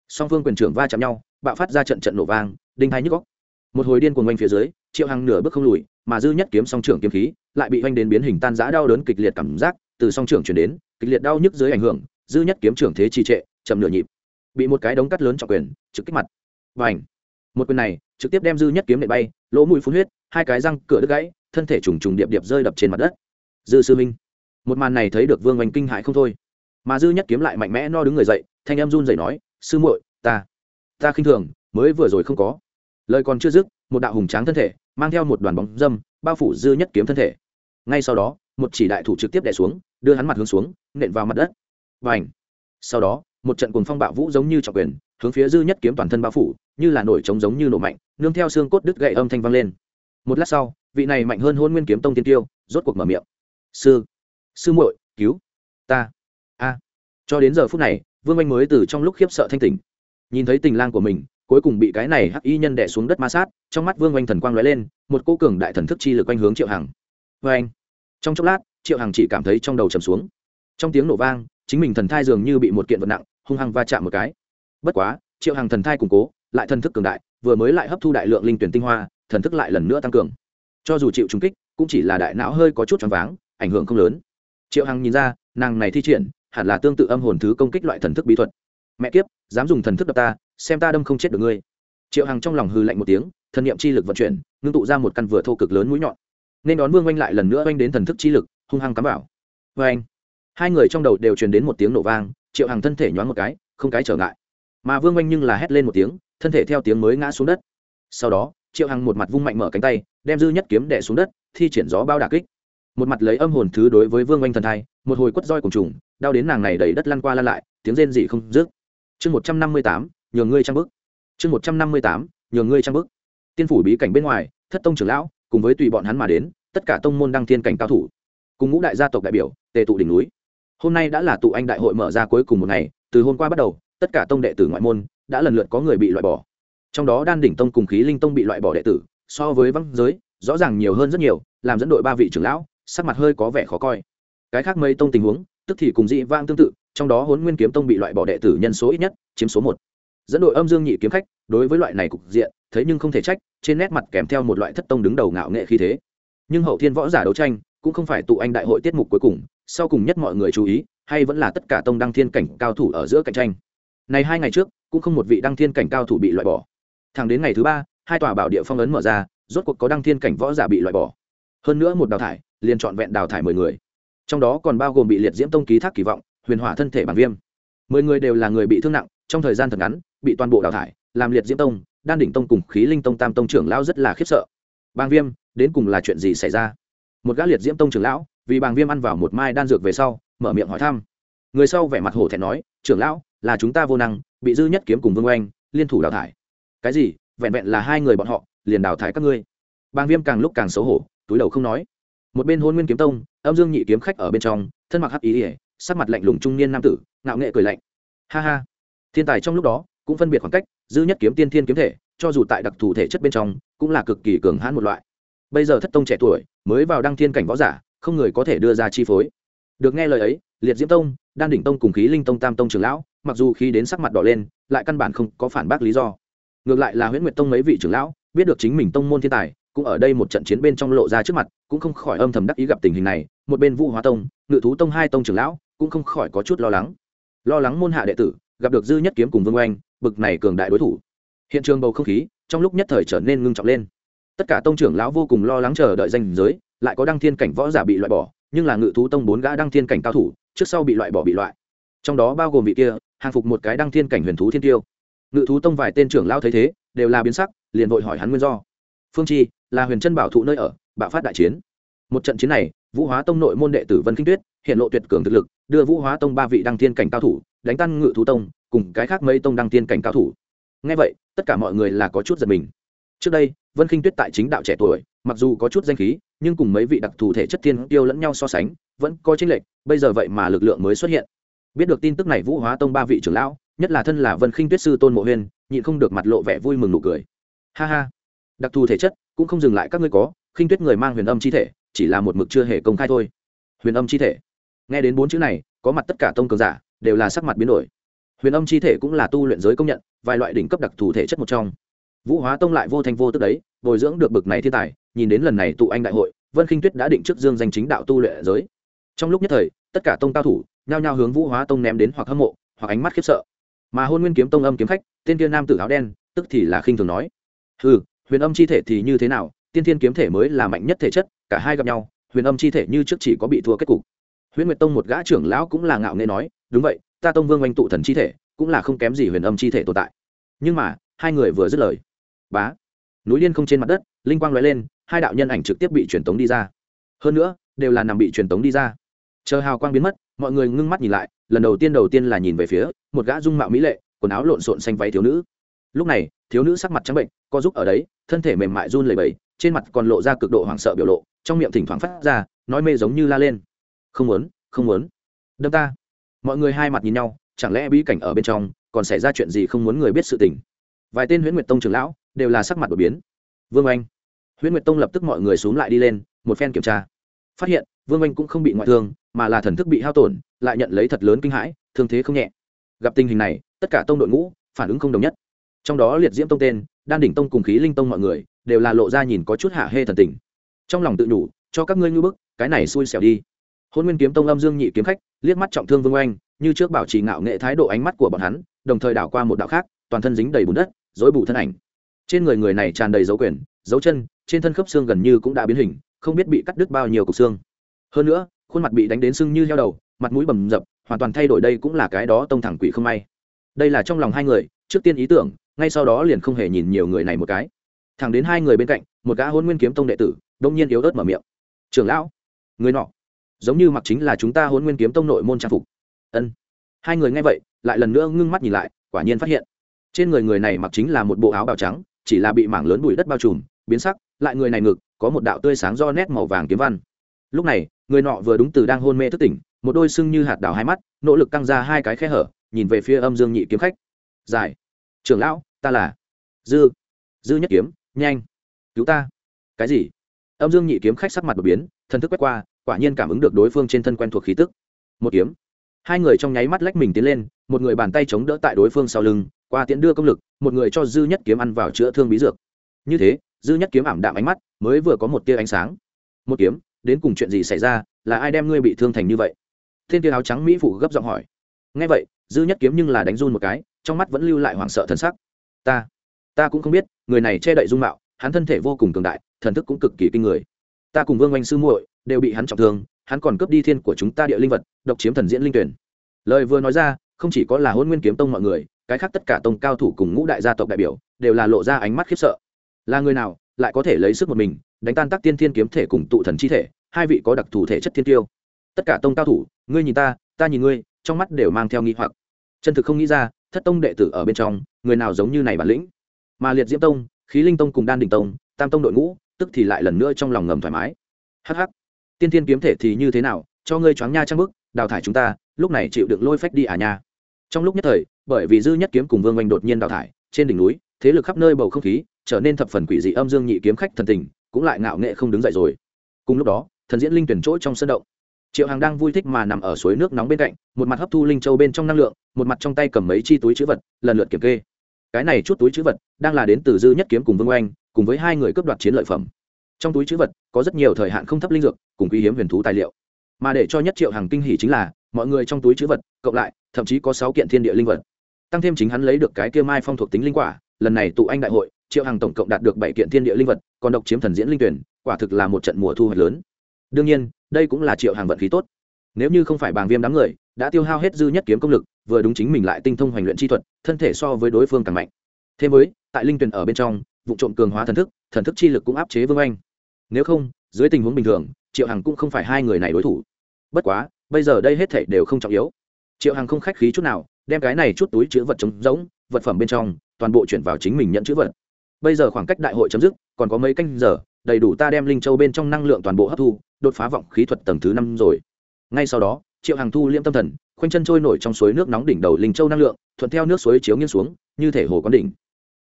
Song phương quyền trưởng va chạm nhau, bạo phát ra trận trận nổ vang, đinh hai nhức góc một hồi điên cuồng quanh phía dưới, triệu hằng nửa bước không lùi, mà dư nhất kiếm song trưởng kiếm khí, lại bị oanh đến biến hình tan giã đau đớn kịch liệt cảm giác, từ song trưởng chuyển đến, kịch liệt đau nhức dưới ảnh hưởng, dư nhất kiếm trưởng thế trì trệ, chậm nửa nhịp. Bị một cái đống cắt lớn trọng quyền, trực kích mặt. Và ảnh một quyền này, trực tiếp đem dư nhất kiếm nệ bay, lỗ mũi phun huyết, hai cái răng cửa đứt gãy, thân thể trùng trùng điệp điệp rơi đập trên mặt đất. Dư sư minh một màn này thấy được vương oanh kinh hại không thôi. Mà dư nhất kiếm lại mạnh mẽ no đứng người dậy, thanh em run rẩy nói, sư muội, ta ta khinh thường, mới vừa rồi không có lời còn chưa dứt, một đạo hùng tráng thân thể, mang theo một đoàn bóng dâm, bao phủ dư nhất kiếm thân thể. Ngay sau đó, một chỉ đại thủ trực tiếp đè xuống, đưa hắn mặt hướng xuống, nện vào mặt đất. Và ảnh sau đó, một trận cuồng phong bạo vũ giống như trọng quyền, hướng phía dư nhất kiếm toàn thân bao phủ, như là nổi trống giống như nổ mạnh, nương theo xương cốt đứt gậy âm thanh vang lên. Một lát sau, vị này mạnh hơn hôn nguyên kiếm tông tiên tiêu, rốt cuộc mở miệng. Sư! Sư muội, cứu! Ta! A! Cho đến giờ phút này, vương anh mới từ trong lúc khiếp sợ thanh tỉnh. Nhìn thấy tình lang của mình cuối cùng bị cái này hắc y nhân đẻ xuống đất ma sát, trong mắt vương oanh thần quang lóe lên, một cô cường đại thần thức chi lực quanh hướng triệu hằng. Vê anh trong chốc lát, triệu hằng chỉ cảm thấy trong đầu trầm xuống. Trong tiếng nổ vang, chính mình thần thai dường như bị một kiện vật nặng, hung hăng va chạm một cái. Bất quá, triệu hằng thần thai củng cố, lại thần thức cường đại, vừa mới lại hấp thu đại lượng linh tuyển tinh hoa, thần thức lại lần nữa tăng cường. Cho dù chịu trúng kích, cũng chỉ là đại não hơi có chút choáng váng, ảnh hưởng không lớn. Triệu hằng nhìn ra, nàng này thi triển, hẳn là tương tự âm hồn thứ công kích loại thần thức bí thuật. Mẹ kiếp, dám dùng thần thức đập ta xem ta đâm không chết được ngươi. Triệu hằng trong lòng hư lạnh một tiếng thần niệm chi lực vận chuyển, ngưng tụ ra một căn vừa thô cực lớn mũi nhọn. Nên đón vương oanh lại lần nữa oanh đến thần thức chi lực, hung hăng cắm vào. Vê anh hai người trong đầu đều truyền đến một tiếng nổ vang, triệu hằng thân thể nhoáng một cái, không cái trở ngại. Mà vương oanh nhưng là hét lên một tiếng, thân thể theo tiếng mới ngã xuống đất. Sau đó, triệu hằng một mặt vung mạnh mở cánh tay, đem dư nhất kiếm đẻ xuống đất, thi triển gió bao đà kích. Một mặt lấy âm hồn thứ đối với vương oanh thần thai, một hồi quất roi cùng trùng, đau đến nàng này đầy đất lăn qua lăn lại, tiếng rên dị không dứt. Chương một trăm năm mươi tám nhường ngươi trang bức. Chương một trăm năm mươi tám, nhường ngươi trang bức. Tiên phủ bí cảnh bên ngoài, thất tông trưởng lão, cùng với tùy bọn hắn mà đến, tất cả tông môn đăng thiên cảnh cao thủ. Cùng ngũ đại gia tộc đại biểu, tề tụ đỉnh núi. Hôm nay đã là tụ anh đại hội mở ra cuối cùng một ngày, từ hôm qua bắt đầu, tất cả tông đệ tử ngoại môn đã lần lượt có người bị loại bỏ. Trong đó đan đỉnh tông cùng khí linh tông bị loại bỏ đệ tử, so với văn giới, rõ ràng nhiều hơn rất nhiều, làm dẫn đội ba vị trưởng lão, sắc mặt hơi có vẻ khó coi. Cái khác mấy tông tình huống, tức thì cùng dị vang tương tự, trong đó huấn nguyên kiếm tông bị loại bỏ đệ tử nhân số ít nhất, chiếm số một dẫn đội âm dương nhị kiếm khách, đối với loại này cục diện, thấy nhưng không thể trách, trên nét mặt kèm theo một loại thất tông đứng đầu ngạo nghệ khí thế. Nhưng hậu thiên võ giả đấu tranh, cũng không phải tụ anh đại hội tiết mục cuối cùng, sau cùng nhất mọi người chú ý, hay vẫn là tất cả tông đăng thiên cảnh cao thủ ở giữa cạnh tranh. Này hai ngày trước, cũng không một vị đăng thiên cảnh cao thủ bị loại bỏ. Thẳng đến ngày thứ ba, hai tòa bảo địa phong ấn mở ra, rốt cuộc có đăng thiên cảnh võ giả bị loại bỏ. Hơn nữa một đào thải, liền chọn vẹn đào thải mười người. Trong đó còn bao gồm bị liệt diễm tông ký thác kỳ vọng, huyền hỏa thân thể bản viêm. Mười người đều là người bị thương nặng trong thời gian thật ngắn, bị toàn bộ đào thải, làm liệt diễm tông, đan đỉnh tông cùng khí linh tông tam tông trưởng lão rất là khiếp sợ. Bàng viêm, đến cùng là chuyện gì xảy ra? Một gã liệt diễm tông trưởng lão, vì bàng viêm ăn vào một mai đan dược về sau, mở miệng hỏi thăm. Người sau vẻ mặt hổ thẹn nói, trưởng lão, là chúng ta vô năng, bị dư nhất kiếm cùng vương oanh, liên thủ đào thải. Cái gì? Vẹn vẹn là hai người bọn họ, liền đào thải các ngươi? Bàng viêm càng lúc càng xấu hổ, túi đầu không nói. Một bên hôn nguyên kiếm tông, âm dương nhị kiếm khách ở bên trong, thân mặc hắc ý ỉa sắc mặt lạnh lùng trung niên nam tử, ngạo nghệ cười lạnh. Ha ha thiên tài trong lúc đó cũng phân biệt khoảng cách, dư nhất kiếm tiên thiên kiếm thể, cho dù tại đặc thù thể chất bên trong cũng là cực kỳ cường hãn một loại. Bây giờ thất tông trẻ tuổi mới vào đăng thiên cảnh võ giả, không người có thể đưa ra chi phối. Được nghe lời ấy, liệt diễm tông, đan đỉnh tông cùng khí linh tông tam tông trưởng lão, mặc dù khi đến sắc mặt đỏ lên, lại căn bản không có phản bác lý do. Ngược lại là huyễn nguyệt tông mấy vị trưởng lão biết được chính mình tông môn thiên tài, cũng ở đây một trận chiến bên trong lộ ra trước mặt, cũng không khỏi âm thầm đắc ý gặp tình hình này. Một bên vũ hóa tông, ngự thú tông hai tông trưởng lão cũng không khỏi có chút lo lắng. Lo lắng môn hạ đệ tử gặp được dư nhất kiếm cùng vương oanh, bực này cường đại đối thủ. Hiện trường bầu không khí, trong lúc nhất thời trở nên ngưng trọng lên. Tất cả tông trưởng lão vô cùng lo lắng chờ đợi danh giới, lại có đăng thiên cảnh võ giả bị loại bỏ, nhưng là ngự thú tông bốn gã đăng thiên cảnh cao thủ, trước sau bị loại bỏ bị loại. Trong đó bao gồm vị kia, hàng phục một cái đăng thiên cảnh huyền thú thiên tiêu. Ngự thú tông vài tên trưởng lão thấy thế, đều là biến sắc, liền vội hỏi hắn nguyên do. Phương chi, là huyền chân bảo thụ nơi ở, bạo phát đại chiến. Một trận chiến này, vũ hóa tông nội môn đệ tử vân kinh tuyết, hiện lộ tuyệt cường thực lực, đưa vũ hóa tông ba vị đăng thiên cảnh cao thủ đánh tan ngự thú tông, cùng cái khác mấy tông đăng tiên cảnh cao thủ. Ngay vậy, tất cả mọi người là có chút giật mình. Trước đây, vân kinh tuyết tại chính đạo trẻ tuổi, mặc dù có chút danh khí, nhưng cùng mấy vị đặc thù thể chất tiên tiêu lẫn nhau so sánh, vẫn có chênh lệch, bây giờ vậy mà lực lượng mới xuất hiện. Biết được tin tức này vũ hóa tông ba vị trưởng lão, nhất là thân là vân khinh tuyết sư tôn mộ huyên, nhịn không được mặt lộ vẻ vui mừng nụ cười. Ha ha, đặc thù thể chất cũng không dừng lại các ngươi có, khinh tuyết người mang huyền âm chi thể, chỉ là một mực chưa hề công khai thôi. Huyền âm chi thể. Nghe đến bốn chữ này, có mặt tất cả tông cường giả đều là sắc mặt biến đổi. Huyền âm chi thể cũng là tu luyện giới công nhận, vài loại đỉnh cấp đặc thù thể chất một trong. Vũ hóa tông lại vô thành vô tức đấy, bồi dưỡng được bực này thiên tài, nhìn đến lần này tụ anh đại hội, vân khinh tuyết đã định trước dương danh chính đạo tu luyện giới. Trong lúc nhất thời, tất cả tông cao thủ nhao nhao hướng vũ hóa tông ném đến hoặc hâm mộ, hoặc ánh mắt khiếp sợ. Mà hôn nguyên kiếm tông âm kiếm khách tên kia nam tử áo đen, tức thì là khinh thường nói ừ huyền âm chi thể thì như thế nào, tiên thiên kiếm thể mới là mạnh nhất thể chất, cả hai gặp nhau, huyền âm chi thể như trước chỉ có bị thua kết cục. Huyền nguyệt tông một gã trưởng lão cũng là ngạo nghễ nói đúng vậy, ta tông vương oanh tụ thần chi thể, cũng là không kém gì huyền âm chi thể tồn tại. Nhưng mà, hai người vừa dứt lời. Bá! Núi liên không trên mặt đất, linh quang l lên, hai đạo nhân ảnh trực tiếp bị truyền tống đi ra. Hơn nữa, đều là nằm bị truyền tống đi ra. Chờ hào quang biến mất, mọi người ngưng mắt nhìn lại, lần đầu tiên đầu tiên là nhìn về phía một gã dung mạo mỹ lệ, quần áo lộn xộn xanh váy thiếu nữ. Lúc này, thiếu nữ sắc mặt trắng bệnh, co giúp ở đấy, thân thể mềm mại run lẩy bẩy, trên mặt còn lộ ra cực độ hoảng sợ biểu lộ, trong miệng thỉnh thoảng phát ra, nói mê giống như la lên. Không muốn không muốn. Đâm ta mọi người hai mặt nhìn nhau, chẳng lẽ bí cảnh ở bên trong còn xảy ra chuyện gì không muốn người biết sự tình? Vài tên huyễn nguyệt tông trưởng lão đều là sắc mặt đột biến. Vương anh huyễn nguyệt tông lập tức mọi người xuống lại đi lên, một phen kiểm tra. Phát hiện, vương anh cũng không bị ngoại thương, mà là thần thức bị hao tổn, lại nhận lấy thật lớn kinh hãi, thương thế không nhẹ. Gặp tình hình này, tất cả tông đội ngũ phản ứng không đồng nhất. Trong đó liệt diễm tông tên, đan đỉnh tông cùng khí linh tông mọi người đều là lộ ra nhìn có chút hạ hê thần tình. Trong lòng tự nhủ, cho các ngươi ngư bức, cái này xui xẻo đi. Hôn nguyên kiếm tông âm dương nhị kiếm khách liếc mắt trọng thương vương oanh, như trước bảo trì ngạo nghệ thái độ ánh mắt của bọn hắn, đồng thời đảo qua một đạo khác, toàn thân dính đầy bùn đất dối bù thân ảnh. Trên người người này tràn đầy dấu quyền, dấu chân, trên thân khớp xương gần như cũng đã biến hình, không biết bị cắt đứt bao nhiêu cục xương. Hơn nữa, khuôn mặt bị đánh đến sưng như heo đầu, mặt mũi bầm dập, hoàn toàn thay đổi đây cũng là cái đó tông thẳng quỷ không may. Đây là trong lòng hai người, trước tiên ý tưởng, ngay sau đó liền không hề nhìn nhiều người này một cái. Thẳng đến hai người bên cạnh, một gã hôn nguyên kiếm tông đệ tử, đông nhiên yếu ớt mở miệng. Trưởng lão, người nọ giống như mặc chính là chúng ta hôn nguyên kiếm tông nội môn trang phục. Ân. Hai người nghe vậy, lại lần nữa ngưng mắt nhìn lại, quả nhiên phát hiện, trên người người này mặc chính là một bộ áo bào trắng, chỉ là bị mảng lớn bụi đất bao trùm, biến sắc, lại người này ngực, có một đạo tươi sáng do nét màu vàng kiếm văn. Lúc này, người nọ vừa đúng từ đang hôn mê thức tỉnh, một đôi sưng như hạt đào hai mắt, nỗ lực căng ra hai cái khe hở, nhìn về phía âm dương nhị kiếm khách. Dài trưởng lão, ta là dư. Dư nhất kiếm, nhanh. Cứu ta. Cái gì? Âm dương nhị kiếm khách sắc mặt đột biến, thần thức quét qua quả nhiên cảm ứng được đối phương trên thân quen thuộc khí tức. Một kiếm. Hai người trong nháy mắt lách mình tiến lên, một người bàn tay chống đỡ tại đối phương sau lưng, qua tiễn đưa công lực, một người cho dư nhất kiếm ăn vào chữa thương bí dược. Như thế, dư nhất kiếm ảm đạm ánh mắt mới vừa có một tia ánh sáng. Một kiếm, đến cùng chuyện gì xảy ra, là ai đem ngươi bị thương thành như vậy? Thiên tia áo trắng mỹ phụ gấp giọng hỏi. Ngay vậy, dư nhất kiếm nhưng là đánh run một cái, trong mắt vẫn lưu lại hoảng sợ thần sắc. Ta ta cũng không biết, người này che đậy dung mạo, hắn thân thể vô cùng cường đại, thần thức cũng cực kỳ kinh người. Ta cùng vương oanh sư muội đều bị hắn trọng thương, hắn còn cướp đi thiên của chúng ta địa linh vật, độc chiếm thần diễn linh tuyển. Lời vừa nói ra, không chỉ có là hôn nguyên kiếm tông mọi người, cái khác tất cả tông cao thủ cùng ngũ đại gia tộc đại biểu, đều là lộ ra ánh mắt khiếp sợ. Là người nào lại có thể lấy sức một mình, đánh tan tác tiên thiên kiếm thể cùng tụ thần chi thể, hai vị có đặc thù thể chất thiên tiêu? Tất cả tông cao thủ, ngươi nhìn ta ta nhìn ngươi, trong mắt đều mang theo nghi hoặc. Chân thực không nghĩ ra, thất tông đệ tử ở bên trong, người nào giống như này bản lĩnh? Mà liệt diễm tông, khí linh tông cùng đan đình tông, tam tông đội ngũ, tức thì lại lần nữa trong lòng ngầm thoải mái. Hh tiên thiên kiếm thể thì như thế nào, cho ngươi choáng nha trang bức đào thải chúng ta, lúc này chịu được lôi phách đi à nha. Trong lúc nhất thời, bởi vì dư nhất kiếm cùng vương oanh đột nhiên đào thải, trên đỉnh núi, thế lực khắp nơi bầu không khí, trở nên thập phần quỷ dị âm dương nhị kiếm khách thần tình, cũng lại ngạo nghệ không đứng dậy rồi. Cùng lúc đó, thần diễn linh tuyển chỗ trong sân động, triệu hàng đang vui thích mà nằm ở suối nước nóng bên cạnh, một mặt hấp thu linh châu bên trong năng lượng, một mặt trong tay cầm mấy chi túi chữ vật, lần lượt kiểm kê. Cái này chút túi chữ vật, đang là đến từ dư nhất kiếm cùng vương oanh, cùng với hai người cướp đoạt chiến lợi phẩm trong túi chữ vật, có rất nhiều thời hạn không thấp linh dược, cùng quý hiếm huyền thú tài liệu. Mà để cho nhất triệu hàng kinh hỉ chính là, mọi người trong túi chữ vật, cộng lại, thậm chí có sáu kiện thiên địa linh vật. Tăng thêm chính hắn lấy được cái kia mai phong thuộc tính linh quả, lần này tụ anh đại hội, triệu hàng tổng cộng đạt được bảy kiện thiên địa linh vật, còn độc chiếm thần diễn linh tuyển, quả thực là một trận mùa thu hoạch lớn. Đương nhiên, đây cũng là triệu hàng vận khí tốt. Nếu như không phải bàng viêm đám người, đã tiêu hao hết dư nhất kiếm công lực, vừa đúng chính mình lại tinh thông hoành luyện chi thuật, thân thể so với đối phương càng mạnh. Thêm với, tại linh tuyển ở bên trong vụ trộm cường hóa thần thức thần thức chi lực cũng áp chế vương anh nếu không, dưới tình huống bình thường, triệu hằng cũng không phải hai người này đối thủ. Bất quá, bây giờ đây hết thể đều không trọng yếu. Triệu hằng không khách khí chút nào, đem cái này chút túi chữ vật trống rỗng, vật phẩm bên trong, toàn bộ chuyển vào chính mình nhận chữ vật. Bây giờ khoảng cách đại hội chấm dứt, còn có mấy canh giờ, đầy đủ ta đem linh châu bên trong năng lượng toàn bộ hấp thu, đột phá vọng khí thuật tầng thứ năm rồi. Ngay sau đó, triệu hằng thu liễm tâm thần, khoanh chân trôi nổi trong suối nước nóng đỉnh đầu linh châu năng lượng, thuận theo nước suối chiếu nghiêng xuống, như thể hồ quán đỉnh.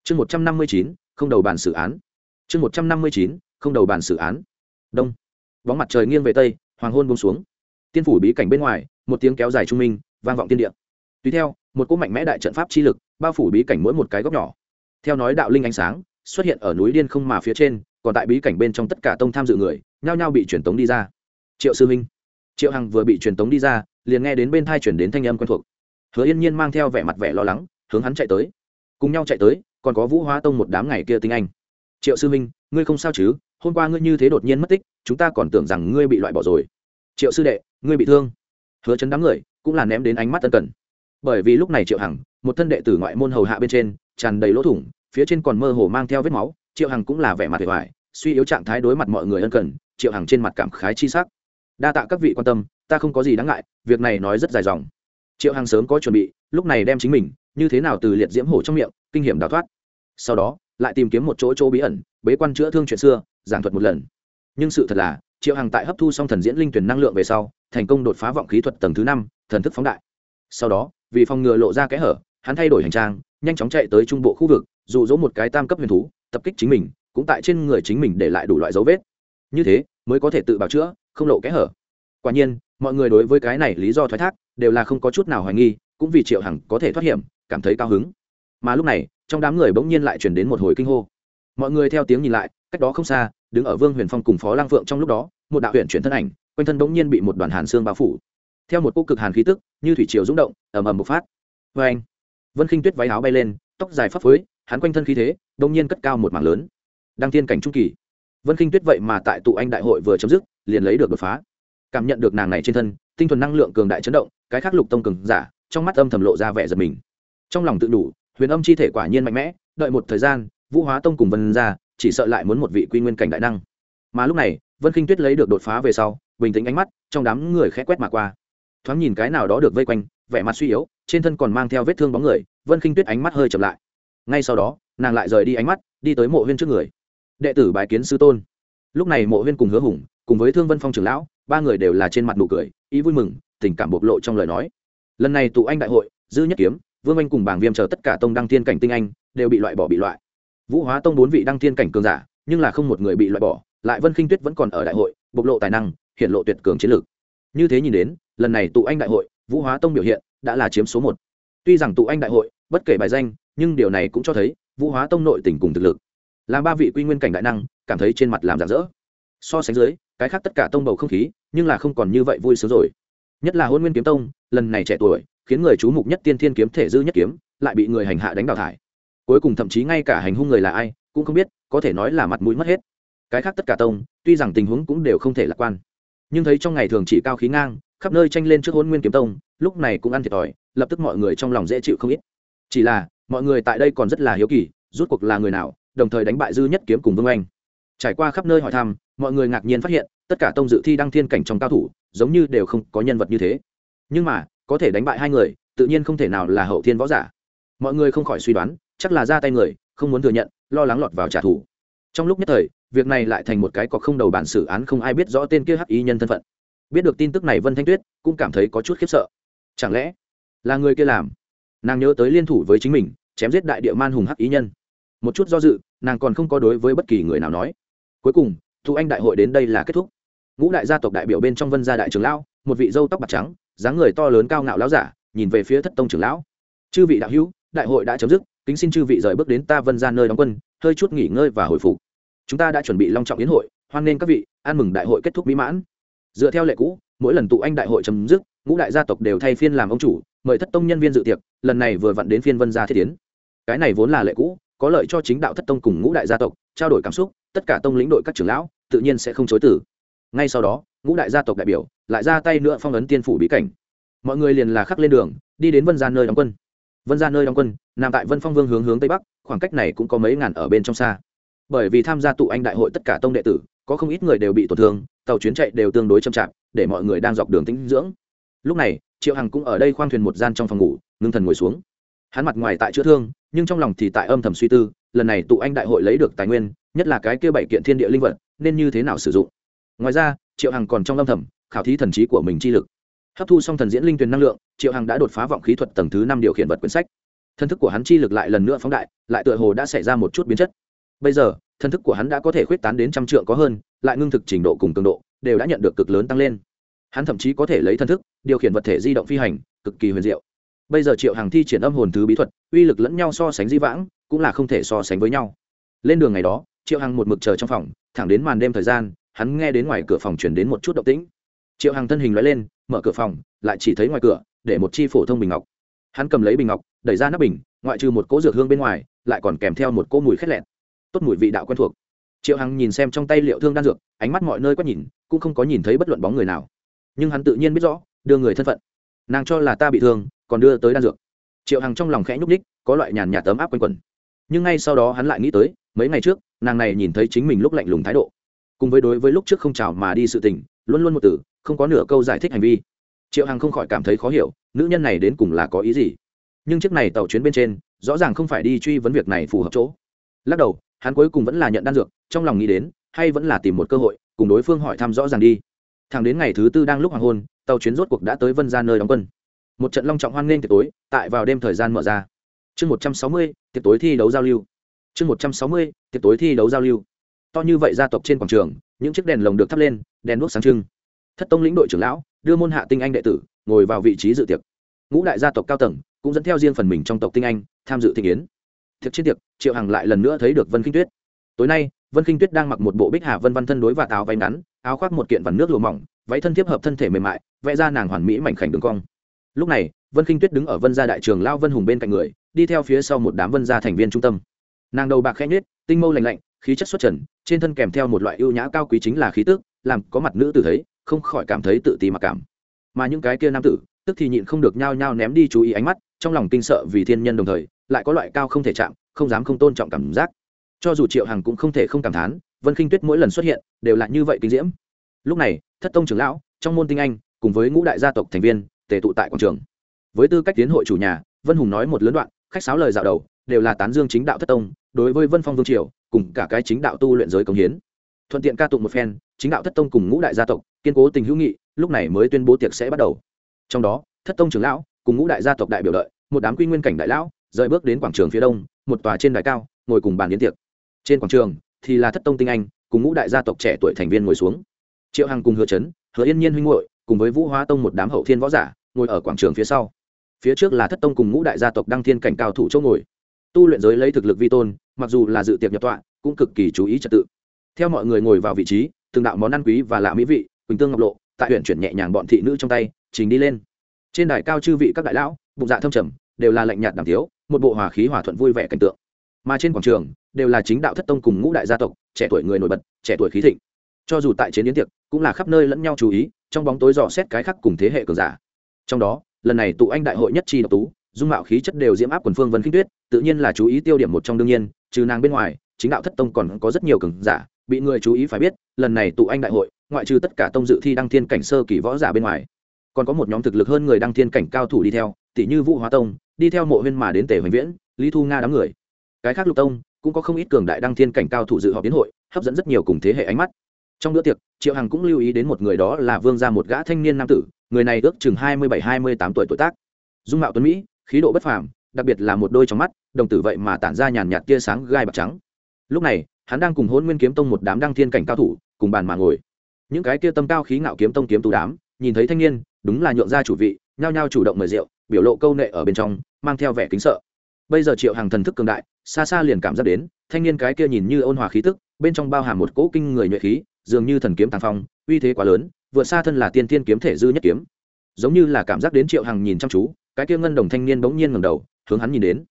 Chương một trăm năm mươi chín không đầu bàn xử án. Chương một trăm năm mươi chín, không đầu bàn xử án. Đông. Bóng mặt trời nghiêng về tây, hoàng hôn bông xuống. Tiên phủ bí cảnh bên ngoài, một tiếng kéo dài trung minh, vang vọng tiên địa. Tùy theo, một cỗ mạnh mẽ đại trận pháp chi lực, bao phủ bí cảnh mỗi một cái góc nhỏ. Theo nói đạo linh ánh sáng, xuất hiện ở núi điên không mà phía trên, còn tại bí cảnh bên trong tất cả tông tham dự người, nhao nhao bị truyền tống đi ra. Triệu sư minh triệu hằng vừa bị truyền tống đi ra, liền nghe đến bên thai chuyển đến thanh âm quen thuộc. Hứa yên nhiên mang theo vẻ mặt vẻ lo lắng, hướng hắn chạy tới. Cùng nhau chạy tới còn có vũ hóa tông một đám ngày kia tinh anh. Triệu sư minh ngươi không sao chứ? Hôm qua ngươi như thế đột nhiên mất tích, chúng ta còn tưởng rằng ngươi bị loại bỏ rồi. Triệu sư đệ, ngươi bị thương. Hứa chấn đám người cũng là ném đến ánh mắt tân cần. Bởi vì lúc này triệu hằng, một thân đệ tử ngoại môn hầu hạ bên trên, tràn đầy lỗ thủng, phía trên còn mơ hồ mang theo vết máu, triệu hằng cũng là vẻ mặt vẻ vải suy yếu trạng thái đối mặt mọi người ân cần, triệu hằng trên mặt cảm khái chi sắc. Đa tạ các vị quan tâm, ta không có gì đáng ngại, việc này nói rất dài dòng. Triệu hằng sớm có chuẩn bị, lúc này đem chính mình, như thế nào từ liệt diễm hổ trong miệng, kinh hiểm đào thoát sau đó, lại tìm kiếm một chỗ chỗ bí ẩn, bế quan chữa thương chuyện xưa, giảng thuật một lần. Nhưng sự thật là, triệu hằng tại hấp thu xong thần diễn linh tuyển năng lượng về sau, thành công đột phá vọng khí thuật tầng thứ năm, thần thức phóng đại. Sau đó, vì phòng ngừa lộ ra kẽ hở, hắn thay đổi hành trang, nhanh chóng chạy tới trung bộ khu vực, dụ dỗ một cái tam cấp huyền thú, tập kích chính mình, cũng tại trên người chính mình để lại đủ loại dấu vết. Như thế, mới có thể tự bào chữa, không lộ kẽ hở. Quả nhiên, mọi người đối với cái này lý do thoái thác, đều là không có chút nào hoài nghi, cũng vì triệu hằng có thể thoát hiểm, cảm thấy cao hứng. Mà lúc này trong đám người bỗng nhiên lại chuyển đến một hồi kinh hô. Mọi người theo tiếng nhìn lại, cách đó không xa, đứng ở vương huyền phong cùng phó lang phượng trong lúc đó, một đạo huyện chuyển thân ảnh, quanh thân bỗng nhiên bị một đoàn hàn xương bao phủ. Theo một cô cực hàn khí tức, như thủy triều rung động, ầm ầm bộc phát. Vê anh, vân khinh tuyết váy áo bay lên, tóc dài phấp phới, hắn quanh thân khí thế bỗng nhiên cất cao một mảng lớn. Đăng tiên cảnh trung kỳ. Vân khinh tuyết vậy mà tại tụ anh đại hội vừa chấm dứt, liền lấy được đột phá. Cảm nhận được nàng này trên thân, tinh thuần năng lượng cường đại chấn động, cái khác lục tông cường giả, trong mắt âm thầm lộ ra vẻ giật mình. Trong lòng tự đủ huyền âm chi thể quả nhiên mạnh mẽ, đợi một thời gian, vũ hóa tông cùng vân ra chỉ sợ lại muốn một vị quy nguyên cảnh đại năng. Mà lúc này, vân khinh tuyết lấy được đột phá về sau, bình tĩnh ánh mắt trong đám người khẽ quét mà qua. Thoáng nhìn cái nào đó được vây quanh, vẻ mặt suy yếu, trên thân còn mang theo vết thương bóng người, vân khinh tuyết ánh mắt hơi chậm lại. Ngay sau đó, nàng lại rời đi ánh mắt, đi tới mộ huyên trước người. Đệ tử bái kiến sư tôn. Lúc này mộ huyên cùng hứa hùng, cùng với thương vân phong trưởng lão, ba người đều là trên mặt nụ cười, ý vui mừng, tình cảm bộc lộ trong lời nói. Lần này tụ anh đại hội, dư nhất kiếm vương anh cùng bảng viêm chờ tất cả tông đăng thiên cảnh tinh anh, đều bị loại bỏ bị loại. Vũ hóa tông bốn vị đăng thiên cảnh cường giả, nhưng là không một người bị loại bỏ, lại vân khinh tuyết vẫn còn ở đại hội, bộc lộ tài năng, hiện lộ tuyệt cường chiến lược như thế nhìn đến, lần này tụ anh đại hội, vũ hóa tông biểu hiện đã là chiếm số một. Tuy rằng tụ anh đại hội, bất kể bài danh, nhưng điều này cũng cho thấy vũ hóa tông nội tình cùng thực lực. Làm ba vị quy nguyên cảnh đại năng, cảm thấy trên mặt làm rạng rỡ. So sánh dưới, cái khác tất cả tông bầu không khí, nhưng là không còn như vậy vui sướng rồi. Nhất là hôn nguyên kiếm tông, lần này trẻ tuổi khiến người chú mục nhất tiên thiên kiếm thể dư nhất kiếm, lại bị người hành hạ đánh đào thải. Cuối cùng thậm chí ngay cả hành hung người là ai, cũng không biết, có thể nói là mặt mũi mất hết. Cái khác tất cả tông, tuy rằng tình huống cũng đều không thể lạc quan, nhưng thấy trong ngày thường chỉ cao khí ngang, khắp nơi tranh lên trước hôn nguyên kiếm tông, lúc này cũng ăn thiệt thòi, lập tức mọi người trong lòng dễ chịu không ít. Chỉ là, mọi người tại đây còn rất là hiếu kỳ, rút cuộc là người nào, đồng thời đánh bại dư nhất kiếm cùng vương anh trải qua khắp nơi hỏi thăm, mọi người ngạc nhiên phát hiện, tất cả tông dự thi đăng thiên cảnh trong cao thủ, giống như đều không có nhân vật như thế. Nhưng mà có thể đánh bại hai người, tự nhiên không thể nào là hậu thiên võ giả. Mọi người không khỏi suy đoán, chắc là ra tay người, không muốn thừa nhận, lo lắng lọt vào trả thù. Trong lúc nhất thời, việc này lại thành một cái có không đầu bản xử án không ai biết rõ tên kia hắc ý nhân thân phận. Biết được tin tức này vân thanh tuyết cũng cảm thấy có chút khiếp sợ. Chẳng lẽ là người kia làm? Nàng nhớ tới liên thủ với chính mình, chém giết đại địa man hùng hắc ý nhân. Một chút do dự, nàng còn không có đối với bất kỳ người nào nói. Cuối cùng, thu anh đại hội đến đây là kết thúc. Ngũ đại gia tộc đại biểu bên trong vân gia đại trưởng lão, một vị dâu tóc bạc trắng dáng người to lớn cao ngạo lão giả, nhìn về phía thất tông trưởng lão. Chư vị đạo hữu, đại hội đã chấm dứt, kính xin chư vị rời bước đến ta vân ra nơi đóng quân, hơi chút nghỉ ngơi và hồi phục. Chúng ta đã chuẩn bị long trọng yến hội, hoan nghênh các vị, ăn mừng đại hội kết thúc mỹ mãn. Dựa theo lệ cũ, mỗi lần tụ anh đại hội chấm dứt, ngũ đại gia tộc đều thay phiên làm ông chủ, mời thất tông nhân viên dự tiệc, lần này vừa vặn đến phiên vân gia thiết tiến cái này vốn là lệ cũ, có lợi cho chính đạo thất tông cùng ngũ đại gia tộc, trao đổi cảm xúc, tất cả tông lĩnh đội các trưởng lão, tự nhiên sẽ không chối tử ngay sau đó, ngũ đại gia tộc đại biểu lại ra tay nữa phong ấn tiên phủ bí cảnh. Mọi người liền là khắc lên đường, đi đến vân gia nơi đóng quân. Vân gia nơi đóng quân, nằm tại vân phong vương hướng hướng tây bắc, khoảng cách này cũng có mấy ngàn ở bên trong xa. Bởi vì tham gia tụ anh đại hội tất cả tông đệ tử, có không ít người đều bị tổn thương, tàu chuyến chạy đều tương đối chậm chạp, để mọi người đang dọc đường tĩnh dưỡng. Lúc này, triệu hằng cũng ở đây khoang thuyền một gian trong phòng ngủ, ngưng thần ngồi xuống. Hắn mặt ngoài tại chữa thương, nhưng trong lòng thì tại âm thầm suy tư, lần này tụ anh đại hội lấy được tài nguyên, nhất là cái kia bảy kiện thiên địa linh vật, nên như thế nào sử dụng. Ngoài ra, triệu hằng còn trong âm thầm khảo thí thần trí của mình chi lực. Hấp thu xong thần diễn linh tuyền năng lượng, triệu hằng đã đột phá vọng khí thuật tầng thứ năm điều khiển vật quyển sách. Thân thức của hắn chi lực lại lần nữa phóng đại, lại tựa hồ đã xảy ra một chút biến chất. Bây giờ thân thức của hắn đã có thể khuyết tán đến trăm trượng có hơn, lại ngưng thực trình độ cùng cường độ, đều đã nhận được cực lớn tăng lên. Hắn thậm chí có thể lấy thân thức, điều khiển vật thể di động phi hành, cực kỳ huyền diệu. Bây giờ triệu hằng thi triển âm hồn thứ bí thuật, uy lực lẫn nhau so sánh di vãng, cũng là không thể so sánh với nhau. Lên đường ngày đó, triệu hằng một mực chờ trong phòng, thẳng đến màn đêm thời gian, hắn nghe đến ngoài cửa phòng chuyển đến một chút động tĩnh triệu hằng thân hình nói lên, mở cửa phòng, lại chỉ thấy ngoài cửa, để một chi phổ thông bình ngọc. Hắn cầm lấy bình ngọc, đẩy ra nắp bình, ngoại trừ một cỗ dược hương bên ngoài, lại còn kèm theo một cỗ mùi khét lẹn. Tốt mùi vị đạo quen thuộc. Triệu hằng nhìn xem trong tay liệu thương đan dược, ánh mắt mọi nơi quét nhìn, cũng không có nhìn thấy bất luận bóng người nào. Nhưng hắn tự nhiên biết rõ, đưa người thân phận. Nàng cho là ta bị thương, còn đưa tới đan dược. Triệu hằng trong lòng khẽ nhúc ních có loại nhàn nhạt tấm áp quanh quần. nhưng ngay sau đó hắn lại nghĩ tới, mấy ngày trước, nàng này nhìn thấy chính mình lúc lạnh lùng thái độ cùng với đối với lúc trước không chào mà đi sự tình, luôn luôn một từ, không có nửa câu giải thích hành vi. Triệu hằng không khỏi cảm thấy khó hiểu, nữ nhân này đến cùng là có ý gì? Nhưng chiếc này tàu chuyến bên trên, rõ ràng không phải đi truy vấn việc này phù hợp chỗ. Lắc đầu, hắn cuối cùng vẫn là nhận đan dược, trong lòng nghĩ đến, hay vẫn là tìm một cơ hội, cùng đối phương hỏi thăm rõ ràng đi. Thẳng đến ngày thứ tư đang lúc hoàng hôn, tàu chuyến rốt cuộc đã tới vân ra nơi đóng quân. Một trận long trọng hoan nghênh tiệc tối, tại vào đêm thời gian mở ra. Chương một trăm sáu mươi, tiệc tối thi đấu giao lưu. Chương một trăm sáu mươi, tiệc tối thi đấu giao lưu to như vậy gia tộc trên quảng trường, những chiếc đèn lồng được thắp lên, đèn đuốc sáng trưng. Thất tông lĩnh đội trưởng lão, đưa môn hạ tinh anh đệ tử, ngồi vào vị trí dự tiệc. Ngũ đại gia tộc cao tầng, cũng dẫn theo riêng phần mình trong tộc tinh anh, tham dự thị yến. Tiệc trên tiệc, triệu hằng lại lần nữa thấy được vân kinh tuyết. Tối nay, vân kinh tuyết đang mặc một bộ bích hà vân văn thân đối và áo váy ngắn, áo khoác một kiện vằn nước lụa mỏng, váy thân thiếp hợp thân thể mềm mại, vẽ ra nàng hoàn mỹ mảnh khảnh đường cong. Lúc này, vân kinh tuyết đứng ở vân gia đại trường lao vân hùng bên cạnh người, đi theo phía sau một đám vân gia thành viên trung tâm. Nàng đầu bạc khẽ nhết tinh mâu lành lạnh khí chất xuất trần, trên thân kèm theo một loại ưu nhã cao quý chính là khí tức, làm có mặt nữ tử thấy, không khỏi cảm thấy tự ti mặc cảm. Mà những cái kia nam tử, tức thì nhịn không được nhao nhao ném đi chú ý ánh mắt, trong lòng kinh sợ vì thiên nhân đồng thời, lại có loại cao không thể chạm, không dám không tôn trọng cảm giác. Cho dù triệu hằng cũng không thể không cảm thán, vân khinh tuyết mỗi lần xuất hiện, đều là như vậy kinh diễm. Lúc này, thất tông trưởng lão, trong môn tinh anh, cùng với ngũ đại gia tộc thành viên, tề tụ tại quảng trường. Với tư cách tiến hội chủ nhà, vân hùng nói một lớn đoạn, khách sáo lời dạo đầu, đều là tán dương chính đạo thất tông, đối với vân phong vương triều cùng cả cái chính đạo tu luyện giới công hiến. Thuận tiện ca tụng một phen, chính đạo thất tông cùng ngũ đại gia tộc, kiên cố tình hữu nghị, lúc này mới tuyên bố tiệc sẽ bắt đầu. Trong đó, thất tông trưởng lão cùng ngũ đại gia tộc đại biểu đợi, một đám quy nguyên cảnh đại lão, rời bước đến quảng trường phía đông, một tòa trên đài cao, ngồi cùng bàn đến tiệc. Trên quảng trường thì là thất tông tinh anh, cùng ngũ đại gia tộc trẻ tuổi thành viên ngồi xuống. Triệu hằng cùng hứa trấn hứa yên nhiên huynh hội cùng với vũ hóa tông một đám hậu thiên võ giả, ngồi ở quảng trường phía sau. Phía trước là thất tông cùng ngũ đại gia tộc đăng thiên cảnh cao thủ chỗ ngồi tu luyện giới lấy thực lực vi tôn, mặc dù là dự tiệc nhập tọa, cũng cực kỳ chú ý trật tự. Theo mọi người ngồi vào vị trí, từng đạo món ăn quý và lạ mỹ vị, quỳnh tương ngọc lộ, tại huyện chuyển nhẹ nhàng bọn thị nữ trong tay, trình đi lên. Trên đài cao chư vị các đại lão, bụng dạ thâm trầm, đều là lạnh nhạt đàm thiếu một bộ hòa khí hòa thuận vui vẻ cảnh tượng. Mà trên quảng trường, đều là chính đạo thất tông cùng ngũ đại gia tộc, trẻ tuổi người nổi bật, trẻ tuổi khí thịnh. Cho dù tại chiến yến tiệc, cũng là khắp nơi lẫn nhau chú ý, trong bóng tối dò xét cái khác cùng thế hệ cường giả. Trong đó, lần này tụ anh đại hội nhất chi độc tú dung mạo khí chất đều diễm áp quần phương vân khinh tuyết, tự nhiên là chú ý tiêu điểm một trong đương nhiên, trừ nàng bên ngoài, chính đạo thất tông còn có rất nhiều cường giả, bị người chú ý phải biết, lần này tụ anh đại hội, ngoại trừ tất cả tông dự thi đăng thiên cảnh sơ kỳ võ giả bên ngoài, còn có một nhóm thực lực hơn người đăng thiên cảnh cao thủ đi theo tỷ như vũ hóa tông, đi theo mộ huyên mà đến tề hoành viễn, lý thu nga đám người. Cái khác lục tông, cũng có không ít cường đại đăng thiên cảnh cao thủ dự họp biến hội, hấp dẫn rất nhiều cùng thế hệ ánh mắt. Trong bữa tiệc, triệu hằng cũng lưu ý đến một người đó là vương gia một gã thanh niên nam tử, người này ước chừng hai mươi bảy, hai mươi tám tuổi tuổi tác. Dung mạo tuấn mỹ khí độ bất phàm, đặc biệt là một đôi trong mắt, đồng tử vậy mà tản ra nhàn nhạt tia sáng gai bạc trắng. Lúc này, hắn đang cùng hôn nguyên kiếm tông một đám đăng thiên cảnh cao thủ cùng bàn mà ngồi. Những cái kia tâm cao khí ngạo kiếm tông kiếm Tu đám, nhìn thấy thanh niên, đúng là nhượng ra chủ vị, nhao nhao chủ động mời rượu, biểu lộ câu nệ ở bên trong, mang theo vẻ kính sợ. Bây giờ triệu hàng thần thức cường đại, xa xa liền cảm giác đến, thanh niên cái kia nhìn như ôn hòa khí tức, bên trong bao hàm một cỗ kinh người nhuệ khí, dường như thần kiếm tàng phong, uy thế quá lớn, vượt xa thân là tiên tiên kiếm thể dư nhất kiếm. Giống như là cảm giác đến triệu hằng nhìn chăm chú cái kia ngân đồng thanh niên bỗng nhiên ngẩng đầu, hướng hắn nhìn đến.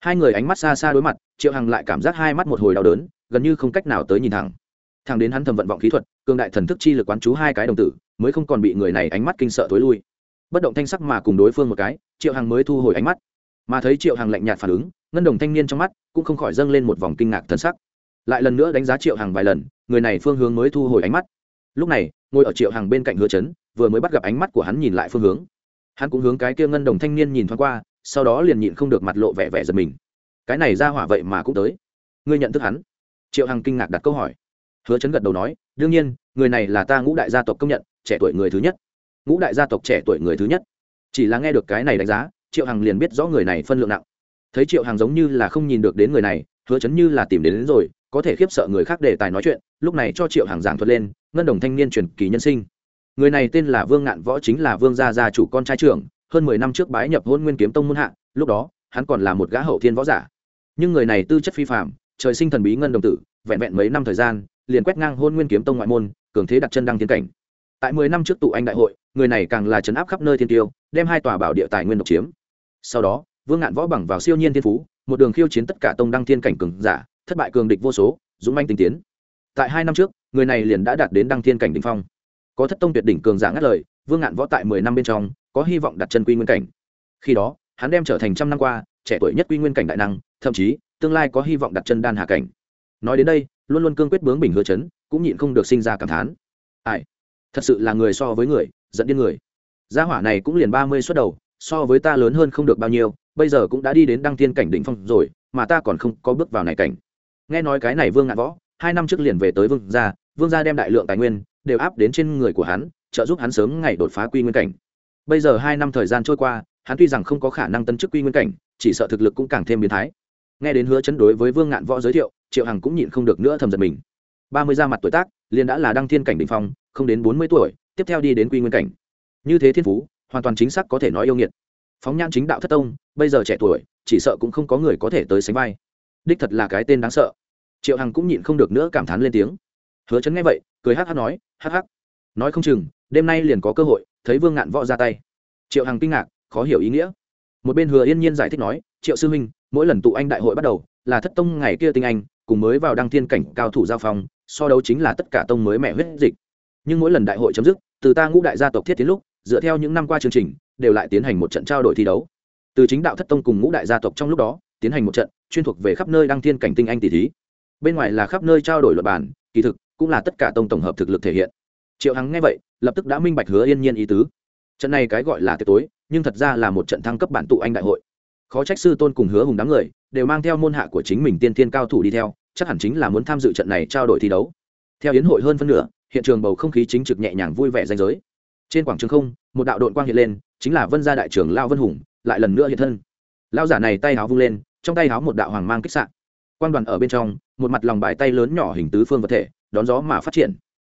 Hai người ánh mắt xa xa đối mặt, triệu hằng lại cảm giác hai mắt một hồi đau đớn, gần như không cách nào tới nhìn thẳng. Thằng đến hắn thầm vận vọng khí thuật, cường đại thần thức chi lực quán chú hai cái đồng tử, mới không còn bị người này ánh mắt kinh sợ thối lui. Bất động thanh sắc mà cùng đối phương một cái, triệu hằng mới thu hồi ánh mắt. Mà thấy triệu hằng lạnh nhạt phản ứng, ngân đồng thanh niên trong mắt cũng không khỏi dâng lên một vòng kinh ngạc thần sắc. Lại lần nữa đánh giá triệu hằng vài lần, người này phương hướng mới thu hồi ánh mắt. Lúc này, ngồi ở triệu hằng bên cạnh hứa chấn, vừa mới bắt gặp ánh mắt của hắn nhìn lại phương hướng hắn cũng hướng cái kia ngân đồng thanh niên nhìn thoáng qua sau đó liền nhịn không được mặt lộ vẻ vẻ giật mình. Cái này ra hỏa vậy mà cũng tới. Ngươi nhận thức hắn? Triệu hằng kinh ngạc đặt câu hỏi. Hứa chấn gật đầu nói đương nhiên người này là ta ngũ đại gia tộc công nhận trẻ tuổi người thứ nhất. Ngũ đại gia tộc trẻ tuổi người thứ nhất. Chỉ là nghe được cái này đánh giá triệu hằng liền biết rõ người này phân lượng nặng. Thấy triệu hằng giống như là không nhìn được đến người này hứa chấn như là tìm đến, đến rồi có thể khiếp sợ người khác để tài nói chuyện lúc này cho triệu hằng giảng thuật lên ngân đồng thanh niên truyền kỳ nhân sinh người này tên là vương ngạn võ chính là vương gia gia chủ con trai trưởng, hơn mười năm trước bái nhập hôn nguyên kiếm tông muôn hạ, lúc đó, hắn còn là một gã hậu thiên võ giả. Nhưng người này tư chất phi phạm trời sinh thần bí ngân đồng tử, vẹn vẹn mấy năm thời gian, liền quét ngang hôn nguyên kiếm tông ngoại môn, cường thế đặt chân đăng tiến cảnh. Tại mười năm trước tụ anh đại hội, người này càng là chấn áp khắp nơi thiên tiêu, đem hai tòa bảo địa tài nguyên độc chiếm. Sau đó, vương ngạn võ bằng vào siêu nhiên thiên phú, một đường khiêu chiến tất cả tông đăng thiên cảnh cường giả, thất bại cường địch vô số, dũng manh tinh tiến. Tại hai năm trước, người này liền đã đạt đến đăng thiên cảnh đ ỉ n h phong có thất tông tuyệt đỉnh cường giả ngắt lời, vương ngạn võ tại mười năm bên trong, có hy vọng đặt chân quy nguyên cảnh. Khi đó, hắn đem trở thành trăm năm qua, trẻ tuổi nhất quy nguyên cảnh đại năng, thậm chí, tương lai có hy vọng đặt chân đan hạ cảnh. Nói đến đây, luôn luôn cương quyết bướng bình hứa chấn, cũng nhịn không được sinh ra cảm thán. Ai? Thật sự là người so với người dẫn điên người. Gia hỏa này cũng liền ba mươi suất đầu, so với ta lớn hơn không được bao nhiêu, bây giờ cũng đã đi đến đăng tiên cảnh đỉnh phong rồi, mà ta còn không có bước vào này cảnh. Nghe nói cái này vương ngạn võ, hai năm trước liền về tới vương gia vương gia đem đại lượng tài nguyên đều áp đến trên người của hắn, trợ giúp hắn sớm ngày đột phá quy nguyên cảnh. Bây giờ hai năm thời gian trôi qua, hắn tuy rằng không có khả năng tân chức quy nguyên cảnh, chỉ sợ thực lực cũng càng thêm biến thái. Nghe đến hứa chấn đối với vương ngạn võ giới thiệu, triệu hằng cũng nhịn không được nữa thầm giật mình. Ba mươi ra mặt tuổi tác, liền đã là đăng thiên cảnh đ ỉ n h phong, không đến bốn mươi tuổi, tiếp theo đi đến quy nguyên cảnh. Như thế thiên phú, hoàn toàn chính xác có thể nói yêu nghiệt. Phóng nhan chính đạo thất tông, bây giờ trẻ tuổi, chỉ sợ cũng không có người có thể tới sánh vai. Đích thật là cái tên đáng sợ. Triệu hằng cũng nhịn không được nữa cảm thán lên tiếng. Hứa chấn nghe vậy cười hắc hắc nói, hắc hắc. Nói không chừng, đêm nay liền có cơ hội, thấy vương ngạn võ ra tay. Triệu hằng kinh ngạc, khó hiểu ý nghĩa. Một bên hứa yên nhiên giải thích nói, triệu sư huynh, mỗi lần tụ anh đại hội bắt đầu, là thất tông ngày kia tinh anh, cùng mới vào đăng thiên cảnh cao thủ giao phong, so đấu chính là tất cả tông mới mẹ huyết dịch. Nhưng mỗi lần đại hội chấm dứt, từ ta ngũ đại gia tộc thiết tiến lúc, dựa theo những năm qua chương trình, đều lại tiến hành một trận trao đổi thi đấu. Từ chính đạo thất tông cùng ngũ đại gia tộc trong lúc đó, tiến hành một trận chuyên thuộc về khắp nơi đăng thiên cảnh tinh anh tỷ thí. Bên ngoài là khắp nơi trao đổi luật bản kỳ thực cũng là tất cả tông tổng hợp thực lực thể hiện. Triệu hằng nghe vậy, lập tức đã minh bạch hứa yên nhiên ý tứ. Trận này cái gọi là tiệc tối, nhưng thật ra là một trận thăng cấp bản tụ anh đại hội. Khó trách sư tôn cùng hứa hùng đám người đều mang theo môn hạ của chính mình tiên thiên cao thủ đi theo, chắc hẳn chính là muốn tham dự trận này trao đổi thi đấu. Theo yến hội hơn phân nửa, hiện trường bầu không khí chính trực nhẹ nhàng vui vẻ danh giới. Trên quảng trường không, một đạo đội quang hiện lên, chính là vân gia đại trưởng lao vân hùng, lại lần nữa hiện thân. Lao giả này tay háo vung lên, trong tay háo một đạo hoàng mang kích sạn quan đoàn ở bên trong một mặt lòng bài tay lớn nhỏ hình tứ phương vật thể, đón gió mà phát triển.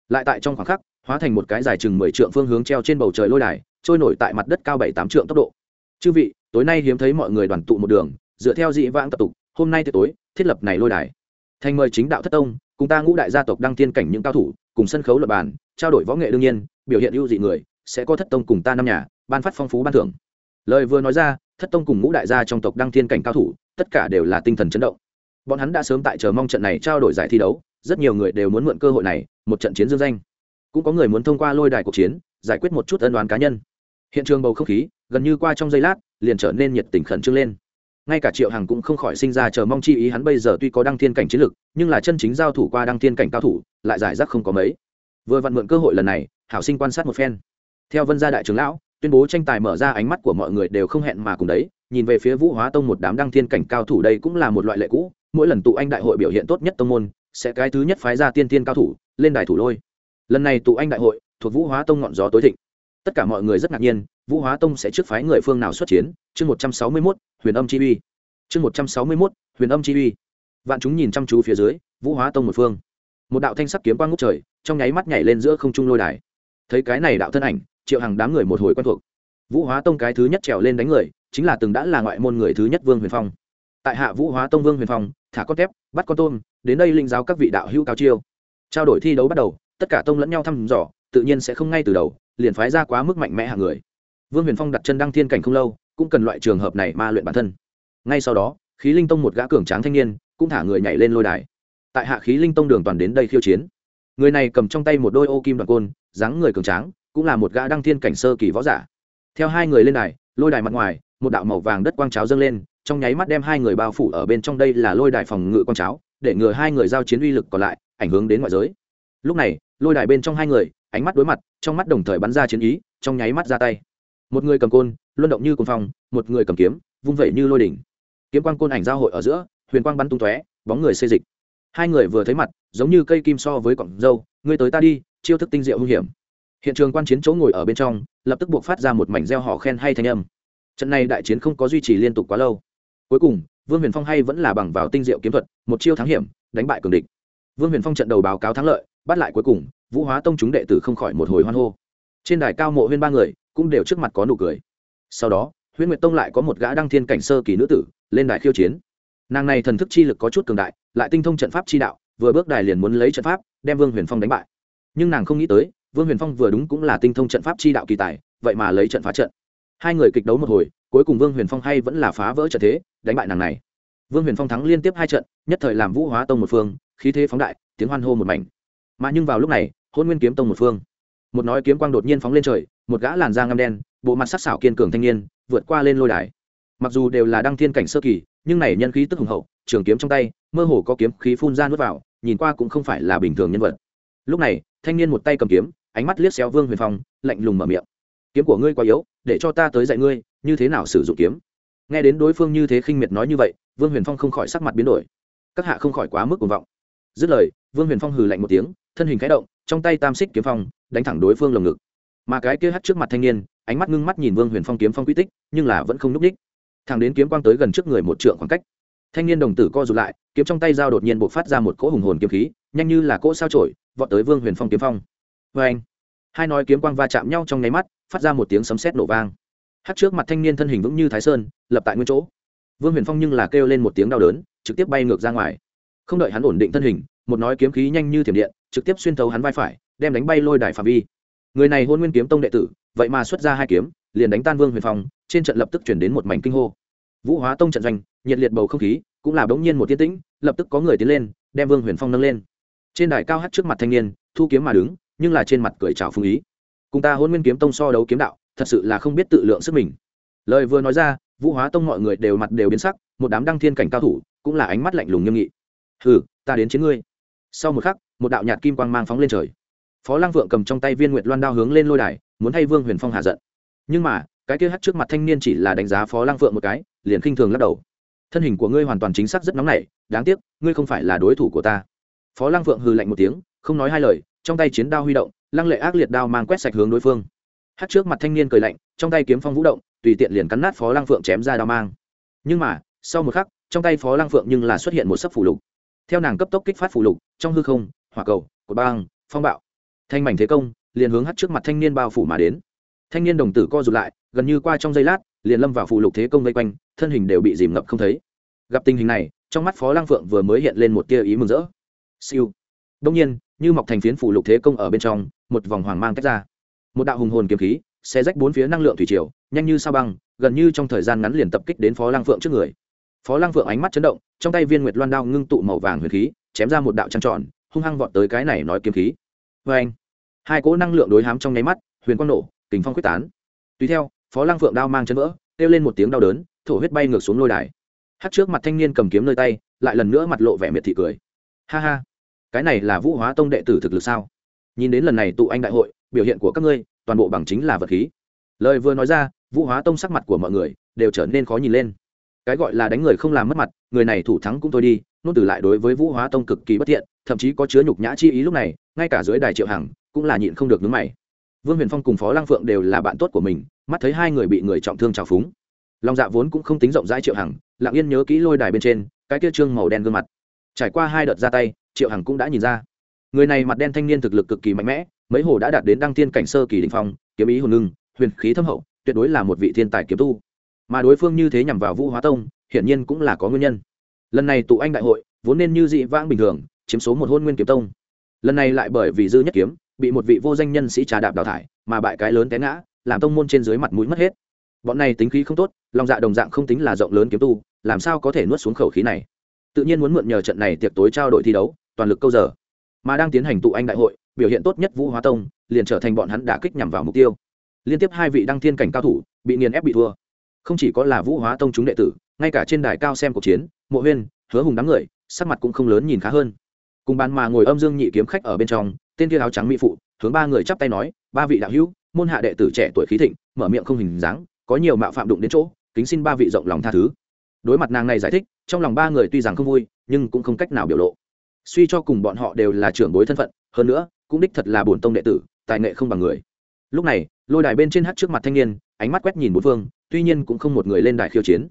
Lại tại trong khoảng khắc, hóa thành một cái dài chừng mười trượng phương hướng treo trên bầu trời lôi đài, trôi nổi tại mặt đất cao bảy tám trượng tốc độ. Chư vị, tối nay hiếm thấy mọi người đoàn tụ một đường, dựa theo dị vãng tập tục, hôm nay tới tối, thiết lập này lôi đài. Thành mời chính đạo thất tông, cùng ta ngũ đại gia tộc đăng tiên cảnh những cao thủ, cùng sân khấu lập bàn, trao đổi võ nghệ đương nhiên, biểu hiện ưu dị người, sẽ có thất tông cùng ta năm nhà, ban phát phong phú ban thưởng. Lời vừa nói ra, thất tông cùng ngũ đại gia trong tộc đăng thiên cảnh cao thủ, tất cả đều là tinh thần chấn động bọn hắn đã sớm tại chờ mong trận này trao đổi giải thi đấu, rất nhiều người đều muốn mượn cơ hội này, một trận chiến dương danh. Cũng có người muốn thông qua lôi đài cuộc chiến, giải quyết một chút ân đoán cá nhân. Hiện trường bầu không khí, gần như qua trong giây lát, liền trở nên nhiệt tình khẩn trương lên. Ngay cả triệu hằng cũng không khỏi sinh ra chờ mong chi ý, hắn bây giờ tuy có đăng thiên cảnh chiến lực, nhưng là chân chính giao thủ qua đăng thiên cảnh cao thủ, lại giải rác không có mấy. Vừa vặn mượn cơ hội lần này, hảo sinh quan sát một phen. Theo vân gia đại trưởng lão, tuyên bố tranh tài mở ra ánh mắt của mọi người đều không hẹn mà cùng đấy, nhìn về phía vũ hóa tông một đám đăng thiên cảnh cao thủ đây cũng là một loại lệ cũ mỗi lần tụ anh đại hội biểu hiện tốt nhất tông môn, sẽ cái thứ nhất phái ra tiên tiên cao thủ, lên đài thủ lôi. Lần này tụ anh đại hội, thuộc vũ hóa tông ngọn gió tối thịnh. Tất cả mọi người rất ngạc nhiên, vũ hóa tông sẽ trước phái người phương nào xuất chiến? Chương một trăm sáu mươi mốt, huyền âm chi uy. Chương một trăm sáu mươi mốt, huyền âm chi uy. Vạn chúng nhìn chăm chú phía dưới, vũ hóa tông một phương. Một đạo thanh sắc kiếm quang ngút trời, trong nháy mắt nhảy lên giữa không trung lôi đài. Thấy cái này đạo thân ảnh, triệu hàng đám người một hồi quen thuộc. Vũ hóa tông cái thứ nhất trèo lên đánh người, chính là từng đã là ngoại môn người thứ nhất vương huyền phong. Tại hạ vũ hóa tông vương huyền phong thả con tép bắt con tôm, đến đây linh giáo các vị đạo hữu cao chiêu. Trao đổi thi đấu bắt đầu, tất cả tông lẫn nhau thăm dò, tự nhiên sẽ không ngay từ đầu, liền phái ra quá mức mạnh mẽ hạng người. Vương huyền phong đặt chân đăng thiên cảnh không lâu, cũng cần loại trường hợp này ma luyện bản thân. Ngay sau đó, khí linh tông một gã cường tráng thanh niên, cũng thả người nhảy lên lôi đài. Tại hạ khí linh tông đường toàn đến đây khiêu chiến. Người này cầm trong tay một đôi ô kim đoàn côn, dáng người cường tráng, cũng là một gã đăng thiên cảnh sơ kỳ võ giả. Theo hai người lên đài, lôi đài mặt ngoài, một đạo màu vàng đất quang cháo dâng lên trong nháy mắt đem hai người bao phủ ở bên trong đây là lôi đài phòng ngự con cháo, để ngừa hai người giao chiến uy lực còn lại, ảnh hưởng đến ngoại giới. Lúc này, lôi đài bên trong hai người, ánh mắt đối mặt, trong mắt đồng thời bắn ra chiến ý, trong nháy mắt ra tay. Một người cầm côn, luân động như côn phong, một người cầm kiếm, vung vẩy như lôi đỉnh. Kiếm quang côn ảnh giao hội ở giữa, huyền quang bắn tung tóe, bóng người xê dịch. Hai người vừa thấy mặt, giống như cây kim so với cọng dâu, ngươi tới ta đi, chiêu thức tinh diệu hung hiểm. Hiện trường quan chiến chỗ ngồi ở bên trong, lập tức buộc phát ra một mảnh reo hò khen hay thanh âm. Trận này đại chiến không có duy trì liên tục quá lâu cuối cùng, vương huyền phong hay vẫn là bằng vào tinh diệu kiếm thuật, một chiêu thắng hiểm, đánh bại cường địch. Vương huyền phong trận đầu báo cáo thắng lợi, bắt lại cuối cùng, vũ hóa tông chúng đệ tử không khỏi một hồi hoan hô. Trên đài cao mộ huyên ba người, cũng đều trước mặt có nụ cười. Sau đó, huyễn nguyệt tông lại có một gã đăng thiên cảnh sơ kỳ nữ tử, lên đài khiêu chiến. Nàng này thần thức chi lực có chút cường đại, lại tinh thông trận pháp chi đạo, vừa bước đài liền muốn lấy trận pháp, đem vương huyền phong đánh bại. Nhưng nàng không nghĩ tới, vương huyền phong vừa đúng cũng là tinh thông trận pháp chi đạo kỳ tài, vậy mà lấy trận phá trận hai người kịch đấu một hồi, cuối cùng vương huyền phong hay vẫn là phá vỡ trận thế, đánh bại nàng này. Vương huyền phong thắng liên tiếp hai trận, nhất thời làm vũ hóa tông một phương, khí thế phóng đại, tiếng hoan hô một mảnh. Mà nhưng vào lúc này, hôn nguyên kiếm tông một phương. Một nói kiếm quang đột nhiên phóng lên trời, một gã làn da ngâm đen, bộ mặt sắc sảo kiên cường thanh niên, vượt qua lên lôi đài. Mặc dù đều là đăng thiên cảnh sơ kỳ, nhưng này nhân khí tức hùng hậu, trường kiếm trong tay, mơ hồ có kiếm khí phun ra nuốt vào, nhìn qua cũng không phải là bình thường nhân vật. Lúc này, thanh niên một tay cầm kiếm, ánh mắt liếc xéo vương huyền phong, lạnh lùng mở miệng. Kiếm của ngươi quá yếu để cho ta tới dạy ngươi, như thế nào sử dụng kiếm. Nghe đến đối phương như thế khinh miệt nói như vậy, vương huyền phong không khỏi sắc mặt biến đổi. Các hạ không khỏi quá mức cuồng vọng. Dứt lời, vương huyền phong hừ lạnh một tiếng, thân hình khẽ động, trong tay tam xích kiếm phong, đánh thẳng đối phương lồng ngực. Mà cái kia hắt trước mặt thanh niên, ánh mắt ngưng mắt nhìn vương huyền phong kiếm phong quy tích, nhưng là vẫn không núp đích. Thẳng đến kiếm quang tới gần trước người một trượng khoảng cách, thanh niên đồng tử co rụt lại, kiếm trong tay dao đột nhiên buộc phát ra một cỗ hùng hồn kiếm khí, nhanh như là cỗ sao trổi vọt tới vương huyền phong kiếm phong. Vê anh hai nói kiếm quang va chạm nhau trong nháy mắt phát ra một tiếng sấm sét nổ vang. Hát trước mặt thanh niên thân hình vững như thái sơn, lập tại nguyên chỗ. Vương huyền phong nhưng là kêu lên một tiếng đau đớn, trực tiếp bay ngược ra ngoài. Không đợi hắn ổn định thân hình, một nói kiếm khí nhanh như thiểm điện, trực tiếp xuyên thấu hắn vai phải, đem đánh bay lôi đài phạm vi. Người này hôn nguyên kiếm tông đệ tử, vậy mà xuất ra hai kiếm, liền đánh tan vương huyền phong, trên trận lập tức chuyển đến một mảnh kinh hô. Vũ hóa tông trận doanh, nhiệt liệt bầu không khí, cũng là bỗng nhiên một tiên tĩnh, lập tức có người tiến lên, đem vương huyền phong nâng lên. Trên đài cao hát trước mặt thanh niên, thu kiếm mà đứng, nhưng là trên mặt cười chào phương ý cùng ta hôn nguyên kiếm tông so đấu kiếm đạo, thật sự là không biết tự lượng sức mình. Lời vừa nói ra, vũ hóa tông mọi người đều mặt đều biến sắc, một đám đăng thiên cảnh cao thủ cũng là ánh mắt lạnh lùng nghiêm nghị. Hừ, ta đến chiến ngươi. Sau một khắc, một đạo nhạt kim quang mang phóng lên trời. Phó lang vượng cầm trong tay viên nguyệt loan đao hướng lên lôi đài, muốn thay vương huyền phong hạ giận. Nhưng mà, cái kia hắt trước mặt thanh niên chỉ là đánh giá phó lang vượng một cái, liền khinh thường lắc đầu. Thân hình của ngươi hoàn toàn chính xác rất nóng nảy, đáng tiếc, ngươi không phải là đối thủ của ta. Phó lang vượng hừ lạnh một tiếng, không nói hai lời, trong tay chiến đao huy động lăng lệ ác liệt đao mang quét sạch hướng đối phương. Hát trước mặt thanh niên cười lạnh, trong tay kiếm phong vũ động, tùy tiện liền cắn nát phó lăng phượng chém ra đao mang. Nhưng mà, sau một khắc, trong tay phó lăng phượng nhưng là xuất hiện một sấp phủ lục. Theo nàng cấp tốc kích phát phủ lục, trong hư không, hỏa cầu, cột băng, phong bạo. Thanh mảnh thế công, liền hướng hát trước mặt thanh niên bao phủ mà đến. Thanh niên đồng tử co rụt lại, gần như qua trong giây lát, liền lâm vào phủ lục thế công vây quanh, thân hình đều bị dìm ngập không thấy. Gặp tình hình này, trong mắt phó lăng phượng vừa mới hiện lên một tia ý mừng rỡ. Siêu. Đông nhiên như mọc thành phiến phủ lục thế công ở bên trong, một vòng hoàng mang tách ra. Một đạo hùng hồn kiếm khí xe rách bốn phía năng lượng thủy triều, nhanh như sao băng, gần như trong thời gian ngắn liền tập kích đến phó lang phượng trước người. Phó lang phượng ánh mắt chấn động, trong tay viên nguyệt loan đao ngưng tụ màu vàng huyền khí, chém ra một đạo trăng tròn, hung hăng vọt tới cái này nói kiếm khí. Vê anh, hai cỗ năng lượng đối hám trong nháy mắt, huyền quang nổ kính phong quyết tán. Tùy theo, phó lang phượng đao mang chân vỡ, kêu lên một tiếng đau đớn, thổ huyết bay ngược xuống lôi đài. Hát trước mặt thanh niên cầm kiếm nơi tay, lại lần nữa mặt lộ vẻ miệt thị cười. Ha ha cái này là vũ hóa tông đệ tử thực lực sao? Nhìn đến lần này tụ anh đại hội, biểu hiện của các ngươi, toàn bộ bằng chính là vật khí. Lời vừa nói ra, vũ hóa tông sắc mặt của mọi người đều trở nên khó nhìn lên. Cái gọi là đánh người không làm mất mặt, người này thủ thắng cũng thôi đi nôn từ lại đối với vũ hóa tông cực kỳ bất thiện, thậm chí có chứa nhục nhã chi ý lúc này, ngay cả dưới đài triệu hằng cũng là nhịn không được nướng mày. Vương huyền phong cùng phó lang phượng đều là bạn tốt của mình, mắt thấy hai người bị người trọng thương trào phúng. Lòng dạ vốn cũng không tính rộng rãi triệu hằng, lặng yên nhớ kỹ lôi đài bên trên, cái kia trương màu đen gương mặt. Trải qua hai đợt ra tay triệu hằng cũng đã nhìn ra. Người này mặt đen thanh niên thực lực cực kỳ mạnh mẽ, mấy hồ đã đạt đến đăng tiên cảnh sơ kỳ đình phong, kiếm ý hồn ngưng, huyền khí thâm hậu, tuyệt đối là một vị thiên tài kiếm tu. Mà đối phương như thế nhằm vào vũ hóa tông, hiển nhiên cũng là có nguyên nhân. Lần này tụ anh đại hội, vốn nên như dị vãng bình thường, chiếm số một hôn nguyên kiếm tông. Lần này lại bởi vì dư nhất kiếm, bị một vị vô danh nhân sĩ trà đạp đào thải, mà bại cái lớn té ngã, làm tông môn trên dưới mặt mũi mất hết. Bọn này tính khí không tốt, lòng dạ đồng dạng không tính là rộng lớn kiếm tu, làm sao có thể nuốt xuống khẩu khí này? Tự nhiên muốn mượn nhờ trận này tiệc tối trao đổi thi đấu toàn lực câu giờ. Mà đang tiến hành tụ anh đại hội, biểu hiện tốt nhất vũ hóa tông, liền trở thành bọn hắn đả kích nhằm vào mục tiêu. Liên tiếp hai vị đăng thiên cảnh cao thủ, bị nghiền ép bị thua. Không chỉ có là vũ hóa tông chúng đệ tử, ngay cả trên đài cao xem cuộc chiến, mộ huyên, hứa hùng đám người, sắc mặt cũng không lớn nhìn khá hơn. Cùng bàn mà ngồi âm dương nhị kiếm khách ở bên trong, tên kia áo trắng mỹ phụ, hướng ba người chắp tay nói, ba vị đạo hữu, môn hạ đệ tử trẻ tuổi khí thịnh, mở miệng không hình dáng, có nhiều mạo phạm đụng đến chỗ, kính xin ba vị rộng lòng tha thứ. Đối mặt nàng này giải thích, trong lòng ba người tuy rằng không vui, nhưng cũng không cách nào biểu lộ suy cho cùng bọn họ đều là trưởng bối thân phận, hơn nữa, cũng đích thật là bổn tông đệ tử, tài nghệ không bằng người. Lúc này, lôi đài bên trên hát trước mặt thanh niên, ánh mắt quét nhìn bốn phương, tuy nhiên cũng không một người lên đài khiêu chiến.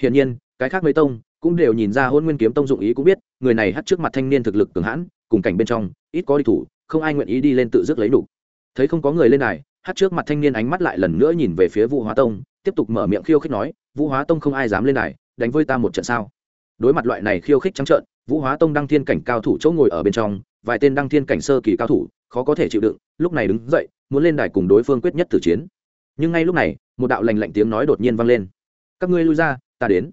Hiển nhiên, cái khác mấy tông cũng đều nhìn ra hôn nguyên kiếm tông dụng ý cũng biết, người này hát trước mặt thanh niên thực lực cường hãn, cùng cảnh bên trong, ít có đi thủ, không ai nguyện ý đi lên tự dứt lấy đủ. Thấy không có người lên đài, hát trước mặt thanh niên ánh mắt lại lần nữa nhìn về phía vũ hóa tông, tiếp tục mở miệng khiêu khích nói, vũ hóa tông không ai dám lên đài, đánh với ta một trận sao? Đối mặt loại này khiêu khích trắng trợn vũ hóa tông đăng thiên cảnh cao thủ chỗ ngồi ở bên trong, vài tên đăng thiên cảnh sơ kỳ cao thủ, khó có thể chịu đựng, lúc này đứng dậy, muốn lên đài cùng đối phương quyết nhất tử chiến. Nhưng ngay lúc này, một đạo lành lạnh tiếng nói đột nhiên vang lên. Các ngươi lui ra, ta đến.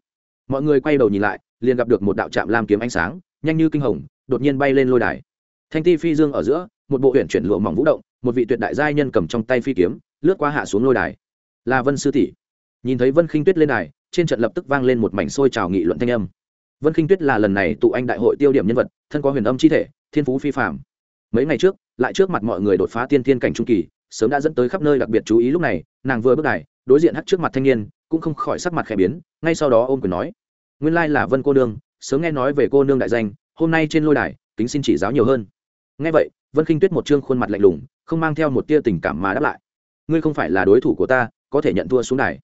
Mọi người quay đầu nhìn lại, liền gặp được một đạo trạm lam kiếm ánh sáng, nhanh như kinh hồng, đột nhiên bay lên lôi đài. Thanh ti phi dương ở giữa, một bộ huyện chuyển lụa mỏng vũ động, một vị tuyệt đại giai nhân cầm trong tay phi kiếm, lướt qua hạ xuống lôi đài. Là vân sư tỷ. Nhìn thấy vân khinh tuyết lên đài, trên trận lập tức vang lên một mảnh xôi trào nghị luận thanh âm vân khinh tuyết là lần này tụ anh đại hội tiêu điểm nhân vật, thân có huyền âm chi thể, thiên phú phi phạm mấy ngày trước, lại trước mặt mọi người đột phá tiên thiên cảnh trung kỳ, sớm đã dẫn tới khắp nơi đặc biệt chú ý lúc này, nàng vừa bước đài, đối diện hắt trước mặt thanh niên, cũng không khỏi sắc mặt khẽ biến, ngay sau đó ôm quyền nói, nguyên lai là vân cô nương, sớm nghe nói về cô nương đại danh, hôm nay trên lôi đài, kính xin chỉ giáo nhiều hơn. Nghe vậy, vân khinh tuyết một trương khuôn mặt lạnh lùng, không mang theo một tia tình cảm mà đáp lại, ngươi không phải là đối thủ của ta, có thể nhận thua xuống đài.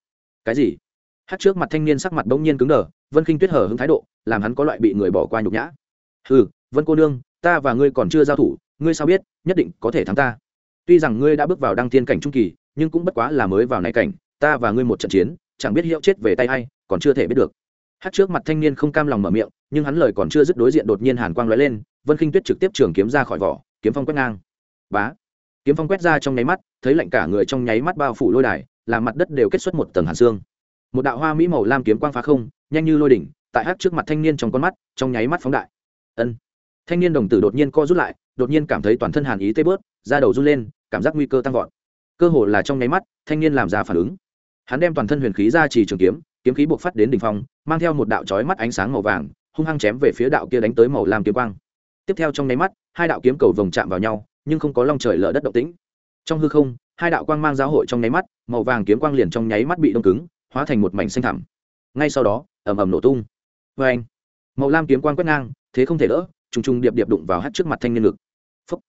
Cái gì? Hát trước mặt thanh niên sắc mặt bỗng nhiên cứng đờ vân khinh tuyết hở hứng thái độ, làm hắn có loại bị người bỏ qua nhục nhã. Ừ vân cô nương, ta và ngươi còn chưa giao thủ, ngươi sao biết, nhất định có thể thắng ta. Tuy rằng ngươi đã bước vào đăng thiên cảnh trung kỳ, nhưng cũng bất quá là mới vào này cảnh, ta và ngươi một trận chiến, chẳng biết hiệu chết về tay hay còn chưa thể biết được. Hát trước mặt thanh niên không cam lòng mở miệng, nhưng hắn lời còn chưa dứt đối diện đột nhiên hàn quang lóe lên, vân khinh tuyết trực tiếp trường kiếm ra khỏi vỏ, kiếm phong quét ngang. Bá! Kiếm phong quét ra trong nháy mắt, thấy lạnh cả người trong nháy mắt bao phủ lôi đài, làm mặt đất đều kết xuất một tầng hàn xương. Một đạo hoa mỹ màu lam kiếm quang phá không nhanh như lôi đỉnh, tại hát trước mặt thanh niên trong con mắt, trong nháy mắt phóng đại. Ân. Thanh niên đồng tử đột nhiên co rút lại, đột nhiên cảm thấy toàn thân hàn ý tê bớt, da đầu run lên, cảm giác nguy cơ tăng vọt. Cơ hồ là trong nháy mắt, thanh niên làm ra phản ứng. Hắn đem toàn thân huyền khí ra chỉ trường kiếm kiếm khí buộc phát đến đỉnh phong, mang theo một đạo chói mắt ánh sáng màu vàng, hung hăng chém về phía đạo kia đánh tới màu lam kiếm quang. Tiếp theo trong nháy mắt, hai đạo kiếm cầu vồng chạm vào nhau, nhưng không có long trời lở đất động tĩnh. Trong hư không, hai đạo quang mang giáo hội trong nháy mắt, màu vàng kiếm quang liền trong nháy mắt bị đông cứng, hóa thành một mảnh xanh thẳm ngay sau đó, ầm ầm nổ tung. Vê anh, màu lam kiếm quang quét ngang, thế không thể đỡ, trùng trùng điệp điệp đụng vào hát trước mặt thanh niên ngực. Phúc.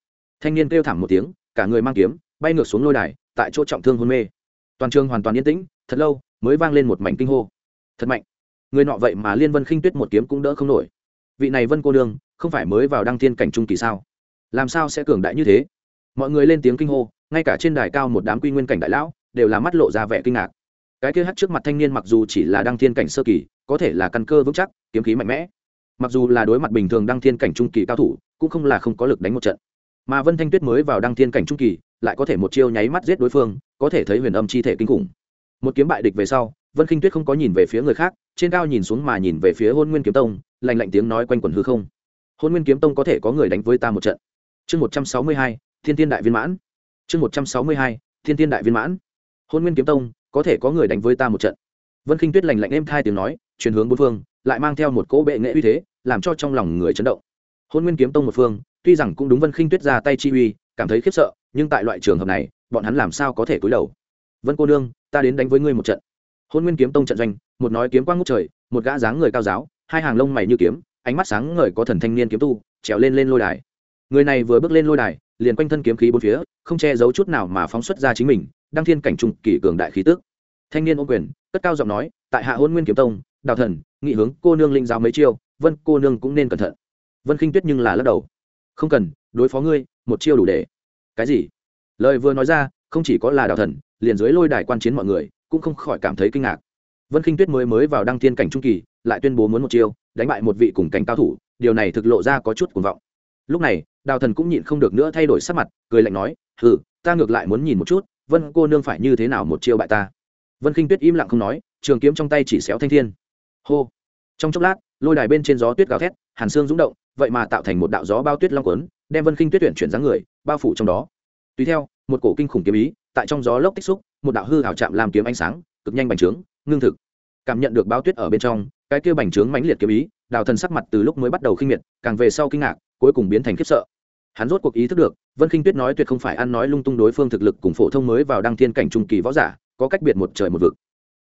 thanh niên kêu thảm một tiếng, cả người mang kiếm, bay ngược xuống lôi đài, tại chỗ trọng thương hôn mê. Toàn trường hoàn toàn yên tĩnh, thật lâu, mới vang lên một mảnh kinh hô. Thật mạnh. Người nọ vậy mà liên vân khinh tuyết một kiếm cũng đỡ không nổi. Vị này vân cô nương, không phải mới vào đăng thiên cảnh trung kỳ sao? Làm sao sẽ cường đại như thế? Mọi người lên tiếng kinh hô, ngay cả trên đài cao một đám quy nguyên cảnh đại lão, đều là mắt lộ ra vẻ kinh ngạc cái kia hắt trước mặt thanh niên mặc dù chỉ là đăng thiên cảnh sơ kỳ, có thể là căn cơ vững chắc, kiếm khí mạnh mẽ. Mặc dù là đối mặt bình thường đăng thiên cảnh trung kỳ cao thủ, cũng không là không có lực đánh một trận. Mà vân thanh tuyết mới vào đăng thiên cảnh trung kỳ, lại có thể một chiêu nháy mắt giết đối phương, có thể thấy huyền âm chi thể kinh khủng. Một kiếm bại địch về sau, vân khinh tuyết không có nhìn về phía người khác, trên cao nhìn xuống mà nhìn về phía hôn nguyên kiếm tông lành lạnh tiếng nói quanh quẩn hư không. Hôn nguyên kiếm tông có thể có người đánh với ta một trận. Chương một trăm sáu mươi hai, thiên tiên đại viên mãn. Chương một trăm sáu mươi hai, thiên tiên đại viên mãn. Hôn nguyên kiếm tông có thể có người đánh với ta một trận. Vân khinh tuyết lành lạnh êm thai tiếng nói, truyền hướng bốn phương, lại mang theo một cỗ bệ nghệ uy thế, làm cho trong lòng người chấn động. Hôn nguyên kiếm tông một phương, tuy rằng cũng đúng vân khinh tuyết ra tay chi uy, cảm thấy khiếp sợ, nhưng tại loại trường hợp này, bọn hắn làm sao có thể cúi đầu? Vân cô nương, ta đến đánh với ngươi một trận. Hôn nguyên kiếm tông trận doanh, một nói kiếm quang ngút trời, một gã dáng người cao giáo, hai hàng lông mày như kiếm, ánh mắt sáng ngời có thần thanh niên kiếm tu, trèo lên lên lôi đài. Người này vừa bước lên lôi đài, liền quanh thân kiếm khí bốn phía, không che giấu chút nào mà phóng xuất ra chính mình đăng thiên cảnh trung kỳ cường đại khí tức. Thanh niên ô quyền, cất cao giọng nói, tại hạ hôn nguyên kiếm tông, đào thần, nghị hướng, cô nương linh giáo mấy chiêu, vân cô nương cũng nên cẩn thận. Vân khinh tuyết nhưng là lắc đầu. Không cần, đối phó ngươi, một chiêu đủ để. Cái gì? Lời vừa nói ra, không chỉ có là đào thần, liền dưới lôi đài quan chiến mọi người cũng không khỏi cảm thấy kinh ngạc. Vân khinh tuyết mới mới vào đăng thiên cảnh trung kỳ, lại tuyên bố muốn một chiêu, đánh bại một vị cùng cảnh cao thủ, điều này thực lộ ra có chút cuồng vọng. Lúc này, đào thần cũng nhịn không được nữa thay đổi sắc mặt, cười lạnh nói ừ ta ngược lại muốn nhìn một chút vân cô nương phải như thế nào một chiêu bại ta vân khinh tuyết im lặng không nói trường kiếm trong tay chỉ xéo thanh thiên hô trong chốc lát lôi đài bên trên gió tuyết gào thét hàn xương rúng động vậy mà tạo thành một đạo gió bao tuyết long quấn đem vân khinh tuyết tuyển chuyển dáng người bao phủ trong đó tùy theo một cổ kinh khủng kiếm ý tại trong gió lốc tích xúc một đạo hư hảo chạm làm kiếm ánh sáng cực nhanh bành trướng ngưng thực cảm nhận được bao tuyết ở bên trong cái kia bành trướng mãnh liệt kiếm ý đào thần sắc mặt từ lúc mới bắt đầu khinh miệt càng về sau kinh ngạc cuối cùng biến thành khiếp sợ hắn rốt cuộc ý thức được, vân khinh tuyết nói tuyệt không phải ăn nói lung tung đối phương thực lực cùng phổ thông mới vào đăng thiên cảnh trung kỳ võ giả, có cách biệt một trời một vực.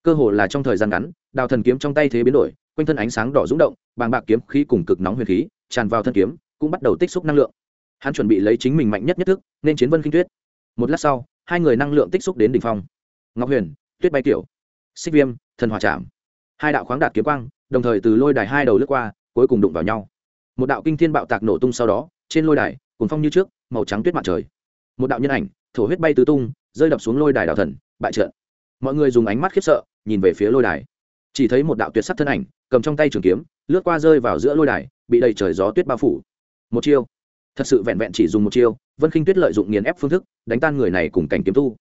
Cơ hồ là trong thời gian ngắn, đào thần kiếm trong tay thế biến đổi, quanh thân ánh sáng đỏ rúng động, bàng bạc kiếm khí cùng cực nóng huyền khí, tràn vào thân kiếm, cũng bắt đầu tích xúc năng lượng. Hắn chuẩn bị lấy chính mình mạnh nhất nhất thức, nên chiến vân kinh tuyết. Một lát sau, hai người năng lượng tích xúc đến đỉnh phong. Ngọc huyền, tuyết bay kiểu xích viêm, thần hòa chạm hai đạo khoáng đạt kiếm quang, đồng thời từ lôi đài hai đầu lướt qua, cuối cùng đụng vào nhau. Một đạo kinh thiên bạo tạc nổ tung sau đó, trên lôi đài cùng phong như trước, màu trắng tuyết mặt trời. Một đạo nhân ảnh, thổ huyết bay tứ tung, rơi đập xuống lôi đài đạo thần, bại trận. Mọi người dùng ánh mắt khiếp sợ, nhìn về phía lôi đài. Chỉ thấy một đạo tuyệt sắc thân ảnh, cầm trong tay trường kiếm, lướt qua rơi vào giữa lôi đài, bị đầy trời gió tuyết bao phủ. Một chiêu. Thật sự vẹn vẹn chỉ dùng một chiêu, vân khinh tuyết lợi dụng nghiền ép phương thức, đánh tan người này cùng cảnh kiếm tu.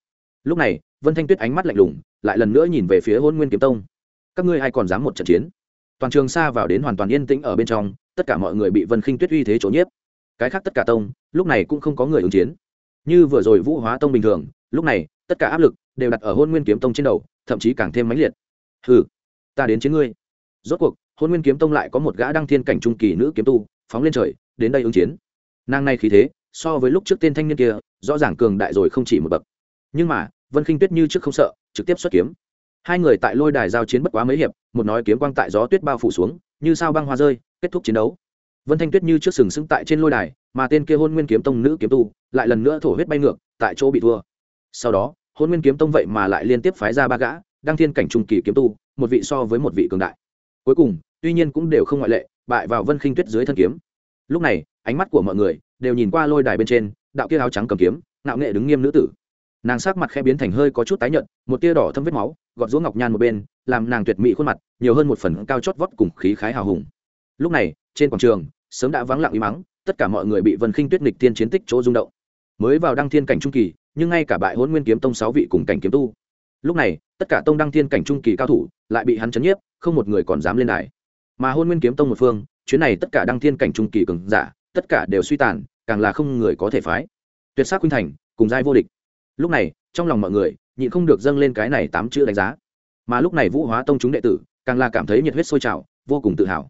Lúc này, vân thanh tuyết ánh mắt lạnh lùng, lại lần nữa nhìn về phía hôn nguyên kiếm tông. Các ngươi ai còn dám một trận chiến? Toàn trường xa vào đến hoàn toàn yên tĩnh ở bên trong, tất cả mọi người bị vân khinh tuyết uy thế chỗ nhiếp cái khác tất cả tông, lúc này cũng không có người ứng chiến. Như vừa rồi vũ hóa tông bình thường, lúc này, tất cả áp lực đều đặt ở hôn nguyên kiếm tông trên đầu, thậm chí càng thêm mãnh liệt. Hừ, ta đến chiến ngươi. Rốt cuộc, hôn nguyên kiếm tông lại có một gã đăng thiên cảnh trung kỳ nữ kiếm tu, phóng lên trời, đến đây ứng chiến. Nàng này khí thế, so với lúc trước tên thanh niên kia, rõ ràng cường đại rồi không chỉ một bậc. Nhưng mà, vân khinh tuyết như trước không sợ, trực tiếp xuất kiếm. Hai người tại lôi đài giao chiến bất quá mấy hiệp, một nói kiếm quang tại gió tuyết bao phủ xuống, như sao băng hoa rơi, kết thúc chiến đấu vân thanh tuyết như trước sừng sững tại trên lôi đài, mà tên kia hôn nguyên kiếm tông nữ kiếm tu lại lần nữa thổ huyết bay ngược, tại chỗ bị thua. Sau đó, hôn nguyên kiếm tông vậy mà lại liên tiếp phái ra ba gã, đăng thiên cảnh trung kỳ kiếm tu, một vị so với một vị cường đại. Cuối cùng, tuy nhiên cũng đều không ngoại lệ, bại vào vân khinh tuyết dưới thân kiếm. Lúc này, ánh mắt của mọi người đều nhìn qua lôi đài bên trên, đạo kia áo trắng cầm kiếm nạo nghệ đứng nghiêm nữ tử. Nàng sắc mặt khẽ biến thành hơi có chút tái nhợt, một tia đỏ thâm vết máu, gọt rũa ngọc nhan một bên, làm nàng tuyệt mỹ khuôn mặt, nhiều hơn một phần cao chót vót cùng khí khái hào hùng lúc này, trên quảng trường, sớm đã vắng lặng im mắng tất cả mọi người bị vân khinh tuyết nghịch tiên chiến tích chỗ rung động. Mới vào đăng thiên cảnh trung kỳ, nhưng ngay cả bại hôn nguyên kiếm tông sáu vị cùng cảnh kiếm tu. Lúc này, tất cả tông đăng thiên cảnh trung kỳ cao thủ lại bị hắn chấn nhiếp, không một người còn dám lên đài. Mà hôn nguyên kiếm tông một phương, chuyến này tất cả đăng thiên cảnh trung kỳ cường giả, tất cả đều suy tàn, càng là không người có thể phái. Tuyệt sắc khuynh thành, cùng giai vô địch. Lúc này, trong lòng mọi người, nhịn không được dâng lên cái này tám chữ đánh giá. Mà lúc này vũ hóa tông chúng đệ tử, càng là cảm thấy nhiệt huyết sôi trào, vô cùng tự hào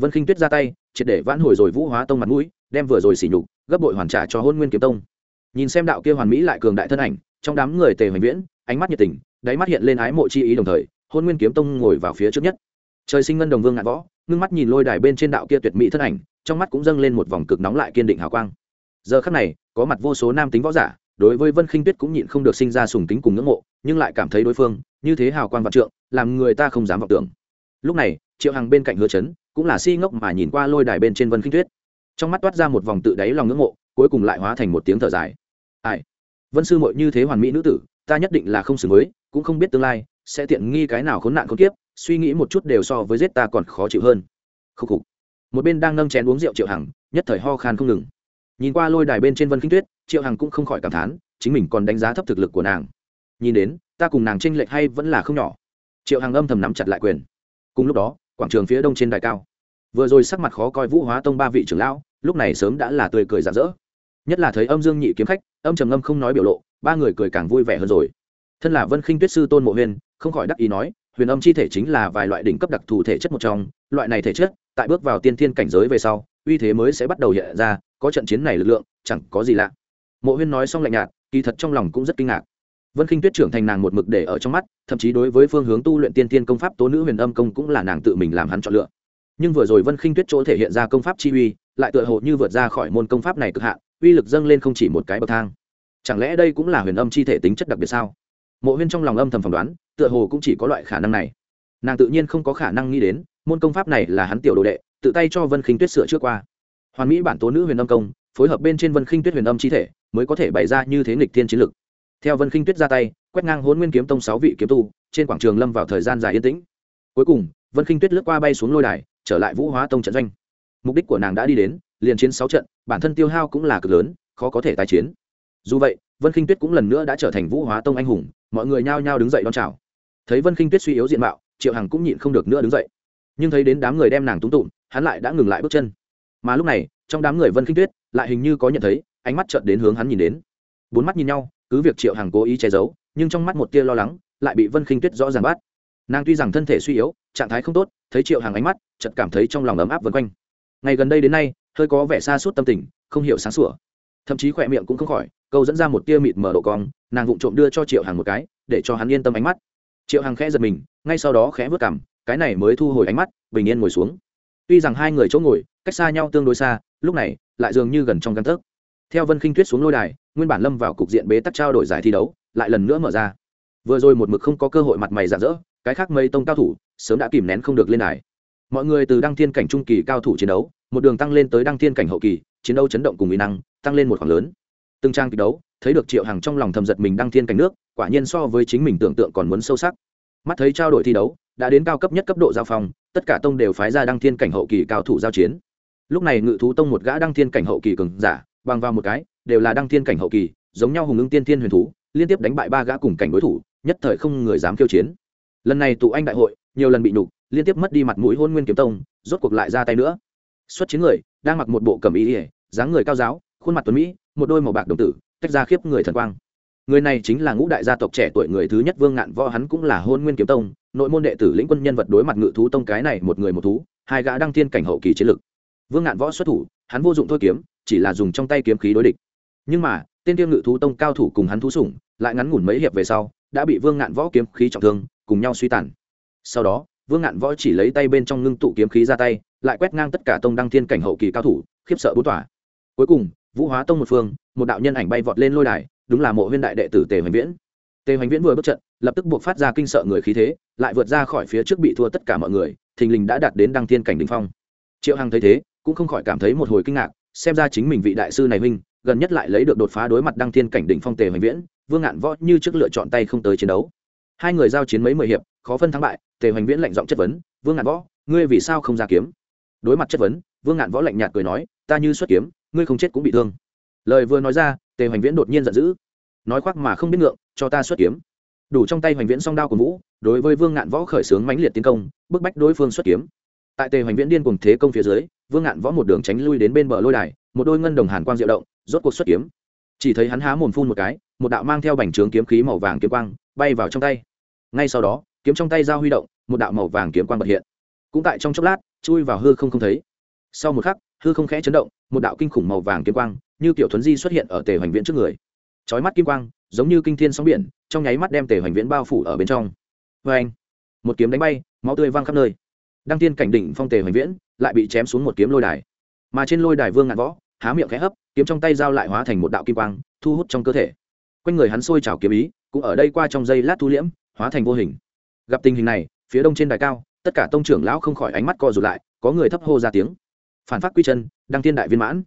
vân khinh tuyết ra tay, triệt để vãn hồi rồi vũ hóa tông mặt mũi, đem vừa rồi xỉ nhục, gấp bội hoàn trả cho hôn nguyên kiếm tông. Nhìn xem đạo kia hoàn mỹ lại cường đại thân ảnh, trong đám người tề hoành viễn, ánh mắt nhiệt tình, đáy mắt hiện lên ái mộ chi ý đồng thời, hôn nguyên kiếm tông ngồi vào phía trước nhất. Trời sinh ngân đồng vương ngạn võ, ngưng mắt nhìn lôi đài bên trên đạo kia tuyệt mỹ thân ảnh, trong mắt cũng dâng lên một vòng cực nóng lại kiên định hào quang. Giờ khắc này, có mặt vô số nam tính võ giả, đối với vân khinh tuyết cũng nhịn không được sinh ra sùng tính cùng ngưỡng mộ, nhưng lại cảm thấy đối phương như thế hào quang vạn trượng, làm người ta không dám vọng tưởng. Lúc này, triệu hằng bên cạnh hứa chấn cũng là si ngốc mà nhìn qua lôi đài bên trên vân khinh tuyết. Trong mắt toát ra một vòng tự đáy lòng ngưỡng mộ, cuối cùng lại hóa thành một tiếng thở dài. Ai? Vân sư mội như thế hoàn mỹ nữ tử, ta nhất định là không xử mới cũng không biết tương lai sẽ tiện nghi cái nào khốn nạn khốn kiếp, suy nghĩ một chút đều so với giết ta còn khó chịu hơn. Khúc khục. Một bên đang nâng chén uống rượu triệu hằng, nhất thời ho khan không ngừng. Nhìn qua lôi đài bên trên vân kinh tuyết, triệu hằng cũng không khỏi cảm thán, chính mình còn đánh giá thấp thực lực của nàng. Nhìn đến, ta cùng nàng tranh lệch hay vẫn là không nhỏ. Triệu hằng âm thầm nắm chặt lại quyền. Cùng lúc đó quảng trường phía đông trên đài cao. Vừa rồi sắc mặt khó coi vũ hóa tông ba vị trưởng lão, lúc này sớm đã là tươi cười rạng rỡ. Nhất là thấy âm dương nhị kiếm khách, âm trầm ngâm không nói biểu lộ, ba người cười càng vui vẻ hơn rồi. Thân là vân khinh tuyết sư tôn mộ huyền, không khỏi đắc ý nói, huyền âm chi thể chính là vài loại đỉnh cấp đặc thù thể chất một trong, loại này thể chất, tại bước vào tiên thiên cảnh giới về sau, uy thế mới sẽ bắt đầu hiện ra, có trận chiến này lực lượng, chẳng có gì lạ. Mộ huyên nói xong lạnh nhạt, kỳ thật trong lòng cũng rất kinh ngạc vân khinh tuyết trưởng thành nàng một mực để ở trong mắt, thậm chí đối với phương hướng tu luyện tiên tiên công pháp tố nữ huyền âm công cũng là nàng tự mình làm hắn chọn lựa. Nhưng vừa rồi vân khinh tuyết chỗ thể hiện ra công pháp chi uy, lại tựa hồ như vượt ra khỏi môn công pháp này cực hạn, uy lực dâng lên không chỉ một cái bậc thang. Chẳng lẽ đây cũng là huyền âm chi thể tính chất đặc biệt sao? Mộ huyên trong lòng âm thầm phỏng đoán, tựa hồ cũng chỉ có loại khả năng này. Nàng tự nhiên không có khả năng nghĩ đến, môn công pháp này là hắn tiểu đồ đệ, tự tay cho vân khinh tuyết sửa trước qua. Hoàn mỹ bản tố nữ huyền âm công, phối hợp bên trên vân khinh tuyết huyền âm chi thể, mới có thể bày ra như thế nghịch thiên chiến lực theo vân khinh tuyết ra tay quét ngang hôn nguyên kiếm tông sáu vị kiếm tu trên quảng trường lâm vào thời gian dài yên tĩnh. Cuối cùng vân khinh tuyết lướt qua bay xuống lôi đài trở lại vũ hóa tông trận doanh. Mục đích của nàng đã đi đến liền chiến sáu trận bản thân tiêu hao cũng là cực lớn khó có thể tái chiến. Dù vậy vân khinh tuyết cũng lần nữa đã trở thành vũ hóa tông anh hùng mọi người nhao nhao đứng dậy đón chào. Thấy vân khinh tuyết suy yếu diện mạo triệu hằng cũng nhịn không được nữa đứng dậy. Nhưng thấy đến đám người đem nàng túng tụng, hắn lại đã ngừng lại bước chân. Mà lúc này trong đám người vân khinh tuyết lại hình như có nhận thấy ánh mắt trợn đến hướng hắn nhìn đến. Bốn mắt nhìn nhau cứ việc triệu hằng cố ý che giấu, nhưng trong mắt một tia lo lắng lại bị vân khinh tuyết rõ ràng bắt. Nàng tuy rằng thân thể suy yếu, trạng thái không tốt, thấy triệu hằng ánh mắt, chợt cảm thấy trong lòng ấm áp vân quanh. Ngày gần đây đến nay, hơi có vẻ xa suốt tâm tình, không hiểu sáng sủa. Thậm chí khỏe miệng cũng không khỏi, câu dẫn ra một tia mịt mở độ cong, nàng vụng trộm đưa cho triệu hằng một cái, để cho hắn yên tâm ánh mắt. Triệu hằng khẽ giật mình, ngay sau đó khẽ vớt cảm cái này mới thu hồi ánh mắt, bình yên ngồi xuống. Tuy rằng hai người chỗ ngồi, cách xa nhau tương đối xa, lúc này, lại dường như gần trong căn tấc. Theo vân khinh tuyết xuống lôi đài nguyên bản lâm vào cục diện bế tắc trao đổi giải thi đấu, lại lần nữa mở ra. Vừa rồi một mực không có cơ hội mặt mày rạng rỡ, cái khác mây tông cao thủ, sớm đã kìm nén không được lên đài. Mọi người từ đăng thiên cảnh trung kỳ cao thủ chiến đấu, một đường tăng lên tới đăng thiên cảnh hậu kỳ, chiến đấu chấn động cùng mỹ năng, tăng lên một khoảng lớn. Từng trang kịch đấu, thấy được triệu hằng trong lòng thầm giật mình đăng thiên cảnh nước, quả nhiên so với chính mình tưởng tượng còn muốn sâu sắc. Mắt thấy trao đổi thi đấu, đã đến cao cấp nhất cấp độ giao phong, tất cả tông đều phái ra đăng thiên cảnh hậu kỳ cao thủ giao chiến. Lúc này ngự thú tông một gã đăng thiên cảnh hậu kỳ cường giả bằng vào một cái đều là đăng thiên cảnh hậu kỳ, giống nhau hùng ứng tiên thiên huyền thú, liên tiếp đánh bại ba gã cùng cảnh đối thủ, nhất thời không người dám khiêu chiến. Lần này tụ anh đại hội, nhiều lần bị nhục, liên tiếp mất đi mặt mũi hôn nguyên kiếm tông, rốt cuộc lại ra tay nữa. Xuất chiến người, đang mặc một bộ cẩm ý ỉa dáng người cao giáo, khuôn mặt tuấn mỹ, một đôi màu bạc đồng tử, tách ra khiếp người thần quang. Người này chính là ngũ đại gia tộc trẻ tuổi người thứ nhất vương ngạn võ, hắn cũng là hôn nguyên kiếm tông, nội môn đệ tử lĩnh quân nhân vật đối mặt ngự thú tông cái này một người một thú, hai gã đăng thiên cảnh hậu kỳ chiến lực. Vương ngạn võ xuất thủ, hắn vô dụng thôi kiếm, chỉ là dùng trong tay kiếm khí đối địch nhưng mà, tên tiêu ngự thú tông cao thủ cùng hắn thú sủng, lại ngắn ngủn mấy hiệp về sau, đã bị vương ngạn võ kiếm khí trọng thương, cùng nhau suy tàn. Sau đó, vương ngạn võ chỉ lấy tay bên trong ngưng tụ kiếm khí ra tay, lại quét ngang tất cả tông đăng thiên cảnh hậu kỳ cao thủ, khiếp sợ bút tỏa cuối cùng, vũ hóa tông một phương, một đạo nhân ảnh bay vọt lên lôi đài, đúng là mộ huyên đại đệ tử tề hoành viễn. Tề hoành viễn vừa bước trận, lập tức buộc phát ra kinh sợ người khí thế, lại vượt ra khỏi phía trước bị thua tất cả mọi người, thình lình đã đạt đến đăng thiên cảnh đ ỉ n h phong. Triệu hằng thấy thế, cũng không khỏi cảm thấy một hồi kinh ngạc, xem ra chính mình vị đại sư này huynh gần nhất lại lấy được đột phá đối mặt đăng thiên cảnh đỉnh phong tề hoành viễn, vương ngạn võ như trước lựa chọn tay không tới chiến đấu. Hai người giao chiến mấy mười hiệp, khó phân thắng bại, tề hoành viễn lạnh giọng chất vấn, vương ngạn võ, ngươi vì sao không ra kiếm? Đối mặt chất vấn, vương ngạn võ lạnh nhạt cười nói, ta như xuất kiếm, ngươi không chết cũng bị thương. Lời vừa nói ra, tề hoành viễn đột nhiên giận dữ, nói khoác mà không biết ngượng, cho ta xuất kiếm. Đủ trong tay hoành viễn song đao của vũ, đối với vương ngạn võ khởi xướng mãnh liệt tiến công, bức bách đối phương xuất kiếm. Tại tề hoành viễn điên cùng thế công phía dưới, vương ngạn võ một đường tránh lui đến bên bờ lôi đài một đôi ngân đồng hàn quang diệu động, rốt cuộc xuất kiếm. Chỉ thấy hắn há mồm phun một cái, một đạo mang theo bành trướng kiếm khí màu vàng kiếm quang bay vào trong tay. Ngay sau đó, kiếm trong tay giao huy động, một đạo màu vàng kiếm quang bật hiện. Cũng tại trong chốc lát, chui vào hư không không thấy. Sau một khắc, hư không khẽ chấn động, một đạo kinh khủng màu vàng kiếm quang, như kiểu thuấn di xuất hiện ở tề hoành viễn trước người. Chói mắt kim quang, giống như kinh thiên sóng biển, trong nháy mắt đem tề hoành viễn bao phủ ở bên trong. Vê anh, một kiếm đánh bay, máu tươi văng khắp nơi. Đăng tiên cảnh đỉnh phong tề hoành viễn lại bị chém xuống một kiếm lôi đài mà trên lôi đài vương ngạn võ, há miệng khẽ hấp, kiếm trong tay dao lại hóa thành một đạo kim quang, thu hút trong cơ thể. Quanh người hắn sôi trào kiếm ý, cũng ở đây qua trong giây lát thu liễm, hóa thành vô hình. Gặp tình hình này, phía đông trên đài cao, tất cả tông trưởng lão không khỏi ánh mắt co rụt lại, có người thấp hô ra tiếng. Phản phát quy chân, đăng thiên đại viên mãn.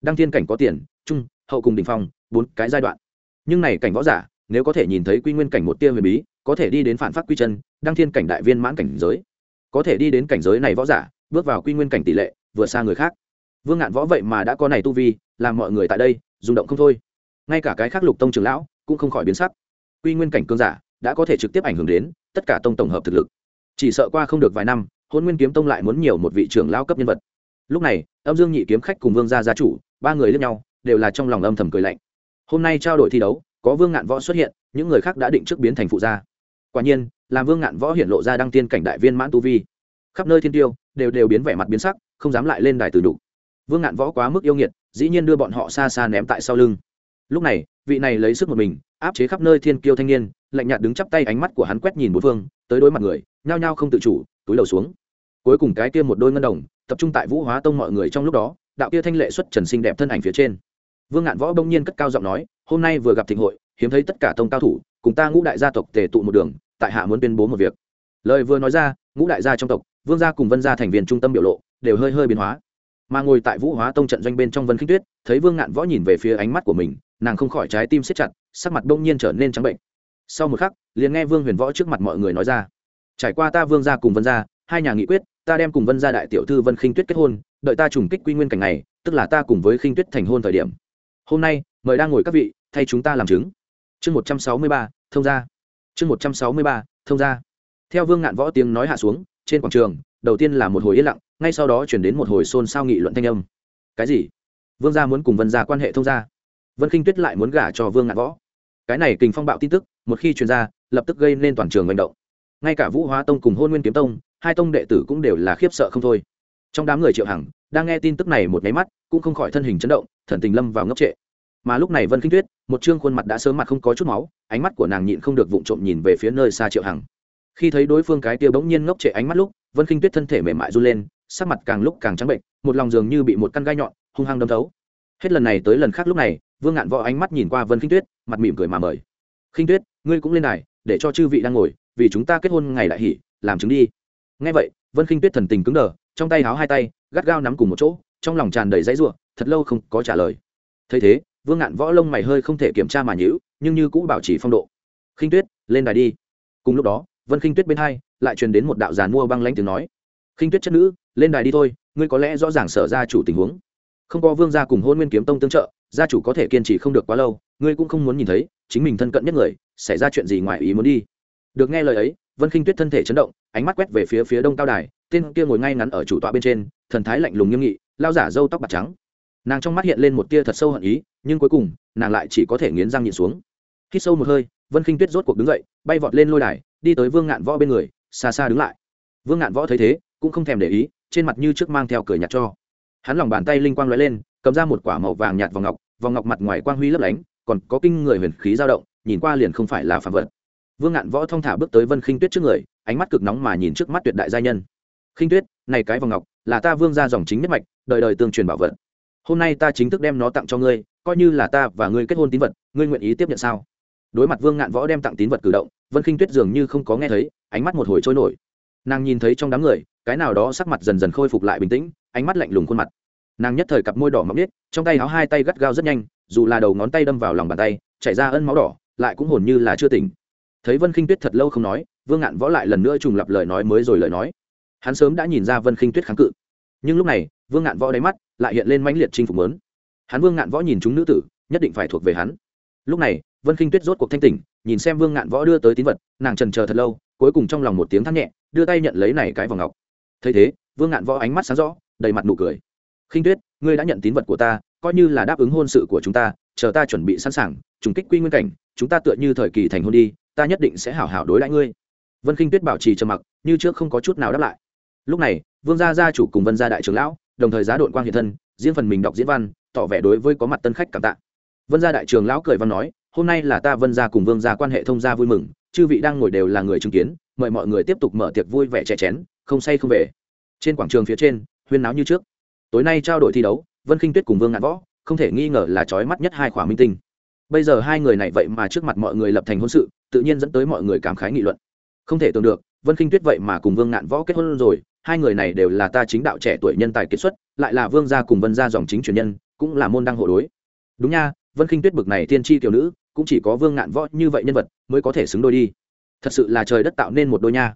Đăng thiên cảnh có tiền, trung, hậu cùng đ ỉ n h phong, bốn cái giai đoạn. Nhưng này cảnh võ giả, nếu có thể nhìn thấy quy nguyên cảnh một tia huyền bí, có thể đi đến phản phát quy chân, đăng thiên cảnh đại viên mãn cảnh giới. Có thể đi đến cảnh giới này võ giả, bước vào quy nguyên cảnh tỷ lệ, vượt xa người khác vương ngạn võ vậy mà đã có này tu vi, làm mọi người tại đây, rung động không thôi. Ngay cả cái khác lục tông trường lão cũng không khỏi biến sắc. Quy nguyên cảnh cương giả đã có thể trực tiếp ảnh hưởng đến tất cả tông tổng hợp thực lực. Chỉ sợ qua không được vài năm hôn nguyên kiếm tông lại muốn nhiều một vị trưởng lao cấp nhân vật. Lúc này, âm dương nhị kiếm khách cùng vương gia gia chủ, ba người lẫn nhau, đều là trong lòng âm thầm cười lạnh. Hôm nay trao đổi thi đấu, có vương ngạn võ xuất hiện, những người khác đã định trước biến thành phụ gia. Quả nhiên, làm vương ngạn võ hiện lộ ra đăng tiên cảnh đại viên mãn tu vi. Khắp nơi thiên tiêu, đều đều biến vẻ mặt biến sắc, không dám lại lên đài từ đủ vương ngạn võ quá mức yêu nghiệt, dĩ nhiên đưa bọn họ xa xa ném tại sau lưng. Lúc này, vị này lấy sức một mình, áp chế khắp nơi thiên kiêu thanh niên, lạnh nhạt đứng chắp tay ánh mắt của hắn quét nhìn bốn phương, tới đối mặt người, nhao nhao không tự chủ, túi đầu xuống. Cuối cùng cái kia một đôi ngân đồng, tập trung tại vũ hóa tông mọi người trong lúc đó, đạo kia thanh lệ xuất trần sinh đẹp thân ảnh phía trên. Vương ngạn võ bỗng nhiên cất cao giọng nói, hôm nay vừa gặp thịnh hội, hiếm thấy tất cả tông cao thủ, cùng ta ngũ đại gia tộc tề tụ một đường, tại hạ muốn tuyên bố một việc. Lời vừa nói ra, ngũ đại gia trong tộc, vương gia cùng vân gia thành viên trung tâm biểu lộ, đều hơi hơi biến hóa mà ngồi tại vũ hóa tông trận doanh bên trong vân khinh tuyết, thấy vương ngạn võ nhìn về phía ánh mắt của mình, nàng không khỏi trái tim siết chặt, sắc mặt đông nhiên trở nên trắng bệnh. Sau một khắc, liền nghe vương huyền võ trước mặt mọi người nói ra, trải qua ta vương gia cùng vân gia, hai nhà nghị quyết, ta đem cùng vân gia đại tiểu thư vân khinh tuyết kết hôn, đợi ta trùng kích quy nguyên cảnh này, tức là ta cùng với khinh tuyết thành hôn thời điểm. Hôm nay, mời đang ngồi các vị, thay chúng ta làm chứng. Chương một trăm sáu mươi ba, thông gia. Chương một trăm sáu mươi ba, thông gia. Theo vương ngạn võ tiếng nói hạ xuống, trên quảng trường đầu tiên là một hồi yên lặng, ngay sau đó chuyển đến một hồi xôn xao nghị luận thanh âm. Cái gì? Vương gia muốn cùng vân gia quan hệ thông gia. Vân khinh tuyết lại muốn gả cho vương ngạn võ. Cái này kình phong bạo tin tức, một khi truyền ra, lập tức gây nên toàn trường manh động. Ngay cả vũ hóa tông cùng hôn nguyên kiếm tông, hai tông đệ tử cũng đều là khiếp sợ không thôi. Trong đám người triệu hằng, đang nghe tin tức này một nháy mắt, cũng không khỏi thân hình chấn động, thần tình lâm vào ngốc trệ. Mà lúc này vân kinh tuyết, một chương khuôn mặt đã sớm mặt không có chút máu, ánh mắt của nàng nhịn không được vụng trộm nhìn về phía nơi xa triệu hằng khi thấy đối phương cái tiêu bỗng nhiên ngốc trệ ánh mắt lúc, vân kinh tuyết thân thể mềm mại run lên, sắc mặt càng lúc càng trắng bệnh, một lòng dường như bị một căn gai nhọn hung hăng đâm thấu. Hết lần này tới lần khác lúc này, vương ngạn võ ánh mắt nhìn qua vân kinh tuyết, mặt mỉm cười mà mời. Khinh tuyết, ngươi cũng lên đài, để cho chư vị đang ngồi, vì chúng ta kết hôn ngày đại hỷ, làm chứng đi. Ngay vậy, vân khinh tuyết thần tình cứng đờ, trong tay háo hai tay, gắt gao nắm cùng một chỗ, trong lòng tràn đầy dãy ruộng thật lâu không có trả lời. Thấy thế, vương ngạn võ lông mày hơi không thể kiểm tra mà nhữ nhưng như cũng bảo trì phong độ. Khinh tuyết, lên đài đi. Cùng lúc đó vân khinh tuyết bên hai, lại truyền đến một đạo giàn mua băng lanh tiếng nói. Khinh tuyết chất nữ, lên đài đi thôi, ngươi có lẽ rõ ràng sở ra chủ tình huống. Không có vương gia cùng hôn nguyên kiếm tông tương trợ, gia chủ có thể kiên trì không được quá lâu, ngươi cũng không muốn nhìn thấy, chính mình thân cận nhất người, xảy ra chuyện gì ngoài ý muốn đi. Được nghe lời ấy, vân khinh tuyết thân thể chấn động, ánh mắt quét về phía phía đông cao đài, tên kia ngồi ngay ngắn ở chủ tọa bên trên, thần thái lạnh lùng nghiêm nghị, lao giả râu tóc bạc trắng. Nàng trong mắt hiện lên một tia thật sâu hận ý, nhưng cuối cùng, nàng lại chỉ có thể nghiến răng nhịn xuống. Khi sâu một hơi, vân khinh tuyết rốt cuộc đứng dậy, bay vọt lên lôi đài đi tới vương ngạn võ bên người, xa xa đứng lại. Vương ngạn võ thấy thế, cũng không thèm để ý, trên mặt như trước mang theo cười nhạt cho. Hắn lòng bàn tay linh quang lóe lên, cầm ra một quả màu vàng nhạt vòng ngọc vòng ngọc mặt ngoài quang huy lấp lánh, còn có kinh người huyền khí dao động, nhìn qua liền không phải là phạm vật. Vương ngạn võ thong thả bước tới vân khinh tuyết trước người, ánh mắt cực nóng mà nhìn trước mắt tuyệt đại gia nhân. Khinh tuyết, này cái vòng ngọc, là ta vương gia dòng chính nhất mạch, đời đời tương truyền bảo vật. Hôm nay ta chính thức đem nó tặng cho ngươi, coi như là ta và ngươi kết hôn tín vật, ngươi nguyện ý tiếp nhận sao? Đối mặt vương ngạn võ đem tặng tín vật cử động, vân khinh tuyết dường như không có nghe thấy, ánh mắt một hồi trôi nổi. Nàng nhìn thấy trong đám người, cái nào đó sắc mặt dần dần khôi phục lại bình tĩnh, ánh mắt lạnh lùng khuôn mặt. Nàng nhất thời cặp môi đỏ mọng nít trong tay áo hai tay gắt gao rất nhanh, dù là đầu ngón tay đâm vào lòng bàn tay, chảy ra ân máu đỏ, lại cũng hồn như là chưa tỉnh. Thấy vân khinh tuyết thật lâu không nói, vương ngạn võ lại lần nữa trùng lập lời nói mới rồi lời nói. Hắn sớm đã nhìn ra vân khinh tuyết kháng cự. Nhưng lúc này, vương ngạn võ đáy mắt lại hiện lên mãnh liệt chinh phục lớn hắn vương ngạn võ nhìn chúng nữ tử, nhất định phải thuộc về hắn. Lúc này vân khinh tuyết rốt cuộc thanh tỉnh, nhìn xem vương ngạn võ đưa tới tín vật, nàng trần chờ thật lâu, cuối cùng trong lòng một tiếng thắt nhẹ, đưa tay nhận lấy này cái vòng ngọc. Thấy thế, vương ngạn võ ánh mắt sáng rõ, đầy mặt nụ cười. Khinh tuyết, ngươi đã nhận tín vật của ta, coi như là đáp ứng hôn sự của chúng ta, chờ ta chuẩn bị sẵn sàng, trùng kích quy nguyên cảnh, chúng ta tựa như thời kỳ thành hôn đi, ta nhất định sẽ hảo hảo đối lại ngươi. Vân khinh tuyết bảo trì trầm mặc, như trước không có chút nào đáp lại. Lúc này, vương gia gia chủ cùng vân gia đại trưởng lão, đồng thời giá đội quang hiện thân diễn phần mình đọc diễn văn, tỏ vẻ đối với có mặt tân khách cảm tạ. Vân gia đại trưởng lão cười văn nói hôm nay là ta vân gia cùng vương gia quan hệ thông gia vui mừng, chư vị đang ngồi đều là người chứng kiến, mời mọi người tiếp tục mở tiệc vui vẻ chè chén, không say không về. Trên quảng trường phía trên, huyên náo như trước. Tối nay trao đổi thi đấu, vân khinh tuyết cùng vương ngạn võ, không thể nghi ngờ là trói mắt nhất hai khỏa minh tinh. Bây giờ hai người này vậy mà trước mặt mọi người lập thành hôn sự, tự nhiên dẫn tới mọi người cảm khái nghị luận. Không thể tưởng được, vân khinh tuyết vậy mà cùng vương ngạn võ kết hôn rồi, hai người này đều là ta chính đạo trẻ tuổi nhân tài kiệt xuất, lại là vương gia cùng vân gia dòng chính truyền nhân, cũng là môn đăng hộ đối. Đúng nha, vân khinh tuyết bực này tiên tri tiểu nữ cũng chỉ có vương ngạn võ như vậy nhân vật mới có thể xứng đôi đi. Thật sự là trời đất tạo nên một đôi nha.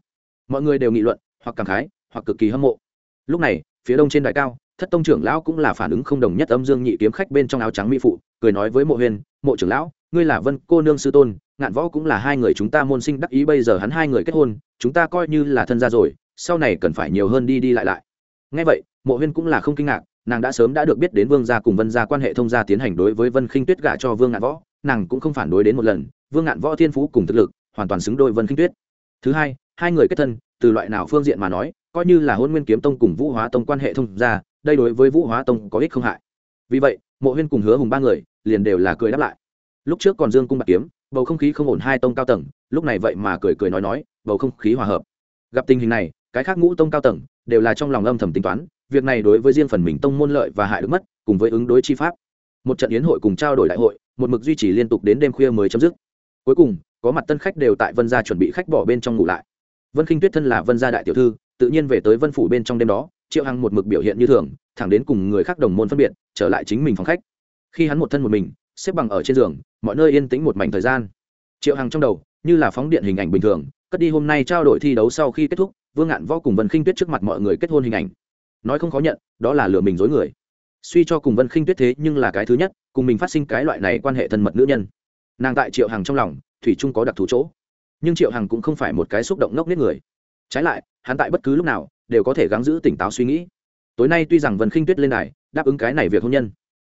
Mọi người đều nghị luận, hoặc cảm khái, hoặc cực kỳ hâm mộ. Lúc này, phía đông trên đại cao, thất tông trưởng lão cũng là phản ứng không đồng nhất âm dương nhị kiếm khách bên trong áo trắng mỹ phụ, cười nói với mộ huyền, mộ trưởng lão, ngươi là vân cô nương sư tôn, ngạn võ cũng là hai người chúng ta môn sinh đắc ý, bây giờ hắn hai người kết hôn, chúng ta coi như là thân gia rồi, sau này cần phải nhiều hơn đi đi lại lại. Ngay vậy, mộ huyên cũng là không kinh ngạc, nàng đã sớm đã được biết đến vương gia cùng vân gia quan hệ thông gia tiến hành đối với vân khinh tuyết gả cho vương ngạn võ nàng cũng không phản đối đến một lần, vương ngạn võ thiên phú cùng thực lực, hoàn toàn xứng đôi vân khinh tuyết. Thứ hai hai người kết thân, từ loại nào phương diện mà nói, coi như là hôn nguyên kiếm tông cùng vũ hóa tông quan hệ thông gia đây đối với vũ hóa tông có ích không hại. Vì vậy, mộ huyên cùng hứa hùng ba người liền đều là cười đáp lại. Lúc trước còn dương cung bạc kiếm, bầu không khí không ổn hai tông cao tầng, lúc này vậy mà cười cười nói nói, bầu không khí hòa hợp. Gặp tình hình này, cái khác ngũ tông cao tầng đều là trong lòng âm thầm tính toán, việc này đối với riêng phần mình tông môn lợi và hại được mất, cùng với ứng đối chi pháp. Một trận yến hội cùng trao đổi đại hội một mực duy trì liên tục đến đêm khuya mới chấm dứt. Cuối cùng, có mặt tân khách đều tại vân gia chuẩn bị khách bỏ bên trong ngủ lại. Vân khinh tuyết thân là vân gia đại tiểu thư, tự nhiên về tới vân phủ bên trong đêm đó, triệu hằng một mực biểu hiện như thường, thẳng đến cùng người khác đồng môn phân biệt, trở lại chính mình phòng khách. Khi hắn một thân một mình, xếp bằng ở trên giường, mọi nơi yên tĩnh một mảnh thời gian. Triệu hằng trong đầu, như là phóng điện hình ảnh bình thường, cất đi hôm nay trao đổi thi đấu sau khi kết thúc, vương ngạn võ cùng vân khinh tuyết trước mặt mọi người kết hôn hình ảnh. Nói không khó nhận, đó là lừa mình dối người suy cho cùng vân khinh tuyết thế nhưng là cái thứ nhất, cùng mình phát sinh cái loại này quan hệ thân mật nữ nhân. Nàng tại triệu hằng trong lòng, thủy trung có đặc thù chỗ. Nhưng triệu hằng cũng không phải một cái xúc động ngốc nết người. Trái lại, hắn tại bất cứ lúc nào, đều có thể gắng giữ tỉnh táo suy nghĩ. Tối nay tuy rằng vân khinh tuyết lên đài, đáp ứng cái này việc hôn nhân,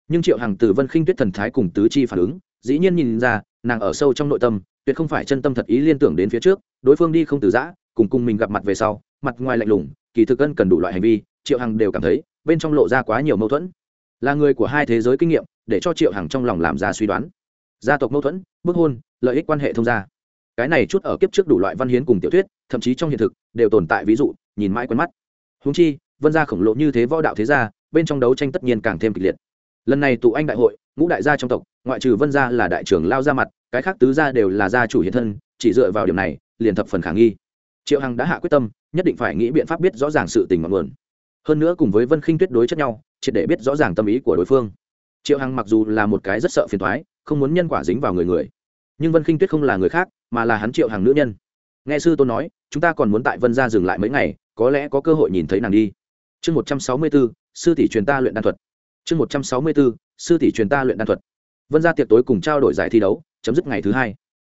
nhưng triệu hằng từ vân khinh tuyết thần thái cùng tứ chi phản ứng, dĩ nhiên nhìn ra, nàng ở sâu trong nội tâm, tuyệt không phải chân tâm thật ý liên tưởng đến phía trước, đối phương đi không từ giã, cùng cùng mình gặp mặt về sau, mặt ngoài lạnh lùng, kỳ thực ân cần đủ loại hành vi, triệu hằng đều cảm thấy, bên trong lộ ra quá nhiều mâu thuẫn là người của hai thế giới kinh nghiệm, để cho triệu hằng trong lòng làm ra suy đoán. Gia tộc mâu thuẫn, bức hôn, lợi ích quan hệ thông gia. Cái này chút ở kiếp trước đủ loại văn hiến cùng tiểu thuyết, thậm chí trong hiện thực, đều tồn tại ví dụ, nhìn mãi quen mắt. Húng chi, vân gia khổng lồ như thế võ đạo thế gia, bên trong đấu tranh tất nhiên càng thêm kịch liệt. Lần này tụ anh đại hội, ngũ đại gia trong tộc, ngoại trừ vân gia là đại trưởng lao ra mặt, cái khác tứ gia đều là gia chủ hiện thân, chỉ dựa vào điểm này, liền thập phần khả nghi. Triệu hằng đã hạ quyết tâm, nhất định phải nghĩ biện pháp biết rõ ràng sự tình ngọn nguồn. Hơn nữa cùng với vân khinh tuyết đối chất nhau triệt để biết rõ ràng tâm ý của đối phương. Triệu hằng mặc dù là một cái rất sợ phiền thoái không muốn nhân quả dính vào người người. Nhưng vân khinh tuyết không là người khác, mà là hắn triệu hằng nữ nhân. Nghe sư tôn nói, chúng ta còn muốn tại vân gia dừng lại mấy ngày, có lẽ có cơ hội nhìn thấy nàng đi. Chương một trăm sáu mươi bốn, sư tỷ truyền ta luyện đan thuật. Chương một trăm sáu mươi bốn, sư tỷ truyền ta luyện đan thuật. Vân gia tiệc tối cùng trao đổi giải thi đấu, chấm dứt ngày thứ hai.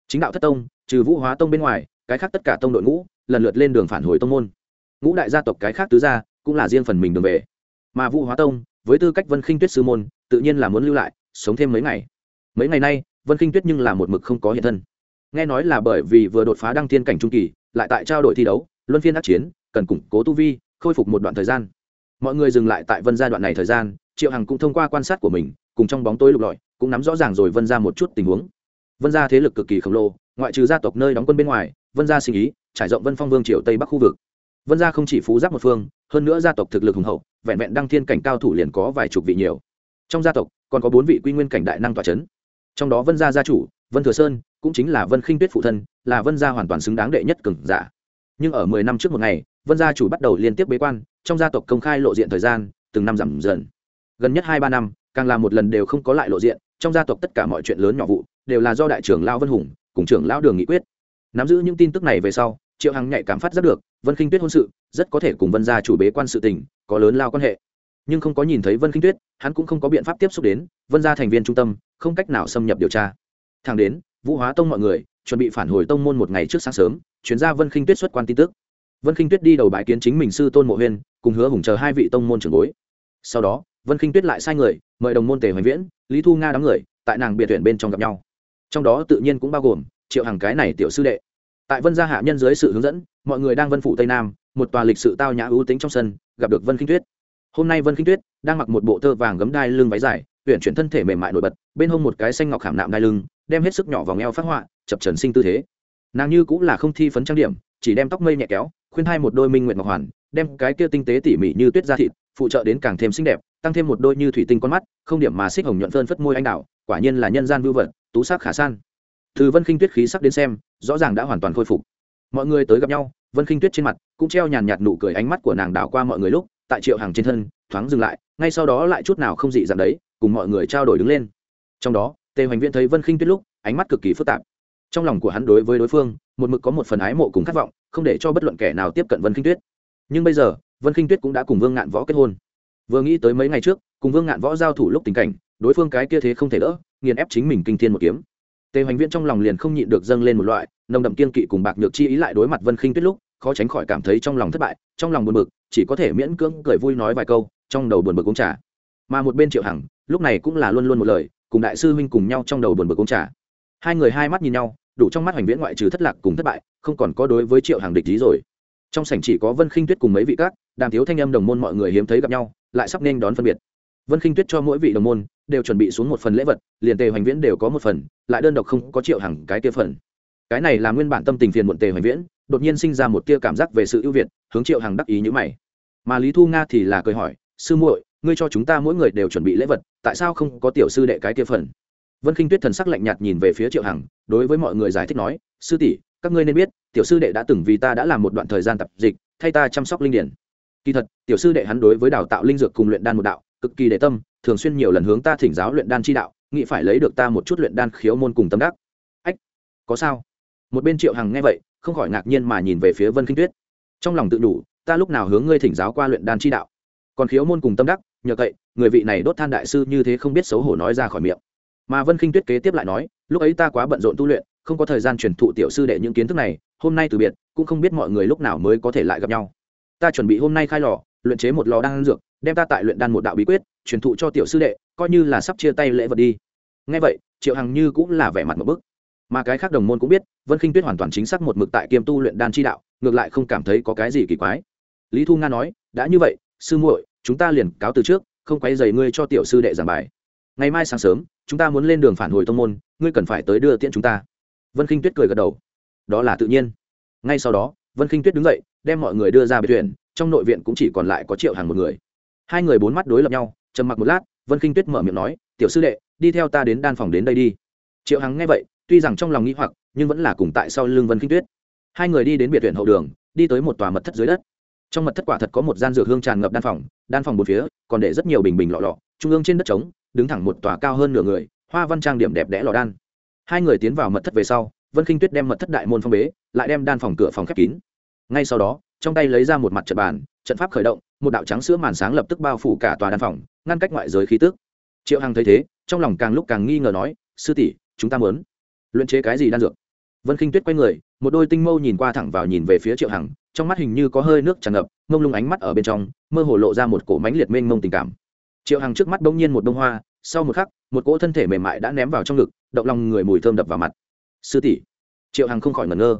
Chính đạo thất tông, trừ vũ hóa tông bên ngoài, cái khác tất cả tông đội ngũ lần lượt lên đường phản hồi tông môn. Ngũ đại gia tộc cái khác tứ gia, cũng là riêng phần mình đường về mà vũ hóa tông, với tư cách vân khinh tuyết sư môn, tự nhiên là muốn lưu lại, sống thêm mấy ngày. Mấy ngày nay, vân khinh tuyết nhưng là một mực không có hiện thân. Nghe nói là bởi vì vừa đột phá đăng thiên cảnh trung kỳ, lại tại trao đổi thi đấu, luân phiên đắc chiến, cần củng cố tu vi, khôi phục một đoạn thời gian. Mọi người dừng lại tại vân gia đoạn này thời gian, triệu hằng cũng thông qua quan sát của mình, cùng trong bóng tối lục lọi, cũng nắm rõ ràng rồi vân ra một chút tình huống. Vân gia thế lực cực kỳ khổng lồ, ngoại trừ gia tộc nơi đóng quân bên ngoài, vân gia sinh ý, trải rộng vân phong vương triều tây bắc khu vực. Vân gia không chỉ phú giáp một phương, hơn nữa gia tộc thực lực hùng hậu vẹn vẹn đăng thiên cảnh cao thủ liền có vài chục vị nhiều. Trong gia tộc, còn có bốn vị quy nguyên cảnh đại năng tòa c h ấ n trong đó vân gia gia chủ, vân thừa sơn, cũng chính là vân khinh tuyết phụ thân, là vân gia hoàn toàn xứng đáng đệ nhất cừng giả. Nhưng ở mười năm trước một ngày, vân gia chủ bắt đầu liên tiếp bế quan, trong gia tộc công khai lộ diện thời gian, từng năm giảm dần. Gần nhất hai ba năm, càng là một lần đều không có lại lộ diện, trong gia tộc tất cả mọi chuyện lớn nhỏ vụ, đều là do đại trưởng lao vân hùng cùng trưởng lão đường nghị quyết. Nắm giữ những tin tức này về sau triệu hằng nhạy cảm phát rất được, vân khinh tuyết hôn sự rất có thể cùng vân gia chủ bế quan sự tình có lớn lao quan hệ. Nhưng không có nhìn thấy vân khinh tuyết, hắn cũng không có biện pháp tiếp xúc đến vân gia thành viên trung tâm, không cách nào xâm nhập điều tra. Thẳng đến, vũ hóa tông mọi người chuẩn bị phản hồi tông môn một ngày trước sáng sớm, chuyển ra vân khinh tuyết xuất quan tin tức. Vân khinh tuyết đi đầu bãi kiến chính mình sư tôn mộ huyên, cùng hứa hùng chờ hai vị tông môn trưởng bối. Sau đó, vân khinh tuyết lại sai người, mời đồng môn tề hoành viễn, lý thu nga đám người, tại nàng biệt tuyển bên trong gặp nhau. Trong đó tự nhiên cũng bao gồm triệu hàng cái này tiểu sư đệ tại vân gia hạ nhân dưới sự hướng dẫn, mọi người đang vân phủ tây nam, một tòa lịch sự tao nhã ưu tính trong sân, gặp được vân khinh tuyết. Hôm nay vân khinh tuyết đang mặc một bộ tơ vàng gấm đai lưng váy dài huyện chuyển thân thể mềm mại nổi bật, bên hông một cái xanh ngọc khảm nạm đai lưng, đem hết sức nhỏ vào ngheo phát họa, chập trần sinh tư thế. Nàng như cũng là không thi phấn trang điểm, chỉ đem tóc mây nhẹ kéo, khuyên hai một đôi minh nguyện ngọc hoàn, đem cái kia tinh tế tỉ mỉ như tuyết da thịt, phụ trợ đến càng thêm xinh đẹp, tăng thêm một đôi như thủy tinh con mắt, không điểm mà xích hồng nhuận phơn phất môi anh đào, quả nhiên là nhân gian vưu vật, tú sắc khả san từ vân khinh tuyết khí sắc đến xem, rõ ràng đã hoàn toàn khôi phục. Mọi người tới gặp nhau, vân khinh tuyết trên mặt cũng treo nhàn nhạt nụ cười ánh mắt của nàng đảo qua mọi người lúc, tại triệu hàng trên thân, thoáng dừng lại, ngay sau đó lại chút nào không dị dạng đấy, cùng mọi người trao đổi đứng lên. Trong đó, tề hoành viễn thấy vân khinh tuyết lúc, ánh mắt cực kỳ phức tạp. Trong lòng của hắn đối với đối phương, một mực có một phần ái mộ cùng khát vọng, không để cho bất luận kẻ nào tiếp cận vân khinh tuyết. Nhưng bây giờ, vân khinh tuyết cũng đã cùng vương ngạn võ kết hôn. Vừa nghĩ tới mấy ngày trước, cùng vương ngạn võ giao thủ lúc tình cảnh, đối phương cái kia thế không thể đỡ, nghiền ép chính mình kinh thiên một kiếm tề hoành viễn trong lòng liền không nhịn được dâng lên một loại, nồng đậm kiên kỵ cùng bạc nhược chi ý lại đối mặt vân khinh tuyết lúc, khó tránh khỏi cảm thấy trong lòng thất bại, trong lòng buồn bực, chỉ có thể miễn cưỡng cười vui nói vài câu, trong đầu buồn bực cũng trà. Mà một bên triệu hằng, lúc này cũng là luôn luôn một lời, cùng đại sư huynh cùng nhau trong đầu buồn bực cũng trà. Hai người hai mắt nhìn nhau, đủ trong mắt hoành viễn ngoại trừ thất lạc cùng thất bại, không còn có đối với triệu hằng địch lý rồi. Trong sảnh chỉ có vân khinh tuyết cùng mấy vị các, đàm thiếu thanh âm đồng môn mọi người hiếm thấy gặp nhau, lại sắp nên đón phân biệt. Vân khinh tuyết cho mỗi vị đồng môn đều chuẩn bị xuống một phần lễ vật, liền tề hoành viễn đều có một phần, lại đơn độc không có triệu hàng cái kia phần. Cái này là nguyên bản tâm tình phiền muộn tề hoành viễn, đột nhiên sinh ra một tia cảm giác về sự ưu việt, hướng triệu hàng đắc ý như mày. Mà lý thu nga thì là cười hỏi, sư muội, ngươi cho chúng ta mỗi người đều chuẩn bị lễ vật, tại sao không có tiểu sư đệ cái kia phần? Vân khinh tuyết thần sắc lạnh nhạt nhìn về phía triệu hằng đối với mọi người giải thích nói, sư tỷ, các ngươi nên biết, tiểu sư đệ đã từng vì ta đã làm một đoạn thời gian tập dịch, thay ta chăm sóc linh điển. Kỳ thật, tiểu sư đệ hắn đối với đào tạo linh dược cùng luyện đan một đạo, cực kỳ đệ tâm thường xuyên nhiều lần hướng ta thỉnh giáo luyện đan chi đạo, nghĩ phải lấy được ta một chút luyện đan khiếu môn cùng tâm đắc. Ách, có sao? Một bên triệu hằng nghe vậy, không khỏi ngạc nhiên mà nhìn về phía vân kinh tuyết. Trong lòng tự đủ, ta lúc nào hướng ngươi thỉnh giáo qua luyện đan chi đạo? Còn khiếu môn cùng tâm đắc, nhờ cậy, người vị này đốt than đại sư như thế không biết xấu hổ nói ra khỏi miệng. Mà vân kinh tuyết kế tiếp lại nói, lúc ấy ta quá bận rộn tu luyện, không có thời gian truyền thụ tiểu sư đệ những kiến thức này, hôm nay từ biệt, cũng không biết mọi người lúc nào mới có thể lại gặp nhau. Ta chuẩn bị hôm nay khai lò, luyện chế một lò đan dược, đem ta tại luyện đan một đạo bí quyết truyền thụ cho tiểu sư đệ, coi như là sắp chia tay lễ vật đi. Ngay vậy, triệu hằng như cũng là vẻ mặt một bức. Mà cái khác đồng môn cũng biết, vân khinh tuyết hoàn toàn chính xác một mực tại kiêm tu luyện đan chi đạo, ngược lại không cảm thấy có cái gì kỳ quái. Lý thu nga nói, đã như vậy, sư muội, chúng ta liền cáo từ trước, không quay dày ngươi cho tiểu sư đệ giảng bài. Ngày mai sáng sớm, chúng ta muốn lên đường phản hồi tông môn, ngươi cần phải tới đưa tiễn chúng ta. Vân khinh tuyết cười gật đầu. Đó là tự nhiên. Ngay sau đó, vân khinh tuyết đứng dậy, đem mọi người đưa ra biệt thuyền trong nội viện cũng chỉ còn lại có triệu hàng một người. Hai người bốn mắt đối lập nhau trầm mặc một lát, vân khinh tuyết mở miệng nói, tiểu sư đệ, đi theo ta đến đan phòng đến đây đi. Triệu hằng nghe vậy, tuy rằng trong lòng nghĩ hoặc, nhưng vẫn là cùng tại sau lưng vân khinh tuyết. Hai người đi đến biệt thuyền hậu đường, đi tới một tòa mật thất dưới đất. Trong mật thất quả thật có một gian dược hương tràn ngập đan phòng đan phòng một phía, còn để rất nhiều bình bình lọ lọ, trung ương trên đất trống, đứng thẳng một tòa cao hơn nửa người, hoa văn trang điểm đẹp đẽ lò đan. Hai người tiến vào mật thất về sau, vân khinh tuyết đem mật thất đại môn phong bế, lại đem đan phòng cửa phòng khép kín. Ngay sau đó, trong tay lấy ra một mặt trận bàn, trận pháp khởi động, một đạo trắng sữa màn sáng lập tức bao phủ cả tòa đan phòng ngăn cách ngoại giới khí tức. Triệu hằng thấy thế, trong lòng càng lúc càng nghi ngờ nói, sư tỷ, chúng ta muốn luyện chế cái gì đan dược? Vân khinh tuyết quay người, một đôi tinh mâu nhìn qua thẳng vào nhìn về phía triệu hằng, trong mắt hình như có hơi nước tràn ngập, mông lung ánh mắt ở bên trong, mơ hồ lộ ra một cổ mánh liệt mênh mông tình cảm. Triệu hằng trước mắt bỗng nhiên một bông hoa, sau một khắc, một cỗ thân thể mềm mại đã ném vào trong ngực, động lòng người mùi thơm đập vào mặt. Sư tỷ. Triệu hằng không khỏi ngẩn ngơ.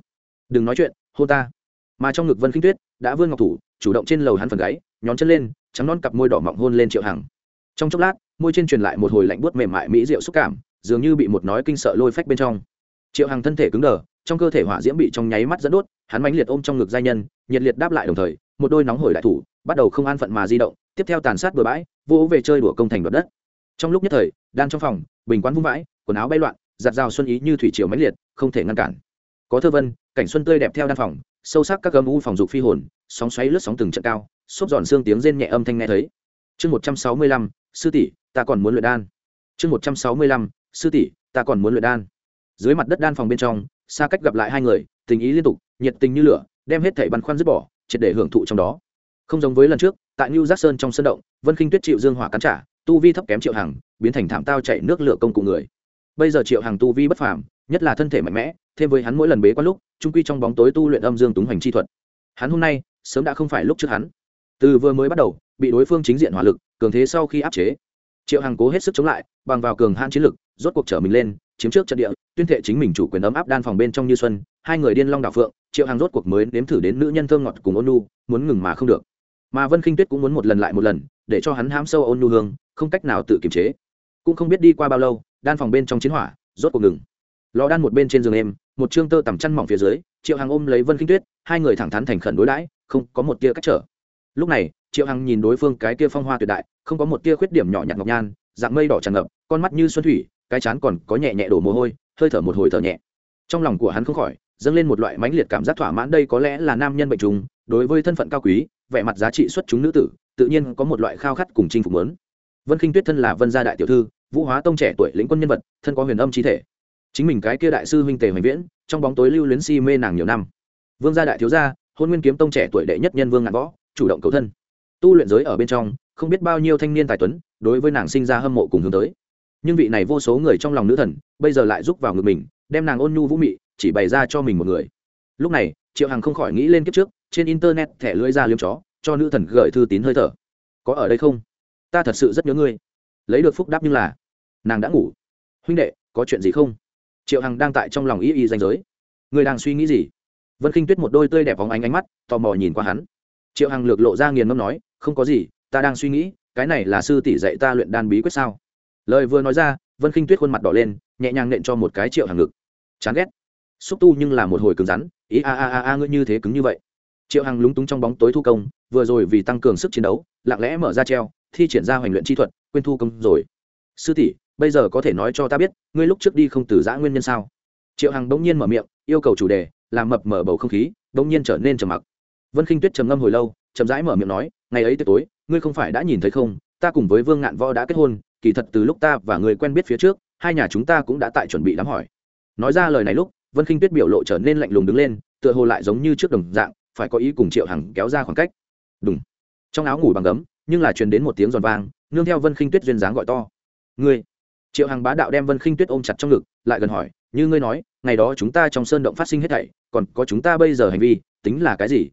Đừng nói chuyện hô ta. Mà trong ngực vân khinh tuyết đã vươn ngọc thủ, chủ động trên lầu hắn phần gáy, nhón chân lên, trắng non cặp môi đỏ mọng hôn lên triệu hằng trong chốc lát, môi trên truyền lại một hồi lạnh buốt mềm mại mỹ rượu xúc cảm, dường như bị một nói kinh sợ lôi phách bên trong. Triệu hằng thân thể cứng đờ, trong cơ thể hỏa diễm bị trong nháy mắt dẫn đốt, hắn mãnh liệt ôm trong ngực giai nhân, nhiệt liệt đáp lại đồng thời, một đôi nóng hổi đại thủ bắt đầu không an phận mà di động, tiếp theo tàn sát bừa bãi, vỗ về chơi đùa công thành đoạt đất. Trong lúc nhất thời, đan trong phòng, bình quán vung vãi, quần áo bay loạn, giặt rào xuân ý như thủy triều mãnh liệt, không thể ngăn cản. Có thơ vân, cảnh xuân tươi đẹp theo đan phòng, sâu sắc các gấm u phòng dục phi hồn, sóng xoáy lướt sóng từng trận cao, xốp giòn xương tiếng rên nhẹ âm thanh nghe thấy. Chương một trăm sáu mươi lăm sư tỷ, ta còn muốn luyện đan. Chương một trăm sáu mươi lăm, sư tỷ, ta còn muốn luyện đan. Dưới mặt đất đan phòng bên trong, xa cách gặp lại hai người, tình ý liên tục, nhiệt tình như lửa, đem hết thảy băn khoăn dứt bỏ, triệt để hưởng thụ trong đó. Không giống với lần trước, tại new giác sơn trong sân động, vân khinh tuyết chịu dương hỏa cắn trả, tu vi thấp kém triệu hằng, biến thành thảm tao chạy nước lửa công cụ người. Bây giờ triệu hằng tu vi bất phàm, nhất là thân thể mạnh mẽ, thêm với hắn mỗi lần bế quan lúc, trung quy trong bóng tối tu luyện âm dương túng hành chi thuật. Hắn hôm nay, sớm đã không phải lúc trước hắn. Từ vừa mới bắt đầu, bị đối phương chính diện hỏa lực cường thế sau khi áp chế. Triệu hằng cố hết sức chống lại, bằng vào cường hãn chiến lực, rốt cuộc trở mình lên, chiếm trước trận địa, tuyên thệ chính mình chủ quyền ấm áp đan phòng bên trong như xuân, hai người điên long đảo phượng, triệu hằng rốt cuộc mới nếm thử đến nữ nhân thơ ngọt cùng ôn nu, muốn ngừng mà không được. Mà vân khinh tuyết cũng muốn một lần lại một lần, để cho hắn hám sâu ôn nu hương, không cách nào tự kiềm chế. Cũng không biết đi qua bao lâu, đan phòng bên trong chiến hỏa, rốt cuộc ngừng. Lò đan một bên trên giường em một chương tơ tằm chăn mỏng phía dưới, triệu hằng ôm lấy vân khinh tuyết, hai người thẳng thắn thành khẩn đối đãi, không có một tia cách trở. Lúc này triệu hằng nhìn đối phương cái kia phong hoa tuyệt đại, không có một tia khuyết điểm nhỏ nhặt ngọc nhan, dạng mây đỏ tràn ngập, con mắt như xuân thủy, cái chán còn có nhẹ nhẹ đổ mồ hôi, hơi thở một hồi thở nhẹ. Trong lòng của hắn không khỏi, dâng lên một loại mãnh liệt cảm giác thỏa mãn đây có lẽ là nam nhân bệnh trùng, đối với thân phận cao quý, vẻ mặt giá trị xuất chúng nữ tử, tự nhiên có một loại khao khát cùng chinh phục lớn vân khinh tuyết thân là vân gia đại tiểu thư, vũ hóa tông trẻ tuổi lĩnh quân nhân vật, thân có huyền âm trí thể. Chính mình cái kia đại sư huynh tề hoành viễn, trong bóng tối lưu luyến si mê nàng nhiều năm. Vương gia đại thiếu gia, hôn nguyên kiếm tông trẻ tuổi đệ nhất nhân vương ngạn võ, chủ động cầu thân tu luyện giới ở bên trong, không biết bao nhiêu thanh niên tài tuấn, đối với nàng sinh ra hâm mộ cùng hướng tới. Nhưng vị này vô số người trong lòng nữ thần, bây giờ lại rúc vào ngực mình, đem nàng ôn nhu vũ mị, chỉ bày ra cho mình một người. Lúc này, triệu hằng không khỏi nghĩ lên kiếp trước, trên internet thẻ lưỡi ra liếm chó, cho nữ thần gửi thư tín hơi thở. Có ở đây không? Ta thật sự rất nhớ ngươi. Lấy được phúc đáp như là, nàng đã ngủ. Huynh đệ, có chuyện gì không? Triệu hằng đang tại trong lòng y y danh giới. Người đang suy nghĩ gì? Vân khinh tuyết một đôi tươi đẹp vóng ánh ánh mắt, tò mò nhìn qua hắn triệu hằng lược lộ ra nghiền ngâm nói, không có gì, ta đang suy nghĩ, cái này là sư tỷ dạy ta luyện đan bí quyết sao? Lời vừa nói ra, vân khinh tuyết khuôn mặt đỏ lên, nhẹ nhàng nện cho một cái triệu Hằng ngực. Chán ghét. Xúc tu nhưng là một hồi cứng rắn. Ý a a a a, ngươi như thế cứng như vậy. Triệu hằng lúng túng trong bóng tối thu công, vừa rồi vì tăng cường sức chiến đấu, lặng lẽ mở ra treo, thi triển ra hoành luyện chi thuật, quên thu công rồi. Sư tỷ, bây giờ có thể nói cho ta biết, ngươi lúc trước đi không từ giã nguyên nhân sao? Triệu hằng bỗng nhiên mở miệng, yêu cầu chủ đề, làm mập mở bầu không khí, bỗng nhiên trở nên trầm mặc vân khinh tuyết trầm ngâm hồi lâu, chậm rãi mở miệng nói, ngày ấy tới tối, ngươi không phải đã nhìn thấy không? Ta cùng với vương ngạn võ đã kết hôn, kỳ thật từ lúc ta và người quen biết phía trước, hai nhà chúng ta cũng đã tại chuẩn bị đám hỏi. Nói ra lời này lúc, vân khinh tuyết biểu lộ trở nên lạnh lùng đứng lên, tựa hồ lại giống như trước đồng dạng, phải có ý cùng triệu hằng kéo ra khoảng cách. Đúng trong áo ngủ bằng gấm, nhưng là truyền đến một tiếng giòn vang, nương theo vân khinh tuyết duyên dáng gọi to. Ngươi? Triệu hằng bá đạo đem vân khinh tuyết ôm chặt trong ngực, lại gần hỏi, như ngươi nói, ngày đó chúng ta trong sơn động phát sinh hết thảy, còn có chúng ta bây giờ hành vi, tính là cái gì?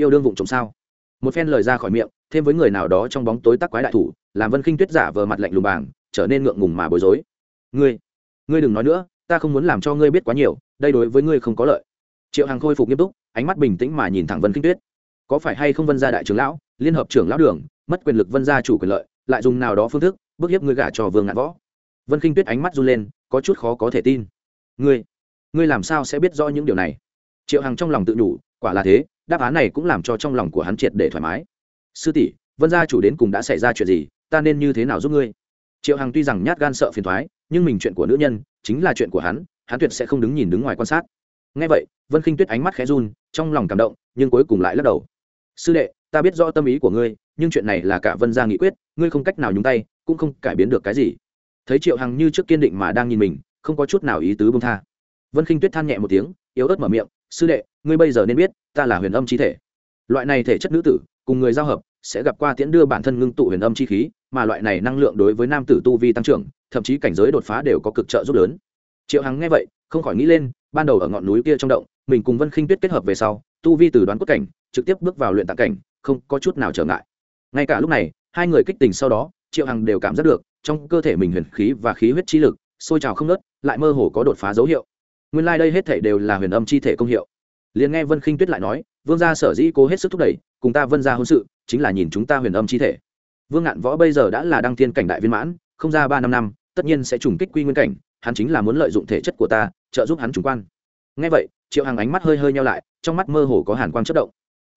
Yêu đương vụng trộm sao? Một phen lời ra khỏi miệng, thêm với người nào đó trong bóng tối tắc quái đại thủ, làm vân khinh tuyết giả vờ mặt lạnh lùng bàng, trở nên ngượng ngùng mà bối rối. Ngươi ngươi đừng nói nữa, ta không muốn làm cho ngươi biết quá nhiều, đây đối với ngươi không có lợi. Triệu hằng khôi phục nghiêm túc, ánh mắt bình tĩnh mà nhìn thẳng vân khinh tuyết. Có phải hay không vân gia đại trưởng lão, liên hợp trưởng lão đường, mất quyền lực vân gia chủ quyền lợi, lại dùng nào đó phương thức, bức hiếp ngươi gả cho vương ngạn võ? Vân khinh tuyết ánh mắt run lên, có chút khó có thể tin. Ngươi ngươi làm sao sẽ biết rõ những điều này? Triệu hằng trong lòng tự nhủ, quả là thế đáp án này cũng làm cho trong lòng của hắn triệt để thoải mái. Sư tỷ, vân gia chủ đến cùng đã xảy ra chuyện gì, ta nên như thế nào giúp ngươi? Triệu hằng tuy rằng nhát gan sợ phiền thoái nhưng mình chuyện của nữ nhân chính là chuyện của hắn hắn tuyệt sẽ không đứng nhìn đứng ngoài quan sát. Ngay vậy, vân khinh tuyết ánh mắt khẽ run, trong lòng cảm động, nhưng cuối cùng lại lắc đầu. Sư đệ, ta biết rõ tâm ý của ngươi, nhưng chuyện này là cả vân gia nghị quyết, ngươi không cách nào nhúng tay, cũng không cải biến được cái gì. Thấy triệu hằng như trước kiên định mà đang nhìn mình, không có chút nào ý tứ bông tha. Vân khinh tuyết than nhẹ một tiếng, yếu ớt mở miệng, sư đệ, ngươi bây giờ nên biết ta là huyền âm chi thể. Loại này thể chất nữ tử, cùng người giao hợp, sẽ gặp qua tiễn đưa bản thân ngưng tụ huyền âm chi khí, mà loại này năng lượng đối với nam tử tu vi tăng trưởng, thậm chí cảnh giới đột phá đều có cực trợ giúp lớn. Triệu hằng nghe vậy, không khỏi nghĩ lên, ban đầu ở ngọn núi kia trong động, mình cùng vân khinh tuyết kết hợp về sau, tu vi từ đoán cốt cảnh, trực tiếp bước vào luyện tạng cảnh, không có chút nào trở ngại. Ngay cả lúc này, hai người kích tình sau đó, triệu hằng đều cảm giác được, trong cơ thể mình huyền khí và khí huyết chi lực, sôi trào không nớt lại mơ hồ có đột phá dấu hiệu. Nguyên lai、like、đây hết thể đều là huyền âm chi thể công hiệu liền nghe vân khinh tuyết lại nói, vương gia sở dĩ cố hết sức thúc đẩy, cùng ta vân gia hôn sự, chính là nhìn chúng ta huyền âm chi thể. Vương ngạn võ bây giờ đã là đăng thiên cảnh đại viên mãn, không ra ba năm năm, tất nhiên sẽ trùng kích quy nguyên cảnh, hắn chính là muốn lợi dụng thể chất của ta, trợ giúp hắn trùng quan. Ngay vậy, triệu hằng ánh mắt hơi hơi nhau lại, trong mắt mơ hồ có hàn quang chất động.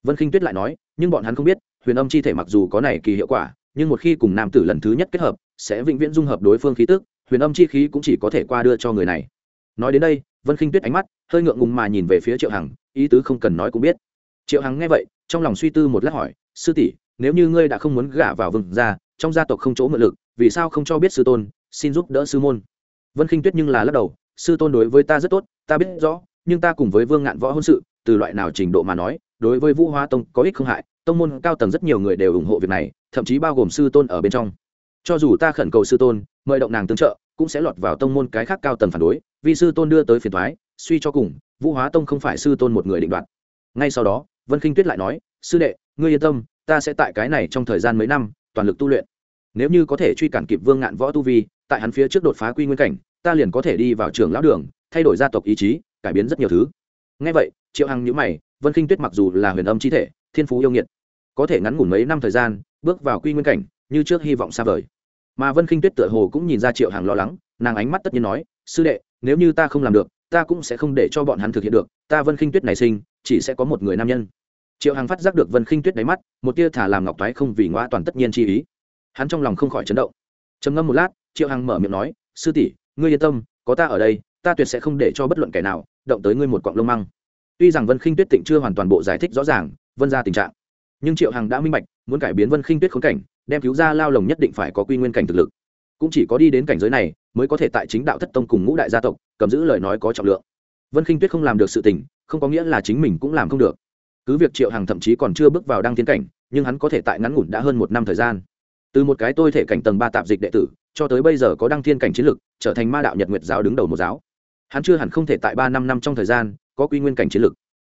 Vân khinh tuyết lại nói, nhưng bọn hắn không biết, huyền âm chi thể mặc dù có này kỳ hiệu quả, nhưng một khi cùng nam tử lần thứ nhất kết hợp, sẽ vĩnh viễn dung hợp đối phương khí tức, huyền âm chi khí cũng chỉ có thể qua đưa cho người này. Nói đến đây vân khinh tuyết ánh mắt hơi ngượng ngùng mà nhìn về phía triệu hằng, ý tứ không cần nói cũng biết. Triệu hằng nghe vậy, trong lòng suy tư một lát hỏi, sư tỷ, nếu như ngươi đã không muốn gả vào vừng ra trong gia tộc không chỗ mượn lực, vì sao không cho biết sư tôn, xin giúp đỡ sư môn? Vân khinh tuyết nhưng là lắc đầu, sư tôn đối với ta rất tốt, ta biết rõ, nhưng ta cùng với vương ngạn võ hôn sự, từ loại nào trình độ mà nói, đối với vũ hoa tông có ích không hại, tông môn cao tầng rất nhiều người đều ủng hộ việc này, thậm chí bao gồm sư tôn ở bên trong cho dù ta khẩn cầu sư tôn, mời động nàng tương trợ, cũng sẽ lọt vào tông môn cái khác cao tầng phản đối, vì sư tôn đưa tới phiền thoái suy cho cùng, vũ hóa tông không phải sư tôn một người định đoạt. Ngay sau đó, vân khinh tuyết lại nói, sư đệ, ngươi yên tâm, ta sẽ tại cái này trong thời gian mấy năm, toàn lực tu luyện. Nếu như có thể truy cản kịp vương ngạn võ tu vi, tại hắn phía trước đột phá quy nguyên cảnh, ta liền có thể đi vào trường lão đường, thay đổi gia tộc ý chí, cải biến rất nhiều thứ. Ngay vậy, triệu hằng nhữ mày, vân khinh tuyết mặc dù là huyền âm chi thể, thiên phú yêu nghiệt, có thể ngắn ngủn mấy năm thời gian, bước vào quy nguyên cảnh như trước hy vọng xa vời. Mà vân khinh tuyết tựa hồ cũng nhìn ra triệu hằng lo lắng, nàng ánh mắt tất nhiên nói, sư đệ, nếu như ta không làm được, ta cũng sẽ không để cho bọn hắn thực hiện được, ta vân khinh tuyết này sinh, chỉ sẽ có một người nam nhân. Triệu hằng phát giác được vân khinh tuyết đáy mắt, một tia thả làm ngọc thoái không vì ngoa toàn tất nhiên chi ý. Hắn trong lòng không khỏi chấn động. Trầm ngâm một lát, triệu hằng mở miệng nói, sư tỷ, ngươi yên tâm, có ta ở đây, ta tuyệt sẽ không để cho bất luận kẻ nào động tới ngươi một quặng lông măng. Tuy rằng vân khinh tuyết tịnh chưa hoàn toàn bộ giải thích rõ ràng, vân ra tình trạng, nhưng triệu hằng đã minh bạch, muốn cải biến vân khinh tuyết khốn cảnh đem cứu ra lao lồng nhất định phải có quy nguyên cảnh thực lực. Cũng chỉ có đi đến cảnh giới này mới có thể tại chính đạo thất tông cùng ngũ đại gia tộc, cầm giữ lời nói có trọng lượng. Vân khinh tuyết không làm được sự tình, không có nghĩa là chính mình cũng làm không được. Cứ việc triệu hằng thậm chí còn chưa bước vào đăng tiến cảnh, nhưng hắn có thể tại ngắn ngủn đã hơn một năm thời gian. Từ một cái tôi thể cảnh tầng ba tạp dịch đệ tử, cho tới bây giờ có đăng thiên cảnh chiến lực, trở thành ma đạo nhật nguyệt giáo đứng đầu một giáo. Hắn chưa hẳn không thể tại ba năm năm trong thời gian, có quy nguyên cảnh chiến lực.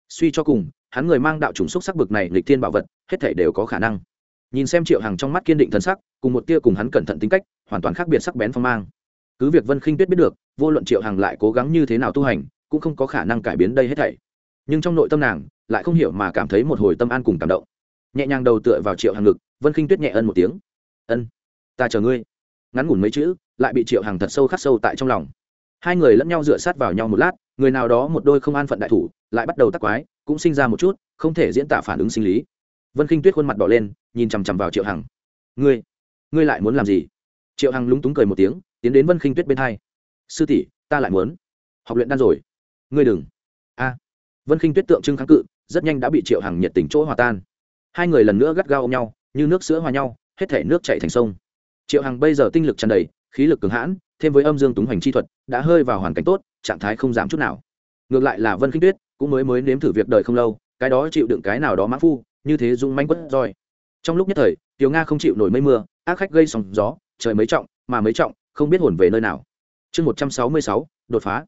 Suy cho cùng, hắn người mang đạo chủng xúc sắc bực này lịch thiên bảo vật, hết thể đều có khả năng nhìn xem triệu hằng trong mắt kiên định thân sắc, cùng một tia cùng hắn cẩn thận tính cách, hoàn toàn khác biệt sắc bén phong mang. Cứ việc vân khinh tuyết biết được, vô luận triệu hằng lại cố gắng như thế nào tu hành, cũng không có khả năng cải biến đây hết thảy. Nhưng trong nội tâm nàng, lại không hiểu mà cảm thấy một hồi tâm an cùng cảm động. Nhẹ nhàng đầu tựa vào triệu hằng ngực, vân khinh tuyết nhẹ ân một tiếng. Ân, ta chờ ngươi. Ngắn ngủn mấy chữ, lại bị triệu hằng thật sâu khắc sâu tại trong lòng. Hai người lẫn nhau dựa sát vào nhau một lát, người nào đó một đôi không an phận đại thủ, lại bắt đầu tắc quái, cũng sinh ra một chút không thể diễn tả phản ứng sinh lý vân khinh tuyết khuôn mặt đỏ lên, nhìn chằm chằm vào triệu hằng. Ngươi ngươi lại muốn làm gì? Triệu hằng lúng túng cười một tiếng, tiến đến vân khinh tuyết bên hai. Sư tỷ, ta lại muốn. Học luyện đan rồi. Ngươi đừng. A. Vân khinh tuyết tượng trưng kháng cự, rất nhanh đã bị triệu hằng nhiệt tình chỗ hòa tan. Hai người lần nữa gắt gao ôm nhau, như nước sữa hòa nhau, hết thể nước chảy thành sông. Triệu hằng bây giờ tinh lực tràn đầy, khí lực cường hãn, thêm với âm dương túng hoành chi thuật, đã hơi vào hoàn cảnh tốt, trạng thái không giảm chút nào. Ngược lại là vân khinh tuyết, cũng mới mới nếm thử việc đời không lâu, cái đó chịu đựng cái nào đó mã phu như thế dũng manh quất roi. Trong lúc nhất thời, tiểu nga không chịu nổi mây mưa, ác khách gây sóng gió, trời mấy trọng, mà mấy trọng, không biết hồn về nơi nào. Chương một trăm sáu mươi sáu, đột phá.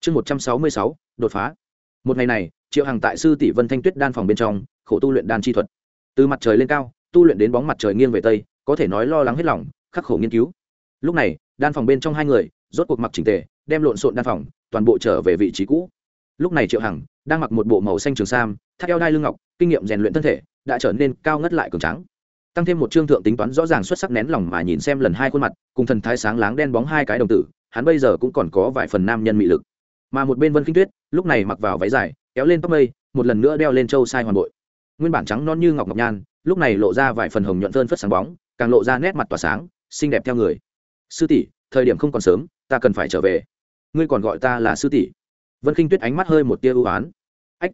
Chương một trăm sáu mươi sáu, đột phá. Một ngày này, triệu hằng tại sư tỷ vân thanh tuyết đan phòng bên trong, khổ tu luyện đan chi thuật. Từ mặt trời lên cao, tu luyện đến bóng mặt trời nghiêng về tây, có thể nói lo lắng hết lòng, khắc khổ nghiên cứu. Lúc này, đan phòng bên trong hai người, rốt cuộc mặc chỉnh tề, đem lộn xộn đan phòng, toàn bộ trở về vị trí cũ. Lúc này triệu hằng đang mặc một bộ màu xanh trường sam, thắt eo đai lưng ngọc, kinh nghiệm rèn luyện thân thể, đã trở nên cao ngất lại cường trắng tăng thêm một trương thượng tính toán rõ ràng xuất sắc nén lòng mà nhìn xem lần hai khuôn mặt, cùng thần thái sáng láng đen bóng hai cái đồng tử, hắn bây giờ cũng còn có vài phần nam nhân mị lực. Mà một bên vân kinh tuyết, lúc này mặc vào váy dài, kéo lên tóc mây, một lần nữa đeo lên châu sai hoàn bội. Nguyên bản trắng non như ngọc ngọc nhan, lúc này lộ ra vài phần hồng nhuận phơn phất sáng bóng, càng lộ ra nét mặt tỏa sáng, xinh đẹp theo người. Sư tỷ, thời điểm không còn sớm, ta cần phải trở về. Ngươi còn gọi ta là sư tỷ? Vân khinh tuyết ánh mắt hơi một tia ưu ái. ách,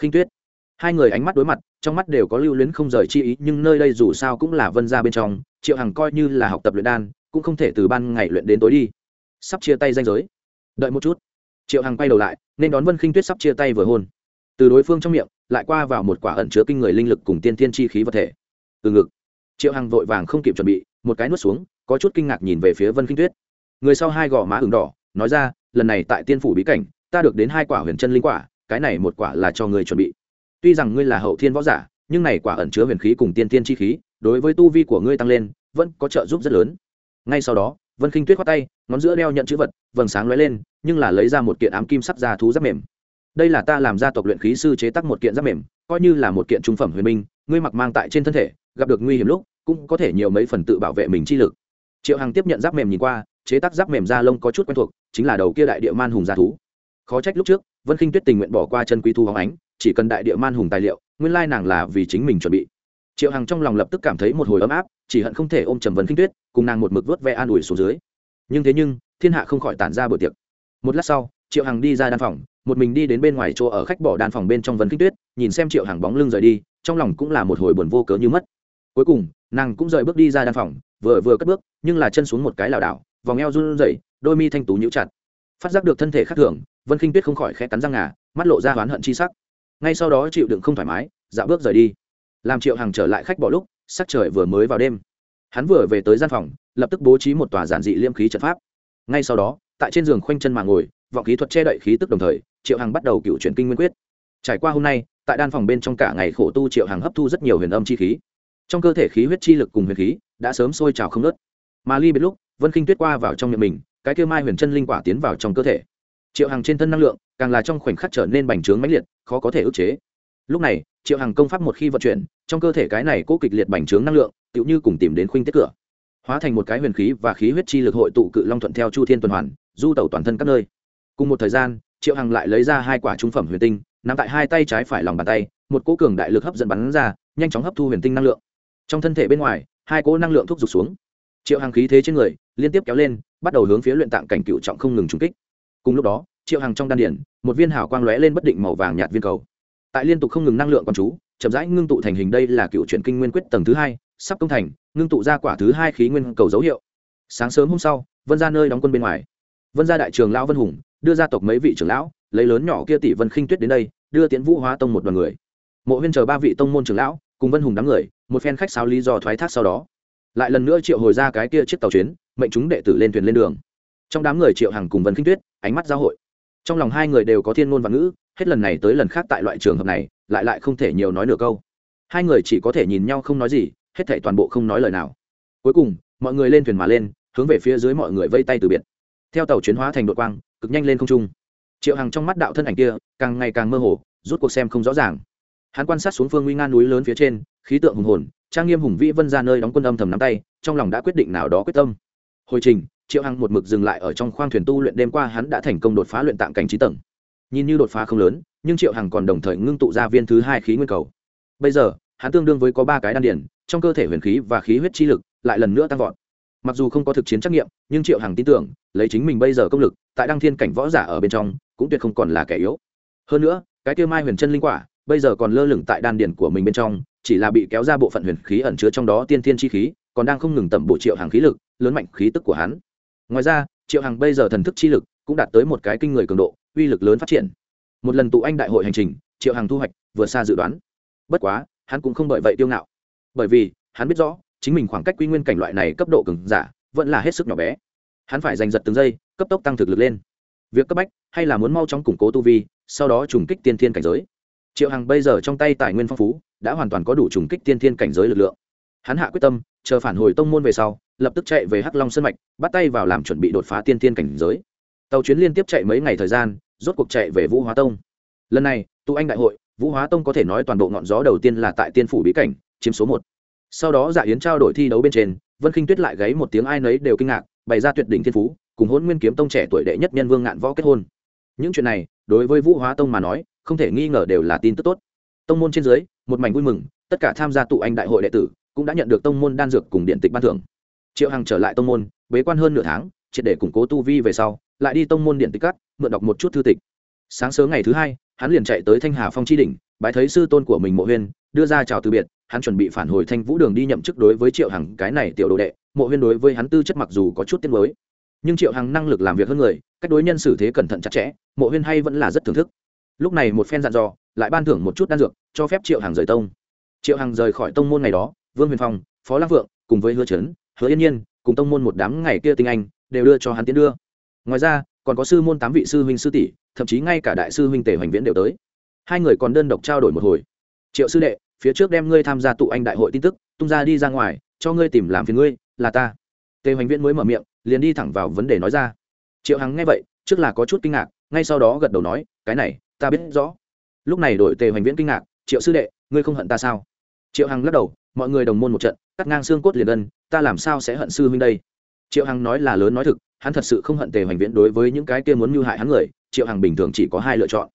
khinh tuyết. Hai người ánh mắt đối mặt, trong mắt đều có lưu luyến không rời chi ý, nhưng nơi đây dù sao cũng là vân ra bên trong, triệu hằng coi như là học tập luyện đan, cũng không thể từ ban ngày luyện đến tối đi. Sắp chia tay danh giới. Đợi một chút. Triệu hằng quay đầu lại, nên đón vân khinh tuyết sắp chia tay vừa hôn. Từ đối phương trong miệng, lại qua vào một quả ẩn chứa kinh người linh lực cùng tiên thiên chi khí vật thể. Từ ngực, triệu hằng vội vàng không kịp chuẩn bị, một cái nuốt xuống, có chút kinh ngạc nhìn về phía vân khinh tuyết. Người sau hai gò má ửng đỏ, nói ra, lần này tại tiên phủ bí cảnh ta được đến hai quả huyền chân linh quả, cái này một quả là cho người chuẩn bị. Tuy rằng ngươi là hậu thiên võ giả, nhưng này quả ẩn chứa huyền khí cùng tiên tiên chi khí, đối với tu vi của ngươi tăng lên, vẫn có trợ giúp rất lớn. Ngay sau đó, vân khinh tuyết khoát tay, ngón giữa đeo nhận chữ vật, vầng sáng lóe lên, nhưng là lấy ra một kiện ám kim sắc da thú giáp mềm. Đây là ta làm gia tộc luyện khí sư chế tác một kiện giáp mềm, coi như là một kiện trung phẩm huyền minh ngươi mặc mang tại trên thân thể, gặp được nguy hiểm lúc, cũng có thể nhiều mấy phần tự bảo vệ mình chi lực. Triệu hằng tiếp nhận giáp mềm nhìn qua, chế tác giáp mềm da lông có chút quen thuộc, chính là đầu kia đại địa man hùng gia thú khó trách lúc trước, vân khinh tuyết tình nguyện bỏ qua chân quý thu hóng ánh, chỉ cần đại địa man hùng tài liệu, nguyên lai nàng là vì chính mình chuẩn bị. Triệu hằng trong lòng lập tức cảm thấy một hồi ấm áp, chỉ hận không thể ôm trầm vân khinh tuyết, cùng nàng một mực vớt ve an ủi xuống dưới. Nhưng thế nhưng, thiên hạ không khỏi tản ra bữa tiệc. Một lát sau, triệu hằng đi ra đan phòng, một mình đi đến bên ngoài chỗ ở khách bỏ đan phòng bên trong vân khinh tuyết, nhìn xem triệu hằng bóng lưng rời đi, trong lòng cũng là một hồi buồn vô cớ như mất. Cuối cùng, nàng cũng rời bước đi ra đan phòng, vừa vừa cất bước, nhưng là chân xuống một cái lảo đảo, vòng eo run rẩy, đôi mi thanh tú nhũ chặt. Phát giác được thân thể khác thường vân khinh tuyết không khỏi khẽ cắn răng ngà, mắt lộ ra oán hận chi sắc. Ngay sau đó chịu đựng không thoải mái dạo bước rời đi. Làm triệu hàng trở lại khách bỏ lúc, sắc trời vừa mới vào đêm. Hắn vừa về tới gian phòng, lập tức bố trí một tòa giản dị liêm khí trận pháp. Ngay sau đó, tại trên giường khoanh chân mà ngồi, vọng khí thuật che đậy khí tức đồng thời, triệu Hằng bắt đầu cựu chuyển kinh nguyên quyết. Trải qua hôm nay, tại đan phòng bên trong cả ngày khổ tu triệu Hằng hấp thu rất nhiều huyền âm chi khí. Trong cơ thể khí huyết chi lực cùng huyền khí đã sớm sôi trào không nớt mà ly biết lúc, vân khinh tuyết qua vào trong miệng mình, cái kêu mai huyền chân linh quả tiến vào trong cơ thể triệu Hằng trên thân năng lượng càng là trong khoảnh khắc trở nên bành trướng mãnh liệt, khó có thể ức chế. Lúc này, triệu Hằng công pháp một khi vận chuyển, trong cơ thể cái này cố kịch liệt bành trướng năng lượng, tựu như cùng tìm đến khuynh tiết cửa. Hóa thành một cái huyền khí và khí huyết chi lực hội tụ cự long thuận theo chu thiên tuần hoàn, du tẩu toàn thân các nơi. Cùng một thời gian, triệu hằng lại lấy ra hai quả trung phẩm huyền tinh nằm tại hai tay trái phải lòng bàn tay, một cỗ cường đại lực hấp dẫn bắn ra, nhanh chóng hấp thu huyền tinh năng lượng. Trong thân thể bên ngoài, hai cỗ năng lượng thúc giục xuống. Triệu hằng khí thế trên người, liên tiếp kéo lên, bắt đầu hướng phía luyện tạng cảnh cựu trọng không ngừng trúng kích cùng lúc đó, triệu hằng trong đan điển một viên hào quang lóe lên bất định màu vàng nhạt viên cầu. Tại liên tục không ngừng năng lượng con chú, chậm rãi ngưng tụ thành hình đây là cựu chuyển kinh nguyên quyết tầng thứ hai, sắp công thành, ngưng tụ ra quả thứ hai khí nguyên cầu dấu hiệu. Sáng sớm hôm sau, vân ra nơi đóng quân bên ngoài. Vân ra đại trường lão vân hùng đưa ra tộc mấy vị trưởng lão, lấy lớn nhỏ kia tỷ vân khinh tuyết đến đây, đưa tiến vũ hóa tông một đoàn người. Mộ huyên chờ ba vị tông môn trưởng lão, cùng vân hùng đám người, một phen khách sáo lý do thoái thác sau đó. Lại lần nữa triệu hồi ra cái kia chiếc tàu chuyến, mệnh chúng đệ tử lên thuyền lên đường. Trong đám người triệu hằng cùng vân khinh tuyết ánh mắt giao hội. Trong lòng hai người đều có thiên ngôn văn ngữ, hết lần này tới lần khác tại loại trường hợp này, lại lại không thể nhiều nói nửa câu. Hai người chỉ có thể nhìn nhau không nói gì, hết thể toàn bộ không nói lời nào. Cuối cùng, mọi người lên thuyền mà lên, hướng về phía dưới mọi người vây tay từ biệt. Theo tàu chuyến hóa thành đội quang, cực nhanh lên không trung. Triệu hằng trong mắt đạo thân ảnh kia, càng ngày càng mơ hồ, rút cuộc xem không rõ ràng. Hắn quan sát xuống phương nguy nga núi lớn phía trên, khí tượng hùng hồn, trang nghiêm hùng vĩ vân ra nơi đóng quân âm thầm nắm tay, trong lòng đã quyết định nào đó quyết tâm. Hồi trình triệu hằng một mực dừng lại ở trong khoang thuyền tu luyện đêm qua hắn đã thành công đột phá luyện tạng cảnh trí tầng. Nhìn như đột phá không lớn, nhưng triệu hằng còn đồng thời ngưng tụ ra viên thứ hai khí nguyên cầu. Bây giờ, hắn tương đương với có ba cái đan điển trong cơ thể huyền khí và khí huyết chi lực lại lần nữa tăng vọt. Mặc dù không có thực chiến trắc nghiệm, nhưng triệu hằng tin tưởng, lấy chính mình bây giờ công lực, tại đăng thiên cảnh võ giả ở bên trong, cũng tuyệt không còn là kẻ yếu. Hơn nữa, cái kia mai huyền chân linh quả, bây giờ còn lơ lửng tại đan điển của mình bên trong, chỉ là bị kéo ra bộ phận huyền khí ẩn chứa trong đó tiên thiên chi khí, còn đang không ngừng tẩm bộ triệu hàng khí lực, lớn mạnh khí tức của hắn ngoài ra, triệu hằng bây giờ thần thức chi lực cũng đạt tới một cái kinh người cường độ, uy lực lớn phát triển. Một lần tụ anh đại hội hành trình, triệu hằng thu hoạch vượt xa dự đoán. Bất quá, hắn cũng không bởi vậy tiêu ngạo. Bởi vì, hắn biết rõ, chính mình khoảng cách quy nguyên cảnh loại này cấp độ cường giả vẫn là hết sức nhỏ bé. Hắn phải giành giật từng giây, cấp tốc tăng thực lực lên. Việc cấp bách hay là muốn mau chóng củng cố tu vi, sau đó trùng kích tiên thiên cảnh giới. Triệu hằng bây giờ trong tay tài nguyên phong phú, đã hoàn toàn có đủ trùng kích tiên thiên cảnh giới lực lượng. Hắn hạ quyết tâm, chờ phản hồi tông môn về sau lập tức chạy về hắc long sân mạch, bắt tay vào làm chuẩn bị đột phá tiên thiên cảnh giới. Tàu chuyến liên tiếp chạy mấy ngày thời gian, rốt cuộc chạy về vũ hóa tông. Lần này, tụ anh đại hội, vũ hóa tông có thể nói toàn bộ ngọn gió đầu tiên là tại tiên phủ bí cảnh, chiếm số một. Sau đó dạ yến trao đổi thi đấu bên trên, vân khinh tuyết lại gáy một tiếng ai nấy đều kinh ngạc, bày ra tuyệt đỉnh thiên phú, cùng hôn nguyên kiếm tông trẻ tuổi đệ nhất nhân vương ngạn võ kết hôn. Những chuyện này, đối với vũ hóa tông mà nói, không thể nghi ngờ đều là tin tức tốt. Tông môn trên dưới, một mảnh vui mừng, tất cả tham gia tụ anh đại hội đệ tử cũng đã nhận được tông môn đan dược cùng điện tịch ban thưởng triệu hằng trở lại tông môn, bế quan hơn nửa tháng, triệt để củng cố tu vi về sau, lại đi tông môn điện tích cắt, mượn đọc một chút thư tịch. Sáng sớm ngày thứ hai, hắn liền chạy tới thanh hà phong chi đỉnh, bái thấy sư tôn của mình mộ huyên, đưa ra chào từ biệt, hắn chuẩn bị phản hồi thanh vũ đường đi nhậm chức đối với triệu hằng, cái này tiểu đồ đệ, mộ huyên đối với hắn tư chất mặc dù có chút tiết mới nhưng triệu hằng năng lực làm việc hơn người, cách đối nhân xử thế cẩn thận chặt chẽ, mộ huyên hay vẫn là rất thưởng thức. Lúc này một phen dặn dò, lại ban thưởng một chút đan dược, cho phép triệu hằng rời tông. Triệu hằng rời khỏi tông môn ngày đó, vương huyền phong, phó lăng vượng cùng với hứa trấn hứa yên nhiên, cùng tông môn một đám ngày kia tinh anh, đều đưa cho hắn tiến đưa. Ngoài ra, còn có sư môn tám vị sư huynh sư tỷ, thậm chí ngay cả đại sư huynh tề hoành viễn đều tới. Hai người còn đơn độc trao đổi một hồi. Triệu sư đệ, phía trước đem ngươi tham gia tụ anh đại hội tin tức tung ra đi ra ngoài, cho ngươi tìm làm phiền ngươi, là ta. Tề hoành viễn mới mở miệng, liền đi thẳng vào vấn đề nói ra. Triệu hằng nghe vậy, trước là có chút kinh ngạc, ngay sau đó gật đầu nói, cái này, ta biết rõ. Lúc này đổi tề hoành viễn kinh ngạc, triệu sư đệ, ngươi không hận ta sao? Triệu hằng lắc đầu, mọi người đồng môn một trận, cắt ngang xương cốt liền ân ta làm sao sẽ hận sư huynh đây? Triệu hằng nói là lớn nói thực, hắn thật sự không hận tề hoành viễn đối với những cái kia muốn mưu hại hắn người, triệu hằng bình thường chỉ có hai lựa chọn.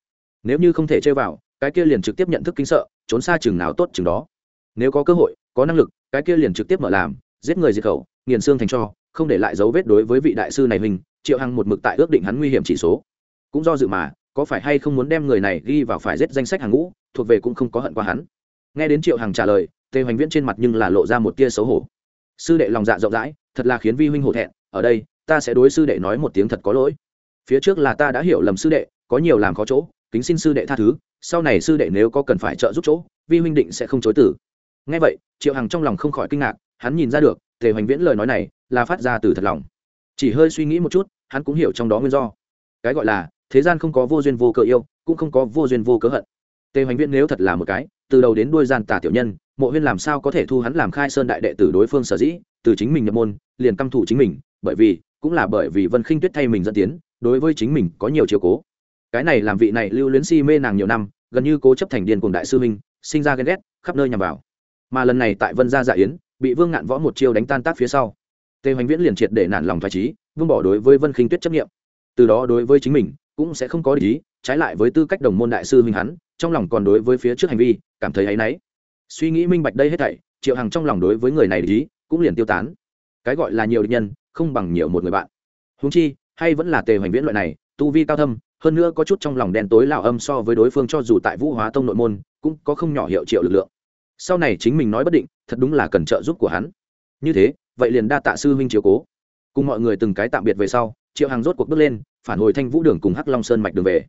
Nếu như không thể chơi vào, cái kia liền trực tiếp nhận thức kinh sợ, trốn xa chừng nào tốt chừng đó. Nếu có cơ hội, có năng lực, cái kia liền trực tiếp mở làm, giết người diệt khẩu, nghiền xương thành cho, không để lại dấu vết đối với vị đại sư này mình triệu hằng một mực tại ước định hắn nguy hiểm chỉ số. Cũng do dự mà, có phải hay không muốn đem người này ghi vào phải giết danh sách hàng ngũ, thuộc về cũng không có hận qua hắn. Nghe đến triệu hằng trả lời, tề hoành viễn trên mặt nhưng là lộ ra một tia xấu hổ sư đệ lòng dạ rộng rãi, thật là khiến vi huynh hổ thẹn, ở đây, ta sẽ đối sư đệ nói một tiếng thật có lỗi. Phía trước là ta đã hiểu lầm sư đệ, có nhiều làm khó chỗ, kính xin sư đệ tha thứ, sau này sư đệ nếu có cần phải trợ giúp chỗ, vi huynh định sẽ không chối tử ngay vậy, triệu hằng trong lòng không khỏi kinh ngạc, hắn nhìn ra được, tề hoành viễn lời nói này là phát ra từ thật lòng. Chỉ hơi suy nghĩ một chút, hắn cũng hiểu trong đó nguyên do. Cái gọi là, thế gian không có vô duyên vô cớ yêu, cũng không có vô duyên vô cớ hận. Tề hoành viễn nếu thật là một cái từ đầu đến đuôi gian tà tiểu nhân, mộ huyên làm sao có thể thu hắn làm khai sơn đại đệ tử đối phương sở dĩ, từ chính mình nhập môn, liền căm thủ chính mình, bởi vì, cũng là bởi vì vân khinh tuyết thay mình dẫn tiến, đối với chính mình có nhiều chiều cố. Cái này làm vị này lưu luyến si mê nàng nhiều năm, gần như cố chấp thành điền cùng đại sư huynh, sinh ra ghen ghét, khắp nơi nhằm vào. Mà lần này tại vân gia dạ yến, bị vương ngạn võ một chiêu đánh tan tác phía sau. Tề hoành viễn liền triệt để nản lòng thoải trí vương bỏ đối với vân khinh tuyết chấp nghiệm từ đó đối với chính mình cũng sẽ không có lý trái lại với tư cách đồng môn đại sư huynh hắn, trong lòng còn đối với phía trước hành vi, cảm thấy áy náy. Suy nghĩ minh bạch đây hết thảy, triệu hằng trong lòng đối với người này lý cũng liền tiêu tán. Cái gọi là nhiều địch nhân, không bằng nhiều một người bạn. Húng chi, hay vẫn là tề hoành viễn loại này, tu vi cao thâm, hơn nữa có chút trong lòng đen tối lão âm so với đối phương cho dù tại vũ hóa tông nội môn, cũng có không nhỏ hiệu triệu lực lượng. Sau này chính mình nói bất định, thật đúng là cần trợ giúp của hắn. Như thế, vậy liền đa tạ sư huynh chiếu cố. Cùng mọi người từng cái tạm biệt về sau triệu hàng rốt cuộc bước lên, phản hồi thanh vũ đường cùng hắc long sơn mạch đường về.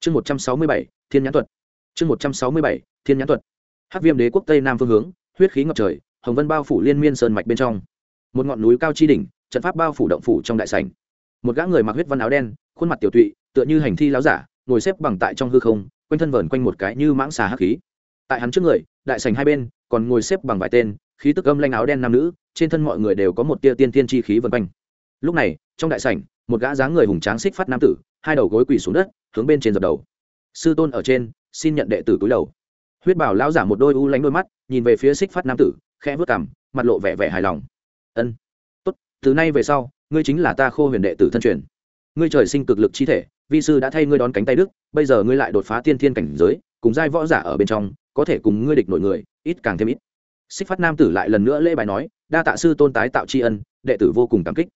Chương một trăm sáu mươi bảy, thiên nhãn thuật. Chương một trăm sáu mươi bảy, thiên nhãn thuật. Hắc viêm đế quốc tây nam phương hướng, huyết khí ngập trời, hồng vân bao phủ liên miên sơn mạch bên trong. Một ngọn núi cao chi đỉnh, trận pháp bao phủ động phủ trong đại sảnh. Một gã người mặc huyết văn áo đen, khuôn mặt tiểu tụy, tựa như hành thi láo giả, ngồi xếp bằng tại trong hư không, quanh thân vờn quanh một cái như mãng xà hắc khí. Tại hắn trước người, đại sảnh hai bên, còn ngồi xếp bằng vài tên, khí tức âm lanh áo đen nam nữ, trên thân mọi người đều có một tia tiên tiên chi khí vần quanh. Lúc này, trong đại sảnh một gã dáng người hùng tráng xích phát nam tử, hai đầu gối quỳ xuống đất, hướng bên trên dập đầu. Sư tôn ở trên, xin nhận đệ tử túi đầu. Huyết bảo lão giả một đôi u lánh đôi mắt, nhìn về phía xích phát nam tử, khẽ vớt cảm mặt lộ vẻ vẻ hài lòng. Ân, tốt, từ nay về sau, ngươi chính là ta khô huyền đệ tử thân truyền. Ngươi trời sinh cực lực chi thể, vi sư đã thay ngươi đón cánh tay đức, bây giờ ngươi lại đột phá tiên thiên cảnh giới, cùng giai võ giả ở bên trong, có thể cùng ngươi địch nội người, ít càng thêm ít. Xích phát nam tử lại lần nữa lễ bài nói, đa tạ sư tôn tái tạo tri ân, đệ tử vô cùng cảm kích.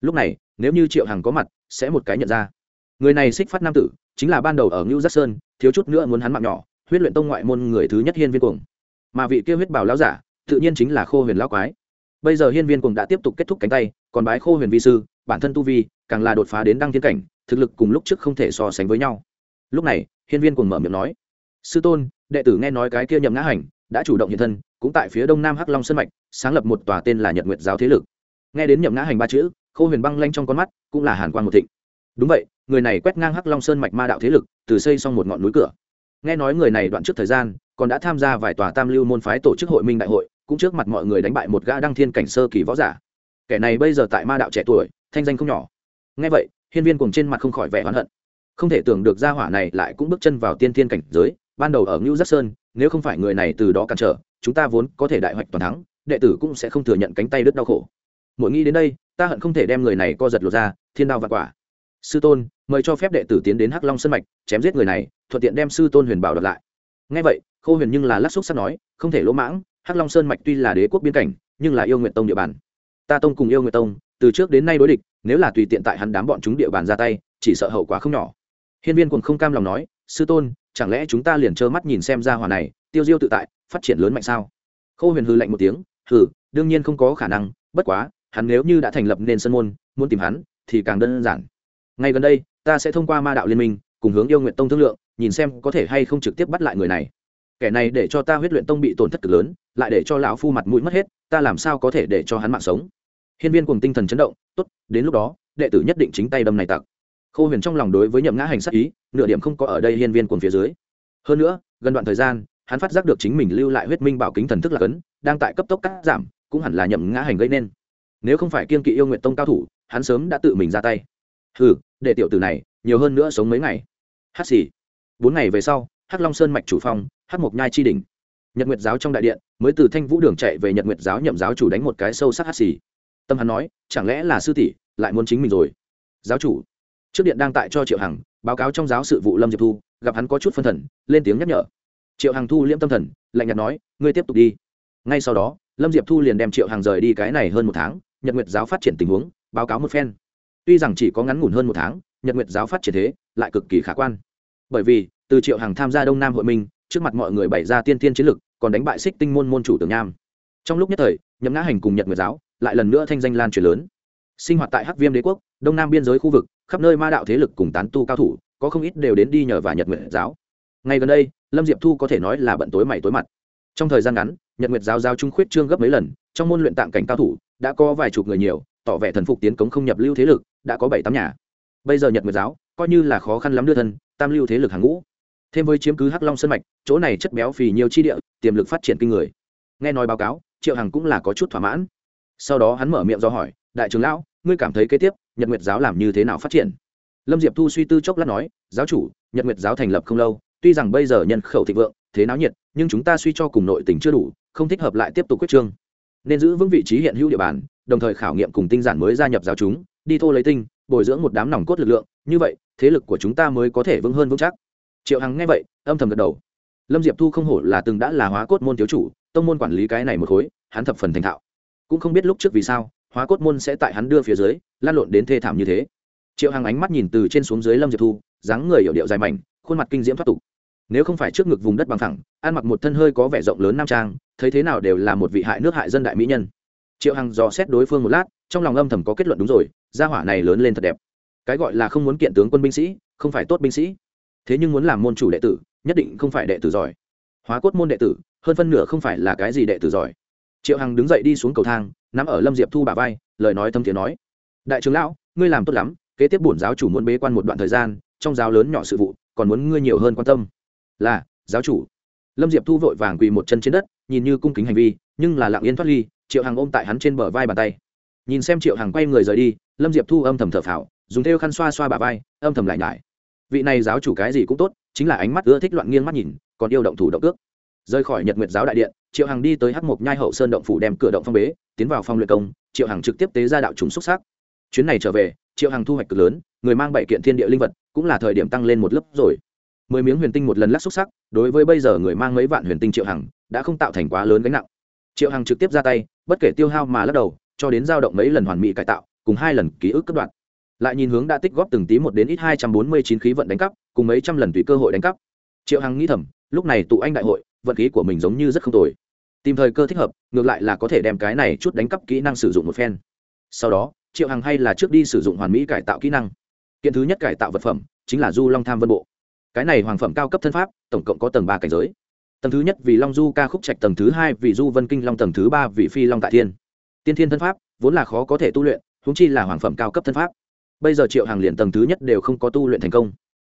Lúc này nếu như triệu hằng có mặt, sẽ một cái nhận ra. Người này xích phát nam tử, chính là ban đầu ở ngưu giác sơn, thiếu chút nữa muốn hắn mạng nhỏ, huyết luyện tông ngoại môn người thứ nhất hiên viên cuồng. Mà vị kia huyết bảo lão giả, tự nhiên chính là khô huyền lão quái. Bây giờ hiên viên cuồng đã tiếp tục kết thúc cánh tay, còn bái khô huyền vi sư, bản thân tu vi, càng là đột phá đến đăng thiên cảnh, thực lực cùng lúc trước không thể so sánh với nhau. Lúc này, hiên viên cuồng mở miệng nói, sư tôn, đệ tử nghe nói cái kia nhậm ngã hành, đã chủ động hiện thân, cũng tại phía đông nam hắc long sơn mạch, sáng lập một tòa tên là nhật nguyệt giáo thế lực. Nghe đến nhậm ngã hành ba chữ khô huyền băng lanh trong con mắt cũng là hàn quan một thịnh. Đúng vậy, người này quét ngang hắc long sơn mạch ma đạo thế lực, từ xây xong một ngọn núi cửa. Nghe nói người này đoạn trước thời gian, còn đã tham gia vài tòa tam lưu môn phái tổ chức hội minh đại hội, cũng trước mặt mọi người đánh bại một gã đăng thiên cảnh sơ kỳ võ giả. Kẻ này bây giờ tại ma đạo trẻ tuổi, thanh danh không nhỏ. Nghe vậy, hiên viên cùng trên mặt không khỏi vẻ oán hận. Không thể tưởng được gia hỏa này lại cũng bước chân vào tiên thiên cảnh giới, ban đầu ở ngưu giác sơn, nếu không phải người này từ đó cản trở, chúng ta vốn có thể đại hoạch toàn thắng, đệ tử cũng sẽ không thừa nhận cánh tay đứt đau khổ. Mỗi nghĩ đến đây ta hận không thể đem người này co giật lột ra, thiên đao và quả. Sư tôn, mời cho phép đệ tử tiến đến hắc long sân mạch, chém giết người này, thuận tiện đem sư tôn huyền bảo đợt lại. Ngay vậy, khô huyền nhưng là lắc xúc sắp nói, không thể lỗ mãng, hắc long sơn mạch tuy là đế quốc biên cảnh, nhưng là yêu nguyện tông địa bàn. Ta tông cùng yêu nguyện tông, từ trước đến nay đối địch, nếu là tùy tiện tại hắn đám bọn chúng địa bàn ra tay, chỉ sợ hậu quả không nhỏ. Hiên viên cùng không cam lòng nói, sư tôn, chẳng lẽ chúng ta liền trơ mắt nhìn xem ra hòa này, tiêu diêu tự tại, phát triển lớn mạnh sao? Khô huyền hư lạnh một tiếng, hừ, đương nhiên không có khả năng, bất quá hắn nếu như đã thành lập nên sân môn, muốn tìm hắn, thì càng đơn giản. Ngay gần đây, ta sẽ thông qua ma đạo liên minh, cùng hướng yêu nguyện tông thương lượng, nhìn xem có thể hay không trực tiếp bắt lại người này. Kẻ này để cho ta huyết luyện tông bị tổn thất cực lớn, lại để cho lão phu mặt mũi mất hết, ta làm sao có thể để cho hắn mạng sống? Hiên viên cùng tinh thần chấn động, tốt, đến lúc đó, đệ tử nhất định chính tay đâm này tặc. Khô huyền trong lòng đối với nhậm ngã hành sắc ý, nửa điểm không có ở đây hiên viên cùng phía dưới. Hơn nữa, gần đoạn thời gian, hắn phát giác được chính mình lưu lại huyết minh bảo kính thần thức là cấn, đang tại cấp tốc cắt giảm, cũng hẳn là nhậm ngã hành gây nên nếu không phải kiên kỵ yêu nguyện tông cao thủ, hắn sớm đã tự mình ra tay. Ừ để tiểu tử này nhiều hơn nữa sống mấy ngày. Hát xì. Bốn ngày về sau, hắc long sơn mạch chủ phong, hắc mộc nhai chi đỉnh. Nhật nguyệt giáo trong đại điện, mới từ thanh vũ đường chạy về nhật nguyệt giáo nhậm giáo chủ đánh một cái sâu sắc hát xì. Tâm hắn nói, chẳng lẽ là sư tỷ lại muốn chính mình rồi? Giáo chủ. Trước điện đang tại cho triệu hằng, báo cáo trong giáo sự vụ lâm diệp thu, gặp hắn có chút phân thần, lên tiếng nhắc nhở. Triệu hằng thu liễm tâm thần, lạnh nhạt nói, ngươi tiếp tục đi. Ngay sau đó, lâm diệp thu liền đem triệu hằng rời đi cái này hơn một tháng nhật nguyệt giáo phát triển tình huống, báo cáo một phen. Tuy rằng chỉ có ngắn ngủn hơn một tháng, nhật nguyệt giáo phát triển thế, lại cực kỳ khả quan. Bởi vì, từ triệu hằng tham gia đông nam hội minh, trước mặt mọi người bày ra tiên tiên chiến lực, còn đánh bại xích tinh môn môn chủ tường nham. Trong lúc nhất thời, nhậm ngã hành cùng nhật nguyệt giáo lại lần nữa thanh danh lan truyền lớn. Sinh hoạt tại hắc viêm đế quốc, đông nam biên giới khu vực, khắp nơi ma đạo thế lực cùng tán tu cao thủ, có không ít đều đến đi nhờ và nhật nguyệt giáo. Ngay gần đây, lâm diệp thu có thể nói là bận tối mày tối mặt. Trong thời gian ngắn, nhật nguyệt giáo giao trung khuyết trương gấp mấy lần, trong môn luyện tạng cảnh cao thủ đã có vài chục người nhiều, tỏ vẻ thần phục tiến cống không nhập lưu thế lực, đã có bảy tám nhà. Bây giờ nhật nguyệt giáo, coi như là khó khăn lắm đưa thân, tam lưu thế lực hàng ngũ. Thêm với chiếm cứ hắc long sân mạch, chỗ này chất béo phì nhiều chi địa, tiềm lực phát triển kinh người. Nghe nói báo cáo, triệu hằng cũng là có chút thỏa mãn. Sau đó hắn mở miệng do hỏi, đại trưởng lão, ngươi cảm thấy kế tiếp nhật nguyệt giáo làm như thế nào phát triển? Lâm diệp thu suy tư chốc lát nói, giáo chủ, nhật nguyệt giáo thành lập không lâu, tuy rằng bây giờ nhân khẩu thịnh vượng, thế náo nhiệt, nhưng chúng ta suy cho cùng nội tình chưa đủ, không thích hợp lại tiếp tục quyết trương nên giữ vững vị trí hiện hữu địa bàn, đồng thời khảo nghiệm cùng tinh giản mới gia nhập giáo chúng, đi thô lấy tinh, bồi dưỡng một đám nòng cốt lực lượng. Như vậy, thế lực của chúng ta mới có thể vững hơn vững chắc. Triệu hằng nghe vậy, âm thầm gật đầu. Lâm diệp thu không hổ là từng đã là hóa cốt môn thiếu chủ, tông môn quản lý cái này một khối, hắn thập phần thành thạo. Cũng không biết lúc trước vì sao, hóa cốt môn sẽ tại hắn đưa phía dưới, lan lộn đến thê thảm như thế. Triệu hằng ánh mắt nhìn từ trên xuống dưới lâm diệp thu, dáng người hiểu điệu dài mảnh, khuôn mặt kinh diễm thoát tục nếu không phải trước ngực vùng đất bằng thẳng ăn mặc một thân hơi có vẻ rộng lớn nam trang, thấy thế nào đều là một vị hại nước hại dân đại mỹ nhân. Triệu hằng dò xét đối phương một lát, trong lòng âm thầm có kết luận đúng rồi, gia hỏa này lớn lên thật đẹp. Cái gọi là không muốn kiện tướng quân binh sĩ, không phải tốt binh sĩ. Thế nhưng muốn làm môn chủ đệ tử, nhất định không phải đệ tử giỏi. Hóa cốt môn đệ tử, hơn phân nửa không phải là cái gì đệ tử giỏi. Triệu hằng đứng dậy đi xuống cầu thang, nắm ở lâm diệp thu bà vai, lời nói thâm thiế nói. Đại trưởng lão, ngươi làm tốt lắm, kế tiếp bổn giáo chủ muốn bế quan một đoạn thời gian, trong giáo lớn nhỏ sự vụ, còn muốn ngươi nhiều hơn quan tâm là, giáo chủ. Lâm diệp thu vội vàng quỳ một chân trên đất, nhìn như cung kính hành vi, nhưng là lặng yên thoát ly, triệu hằng ôm tại hắn trên bờ vai bàn tay. Nhìn xem triệu hằng quay người rời đi, lâm diệp thu âm thầm thở phào, dùng theo khăn xoa xoa bà vai, âm thầm lại nhải. Vị này giáo chủ cái gì cũng tốt, chính là ánh mắt ưa thích loạn nghiêng mắt nhìn, còn yêu động thủ động ước rời khỏi nhật nguyệt giáo đại điện, triệu hằng đi tới hắc mộc nhai hậu sơn động phủ đem cửa động phong bế, tiến vào phòng luyện công, triệu hằng trực tiếp tế ra đạo trùng xúc xác chuyến này trở về, triệu hằng thu hoạch cực lớn, người mang bảy kiện thiên địa linh vật, cũng là thời điểm tăng lên một lớp rồi mười miếng huyền tinh một lần lắc xúc sắc, đối với bây giờ người mang mấy vạn huyền tinh triệu hằng, đã không tạo thành quá lớn gánh nặng. Triệu hằng trực tiếp ra tay, bất kể tiêu hao mà lắc đầu, cho đến giao động mấy lần hoàn mỹ cải tạo, cùng hai lần ký ức cấp đoạn lại nhìn hướng đã tích góp từng tí một đến ít hai trăm bốn mươi chín khí vận đánh cắp, cùng mấy trăm lần tùy cơ hội đánh cắp. Triệu hằng nghĩ thầm, lúc này tụ anh đại hội, vận khí của mình giống như rất không tồi. Tìm thời cơ thích hợp, ngược lại là có thể đem cái này chút đánh cắp kỹ năng sử dụng một phen. Sau đó, triệu hằng hay là trước đi sử dụng hoàn mỹ cải tạo kỹ năng. Kiện thứ nhất cải tạo vật phẩm chính là du long tham vân bộ cái này hoàng phẩm cao cấp thân pháp, tổng cộng có tầng ba cảnh giới. Tầng thứ nhất vì long du ca khúc trạch, tầng thứ hai vì du vân kinh long, tầng thứ ba vì phi long tại thiên. Tiên thiên thân pháp, vốn là khó có thể tu luyện húng chi là hoàng phẩm cao cấp thân pháp. Bây giờ triệu hàng liền tầng thứ nhất đều không có tu luyện thành công.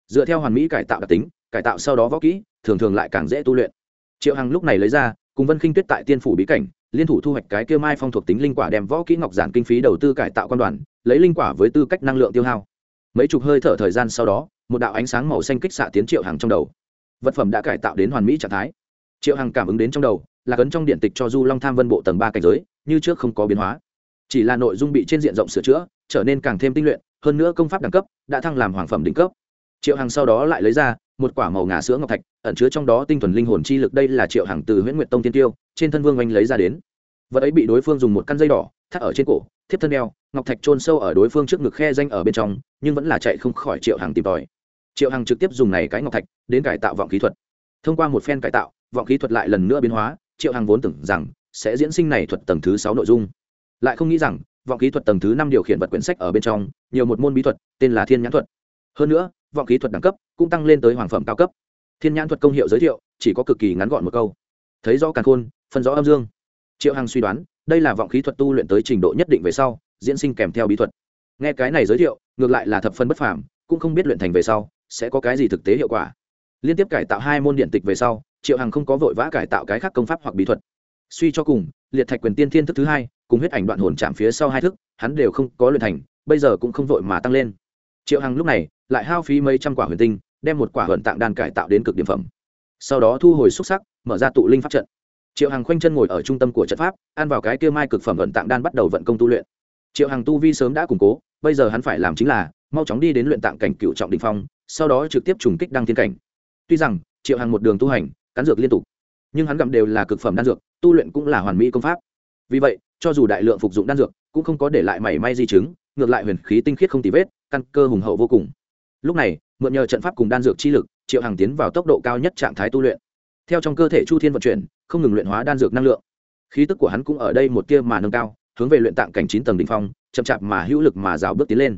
Dựa theo hoàn mỹ cải tạo đặc tính, cải tạo sau đó võ kỹ, thường thường lại càng dễ tu luyện. Triệu hằng lúc này lấy ra, cùng vân khinh tuyết tại tiên phủ bí cảnh, liên thủ thu hoạch cái kia mai phong thuộc tính linh quả đem võ kỹ ngọc giản kinh phí đầu tư cải tạo quan đoàn, lấy linh quả với tư cách năng lượng tiêu hao. Mấy chục hơi thở thời gian sau đó một đạo ánh sáng màu xanh kích xạ tiến triệu hàng trong đầu. Vật phẩm đã cải tạo đến hoàn mỹ trạng thái. Triệu hàng cảm ứng đến trong đầu, là cấn trong điện tịch cho du long tham vân bộ tầng ba cảnh giới, như trước không có biến hóa. Chỉ là nội dung bị trên diện rộng sửa chữa, trở nên càng thêm tinh luyện, hơn nữa công pháp đẳng cấp đã thăng làm hoàng phẩm đỉnh cấp. Triệu hằng sau đó lại lấy ra một quả màu ngà sữa ngọc thạch, ẩn chứa trong đó tinh thuần linh hồn chi lực, đây là triệu hằng từ huyễn nguyệt tông tiên tiêu, trên thân vương oanh lấy ra đến. Vật ấy bị đối phương dùng một căn dây đỏ, thắt ở trên cổ, thiếp thân đeo, ngọc thạch trôn sâu ở đối phương trước ngực khe danh ở bên trong, nhưng vẫn là chạy không khỏi triệu hằng tìm tòi triệu Hằng trực tiếp dùng này cái ngọc thạch đến cải tạo vọng khí thuật. Thông qua một phen cải tạo, vọng khí thuật lại lần nữa biến hóa, triệu Hằng vốn tưởng rằng sẽ diễn sinh này thuật tầng thứ sáu nội dung. Lại không nghĩ rằng, vọng khí thuật tầng thứ năm điều khiển vật quyển sách ở bên trong, nhiều một môn bí thuật, tên là thiên nhãn thuật. Hơn nữa, vọng khí thuật đẳng cấp cũng tăng lên tới hoàng phẩm cao cấp. Thiên nhãn thuật công hiệu giới thiệu chỉ có cực kỳ ngắn gọn một câu. Thấy rõ càn khôn, phân rõ âm dương. Triệu hằng suy đoán, đây là vọng khí thuật tu luyện tới trình độ nhất định về sau, diễn sinh kèm theo bí thuật. Nghe cái này giới thiệu, ngược lại là thập phân bất phàm cũng không biết luyện thành về sau, sẽ có cái gì thực tế hiệu quả. Liên tiếp cải tạo hai môn điện tịch về sau, triệu hằng không có vội vã cải tạo cái khác công pháp hoặc bí thuật. Suy cho cùng, liệt thạch quyền tiên thiên thức thứ hai, cùng huyết ảnh đoạn hồn chạm phía sau hai thức, hắn đều không có luyện thành, bây giờ cũng không vội mà tăng lên. Triệu hằng lúc này lại hao phí mấy trăm quả huyền tinh, đem một quả hận tạng đan cải tạo đến cực điểm phẩm. Sau đó thu hồi xúc sắc, mở ra tụ linh pháp trận. Triệu hằng khoanh chân ngồi ở trung tâm của trận pháp, ăn vào cái kia mai cực phẩm vận tạng đan bắt đầu vận công tu luyện. Triệu hằng tu vi sớm đã củng cố, bây giờ hắn phải làm chính là mau chóng đi đến luyện tạng cảnh cựu trọng đình phong, sau đó trực tiếp trùng kích đăng thiên cảnh. Tuy rằng, triệu hằng một đường tu hành, cắn dược liên tục, nhưng hắn gặm đều là cực phẩm đan dược, tu luyện cũng là hoàn mỹ công pháp. Vì vậy, cho dù đại lượng phục dụng đan dược, cũng không có để lại mảy may di chứng, ngược lại huyền khí tinh khiết không tì vết, căn cơ hùng hậu vô cùng. Lúc này, mượn nhờ trận pháp cùng đan dược chi lực, triệu hàng tiến vào tốc độ cao nhất trạng thái tu luyện. Theo trong cơ thể chu thiên vận chuyển, không ngừng luyện hóa đan dược năng lượng. Khí tức của hắn cũng ở đây một tia mà nâng cao, hướng về luyện tạng cảnh chín tầng đ ỉ n h phong, chậm chạp mà hữu lực mà rào bước tiến lên.